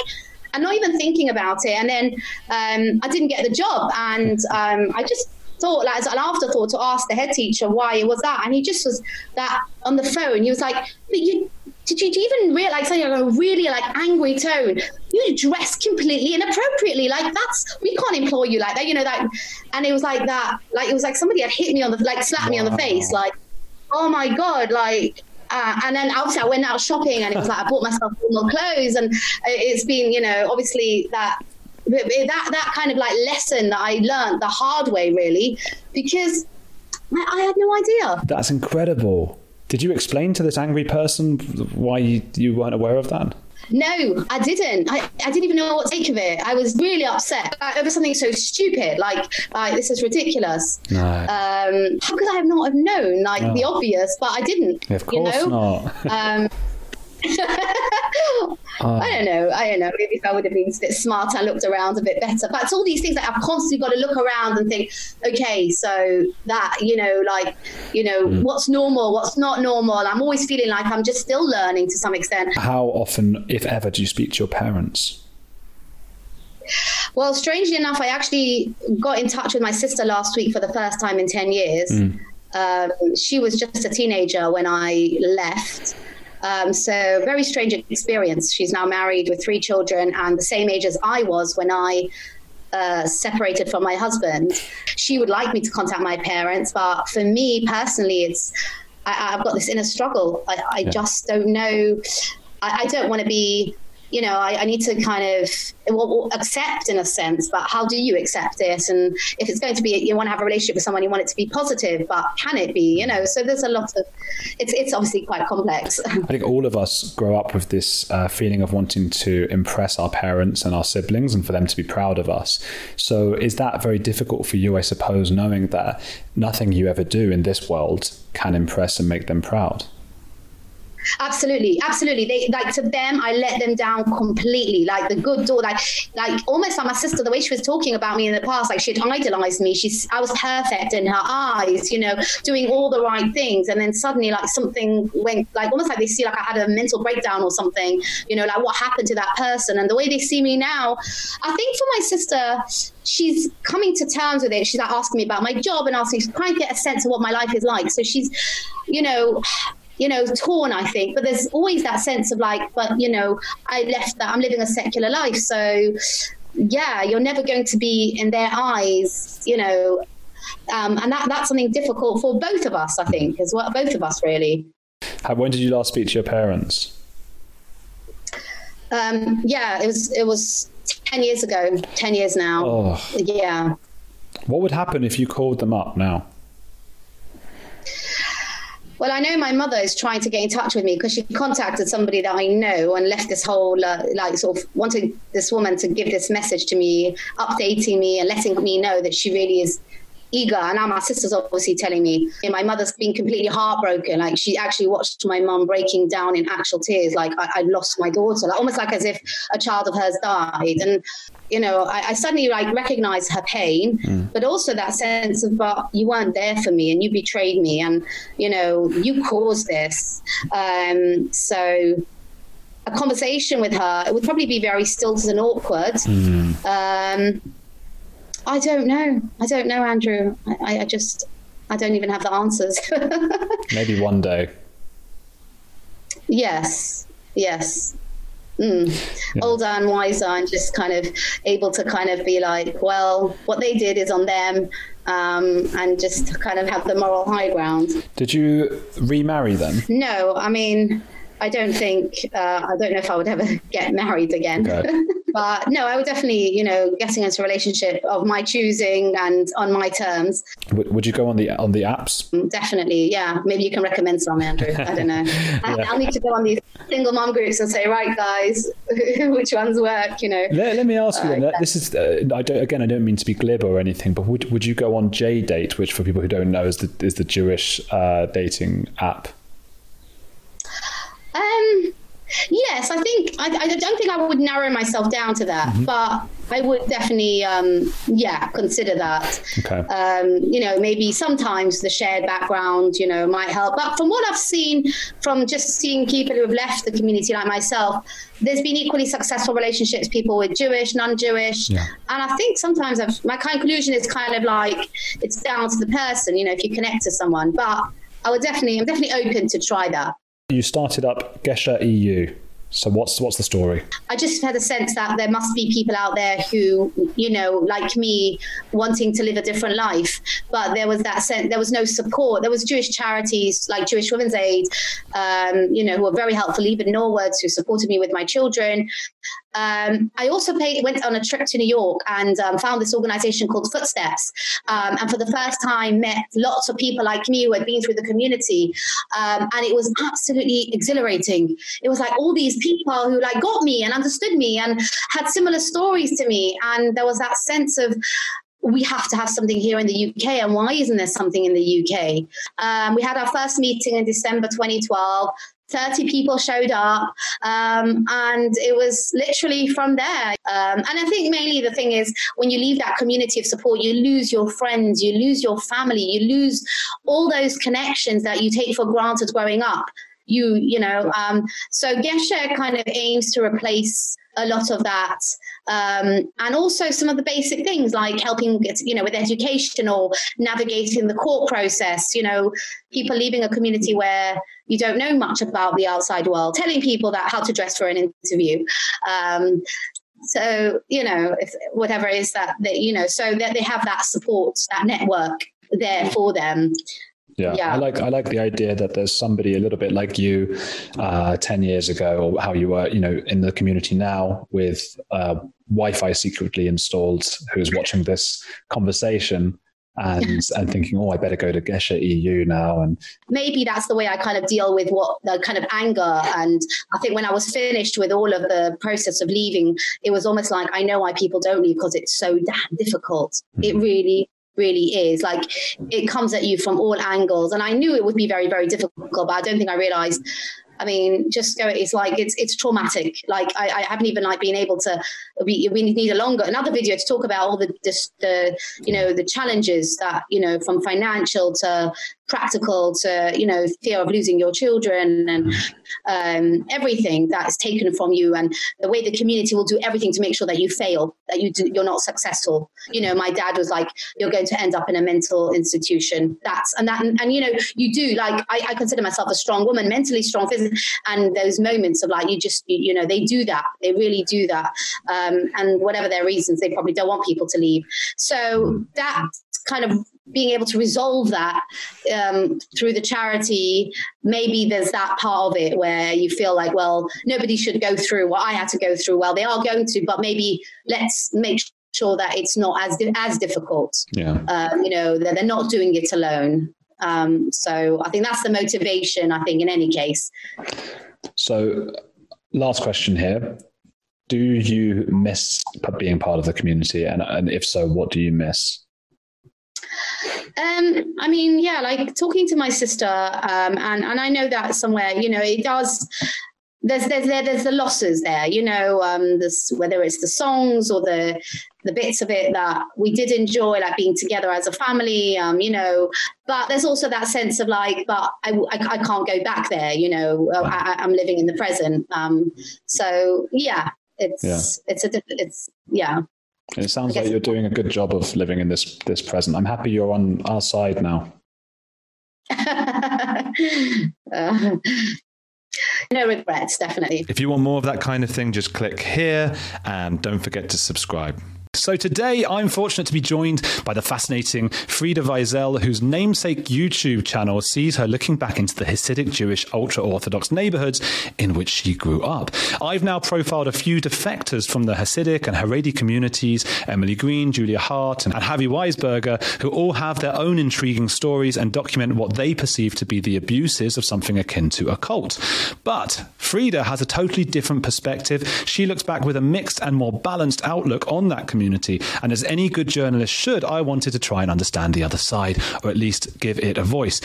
I'm not even thinking about it. And then um, I didn't get the job, and um, I just thought, like, as an afterthought, to ask the head teacher why it was that, and he just was that on the phone. He was like, "But you." Did you even realize something like a really like angry tone? You dress completely inappropriately. Like that's we can't employ you like that. You know that, and it was like that. Like it was like somebody had hit me on the like slapped me on the face. Like, oh my god, like uh, and then obviously I went out shopping and it was like I bought myself more clothes and it's been you know obviously that that that kind of like lesson that I learned the hard way really because I, I had no idea. That's incredible. Did you explain to this angry person why you, you weren't aware of that? No, I didn't. I, I didn't even know what to take of it. I was really upset over something so stupid. Like, like this is ridiculous. No. Um, how could I have not have known like the Oh. obvious? But I didn't. of course you know? not. Um, Oh. I don't know. I don't know. Maybe if I would have been a bit smarter, I looked around a bit better. But it's all these things that I've constantly got to look around and think, okay, so that, you know, like, you know, Hmm. what's normal, what's not normal. I'm always feeling like I'm just still learning to some extent. How often, if ever, do you speak to your parents? Well, strangely enough, I actually got in touch with my sister last week for the first time in 10 years. Um, she was just a teenager when I left. Um, so, very strange experience. She's now married with three children and the same age as I was when I uh, separated from my husband. She would like me to contact my parents, but for me personally, it's I, I've got this inner struggle. I, I just don't know. I, I don't want to be you know, I, I need to kind of well, accept in a sense, but how do you accept it? And if it's going to be, you want to have a relationship with someone, you want it to be positive, but can it be? You know, so there's a lot of, it's it's obviously quite complex. I think all of us grow up with this uh, feeling of wanting to impress our parents and our siblings, and for them to be proud of us. So is that very difficult for you? I suppose, knowing that nothing you ever do in this world can impress and make them proud. Absolutely, absolutely. They like to them, I let them down completely. Like the good daughter, like like almost like my sister. The way she was talking about me in the past, like she'd idolized me. She's I was perfect in her eyes, you know, doing all the right things, and then suddenly like something went, like almost like they see like I had a mental breakdown or something. You know, like what happened to that person, and the way they see me now. I think for my sister, she's coming to terms with it. She's like asking me about my job and asking, trying to get a sense of what my life is like. So she's, you know, you know, torn, I think. But there's always that sense of like, but, you know, I left that, I'm living a secular life. So, yeah, you're never going to be in their eyes, you know, um, and that, that's something difficult for both of us, I think, as well, both of us, really. When did you last speak to your parents? Um, yeah, it was, it was 10 years ago, 10 years now. Oh. Yeah. What would happen if you called them up now? Well, I know my mother is trying to get in touch with me because she contacted somebody that I know and left this whole, uh, like, sort of wanting this woman to give this message to me, updating me and letting me know that she really is eager and now my sister's obviously telling me my mother's been completely heartbroken like she actually watched my mum breaking down in actual tears like I, I lost my daughter like, almost like as if a child of hers died and you know I, I suddenly like recognize her pain mm. but also that sense of but you weren't there for me and you betrayed me and you know you caused this um, so a conversation with her it would probably be very stilted and awkward mm. um, I don't know. I don't know, Andrew. I, I just, I don't even have the answers. Maybe one day. Yes. Yes. Mm. Yeah. older and wiser and just kind of able to kind of be like well what they did is on them um, and just kind of have the moral high ground did you remarry them no i mean I don't think uh, I don't know if I would ever get married again. But no, I would definitely, you know, getting into a relationship of my choosing and on my terms. Would, would you go on the on the apps? Mm, definitely, yeah. Maybe you can recommend some, Andrew. I don't know. yeah. I'll need to go on these single mom groups and say, right, guys, which ones work? You know. Let, let me ask you. Uh, this is uh, I don't again. I don't mean to be glib or anything, but would would you go on JDate, which for people who don't know is the is the Jewish uh, dating app? Um, yes, I think I, I, don't think I would narrow myself down to that, mm-hmm. but I would definitely, um, yeah, consider that. Okay. Um, you know, maybe sometimes the shared background, you know, might help. But from what I've seen, from just seeing people who have left the community like myself, there's been equally successful relationships, people with Jewish, non-Jewish, yeah. and I think sometimes I've, my conclusion is kind of like it's down to the person, you know, if you connect to someone. But I would definitely, I'm definitely open to try that. You started up Gesher EU. So what's what's the story? I just had a sense that there must be people out there who, you know, like me, wanting to live a different life, but there was that sense there was no support. There was Jewish charities like Jewish Women's Aid, um, you know, who were very helpful. Even Norwoods, who supported me with my children. Um, I also paid, went on a trip to New York and um, found this organization called Footsteps. Um, and for the first time, met lots of people like me who had been through the community. Um, and it was absolutely exhilarating. It was like all these people who like got me and understood me and had similar stories to me. And there was that sense of, we have to have something here in the UK. And why isn't there something in the UK? Um, we had our first meeting in December 2012. 30 people showed up um, and it was literally from there. Um, and i think mainly the thing is when you leave that community of support you lose your friends you lose your family you lose all those connections that you take for granted growing up. You you know um, so gesher kind of aims to replace a lot of that um, and also some of the basic things like helping you know with education or navigating the court process you know people leaving a community where you don't know much about the outside world telling people that how to dress for an interview. Um, so you know if whatever is that they, you know so that they have that support that network there for them Yeah. yeah. I like I like the idea that there's somebody a little bit like you uh, 10 years ago or how you were, you know, in the community now with uh, Wi-Fi secretly installed who is watching this conversation and and thinking, oh, I better go to Gesher EU now. And maybe that's the way I kind of deal with what the kind of anger. And I think when I was finished with all of the process of leaving, it was almost like I know why people don't leave because it's so damn difficult. Mm-hmm. It really really is like it comes at you from all angles and i knew it would be very very difficult but i don't think i realized I mean, just go. It's like it's it's traumatic. Like I, I haven't even like been able to. We, we need a longer another video to talk about all the, the the you know the challenges that you know from financial to practical to you know fear of losing your children and um, everything that is taken from you and the way the community will do everything to make sure that you fail that you do, you're not successful. You know my dad was like you're going to end up in a mental institution. That's and that and, and you know you do like I, I, consider myself a strong woman mentally strong physically and those moments of like you just you, you know they do that. They really do that. Um, and whatever their reasons they probably don't want people to leave. So that kind of being able to resolve that um, through the charity, maybe there's that part of it where you feel like, well, nobody should go through what I had to go through. Well, they are going to, but maybe let's make sure that it's not as as difficult. Yeah, uh, you know, that they're not doing it alone. Um, so I think that's the motivation. I think in any case. So, last question here. Do you miss being part of the community? And, and if so, what do you miss? Um, I mean, yeah, like talking to my sister, um, and and I know that somewhere, you know, it does. There's there's there, there's the losses there, you know, um, this whether it's the songs or the the bits of it that we did enjoy, like being together as a family, um, you know. But there's also that sense of like, but I, I, I can't go back there, you know. I, I'm living in the present, um, so yeah, it's yeah. it's a it's yeah. And it sounds like you're doing a good job of living in this this present. I'm happy you're on our side now. uh, no regrets, definitely. If you want more of that kind of thing, just click here and don't forget to subscribe. So today I'm fortunate to be joined by the fascinating Frieda Vizel, whose namesake YouTube channel sees her looking back into the Hasidic Jewish ultra-Orthodox neighborhoods in which she grew up. I've now profiled a few defectors from the Hasidic and Haredi communities, Emily Green, Julia Haart, and Chavie Weisberger, who all have their own intriguing stories and document what they perceive to be the abuses of something akin to a cult. But Frieda has a totally different perspective. She looks back with a mixed and more balanced outlook on that community community. And as any good journalist should, I wanted to try and understand the other side, or at least give it a voice.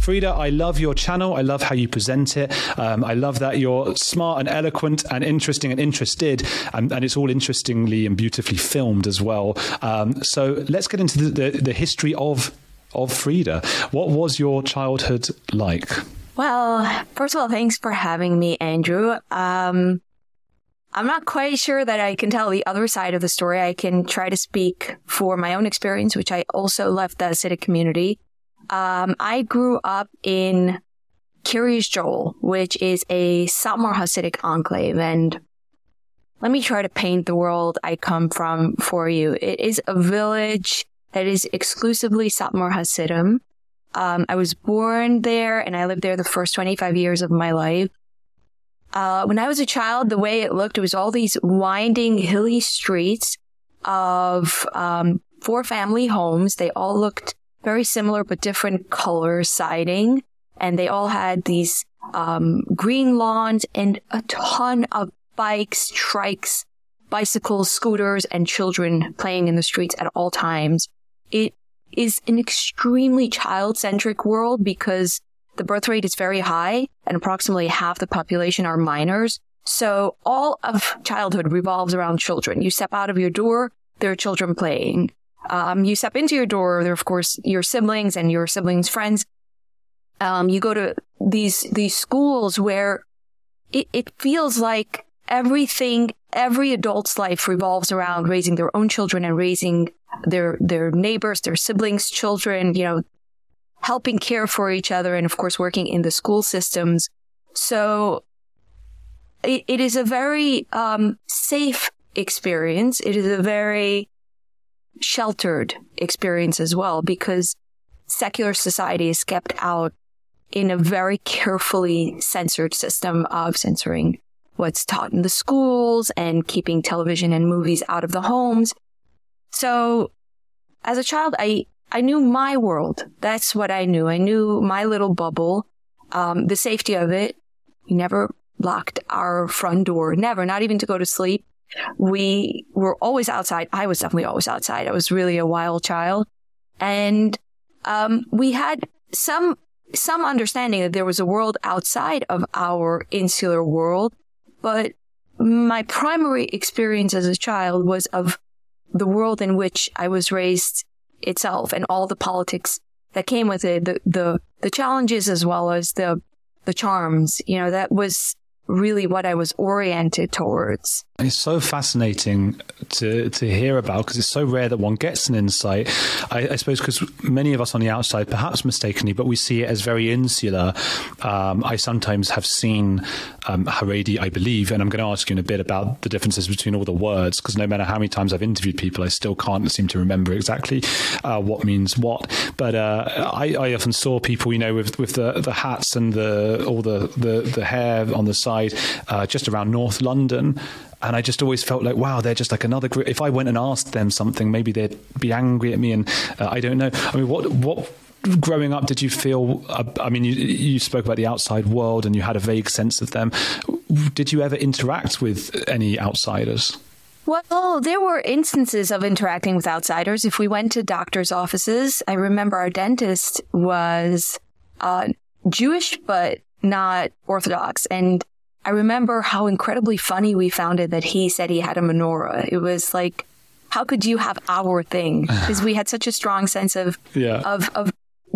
Frieda, I love your channel. I love how you present it. Um, I love that you're smart and eloquent and interesting and interested, and, and it's all interestingly and beautifully filmed as well. Um, so let's get into the, the, the history of of Frieda. What was your childhood like? Well, first of all, thanks for having me, Andrew. Um, I'm not quite sure that I can tell the other side of the story. I can try to speak for my own experience, which I also left the Hasidic community. Um, I grew up in Kiryas Joel, which is a Satmar Hasidic enclave. And let me try to paint the world I come from for you. It is a village that is exclusively Satmar Hasidim. Um, I was born there and I lived there the first 25 years of my life. Uh, when I was a child, the way it looked, it was all these winding, hilly streets of um, four family homes. They all looked very similar, but different color siding. And they all had these um, green lawns and a ton of bikes, trikes, bicycles, scooters, and children playing in the streets at all times. It is an extremely child centric world because the birth rate is very high and approximately half the population are minors. So all of childhood revolves around children. You step out of your door, there are children playing. Um, you step into your door, there are of course your siblings and your siblings' friends. Um, you go to these these schools where it, it feels like everything, every adult's life revolves around raising their own children and raising their their neighbors, their siblings' children. You know, helping care for each other and of course working in the school systems. So it, it is a very um, safe experience. It is a very sheltered experience as well because secular society is kept out in a very carefully censored system of censoring what's taught in the schools and keeping television and movies out of the homes. So as a child, I, I knew my world. That's what I knew. I knew my little bubble, um, the safety of it. We never locked our front door, never, not even to go to sleep. We were always outside. I was definitely always outside. I was really a wild child. And um, we had some some understanding that there was a world outside of our insular world, but my primary experience as a child was of the world in which I was raised itself and all the politics that came with it, the the the challenges as well as the the charms. You know, that was really what I was oriented towards. It's so fascinating to to hear about because it's so rare that one gets an insight. I, I suppose because many of us on the outside, perhaps mistakenly, but we see it as very insular. Um, I sometimes have seen um, Haredi, I believe, and I'm going to ask you in a bit about the differences between all the words because no matter how many times I've interviewed people, I still can't seem to remember exactly uh, what means what. But uh, I, I often saw people, you know, with with the the hats and the all the the, the hair on the side, uh, just around North London. And I just always felt like wow they're just like another group. If I went and asked them something maybe they'd be angry at me and uh, I don't know. I mean what what growing up did you feel uh, I mean you you spoke about the outside world and you had a vague sense of them. Did you ever interact with any outsiders? Well, there were instances of interacting with outsiders. If we went to doctors' offices, I remember our dentist was uh, Jewish, but not Orthodox. And I remember how incredibly funny we found it that he said he had a menorah. It was like, how could you have our thing? Because we had such a strong sense of yeah. of of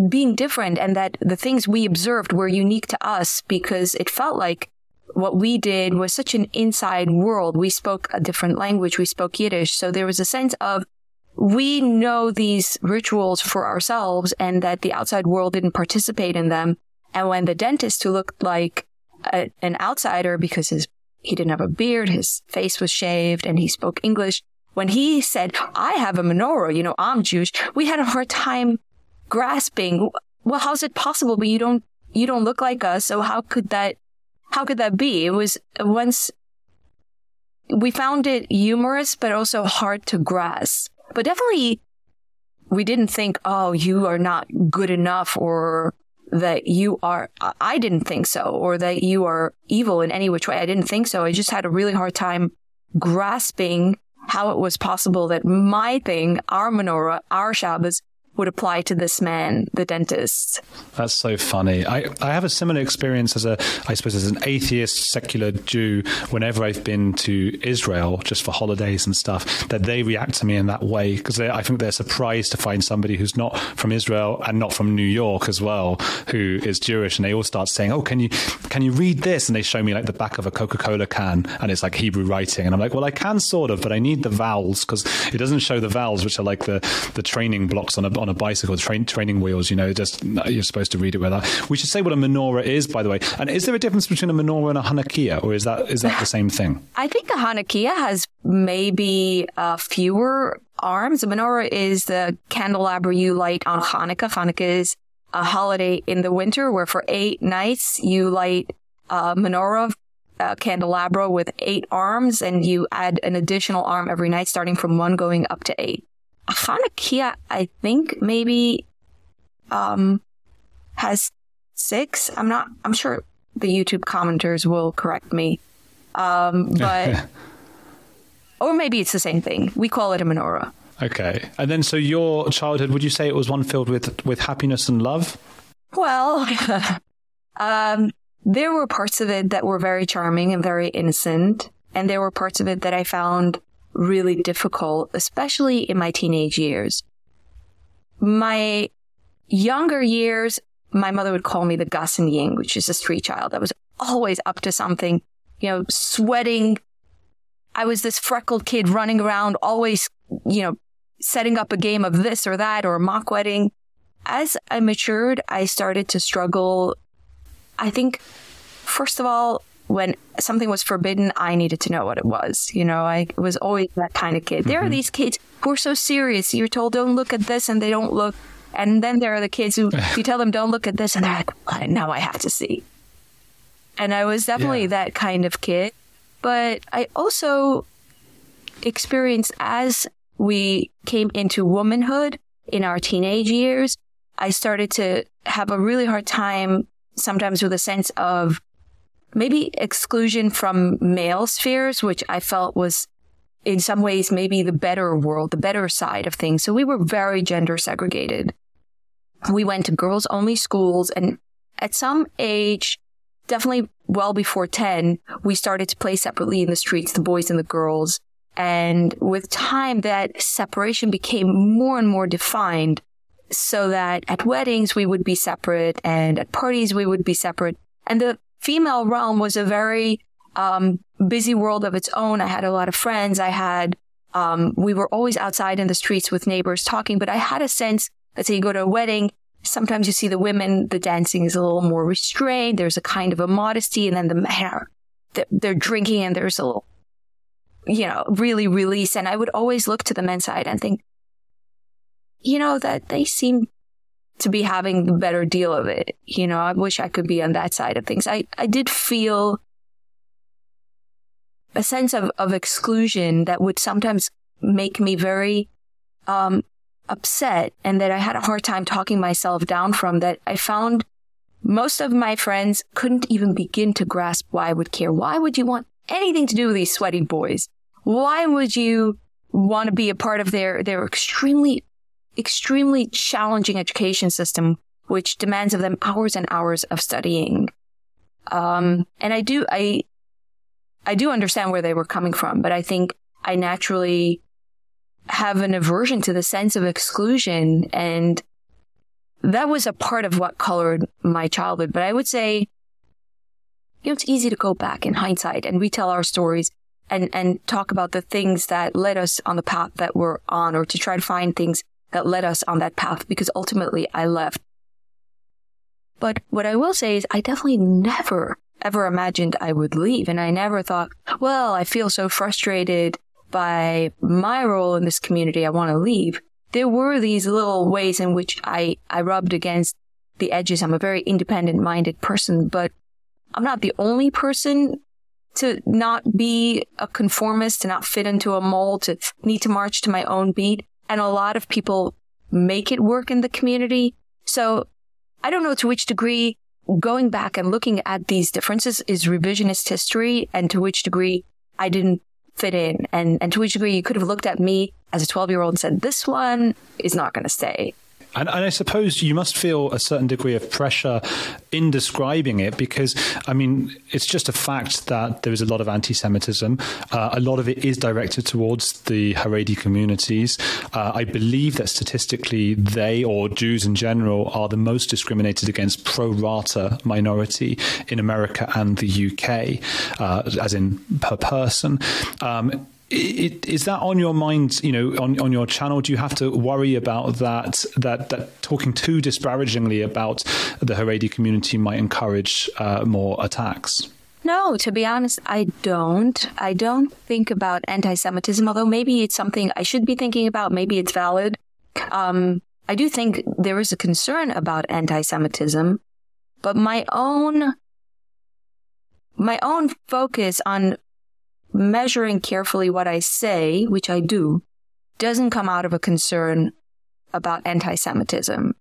being different and that the things we observed were unique to us because it felt like what we did was such an inside world. We spoke a different language. We spoke Yiddish. So there was a sense of we know these rituals for ourselves and that the outside world didn't participate in them. And when the dentist who looked like a, an outsider because his he didn't have a beard, his face was shaved, and he spoke English. When he said, "I have a menorah," you know, I'm Jewish, we had a hard time grasping. Well, how's it possible? But you don't you don't look like us, so how could that how could that be? It was once we found it humorous, but also hard to grasp. But definitely, we didn't think, "Oh, you are not good enough," or that you are, I didn't think so, or that you are evil in any which way. I didn't think so. I just had a really hard time grasping how it was possible that my thing, our menorah, our Shabbos, would apply to this man, the dentist. That's so funny. I, I have a similar experience as a, I suppose, as an atheist secular Jew. Whenever I've been to Israel, just for holidays and stuff, that they react to me in that way because I think they're surprised to find somebody who's not from Israel and not from New York as well, who is Jewish, and they all start saying, "Oh, can you can you read this?" And they show me like the back of a Coca Cola can, and it's like Hebrew writing, and I'm like, "Well, I can sort of, but I need the vowels because it doesn't show the vowels, which are like the the training blocks on a on a bicycle, train, training wheels, you know, just you're supposed to read it with that. We should say what a menorah is, by the way. And is there a difference between a menorah and a Hanukkah, or is that is that the same thing? I think a Hanukkah has maybe uh, fewer arms. A menorah is the candelabra you light on Hanukkah. Hanukkah is a holiday in the winter where for eight nights you light a menorah a candelabra with eight arms and you add an additional arm every night starting from one going up to eight. Hanukkah, I think maybe um has six. I'm not. I'm sure the YouTube commenters will correct me. Um, but or maybe it's the same thing. We call it a menorah. Okay, and then so your childhood, would you say it was one filled with with happiness and love? Well, um, there were parts of it that were very charming and very innocent, and there were parts of it that I found really difficult, especially in my teenage years. My younger years, my mother would call me the Gus and Ying, which is a street child. I was always up to something, you know, sweating. I was this freckled kid running around, always, you know, setting up a game of this or that or a mock wedding. As I matured, I started to struggle. I think, first of all, when something was forbidden, I needed to know what it was. You know, I was always that kind of kid. Mm-hmm. There are mm-hmm. these kids who are so serious. You're told, don't look at this, and they don't look. And then there are the kids who you tell them, don't look at this, and they're like, now I have to see. And I was definitely yeah. that kind of kid. But I also experienced as we came into womanhood in our teenage years, I started to have a really hard time sometimes with a sense of maybe exclusion from male spheres, which I felt was in some ways maybe the better world, the better side of things. So we were very gender segregated. We went to girls only schools and at some age, definitely well before 10, we started to play separately in the streets, the boys and the girls. And with time, that separation became more and more defined so that at weddings, we would be separate and at parties, we would be separate. And the female realm was a very um, busy world of its own. I had a lot of friends. I had, um, we were always outside in the streets with neighbors talking, but I had a sense let's say you go to a wedding, sometimes you see the women, the dancing is a little more restrained. There's a kind of a modesty. And then the men they're drinking and there's a little you know, really release. And I would always look to the men's side and think, you know, that they seem to be having the better deal of it. You know, I wish I could be on that side of things. I, I did feel a sense of, of exclusion that would sometimes make me very um, upset and that I had a hard time talking myself down from that I found most of my friends couldn't even begin to grasp why I would care. Why would you want anything to do with these sweaty boys. Why would you want to be a part of their, their extremely, extremely challenging education system, which demands of them hours and hours of studying? Um, and I do, I, I do understand where they were coming from, but I think I naturally have an aversion to the sense of exclusion. And that was a part of what colored my childhood. But I would say you know, it's easy to go back in hindsight and retell our stories and, and talk about the things that led us on the path that we're on or to try to find things that led us on that path because ultimately I left. But what I will say is I definitely never ever imagined I would leave. And I never thought, well, I feel so frustrated by my role in this community. I want to leave. There were these little ways in which I, I rubbed against the edges. I'm a very independent minded person, but I'm not the only person to not be a conformist, to not fit into a mold, to need to march to my own beat. And a lot of people make it work in the community. So I don't know to which degree going back and looking at these differences is revisionist history and to which degree I didn't fit in and, and to which degree you could have looked at me as a 12 year old and said, this one is not going to stay. And, and, I suppose you must feel a certain degree of pressure in describing it because, I mean, it's just a fact that there is a lot of anti Semitism. Uh, a lot of it is directed towards the Haredi communities. Uh, I believe that statistically, they or Jews in general are the most discriminated against pro rata minority in America and the UK, uh, as in per person. Um, it, is that on your mind, you know, on, on your channel? Do you have to worry about that, that, that talking too disparagingly about the Haredi community might encourage uh, more attacks? No, to be honest, I don't. I don't think about anti-Semitism, although maybe it's something I should be thinking about. Maybe it's valid. Um, I do think there is a concern about anti-Semitism, but my own my own focus on measuring carefully what I say, which I do, doesn't come out of a concern about anti-Semitism.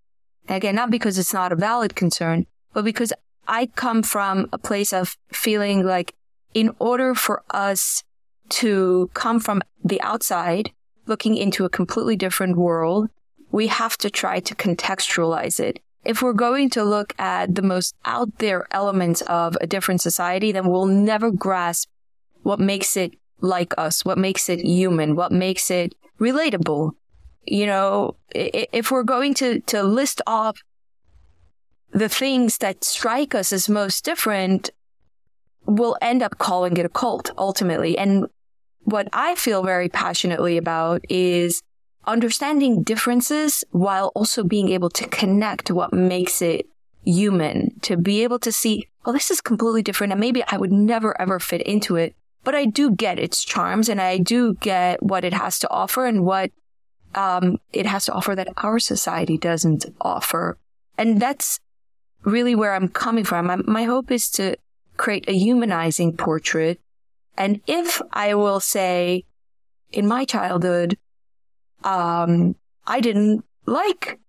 Again, not because it's not a valid concern, but because I come from a place of feeling like in order for us to come from the outside, looking into a completely different world, we have to try to contextualize it. If we're going to look at the most out there elements of a different society, then we'll never grasp what makes it like us, what makes it human, what makes it relatable. You know, if we're going to, to list off the things that strike us as most different, we'll end up calling it a cult ultimately. And what I feel very passionately about is understanding differences while also being able to connect what makes it human, to be able to see, well, this is completely different and maybe I would never ever fit into it. But I do get its charms and I do get what it has to offer and what um, it has to offer that our society doesn't offer. And that's really where I'm coming from. My, my hope is to create a humanizing portrait. And if I will say, in my childhood, um, I didn't like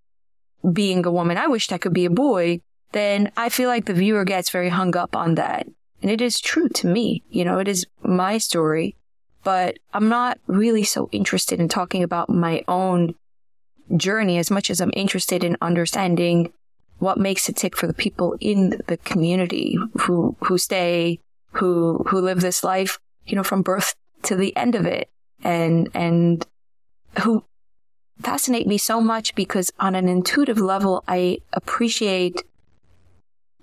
being a woman. I wished I could be a boy. Then I feel like the viewer gets very hung up on that. And it is true to me. You know, it is my story, but I'm not really so interested in talking about my own journey as much as I'm interested in understanding what makes it tick for the people in the community who, who stay, who, who live this life, you know, from birth to the end of it and, and who fascinate me so much because on an intuitive level, I appreciate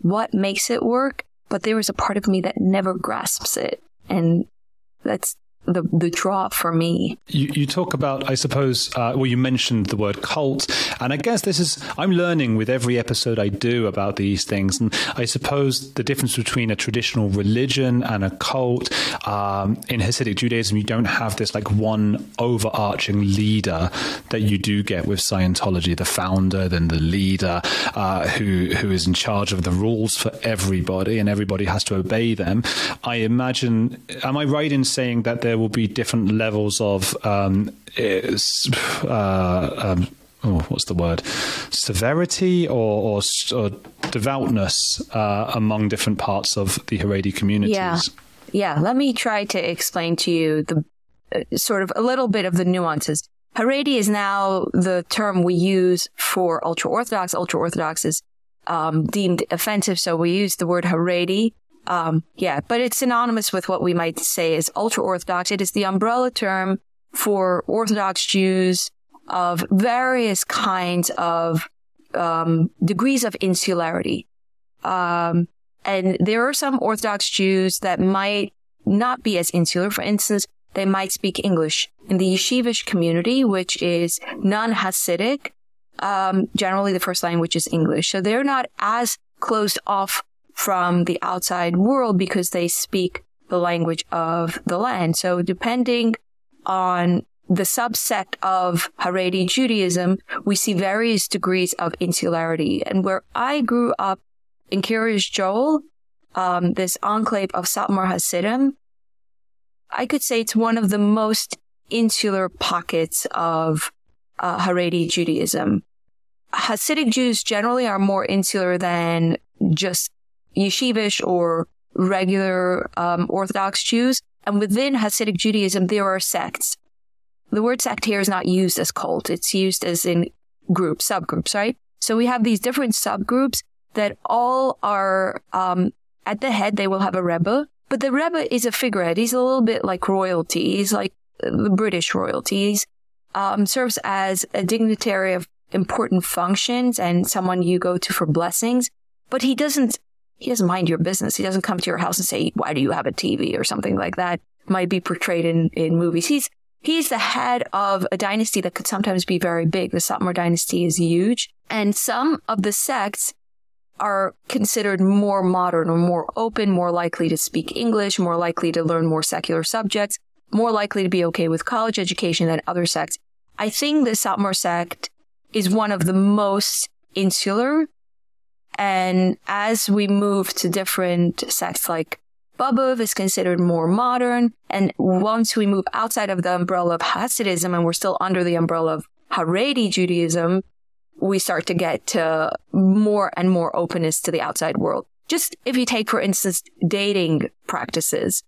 what makes it work, but there is a part of me that never grasps it. And that's the the draw for me. You you talk about I suppose uh, well you mentioned the word cult and I guess this is I'm learning with every episode I do about these things and I suppose the difference between a traditional religion and a cult um, in Hasidic Judaism you don't have this like one overarching leader that you do get with Scientology the founder then the leader uh, who who is in charge of the rules for everybody and everybody has to obey them. I imagine am I right in saying that there will be different levels of um, uh, um, oh, what's the word severity or, or, or devoutness uh, among different parts of the Haredi communities. Yeah, yeah. Let me try to explain to you the uh, sort of a little bit of the nuances. Haredi is now the term we use for ultra orthodox. Ultra orthodox is um, deemed offensive, so we use the word Haredi um, yeah, but it's synonymous with what we might say is ultra Orthodox. It is the umbrella term for Orthodox Jews of various kinds of um, degrees of insularity. Um, and there are some Orthodox Jews that might not be as insular. For instance, they might speak English. In the yeshivish community, which is non-Hasidic, um, generally the first language is English. So they're not as closed off from the outside world because they speak the language of the land. So depending on the subsect of Haredi Judaism, we see various degrees of insularity. And where I grew up in Kiryas Joel, um, this enclave of Satmar Hasidim, I could say it's one of the most insular pockets of uh, Haredi Judaism. Hasidic Jews generally are more insular than just yeshivish or regular um, Orthodox Jews. And within Hasidic Judaism, there are sects. The word sect here is not used as cult. It's used as in groups, subgroups, right? So we have these different subgroups that all are, um, at the head, they will have a Rebbe, but the Rebbe is a figurehead. He's a little bit like royalty. He's like the British royalty. He's, um, serves as a dignitary of important functions and someone you go to for blessings, but he doesn't he doesn't mind your business. He doesn't come to your house and say, why do you have a TV or something like that might be portrayed in, in movies. He's, he's the head of a dynasty that could sometimes be very big. The Satmar dynasty is huge. And some of the sects are considered more modern or more open, more likely to speak English, more likely to learn more secular subjects, more likely to be okay with college education than other sects. I think the Satmar sect is one of the most insular and as we move to different sects like Bobov is considered more modern. And once we move outside of the umbrella of Hasidism and we're still under the umbrella of Haredi Judaism, we start to get to more and more openness to the outside world. Just if you take, for instance, dating practices,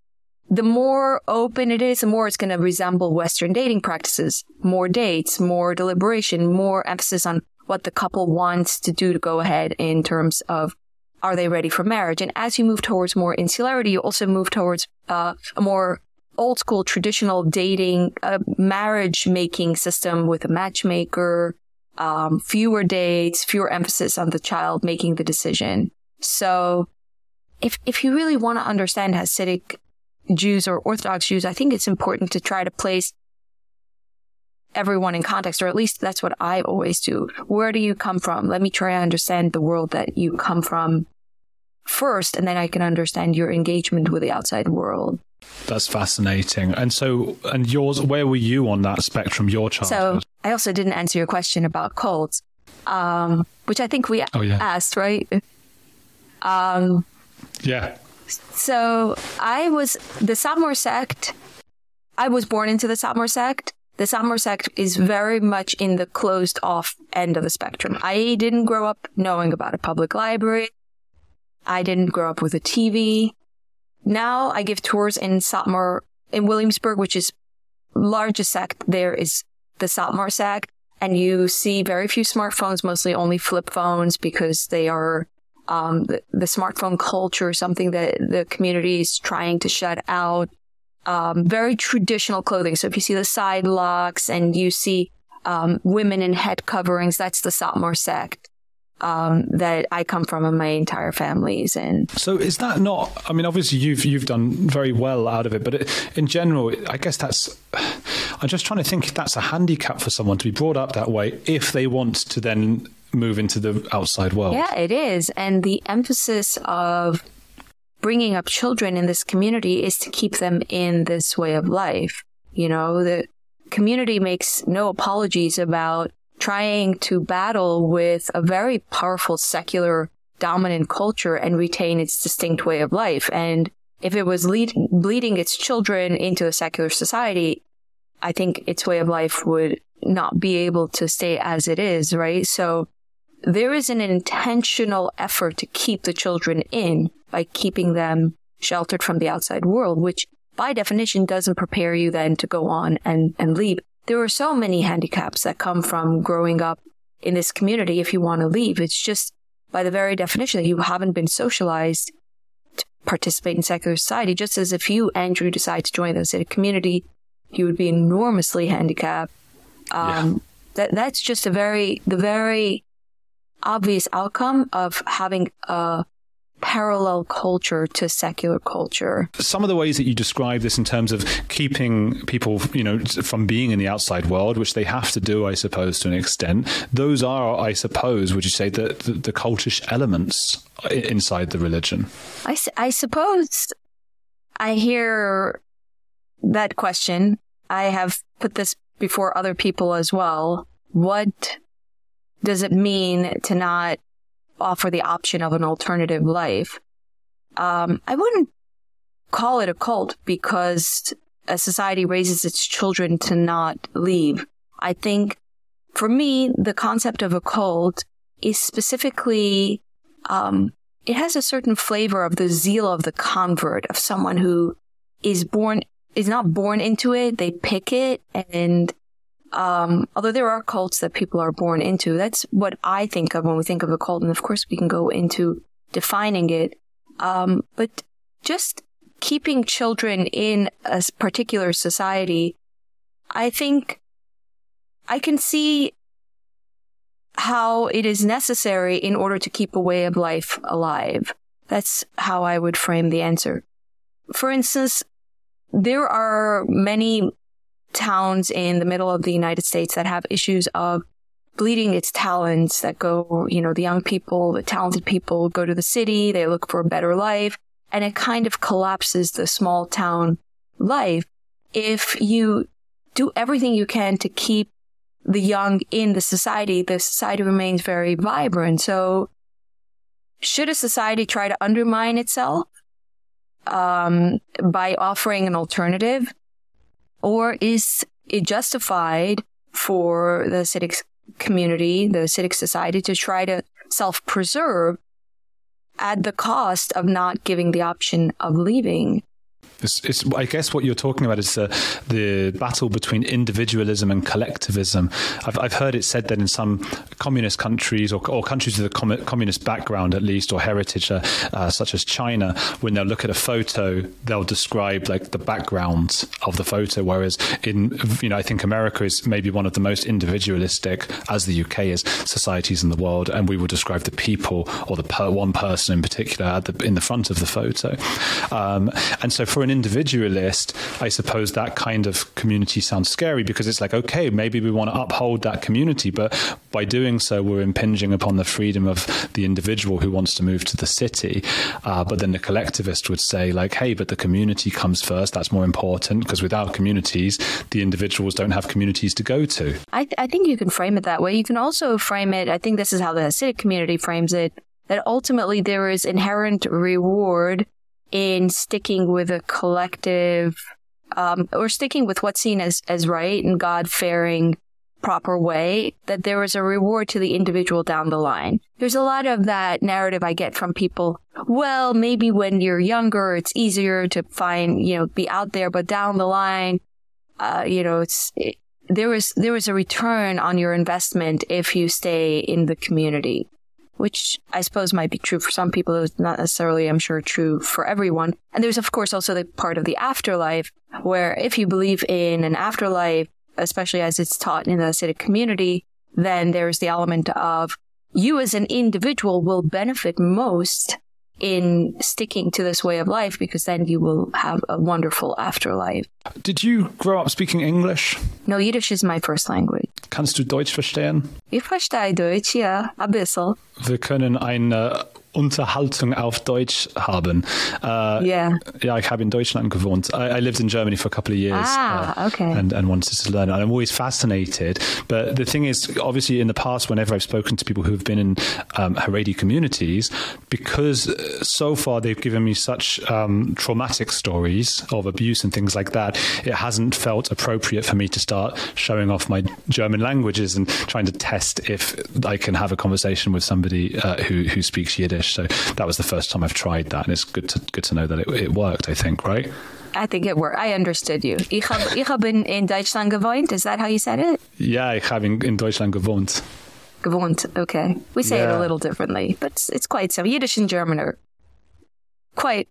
the more open it is, the more it's going to resemble Western dating practices. More dates, more deliberation, more emphasis on what the couple wants to do to go ahead in terms of are they ready for marriage? And as you move towards more insularity, you also move towards uh, a more old school traditional dating, uh, marriage making system with a matchmaker, um, fewer dates, fewer emphasis on the child making the decision. So if, if you really want to understand Hasidic Jews or Orthodox Jews, I think it's important to try to place everyone in context, or at least that's what I always do. Where do you come from? Let me try to understand the world that you come from first, and then I can understand your engagement with the outside world. That's fascinating. And so, and yours, where were you on that spectrum, your childhood? So, I also didn't answer your question about cults, um, which I think we oh, yeah. asked, right? Um, yeah. So, I was the Satmar sect. I was born into the Satmar sect. The Satmar sect is very much in the closed off end of the spectrum. I didn't grow up knowing about a public library. I didn't grow up with a TV. Now I give tours in Satmar in Williamsburg, which is largest sect there is the Satmar sect. And you see very few smartphones, mostly only flip phones because they are um, the, the smartphone culture, something that the community is trying to shut out. Um, very traditional clothing. So if you see the side locks and you see um, women in head coverings, that's the Satmar sect um, that I come from and my entire family's in. So is that not? I mean, obviously you've you've done very well out of it, but it, in general, I guess that's. I'm just trying to think if that's a handicap for someone to be brought up that way if they want to then move into the outside world. Yeah, it is, and the emphasis of bringing up children in this community is to keep them in this way of life. You know, the community makes no apologies about trying to battle with a very powerful secular dominant culture and retain its distinct way of life. And if it was lead, bleeding its children into a secular society, I think its way of life would not be able to stay as it is, right? So there is an intentional effort to keep the children in by keeping them sheltered from the outside world, which by definition doesn't prepare you then to go on and, and leave there are so many handicaps that come from growing up in this community if you want to leave. It's just by the very definition that you haven't been socialized to participate in secular society, just as if you, Andrew, decide to join us in a community, you would be enormously handicapped. Um, yeah. that, that's just a very, the very obvious outcome of having a parallel culture to secular culture. Some of the ways that you describe this in terms of keeping people, you know, from being in the outside world, which they have to do, I suppose, to an extent, those are, I suppose, would you say, the, the, the cultish elements inside the religion? I, I suppose I hear that question. I have put this before other people as well. What does it mean to not offer the option of an alternative life. Um, I wouldn't call it a cult because a society raises its children to not leave. I think for me, the concept of a cult is specifically, um, it has a certain flavor of the zeal of the convert, of someone who is born, is not born into it. They pick it and um, although there are cults that people are born into, that's what I think of when we think of a cult. And of course, we can go into defining it. Um, but just keeping children in a particular society, I think I can see how it is necessary in order to keep a way of life alive. That's how I would frame the answer. For instance, there are many towns in the middle of the United States that have issues of bleeding its talents that go, you know, the young people, the talented people go to the city, they look for a better life, and it kind of collapses the small town life. If you do everything you can to keep the young in the society, the society remains very vibrant. So should a society try to undermine itself um, by offering an alternative? Or is it justified for the Hasidic community, the Hasidic society to try to self-preserve at the cost of not giving the option of leaving? It's, it's, I guess what you're talking about is the battle between individualism and collectivism. I've, I've heard it said that in some communist countries or, or countries with a com communist background, at least, or heritage, uh, uh, such as China, when they'll look at a photo, they'll describe like the background of the photo. Whereas in, you know, I think America is maybe one of the most individualistic, as the UK is, societies in the world, and we will describe the people or the per one person in particular the, in the front of the photo. Um, and so, for an individualist, I suppose that kind of community sounds scary because it's like, okay, maybe we want to uphold that community, but by doing so, we're impinging upon the freedom of the individual who wants to move to the city. Uh, but then the collectivist would say, like, hey, but the community comes first. That's more important because without communities, the individuals don't have communities to go to. I, th- I think you can frame it that way. You can also frame it, I think this is how the Hasidic community frames it, that ultimately there is inherent reward in sticking with a collective um, or sticking with what's seen as, as right and God faring proper way, that there is a reward to the individual down the line. There's a lot of that narrative I get from people. Well, maybe when you're younger, it's easier to find, you know, be out there, but down the line, uh, you know, it's, it, there was, there was a return on your investment if you stay in the community which I suppose might be true for some people. It's not necessarily, I'm sure, true for everyone. And there's, of course, also the part of the afterlife where if you believe in an afterlife, especially as it's taught in the Hasidic community, then there's the element of you as an individual will benefit most in sticking to this way of life because then you will have a wonderful afterlife. Did you grow up speaking English? No, Yiddish is my first language. Kannst du Deutsch verstehen? Ich verstehe Deutsch, ja, ein bisschen. Wir können eine äh, Unterhaltung auf Deutsch haben. Uh, yeah. Ja, ich habe in Deutschland gewohnt. I, I, lived in Germany for a couple of years. Ah, uh, okay. And, and wanted to learn. And I'm always fascinated. But the thing is, obviously, in the past, whenever I've spoken to people who've been in um, Haredi communities, because so far they've given me such um, traumatic stories of abuse and things like that, it hasn't felt appropriate for me to start showing off my German languages and trying to test if I can have a conversation with somebody uh, who, who speaks Yiddish. So that was the first time I've tried that, and it's good to good to know that it, it worked. I think, right? I think it worked. I understood you. Ich habe ich hab in, in Deutschland gewohnt. Is that how you said it? Yeah, ich habe in, in Deutschland gewohnt. Gewohnt. Okay. We say yeah. it a little differently, but it's, it's quite similar. Yiddish and German are quite.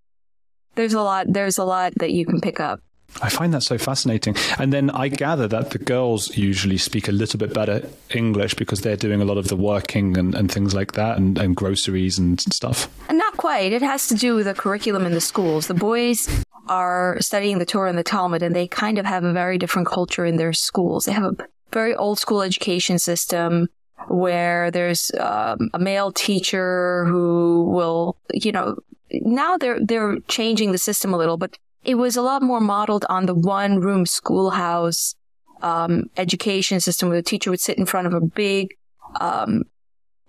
There's a lot. There's a lot that you can pick up. I find that so fascinating. And then I gather that the girls usually speak a little bit better English because they're doing a lot of the working and, and things like that and, and groceries and stuff. And not quite. It has to do with the curriculum in the schools. The boys are studying the Torah and the Talmud and they kind of have a very different culture in their schools. They have a very old school education system where there's um, a male teacher who will, you know, now they're they're changing the system a little, but it was a lot more modeled on the one room schoolhouse um, education system where the teacher would sit in front of a big um,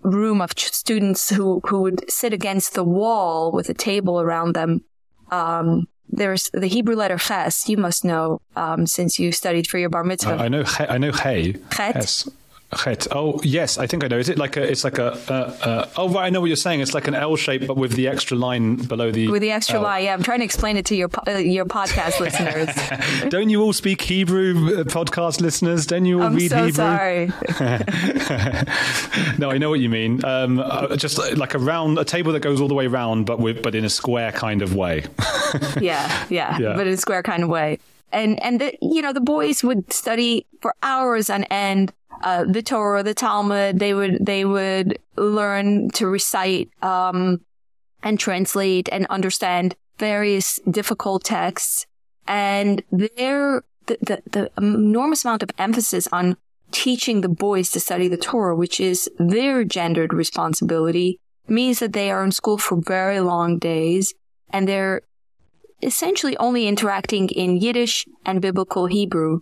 room of students who, who would sit against the wall with a table around them. Um, there's the Hebrew letter ches, you must know, um, since you studied for your bar mitzvah. I, I know, I know hey. Yes. Chet. Oh, yes, I think I know. Is it like a? It's like a. Uh, uh, oh, right, I know what you're saying. It's like an L shape, but with the extra line below the. With the extra L. line, yeah. I'm trying to explain it to your uh, your podcast listeners. Don't you all speak Hebrew, uh, podcast listeners? Don't you all I'm read so Hebrew? sorry. no, I know what you mean. Um, uh, just like a round, a table that goes all the way round, but with but in a square kind of way. yeah, yeah, yeah, but in a square kind of way. And and the, you know the boys would study for hours on end uh, the Torah, the Talmud. They would they would learn to recite um, and translate and understand various difficult texts, and there the, the the enormous amount of emphasis on teaching the boys to study the Torah, which is their gendered responsibility, means that they are in school for very long days and they're essentially only interacting in Yiddish and biblical Hebrew.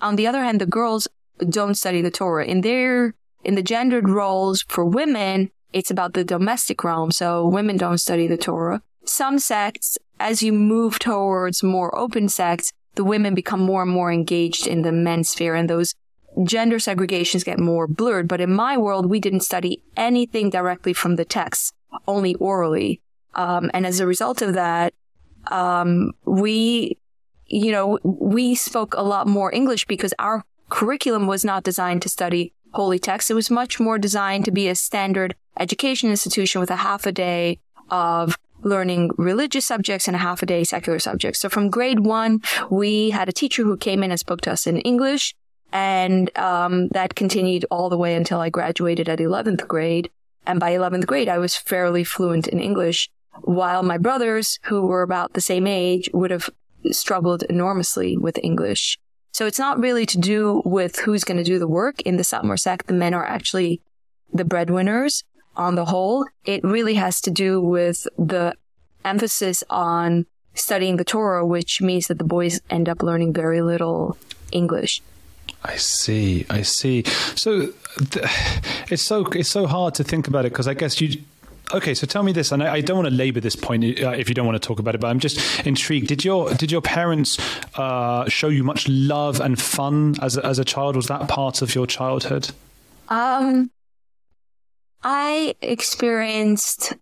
On the other hand, the girls don't study the Torah. In their, in the gendered roles for women, it's about the domestic realm. So women don't study the Torah. Some sects, as you move towards more open sects, the women become more and more engaged in the men's sphere and those gender segregations get more blurred. But in my world, we didn't study anything directly from the text, only orally. Um, and as a result of that, um, we, you know, we spoke a lot more English because our curriculum was not designed to study holy texts. It was much more designed to be a standard education institution with a half a day of learning religious subjects and a half a day secular subjects. So from grade one, we had a teacher who came in and spoke to us in English. And um, that continued all the way until I graduated at 11th grade. And by 11th grade, I was fairly fluent in English, while my brothers, who were about the same age, would have struggled enormously with English. So it's not really to do with who's going to do the work. In the Satmar sect, the men are actually the breadwinners on the whole. It really has to do with the emphasis on studying the Torah, which means that the boys end up learning very little English. I see. I see. So it's so it's so hard to think about it because I guess you Okay, so tell me this, and I, I don't want to labor this point uh, if you don't want to talk about it, but I'm just intrigued. Did your did your parents uh, show you much love and fun as a, as a child? Was that part of your childhood? Um, I experienced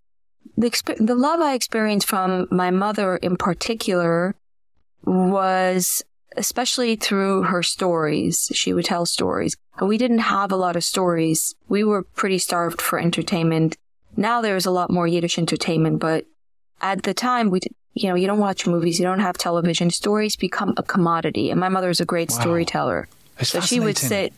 the the love I experienced from my mother in particular was especially through her stories. She would tell stories. And we didn't have a lot of stories. We were pretty starved for entertainment. Now there's a lot more Yiddish entertainment, but at the time we you know, you don't watch movies, you don't have television. Stories become a commodity. And my mother is a great wow. storyteller. It's so she would sit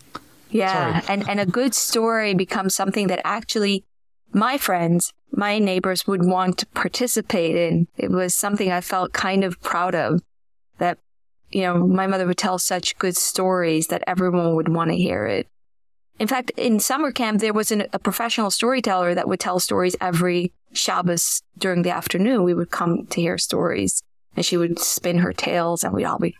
yeah, and and a good story becomes something that actually my friends, my neighbors would want to participate in. It was something I felt kind of proud of that you know, my mother would tell such good stories that everyone would want to hear it. In fact, in summer camp, there was an, a professional storyteller that would tell stories every Shabbos during the afternoon. We would come to hear stories and she would spin her tales and we'd all be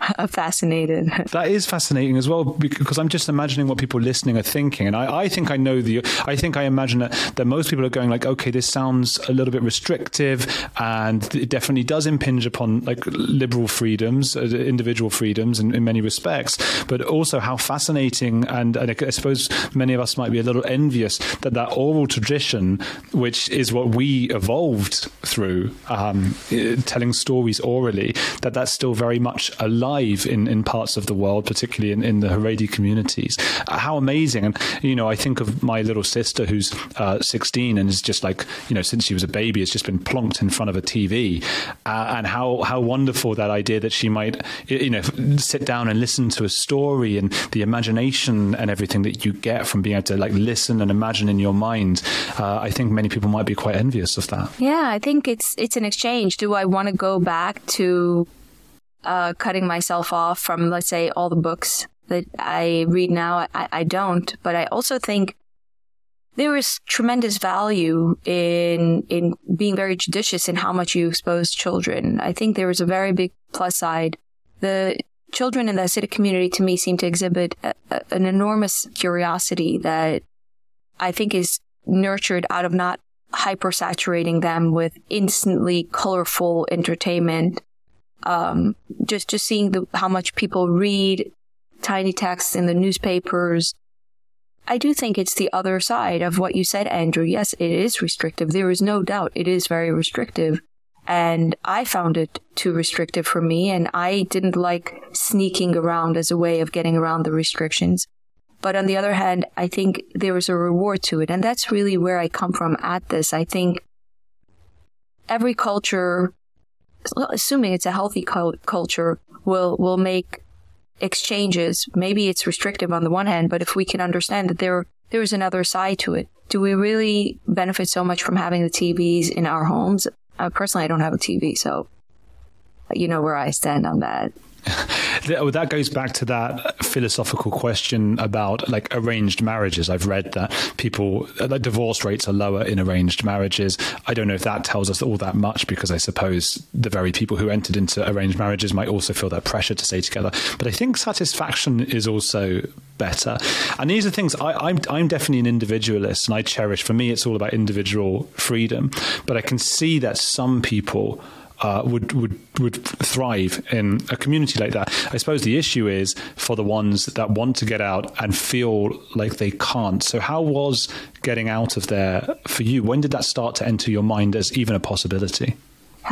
fascinated. That is fascinating as well because I'm just imagining what people listening are thinking and I, I think I know the I think I imagine that, that most people are going like okay this sounds a little bit restrictive and it definitely does impinge upon like liberal freedoms uh, individual freedoms in, in many respects but also how fascinating and, and I suppose many of us might be a little envious that that oral tradition which is what we evolved through um, telling stories orally that that's still very much alive alive in, in parts of the world, particularly in, in the Haredi communities. How amazing. And, you know, I think of my little sister who's uh, 16 and is just like, you know, since she was a baby, has just been plonked in front of a TV. Uh, and how, how wonderful that idea that she might, you know, sit down and listen to a story and the imagination and everything that you get from being able to like listen and imagine in your mind. Uh, I think many people might be quite envious of that. Yeah, I think it's it's an exchange. Do I want to go back to uh, cutting myself off from, let's say, all the books that I read now. I, I don't, but I also think there is tremendous value in in being very judicious in how much you expose children. I think there is a very big plus side. The children in the Hasidic community to me seem to exhibit a, a, an enormous curiosity that I think is nurtured out of not hypersaturating them with instantly colorful entertainment um, just just seeing the, how much people read tiny texts in the newspapers. I do think it's the other side of what you said, Andrew. Yes, it is restrictive. There is no doubt it is very restrictive. And I found it too restrictive for me, and I didn't like sneaking around as a way of getting around the restrictions. But on the other hand, I think there is a reward to it. And that's really where I come from at this. I think every culture assuming it's a healthy culture, will will make exchanges. Maybe it's restrictive on the one hand, but if we can understand that there there is another side to it, do we really benefit so much from having the TVs in our homes? Uh, personally, I don't have a TV, so you know where I stand on that. Oh, that goes back to that philosophical question about like arranged marriages. I've read that people uh, like divorce rates are lower in arranged marriages. I don't know if that tells us all that much because I suppose the very people who entered into arranged marriages might also feel that pressure to stay together. But I think satisfaction is also better. And these are things I, I'm I'm definitely an individualist and I cherish. For me, it's all about individual freedom. But I can see that some people uh, would would would thrive in a community like that. I suppose the issue is for the ones that want to get out and feel like they can't. So how was getting out of there for you? When did that start to enter your mind as even a possibility?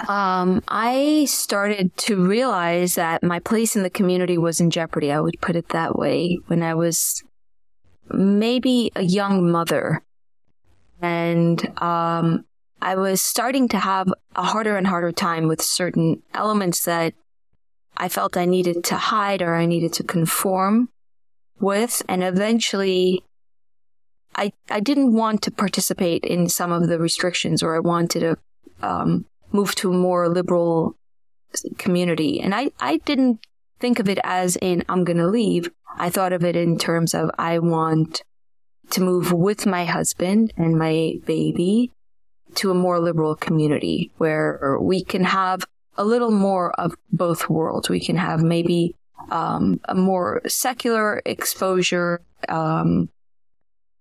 Um, I started to realize that my place in the community was in jeopardy. I would put it that way when I was maybe a young mother. And um, I was starting to have a harder and harder time with certain elements that I felt I needed to hide or I needed to conform with. And eventually, I, I didn't want to participate in some of the restrictions or I wanted to um, move to a more liberal community. And I, I didn't think of it as in I'm going to leave. I thought of it in terms of I want to move with my husband and my baby to a more liberal community where we can have a little more of both worlds. We can have maybe um, a more secular exposure, um,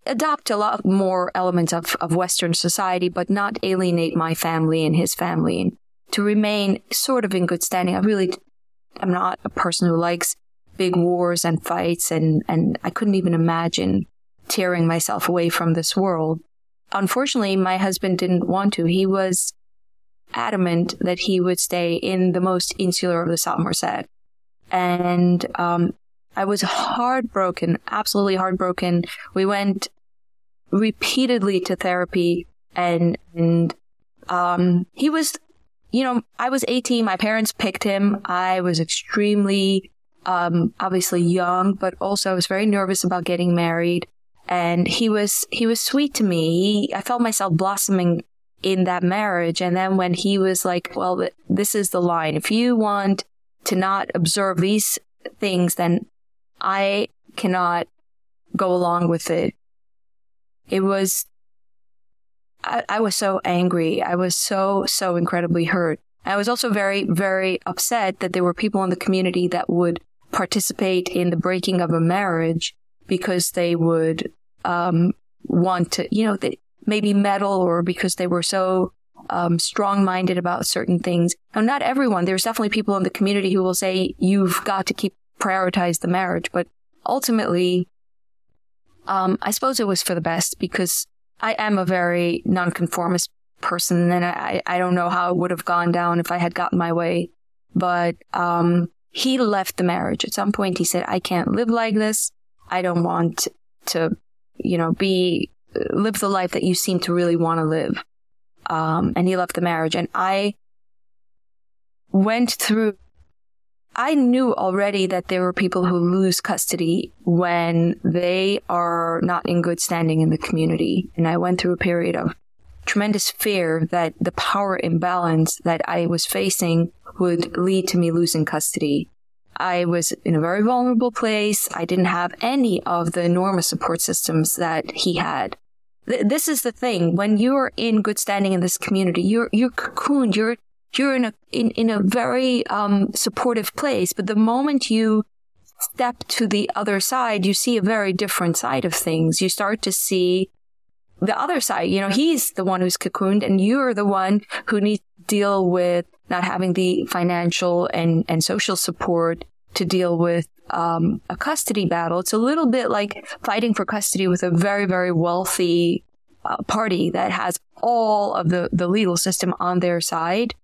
adopt a lot more elements of, of Western society, but not alienate my family and his family, and to remain sort of in good standing. I really, I'm not a person who likes big wars and fights, and, and I couldn't even imagine tearing myself away from this world. Unfortunately, my husband didn't want to. He was adamant that he would stay in the most insular of the Satmar sect. And um, I was heartbroken, absolutely heartbroken. We went repeatedly to therapy and and um, he was you know I was 18 my parents picked him I was extremely um, obviously young but also I was very nervous about getting married and he was he was sweet to me. He, I felt myself blossoming in that marriage. And then when he was like well this is the line. If you want to not observe these things then I cannot go along with it. It was, I, I was so angry. I was so, so incredibly hurt. I was also very, very upset that there were people in the community that would participate in the breaking of a marriage because they would um, want to, you know, they, maybe meddle or because they were so um, strong minded about certain things. Now, not everyone. There's definitely people in the community who will say you've got to keep prioritize the marriage, but ultimately, um, I suppose it was for the best because I am a very nonconformist person and I, I don't know how it would have gone down if I had gotten my way. But, um, he left the marriage. At some point, he said, I can't live like this. I don't want to, you know, be, live the life that you seem to really want to live. Um, and he left the marriage and I went through I knew already that there were people who lose custody when they are not in good standing in the community. And I went through a period of tremendous fear that the power imbalance that I was facing would lead to me losing custody. I was in a very vulnerable place. I didn't have any of the enormous support systems that he had. this is the thing. When you're in good standing in this community, you're, you're cocooned, you're you're in a in, in a very um, supportive place. But the moment you step to the other side, you see a very different side of things. You start to see the other side. You know, he's the one who's cocooned, and you're the one who needs to deal with not having the financial and and social support to deal with um, a custody battle. It's a little bit like fighting for custody with a very very wealthy uh, party that has all of the the legal system on their side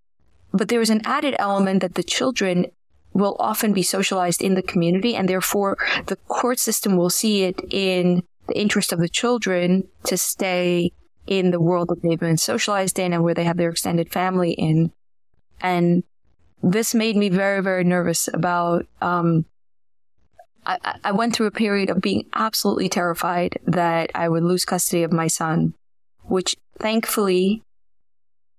but there is an added element that the children will often be socialized in the community and therefore the court system will see it in the interest of the children to stay in the world that they've been socialized in and where they have their extended family in. And this made me very, very nervous about, um, I, I went through a period of being absolutely terrified that I would lose custody of my son, which thankfully,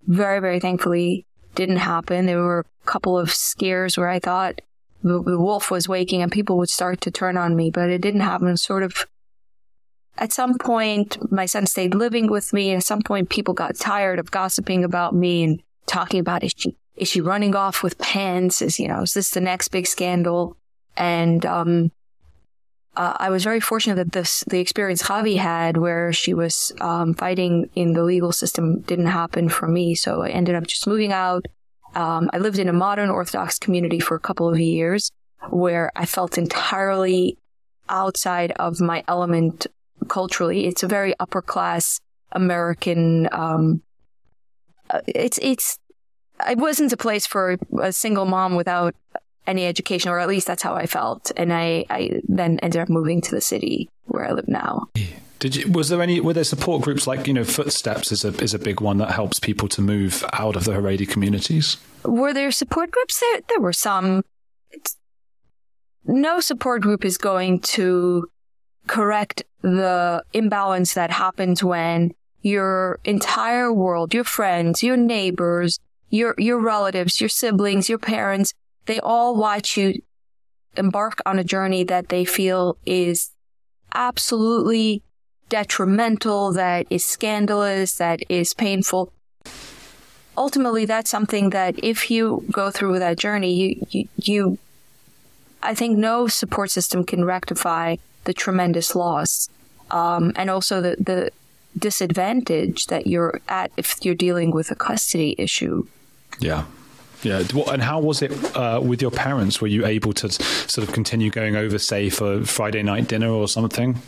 very, very thankfully, didn't happen. There were a couple of scares where I thought the, the wolf was waking and people would start to turn on me, but it didn't happen. Sort of at some point, my son stayed living with me. At some point, people got tired of gossiping about me and talking about is she is she running off with pants? Is you know is this the next big scandal? And um, uh, I was very fortunate that this the experience Chavie had, where she was um, fighting in the legal system, didn't happen for me. So I ended up just moving out. Um, I lived in a modern Orthodox community for a couple of years, where I felt entirely outside of my element culturally. It's a very upper class American. Um, uh, it's it's. It wasn't a place for a single mom without any education, or at least that's how I felt. And I, I then ended up moving to the city where I live now. Did you, was there any, were there support groups like, you know, Footsteps is a, is a big one that helps people to move out of the Haredi communities? Were there support groups? There, there were some. It's, no support group is going to correct the imbalance that happens when your entire world, your friends, your neighbors, your your relatives, your siblings, your parents, they all watch you embark on a journey that they feel is absolutely detrimental, that is scandalous, that is painful. Ultimately, that's something that if you go through that journey, you, you, you I think no support system can rectify the tremendous loss um, and also the, the disadvantage that you're at if you're dealing with a custody issue. Yeah. Yeah, and how was it uh, with your parents? Were you able to sort of continue going over, say, for Friday night dinner or something?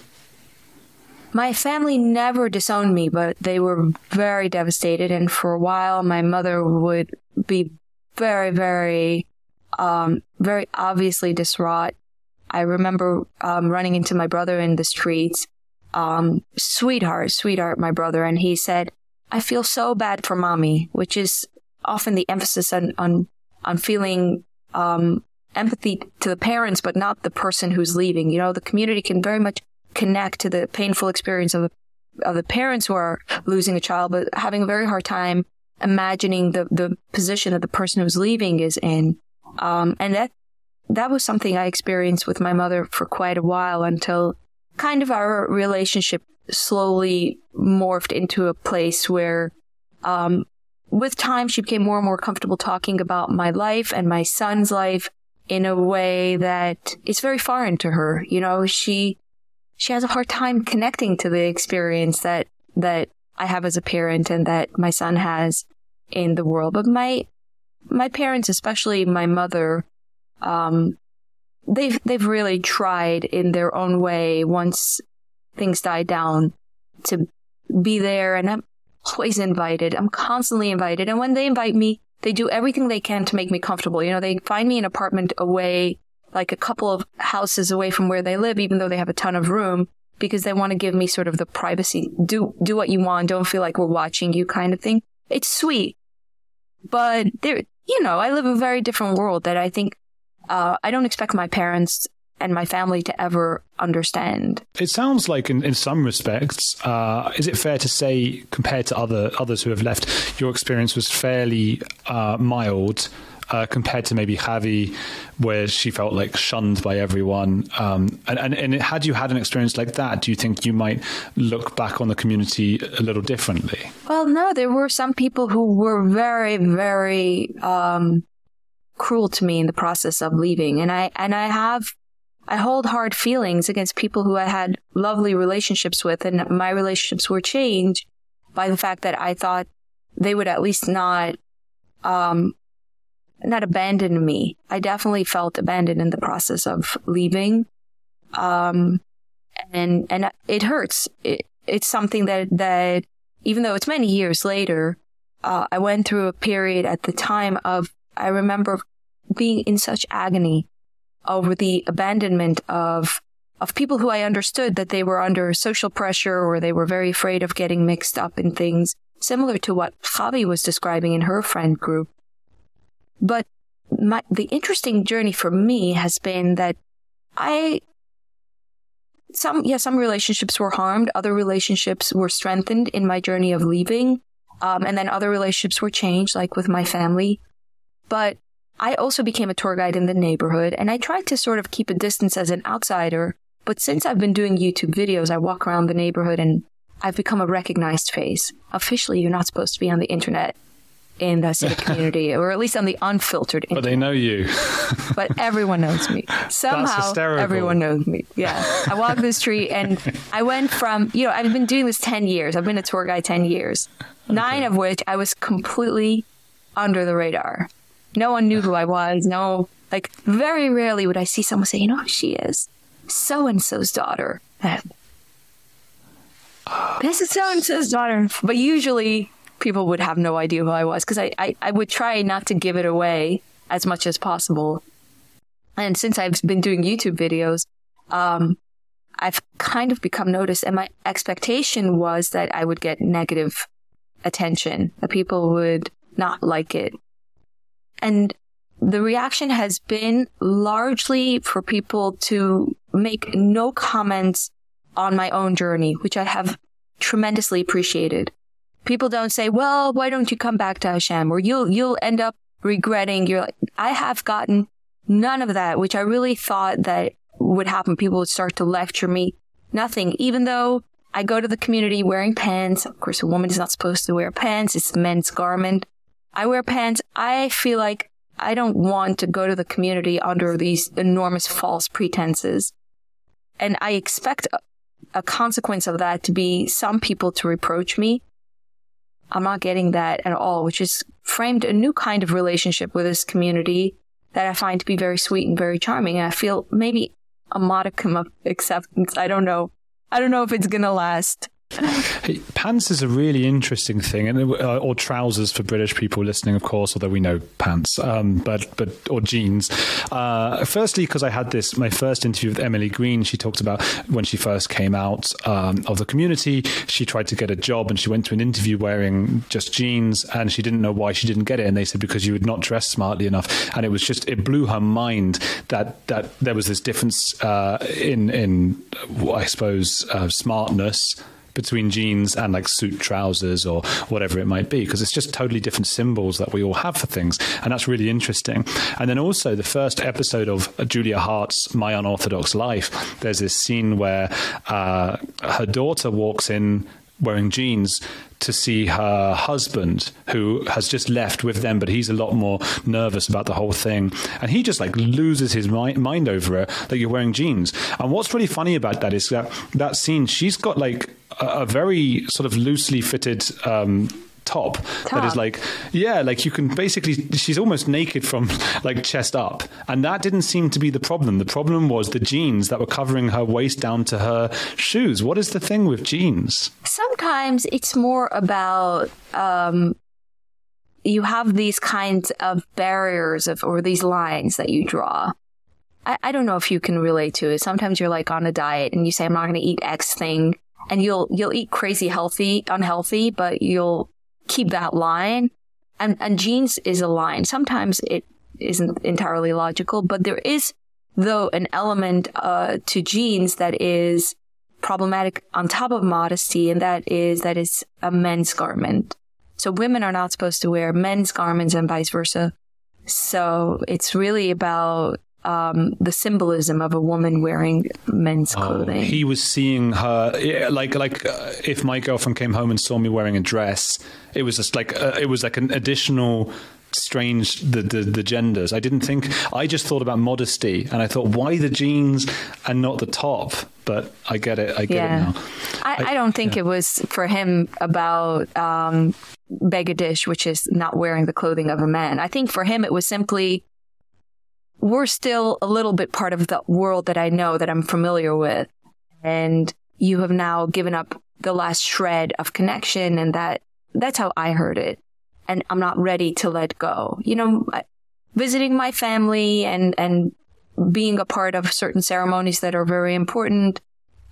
My family never disowned me, but they were very devastated. And for a while, my mother would be very, very, um, very obviously distraught. I remember um, running into my brother in the streets. Um, sweetheart, sweetheart, my brother. And he said, I feel so bad for mommy, which is often the emphasis on on on feeling um, empathy to the parents, but not the person who's leaving. You know, the community can very much connect to the painful experience of the of the parents who are losing a child, but having a very hard time imagining the the position that the person who's leaving is in. Um, and that that was something I experienced with my mother for quite a while until kind of our relationship slowly morphed into a place where um, with time, she became more and more comfortable talking about my life and my son's life in a way that is very foreign to her. You know, she, she has a hard time connecting to the experience that, that I have as a parent and that my son has in the world. But my, my parents, especially my mother, um, they've, they've really tried in their own way once things died down to be there. And I'm, always invited. I'm constantly invited. And when they invite me, they do everything they can to make me comfortable. You know, they find me an apartment away, like a couple of houses away from where they live, even though they have a ton of room, because they want to give me sort of the privacy. Do, do what you want. Don't feel like we're watching you kind of thing. It's sweet. But there, you know, I live in a very different world that I think, uh, I don't expect my parents and my family to ever understand. It sounds like, in, in some respects, uh, is it fair to say, compared to other others who have left, your experience was fairly uh, mild uh, compared to maybe Chavie, where she felt like shunned by everyone. Um, and, and, and had you had an experience like that, do you think you might look back on the community a little differently? Well, no, there were some people who were very, very um, cruel to me in the process of leaving, and I and I have I hold hard feelings against people who I had lovely relationships with, and my relationships were changed by the fact that I thought they would at least not, um, not abandon me. I definitely felt abandoned in the process of leaving, um, and and it hurts. It, it's something that that even though it's many years later, uh, I went through a period at the time of I remember being in such agony over the abandonment of of people who I understood that they were under social pressure or they were very afraid of getting mixed up in things similar to what Chavie was describing in her friend group. But my, the interesting journey for me has been that I some yeah some relationships were harmed other relationships were strengthened in my journey of leaving um, and then other relationships were changed like with my family but I also became a tour guide in the neighborhood and I tried to sort of keep a distance as an outsider. But since I've been doing YouTube videos, I walk around the neighborhood and I've become a recognized face. Officially, you're not supposed to be on the internet in the city community, or at least on the unfiltered internet. But they know you. but everyone knows me. Somehow, everyone knows me. Yeah. I walk the street and I went from, you know, I've been doing this 10 years. I've been a tour guide 10 years, okay. nine of which I was completely under the radar. No one knew who I was. No, like very rarely would I see someone say, you know who she is? So and so's daughter. this is so and so's daughter. But usually people would have no idea who I was because I, I, I would try not to give it away as much as possible. And since I've been doing YouTube videos, um, I've kind of become noticed and my expectation was that I would get negative attention, that people would not like it. And the reaction has been largely for people to make no comments on my own journey, which I have tremendously appreciated. people don't say, "Well, why don't you come back to Hashem?" or you'll you'll end up regretting your I have gotten none of that, which I really thought that would happen. People would start to lecture me. Nothing, even though I go to the community wearing pants. Of course, a woman is not supposed to wear pants. It's a men's garment. I wear pants. I feel like I don't want to go to the community under these enormous false pretenses. And I expect a, consequence of that to be some people to reproach me. I'm not getting that at all, which has framed a new kind of relationship with this community that I find to be very sweet and very charming. And I feel maybe a modicum of acceptance. I don't know. I don't know if it's going to last. Pants is a really interesting thing, and uh, or trousers for British people listening, of course. Although we know pants, um, but but or jeans. Uh, firstly, because I had this my first interview with Emily Green. She talked about when she first came out um, of the community. She tried to get a job, and she went to an interview wearing just jeans, and she didn't know why she didn't get it. And they said because you would not dress smartly enough, and it was just it blew her mind that that there was this difference uh, in in I suppose uh, smartness between jeans and like suit trousers or whatever it might be because it's just totally different symbols that we all have for things and that's really interesting. And then also the first episode of Julia Haart's My Unorthodox Life there's this scene where uh, her daughter walks in wearing jeans to see her husband who has just left with them but he's a lot more nervous about the whole thing. And he just like loses his mi mind over it that you're wearing jeans. And what's really funny about that is that that scene she's got like a, a very sort of loosely fitted um top, top, that is like yeah like you can basically she's almost naked from like chest up. And that didn't seem to be the problem. The problem was the jeans that were covering her waist down to her shoes. What is the thing with jeans? Sometimes it's more about um you have these kinds of barriers of or these lines that you draw. I, I don't know if you can relate to it. Sometimes you're like on a diet and you say I'm not going to eat X thing and you'll you'll eat crazy healthy unhealthy but you'll keep that line. And, and jeans is a line. Sometimes it isn't entirely logical, but there is, though, an element uh, to jeans that is problematic on top of modesty, and that is that is a men's garment. So women are not supposed to wear men's garments and vice versa. So it's really about um, the symbolism of a woman wearing men's oh, clothing. Oh, he was seeing her like like uh, if my girlfriend came home and saw me wearing a dress, it was just like uh, it was like an additional strange the, the the genders. I didn't think I just thought about modesty and I thought why the jeans and not the top? But I get it. I get yeah. it now. I, I, I don't think yeah. it was for him about um beged ish, which is not wearing the clothing of a man. I think for him it was simply we're still a little bit part of the world that I know that I'm familiar with. And you have now given up the last shred of connection and that that's how I heard it. And I'm not ready to let go. You know, visiting my family and and being a part of certain ceremonies that are very important,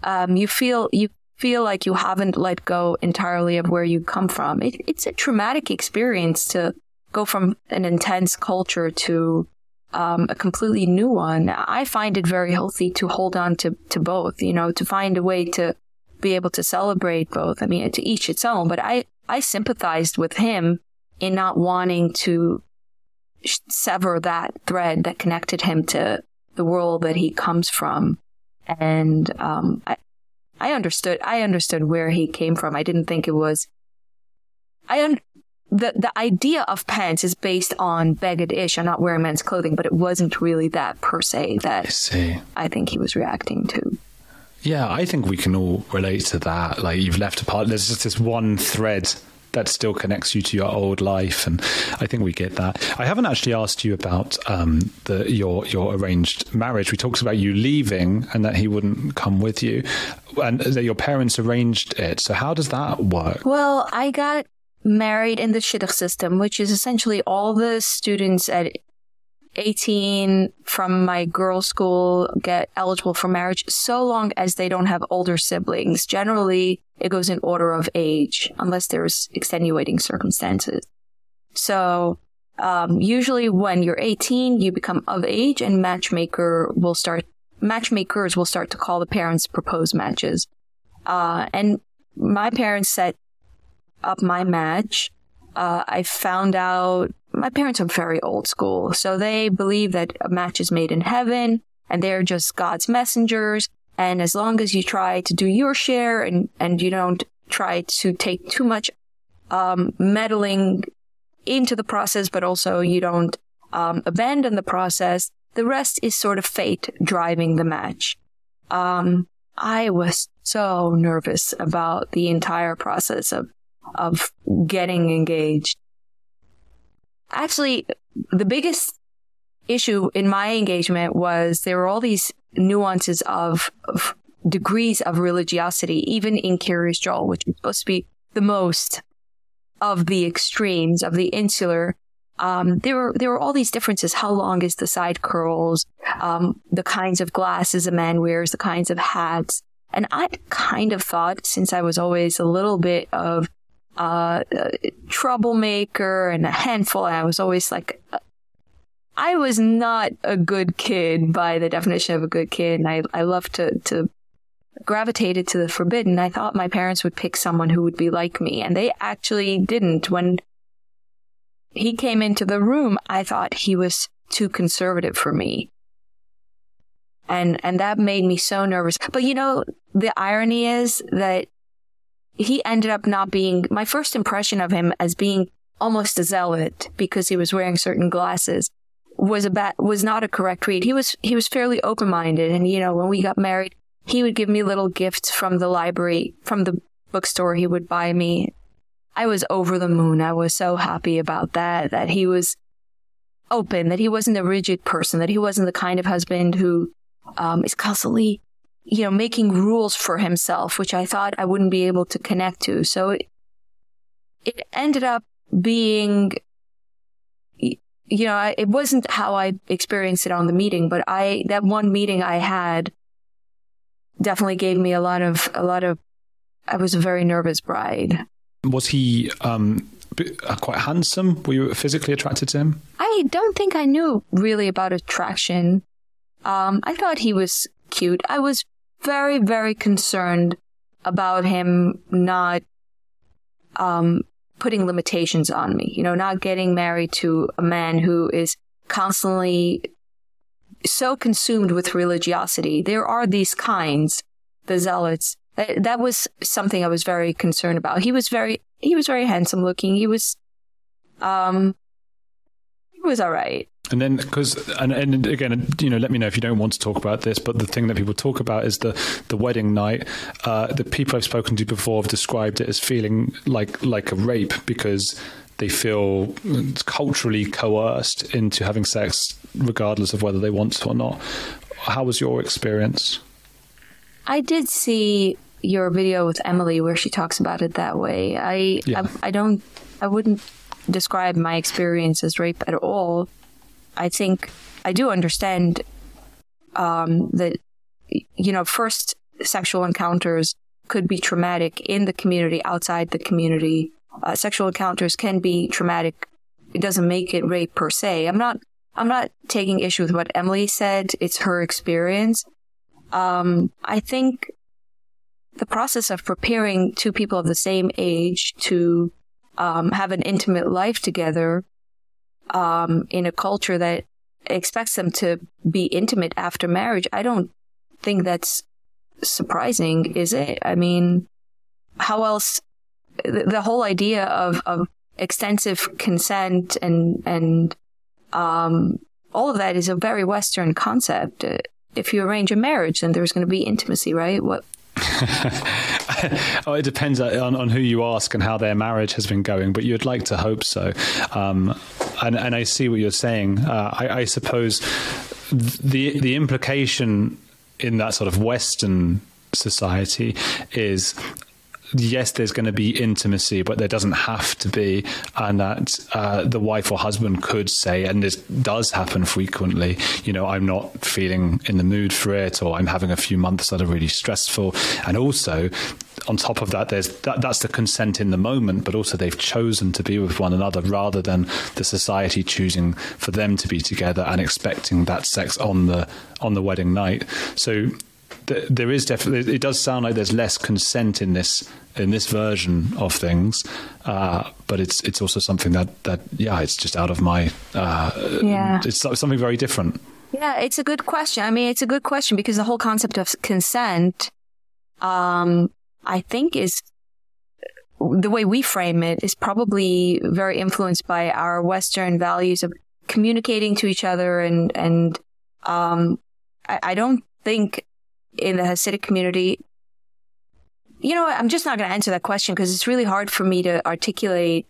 um, you feel you feel like you haven't let go entirely of where you come from. It, it's a traumatic experience to go from an intense culture to um, a completely new one, I find it very healthy to hold on to, to both, you know, to find a way to be able to celebrate both. I mean, to each its own, but I, I sympathized with him in not wanting to sever that thread that connected him to the world that he comes from. And, um, I, I understood, I understood where he came from. I didn't think it was, I, un- the the idea of pants is based on beged-ish and not wearing men's clothing, but it wasn't really that per se that I, see. I think he was reacting to. Yeah, I think we can all relate to that. Like you've left apart. There's just this one thread that still connects you to your old life, and I think we get that. I haven't actually asked you about um, the your your arranged marriage. We talked about you leaving and that he wouldn't come with you, and that your parents arranged it. So how does that work? Well, I got married in the shidduch system, which is essentially all the students at 18 from my girls' school get eligible for marriage so long as they don't have older siblings. Generally, it goes in order of age, unless there's extenuating circumstances. So, um, usually when you're 18, you become of age and matchmaker will start, matchmakers will start to call the parents propose matches. Uh, and my parents set up my match, uh, I found out my parents are very old school. So they believe that a match is made in heaven and they're just God's messengers. And as long as you try to do your share and, and you don't try to take too much um, meddling into the process, but also you don't um, abandon the process, the rest is sort of fate driving the match. Um, I was so nervous about the entire process of of getting engaged. Actually, the biggest issue in my engagement was there were all these nuances of, of degrees of religiosity, even in Kiryas Joel, which is supposed to be the most of the extremes of the insular. Um, there were there were all these differences. How long is the side curls? Um, the kinds of glasses a man wears, the kinds of hats. And I kind of thought, since I was always a little bit of uh, a troublemaker and a handful, and I was always like, I was not a good kid by the definition of a good kid, and I I love to to gravitated to the forbidden. I thought my parents would pick someone who would be like me, and they actually didn't. When he came into the room, I thought he was too conservative for me. And and that made me so nervous. But you know, the irony is that he ended up not being my first impression of him as being almost a zealot because he was wearing certain glasses was a bad, was not a correct read. He was he was fairly open minded, and you know when we got married, he would give me little gifts from the library, from the bookstore. He would buy me. I was over the moon. I was so happy about that. That he was open. That he wasn't a rigid person. That he wasn't the kind of husband who um, is constantly you know, making rules for himself, which I thought I wouldn't be able to connect to. So it, it ended up being, you know, it wasn't how I experienced it on the meeting, but I, that one meeting I had definitely gave me a lot of, a lot of, I was a very nervous bride. Was he, um, quite handsome? Were you physically attracted to him? I don't think I knew really about attraction. Um, I thought he was cute. I was very, very concerned about him not um, putting limitations on me, you know, not getting married to a man who is constantly so consumed with religiosity. There are these kinds, the zealots. That, that was something I was very concerned about. He was very, he was very handsome looking. He was, um, he was all right. And then, because, and, and again, you know, let me know if you don't want to talk about this, but the thing that people talk about is the, the wedding night. Uh, the people I've spoken to before have described it as feeling like, like a rape because they feel culturally coerced into having sex regardless of whether they want to or not. How was your experience? I did see your video with Emily where she talks about it that way. I, yeah. I, I don't, I wouldn't describe my experience as rape at all. I think I do understand um, that you know first sexual encounters could be traumatic in the community outside the community. Uh, sexual encounters can be traumatic. It doesn't make it rape per se. I'm not i'm not taking issue with what emily said. It's her experience. Um, i think the process of preparing two people of the same age to um, have an intimate life together um, in a culture that expects them to be intimate after marriage, I don't think that's surprising, is it? I mean, how else? The, whole idea of, of extensive consent and and um, all of that is a very Western concept. If you arrange a marriage, then there's going to be intimacy, right? What oh, it depends on, on who you ask and how their marriage has been going, but you'd like to hope so. Um, and, and I see what you're saying. Uh, I, I suppose the the implication in that sort of Western society is yes, there's going to be intimacy, but there doesn't have to be, and that uh, the wife or husband could say, and this does happen frequently, you know, I'm not feeling in the mood for it, or I'm having a few months that are really stressful, and also on top of that, there's that, that's the consent in the moment, but also they've chosen to be with one another rather than the society choosing for them to be together and expecting that sex on the on the wedding night. So th- there is definitely it does sound like there's less consent in this in this version of things uh, but it's it's also something that that yeah it's just out of my uh, Yeah. it's something very different Yeah, it's a good question. I mean, it's a good question because the whole concept of consent, um, I think is the way we frame it is probably very influenced by our Western values of communicating to each other and, and, um, I, I don't think in the Hasidic community, you know, I'm just not going to answer that question because it's really hard for me to articulate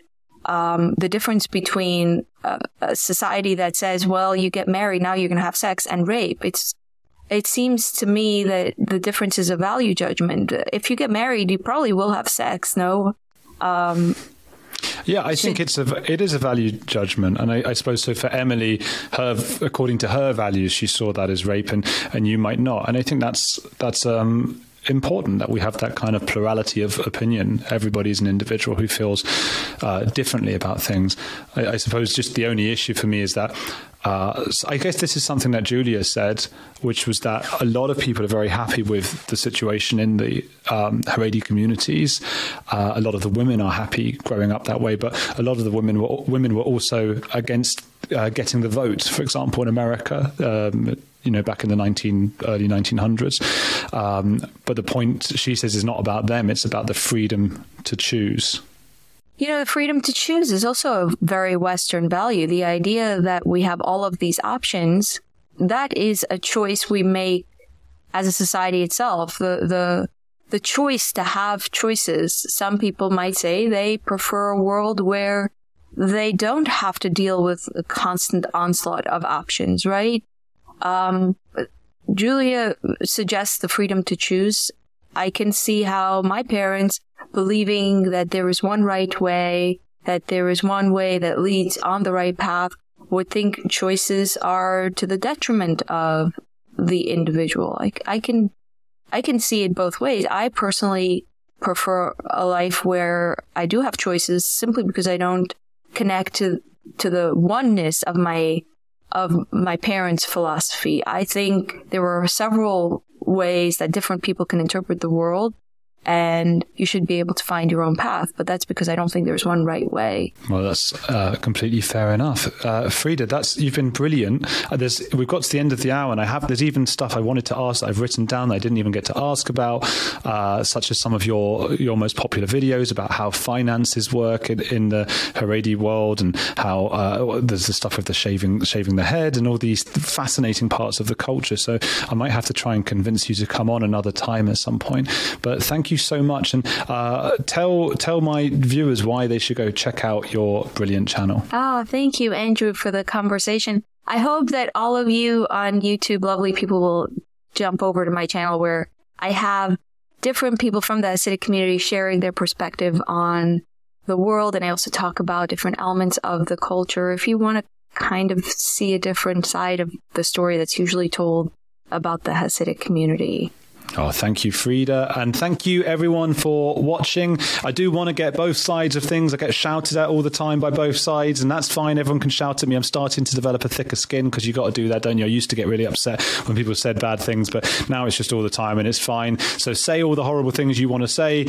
um, the difference between a, a society that says, well, you get married, now you're going to have sex and rape. It's, it seems to me that the difference is a value judgment. If you get married, you probably will have sex. No. Um, Yeah, I think it's a it is a value judgment, and I, I suppose so. For Emily, her according to her values, she saw that as rape, and and you might not. And I think that's that's um, important that we have that kind of plurality of opinion. Everybody's an individual who feels uh, differently about things. I, I suppose just the only issue for me is that. Uh, I guess this is something that Julia said, which was that a lot of people are very happy with the situation in the um, Haredi communities. Uh, a lot of the women are happy growing up that way, but a lot of the women were women were also against uh, getting the vote. For example, in America, um, you know, back in the 19 early 1900s. Um, but the point she says is not about them; it's about the freedom to choose. You know, the freedom to choose is also a very Western value. The idea that we have all of these options, that is a choice we make as a society itself. The, the, the choice to have choices. Some people might say they prefer a world where they don't have to deal with a constant onslaught of options, right? Um, Julia suggests the freedom to choose. I can see how my parents believing that there is one right way, that there is one way that leads on the right path, would think choices are to the detriment of the individual. I, I can, I can see it both ways. I personally prefer a life where I do have choices simply because I don't connect to, to the oneness of my, of my parents' philosophy. I think there are several ways that different people can interpret the world and you should be able to find your own path. But that's because I don't think there's one right way. Well, that's uh, completely fair enough, uh, Frieda. That's you've been brilliant. Uh, we've got to the end of the hour, and I have there's even stuff I wanted to ask that I've written down that I didn't even get to ask about, uh, such as some of your your most popular videos about how finances work in, in the Haredi world, and how uh, there's the stuff with the shaving shaving the head, and all these fascinating parts of the culture. So I might have to try and convince you to come on another time at some point. But thank you so much, and uh, tell tell my viewers why they should go check out your brilliant channel. Oh, thank you, Andrew, for the conversation. I hope that all of you on YouTube, lovely people, will jump over to my channel where I have different people from the Hasidic community sharing their perspective on the world, and I also talk about different elements of the culture. If you want to kind of see a different side of the story that's usually told about the Hasidic community. Oh, thank you, Frieda. And thank you, everyone, for watching. I do want to get both sides of things. I get shouted at all the time by both sides, and that's fine. Everyone can shout at me. I'm starting to develop a thicker skin because you got to do that, don't you? I used to get really upset when people said bad things, but now it's just all the time and it's fine. So say all the horrible things you want to say.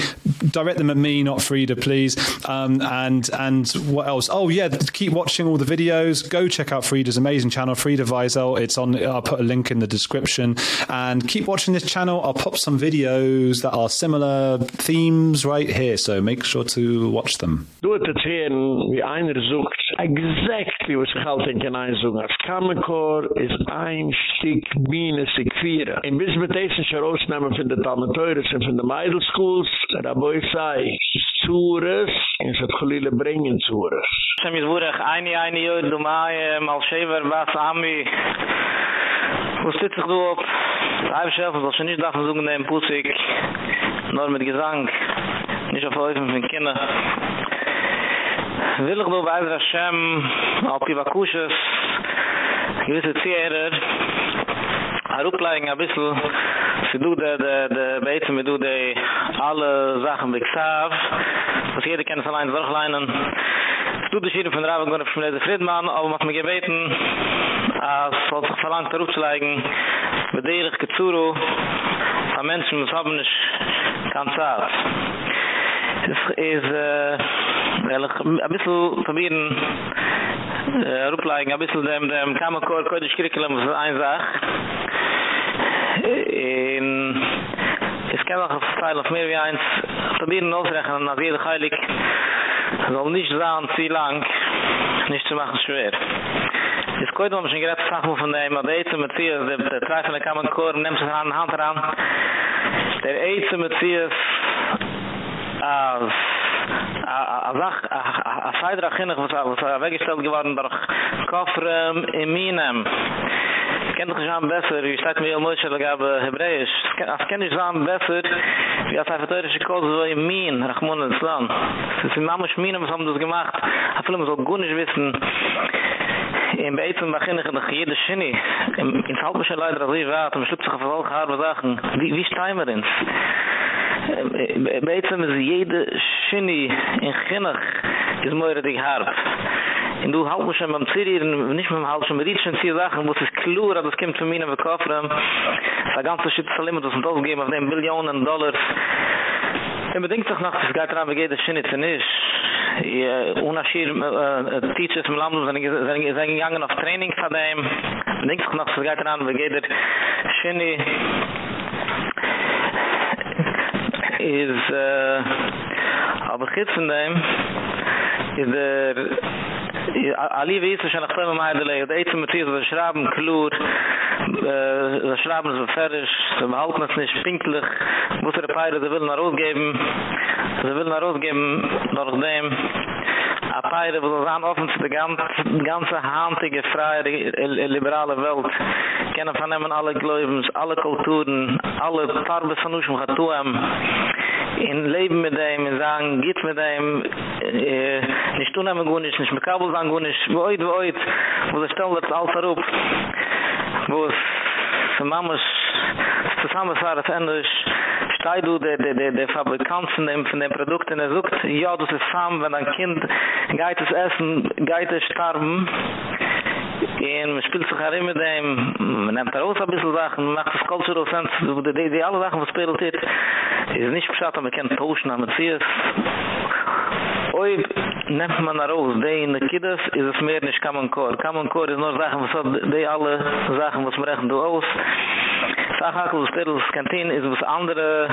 Direct them at me, not Frieda, please. Um, and and what else? Oh, yeah, keep watching all the videos. Go check out Frieda's amazing channel, Frieda Vizel. It's on, I'll put a link in the description. And keep watching this channel. I'll I'll pop some videos that are similar themes right here, so make sure to watch them. Du het het weer, wie einer zoekt, exactly was geld in kan een zoeken. Als kamerkoor is een stuk binnen zich vieren. Bis met deze scheroos nemen van de talmeteures en van de meidelschools, Rabboi zei, zures, en ze het geleden zures. Ze misboerig, eine, eine, joh, doe mal schever, was, ami... Wo steht sich du auf? Ein Schäfer soll schon nicht davon suchen, den Pusik, nur mit Gesang, nicht auf Häufen von Kindern. Will ich du bei Ezra Shem, auf die Bakushes, gewisse Zierer, herupleigen ein bisschen, sie du de, de, de, beten wir du de, alle Sachen wie Xav, was jeder kennt allein durchleinen, du dich hier von Raven Gunnar von der Friedman, aber mach mir gebeten, als soll sich verlangt er darauf zu legen, mit der ich gezuru, an Menschen, was haben nicht ganz hart. Es ist, äh, ehrlich, ein bisschen von äh, rupleigen, ein bisschen dem, dem Kamakor, Kodisch Krikulam, was ein einsach, in, in, es kann auch ein Teil auf mehr wie eins, probieren ausrechnen, als jeder Heilig, soll nicht sein, zu lang, nicht zu machen schwer. Es koit om schon gerat sag von der Madete mit sie der der treffen kann man kor nimmt sich an Hand ran. Der mit sie als a sach a faidra ginnig was was weggestellt geworden durch kofrem in minem Es kann doch nicht besser, wie steht mir ja Moshe, da gab Hebräisch. Es kann nicht sein besser, wie als einfach teurische Kose so im Min, Rachmon ins Land. Es ist in Mamush Min, was haben das gemacht. Aber viele so gut nicht wissen, in beitsen beginn ich noch jede shini in in halbische leider das ich war am schlupf verwal gehaar besagen wie wie steimer ins beitsen is jede shini in ginnig is moire dik hart. In du halt mir schon am Zirieren, nicht mit dem Hals, mit Ritschen, vier Sachen, wo es ist aber es kommt von mir in den Koffer, das ganze Schütze Limit, das sind ausgegeben auf den Billionen Dollars. Wenn man denkt sich noch, das geht daran, wie geht das schon jetzt nicht, unaschir teachers im Land sind gegangen auf Training von dem denkt sich noch, das geht daran, wie geht das schon is äh aber gits von dem is der Ali weiß schon nach dem Mal der der zum Tier der Schraben klur äh der Schraben so fertig so halt man nicht pinklich. Muss der Pfeile der will nach raus geben. Der will nach raus geben nach dem. A paire wo zan offen zu de ganze ganze handige freie liberale welt. Kennen von nemen alle glaubens alle kulturen alle farbe von hat tu am in leben mit dem in sagen geht mit dem äh nicht tun am gut nicht nicht mit kabel sagen gut nicht wo wo wo der stellt das alles darauf wo es mamas zusammen war das endlich stei du de de de de fabrikant von dem von dem produkt und er sucht ja das ist sam wenn ein kind geht es essen geht es En men speelt zich daarin met hem, men neemt daar ook een beetje zaken, men maakt het cultural sense, de, die, die alle zaken verspeelt dit, is niet beschaat dat men kan na aan het vies. Oib, man na raus, die in de kiddes is es mehr nicht Common Core. Common Core is nur Sachen, was hat die alle Sachen, was man rechnen du aus. Sachhakel, was kantine. Kantin, is was andere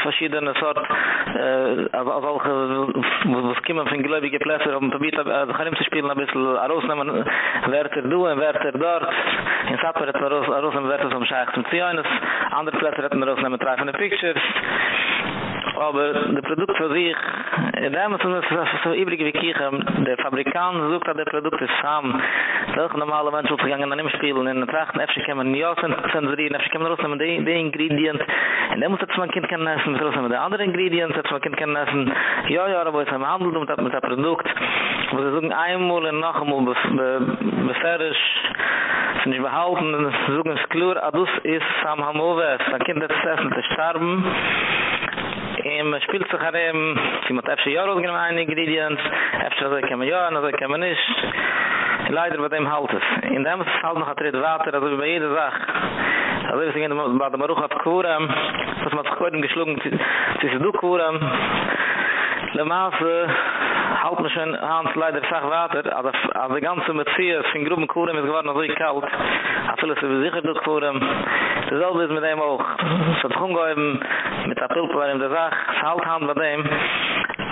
verschiedene sort äh also also was kimmen von gläubige Plätze um probiert da kann zu spielen ein bisschen rausnehmen wer der du und wer der dort. In Sapper hat raus raus und wer zum Schach zum Zion andere Plätze hat man rausnehmen treffen the pictures aber de produkt für sich damals sind das so, so übrige wie kichen der fabrikant sucht da produkte sam. Doch normale mensen wat gegangen dann im spiel in der trachten fsch kann man ja sind sind die fsch kann raus mit den ingredient und dann muss das man kind kann essen mit raus mit de andere ingredient das man kind kann essen. Ja ja aber es handelt um das mit das produkt. Was es suchen einmal und einmal beferrisch sind nicht behalten und suchen es klar ah, adus ist sam hamoves. Dann kind das essen zu starben. im spielt sich harem sie mit FC Jaros genommen ein Ingredients. FC das kann man ja das kann man nicht. Leider mit dem halt es. In dem halt noch atred water also bei jeder Sach also wir singen mit der Maruch auf Kuram. Das man sich geschlagen zwischen du Kuram. Le maase halt mir schon hand leider sag water aber aber die ganze mit vier von groben kuram ist geworden so kalt. Viele se sicher du kuram das soll mit dem auch. So drum gehen mit der pulp in der sag halt hand mit dem.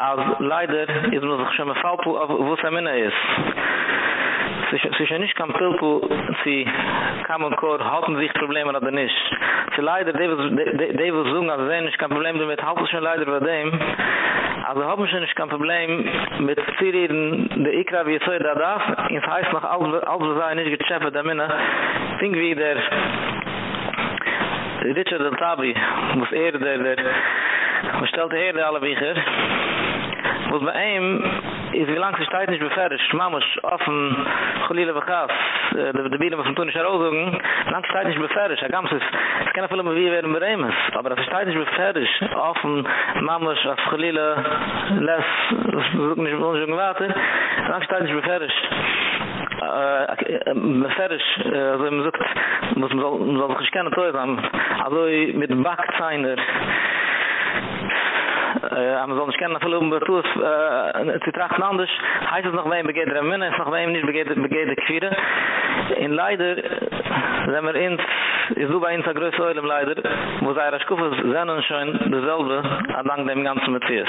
Als leider mir doch schon mal fall wo es am ist Sie sind nicht kein Pilpul, sie kam und kor, halten sich Probleme oder nicht. Sie leider, die will sagen, also sehen nicht kein Problem damit, halten leider bei dem. Also haben schon nicht kein Problem mit Zirieren, der Ikra, wie es so da darf. Es heißt noch, als wir seien nicht gechaffet, da minna. Think wie der Richard Del Tabi, was er der, der, was stellt er alle Wieger, was bei ihm is wie lang sich Zeit nicht beferrscht, mamisch, offen, chulile wachas, de äh, die Bilen, was man tun ist, herausogen, lang sich nicht beferrscht, er gams ist, es kann auch viele, um wie werden bei ihm aber er das ist nicht beferrscht, offen, mamisch, auf chulile, less, das ist nicht von uns warten gewartet, lang sich Zeit nicht beferrscht. Äh, Meferisch, äh, also man sagt, muss man sich kennen, also mit Backzeiner, am so nicht kennen verloren wird es äh zu trachten anders. Heißt es noch wein begeht der minne noch wein nicht begeht begeht der kvide in leider wenn wir in ist so bei in der größe im leider wo sei das kufen sind schon dieselbe lang dem ganzen mit ist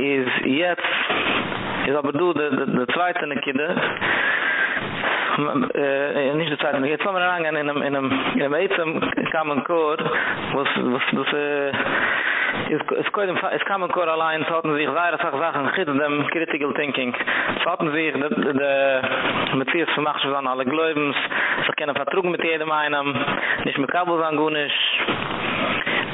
is jetzt is aber du de de zweite äh nicht die Zeit, jetzt kommen wir lang in einem in einem in einem Eizem was was das äh es kommt es kam ein Chor allein, hatten sich weitere Sachen gibt dem critical thinking. Hatten sich de de mit vier vermacht von alle Glaubens, sie kennen vertrug mit jedem einem, nicht mit Kabel angunisch.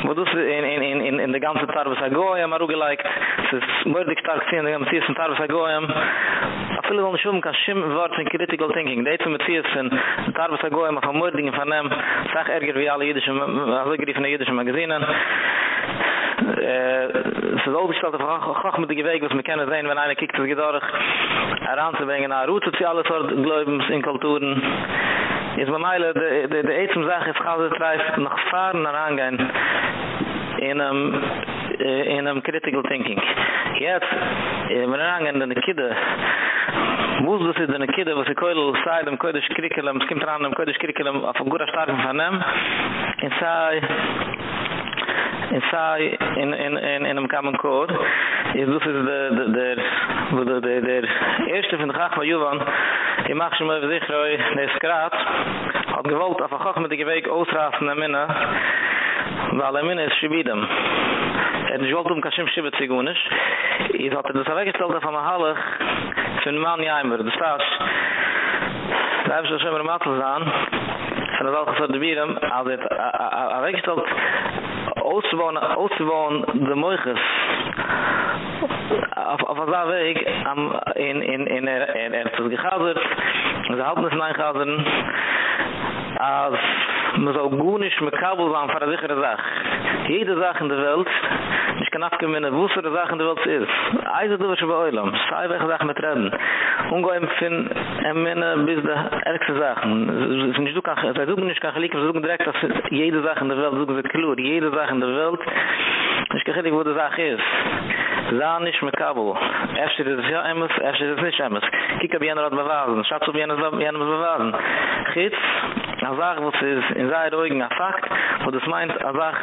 wo du in in in in in de ganze tarve sagoya maru gelike es mordig stark sehen de ganze tarve sagoya a viele wollen schon kein Schimm Wort von Critical Thinking. Die Eizung mit Fies sind, mit Arbes Agoy, mit Vermordingen von ihm, sag ärger wie alle jüdischen, alle geriefene jüdischen Magazinen. Äh, es ist aufgestellte Frage, gach mit der Geweg, was wir kennen sehen, wenn einer kiekt, es gedarrig, heranzubringen, nach Ruhe, zu alle Sorten Gläubens in Kulturen. Jetzt bei Meile, die Eizung sagt, es kann sich treif, nach Fahren herangehen, in einem äh, in einem critical thinking. Jetzt, wenn wir angehen an die Kinder, Wos das ist eine Kide, was ich koidel sei dem koidisch Curriculum, es kommt ran dem koidisch Curriculum auf ein guter Starken von ihm. In sei, in sai in in in in em common code is dus is de de de wo de de de eerste van de graag van Johan je mag ze maar zich roi de skraat had gewolt af gach met de week oostrafen naar minne weil er minne is shibidem En ich wollte um Kashim Shibet Zigunisch. Ich hatte das weggestellt von Mahalig, von Mann Jaimer, das Tasch. Da habe ich ze schon mal Matels an, von der Welche von der Bieren, als ich habe weggestellt, auszubauen, de Moiches. auf auf da weg am in in in er er er gehabt und da hat uns Als man so gut nicht mit Kabel waren für eine sichere Sache. Jede Sache in der Welt, ich kann abgewinnen, wo für die Sache in der Welt ist. Eise du was bei Eulam, sei welche Sache mit Reden. Ungo im Finn, em minne bis der ärgste Sachen. Es ist nicht es ist nicht es ist direkt, dass jede Sache in der Welt, so gesagt, klur, jede Sache in der Welt, nicht, wo die Sache ist. Zah nicht mit Kabel. Erst ist es ja emes, erst ist es nicht emes. Kika bi jener hat bewasen, schatz ob jener bewasen. Chitz, a sag, wo es ist in seiner Augen ein Fakt, wo das meint, a sag,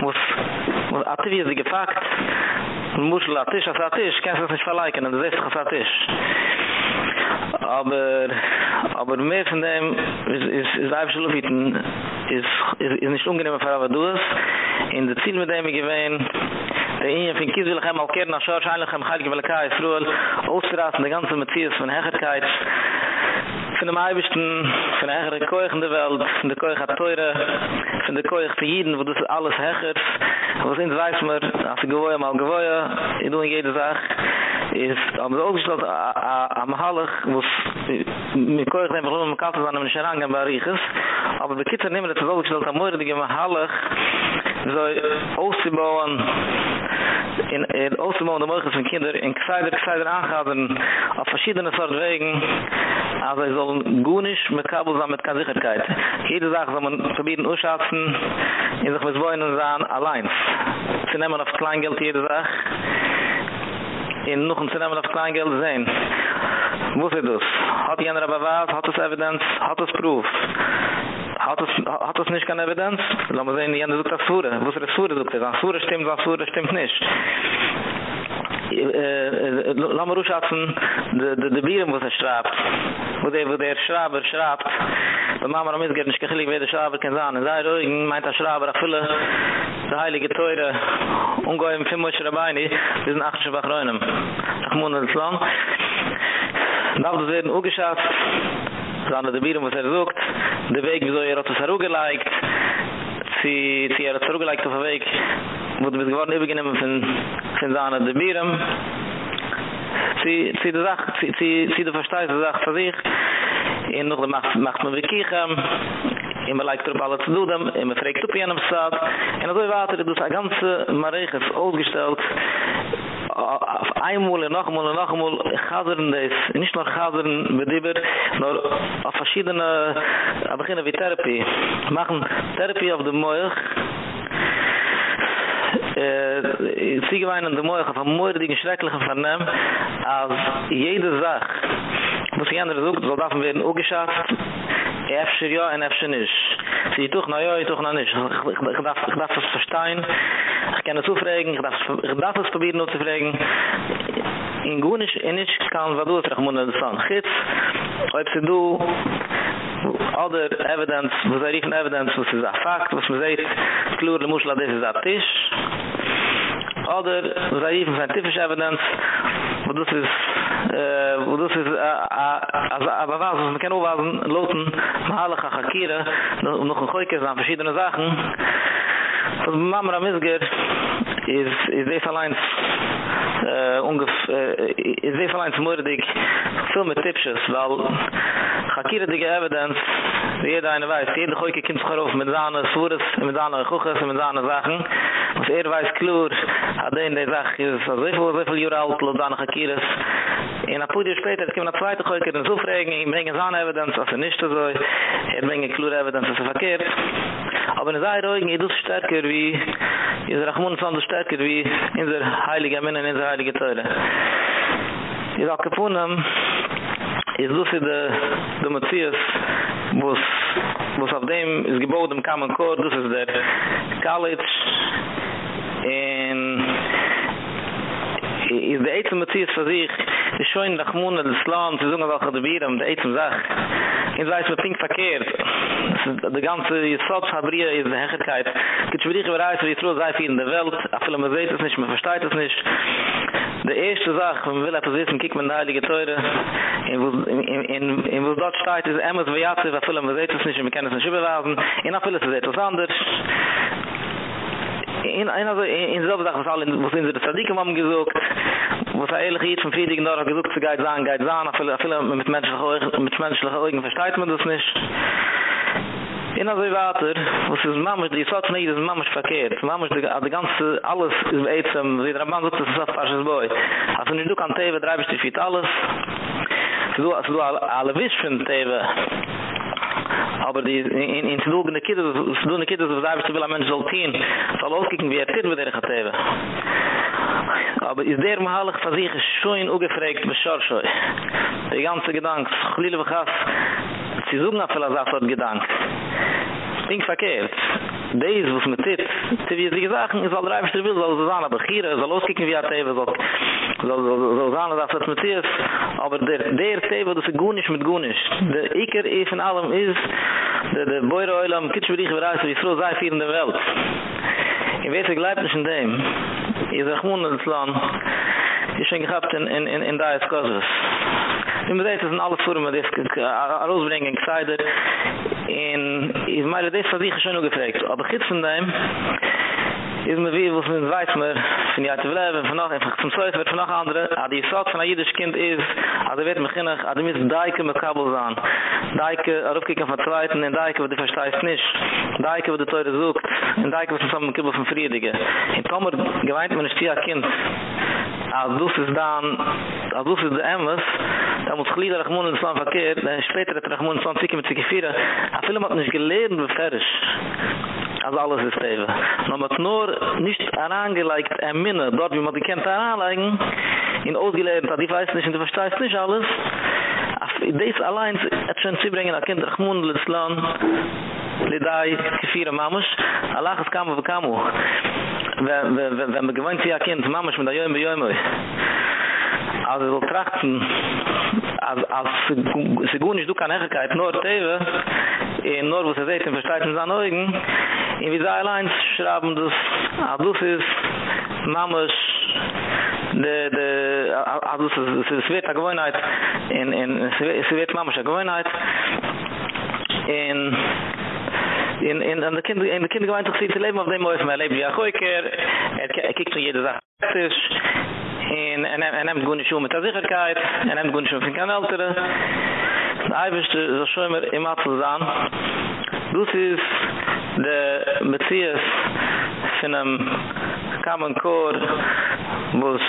wo es hat wie sie gefakt, ein Muschel a Tisch, a Tisch, kannst du das nicht verleiken, und du siehst dich Tisch. Aber, aber mehr von dem ist, ist, ist einfach ist, ist, ist nicht ungenehm, aber du es, in der Ziel mit dem ich gewähne, Der Ingen von Kies will ich einmal kehren, als Schorsch eigentlich am Heilige Welkai ist Ruhl, ausgeraten die ganze Metzies von Hecherkeit, von dem Eibischten, von der Hechere Koich in der Welt, von der Koich hat Teure, von der Koich für Jiden, wo das alles Hechert, wo es ins weiß mir, als ich gewohe, mal gewohe, ich tue in jede Sache, ist am Ausgestellt am Hallig, mit Koich nehmen, warum mit Kaffee, sondern mit Scherang in Bariches, aber die Kinder nehmen das Ausgestellt am Morgen, die Hallig, so auszubauen, in in Oostermoon de morgens van kinderen in Kseider, Kseider aangaten op verschillende soort wegen. Als wollen gunisch mit kabel zusammen mit kasicherkeit jede sag wenn man verbieten uschatzen in sich was wollen und sagen allein. Zu nehmen auf kleingeld jede sag in noch ein zu nehmen auf kleingeld sein wo ist das? Hat jener bewahrt hat das evidenz? Hat das proof? Hat es hat es nicht keine evidenz? Lassen wir sehen jener sucht das sure. Wo ist das sure sucht das sure stimmt das sure stimmt nicht. Äh la ma rushatzen de de de bieren was er schrabt wo der wo der schraber schrabt da mama ramit gern ich khali wer der schraber kan zan da ro in meint der schraber afle de heilige teure ungo im fimo schrabaini wir sind acht schwach reinem khmon al islam da wird werden ugeschafft dann de bieren was er sucht. De weg wie so er hat es herugelegt sie sie hat zurückgelegt auf der Weg wo du bist geworden übergenommen von Zahne de Birem sie sie de Sache sie sie sie de versteht de Sache für sich. In noch macht macht man wirklich in me lijkt erop alles te doen, in me vreekt op aan hem staat. En is water, dus een ganze mareges uitgesteld auf einmal noch mal noch mal gadern des nicht nur gadern mit über nur auf verschiedene beginnen wir therapie. Machen therapie the moich. äh sie geweinen de morgen von morgen die schreckliche vernahm als jede sag muss ich andere suchen soll davon werden auch geschafft Efter ja en efter nicht. Sie doch na ja, ich doch na nicht. Ich darf ich verstehen. Ich kann es so fragen, ich darf ich darf probieren nur zu fragen. In gunisch in ich kann was du sagen, muss das sagen. Gits. Ob sie du other evidence, was er even evidence was is a fact, was man seit klur le musla des is a tisch. Other was er even scientific evidence, wo das is äh wo das is a a a was man kann auch loten male gakire noch ein goike aan verschiedene zaken was mamra misger is is this alliance äh ungefähr sehr verlein mordig viel mit tips weil wel hakir de evidence wie jeder eine weiß jede goike kind scharof mit zane sures mit zane goche mit zane sachen. Was er weiß klur hat er in der sach ist so viel, sehr viel jura alt, lo zane hakir in apud später kim na zweite goike den so fragen ihm bringen zane evidence also er nicht so er bringe klur evidence so er verkehrt. Aber eine sei ruhig ist stärker wie ist rahmun sondern stärker wie in der heilige menen in der heilige Teile ist auch gefunden is dus de de Matthias was was auf dem is gebaut im Common Core dus is der college in is de eten Matthias für sich de schoin Rachmun des Land zu sagen was der Biram de eten sag in weiß mit pink verkehrt de ganze Jesot Fabrie is de Hegigkeit git schwierig bereits wie tro sei in der Welt a viele man es nicht man versteht es nicht de erste sag man will etwas wissen kick man da die teure. In in wo dort steht is Emmas Viatze was viele man weiß es nicht man kann es nicht bewahren in a viele ist etwas anders in einer so in so was alle was in der Sadiq haben gesucht was er ehrlich geht von Friedrich noch gesucht zu geit sagen geit sagen viele viele mit Menschen mit menschlichen Augen versteht man das nicht. In azay water was is mamme die sat nee is mamme verkeerd mamme de de ganze alles is eten wie der man dat is dat pas boy. Als nu kan teve die fit alles du als du alle wissen teve aber die in in zu dogen de kinder zu dogen de kinder so da wisst du willen mensen zultien soll ook kicken wie het kind er gaat hebben aber is der mahalig van zich schoen ugefreikt besorsche die ganze gedank glile we gas zu zoeken naar philosophische gedank Ding verkehrt. Dees was mit dit. Te wie sie gesagt, is al dreibster will, soll sie sagen, aber hier, soll loskicken wie hat even, soll soll sagen, dass das mit dit. Aber der, der Tebe, das gunisch mit gunisch. Der Iker is in allem is, der, der Beure Eulam, kitschwerich bereits, wie froh sei vier in der Welt. Weiß, ich glaube nicht in dem. In das Land, ich schon gehabt in, in, in, in Dias Kosovs. Ich muss sagen, das sind alle Formen, die ich rausbringen, ich sei der, in, ich meine, das hat sich schon noch gefragt. Aber ich von dem, is me wie was men weiß mer von ja te bleiben von noch einfach zum zweiten wird von noch andere. A die sagt von jedes kind is a der wird beginnen a der mis daike mit kabels aan daike auf kicken von zweiten und daike wird versteist nicht. Daike wird der teure sucht und daike wird zusammen kibbel von friedige in kommer gemeint man ist ja kind als dus is dan, als dus is de emmers, dan moet gelieden Rachmoen in de slaan verkeerd, en später het Rachmoen in de slaan zieke met zieke vieren, en veel moet niet geleden beverisch. als alles is teven. Maar met Noor niet aangelegd en minne, dort wie man die kent aanleggen, in ausgeleid, dat die weiß nicht, en die versteist nicht alles, Dees allein, het schon zibrengen, a kind, Rachmoen in de slaan, lidai kfir mamus alach es kamo bekamo wenn wenn gewohnt sie a kind mamus mit der joim joim als es trachten als als segunisch du kan erkeit nur teve in nur wo se zeiten verstaiten san augen in wie sei lines schraben das adus is mamus de de adus se svet a gewohnheit in in svet mamus a gewohnheit in in in an de kinder in de kinder gemeinschaft zien te leven of de mooi van mijn leven. Ja goeie keer. Ik kijkt toen je de dag het is in en en hem goede schoen met de zekerheid en hem goede schoen van kan alteren. Ay bist du scho immer im Atzan. Dus is de Matthias sinem kamen kor was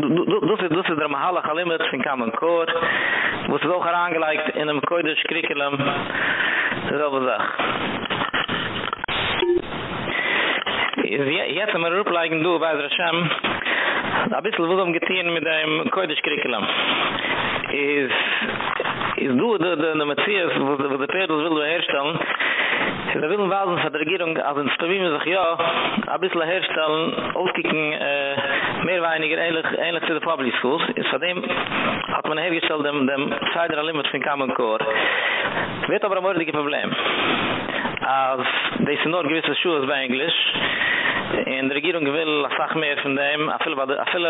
was dus dus is der mahala galimet fin kamen kor wo auch herangelegt in einem koidisch curriculum selbe sag jetzt haben wir rupleigen du bei der Hashem a bissl wo am getehen mit dem koidisch curriculum is is du de de de Matthias vo de pedos vil de herstal ze de vil der regierung als ein stabime sich ja a herstellen, herstal äh, mehr weiniger eigentlich eigentlich zu de Public schools. Is vo dem hat man heavy sel dem dem side limit fin kamen Core. Wird aber moer dikke problem. As de sind nur gewisse schools bei english en de regierung will la sag mehr von dem a fel a fel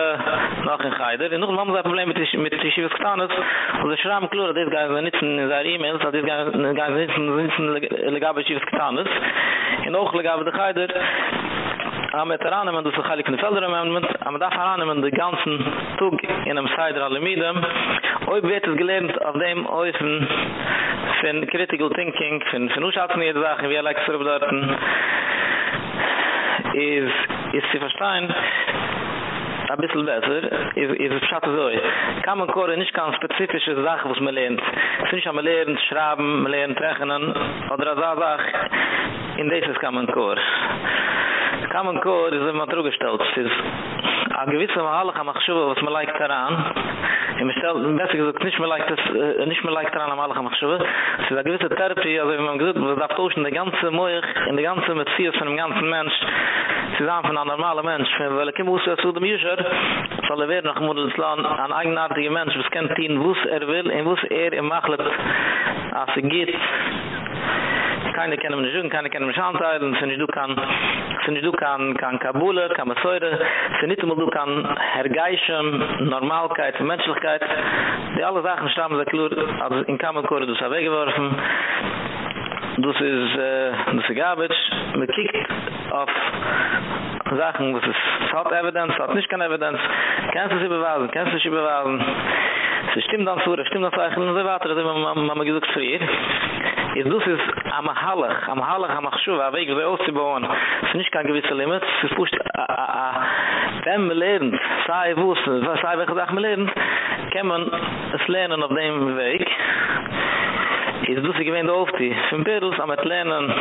en khaider en nur mam problem mit mit shivskstanos und ze shram klur de ga gaan ze niet in zijn e-mails, dat is gaan ze niet in zijn legaal bij Chivas Ketanus. En ook legabe de geider, am met haar aan en met de geheilige van de velder, aan met haar en er de ganzen toek in hem zei er alle midden. Ooit werd het geleerd op de ooit van critical thinking, van hoe ze hadden niet gezegd en wie er hij lijkt te verbeteren. is is sie verstehen a bissel besser is is schatte so kann man kore nicht ganz spezifische sachen was man lernt sind schon mal lernen schreiben lernen rechnen oder da sag in dieses kann man kore Common Core ist immer zugestellt. Es ist a gewisse Mahalig am Achshuva, was man leikt daran. Und man stellt, besser gesagt, nicht mehr leikt das, äh, nicht mehr leikt daran am Mahalig am Achshuva. Es ist a gewisse Therapie, also wie man gesagt, was darf tauschen, die ganze Moich, in die ganze Metzies von dem ganzen Mensch, zusammen von einem normalen Mensch. Ich muss ja zu dem User, soll er werden nach dem Mundelsland, ein eigenartiger Mensch, was kennt ihn, wo er will, und wo er im Machlet, als er geht, keine kennen mir jung keine kennen mir schandteilen sind du kan sind du kan kan kabule kan masoide sind du du kan hergeischen normalkeit menschlichkeit die alle sachen stammen da klur also in kamen korde du save geworfen dus is äh das garbage mit kick auf Sachen, was es hat evidence, hat nicht keine evidence. Kannst du sie beweisen, kannst du sie beweisen. Es stimmt dann so, es stimmt dann vor, ich will nur so weiter, das haben wir gesagt für ihr. Es ist es am Hallach, am Hallach, am Achschuh, am Weg, wie auszubauen. Es ist nicht kein gewisser Limit, es ist pusht, wenn wir lernen, sei wuss, sei welche Sachen wir lernen, kann man es lernen auf dem Weg. Es dus es gewähnt auf die, von Perus, am Atlernen,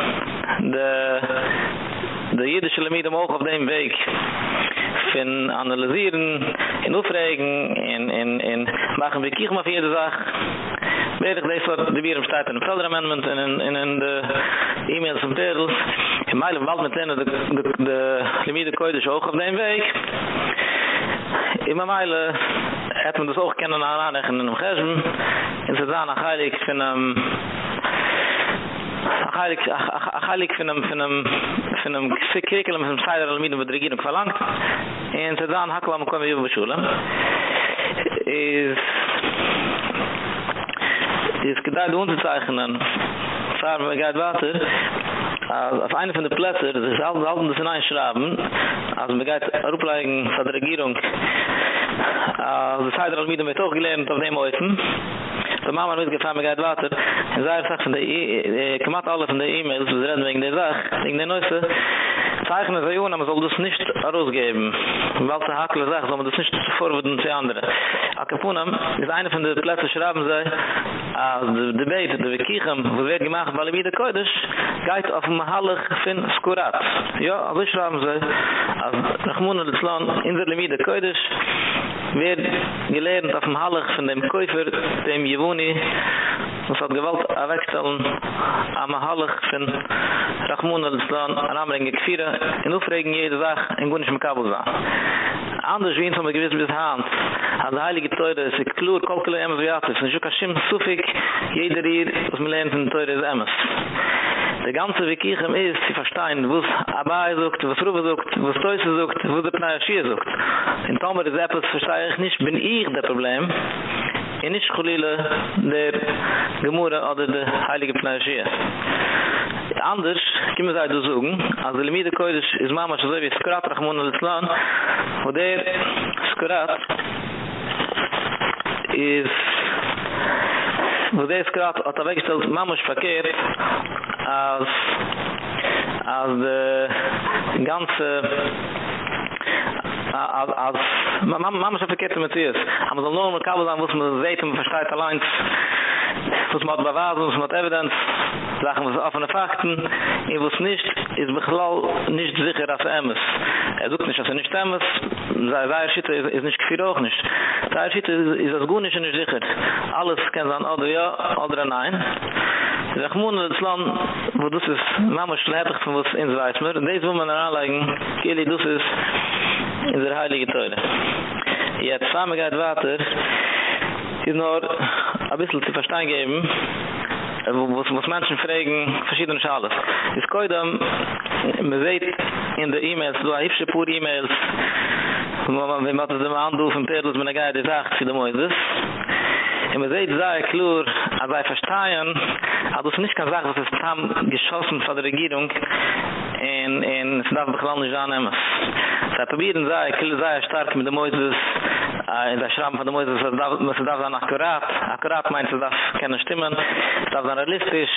der... de jidische limit am auf dem weg fin analysieren in aufregen in in in machen wir kiegen mal für jede sag Wedig deze wat de bier staat in een felder amendment en in, in, in de e-mails van Terels. In Meile valt met de, de, de limite kooi dus ook op de week. In mijn Meile heeft men dus ook kennen aan aanleggen in een gesm. In Zazana ga ik van heilig heilig von einem von einem von einem Kirkel mit einem Seider Almin mit Regierung verlangt. Und dann hakla man kommen über Schule. Ist ist gedacht uns zu zeichnen fahren wir gerade Wasser auf eine von den Plätzen, das ist alles alles in ein Schrauben, also man geht rupleigen von der Regierung, also das hat wird auch gelernt auf dem Oifen, der Mama hat gefragt, mir geht weiter. Und sie sagt von der E, kommt alle von der E-Mails, wir reden wegen der Sache, wegen der Neuße, zeichnen sie, man soll das nicht herausgeben. Weil sie hakele sagt, soll man das nicht vorwürden zu anderen. Akapunam ist eine von der Plätze schreiben sie, als der Debate, der Wikichem, wo wird gemacht, weil er wieder koidisch, geht auf dem Mahalig von Skurat. Ja, also schreiben sie, als Nachmuna des Land, in der Limide koidisch, wird gelernt auf dem Mahalig von dem Käufer, dem Jewuni, was hat gewollt wegstellen, am Mahalig von Nachmuna des Land, an Amringe Kfira, in Ufregen jede Sache, in Gunisch Mekabel sah. Anders wie in so gewiss bis Hand, an der Heilige Teure, ist klur, kolkele emes viatis, in Shukashim Sufik, jeder hier, was man lernt in Teure ist emes. Der ganze Wikichem ist, sie verstehen, wo es Abai sucht, wo es Ruwe sucht, wo es Teuse sucht, wo es der Pnei Aschia sucht. In Tomer ist etwas, verstehe ich nicht, bin ich der Problem, in nicht Cholile, der Gemurre oder der Heilige Pnei Aschia. Anders, kim mir du zogen, az de koides is mama so wie skrat rahmon al islam, wo der skrat is wo des grad at der wegstel mamus verkehr als als de ganze äh, als als mamus verkehrte mit sie als am zalon kabel dann was man zeiten verschaltet allein was man bewahren, was man evidence, sagen wir offene Fakten, in was nicht, ist beglau nicht sicher auf Emmes. Er, er sucht nicht, dass er nicht Emmes, sei sei Schitte er ist nicht geführt auch nicht. Sei Schitte er ist das gut nicht nicht sicher. Alles kann sein, oder ja, oder nein. Rachmun in das Land, wo das ist, Mama schlätig von was ins Weismer, und das will man kelly Kili, das ist in der Heilige Teure. Jetzt, Samen geht weiter, sie nur a bissel zu verstehen geben äh, was was manchen fragen verschiedene schales es koidam me weit in de emails do hipse pur emails wenn man wenn man das mal anrufen perlos mit einer geile sache für de moi das Und man sieht sehr klar, als er verstehen, aber es nicht kann sagen, was es tam geschossen von der Regierung in es darf beglaubt nicht annehmen. Sie probieren sehr, sehr stark mit der Moises, in der Schramm von der Moises, es darf, es darf dann akkurat, akkurat meint es darf keine Stimmen, es darf dann realistisch,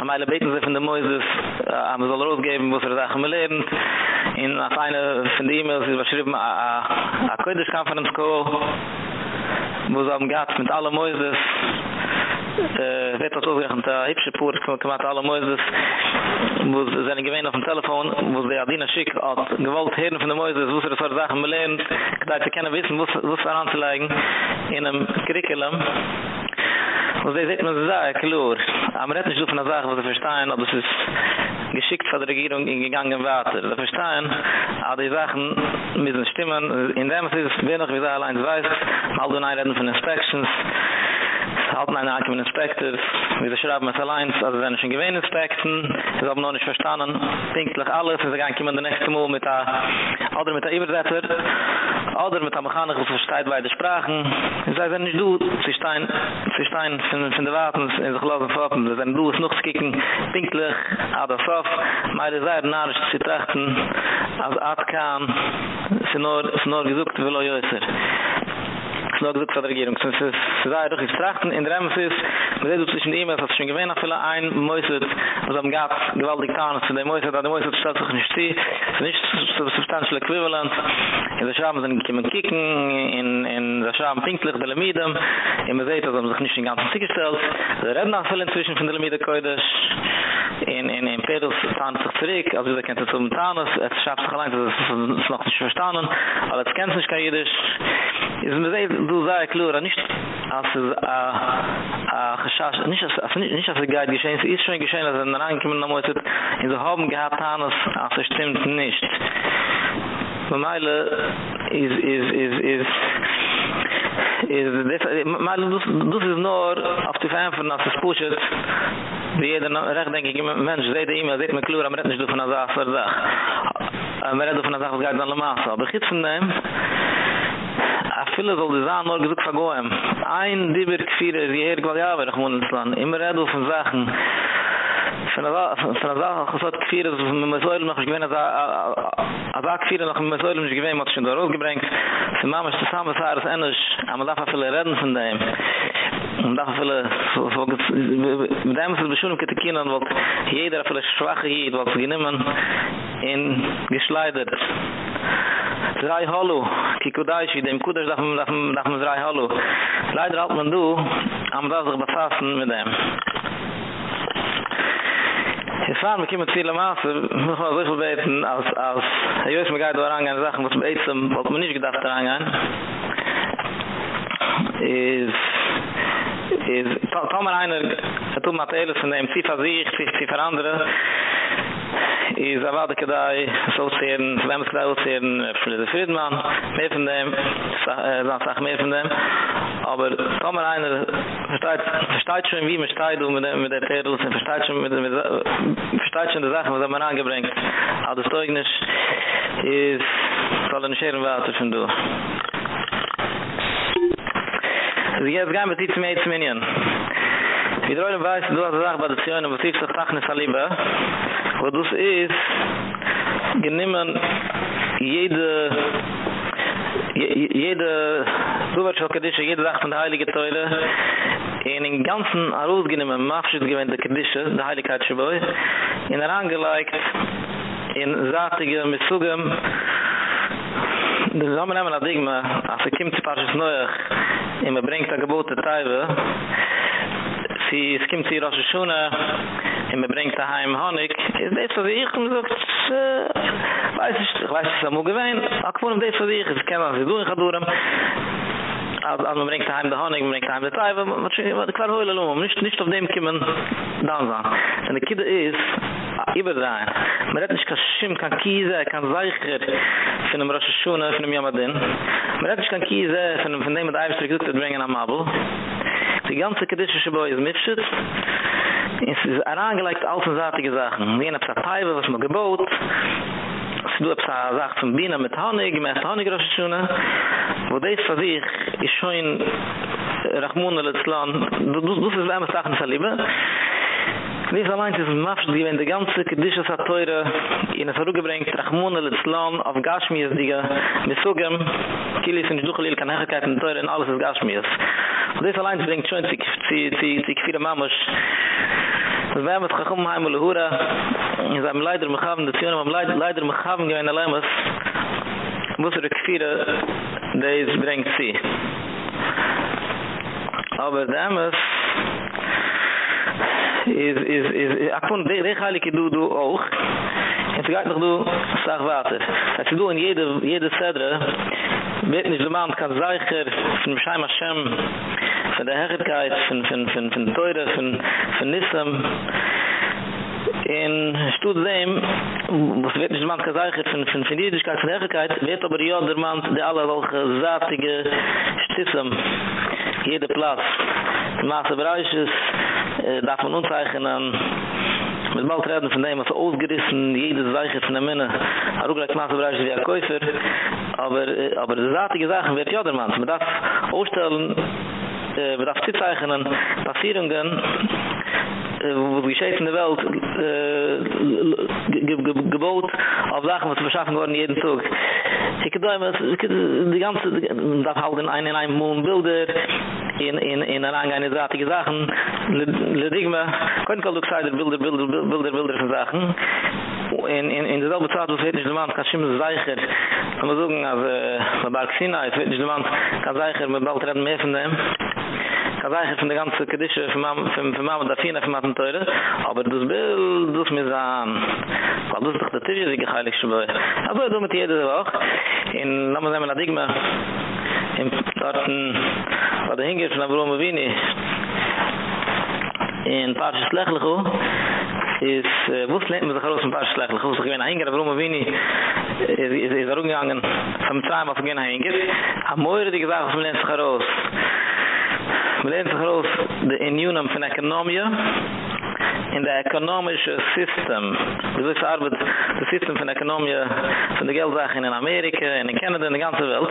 am alle beten sie von der Moises, am soll rausgeben, wo sie das auch leben, in auf eine von den E-Mails ist überschrieben, a, a, a Kodesh Conference Call, wo sie haben gehabt mit allen Mäuses, äh, wird das ausgerechnet, der hübsche Pur, kommt alle Mäuses, wo sie sind gewähnt auf dem Telefon, wo sie Adina Schick hat gewollt hören von den Mäuses, wo sie das so Sachen belernt, da sie können wissen, wo sie anzulegen, in einem Curriculum, Und sie sieht man so sehr klar. Am retten nicht so von der Sache, was sie verstehen, aber es ist geschickt von der Regierung in gegangen weiter. Sie verstehen, aber die Sachen müssen stimmen. In dem ist es wenig, wie sie allein weiß, mal du nein reden von Inspections, halten eine Anke mit Inspectors, wie sie schrauben es allein, also wenn ich schon gewähnt inspekten, sie haben noch nicht verstanden, pinklich alles, sie gehen kommen der nächste Mal mit der, oder mit der Übersetzer, oder mit der Mechanik, was versteht beide Sprachen, sie sagen nicht du, sie stehen, sie stehen von, von der Watens in sich lassen foppen, sie sagen du, es noch zu kicken, pinklich, aber so, meine Seite narisch zu trachten, als Art kann, sie nur, sie nur gesucht, will er Es noch gesagt von der Regierung. Es ist sehr durch die Strachten in der Emesis. Man sieht zwischen den E-Mails, dass schon gewähnt nach viele ein Mäuset, was am Gats gewaltig getan ist. Der Mäuset, der Mäuset stellt sich nicht zu. Es ist nicht so substantial equivalent. In der Schraben sind gekommen kicken, in, der Schraben pinklich der Lemidem. Und man sieht, dass man sich nicht den ganzen Sieg gestellt. Der Reden viel inzwischen von der Lemide Koidisch. In, in, in Pedels stand sich zurück, also wir kennt es zum Tanis. Es schafft sich allein, dass es noch nicht verstanden. Aber es kennt sich kein Jiddisch. Es ist du sei klar nicht als a a geschaß nicht als nicht als geid geschehen ist schon geschehen er rein kommen noch mal in so haben gehabt haben als es stimmt nicht. Normale is is is is is this mal dus is nur auf die fan von das pushet wie jeder recht denke ich mensch zei de e-mail zit me klur am redt nicht du von azar am redt du von azar gaat dan lemaal so begit van neem a fille soll de Sachen nur gesucht vergoem. Ein Dibber Kfire, die Herr Gwaljaber, ich muss ins Land. Immer redet von Sachen. Von der Sache, ich sollte Kfire, das mit mir Säulen noch, ich gewinne, als er äh, äh, Kfire noch mit mir Säulen, ich gewinne, was ich Rot gebringt. Für Mama ist zusammen, das Haar ist ähnlich, aber reden von dem. und da viele mit dem sind schon mit den Kindern weil jeder viele schwache hier was genommen in geschleidert drei hallo kikudai sie dem kudas dachm dachm dachm drei hallo. Leider hat man du am das befassen mit dem. Gefahren, wir kommen ziel am Haas, wir müssen uns richtig beten, als, als, ich weiß, wir gehen da rangehen, Sachen, was wir eitzen, was wir nicht gedacht rangehen, ist, is Tomer einer, er tut Matthäus von dem Zifa sich, sich zu veranderen, is a vade kedai so sehen wenn es laut sehen für de Friedman. Mehr von dem dann sag mehr von dem. Aber kommen einer versteht versteht schon wie man steht und mit der Pedals und versteht schon mit versteht schon die Sachen was man angebracht hat das Zeugnis is soll ein scheren Water von du Sie gehen jetzt gar mit diesem Minion. Wie drohne weiß, du hast gesagt, bei der Zion, was ist das Tachnis Alibe? Wo das ist, geniemen jede... jede duvachal kedisha jede dag von de heilige teule en den ganzen arroz genemen mafschut gewend de kedisha de heilige hachiboy in er like in zaatige mitzugem de zame namen adigma. As ik kim tsparches neuer. in me er bringt a gebote taiwe. Si es kimt sie rosh shuna in me er bringt a heim honig. Is des so wie ich? Kum er so äh, weiß ich weiß es amu gewein. A kvon um des so wie ich? Es kemma wie du in gadurem Als man brengt heim de honig, man brengt heim de taiwe, wat is klaar hoile lalum, man nicht nisht op dem kiemen dann zan. En de kide is, iberdaan, man redt nisht ka shim, kan kieze, kan zeiger, fin hem rasha shuna, fin hem Yamadin. Maar even kan kiezen van die met eiwisten gezoekt te brengen aan Mabel. De ganze kadishische boy is mitschut. Es ist herangelegt als ein Sachen. Wie eine Psa-Paiwe, was man gebot. Es ist eine Psa-Sache von Bina mit Honig, mit Honig-Rosch-Schuene. Wo dies für sich ist schon in Rachmunel-Etzlan. Du siehst immer Sachen zur Nicht allein ist es ein Mafsch, die wenn die ganze Kedische Satoire in es Verruge bringt, Rachmune, Litzlan, auf Gashmias, die ja mit Sogem, Kielis und Schduchel, kann er Hechigkeit in Teure und alles ist Gashmias. Und das allein bringt schon die Kfira Mamosch. Wir haben mit Chachum Haim und Luhura, in seinem Leider Mechaven, der Zionim am Leider Mechaven, die wir in der Leimus, wo sie die Kfira, die es bringt sie. Aber damals, is is is afon de regale ki do do oog het gaat nog do sag water. Het do in jede jede sedre mit nis de maand kan zeiger van mishaim ashem van de herigkeit van van van van toide van van nisam. In stut dem was wird nicht man gesagt von von von jeder ganze herigkeit wird aber die andere man der aller gesatige stissem jede platz maße bereich ist darf man uns eigenen mit mal treten von dem was ausgerissen jede Seite von der Minne. Auch gleich Maße Bereiches wie ein Käufer. Aber äh, aber die zatige Sachen wird ja der man darf ausstellen äh, darf zitzeichnen Passierungen wo die gescheit in der Welt gebot auf Sachen was verschaffen worden jeden Tag. Ich immer die ganze halt in einen in einem Mond Bilder in in in einer angene zatige Sachen. Le digma kann kann du sagen Bilder Bilder Bilder Bilder Sachen. In in in derselbe Zeit was wird der Mann Kashim Zeiger kann man sagen als äh Barksina ist wird der Mann kann Zeiger mit bald reden mehr von dem. Kann von der ganze Kedische von Mama von von Mama da fina von Mama Teure. Aber das Bild das mir sagen weil das doch der Tisch die heilig schon aber du mit jeder Woche. In Lama Zema Digma in dorten wat er de hinger van Avrome Wini in Parshas Lech is eh, wos lent mir zakhlos un paar shlach khos gemen hinger warum wir ni is is rung gegangen vom tsam auf gemen hinger a moire dige zakhos mir lent zakhlos mir lent de in unum von ekonomie in der ökonomische system. Das ist arbeits das system von ökonomie von der geldwagen in amerika in kanada in der ganze welt.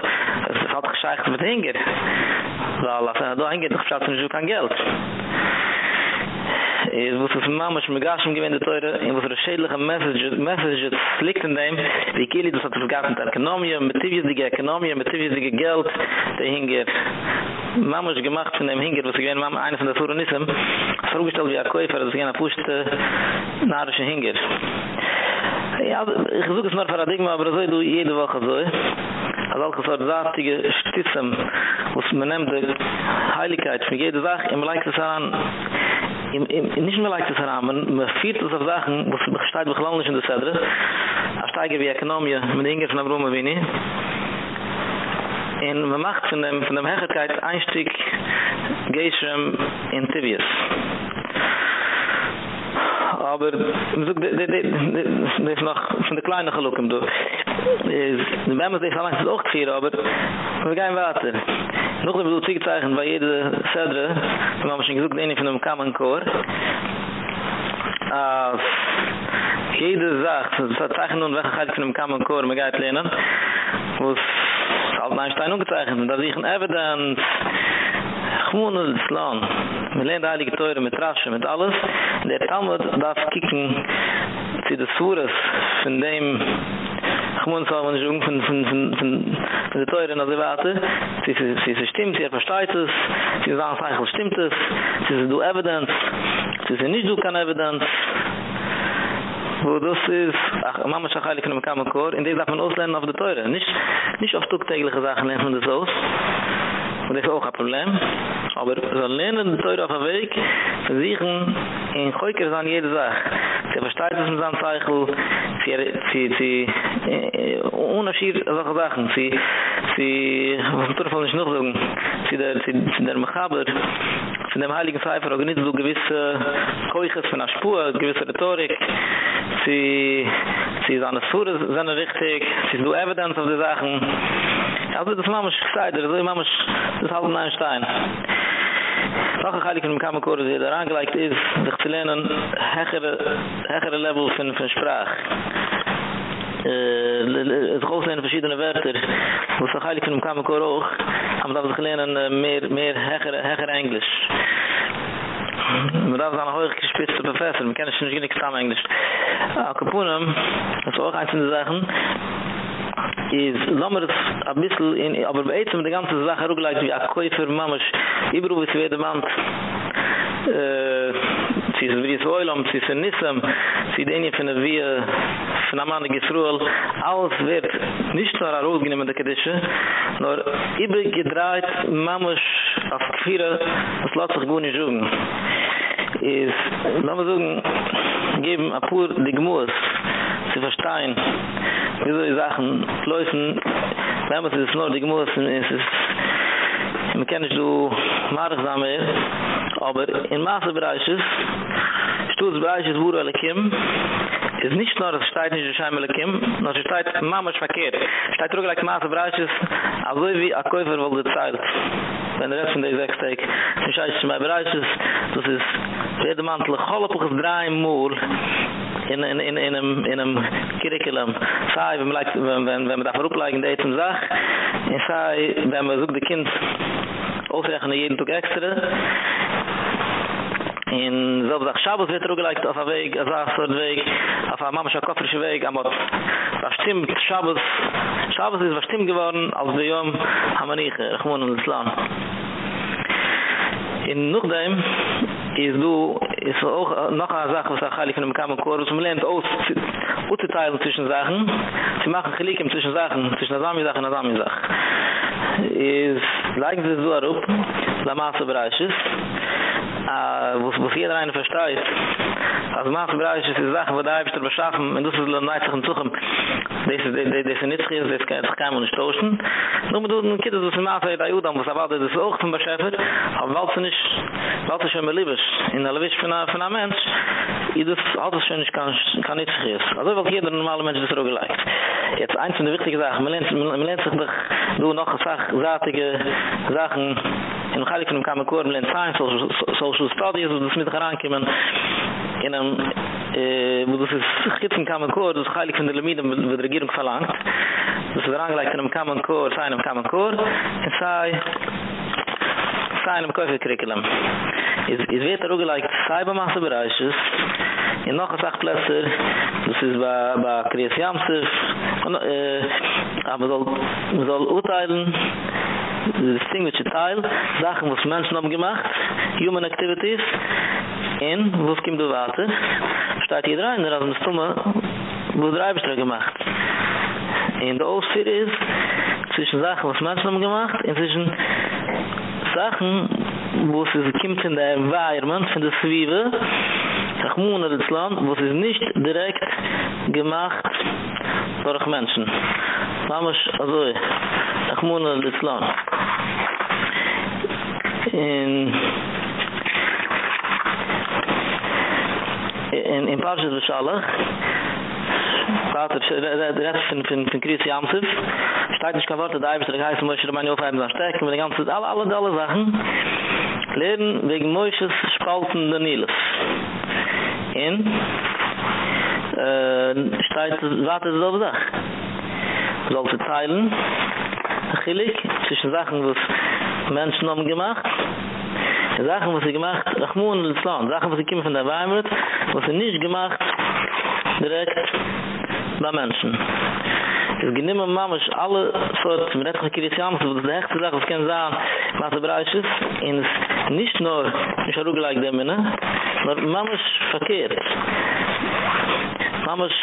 Es hat gescheicht mit hinger er da lassen da hinger doch schatten zu kan geld. Eh, is was es mama megashim megashm gemen in was re shedlige message message is in dem die kili dos hat vergasn der ekonomie mit tivi de mit tivi geld de hinger, mama gemacht in dem hinge was gemen mama eines von der turnism vorgestellt wie a koi das gena pusht na re hinge. Ja ich versuch es mal fer aber so du jede woche so eh? Als alle gesorgdachtige stitzen was man nimmt, die Heiligkeit von jeder Sache, im Leik zu sagen, nicht mehr leicht zu verahmen, man fiert es auf Sachen, was steht mich lang nicht in der Zedre, als Steiger wie Ekonomie, mit Inge von Abrumme bin ich, und man macht von dem, von dem Hechertkeit Einstieg Geishrem in Tibius. aber de de de de de is nog van de kleine geluk hem door is de mama zei gaan het ook keer aber we gaan water nog een bedoeling zeggen waar je de van mama ging zoeken een van de kamer koor ah jede zacht dat zag nog weg gaat van de kamer koor me gaat lenen was Einstein ook zeggen dat die een evidence. gewoon een slaan. Met alleen de heilige teuren, met rasje, met alles. En dat allemaal daar kijken. Zie de soeres. Van die... Gewoon zal men zoeken van, van, van, van, van de teuren naar de water. Zie ze, ze stimmt, ze verstaat het. Zie ze aan het eigenlijk stimmt het. Zie ze doe evidence. Zie ze niet doe kan evidence. Wo das ist, ach, Mama ist heilig in einem Kammerkor, in dem darf man auslernen auf der Teure. Nicht, nicht auf tagtägliche Sachen lernen von der Soße. Und das ist auch ein Problem. Aber sollen lernen, die Teure auf der Weg, versichern, in Geuker sein jede Sache. Sie versteht es in seinem Zeichel, sie, sie, sie, äh, unerschirrt solche Sachen. Sie, sie, was man davon nicht noch sagen, sie der, sie, sie der Mechaber, von dem Heiligen Cipher, auch nicht so gewisse Keuches von der Spur, gewisse Rhetorik, sie, sie sind es vor, sind richtig, sie sind Evidence auf die Sachen. Also das Mama ist gesagt, das ist Mama Das halte ein Stein. Ach, ich kann mir kaum kurz sehen, der Rang liegt ist der Zellenen höhere höhere Level von Versprach. Äh, es groß sind verschiedene Werte. Was sag in mir kaum kurz auch, am da Zellenen mehr mehr höhere höhere Englisch. Maar dat is dan een hoog gespitste professor. We kennen ze niet in de examen Engels. Al Capunum, dat is ook een van de zaken. is nummer a bissel in aber weit mit der ganze sache ruck leit wie a koefer mamas i bru wit wer de man äh sie wird so elam sie sind nism sie denn ich finde wie na man gefroel, aus wird nicht nur rar ausgenehme der kedische nur i bru gedraht mamas a fira das laut sich gune jung is na man geben a pur gmoos zu verstehen wie die Sachen laufen, man sich das nur die Gemossen ist, ist man kann nicht so marig aber in Maßebereiches, Stuhlsbereiches, wo du alle kim, is nicht nur das steht nicht kim nur das steht mama verkehrt steht doch gleich maße bereiches also wie a kaufer will das zahlt wenn der von der sechs tag ich weiß mein bereiches das ist jeder mantel galopig drei mool in in in in einem in einem curriculum. Sai wenn like wenn wenn man da verupleigen da zum sag in sai wenn man so de kind ausrechnen jeden tag extra in zelfs dag shabbos wird er gelijk auf a weg a zag soort weg auf a mama shakofrische weg amot was stimmt shabbos shabbos ist was geworden als der yom hamanich rahmon al islam. In nugdaim is du is auch noch a sach was a khalik in kam korus um lent aus ut zu teilen zwischen sachen sie machen khalik im zwischen sachen zwischen azami sachen azami sach is like the zuarup la masse bereiches a äh wo vier rein versteht, als man gebraucht ist die sache wo da ist der beschaffen und das ist dann leichter zu kommen diese die definition ist das kann ich kann nicht tauschen. nur mit den kids das mal für da judam was aber das auch von beschaffen aber was nicht, was ist mein liebes in der wisch von von einem mensch ist das alles schön ich kann kann nicht gerissen also was jeder normale mensch das auch gleich. Jetzt eins von der wichtige sache mein mein letzter doch nur noch gesagt zartige sachen. In halik von kamakor mein science so social studies und das mit herankommen in einem äh wo das ist gibt Kamer Korn das Galik von der mit der Regierung verlangt. Das ist rangelegt in einem Kamer Korn sein im Kamer Korn und sei sein im Koffer Curriculum is is wird er gelijk cybermasse bereiches in noch gesagt plätze das is ba ba kreatiamse und äh aber soll soll urteilen das Ding mit Teil Sachen was Menschen haben gemacht human activities in was kim du warte steht hier dran da das Stumme wo drei gemacht. In der Ostfit ist zwischen Sachen was Menschen haben gemacht inzwischen Sachen, wo es kommt in der Environment von der Zwiebel, Mona des Land, wo es ist nicht direkt gemacht durch Menschen. Mamash, also, Mona des Land. In in in Parshas Veshalach Vater, der Rest von, von, von Krisi Amsif, steigt nicht kein Wort, der Eibisch, der heißt, Moshe, der meine Aufheben, der Steck, mit den ganzen, alle, alle, alle Sachen, lehren wegen Moshes Spalten der Niles. In, äh, steigt, warte, das selbe Sach. Soll sie teilen, achillig, zwischen Sachen, was Menschen haben gemacht, Sachen, was sie gemacht, Rachmun und Islam, Sachen, was sie kommen von der Weimut, was sie nicht gemacht, direkt bei Menschen. Es gibt nimmer mamisch alle Sorts, mit etlichen Kirisiamus, wo das die echte Sache, was kann sein, was der Bereich ist, und es nicht nur, nicht auch gleich dem, ne? Aber mamisch verkehrt. Mamisch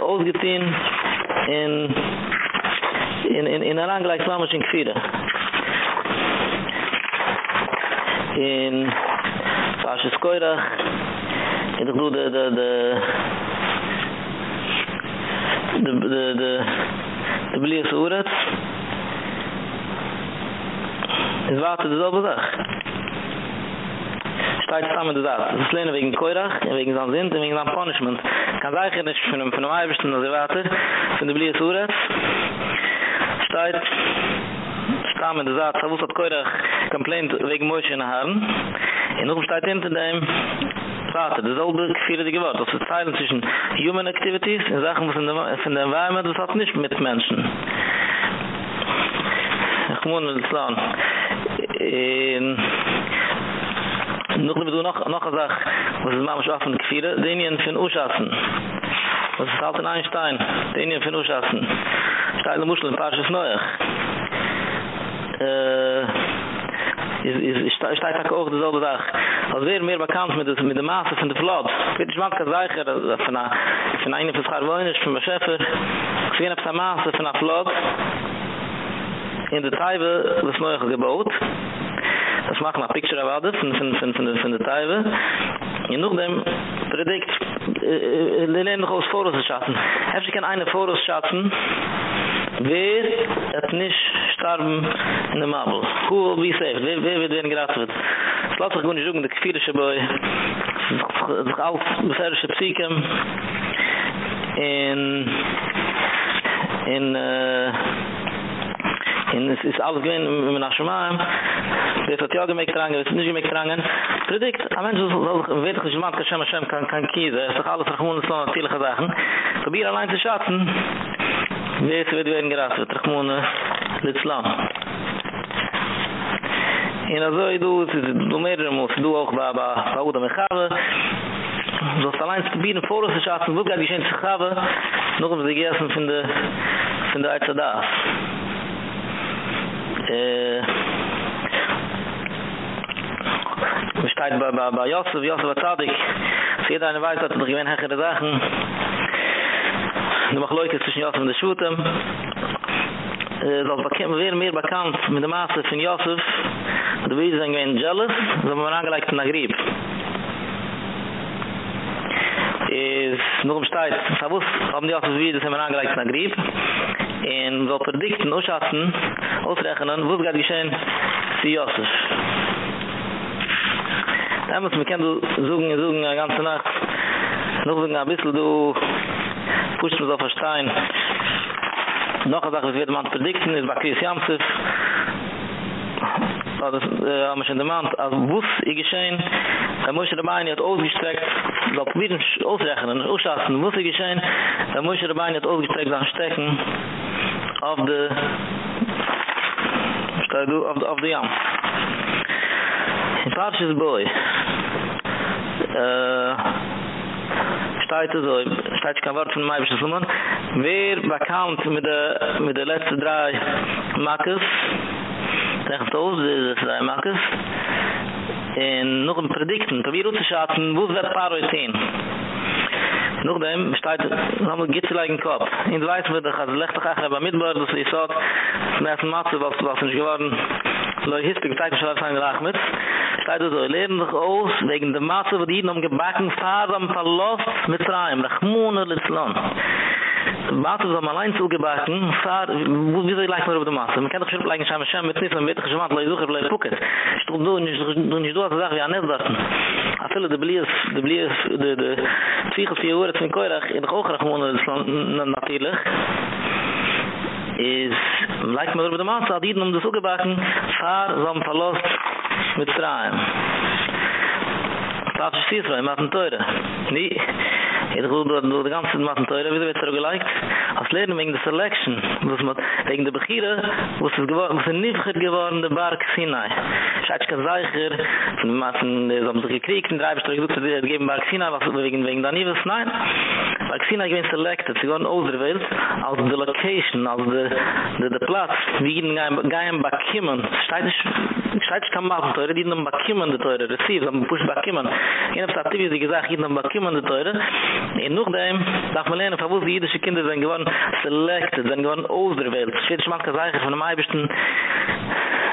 ausgetehen in in in in einer gleich mamisch in Kfira. In Koirach, in der Glude, de, de, de de de de blies urat es warte de selbe dag staht samen de dag es lene wegen koirach en wegen san sind en wegen san punishment. Kan sagen es für en für en weibsten de warte von de blies urat staht samen de dag was dat koirach complaint wegen motion haben en nog staat in te nemen Vater, das selbe Gefühle die geworden. Das ist Teilen zwischen human activities und Sachen, was in der, in der Environment, das hat nicht mit Menschen. Ich muss nur das sagen. Noch nicht noch, noch eine Sache, was ist Mama schon von Gefühle, den hier von Uschassen. Was ist halt in Einstein, den hier von Uschassen. Steile Muschel, ein paar Schuss Neuech. Äh, ist is ist da auch das alte dag Also weer mehr bekannt mit mit der Masse von der Flood. Wird schwach gesagt von von einer Verschwörung von Schäfer. Gesehen auf der Masse von der Flood. in de tijbe was morgen gebouwd das mag maar picture hadden van van van van de van de in je nog predikt, predict eh uh, uh, lenen nog als foto's schatten heb je kan foto's wer het nicht starben in der Mabel. Who will be saved? Wer, wer wird werden geraten wird? Es lässt sich gut nicht suchen, der gefierische Boy. Sich auf beferrische Psykem. In... In... Uh, in es is alles gewen mit nach schmaam der hat ja gemek dran es nicht gemek dran predikt a mentsh soll weet ge zmat ka sham kan kan kize es alles vergewon so viele sachen probier allein zu schatzen Deze werd weer geraakt, wat ik moet lidslam. En als ik doe, het doe meerdere moest, doe ook bij Bauda Mechave, dat is alleen te bieden voor ons, als je wirklich geschehen zu haben, noch um sie gegessen von der, von der Eizadas. Äh, eh, Ich steig bei, Yosef, Yosef Atzadik, für jeder eine weiß, dass er doch gewinnt, hechere Sachen, de mag tussen Jasen en de Schoetem. Dat eh, bekend weer meer bekend met de maas van Jasen. De wezen zijn geen jealous. ze hebben maar aangelijk naar nagrijpen. is nog een tijd, sabus kom die achter wie de zijn aan gelijk naar griep en zo predikten, nog schatten uitrekenen wordt gaat geschehen siosus dan moet we kunnen zoeken zoeken de ganze nacht nog een beetje doe pusht mir so verstehen. Noch eine Sache, was wird man predikten, ist Bakris Jamsef. Ist, äh, haben wir schon demant, als Wuss ist geschehen, der Beine hat ausgestreckt, probieren wir ausrechnen, ausschatzen, Wuss ist geschehen, der Beine hat ausgestreckt, dann stecken auf de stell du auf de auf de jam in Parshas Boy äh steht so steht kein Wort von mir beschlossen wer bekannt mit der mit der letzte drei Markus sagt aus diese drei Markus in noch ein Predikten da wir uns schatten wo wird Paro sehen Nog dem staht haben git zu legen kop. In weiß wird der gas lecht gach haben mit bord das so nach matze was was nicht geworden. loe histe goot daags van de raahmet. Bij de leende goels wegen de massa worde genomen gebacken saam van Allah mitraam rahmun alislam. Wat ze malariae zo gebacken, saam wo we like met op de massa. Men kan het schip like zijn met niet van midden gewaad leed boeket. Het doen dus nog niet door zag we anders dan. Afele de blies de blies de de figuur hoort zijn koedag in de goe gra al islam natuurlijk. is like mother with the mouth, I didn't know um the sugar backen, far, so I'm verlost, mit Zerayim. Das ist sie, so, machen teure. Nee. Ich will nur nur die ganze Matten teure, wie wird er geliked? Als Lernen wegen der Selection, was man wegen der Begierde, was es geworden, was ein Nifger geworden, der Bark Sinai. Schatz kann Zeiger, von Matten, die haben sich gekriegt, in drei Bestrich, die geben Bark Sinai, was wegen, wegen der Nives, nein. ich sehe, ich bin selected, sie gehen aus der Welt, als die Location, als die, die, die Platz, wie ihnen gehen bakimmen, steht nicht, steht nicht kann machen, teure, die ihnen bakimmen, die teure, receive, aber push bakimmen. in der Stadt wie gesagt in der Bakim die Teure. In noch dem darf man lernen warum die jüdische Kinder sind geworden selected sind geworden ausgewählt schwitz man kann sagen von dem meisten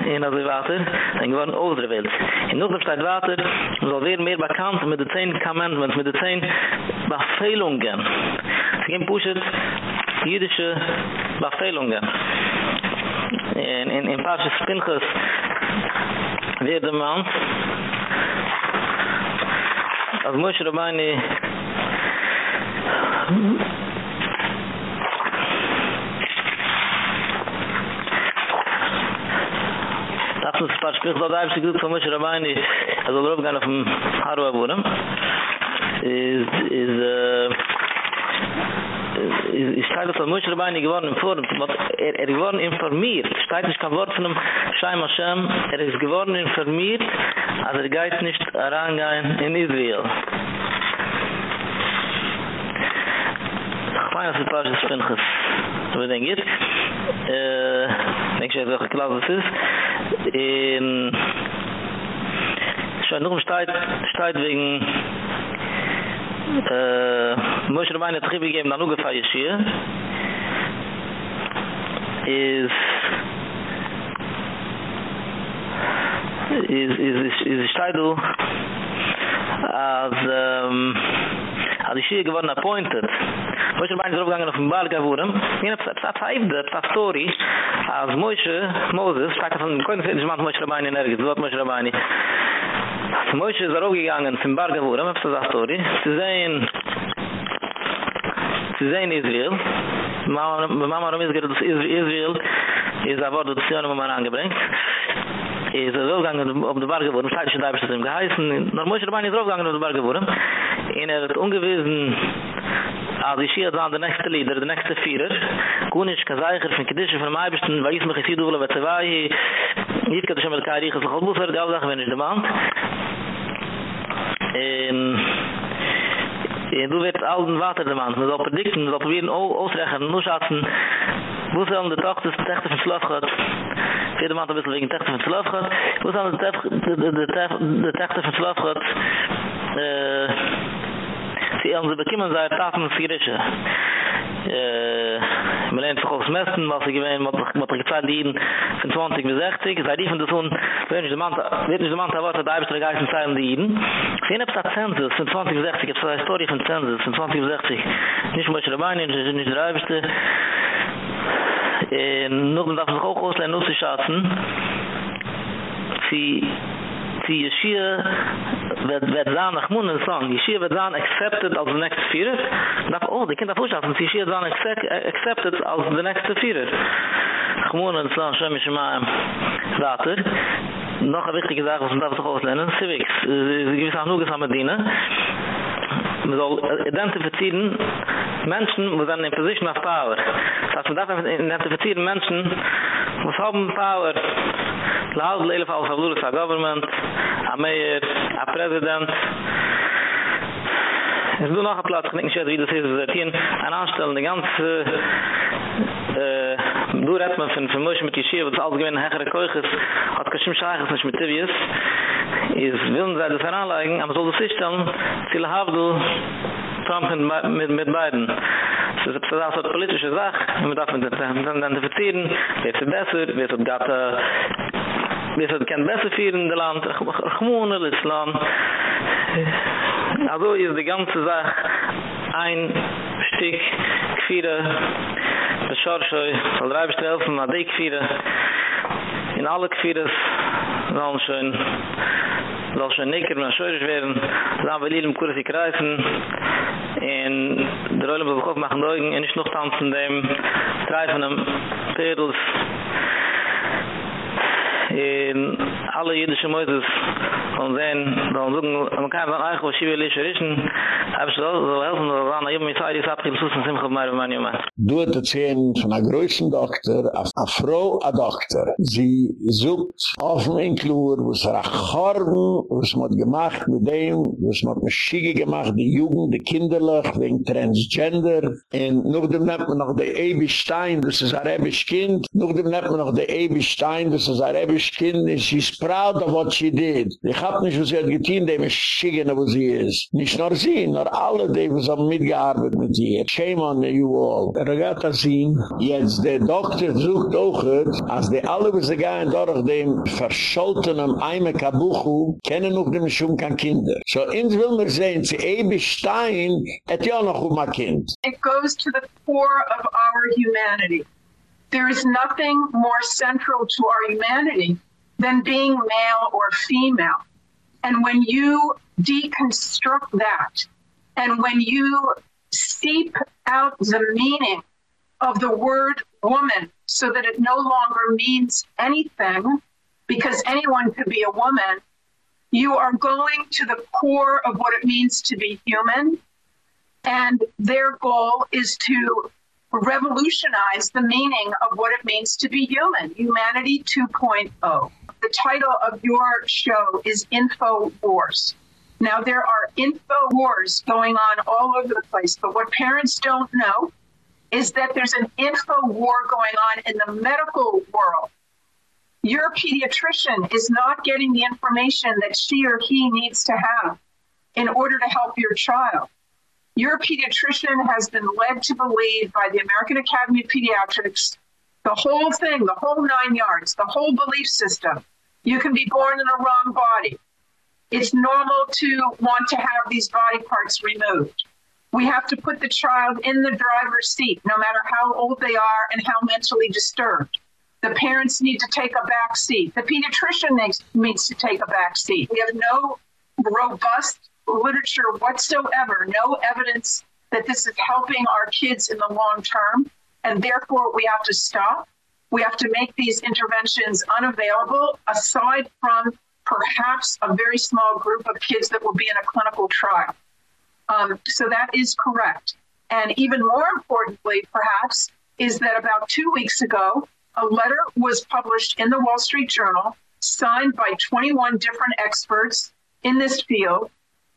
in das Wasser sind geworden ausgewählt in noch dem Stadt Wasser soll werden mehr bekannt mit den 10 Commandments mit den 10 Befehlungen. Gehen pushet jüdische Befehlungen. In in in paar Spinches wird der Mann Als Moshe Rabbeini Dacht uns ein paar Sprüche, so da habe ich geguckt von Moshe Rabbeini, er soll raufgehen auf dem Harwa Burem. Is, is, uh, ich teile von Moshe Rabbeini geworden im Forum, er, er geworden informiert. Ich teile nicht kein Wort von dem Shaim Hashem, er ist geworden informiert, also er geht nicht herangehen in Israel. Ich meine, das ist ein paar Spinches. So wie denke ich. Äh, denk ich, welche Klasse es ist. In... Schon noch im Streit, Streit wegen äh Äh, Moshe Rabbein hat Chibi geben an Ugefa Yeshir. Is is is is shtaidu as ähm, um als ich hier geworden appointed. Moshe Rabbein ist aufgegangen auf dem Baal Gavurem in der Psa-Taib, der Psa-Story als Moshe, Moses, sagt er von dem Koin, ich mache Moshe Rabbein in Ergiz, dort Moshe Rabbein Zum Moishe ist er auch gegangen zum Bar Gavura, das ist eine Story. zu sehen, zu sehen Israel. Mama Romiz gerade das Israel, ist er wurde zu Sionen, wo angebringt. is er zo gangen op de bar geworden, staat je daar bestaat hem geheißen, nor moest er bijna zo gangen op de bar geworden, en er het ongewissen als ich hier dann der nächste Lieder, der nächste Vierer, Kunisch kann zeichern von Kedische von Maibischten, weil ich mich hier duwele, was er war hier, hier um kann ich schon mit Kairich, es ist auch gut, die Aufsache, wenn ich der Mann. Ähm, äh, du wirst all den Water der Mann, man soll predikten, man soll probieren ausrechnen, nur schatzen, wo sie an der Tag des Techte von Schlaf gehad, vierde Mann ein bisschen wegen Techte van Schlaf gehad, wo sie de der Techte von Schlaf gehad, äh, sie haben sie bekommen, sie taten und Fierische. Äh, man lernt sich aufs Messen, was sie gewähnen, was er gezahlt liegen, von 20 bis 60, sei die von der Sohn, wenn ich der Mann, wird nicht der Mann, der Wort, der Eibischter Geist in Zeilen liegen. Sie haben das Zensus, von 20 bis 60, es ist eine Historie von Zensus, von 20 bis 60, nicht mehr Schrebein, nicht der Eibischter, en nog dat we ook ons lenen te schatten sie Yeshia wird wird dann nach Munnen sagen Yeshia wird dann accepted als the next Führer darf oh die Kinder sie Yeshia dann accepted als the next Führer Munnen sagen schon mich mal later noch eine wichtige Sache was man darf doch auslernen Civics. Sie gewiss auch nur gesammelt dienen. Man soll identifizieren Menschen, wo sind in position of power. Das heißt, man darf identifizieren Menschen, wo haben power. Laut lele von Alfa a government, a mayor, a president. Es do noch a Platz, ich nicht wie das ist, wir sind ein Anstellen, die ganze äh du redt man von Moshe mit Yeshia, was alles gewinnen hechere Keuches, hat Kashim Shayachas nicht mit Tivius, is willen sie das heranleigen, aber soll das sich stellen, sie lehavdu, Trumpen mit, mit beiden. Es ist eine Sache, politische Sache, man darf mit den identifizieren, wer ist besser, wer ist gata, Dit hat kein besser vier in de land, gemoener, het land. Also is de ganze zaak ein stik kfire bescharsche, soll drei bestelfen, maar de kfire. In alle kfires dan schön dat ze nikker maar zoiets werden. Laten we leren kursi kruisen en de rollen kop maken doegen en is nog tanzen dem drijven hem pedels in alle jüdische Mäuses und dann dann suchen man kann von eigentlich was will ich rischen hab so so helfen da ran ja mit sei sap hilfs sind sim mal man ja du hat erzählen von einer größten doktor a frau a doktor. Sie sucht auf ein klur was er harben was man gemacht mit dem was man schige gemacht die jugend die kinderlich wegen transgender. Und noch dem nennt man noch der Ebi Stein das ist arabisch kind. Noch dem nennt man noch der Ebi Stein das ist arabisch kind. And she's proud of what she did. Ich hab nicht was sie hat getan dem schigen wo sie ist. Nicht nur sie nur alle die was haben mitgearbeitet mit ihr. Shame on you all. Er hat das ihn jetzt der Doktor sucht auch als die alle was sie gehen durch dem verscholtenen Eime Kabuchu kennen noch dem schon kein Kinder. So ins will man sehen sie Ebi Stein hat ja noch um ein Kind. It goes to the core of our humanity. There is nothing more central to our humanity than being male or female and when you deconstruct that and when you seep out the meaning of the word woman so that it no longer means anything because anyone could be a woman you are going to the core of what it means to be human. And their goal is to revolutionize the meaning of what it means to be human. Humanity 2.0 the title of your show is info wars now there are info wars going on all over the place but what parents don't know is that there's an info war going on in the medical world. Your pediatrician is not getting the information that she or he needs to have in order to help your child. Your pediatrician has been led to believe by the American Academy of Pediatrics the whole thing the whole 9 yards the whole belief system. You can be born in a wrong body. It's normal to want to have these body parts removed. We have to put the child in the driver's seat no matter how old they are and how mentally disturbed. The parents need to take a back seat. The pediatrician needs, needs to take a back seat. We have no robust literature whatsoever no evidence that this is helping our kids in the long term and therefore we have to stop. We have to make these interventions unavailable aside from perhaps a very small group of kids that will be in a clinical trial. Um so that is correct. And even more importantly perhaps is that about 2 weeks ago a letter was published in the Wall Street Journal signed by 21 different experts in this field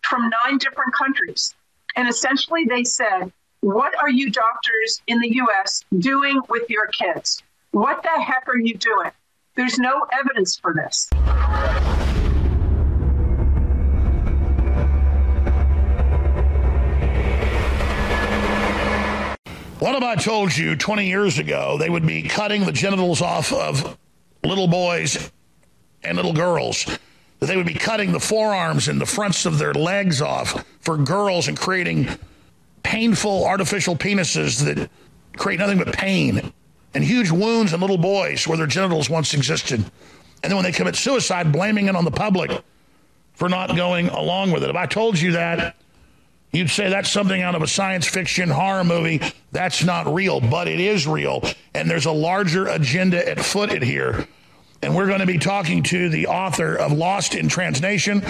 from nine different countries. And essentially they said what are you doctors in the US doing with your kids? What the heck are you doing? There's no evidence for this. What if I told you 20 years ago they would be cutting the genitals off of little boys and little girls? That they would be cutting the forearms and the fronts of their legs off for girls and creating painful artificial penises that create nothing but pain and huge wounds in little boys where their genitals once existed. And then when they commit suicide, blaming it on the public for not going along with it. If I told you that, you'd say that's something out of a science fiction horror movie. That's not real, but it is real. And there's a larger agenda at foot at here and we're going to be talking to the author of Lost in Transnation,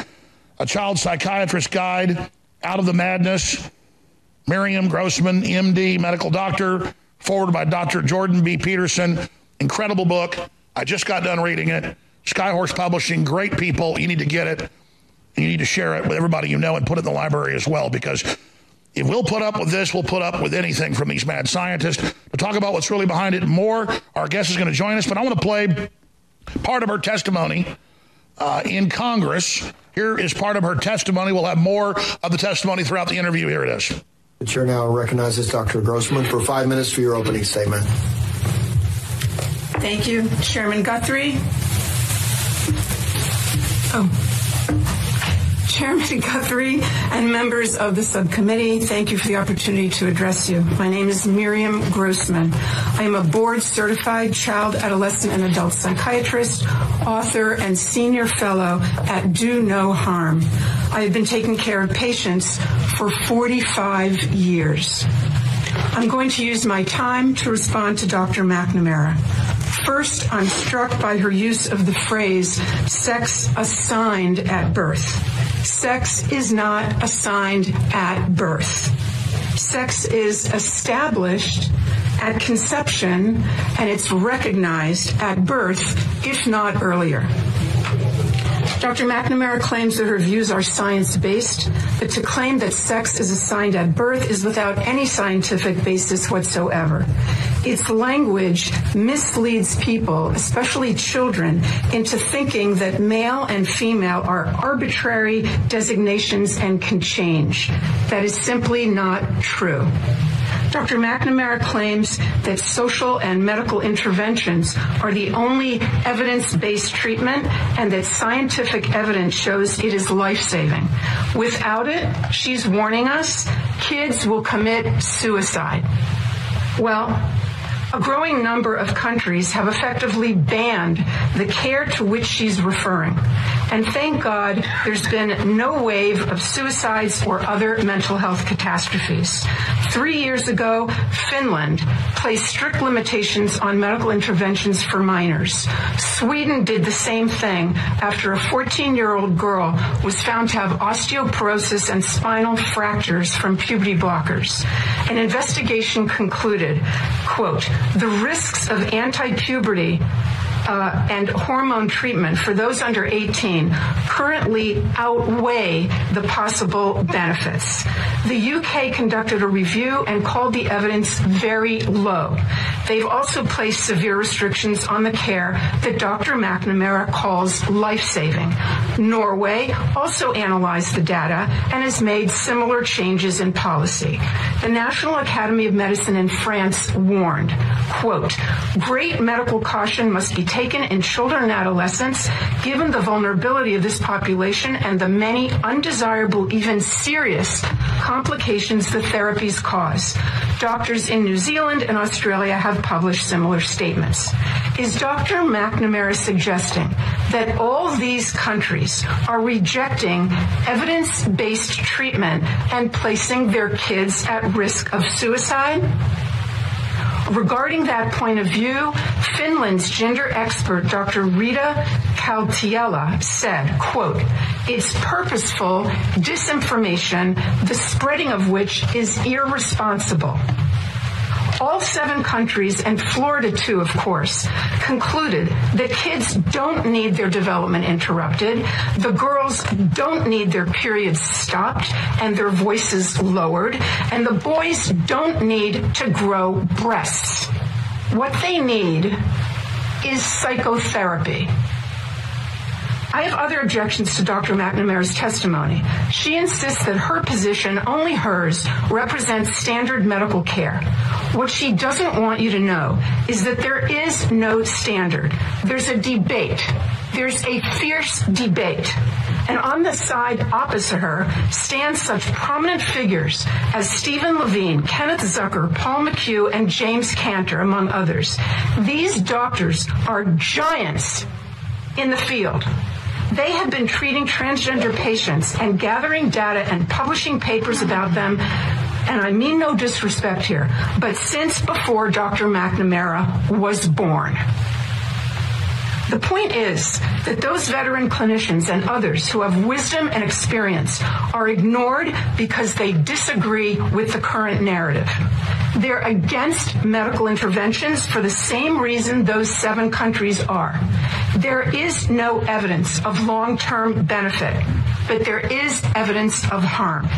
a child psychiatrist guide out of the madness, Miriam Grossman, MD, medical doctor, forwarded by Dr. Jordan B. Peterson. Incredible book. I just got done reading it. Skyhorse Publishing, great people. You need to get it. You need to share it with everybody you know and put it in the library as well because if we'll put up with this, we'll put up with anything from these mad scientists. To talk about what's really behind it more, our guest is going to join us, but I want to play part of her testimony uh, in Congress. Here is part of her testimony. We'll have more of the testimony throughout the interview. Here it is. The chair now recognizes Dr. Grossman for five minutes for your opening statement. Thank you, Chairman Guthrie. Oh. Chairman Guthrie and members of the subcommittee, thank you for the opportunity to address you. My name is Miriam Grossman. I am a board certified child, adolescent and adult psychiatrist, author and senior fellow at Do No Harm. I have been taking care of patients for 45 years. I'm going to use my time to respond to Dr. McNamara. First, I'm struck by her use of the phrase sex assigned at birth. Sex is not assigned at birth. Sex is established at conception and it's recognized at birth, if not earlier. Dr. McNamara claims that her views are science-based, but to claim that sex is assigned at birth is without any scientific basis whatsoever. Its language misleads people, especially children, into thinking that male and female are arbitrary designations and can change. That is simply not true. Dr. McNamara claims that social and medical interventions are the only evidence-based treatment and that scientific evidence shows it is life-saving. Without it, she's warning us, kids will commit suicide. Well, a growing number of countries have effectively banned the care to which she's referring. And thank God there's been no wave of suicides or other mental health catastrophes. 3 years ago, Finland placed strict limitations on medical interventions for minors. Sweden did the same thing after a 14-year-old girl was found to have osteoporosis and spinal fractures from puberty blockers. An investigation concluded, quote, the risks of anti-puberty uh, and hormone treatment for those under 18 currently outweigh the possible benefits. The UK conducted a review and called the evidence very low. They've also placed severe restrictions on the care that Dr. McNamara calls life-saving. Norway also analyzed the data and has made similar changes in policy. The National Academy of Medicine in France warned, quote, "Great medical caution must be taken in children and adolescents given the vulnerability of this population and the many undesirable even serious complications the therapies cause." Doctors in New Zealand and Australia have published similar statements. Is Dr. McNamara suggesting that all these countries are rejecting evidence-based treatment and placing their kids at risk of suicide? Regarding that point of view, Finland's gender expert Dr. Rita Kaltiala said, quote, "It's purposeful disinformation, the spreading of which is irresponsible." All seven countries and Florida too of course concluded that kids don't need their development interrupted the girls don't need their periods stopped and their voices lowered and the boys don't need to grow breasts. What they need is psychotherapy I have other objections to Dr. McNamara's testimony. She insists that her position, only hers, represents standard medical care. What she doesn't want you to know is that there is no standard. There's a debate. There's a fierce debate. And on the side opposite her stand such prominent figures as Stephen Levine, Kenneth Zucker, Paul McHugh, and James Cantor, among others. These doctors are giants in the field. They have been treating transgender patients and gathering data and publishing papers about them and I mean no disrespect here, but since before Dr. McNamara was born. The point is that those veteran clinicians and others who have wisdom and experience are ignored because they disagree with the current narrative. They're against medical interventions for the same reason those seven countries are. There is no evidence of long-term benefit, but there is evidence of harm.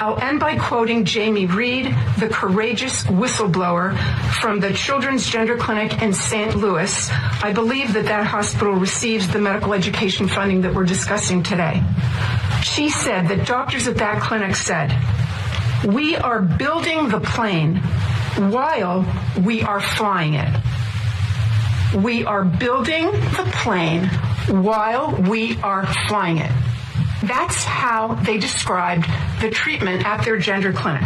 I'll end by quoting Jamie Reed, the courageous whistleblower from the Children's Gender Clinic in St. Louis. I believe that that hospital receives the medical education funding that we're discussing today. She said that doctors at that clinic said, "We are building the plane while we are flying it." We are building the plane while we are flying it. That's how they described the treatment at their gender clinic.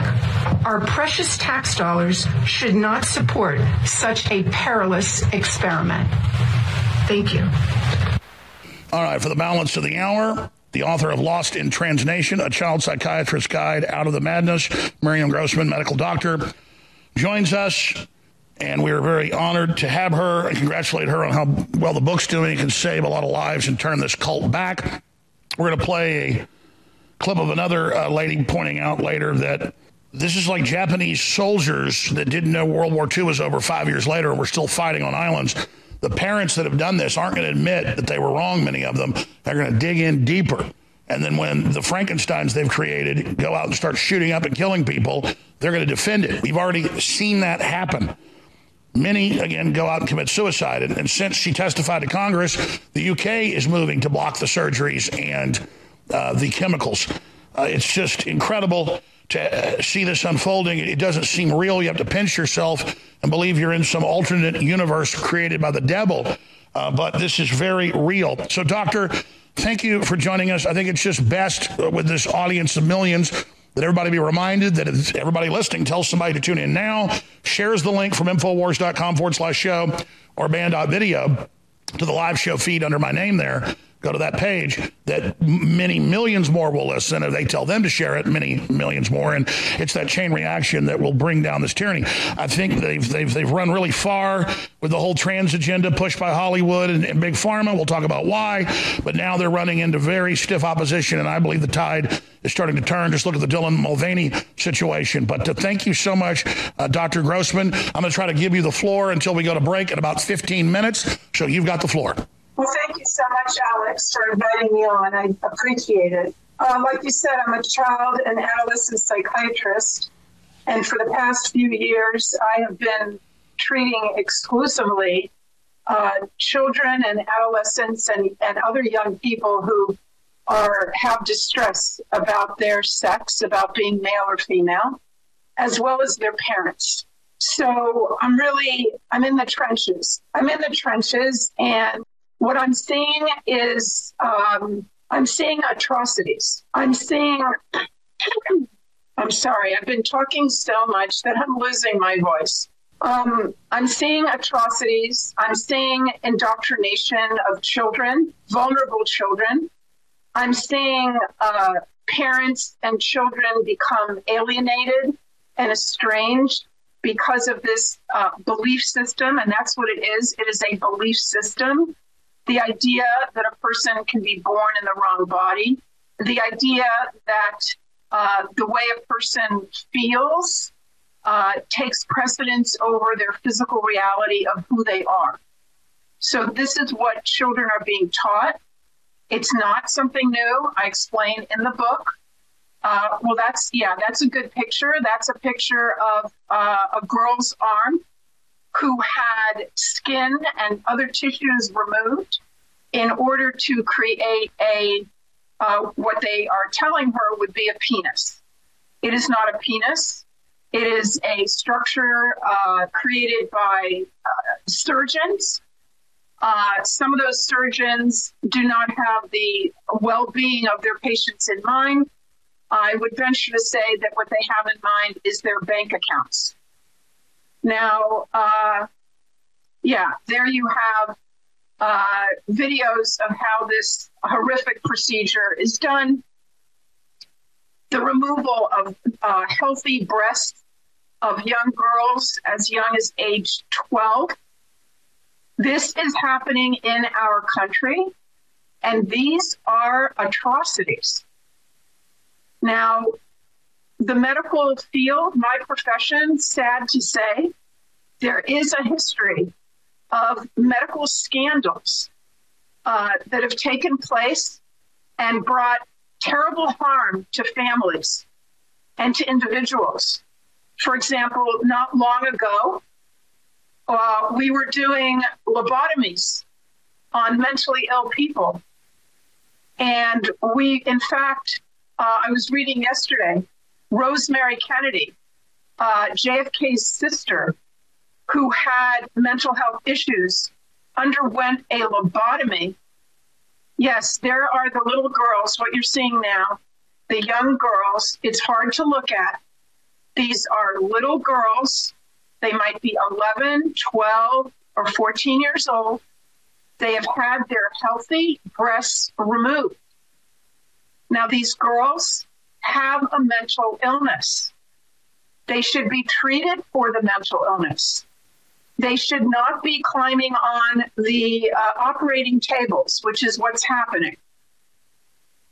Our precious tax dollars should not support such a perilous experiment. Thank you. All right, for the balance of the hour, the author of Lost in Transnation, A Child Psychiatrist's Guide Out of the Madness, Miriam Grossman, medical doctor, joins us. and we are very honored to have her and congratulate her on how well the book's doing. It can save a lot of lives and turn this cult back. We're going to play a clip of another uh, lady pointing out later that this is like Japanese soldiers that didn't know World War II was over five years later and were still fighting on islands. The parents that have done this aren't going to admit that they were wrong, many of them. They're going to dig in deeper. And then when the Frankensteins they've created go out and start shooting up and killing people, they're going to defend it. We've already seen that happen. Many, again, go out and commit suicide. And, and since she testified to Congress, the UK is moving to block the surgeries and uh, the chemicals. Uh, it's just incredible to uh, see this unfolding. It doesn't seem real. You have to pinch yourself and believe you're in some alternate universe created by the devil. Uh, but this is very real. So, Doctor, thank you for joining us. I think it's just best with this audience of millions that everybody be reminded that everybody listening tells somebody to tune in now, shares the link from Infowars.com forward slash show or band.video to the live show feed under my name there go to that page that many millions more will listen if they tell them to share it many millions more. And it's that chain reaction that will bring down this tyranny. I think they've they've they've run really far with the whole trans agenda pushed by hollywood and, and big pharma. We'll talk about why. But now they're running into very stiff opposition and i believe the tide is starting to turn. Just look at the dylan mulvaney situation. But to thank you so much uh, dr grossman. I'm going to try to give you the floor until we go to break in about 15 minutes. So you've got the floor well, thank you so much, Alex, for inviting me on. I appreciate it. Uh, like you said, I'm a child and adolescent psychiatrist. And for the past few years, I have been treating exclusively uh, children and adolescents and, and other young people who are have distress about their sex, about being male or female, as well as their parents. So I'm really I'm in the trenches. I'm in the trenches and what I'm seeing is um, I'm seeing atrocities. I'm seeing, I'm sorry, I've been talking so much that I'm losing my voice. Um, I'm seeing atrocities. I'm seeing indoctrination of children, vulnerable children. I'm seeing uh, parents and children become alienated and estranged because of this uh, belief system. And that's what it is it is a belief system the idea that a person can be born in the wrong body, the idea that uh, the way a person feels uh, takes precedence over their physical reality of who they are. So, this is what children are being taught. It's not something new. I explain in the book. Uh, well, that's, yeah, that's a good picture. That's a picture of uh, a girl's arm who had skin and other tissues removed in order to create a uh, what they are telling her would be a penis. It is not a penis. It is a structure uh, created by uh, surgeons. Uh, some of those surgeons do not have the well being of their patients in mind. I would venture to say that what they have in mind is their bank accounts. Now, uh, yeah, there you have uh, videos of how this horrific procedure is done. The removal of uh, healthy breasts of young girls as young as age 12. This is happening in our country, and these are atrocities. Now, the medical field, my profession, sad to say, there is a history of medical scandals uh, that have taken place and brought terrible harm to families and to individuals. For example, not long ago, uh, we were doing lobotomies on mentally ill people. And we, in fact, uh, I was reading yesterday, Rosemary Kennedy, uh, JFK's sister, who had mental health issues underwent a lobotomy. Yes, there are the little girls, what you're seeing now, the young girls. It's hard to look at. These are little girls. They might be 11, 12, or 14 years old. They have had their healthy breasts removed. Now, these girls have a mental illness. They should be treated for the mental illness. They should not be climbing on the uh, operating tables, which is what's happening.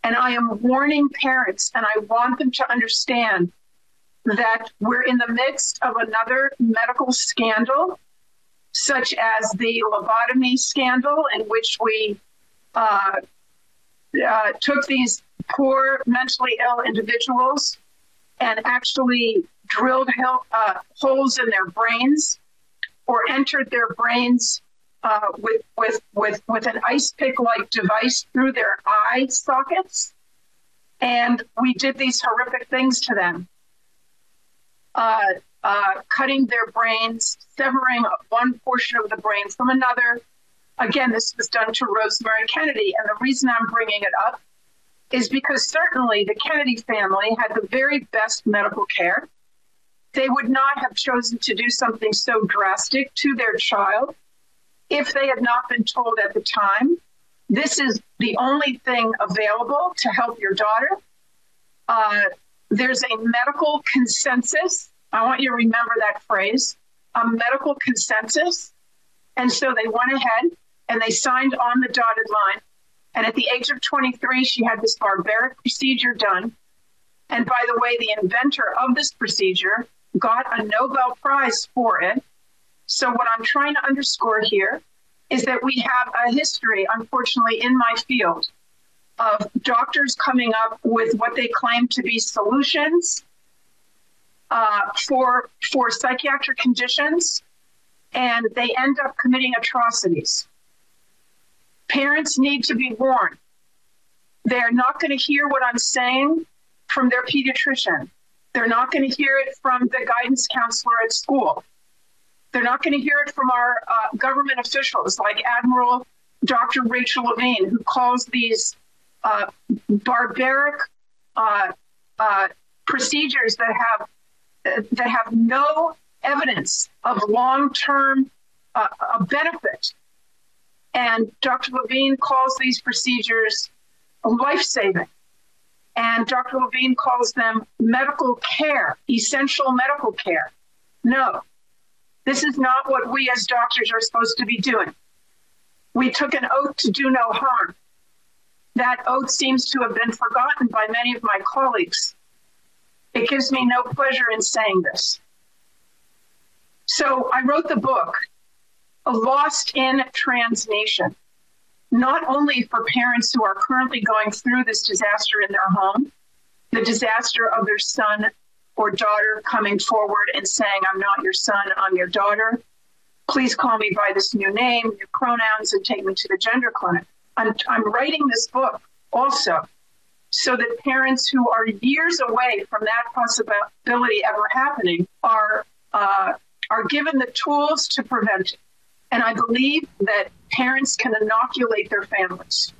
And I am warning parents, and I want them to understand that we're in the midst of another medical scandal, such as the lobotomy scandal, in which we uh, uh, took these poor mentally ill individuals and actually drilled uh, holes in their brains or entered their brains uh, with, with, with, with an ice pick like device through their eye sockets. And we did these horrific things to them. Uh, uh, cutting their brains, severing one portion of the brain from another. Again, this was done to Rosemary Kennedy. And the reason I'm bringing it up is because certainly the Kennedy family had the very best medical care. They would not have chosen to do something so drastic to their child if they had not been told at the time this is the only thing available to help your daughter. Uh, there's a medical consensus. I want you to remember that phrase a medical consensus. And so they went ahead and they signed on the dotted line and at the age of 23, she had this barbaric procedure done. And by the way, the inventor of this procedure got a Nobel Prize for it. So, what I'm trying to underscore here is that we have a history, unfortunately, in my field of doctors coming up with what they claim to be solutions uh, for, for psychiatric conditions, and they end up committing atrocities. Parents need to be warned. They're not going to hear what I'm saying from their pediatrician. They're not going to hear it from the guidance counselor at school. They're not going to hear it from our uh, government officials like Admiral Dr. Rachel Levine, who calls these uh, barbaric uh, uh procedures that have that have no evidence of long-term uh, benefit and Dr. Levine calls these procedures life saving. And Dr. Levine calls them medical care, essential medical care. No, this is not what we as doctors are supposed to be doing. We took an oath to do no harm. That oath seems to have been forgotten by many of my colleagues. It gives me no pleasure in saying this. So I wrote the book lost in transnation, not only for parents who are currently going through this disaster in their home, the disaster of their son or daughter coming forward and saying, I'm not your son, I'm your daughter. Please call me by this new name, new pronouns, and take me to the gender clinic. I'm, I'm writing this book also so that parents who are years away from that possibility ever happening are uh, are given the tools to prevent it. And I believe that parents can inoculate their families.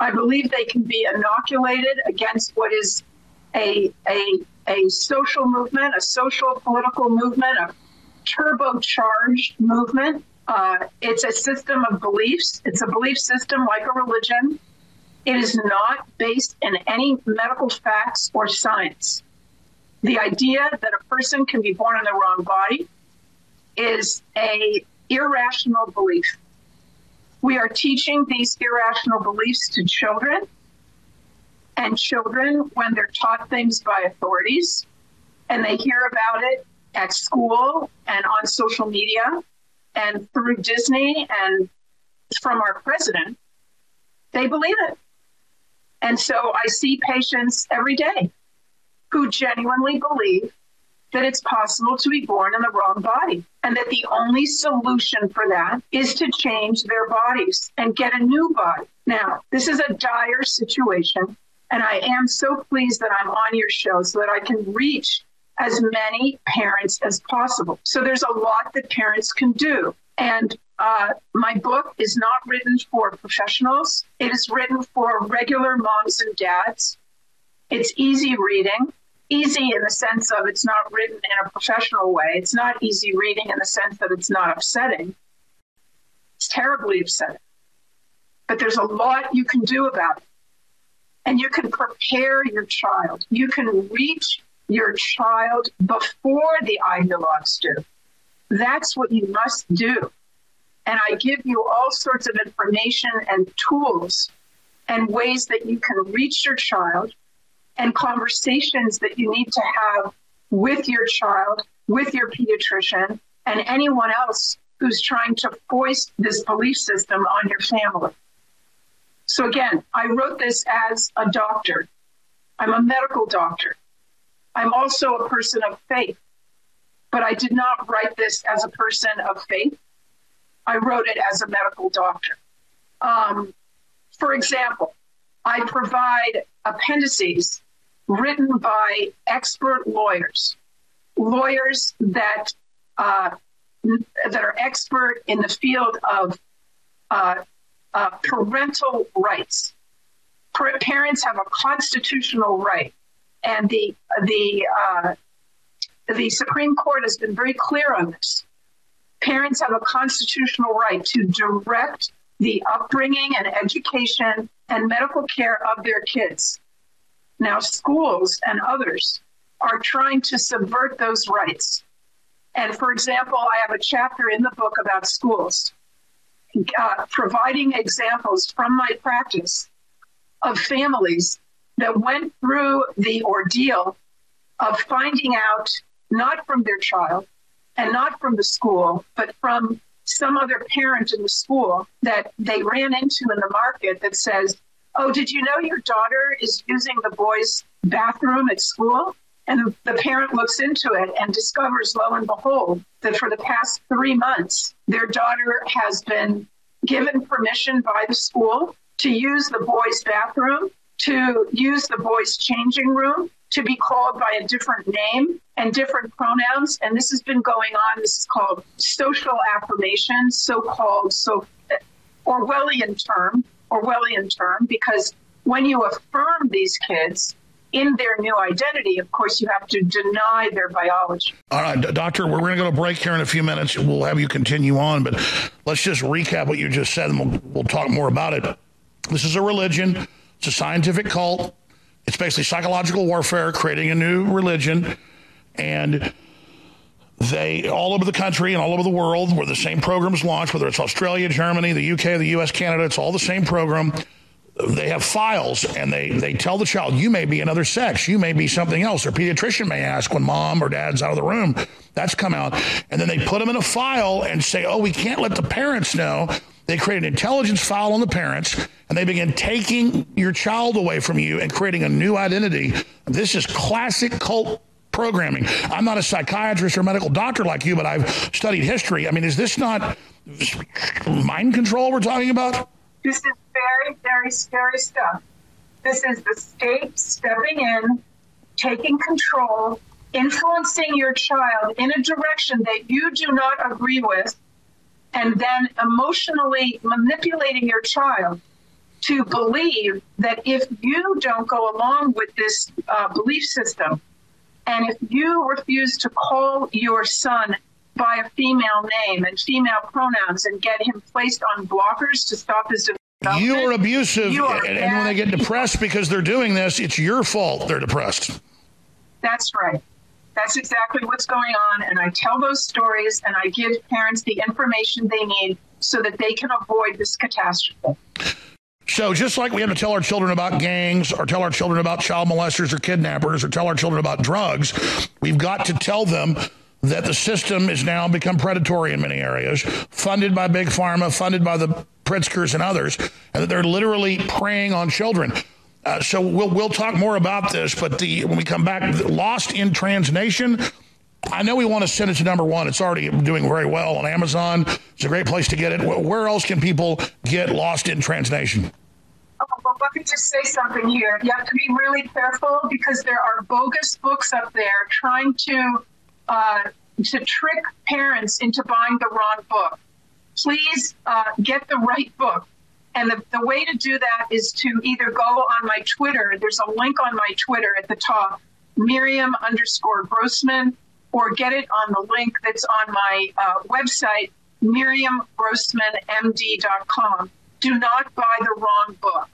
I believe they can be inoculated against what is a, a, a social movement, a social political movement, a turbocharged movement. Uh, it's a system of beliefs. It's a belief system like a religion. It is not based in any medical facts or science. The idea that a person can be born in the wrong body is a irrational belief. We are teaching these irrational beliefs to children, and children, when they're taught things by authorities and they hear about it at school and on social media and through Disney and from our president, they believe it. And so I see patients every day who genuinely believe that it's possible to be born in the wrong body and that the only solution for that is to change their bodies and get a new body. Now, this is a dire situation, and I am so pleased that I'm on your show so that I can reach as many parents as possible. So there's a lot that parents can do. And uh, my book is not written for professionals. It is written for regular moms and dads. It's easy reading easy in the sense of it's not written in a professional way. It's not easy reading in the sense that it's not upsetting. It's terribly upsetting. But there's a lot you can do about it. And you can prepare your child. You can reach your child before the ideologues do. that's what you must do. And I give you all sorts of information and tools and ways that you can reach your child and conversations that you need to have with your child, with your pediatrician, and anyone else who's trying to foist this belief system on your family. So, again, I wrote this as a doctor. I'm a medical doctor. I'm also a person of faith, but I did not write this as a person of faith. I wrote it as a medical doctor. Um, for example, I provide appendices written by expert lawyers, lawyers that uh, that are expert in the field of uh, uh, parental rights. parents have a constitutional right, and the the uh, the Supreme Court has been very clear on this. Parents have a constitutional right to direct the upbringing and education and medical care of their kids. Now, schools and others are trying to subvert those rights. And for example, I have a chapter in the book about schools, uh, providing examples from my practice of families that went through the ordeal of finding out not from their child and not from the school, but from some other parent in the school that they ran into in the market that says, Oh, did you know your daughter is using the boys' bathroom at school? And the parent looks into it and discovers, lo and behold, that for the past three months, their daughter has been given permission by the school to use the boys' bathroom, to use the boys' changing room, to be called by a different name and different pronouns. And this has been going on. This is called social affirmation, so called so Orwellian term, Orwellian term, because when you affirm these kids, in their new identity, of course, you have to deny their biology. All right, Doctor, we're going to go to break here in a few minutes. We'll have you continue on, but let's just recap what you just said and we'll, we'll talk more about it. This is a religion, it's a scientific cult. It's basically psychological warfare, creating a new religion. And they, all over the country and all over the world, where the same programs launch, whether it's Australia, Germany, the UK, the US, Canada, it's all the same program. They have files and they, they tell the child, you may be another sex, you may be something else. Their pediatrician may ask when mom or dad's out of the room. That's come out. And then they put them in a file and say, oh, we can't let the parents know they create an intelligence file on the parents and they begin taking your child away from you and creating a new identity. This is classic cult programming. I'm not a psychiatrist or medical doctor like you, but I've studied history. I mean, is this not mind control we're talking about? This is very, very scary stuff. This is the state stepping in, taking control, influencing your child in a direction that you do not agree with and then emotionally manipulating your child to believe that if you don't go along with this uh, belief system, and if you refuse to call your son by a female name and female pronouns and get him placed on blockers to stop his development, you are abusive. You are and, and when they get depressed because they're doing this, it's your fault they're depressed. That's right. That's exactly what's going on. And I tell those stories and I give parents the information they need so that they can avoid this catastrophe. So just like we have to tell our children about gangs or tell our children about child molesters or kidnappers or tell our children about drugs, we've got to tell them that the system is now become predatory in many areas, funded by big pharma, funded by the Pritzkers and others, and that they're literally preying on children. Uh, so we'll we'll talk more about this, but the when we come back, Lost in Transnation. I know we want to send it to number one. It's already doing very well on Amazon. It's a great place to get it. Where else can people get Lost in Transnation? Oh, well, let me just say something here. You have to be really careful because there are bogus books up there trying to uh, to trick parents into buying the wrong book. Please uh, get the right book. And the, the way to do that is to either go on my Twitter. There's a link on my Twitter at the top, Miriam underscore Grossman, or get it on the link that's on my uh, website, MiriamGrossmanMD.com. Do not buy the wrong book.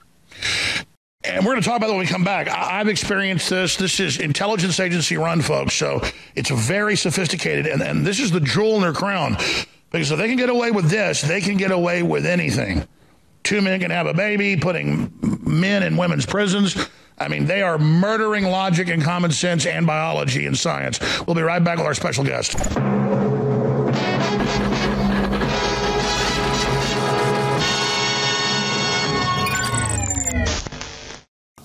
And we're going to talk about that when we come back. I- have experienced this. This is intelligence agency run, folks. So it's very sophisticated. And, and this is the jewel in their crown. Because if they can get away with this, they can get away with anything. Two men can have a baby, putting men in women's prisons. I mean, they are murdering logic and common sense and biology and science. We'll be right back with our special guest.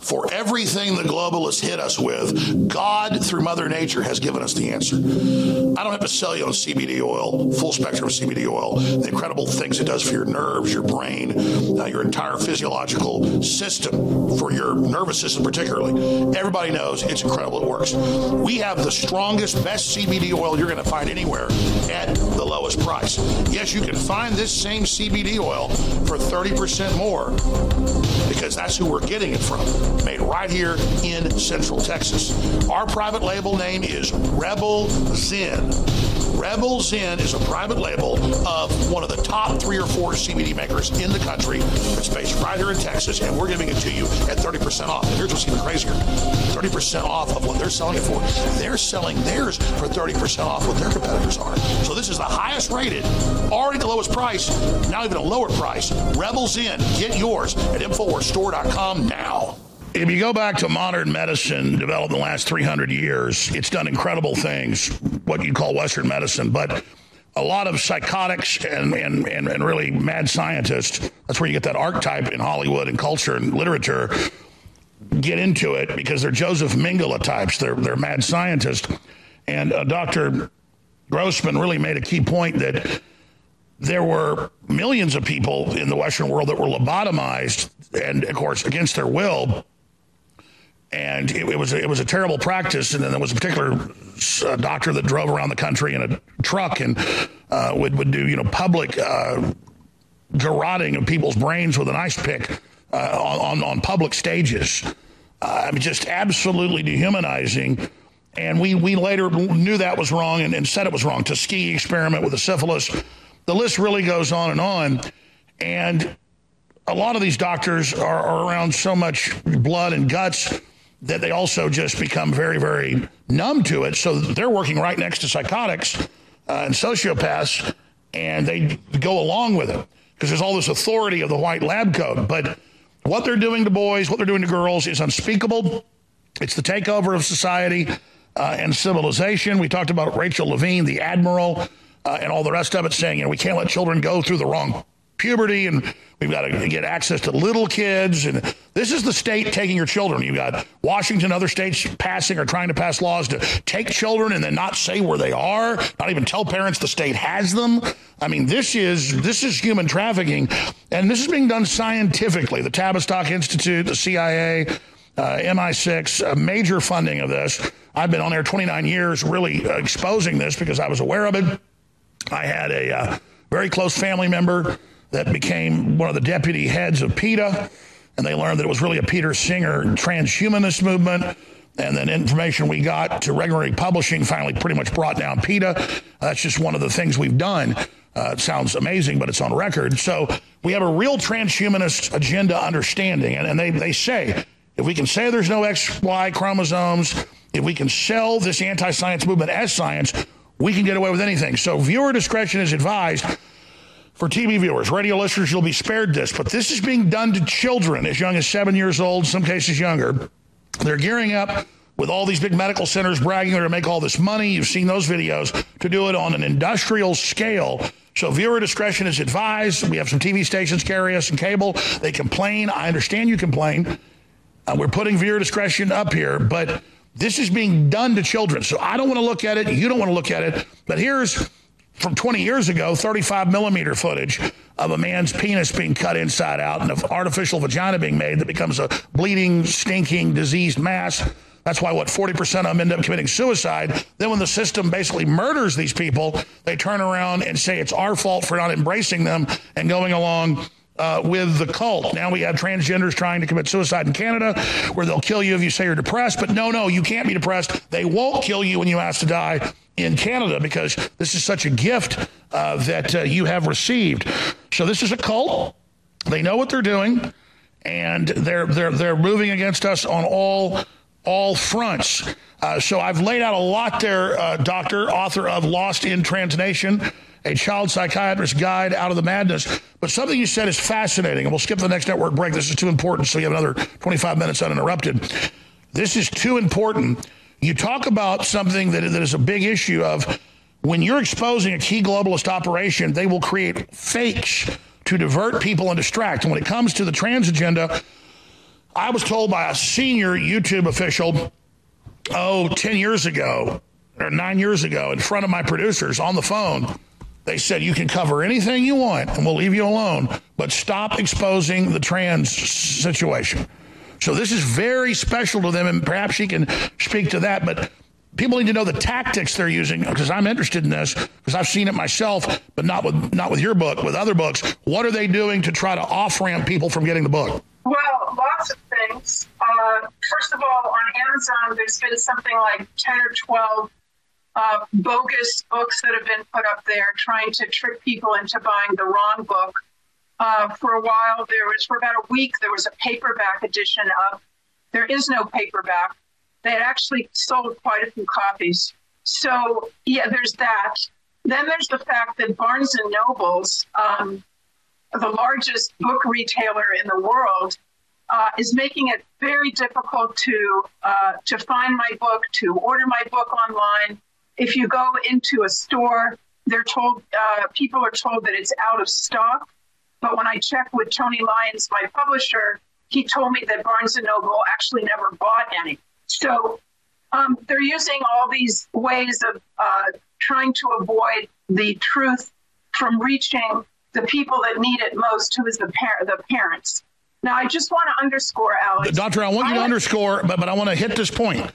For everything the globalists hit us with, God, through Mother Nature, has given us the answer. I don't have to sell you on CBD oil, full spectrum CBD oil, the incredible things it does for your nerves, your brain, uh, your entire physiological system, for your nervous system particularly. Everybody knows it's incredible. It works. We have the strongest, best CBD oil you're going to find anywhere at the lowest price. Yes, you can find this same CBD oil for 30% more because that's who we're getting it from made right here in Central Texas. Our private label name is Rebel Zen. Rebel Zen is a private label of one of the top three or four CBD makers in the country. It's based right here in Texas, and we're giving it to you at 30% off. And here's what's even crazier 30% off of what they're selling it for. They're selling theirs for 30% off what their competitors are. So this is the highest rated, already the lowest price, now even a lower price. Rebel Zen. Get yours at InfoWarsStore.com now. If you go back to modern medicine developed in the last 300 years, it's done incredible things, what you call Western medicine, but a lot of psychotics and, and, and, and really mad scientists, that's where you get that archetype in Hollywood and culture and literature, get into it because they're Joseph Mengele types. They're, they're mad scientists. And uh, Dr. Grossman really made a key point that there were millions of people in the Western world that were lobotomized, and of course, against their will and it, it, was it was a terrible practice. And then there was a particular uh, doctor that drove around the country in a truck and uh, would would do you know public uh, garroting of people's brains with an ice pick uh, on, on, public stages. Uh, I mean, just absolutely dehumanizing. And we we later knew that was wrong and, and said it was wrong. Tuskegee experiment with the syphilis. The list really goes on and on. And a lot of these doctors are, are around so much blood and guts that they also just become very, very numb to it. So they're working right next to psychotics uh, and sociopaths, and they go along with it because there's all this authority of the white lab coat. But what they're doing to boys, what they're doing to girls is unspeakable. It's the takeover of society uh, and civilization. We talked about Rachel Levine, the admiral, uh, and all the rest of it, saying, you know, we can't let children go through the wrong puberty and we've got to get access to little kids and this is the state taking your children. You've got washington other states passing or trying to pass laws to take children and then not say where they are not even tell parents the state has them. I mean this is this is human trafficking. And this is being done scientifically. The tavistock institute the cia uh, mi6 a major funding of this. I've been on there 29 years really uh, exposing this because i was aware of it. I had a uh, very close family member that became one of the deputy heads of PETA, and they learned that it was really a Peter Singer transhumanist movement. And then information we got to regularly publishing finally pretty much brought down PETA. That's just one of the things we've done. Uh, it sounds amazing, but it's on record. So we have a real transhumanist agenda understanding. And, and they, they say if we can say there's no XY chromosomes, if we can sell this anti science movement as science, we can get away with anything. So viewer discretion is advised for TV viewers, radio listeners, you'll be spared this, but this is being done to children as young as seven years old, some cases younger. They're gearing up with all these big medical centers bragging they're to make all this money. You've seen those videos to do it on an industrial scale. So viewer discretion is advised. We have some TV stations carry us and cable. They complain. I understand you complain. Uh, we're putting viewer discretion up here, but this is being done to children. So I don't want to look at it. You don't want to look at it. But here's from 20 years ago, 35 millimeter footage of a man's penis being cut inside out and an artificial vagina being made that becomes a bleeding, stinking, diseased mass. That's why what 40% of them end up committing suicide. Then when the system basically murders these people, they turn around and say it's our fault for not embracing them and going along uh, with the cult. Now we have transgenders trying to commit suicide in Canada where they'll kill you if you say you're depressed. But no, no, you can't be depressed. They won't kill you when you ask to die in Canada because this is such a gift uh, that uh, you have received. So this is a cult. They know what they're doing. and they're they're they're moving against us on all all fronts. Uh, so I've laid out a lot there, uh, Doctor, author of Lost in Transnation, a child psychiatrist guide out of the madness. But something you said is fascinating, and we'll skip the next network break. This is too important, so you have another 25 minutes uninterrupted. This is too important. You talk about something that, that is a big issue of when you're exposing a key globalist operation, they will create fakes to divert people and distract. And when it comes to the trans agenda, I was told by a senior YouTube official, oh, 10 years ago or nine years ago, in front of my producers on the phone, they said, you can cover anything you want and we'll leave you alone, but stop exposing the trans situation. So this is very special to them, and perhaps she can speak to that. But people need to know the tactics they're using because I'm interested in this because I've seen it myself, but not with not with your book, with other books. What are they doing to try to off ramp people from getting the book? Well, lots of things. Uh, first of all, on Amazon, there's been something like 10 or 12 uh, bogus books that have been put up there trying to trick people into buying the wrong book. Uh, for a while, there was, for about a week, there was a paperback edition of There Is No Paperback they had actually sold quite a few copies. So, yeah, there's that. Then there's the fact that Barnes and Nobles, um, the largest book retailer in the world, uh, is making it very difficult to uh, to find my book, to order my book online. If you go into a store, they're told uh, people are told that it's out of stock. But when I checked with Tony Lyons, my publisher, he told me that Barnes and Noble actually never bought any. So um, they're using all these ways of uh, trying to avoid the truth from reaching the people that need it most, who is the, par- the parents. Now, I just want to underscore, Alex. Doctor, I want you to underscore, but, but I want to hit this point.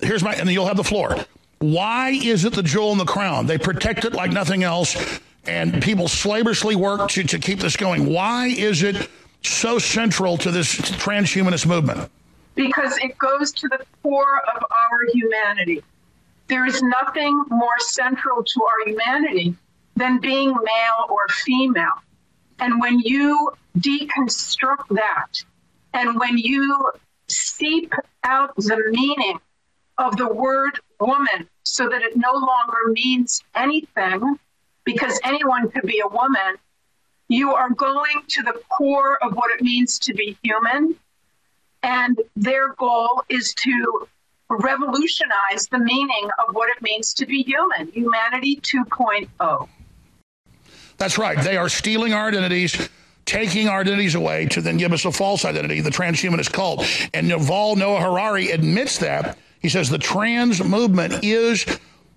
Here's my, and then you'll have the floor. Why is it the jewel in the crown? They protect it like nothing else, and people slavishly work to, to keep this going. Why is it so central to this transhumanist movement? because it goes to the core of our humanity. There is nothing more central to our humanity than being male or female. And when you deconstruct that, and when you seep out the meaning of the word woman so that it no longer means anything, because anyone could be a woman, you are going to the core of what it means to be human and their goal is to revolutionize the meaning of what it means to be human, humanity 2.0. That's right. They are stealing our identities, taking our identities away to then give us a false identity, the transhumanist cult. And Yuval Noah Harari admits that. He says the trans movement is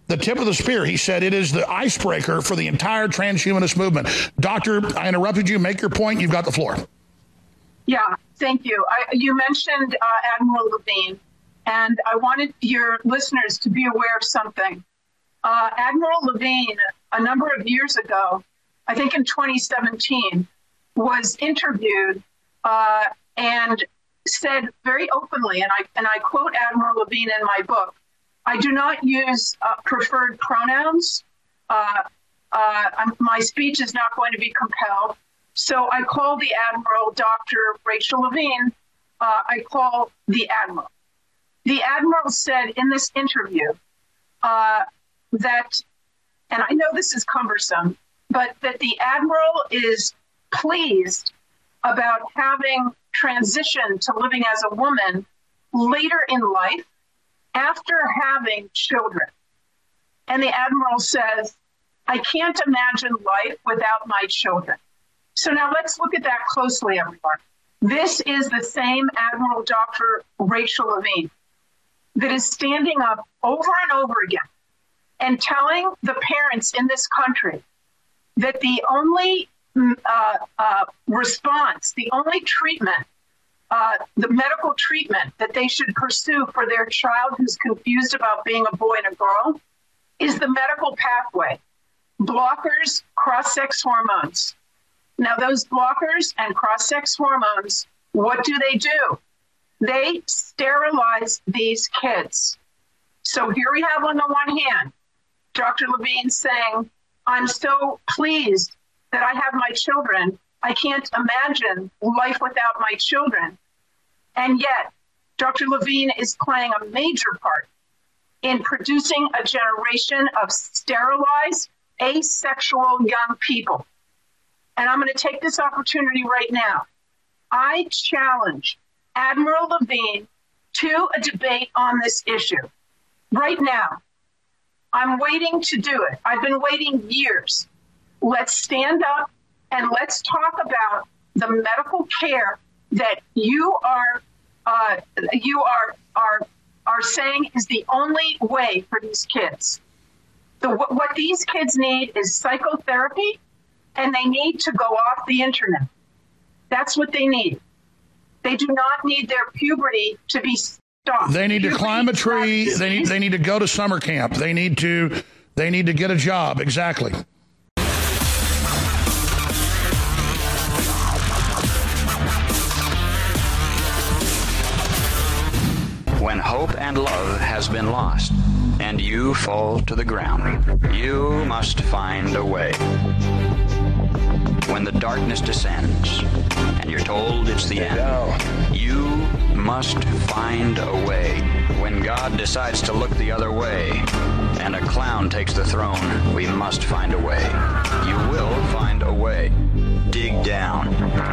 the tip of the spear. He said it is the icebreaker for the entire transhumanist movement. Doctor, I interrupted you. Make your point. You've got the floor. Yeah, thank you. I, you mentioned uh, Admiral Levine, and I wanted your listeners to be aware of something. Uh, Admiral Levine, a number of years ago, I think in 2017, was interviewed uh, and said very openly, and I and I quote Admiral Levine in my book: "I do not use uh, preferred pronouns. Uh, uh, my speech is not going to be compelled. So I call the Admiral Dr. Rachel Levine. Uh, I call the Admiral. The Admiral said in this interview uh, that, and I know this is cumbersome, but that the Admiral is pleased about having transitioned to living as a woman later in life after having children. And the Admiral says, I can't imagine life without my children. So now let's look at that closely, everyone. This is the same Admiral Dr. Rachel Levine that is standing up over and over again and telling the parents in this country that the only uh, uh, response, the only treatment, uh, the medical treatment that they should pursue for their child who's confused about being a boy and a girl is the medical pathway blockers, cross sex hormones. Now, those blockers and cross sex hormones, what do they do? They sterilize these kids. So here we have on the one hand, Dr. Levine saying, I'm so pleased that I have my children. I can't imagine life without my children. And yet, Dr. Levine is playing a major part in producing a generation of sterilized, asexual young people. And I'm going to take this opportunity right now. I challenge Admiral Levine to a debate on this issue right now. I'm waiting to do it. I've been waiting years. Let's stand up and let's talk about the medical care that you are uh, you are are are saying is the only way for these kids. The, what these kids need is psychotherapy, and they need to go off the internet. That's what they need. They do not need their puberty to be stopped. They need puberty to climb a tree. They need they need to go to summer camp. They need to they need to get a job. Exactly. Hope and love has been lost and you fall to the ground. You must find a way. When the darkness descends and you're told it's the end you must find a way. When god decides to look the other way and a clown takes the throne we must find a way. You will find a way. Dig down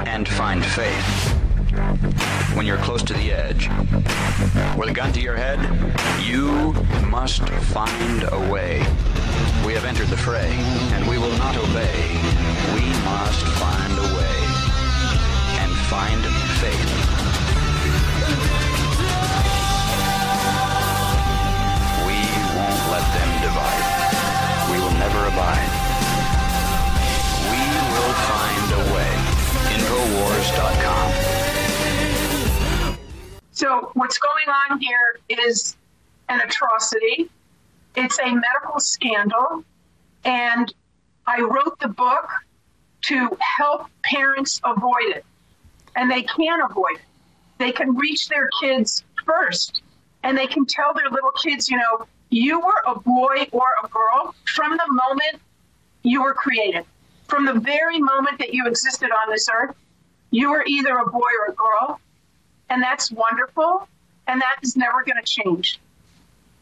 and find faith when you're close to the edge with a gun to your head you must find a way. We have entered the fray and we will not obey. We must find a way and find faith. We won't let them divide. We will never abide. We will find a way. Infowars.com So what's going on here is an atrocity. It's a medical scandal and I wrote the book to help parents avoid it. And they can avoid it. They can reach their kids first and they can tell their little kids, you know, you were a boy or a girl from the moment you were created. From the very moment that you existed on this earth, you were either a boy or a girl and that's wonderful and that is never going to change.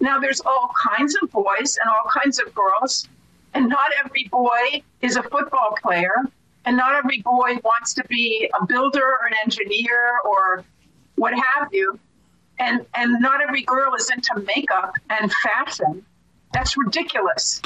Now there's all kinds of boys and all kinds of girls and not every boy is a football player and not every boy wants to be a builder or an engineer or what have you. And and not every girl is into makeup and fashion. That's ridiculous.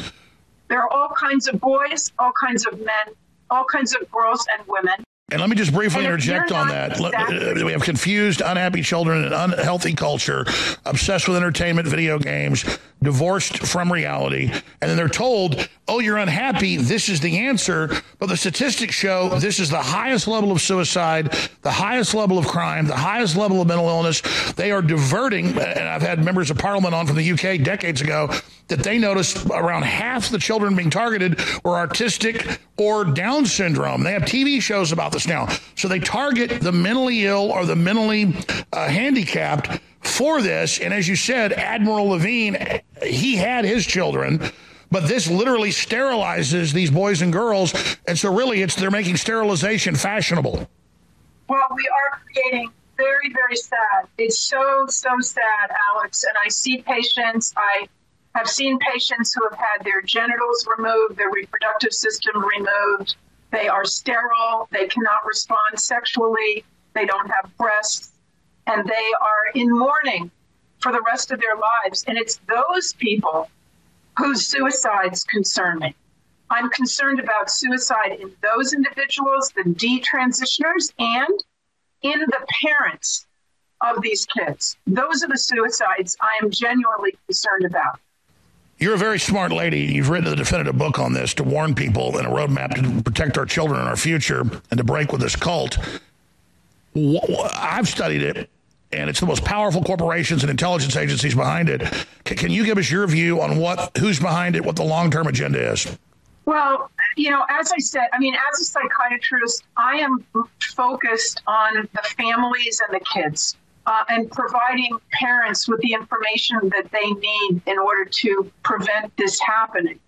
There are all kinds of boys all kinds of men all kinds of girls and women And let me just briefly interject on that. Exactly. Uh, we have confused, unhappy children, an unhealthy culture, obsessed with entertainment, video games, divorced from reality, and then they're told, "Oh, you're unhappy. This is the answer." But the statistics show this is the highest level of suicide, the highest level of crime, the highest level of mental illness. They are diverting, and I've had members of parliament on from the UK decades ago that they noticed around half the children being targeted were artistic or down syndrome. They have TV shows about this now. So they target the mentally ill or the mentally uh, handicapped for this and as you said Admiral Levine he had his children but this literally sterilizes these boys and girls and so really it's they're making sterilization fashionable. Well we are creating very very sad. It's so so sad alex and i see patients. I have seen patients who have had their genitals removed their reproductive system removed. They are sterile. They cannot respond sexually. They don't have breasts. And they are in mourning for the rest of their lives. And it's those people whose suicides concern me i'm concerned about suicide in those individuals the detransitioners and in the parents of these kids those are the suicides i am genuinely concerned about you're a very smart lady. You've written a definitive book on this to warn people and a roadmap to protect our children and our future and to break with this cult. I've studied it and it's the most powerful corporations and intelligence agencies behind it. Can you give us your view on what who's behind it, what the long-term agenda is? Well, you know, as I said, I mean, as a psychiatrist, I am focused on the families and the kids. Uh, and providing parents with the information that they need in order to prevent this happening.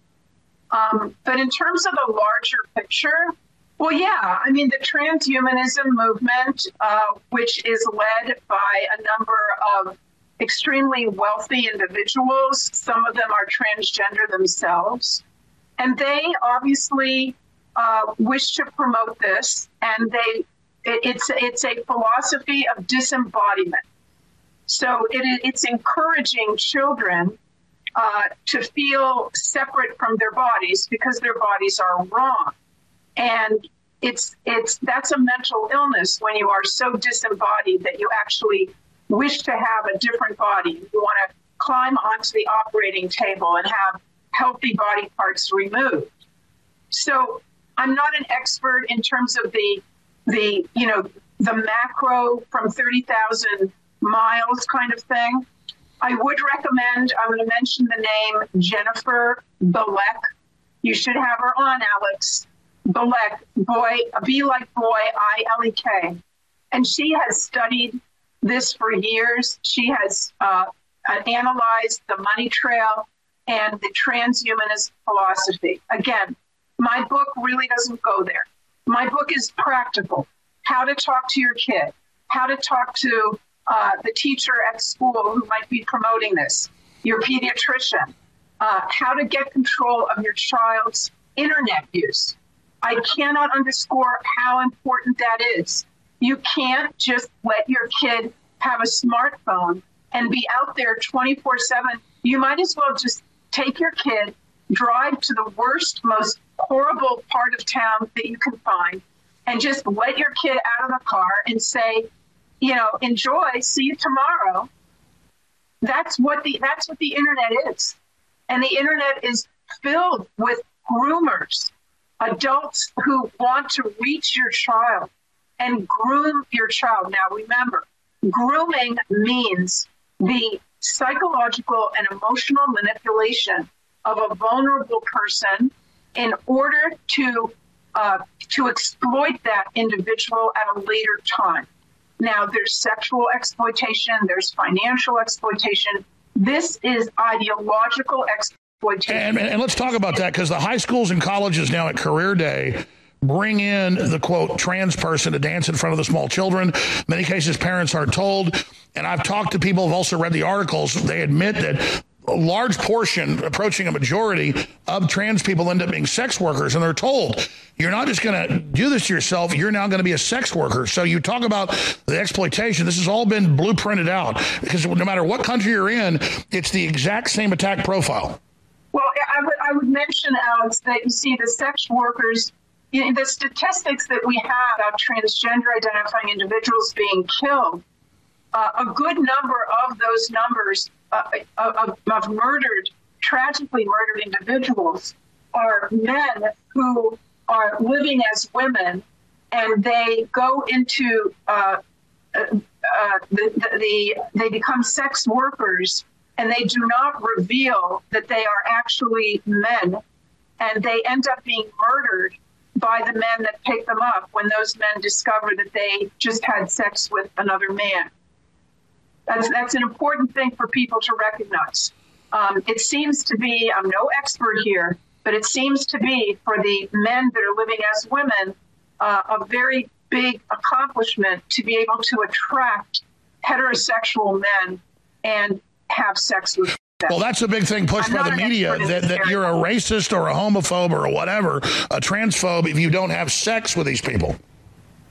Um, but in terms of the larger picture, Well, yeah. I mean, the transhumanism movement, uh, which is led by a number of extremely wealthy individuals, some of them are transgender themselves, and they obviously uh, wish to promote this, and they it, it's it's a philosophy of disembodiment. So it, it's encouraging children uh, to feel separate from their bodies because their bodies are wrong, and it's it's that's a mental illness when you are so disembodied that you actually wish to have a different body. You want to climb onto the operating table and have healthy body parts removed. So I'm not an expert in terms of the the you know the macro from 30,000 miles kind of thing. I would recommend, I'm going to mention the name Jennifer Bilek. You should have her on, Alex. Bilek, boy, be like boy, I L E K. And she has studied this for years. She has uh, analyzed the money trail and the transhumanist philosophy. Again, my book really doesn't go there. My book is practical how to talk to your kid, how to talk to uh, the teacher at school who might be promoting this, your pediatrician, uh, how to get control of your child's internet use. I cannot underscore how important that is. You can't just let your kid have a smartphone and be out there 24 7. You might as well just take your kid, drive to the worst, most horrible part of town that you can find, and just let your kid out of the car and say, you know, enjoy, see you tomorrow. That's what the that's what the internet is. And the internet is filled with groomers, adults who want to reach your child and groom your child. Now remember, grooming means the psychological and emotional manipulation of a vulnerable person in order to uh, to exploit that individual at a later time. Now, there's sexual exploitation, there's financial exploitation. This is ideological exploitation. And, and, let's talk about that because the high schools and colleges now at Career Day bring in the quote trans person to dance in front of the small children. Many cases, parents are told. And I've talked to people who've also read the articles. They admit that a large portion, approaching a majority of trans people end up being sex workers. And they're told, you're not just going to do this to yourself, you're now going to be a sex worker. So you talk about the exploitation. This has all been blueprinted out because no matter what country you're in, it's the exact same attack profile. Well, I would, I would mention, Alex, that you see the sex workers, the statistics that we have about transgender identifying individuals being killed, uh, a good number of those numbers uh, of, of murdered, tragically murdered individuals are men who are living as women and they go into uh, uh, uh, the, the, the, they become sex workers and they do not reveal that they are actually men and they end up being murdered by the men that pick them up when those men discover that they just had sex with another man that's that's an important thing for people to recognize. Um, it seems to be, I'm no expert here, but it seems to be for the men that are living as women uh, a very big accomplishment to be able to attract heterosexual men and have sex with them. Well, that's a big thing pushed by the media that, that you're a racist or a homophobe or whatever, a transphobe if you don't have sex with these people.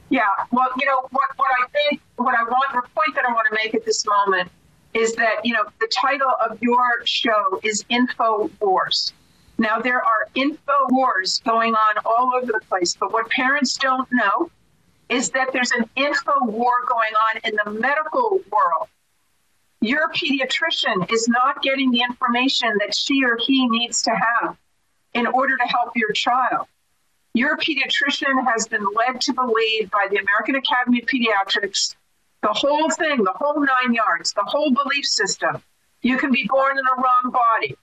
Yeah, well, you know what what I think what I want the point that I want to make at this moment is that you know the title of your show is Info Wars. Now there are info wars going on all over the place, but what parents don't know is that there's an info war going on in the medical world. Your pediatrician is not getting the information that she or he needs to have in order to help your child. Your pediatrician has been led to believe by the American Academy of Pediatrics the whole thing, the whole nine yards, the whole belief system. You can be born in a wrong body.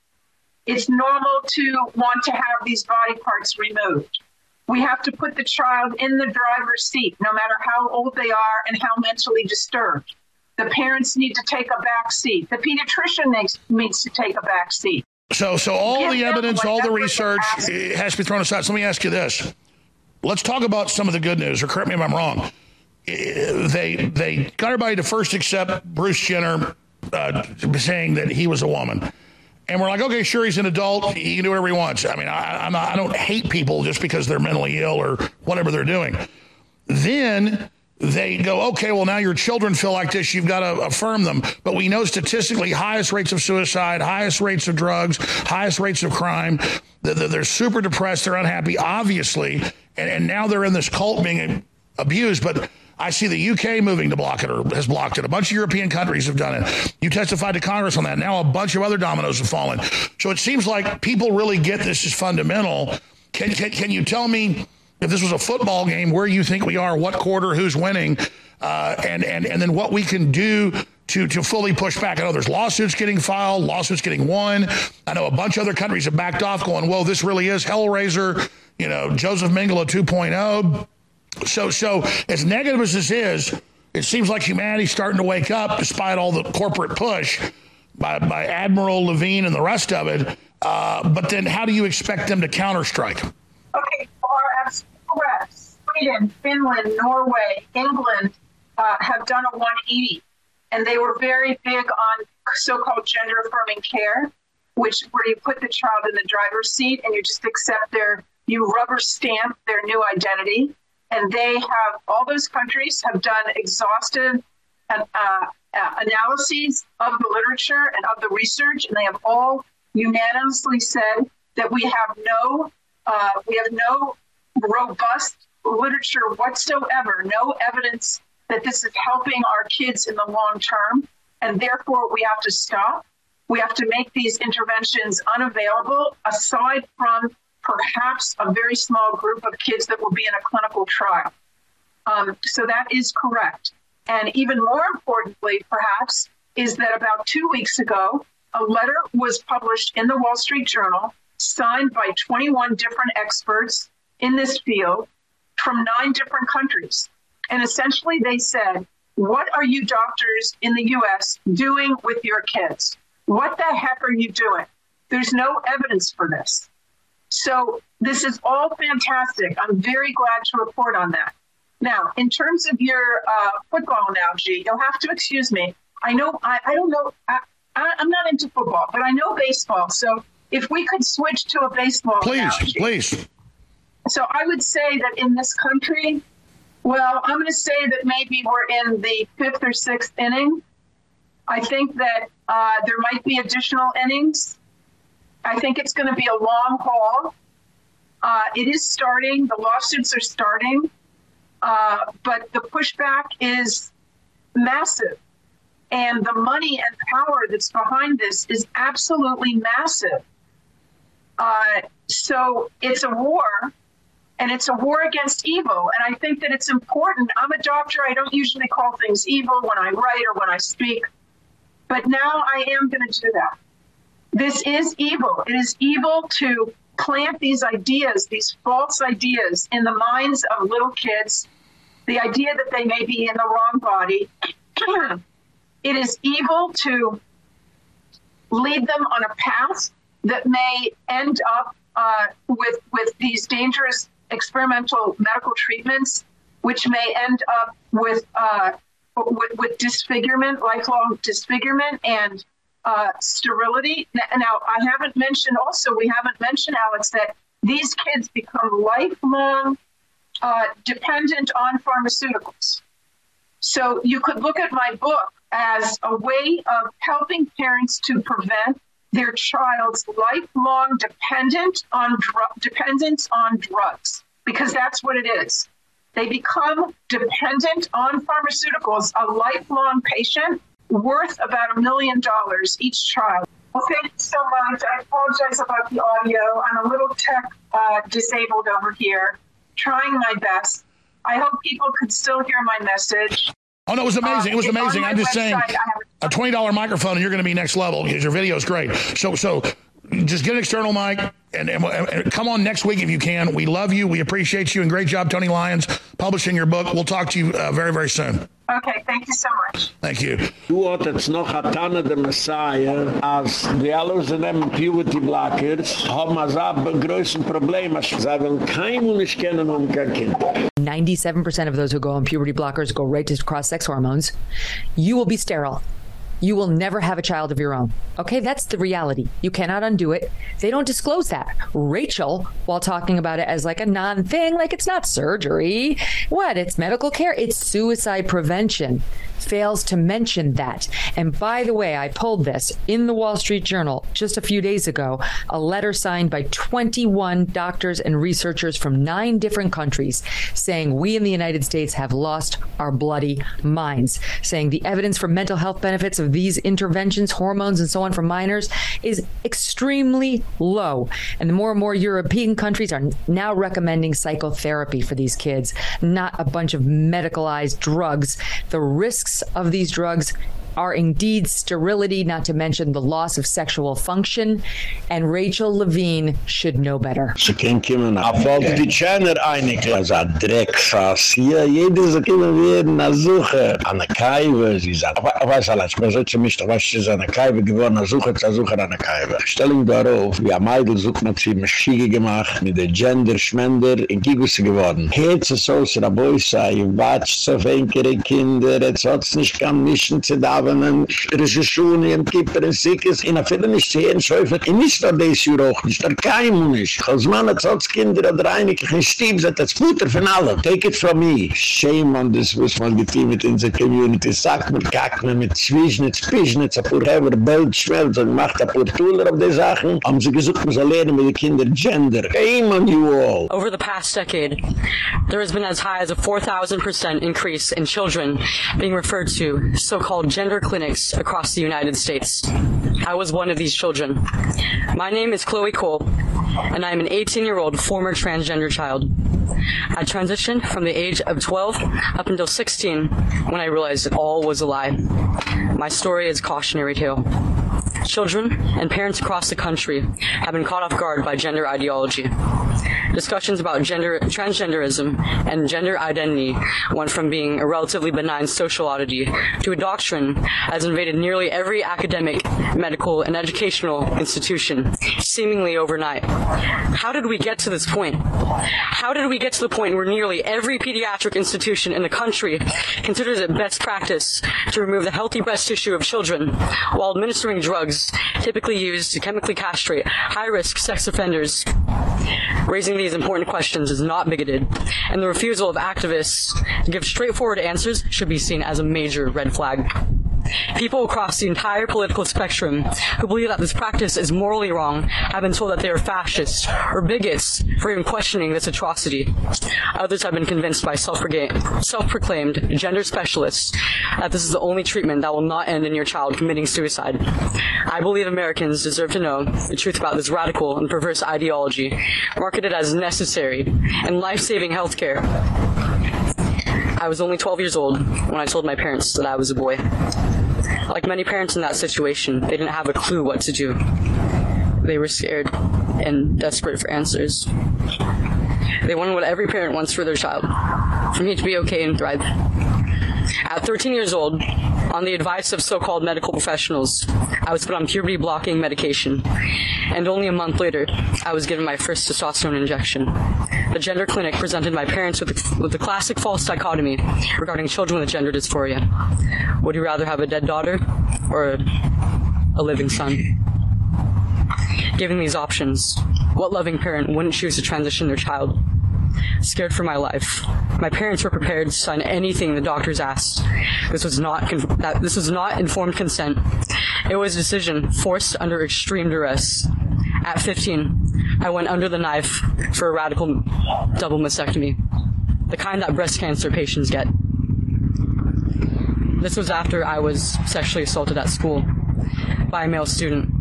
It's normal to want to have these body parts removed. We have to put the child in the driver's seat, no matter how old they are and how mentally disturbed. The parents need to take a back seat. The pediatrician needs, needs to take a back seat. So, so all the evidence, all the research has to be thrown aside. So let me ask you this: let's talk about some of the good news, or correct me if I'm wrong. They they got everybody to first accept Bruce Jenner uh, saying that he was a woman. And we're like, okay, sure, he's an adult. He can do whatever he wants. I mean, I, I'm not, I don't hate people just because they're mentally ill or whatever they're doing. Then they go, okay, well, now your children feel like this. You've got to affirm them. But we know statistically highest rates of suicide, highest rates of drugs, highest rates of crime. They're super depressed. They're unhappy, obviously. And, now they're in this cult being abused. But I see the UK moving to block it or has blocked it. A bunch of European countries have done it. You testified to Congress on that. Now a bunch of other dominoes have fallen. So it seems like people really get this is fundamental. Can, can, can you tell me if this was a football game where you think we are, what quarter, who's winning, uh, and, and, and then what we can do to to fully push back. I know there's lawsuits getting filed, lawsuits getting won. I know a bunch of other countries have backed off going, "Whoa, this really is Hellraiser." You know, Joseph Mengele 2.0. So, so as negative as this is, it seems like humanity's starting to wake up despite all the corporate push by, by Admiral Levine and the rest of it. Uh, but then how do you expect them to counterstrike? Okay. Sweden, Finland, Norway, England uh, have done a 180, and they were very big on so-called gender-affirming care, which where you put the child in the driver's seat and you just accept their, you rubber stamp their new identity. And they have all those countries have done exhaustive uh, uh, analyses of the literature and of the research, and they have all unanimously said that we have no uh, we have no robust literature whatsoever, no evidence that this is helping our kids in the long term, and therefore we have to stop. We have to make these interventions unavailable aside from perhaps a very small group of kids that will be in a clinical trial. Um, so that is correct. And even more importantly, perhaps, is that about two weeks ago, a letter was published in the Wall Street Journal, signed by 21 different experts in this field from nine different countries. And essentially, they said, What are you doctors in the US doing with your kids? What the heck are you doing? There's no evidence for this. So this is all fantastic. I'm very glad to report on that. Now, in terms of your uh, football analogy, you'll have to excuse me. I know I, I don't know. I, I, am not into football, but I know baseball. So if we could switch to a baseball, please, analogy. please. So I would say that in this country, well, I'm going to say that maybe we're in the fifth or sixth inning. I think that uh, there might be additional innings. I think it's going to be a long haul. Uh, it is starting. The lawsuits are starting, uh, but the pushback is massive, and the money and power that's behind this is absolutely massive. Uh, so it's a war, and it's a war against evil. And I think that it's important. I'm a doctor. I don't usually call things evil when I write or when I speak, but now I am going to do that. This is evil. It is evil to plant these ideas, these false ideas in the minds of little kids, the idea that they may be in the wrong body. it is evil to lead them on a path that may end up uh, with with these dangerous experimental medical treatments, which may end up with uh, with, with disfigurement, lifelong disfigurement, and uh, sterility. Now, I haven't mentioned also, we haven't mentioned, Alex, that these kids become lifelong uh, dependent on pharmaceuticals. So you could look at my book as a way of helping parents to prevent their child's lifelong dependent on dependence on drugs because that's what it is. They become dependent on pharmaceuticals, a lifelong patient worth about a million dollars each child. Well, thank you so much. I apologize about the audio. I'm a little tech uh, disabled over here, trying my best. I hope people could still hear my message. Oh no, it was amazing! Uh, it was amazing. I'm just saying, a twenty dollar microphone, and you're going to be next level because your video is great. So, so just get an external mic and, and, and, come on next week if you can. We love you. We appreciate you, and great job, Tony Lyons, publishing your book. We'll talk to you uh, very, very soon. Okay, thank you so much. Thank you. Du hat jetzt noch a der Messiah, als die alle sind eben Puberty Blockers, haben wir so ein größeres Problem, als sie wollen kein Mensch kennen um kein Kind. 97% of those who go on puberty blockers go right to cross sex hormones. You will be sterile. You will never have a child of your own. Okay, that's the reality. You cannot undo it. They don't disclose that. Rachel, while talking about it as like a non-thing, like it's not surgery. What? It's medical care. It's suicide prevention. Fails to mention that. And by the way, I pulled this in the Wall Street Journal just a few days ago, a letter signed by 21 doctors and researchers from 9 different countries saying we in the United States have lost our bloody minds, saying the evidence for mental health benefits of these interventions, hormones and so on for minors is extremely low. And the more and more European countries are now recommending psychotherapy for these kids, not a bunch of medicalized drugs. The risks of these drugs are indeed sterility, not to mention the loss of sexual function, and Rachel Levine should know better. Sie können kommen. Auf die Channel einig, als ein Drecksass. Ja, jede so kommen werden nach Suche. Der Kaiwe, sie sagt. Ich weiß alles, man sollte mich doch, was ist an der Kaiwe geworden, nach Suche, zu Suche der Kaiwe. Stellung darauf, wie ein Meidl sucht man sie Maschige gemacht, mit der Gender, Schmender, in Gigusse geworden. Hetz es so, sie Raboi sei, watsch so fänkere Kinder, jetzt hat's nicht kann mischen zu davenen, Regissuni und Kipper und Sikis, in a viele nicht sehen, schäufe, in nicht nur des Jura auch nicht, da kein nicht. Als Mann hat sonst Kinder oder einige, kein Stieb, sagt das Futter von allem. Take it from me. Shame on this, was man getein mit in der Community. Sag mir, kack mir mit Zwischnitz, Pischnitz, a pur hever, Belt, Schmelz, und macht a pur Tuller auf die Sachen. Haben sie gesucht, man soll lernen mit den Kindern Gender. Shame on you all. Over the past decade, there has been as high as a 4,000% increase in children being referred to so-called gender clinics across the United States. I was one of these children. My name is Chloe Cole, and I am an 18-year-old former transgender child. I transitioned from the age of 12 up until 16 when I realized it all was a lie. My story is cautionary tale. Children and parents across the country have been caught off guard by gender ideology. Discussions about gender transgenderism and gender identity went from being a relatively benign social oddity to a doctrine that has invaded nearly every academic, medical and educational institution seemingly overnight. How did we get to this point? How did we get to the point where nearly every pediatric institution in the country considers it best practice to remove the healthy breast tissue of children while administering drugs typically used to chemically castrate high-risk sex offenders? Raising these important questions is not bigoted, and the refusal of activists to give straightforward answers should be seen as a major red flag. People across the entire political spectrum who believe that this practice is morally wrong have been told that they are fascists or bigots for even questioning this atrocity. Others have been convinced by self-proclaimed gender specialists that this is the only treatment that will not end in your child committing suicide. I believe Americans deserve to know the truth about this radical and perverse ideology marketed as necessary and life-saving healthcare. I was only 12 years old when I told my parents that I was a boy. Like many parents in that situation, they didn't have a clue what to do. They were scared and desperate for answers. They wanted what every parent wants for their child, for me to be okay and thrive. At 13 years old, on the advice of so-called medical professionals, I was put on puberty blocking medication, and only a month later, I was given my first testosterone injection. The gender clinic presented my parents with the, with the classic false dichotomy regarding children with gender dysphoria. Would you rather have a dead daughter or a living son? Given these options, what loving parent wouldn't choose to transition their child? Scared for my life. My parents were prepared to sign anything the doctors asked. This was not that this was not informed consent. It was a decision forced under extreme duress. At 15, I went under the knife for a radical double mastectomy, the kind that breast cancer patients get. This was after I was sexually assaulted at school by a male student.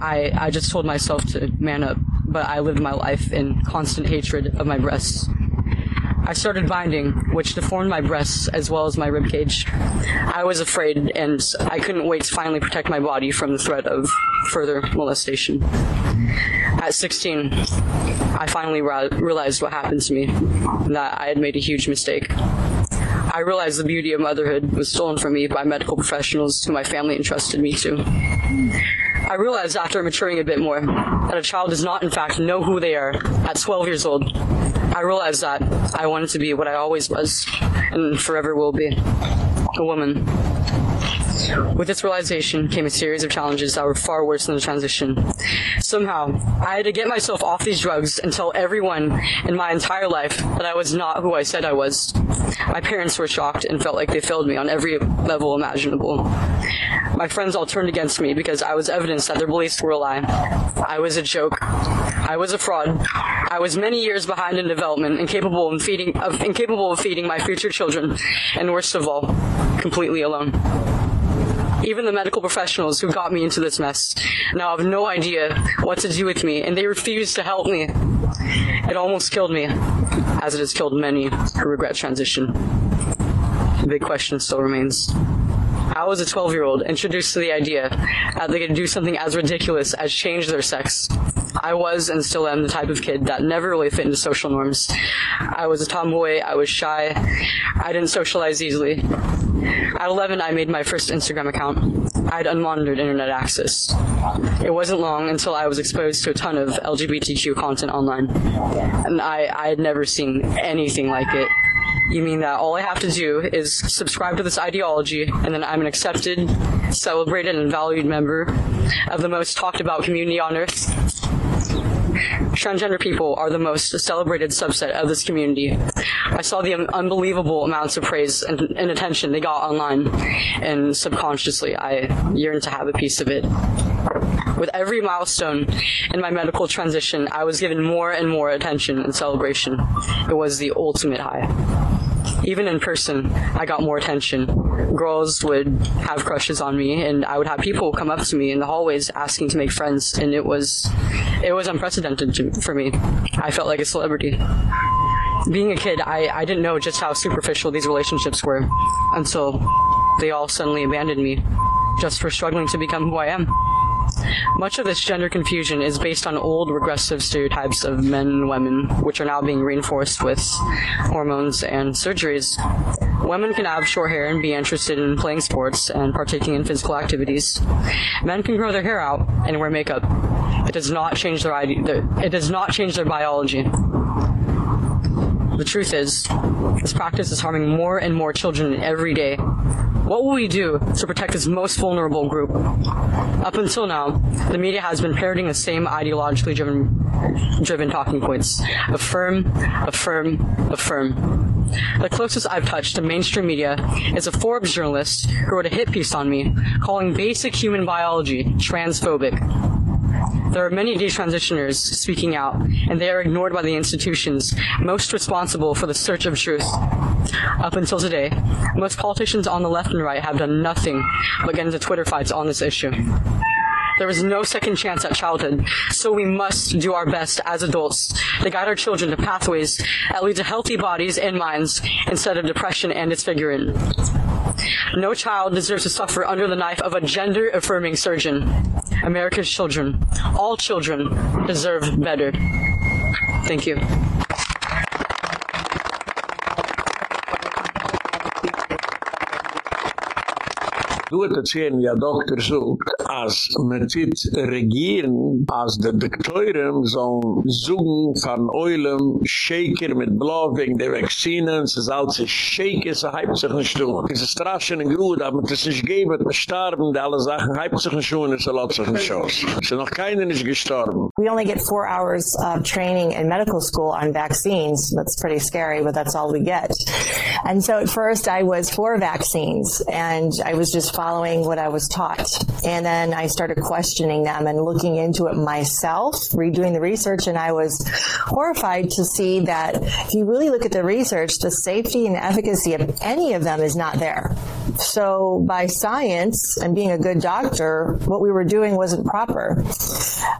I I just told myself to man up, but I lived my life in constant hatred of my breasts. I started binding, which deformed my breasts as well as my rib cage. I was afraid and I couldn't wait to finally protect my body from the threat of further molestation. At 16, I finally realized what happened to me, that I had made a huge mistake. I realized the beauty of motherhood was stolen from me by medical professionals who my family entrusted me to. I realized after maturing a bit more that a child does not in fact know who they are at 12 years old. I realized that I wanted to be what I always was and forever will be, a woman. With this realization came a series of challenges that were far worse than the transition. Somehow, I had to get myself off these drugs and tell everyone in my entire life that I was not who I said I was. My parents were shocked and felt like they failed me on every level imaginable. My friends all turned against me because I was evidence that their beliefs were a lie. I was a joke. I was a fraud. I was many years behind in development, incapable of feeding of incapable of feeding my future children, and worst of all, completely alone even the medical professionals who got me into this mess now have no idea what to do with me and they refuse to help me. It almost killed me as it has killed many who regret transition. The big question still remains. How was a 12-year-old introduced to the idea that they could do something as ridiculous as change their sex. I was and still am the type of kid that never really fit into social norms. I was a tomboy, I was shy. I didn't socialize easily. At 11, I made my first Instagram account. I had unmonitored internet access. It wasn't long until I was exposed to a ton of LGBTQ content online. And I I had never seen anything like it. You mean that all I have to do is subscribe to this ideology and then I'm an accepted, celebrated and valued member of the most talked about community on earth? Transgender people are the most celebrated subset of this community. I saw the unbelievable amounts of praise and, and attention they got online and subconsciously I yearned to have a piece of it. With every milestone in my medical transition, I was given more and more attention and celebration. It was the ultimate high even in person I got more attention. Girls would have crushes on me and I would have people come up to me in the hallways asking to make friends and it was it was unprecedented to, for me. I felt like a celebrity. Being a kid, I I didn't know just how superficial these relationships were until they all suddenly abandoned me just for struggling to become who I am. Much of this gender confusion is based on old regressive stereotypes of men and women, which are now being reinforced with hormones and surgeries. Women can have short hair and be interested in playing sports and partaking in physical activities. Men can grow their hair out and wear makeup. It does not change their it does not change their biology. The truth is, this practice is harming more and more children every day what will we do to protect this most vulnerable group? Up until now, the media has been parroting the same ideologically driven driven talking points. Affirm, affirm, affirm. The closest I've touched to mainstream media is a Forbes journalist who wrote a hit piece on me calling basic human biology transphobic. There are many detransitioners speaking out, and they are ignored by the institutions most responsible for the search of truth. Up until today, most politicians on the left and right have done nothing but get into Twitter fights on this issue. There is no second chance at childhood, so we must do our best as adults to guide our children to pathways that lead to healthy bodies and minds instead of depression and disfigurement. No child deserves to suffer under the knife of a gender-affirming surgeon. America's children, all children deserve better. Thank you. Du als regieren, als Shaker wegen Vaccinen, alle gestorben. We only get four hours of training in medical school on vaccines. That's pretty scary, but that's all we get. And so at first I was for vaccines and I was just following what I was taught. And then I started questioning them and looking into it myself, redoing the research and I was horrified to see that if you really look at the research, the safety and efficacy of any of them is not there. So by science and being a good doctor, what we were doing wasn't proper.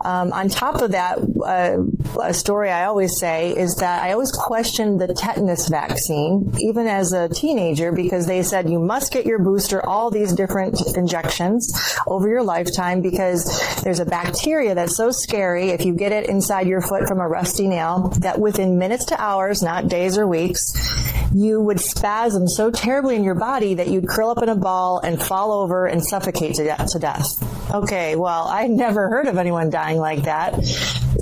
Um, on top of that, uh, a story I always say is that I always questioned the tetanus vaccine even as a teenager because they said you must get your booster all these different different injections over your lifetime because there's a bacteria that's so scary if you get it inside your foot from a rusty nail that within minutes to hours, not days or weeks, you would spasm so terribly in your body that you'd curl up in a ball and fall over and suffocate to, to death. Okay, well, I never heard of anyone dying like that.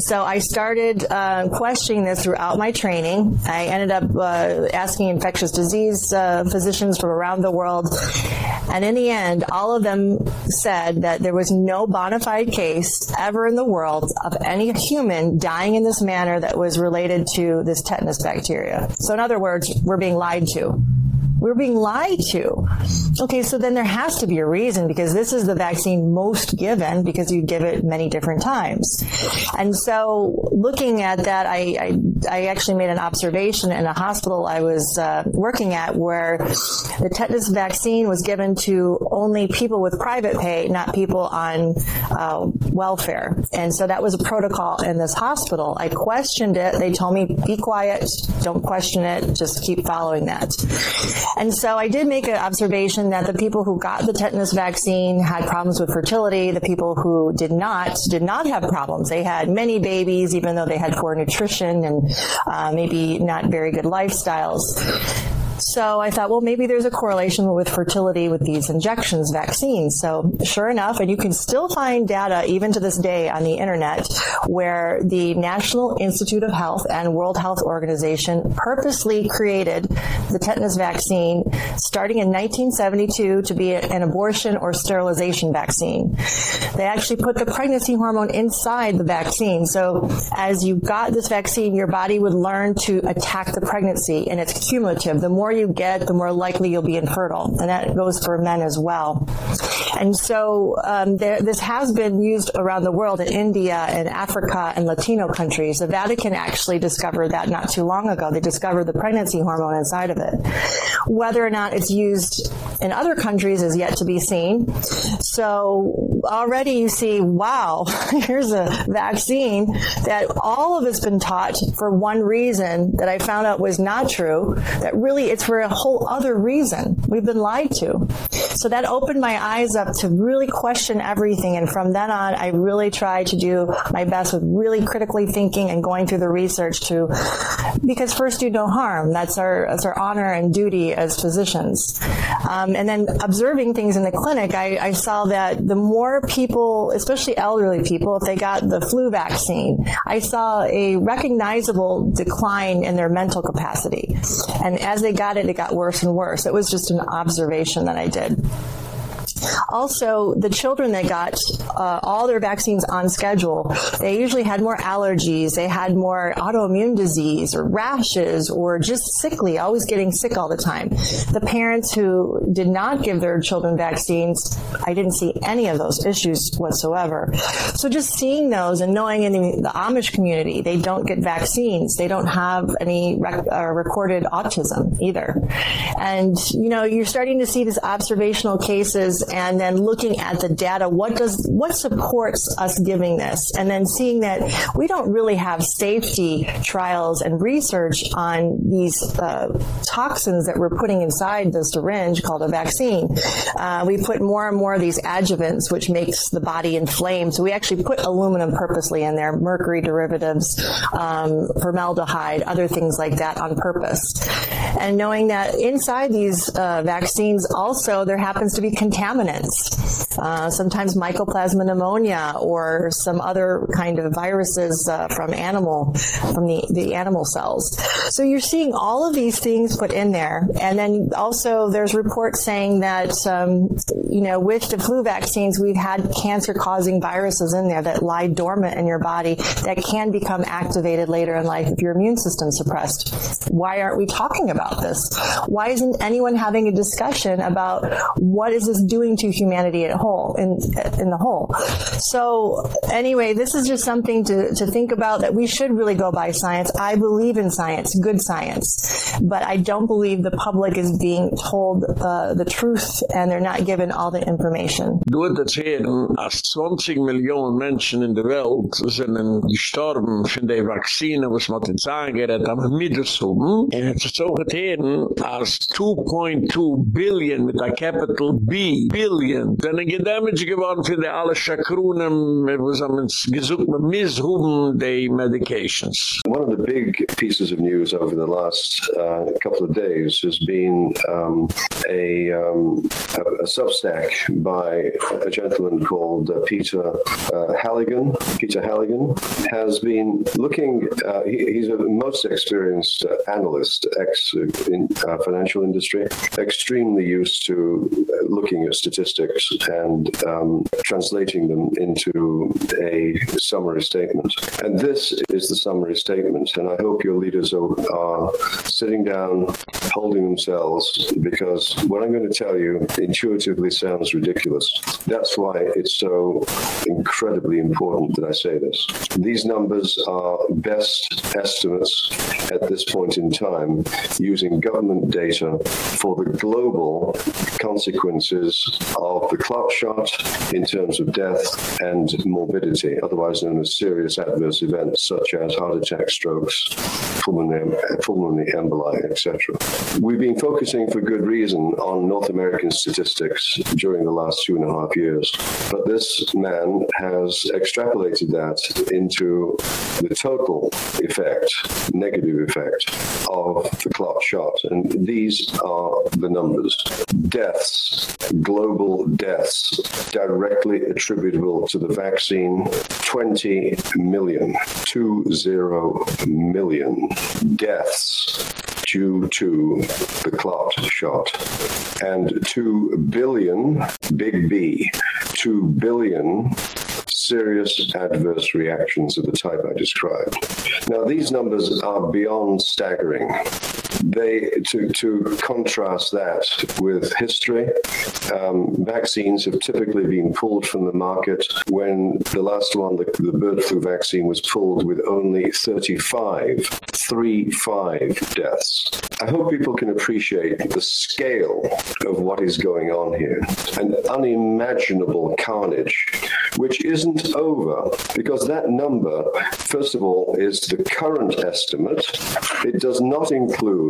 So I started uh, questioning this throughout my training. I ended up uh, asking infectious disease uh, physicians from around the world. And in the end, all of them said that there was no bona fide case ever in the world of any human dying in this manner that was related to this tetanus bacteria. So in other words, we're being lied to. We're being lied to. Okay, so then there has to be a reason because this is the vaccine most given because you give it many different times. And so looking at that, I I, I actually made an observation in a hospital I was uh, working at where the tetanus vaccine was given to only people with private pay, not people on uh, welfare. And so that was a protocol in this hospital. I questioned it. They told me be quiet, don't question it, just keep following that. And so I did make an observation that the people who got the tetanus vaccine had problems with fertility. The people who did not did not have problems. They had many babies even though they had poor nutrition and uh, maybe not very good lifestyles. So I thought, well, maybe there's a correlation with fertility with these injections, vaccines. So sure enough, and you can still find data even to this day on the internet where the National Institute of Health and World Health Organization purposely created the tetanus vaccine starting in 1972 to be an abortion or sterilization vaccine. They actually put the pregnancy hormone inside the vaccine. So as you got this vaccine, your body would learn to attack the pregnancy and it's cumulative. The more more you get, the more likely you'll be infertile. And that goes for men as well. And so um, there, this has been used around the world in India and Africa and Latino countries. The Vatican actually discovered that not too long ago. They discovered the pregnancy hormone inside of it. Whether or not it's used in other countries is yet to be seen. So already you see, wow, here's a vaccine that all of it's been taught for one reason that I found out was not true, that really it's for a whole other reason. We've been lied to. So that opened my eyes up to really question everything and from then on I really tried to do my best with really critically thinking and going through the research to because first do no harm. That's our that's our honor and duty as physicians. Um, and then observing things in the clinic, I, I saw that the more people, especially elderly people, if they got the flu vaccine, I saw a recognizable decline in their mental capacity. And as they got it, it got worse and worse. It was just an observation that I did. Also, the children that got uh, all their vaccines on schedule, they usually had more allergies, they had more autoimmune disease or rashes or just sickly, always getting sick all the time. The parents who did not give their children vaccines, I didn't see any of those issues whatsoever. So just seeing those and knowing in the, the Amish community, they don't get vaccines, they don't have any rec uh, recorded autism either. And you know, you're starting to see these observational cases and then looking at the data what does what supports us giving this? And then seeing that we don't really have safety trials and research on these uh, toxins that we're putting inside the syringe called a vaccine. Uh, we put more and more of these adjuvants which makes the body inflamed. So we actually put aluminum purposely in there mercury derivatives um, formaldehyde other things like that on purpose. And knowing that inside these uh, vaccines also there happens to be contaminants contaminants. Uh, sometimes mycoplasma pneumonia or some other kind of viruses uh, from animal from the the animal cells. So you're seeing all of these things put in there and then also there's reports saying that um, you know with the flu vaccines we've had cancer causing viruses in there that lie dormant in your body that can become activated later in life if your immune system's suppressed. Why aren't we talking about this? Why isn't anyone having a discussion about what is this doing to humanity at whole in in the whole. So anyway, this is just something to to think about that we should really go by science. I believe in science, good science, but I don't believe the public is being told uh, the truth and they're not given all the information. Du het erzählen, als 20 Millionen Menschen in der Welt sind gestorben von der Vakzine, was man uns angerät, am Mittelsum. Und es ist so getan, als 2.2 Billion mit der Capital B, geworden für die alle haben gesucht, mit Misshuben, die Medications. One of the big pieces of news over the last uh, couple of days has been um, a, um, a, a Substack by a gentleman called uh, Peter uh, Halligan. Peter Halligan has been looking, uh, he, he's a most experienced uh, analyst, ex in uh, financial industry, extremely used to looking at statistics and um, translating them into a summary statement. And this is the summary statement. And I hope your leaders are, are sitting down, holding themselves, because what I'm going to tell you intuitively sounds ridiculous. That's why it's so incredibly important that I say this. These numbers are best estimates at this point in time using government data for the global consequences of the clot shot in terms of death and morbidity, otherwise known as serious adverse events such as heart attack, strokes, pulmonary, pulmonary emboli, etc. We've been focusing for good reason on North American statistics during the last two and a half years, but this man has extrapolated that into the total effect, negative effect of the clot shot. And these are the numbers. Deaths, global deaths directly attributable to the vaccine 20 million, 20 million deaths due to the clot shot and 2 billion big B 2 billion serious adverse reactions of the type I described. Now these numbers are beyond staggering. They to to contrast that with history, um, vaccines have typically been pulled from the market when the last one the, the bird flu vaccine was pulled with only 35 35 deaths. I hope people can appreciate the scale of what is going on here. An unimaginable carnage which isn't over because that number first of all is the current estimate. It does not include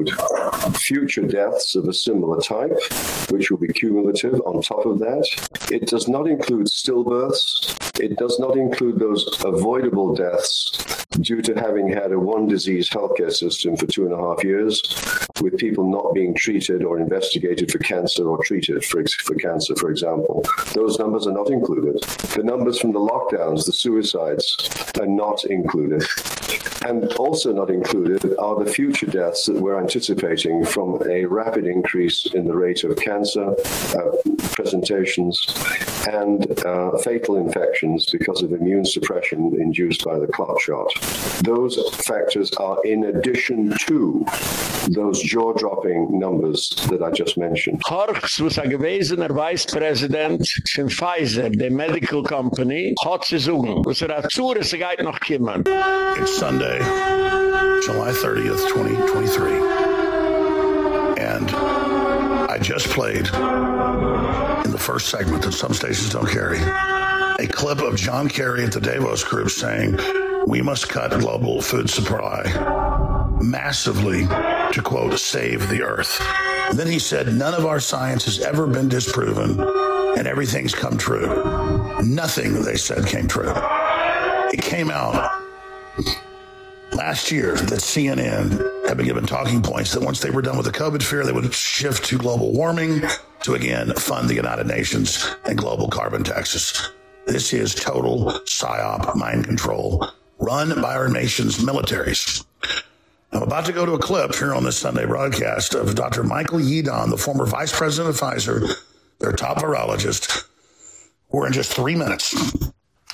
future deaths of a similar type which will be cumulative on top of that. It does not include stillbirths. It does not include those avoidable deaths due to having had a one disease healthcare system for two and a half years with people not being treated or investigated for cancer or treated for, for cancer for example those numbers are not included the numbers from the lockdowns the suicides are not included and also not included are the future deaths that we're anticipating from a rapid increase in the rate of cancer uh, presentations and uh, fatal infections because of immune suppression induced by the clot shot those factors are in addition to those jaw-dropping numbers that I just mentioned. Horks was a gewesener Vice President von Pfizer, the medical company, hat sie suchen. Was er hat zu, dass er geht noch kommen. It's Sunday, July 30th, 2023. And I just played in the first segment that some stations don't carry a clip of John Kerry at the Davos group saying we must cut global food supply massively to quote save the earth. And then he said none of our science has ever been disproven and everything's come true. Nothing they said came true. It came out last year that CNN had been given talking points that once they were done with the COVID fear, they would shift to global warming to again fund the United Nations and global carbon taxes. This is total psyop mind control run by our nation's militaries. I'm about to go to a clip here on this Sunday broadcast of Dr. Michael Yeadon, the former vice president of Pfizer, their top virologist. We're in just 3 minutes.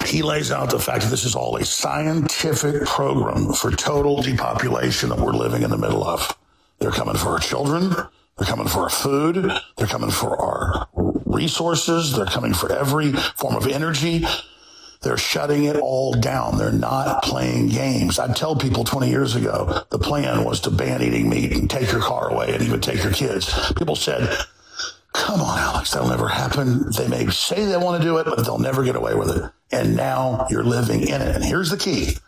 He lays out the fact that this is all a scientific program for total depopulation that we're living in the middle of. They're coming for our children, they're coming for our food, they're coming for our resources, they're coming for every form of energy. They're shutting it all down. They're not playing games. I'd tell people 20 years ago the plan was to ban eating meat and take your car away and even take your kids. People said, "Come on, Alex, that'll never happen." They may say they want to do it, but they'll never get away with it. And now you're living in it. And here's the key.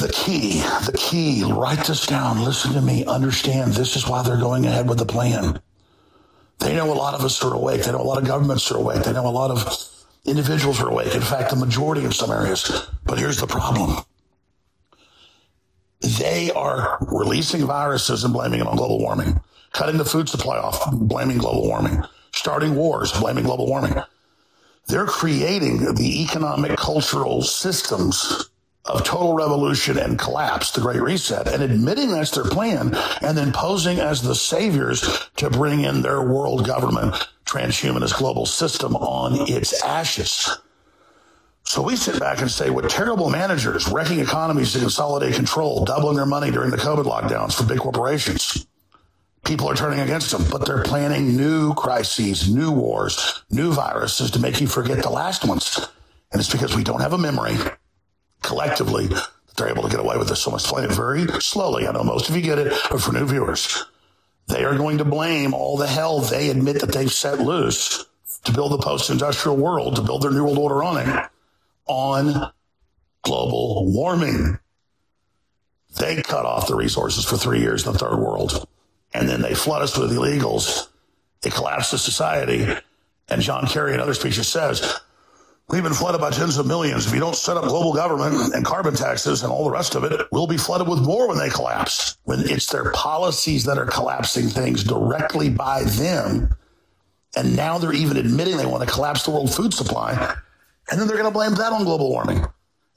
The key, the key, write this down, listen to me, understand this is why they're going ahead with the plan. They know a lot of us are awake. They know a lot of governments are awake. They know a lot of individuals are awake. In fact, the majority in some areas. But here's the problem. They are releasing viruses and blaming it on global warming, cutting the food supply off, blaming global warming, starting wars, blaming global warming. They're creating the economic cultural systems of total revolution and collapse, the Great Reset, and admitting that's their plan, and then posing as the saviors to bring in their world government transhumanist global system on its ashes. So we sit back and say, what terrible managers wrecking economies to consolidate control, doubling their money during the COVID lockdowns for big corporations, people are turning against them, but they're planning new crises, new wars, new viruses to make you forget the last ones. And it's because we don't have a memory collectively that they're able to get away with this. So much explain it very slowly. I know most of you get it, but for new viewers, they are going to blame all the hell they admit that they've set loose to build the post-industrial world, to build their new world order on it, on global warming. They cut off the resources for three years in the third world, and then they flood us with illegals. It collapses society. And John Kerry in other speeches says, We've been flooded by tens of millions. If you don't set up global government and carbon taxes and all the rest of it, we'll be flooded with more when they collapse. When it's their policies that are collapsing things directly by them. And now they're even admitting they want to collapse the world food supply. And then they're going to blame that on global warming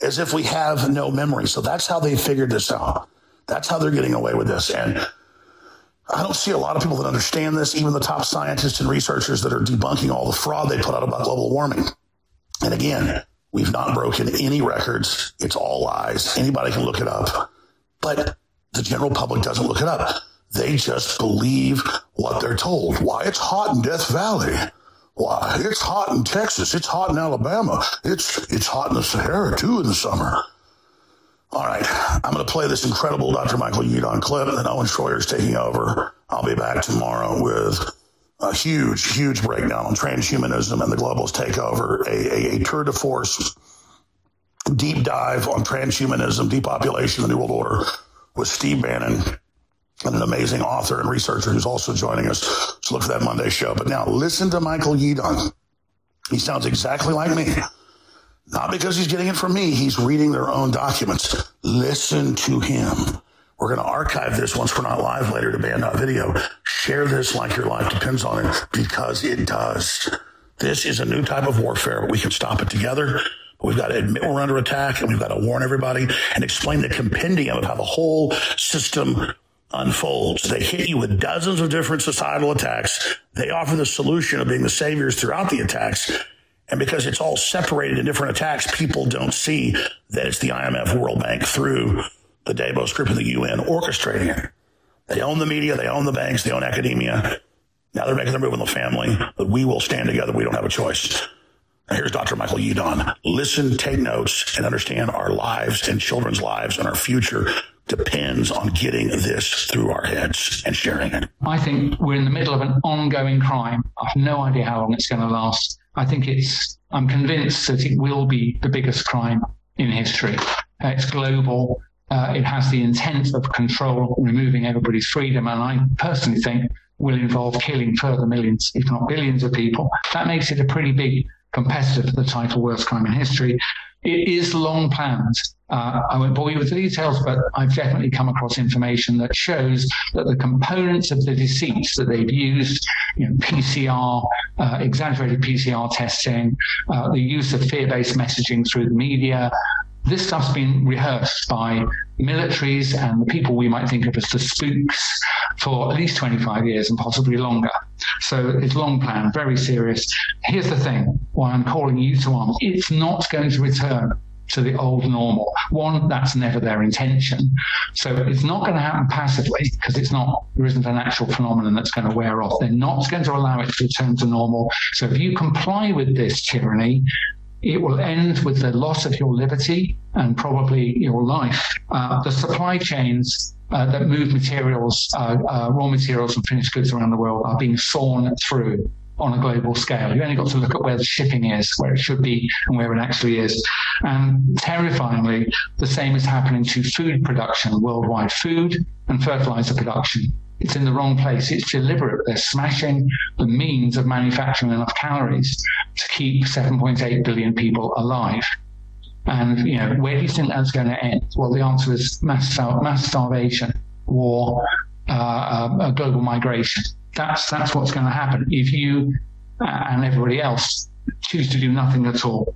as if we have no memory. So that's how they figured this out. That's how they're getting away with this. And I don't see a lot of people that understand this, even the top scientists and researchers that are debunking all the fraud they put out about global warming. And again, we've not broken any records. It's all lies. Anybody can look it up. But the general public doesn't look it up. They just believe what they're told. Why it's hot in Death Valley. Why it's hot in Texas. It's hot in Alabama. It's it's hot in the Sahara too in the summer. All right, I'm going to play this incredible Dr. Michael Yeadon clip, and Owen Schroyer is taking over. I'll be back tomorrow with a huge, huge breakdown on transhumanism and the globalist takeover, a, a, a tour de force deep dive on transhumanism, depopulation, the New World Order with Steve Bannon and an amazing author and researcher who's also joining us. So look for that Monday show. But now listen to Michael Yeadon. He sounds exactly like me. Not because he's getting it from me. He's reading their own documents. Listen to him. We're going to archive this once we're not live later to banned.video. Share this like your life depends on it because it does. This is a new type of warfare, but we can stop it together. We've got to admit we're under attack and we've got to warn everybody and explain the compendium of how the whole system unfolds. They hit you with dozens of different societal attacks. They offer the solution of being the saviors throughout the attacks. And because it's all separated in different attacks, people don't see that it's the IMF World Bank through the Davos group of the UN orchestrating it. They own the media, they own the banks, they own academia. Now they're making their move in the family, but we will stand together. We don't have a choice. here's Dr. Michael Yeadon. Listen, take notes, and understand our lives and children's lives and our future depends on getting this through our heads and sharing it. I think we're in the middle of an ongoing crime. I have no idea how long it's going to last. I think it's, I'm convinced that it will be the biggest crime in history. Uh, it's global. Uh, it has the intent of control, removing everybody's freedom, and I personally think will involve killing further millions, if not billions of people. That makes it a pretty big competitor for the title worst crime in history. It is long planned. Uh, I won't bore you with the details, but I've definitely come across information that shows that the components of the deceits that they've used, you know, PCR, uh, exaggerated PCR testing, uh, the use of fear-based messaging through the media, this stuff's been rehearsed by militaries and the people we might think of as the spooks for at least 25 years and possibly longer. So it's long planned, very serious. Here's the thing, why I'm calling you to arms. It's not going to return to the old normal. One, that's never their intention. So it's not going to happen passively because it's not, there isn't an actual phenomenon that's going to wear off. They're not going to allow it to return to normal. So if you comply with this tyranny, it will end with the loss of your liberty and probably your life. Uh, the supply chains uh, that move materials, uh, uh, raw materials and finished goods around the world are being sawn through on a global scale. You only got to look at where the shipping is, where it should be and where it actually is. And terrifyingly, the same is happening to food production worldwide, food and fertilizer production it's in the wrong place. It's deliberate. They're smashing the means of manufacturing enough calories to keep 7.8 billion people alive. And you know, where do you think that's going to end? Well, the answer is mass, mass starvation, war, uh, uh, global migration. That's that's what's going to happen if you uh, and everybody else choose to do nothing at all.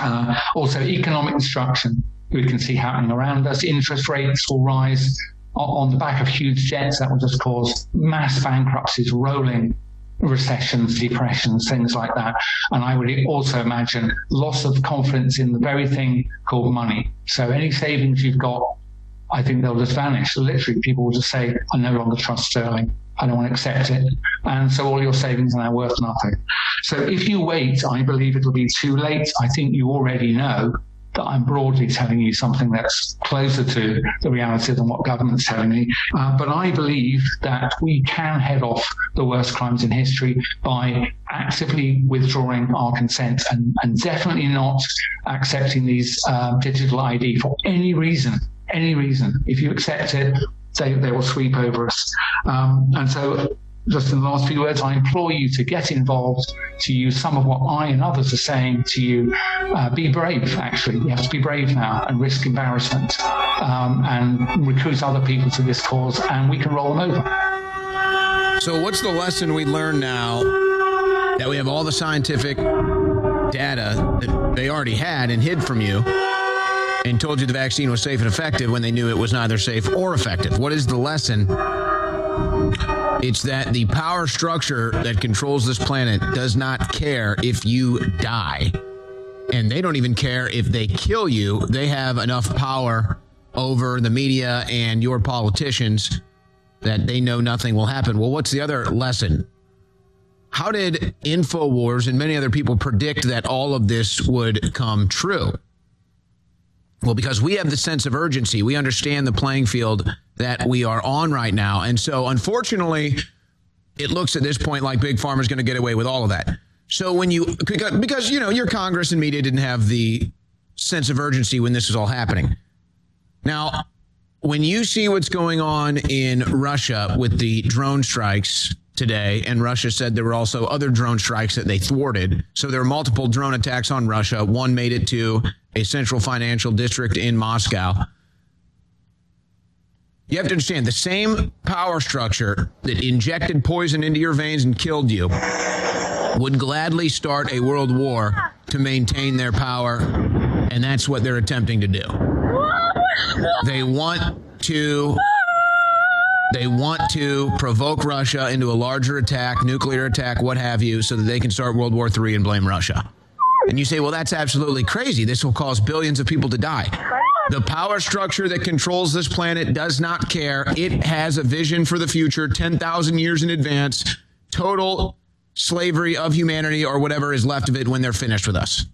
Uh, also, economic destruction we can see happening around us. Interest rates will rise on the back of huge debts that will just cause mass bankruptcies, rolling recessions, depressions, things like that. And I would also imagine loss of confidence in the very thing called money. So any savings you've got, I think they'll just vanish. Literally, people will just say, I no longer trust sterling. I don't want to accept it. And so all your savings are now worth nothing. So if you wait, I believe it'll be too late. I think you already know that I'm broadly telling you something that's closer to the reality than what government's telling me. Uh, but I believe that we can head off the worst crimes in history by actively withdrawing our consent and, and definitely not accepting these uh, digital ID for any reason. Any reason. If you accept it, they, they will sweep over us. Um, and so just in the last few words, I implore you to get involved, to use some of what I and others are saying to you. Uh, be brave, actually. You have to be brave now and risk embarrassment um, and recruit other people to this cause, and we can roll them over. So, what's the lesson we learn now that we have all the scientific data that they already had and hid from you? And told you the vaccine was safe and effective when they knew it was neither safe or effective. What is the lesson? It's that the power structure that controls this planet does not care if you die. And they don't even care if they kill you. They have enough power over the media and your politicians that they know nothing will happen. Well, what's the other lesson? How did InfoWars and many other people predict that all of this would come true? Well, because we have the sense of urgency. We understand the playing field that we are on right now. And so, unfortunately, it looks at this point like Big Pharma is going to get away with all of that. So when you because you know your Congress and media didn't have the sense of urgency when this was all happening. Now, when you see what's going on in Russia with the drone strikes today, and Russia said there were also other drone strikes that they thwarted. So there were multiple drone attacks on Russia. One made it to a central financial district in Moscow. You have to understand the same power structure that injected poison into your veins and killed you would gladly start a world war to maintain their power, and that's what they're attempting to do. They want to they want to provoke Russia into a larger attack, nuclear attack, what have you, so that they can start World War III and blame Russia. And you say, well, that's absolutely crazy. This will cause billions of people to die. The power structure that controls this planet does not care. It has a vision for the future 10,000 years in advance, total slavery of humanity or whatever is left of it when they're finished with us.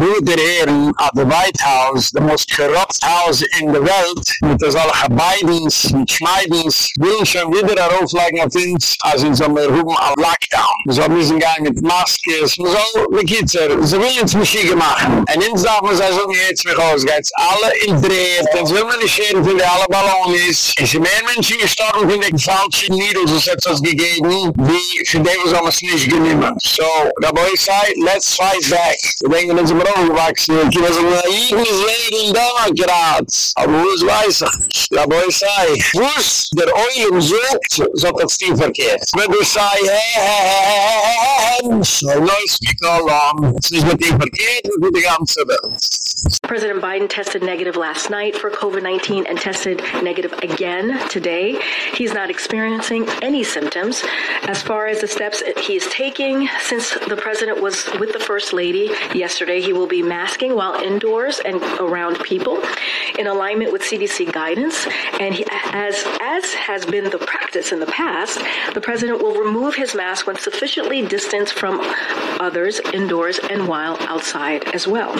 Brüder Ehren at the White House, the most corrupt house in the world, mit der solche Bidens, mit Schmeidens, will schon wieder auflegen auf uns, als in so einem Ruhm am Lockdown. So müssen gehen mit Maskes, so, wie geht's er? So will uns Maschige machen. Und ins darf man sagen, so geht's mich aus, alle in Dreht, dann will man nicht scheren, wenn alle Ballon ist. Sind mehr Menschen gestorben, wenn die falschen Niedel, so hat es gegeben, wie für die, was haben es nicht genommen. So, the boy say, let's fight back. Wir denken, wenn sie nicht. Aber wo weiß ich? Ist der Eulen sucht, so hat verkehrt. Wenn du mit ihm verkehrt, mit der ganzen Welt. President Biden tested negative last night for COVID 19 and tested negative again today. He's not experiencing any symptoms. As far as the steps he is taking, since the president was with the First Lady yesterday, he will be masking while indoors and around people in alignment with CDC guidance. And he, as, as has been the practice in the past, the president will remove his mask when sufficiently distanced from others indoors and while outside as well.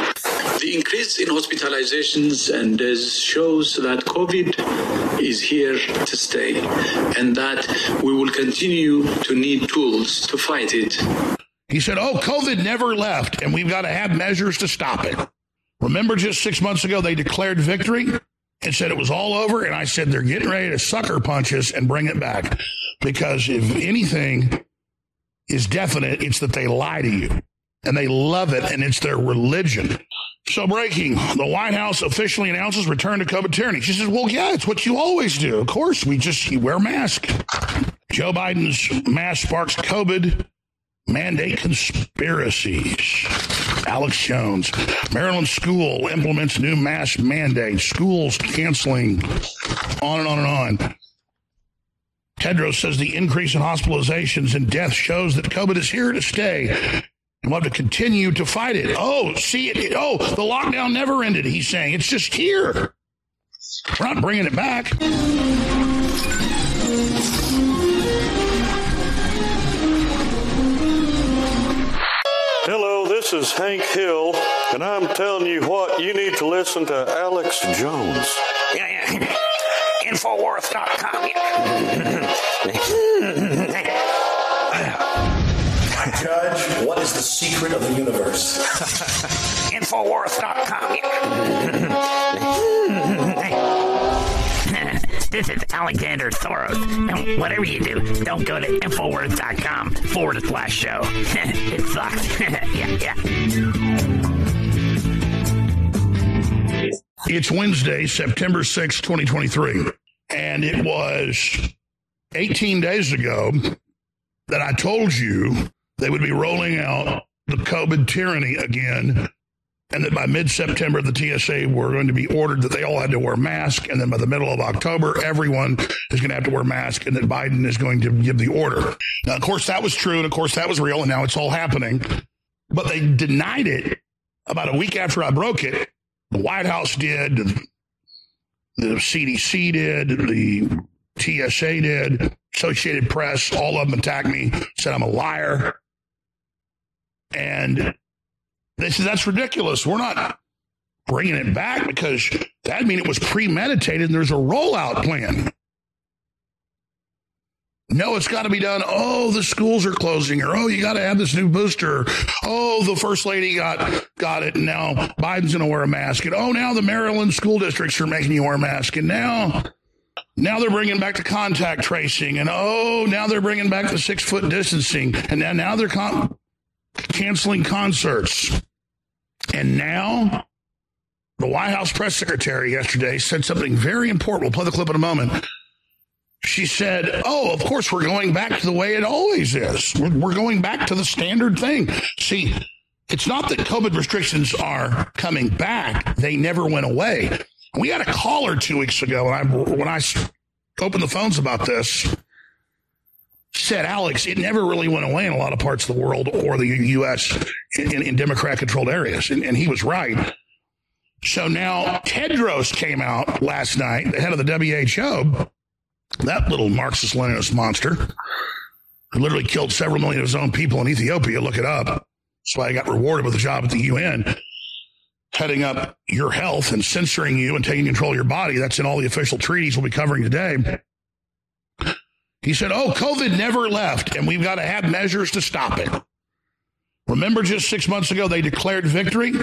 The increase in hospitalizations and deaths shows that COVID is here to stay and that we will continue to need tools to fight it. He said, "Oh, COVID never left and we've got to have measures to stop it." Remember just six months ago, they declared victory and said it was all over. And I said, they're getting ready to sucker punch us and bring it back. Because if anything is definite, it's that they lie to you and they love it and it's their religion. So breaking, the White House officially announces return to COVID tyranny. She says, well, yeah, it's what you always do. Of course, we just wear masks. Joe Biden's mask sparks COVID mandate conspiracies. Alex Jones. Maryland school implements new mask mandate. Schools canceling. On and on and on. Tedros says the increase in hospitalizations and deaths shows that COVID is here to stay. And we'll have to continue to fight it. Oh, see it. Oh, the lockdown never ended, he's saying. It's just here. We're not bringing it back. This is Hank Hill, and I'm telling you what, you need to listen to Alex Jones. Yeah, yeah. Infowars.com. Judge, what is the secret of the universe? Infowars.com. this is Alexander Soros. And whatever you do, don't go to Infowars.com forward slash show. it sucks. yeah, yeah. It's Wednesday, September 6, 2023. And it was 18 days ago that I told you they would be rolling out the COVID tyranny again. And that by mid September, the TSA were going to be ordered that they all had to wear masks. And then by the middle of October, everyone is going to have to wear masks and that Biden is going to give the order. Now, of course, that was true. And of course, that was real. And now it's all happening. But they denied it about a week after I broke it. The White House did, the CDC did, the TSA did, Associated Press, all of them attacked me, said I'm a liar. And they said, that's ridiculous. We're not bringing it back because that mean it was premeditated and there's a rollout plan. No, it's got to be done. Oh, the schools are closing, or oh, you got to have this new booster. Oh, the first lady got got it, now Biden's going to wear a mask. And oh, now the Maryland school districts are making you wear a mask, and now now they're bringing back the contact tracing, and oh, now they're bringing back the six foot distancing, and now now they're con- canceling concerts, and now the White House press secretary yesterday said something very important. We'll play the clip in a moment she said, Oh, of course, we're going back to the way it always is. We're, going back to the standard thing. See, it's not that COVID restrictions are coming back, they never went away. We had a caller two weeks ago when I, when I opened the phones about this. Said Alex, it never really went away in a lot of parts of the world or the U.S. in, in Democrat controlled areas. And, and he was right. So now Tedros came out last night, the head of the WHO, that little Marxist Leninist monster who literally killed several million of his own people in Ethiopia, look it up. That's why I got rewarded with a job at the UN, heading up your health and censoring you and taking control of your body. That's in all the official treaties we'll be covering today. He said, Oh, COVID never left, and we've got to have measures to stop it. Remember just six months ago, they declared victory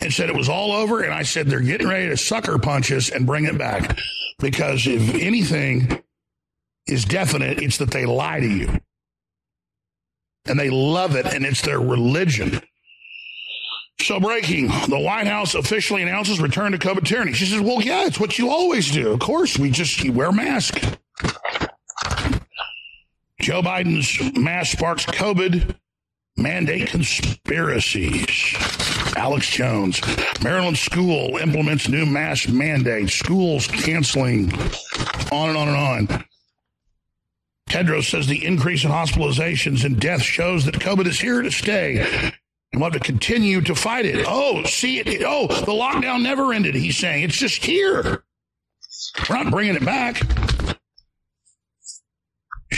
and said it was all over. And I said, they're getting ready to sucker punch us and bring it back. Because if anything is definite, it's that they lie to you. And they love it, and it's their religion. So breaking, the White House officially announces return to COVID tyranny. She says, well, yeah, it's what you always do. Of course, we just wear a mask. Joe Biden's mask sparks COVID mandate conspiracies. Alex Jones. Maryland school implements new mask mandate. Schools canceling. On and on and on. Tedros says the increase in hospitalizations and deaths shows that COVID is here to stay. And we'll have to continue to fight it. Oh, see it. Oh, the lockdown never ended, he's saying. It's just here. We're not bringing it back.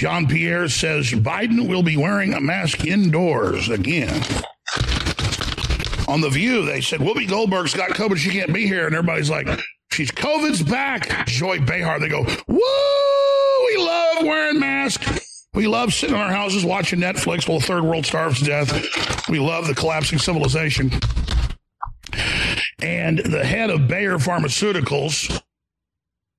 Jean Pierre says Biden will be wearing a mask indoors again. On The View, they said Whoopi Goldberg's got COVID. She can't be here. And everybody's like, she's COVID's back. Joy Behar, they go, woo, we love wearing masks. We love sitting in our houses watching Netflix while the third world starves to death. We love the collapsing civilization. And the head of Bayer Pharmaceuticals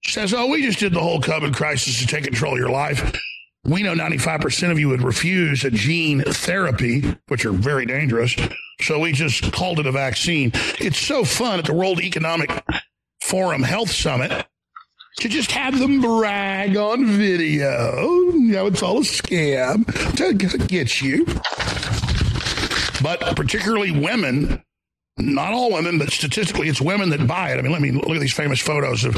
says, Oh, we just did the whole COVID crisis to take control of your life. We know 95% of you would refuse a gene therapy, which are very dangerous. So we just called it a vaccine. It's so fun at the World Economic Forum Health Summit to just have them brag on video. You know, it's all a scam to get you. But particularly women, not all women, but statistically it's women that buy it. I mean, let me look at these famous photos of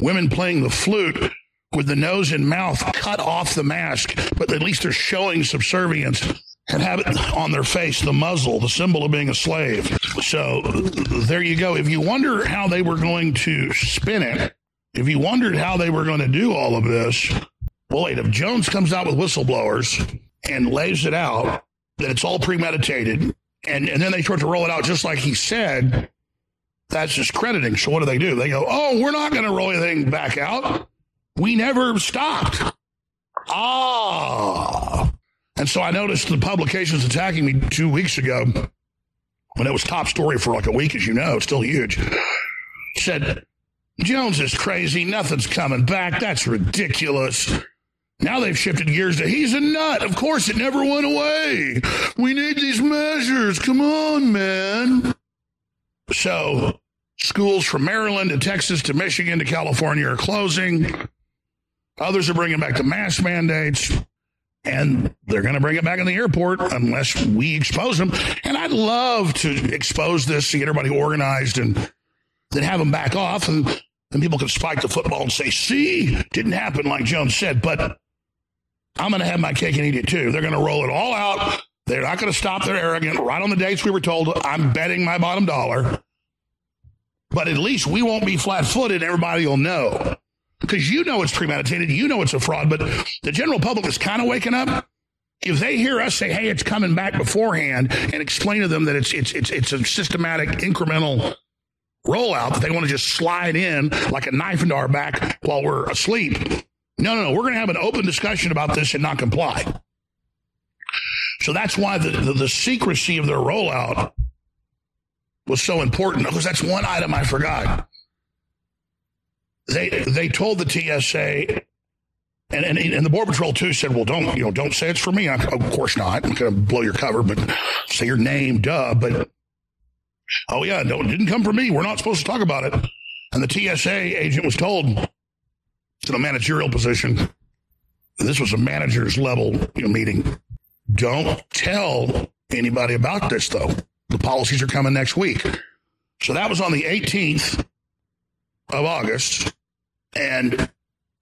women playing the flute with the nose and mouth cut off the mask, but at least they're showing subservience and have it on their face, the muzzle, the symbol of being a slave. So there you go. If you wonder how they were going to spin it, if you wondered how they were going to do all of this, well, wait, if Jones comes out with whistleblowers and lays it out, that it's all premeditated, and, and then they start to roll it out just like he said, that's discrediting. So what do they do? They go, oh, we're not going to roll anything back out. We never stopped. Ah. And so I noticed the publications attacking me two weeks ago when it was top story for like a week, as you know, it's still huge. Said, Jones is crazy. Nothing's coming back. That's ridiculous. Now they've shifted gears to he's a nut. Of course, it never went away. We need these measures. Come on, man. So, schools from Maryland to Texas to Michigan to California are closing. Others are bringing back the mask mandates, and they're going to bring it back in the airport unless we expose them. And I'd love to expose this to get everybody organized and then have them back off, and then people can spike the football and say, "See, didn't happen like Jones said." But I'm going to have my cake and eat it too. They're going to roll it all out. They're not going to stop their arrogant right on the dates we were told. I'm betting my bottom dollar. But at least we won't be flat footed. Everybody will know because you know it's premeditated, you know it's a fraud, but the general public is kind of waking up. If they hear us say, "Hey, it's coming back beforehand," and explain to them that it's it's it's it's a systematic, incremental rollout that they want to just slide in like a knife into our back while we're asleep. No, no, no. We're going to have an open discussion about this and not comply. So that's why the, the, the secrecy of their rollout was so important because that's one item I forgot they they told the TSA and, and, and the border patrol too said, "Well, don't you know? Don't say it's for me." I, of course not. I'm going to blow your cover, but say your name, duh. But oh yeah, no, it didn't come from me. We're not supposed to talk about it. And the TSA agent was told it's in a managerial position. This was a manager's level you know, meeting. Don't tell anybody about this, though. The policies are coming next week. So that was on the 18th of August, and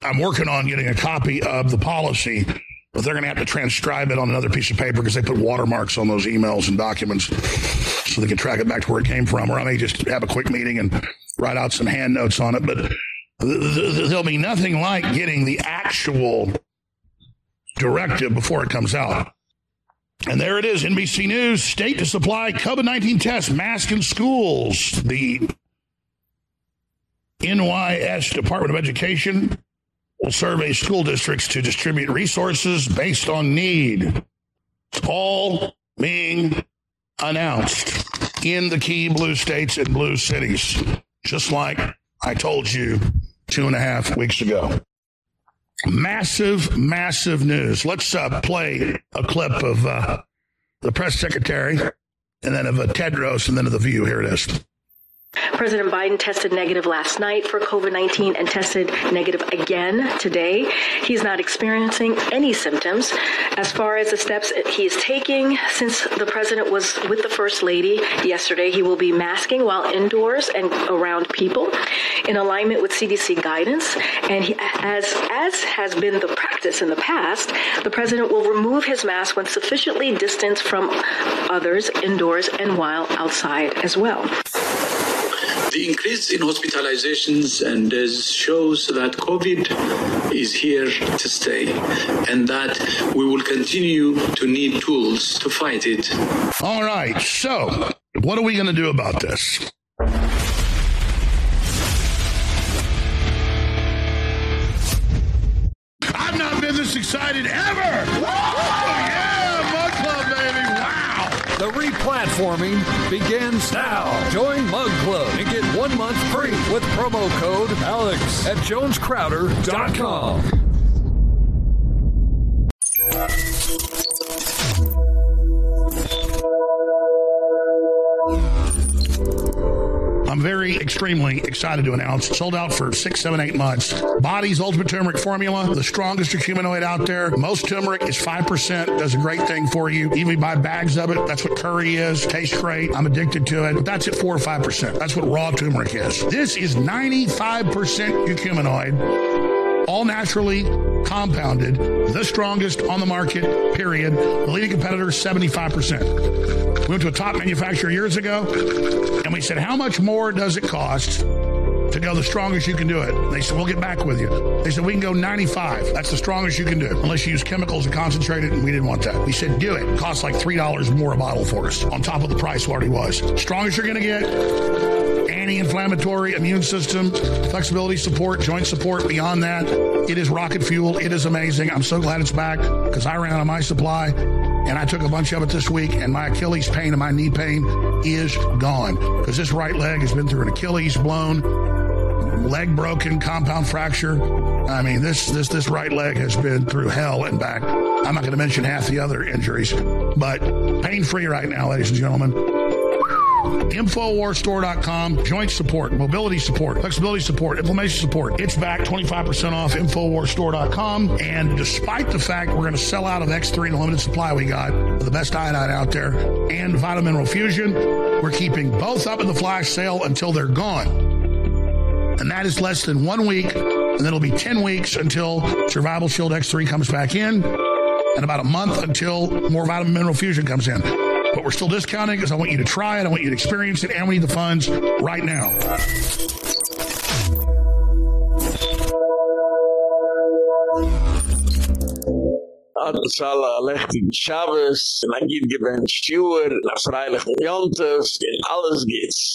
I'm working on getting a copy of the policy, but they're going to have to transcribe it on another piece of paper because they put watermarks on those emails and documents so they can track it back to where it came from. Or I may just have a quick meeting and write out some hand notes on it, but there'll be nothing like getting the actual directive before it comes out. And there it is, NBC News, state to supply COVID-19 tests, mask in schools. The NYS Department of Education will survey school districts to distribute resources based on need. It's all being announced in the key blue states and blue cities, just like I told you two and a half weeks ago. Massive, massive news. Let's uh, play a clip of uh, the press secretary and then of uh, Tedros and then of The View. Here it is. President Biden tested negative last night for COVID-19 and tested negative again today. He's not experiencing any symptoms. As far as the steps he is taking since the president was with the first lady yesterday, he will be masking while indoors and around people in alignment with CDC guidance. And he, as as has been the practice in the past, the president will remove his mask when sufficiently distanced from others indoors and while outside as well. The increase in hospitalizations and deaths shows that COVID is here to stay and that we will continue to need tools to fight it. All right. So, what are we going to do about this? I've not been this excited ever. The Replatforming begins now. Join Mug Club and get one month free with promo code ALEX at jonescrowder.com. I'm very extremely excited to announce sold out for six, seven, eight months. Body's Ultimate Turmeric Formula, the strongest humanoid out there. Most turmeric is 5%, does a great thing for you. Even buy bags of it. That's what curry is. Tastes great. I'm addicted to it. But That's at 4 or 5%. That's what raw turmeric is. This is 95% curcuminoid, all naturally compounded, the strongest on the market, period. The leading competitor, 75%. We went to a top manufacturer years ago, and we said, how much more does it cost to go the strongest you can do it? They said, we'll get back with you. They said, we can go 95. That's the strongest you can do, unless you use chemicals and concentrate it, and we didn't want that. We said, do it. it costs like $3 more a bottle for us, on top of the price already was. Strongest you're going to get, anti-inflammatory, immune system, flexibility support, joint support. Beyond that, it is rocket fuel. It is amazing. I'm so glad it's back because I ran out of my supply and I took a bunch of it this week and my Achilles pain and my knee pain is gone because this right leg has been through an Achilles blown, leg broken, compound fracture. I mean, this this this right leg has been through hell and back. I'm not going to mention half the other injuries, but pain-free right now, ladies and gentlemen. Infowarstore.com, joint support, mobility support, flexibility support, inflammation support. It's back 25% off Infowarstore.com. And despite the fact we're going to sell out of X3 the limited supply we got, the best iodine out there, and Vitamin Fusion, we're keeping both up in the flash sale until they're gone. And that is less than one week. And then it'll be 10 weeks until Survival Shield X3 comes back in, and about a month until more Vitamin Mineral Fusion comes in but we're still discounting because I want you to try it, I want you to experience it, and we need the funds right now. Alles.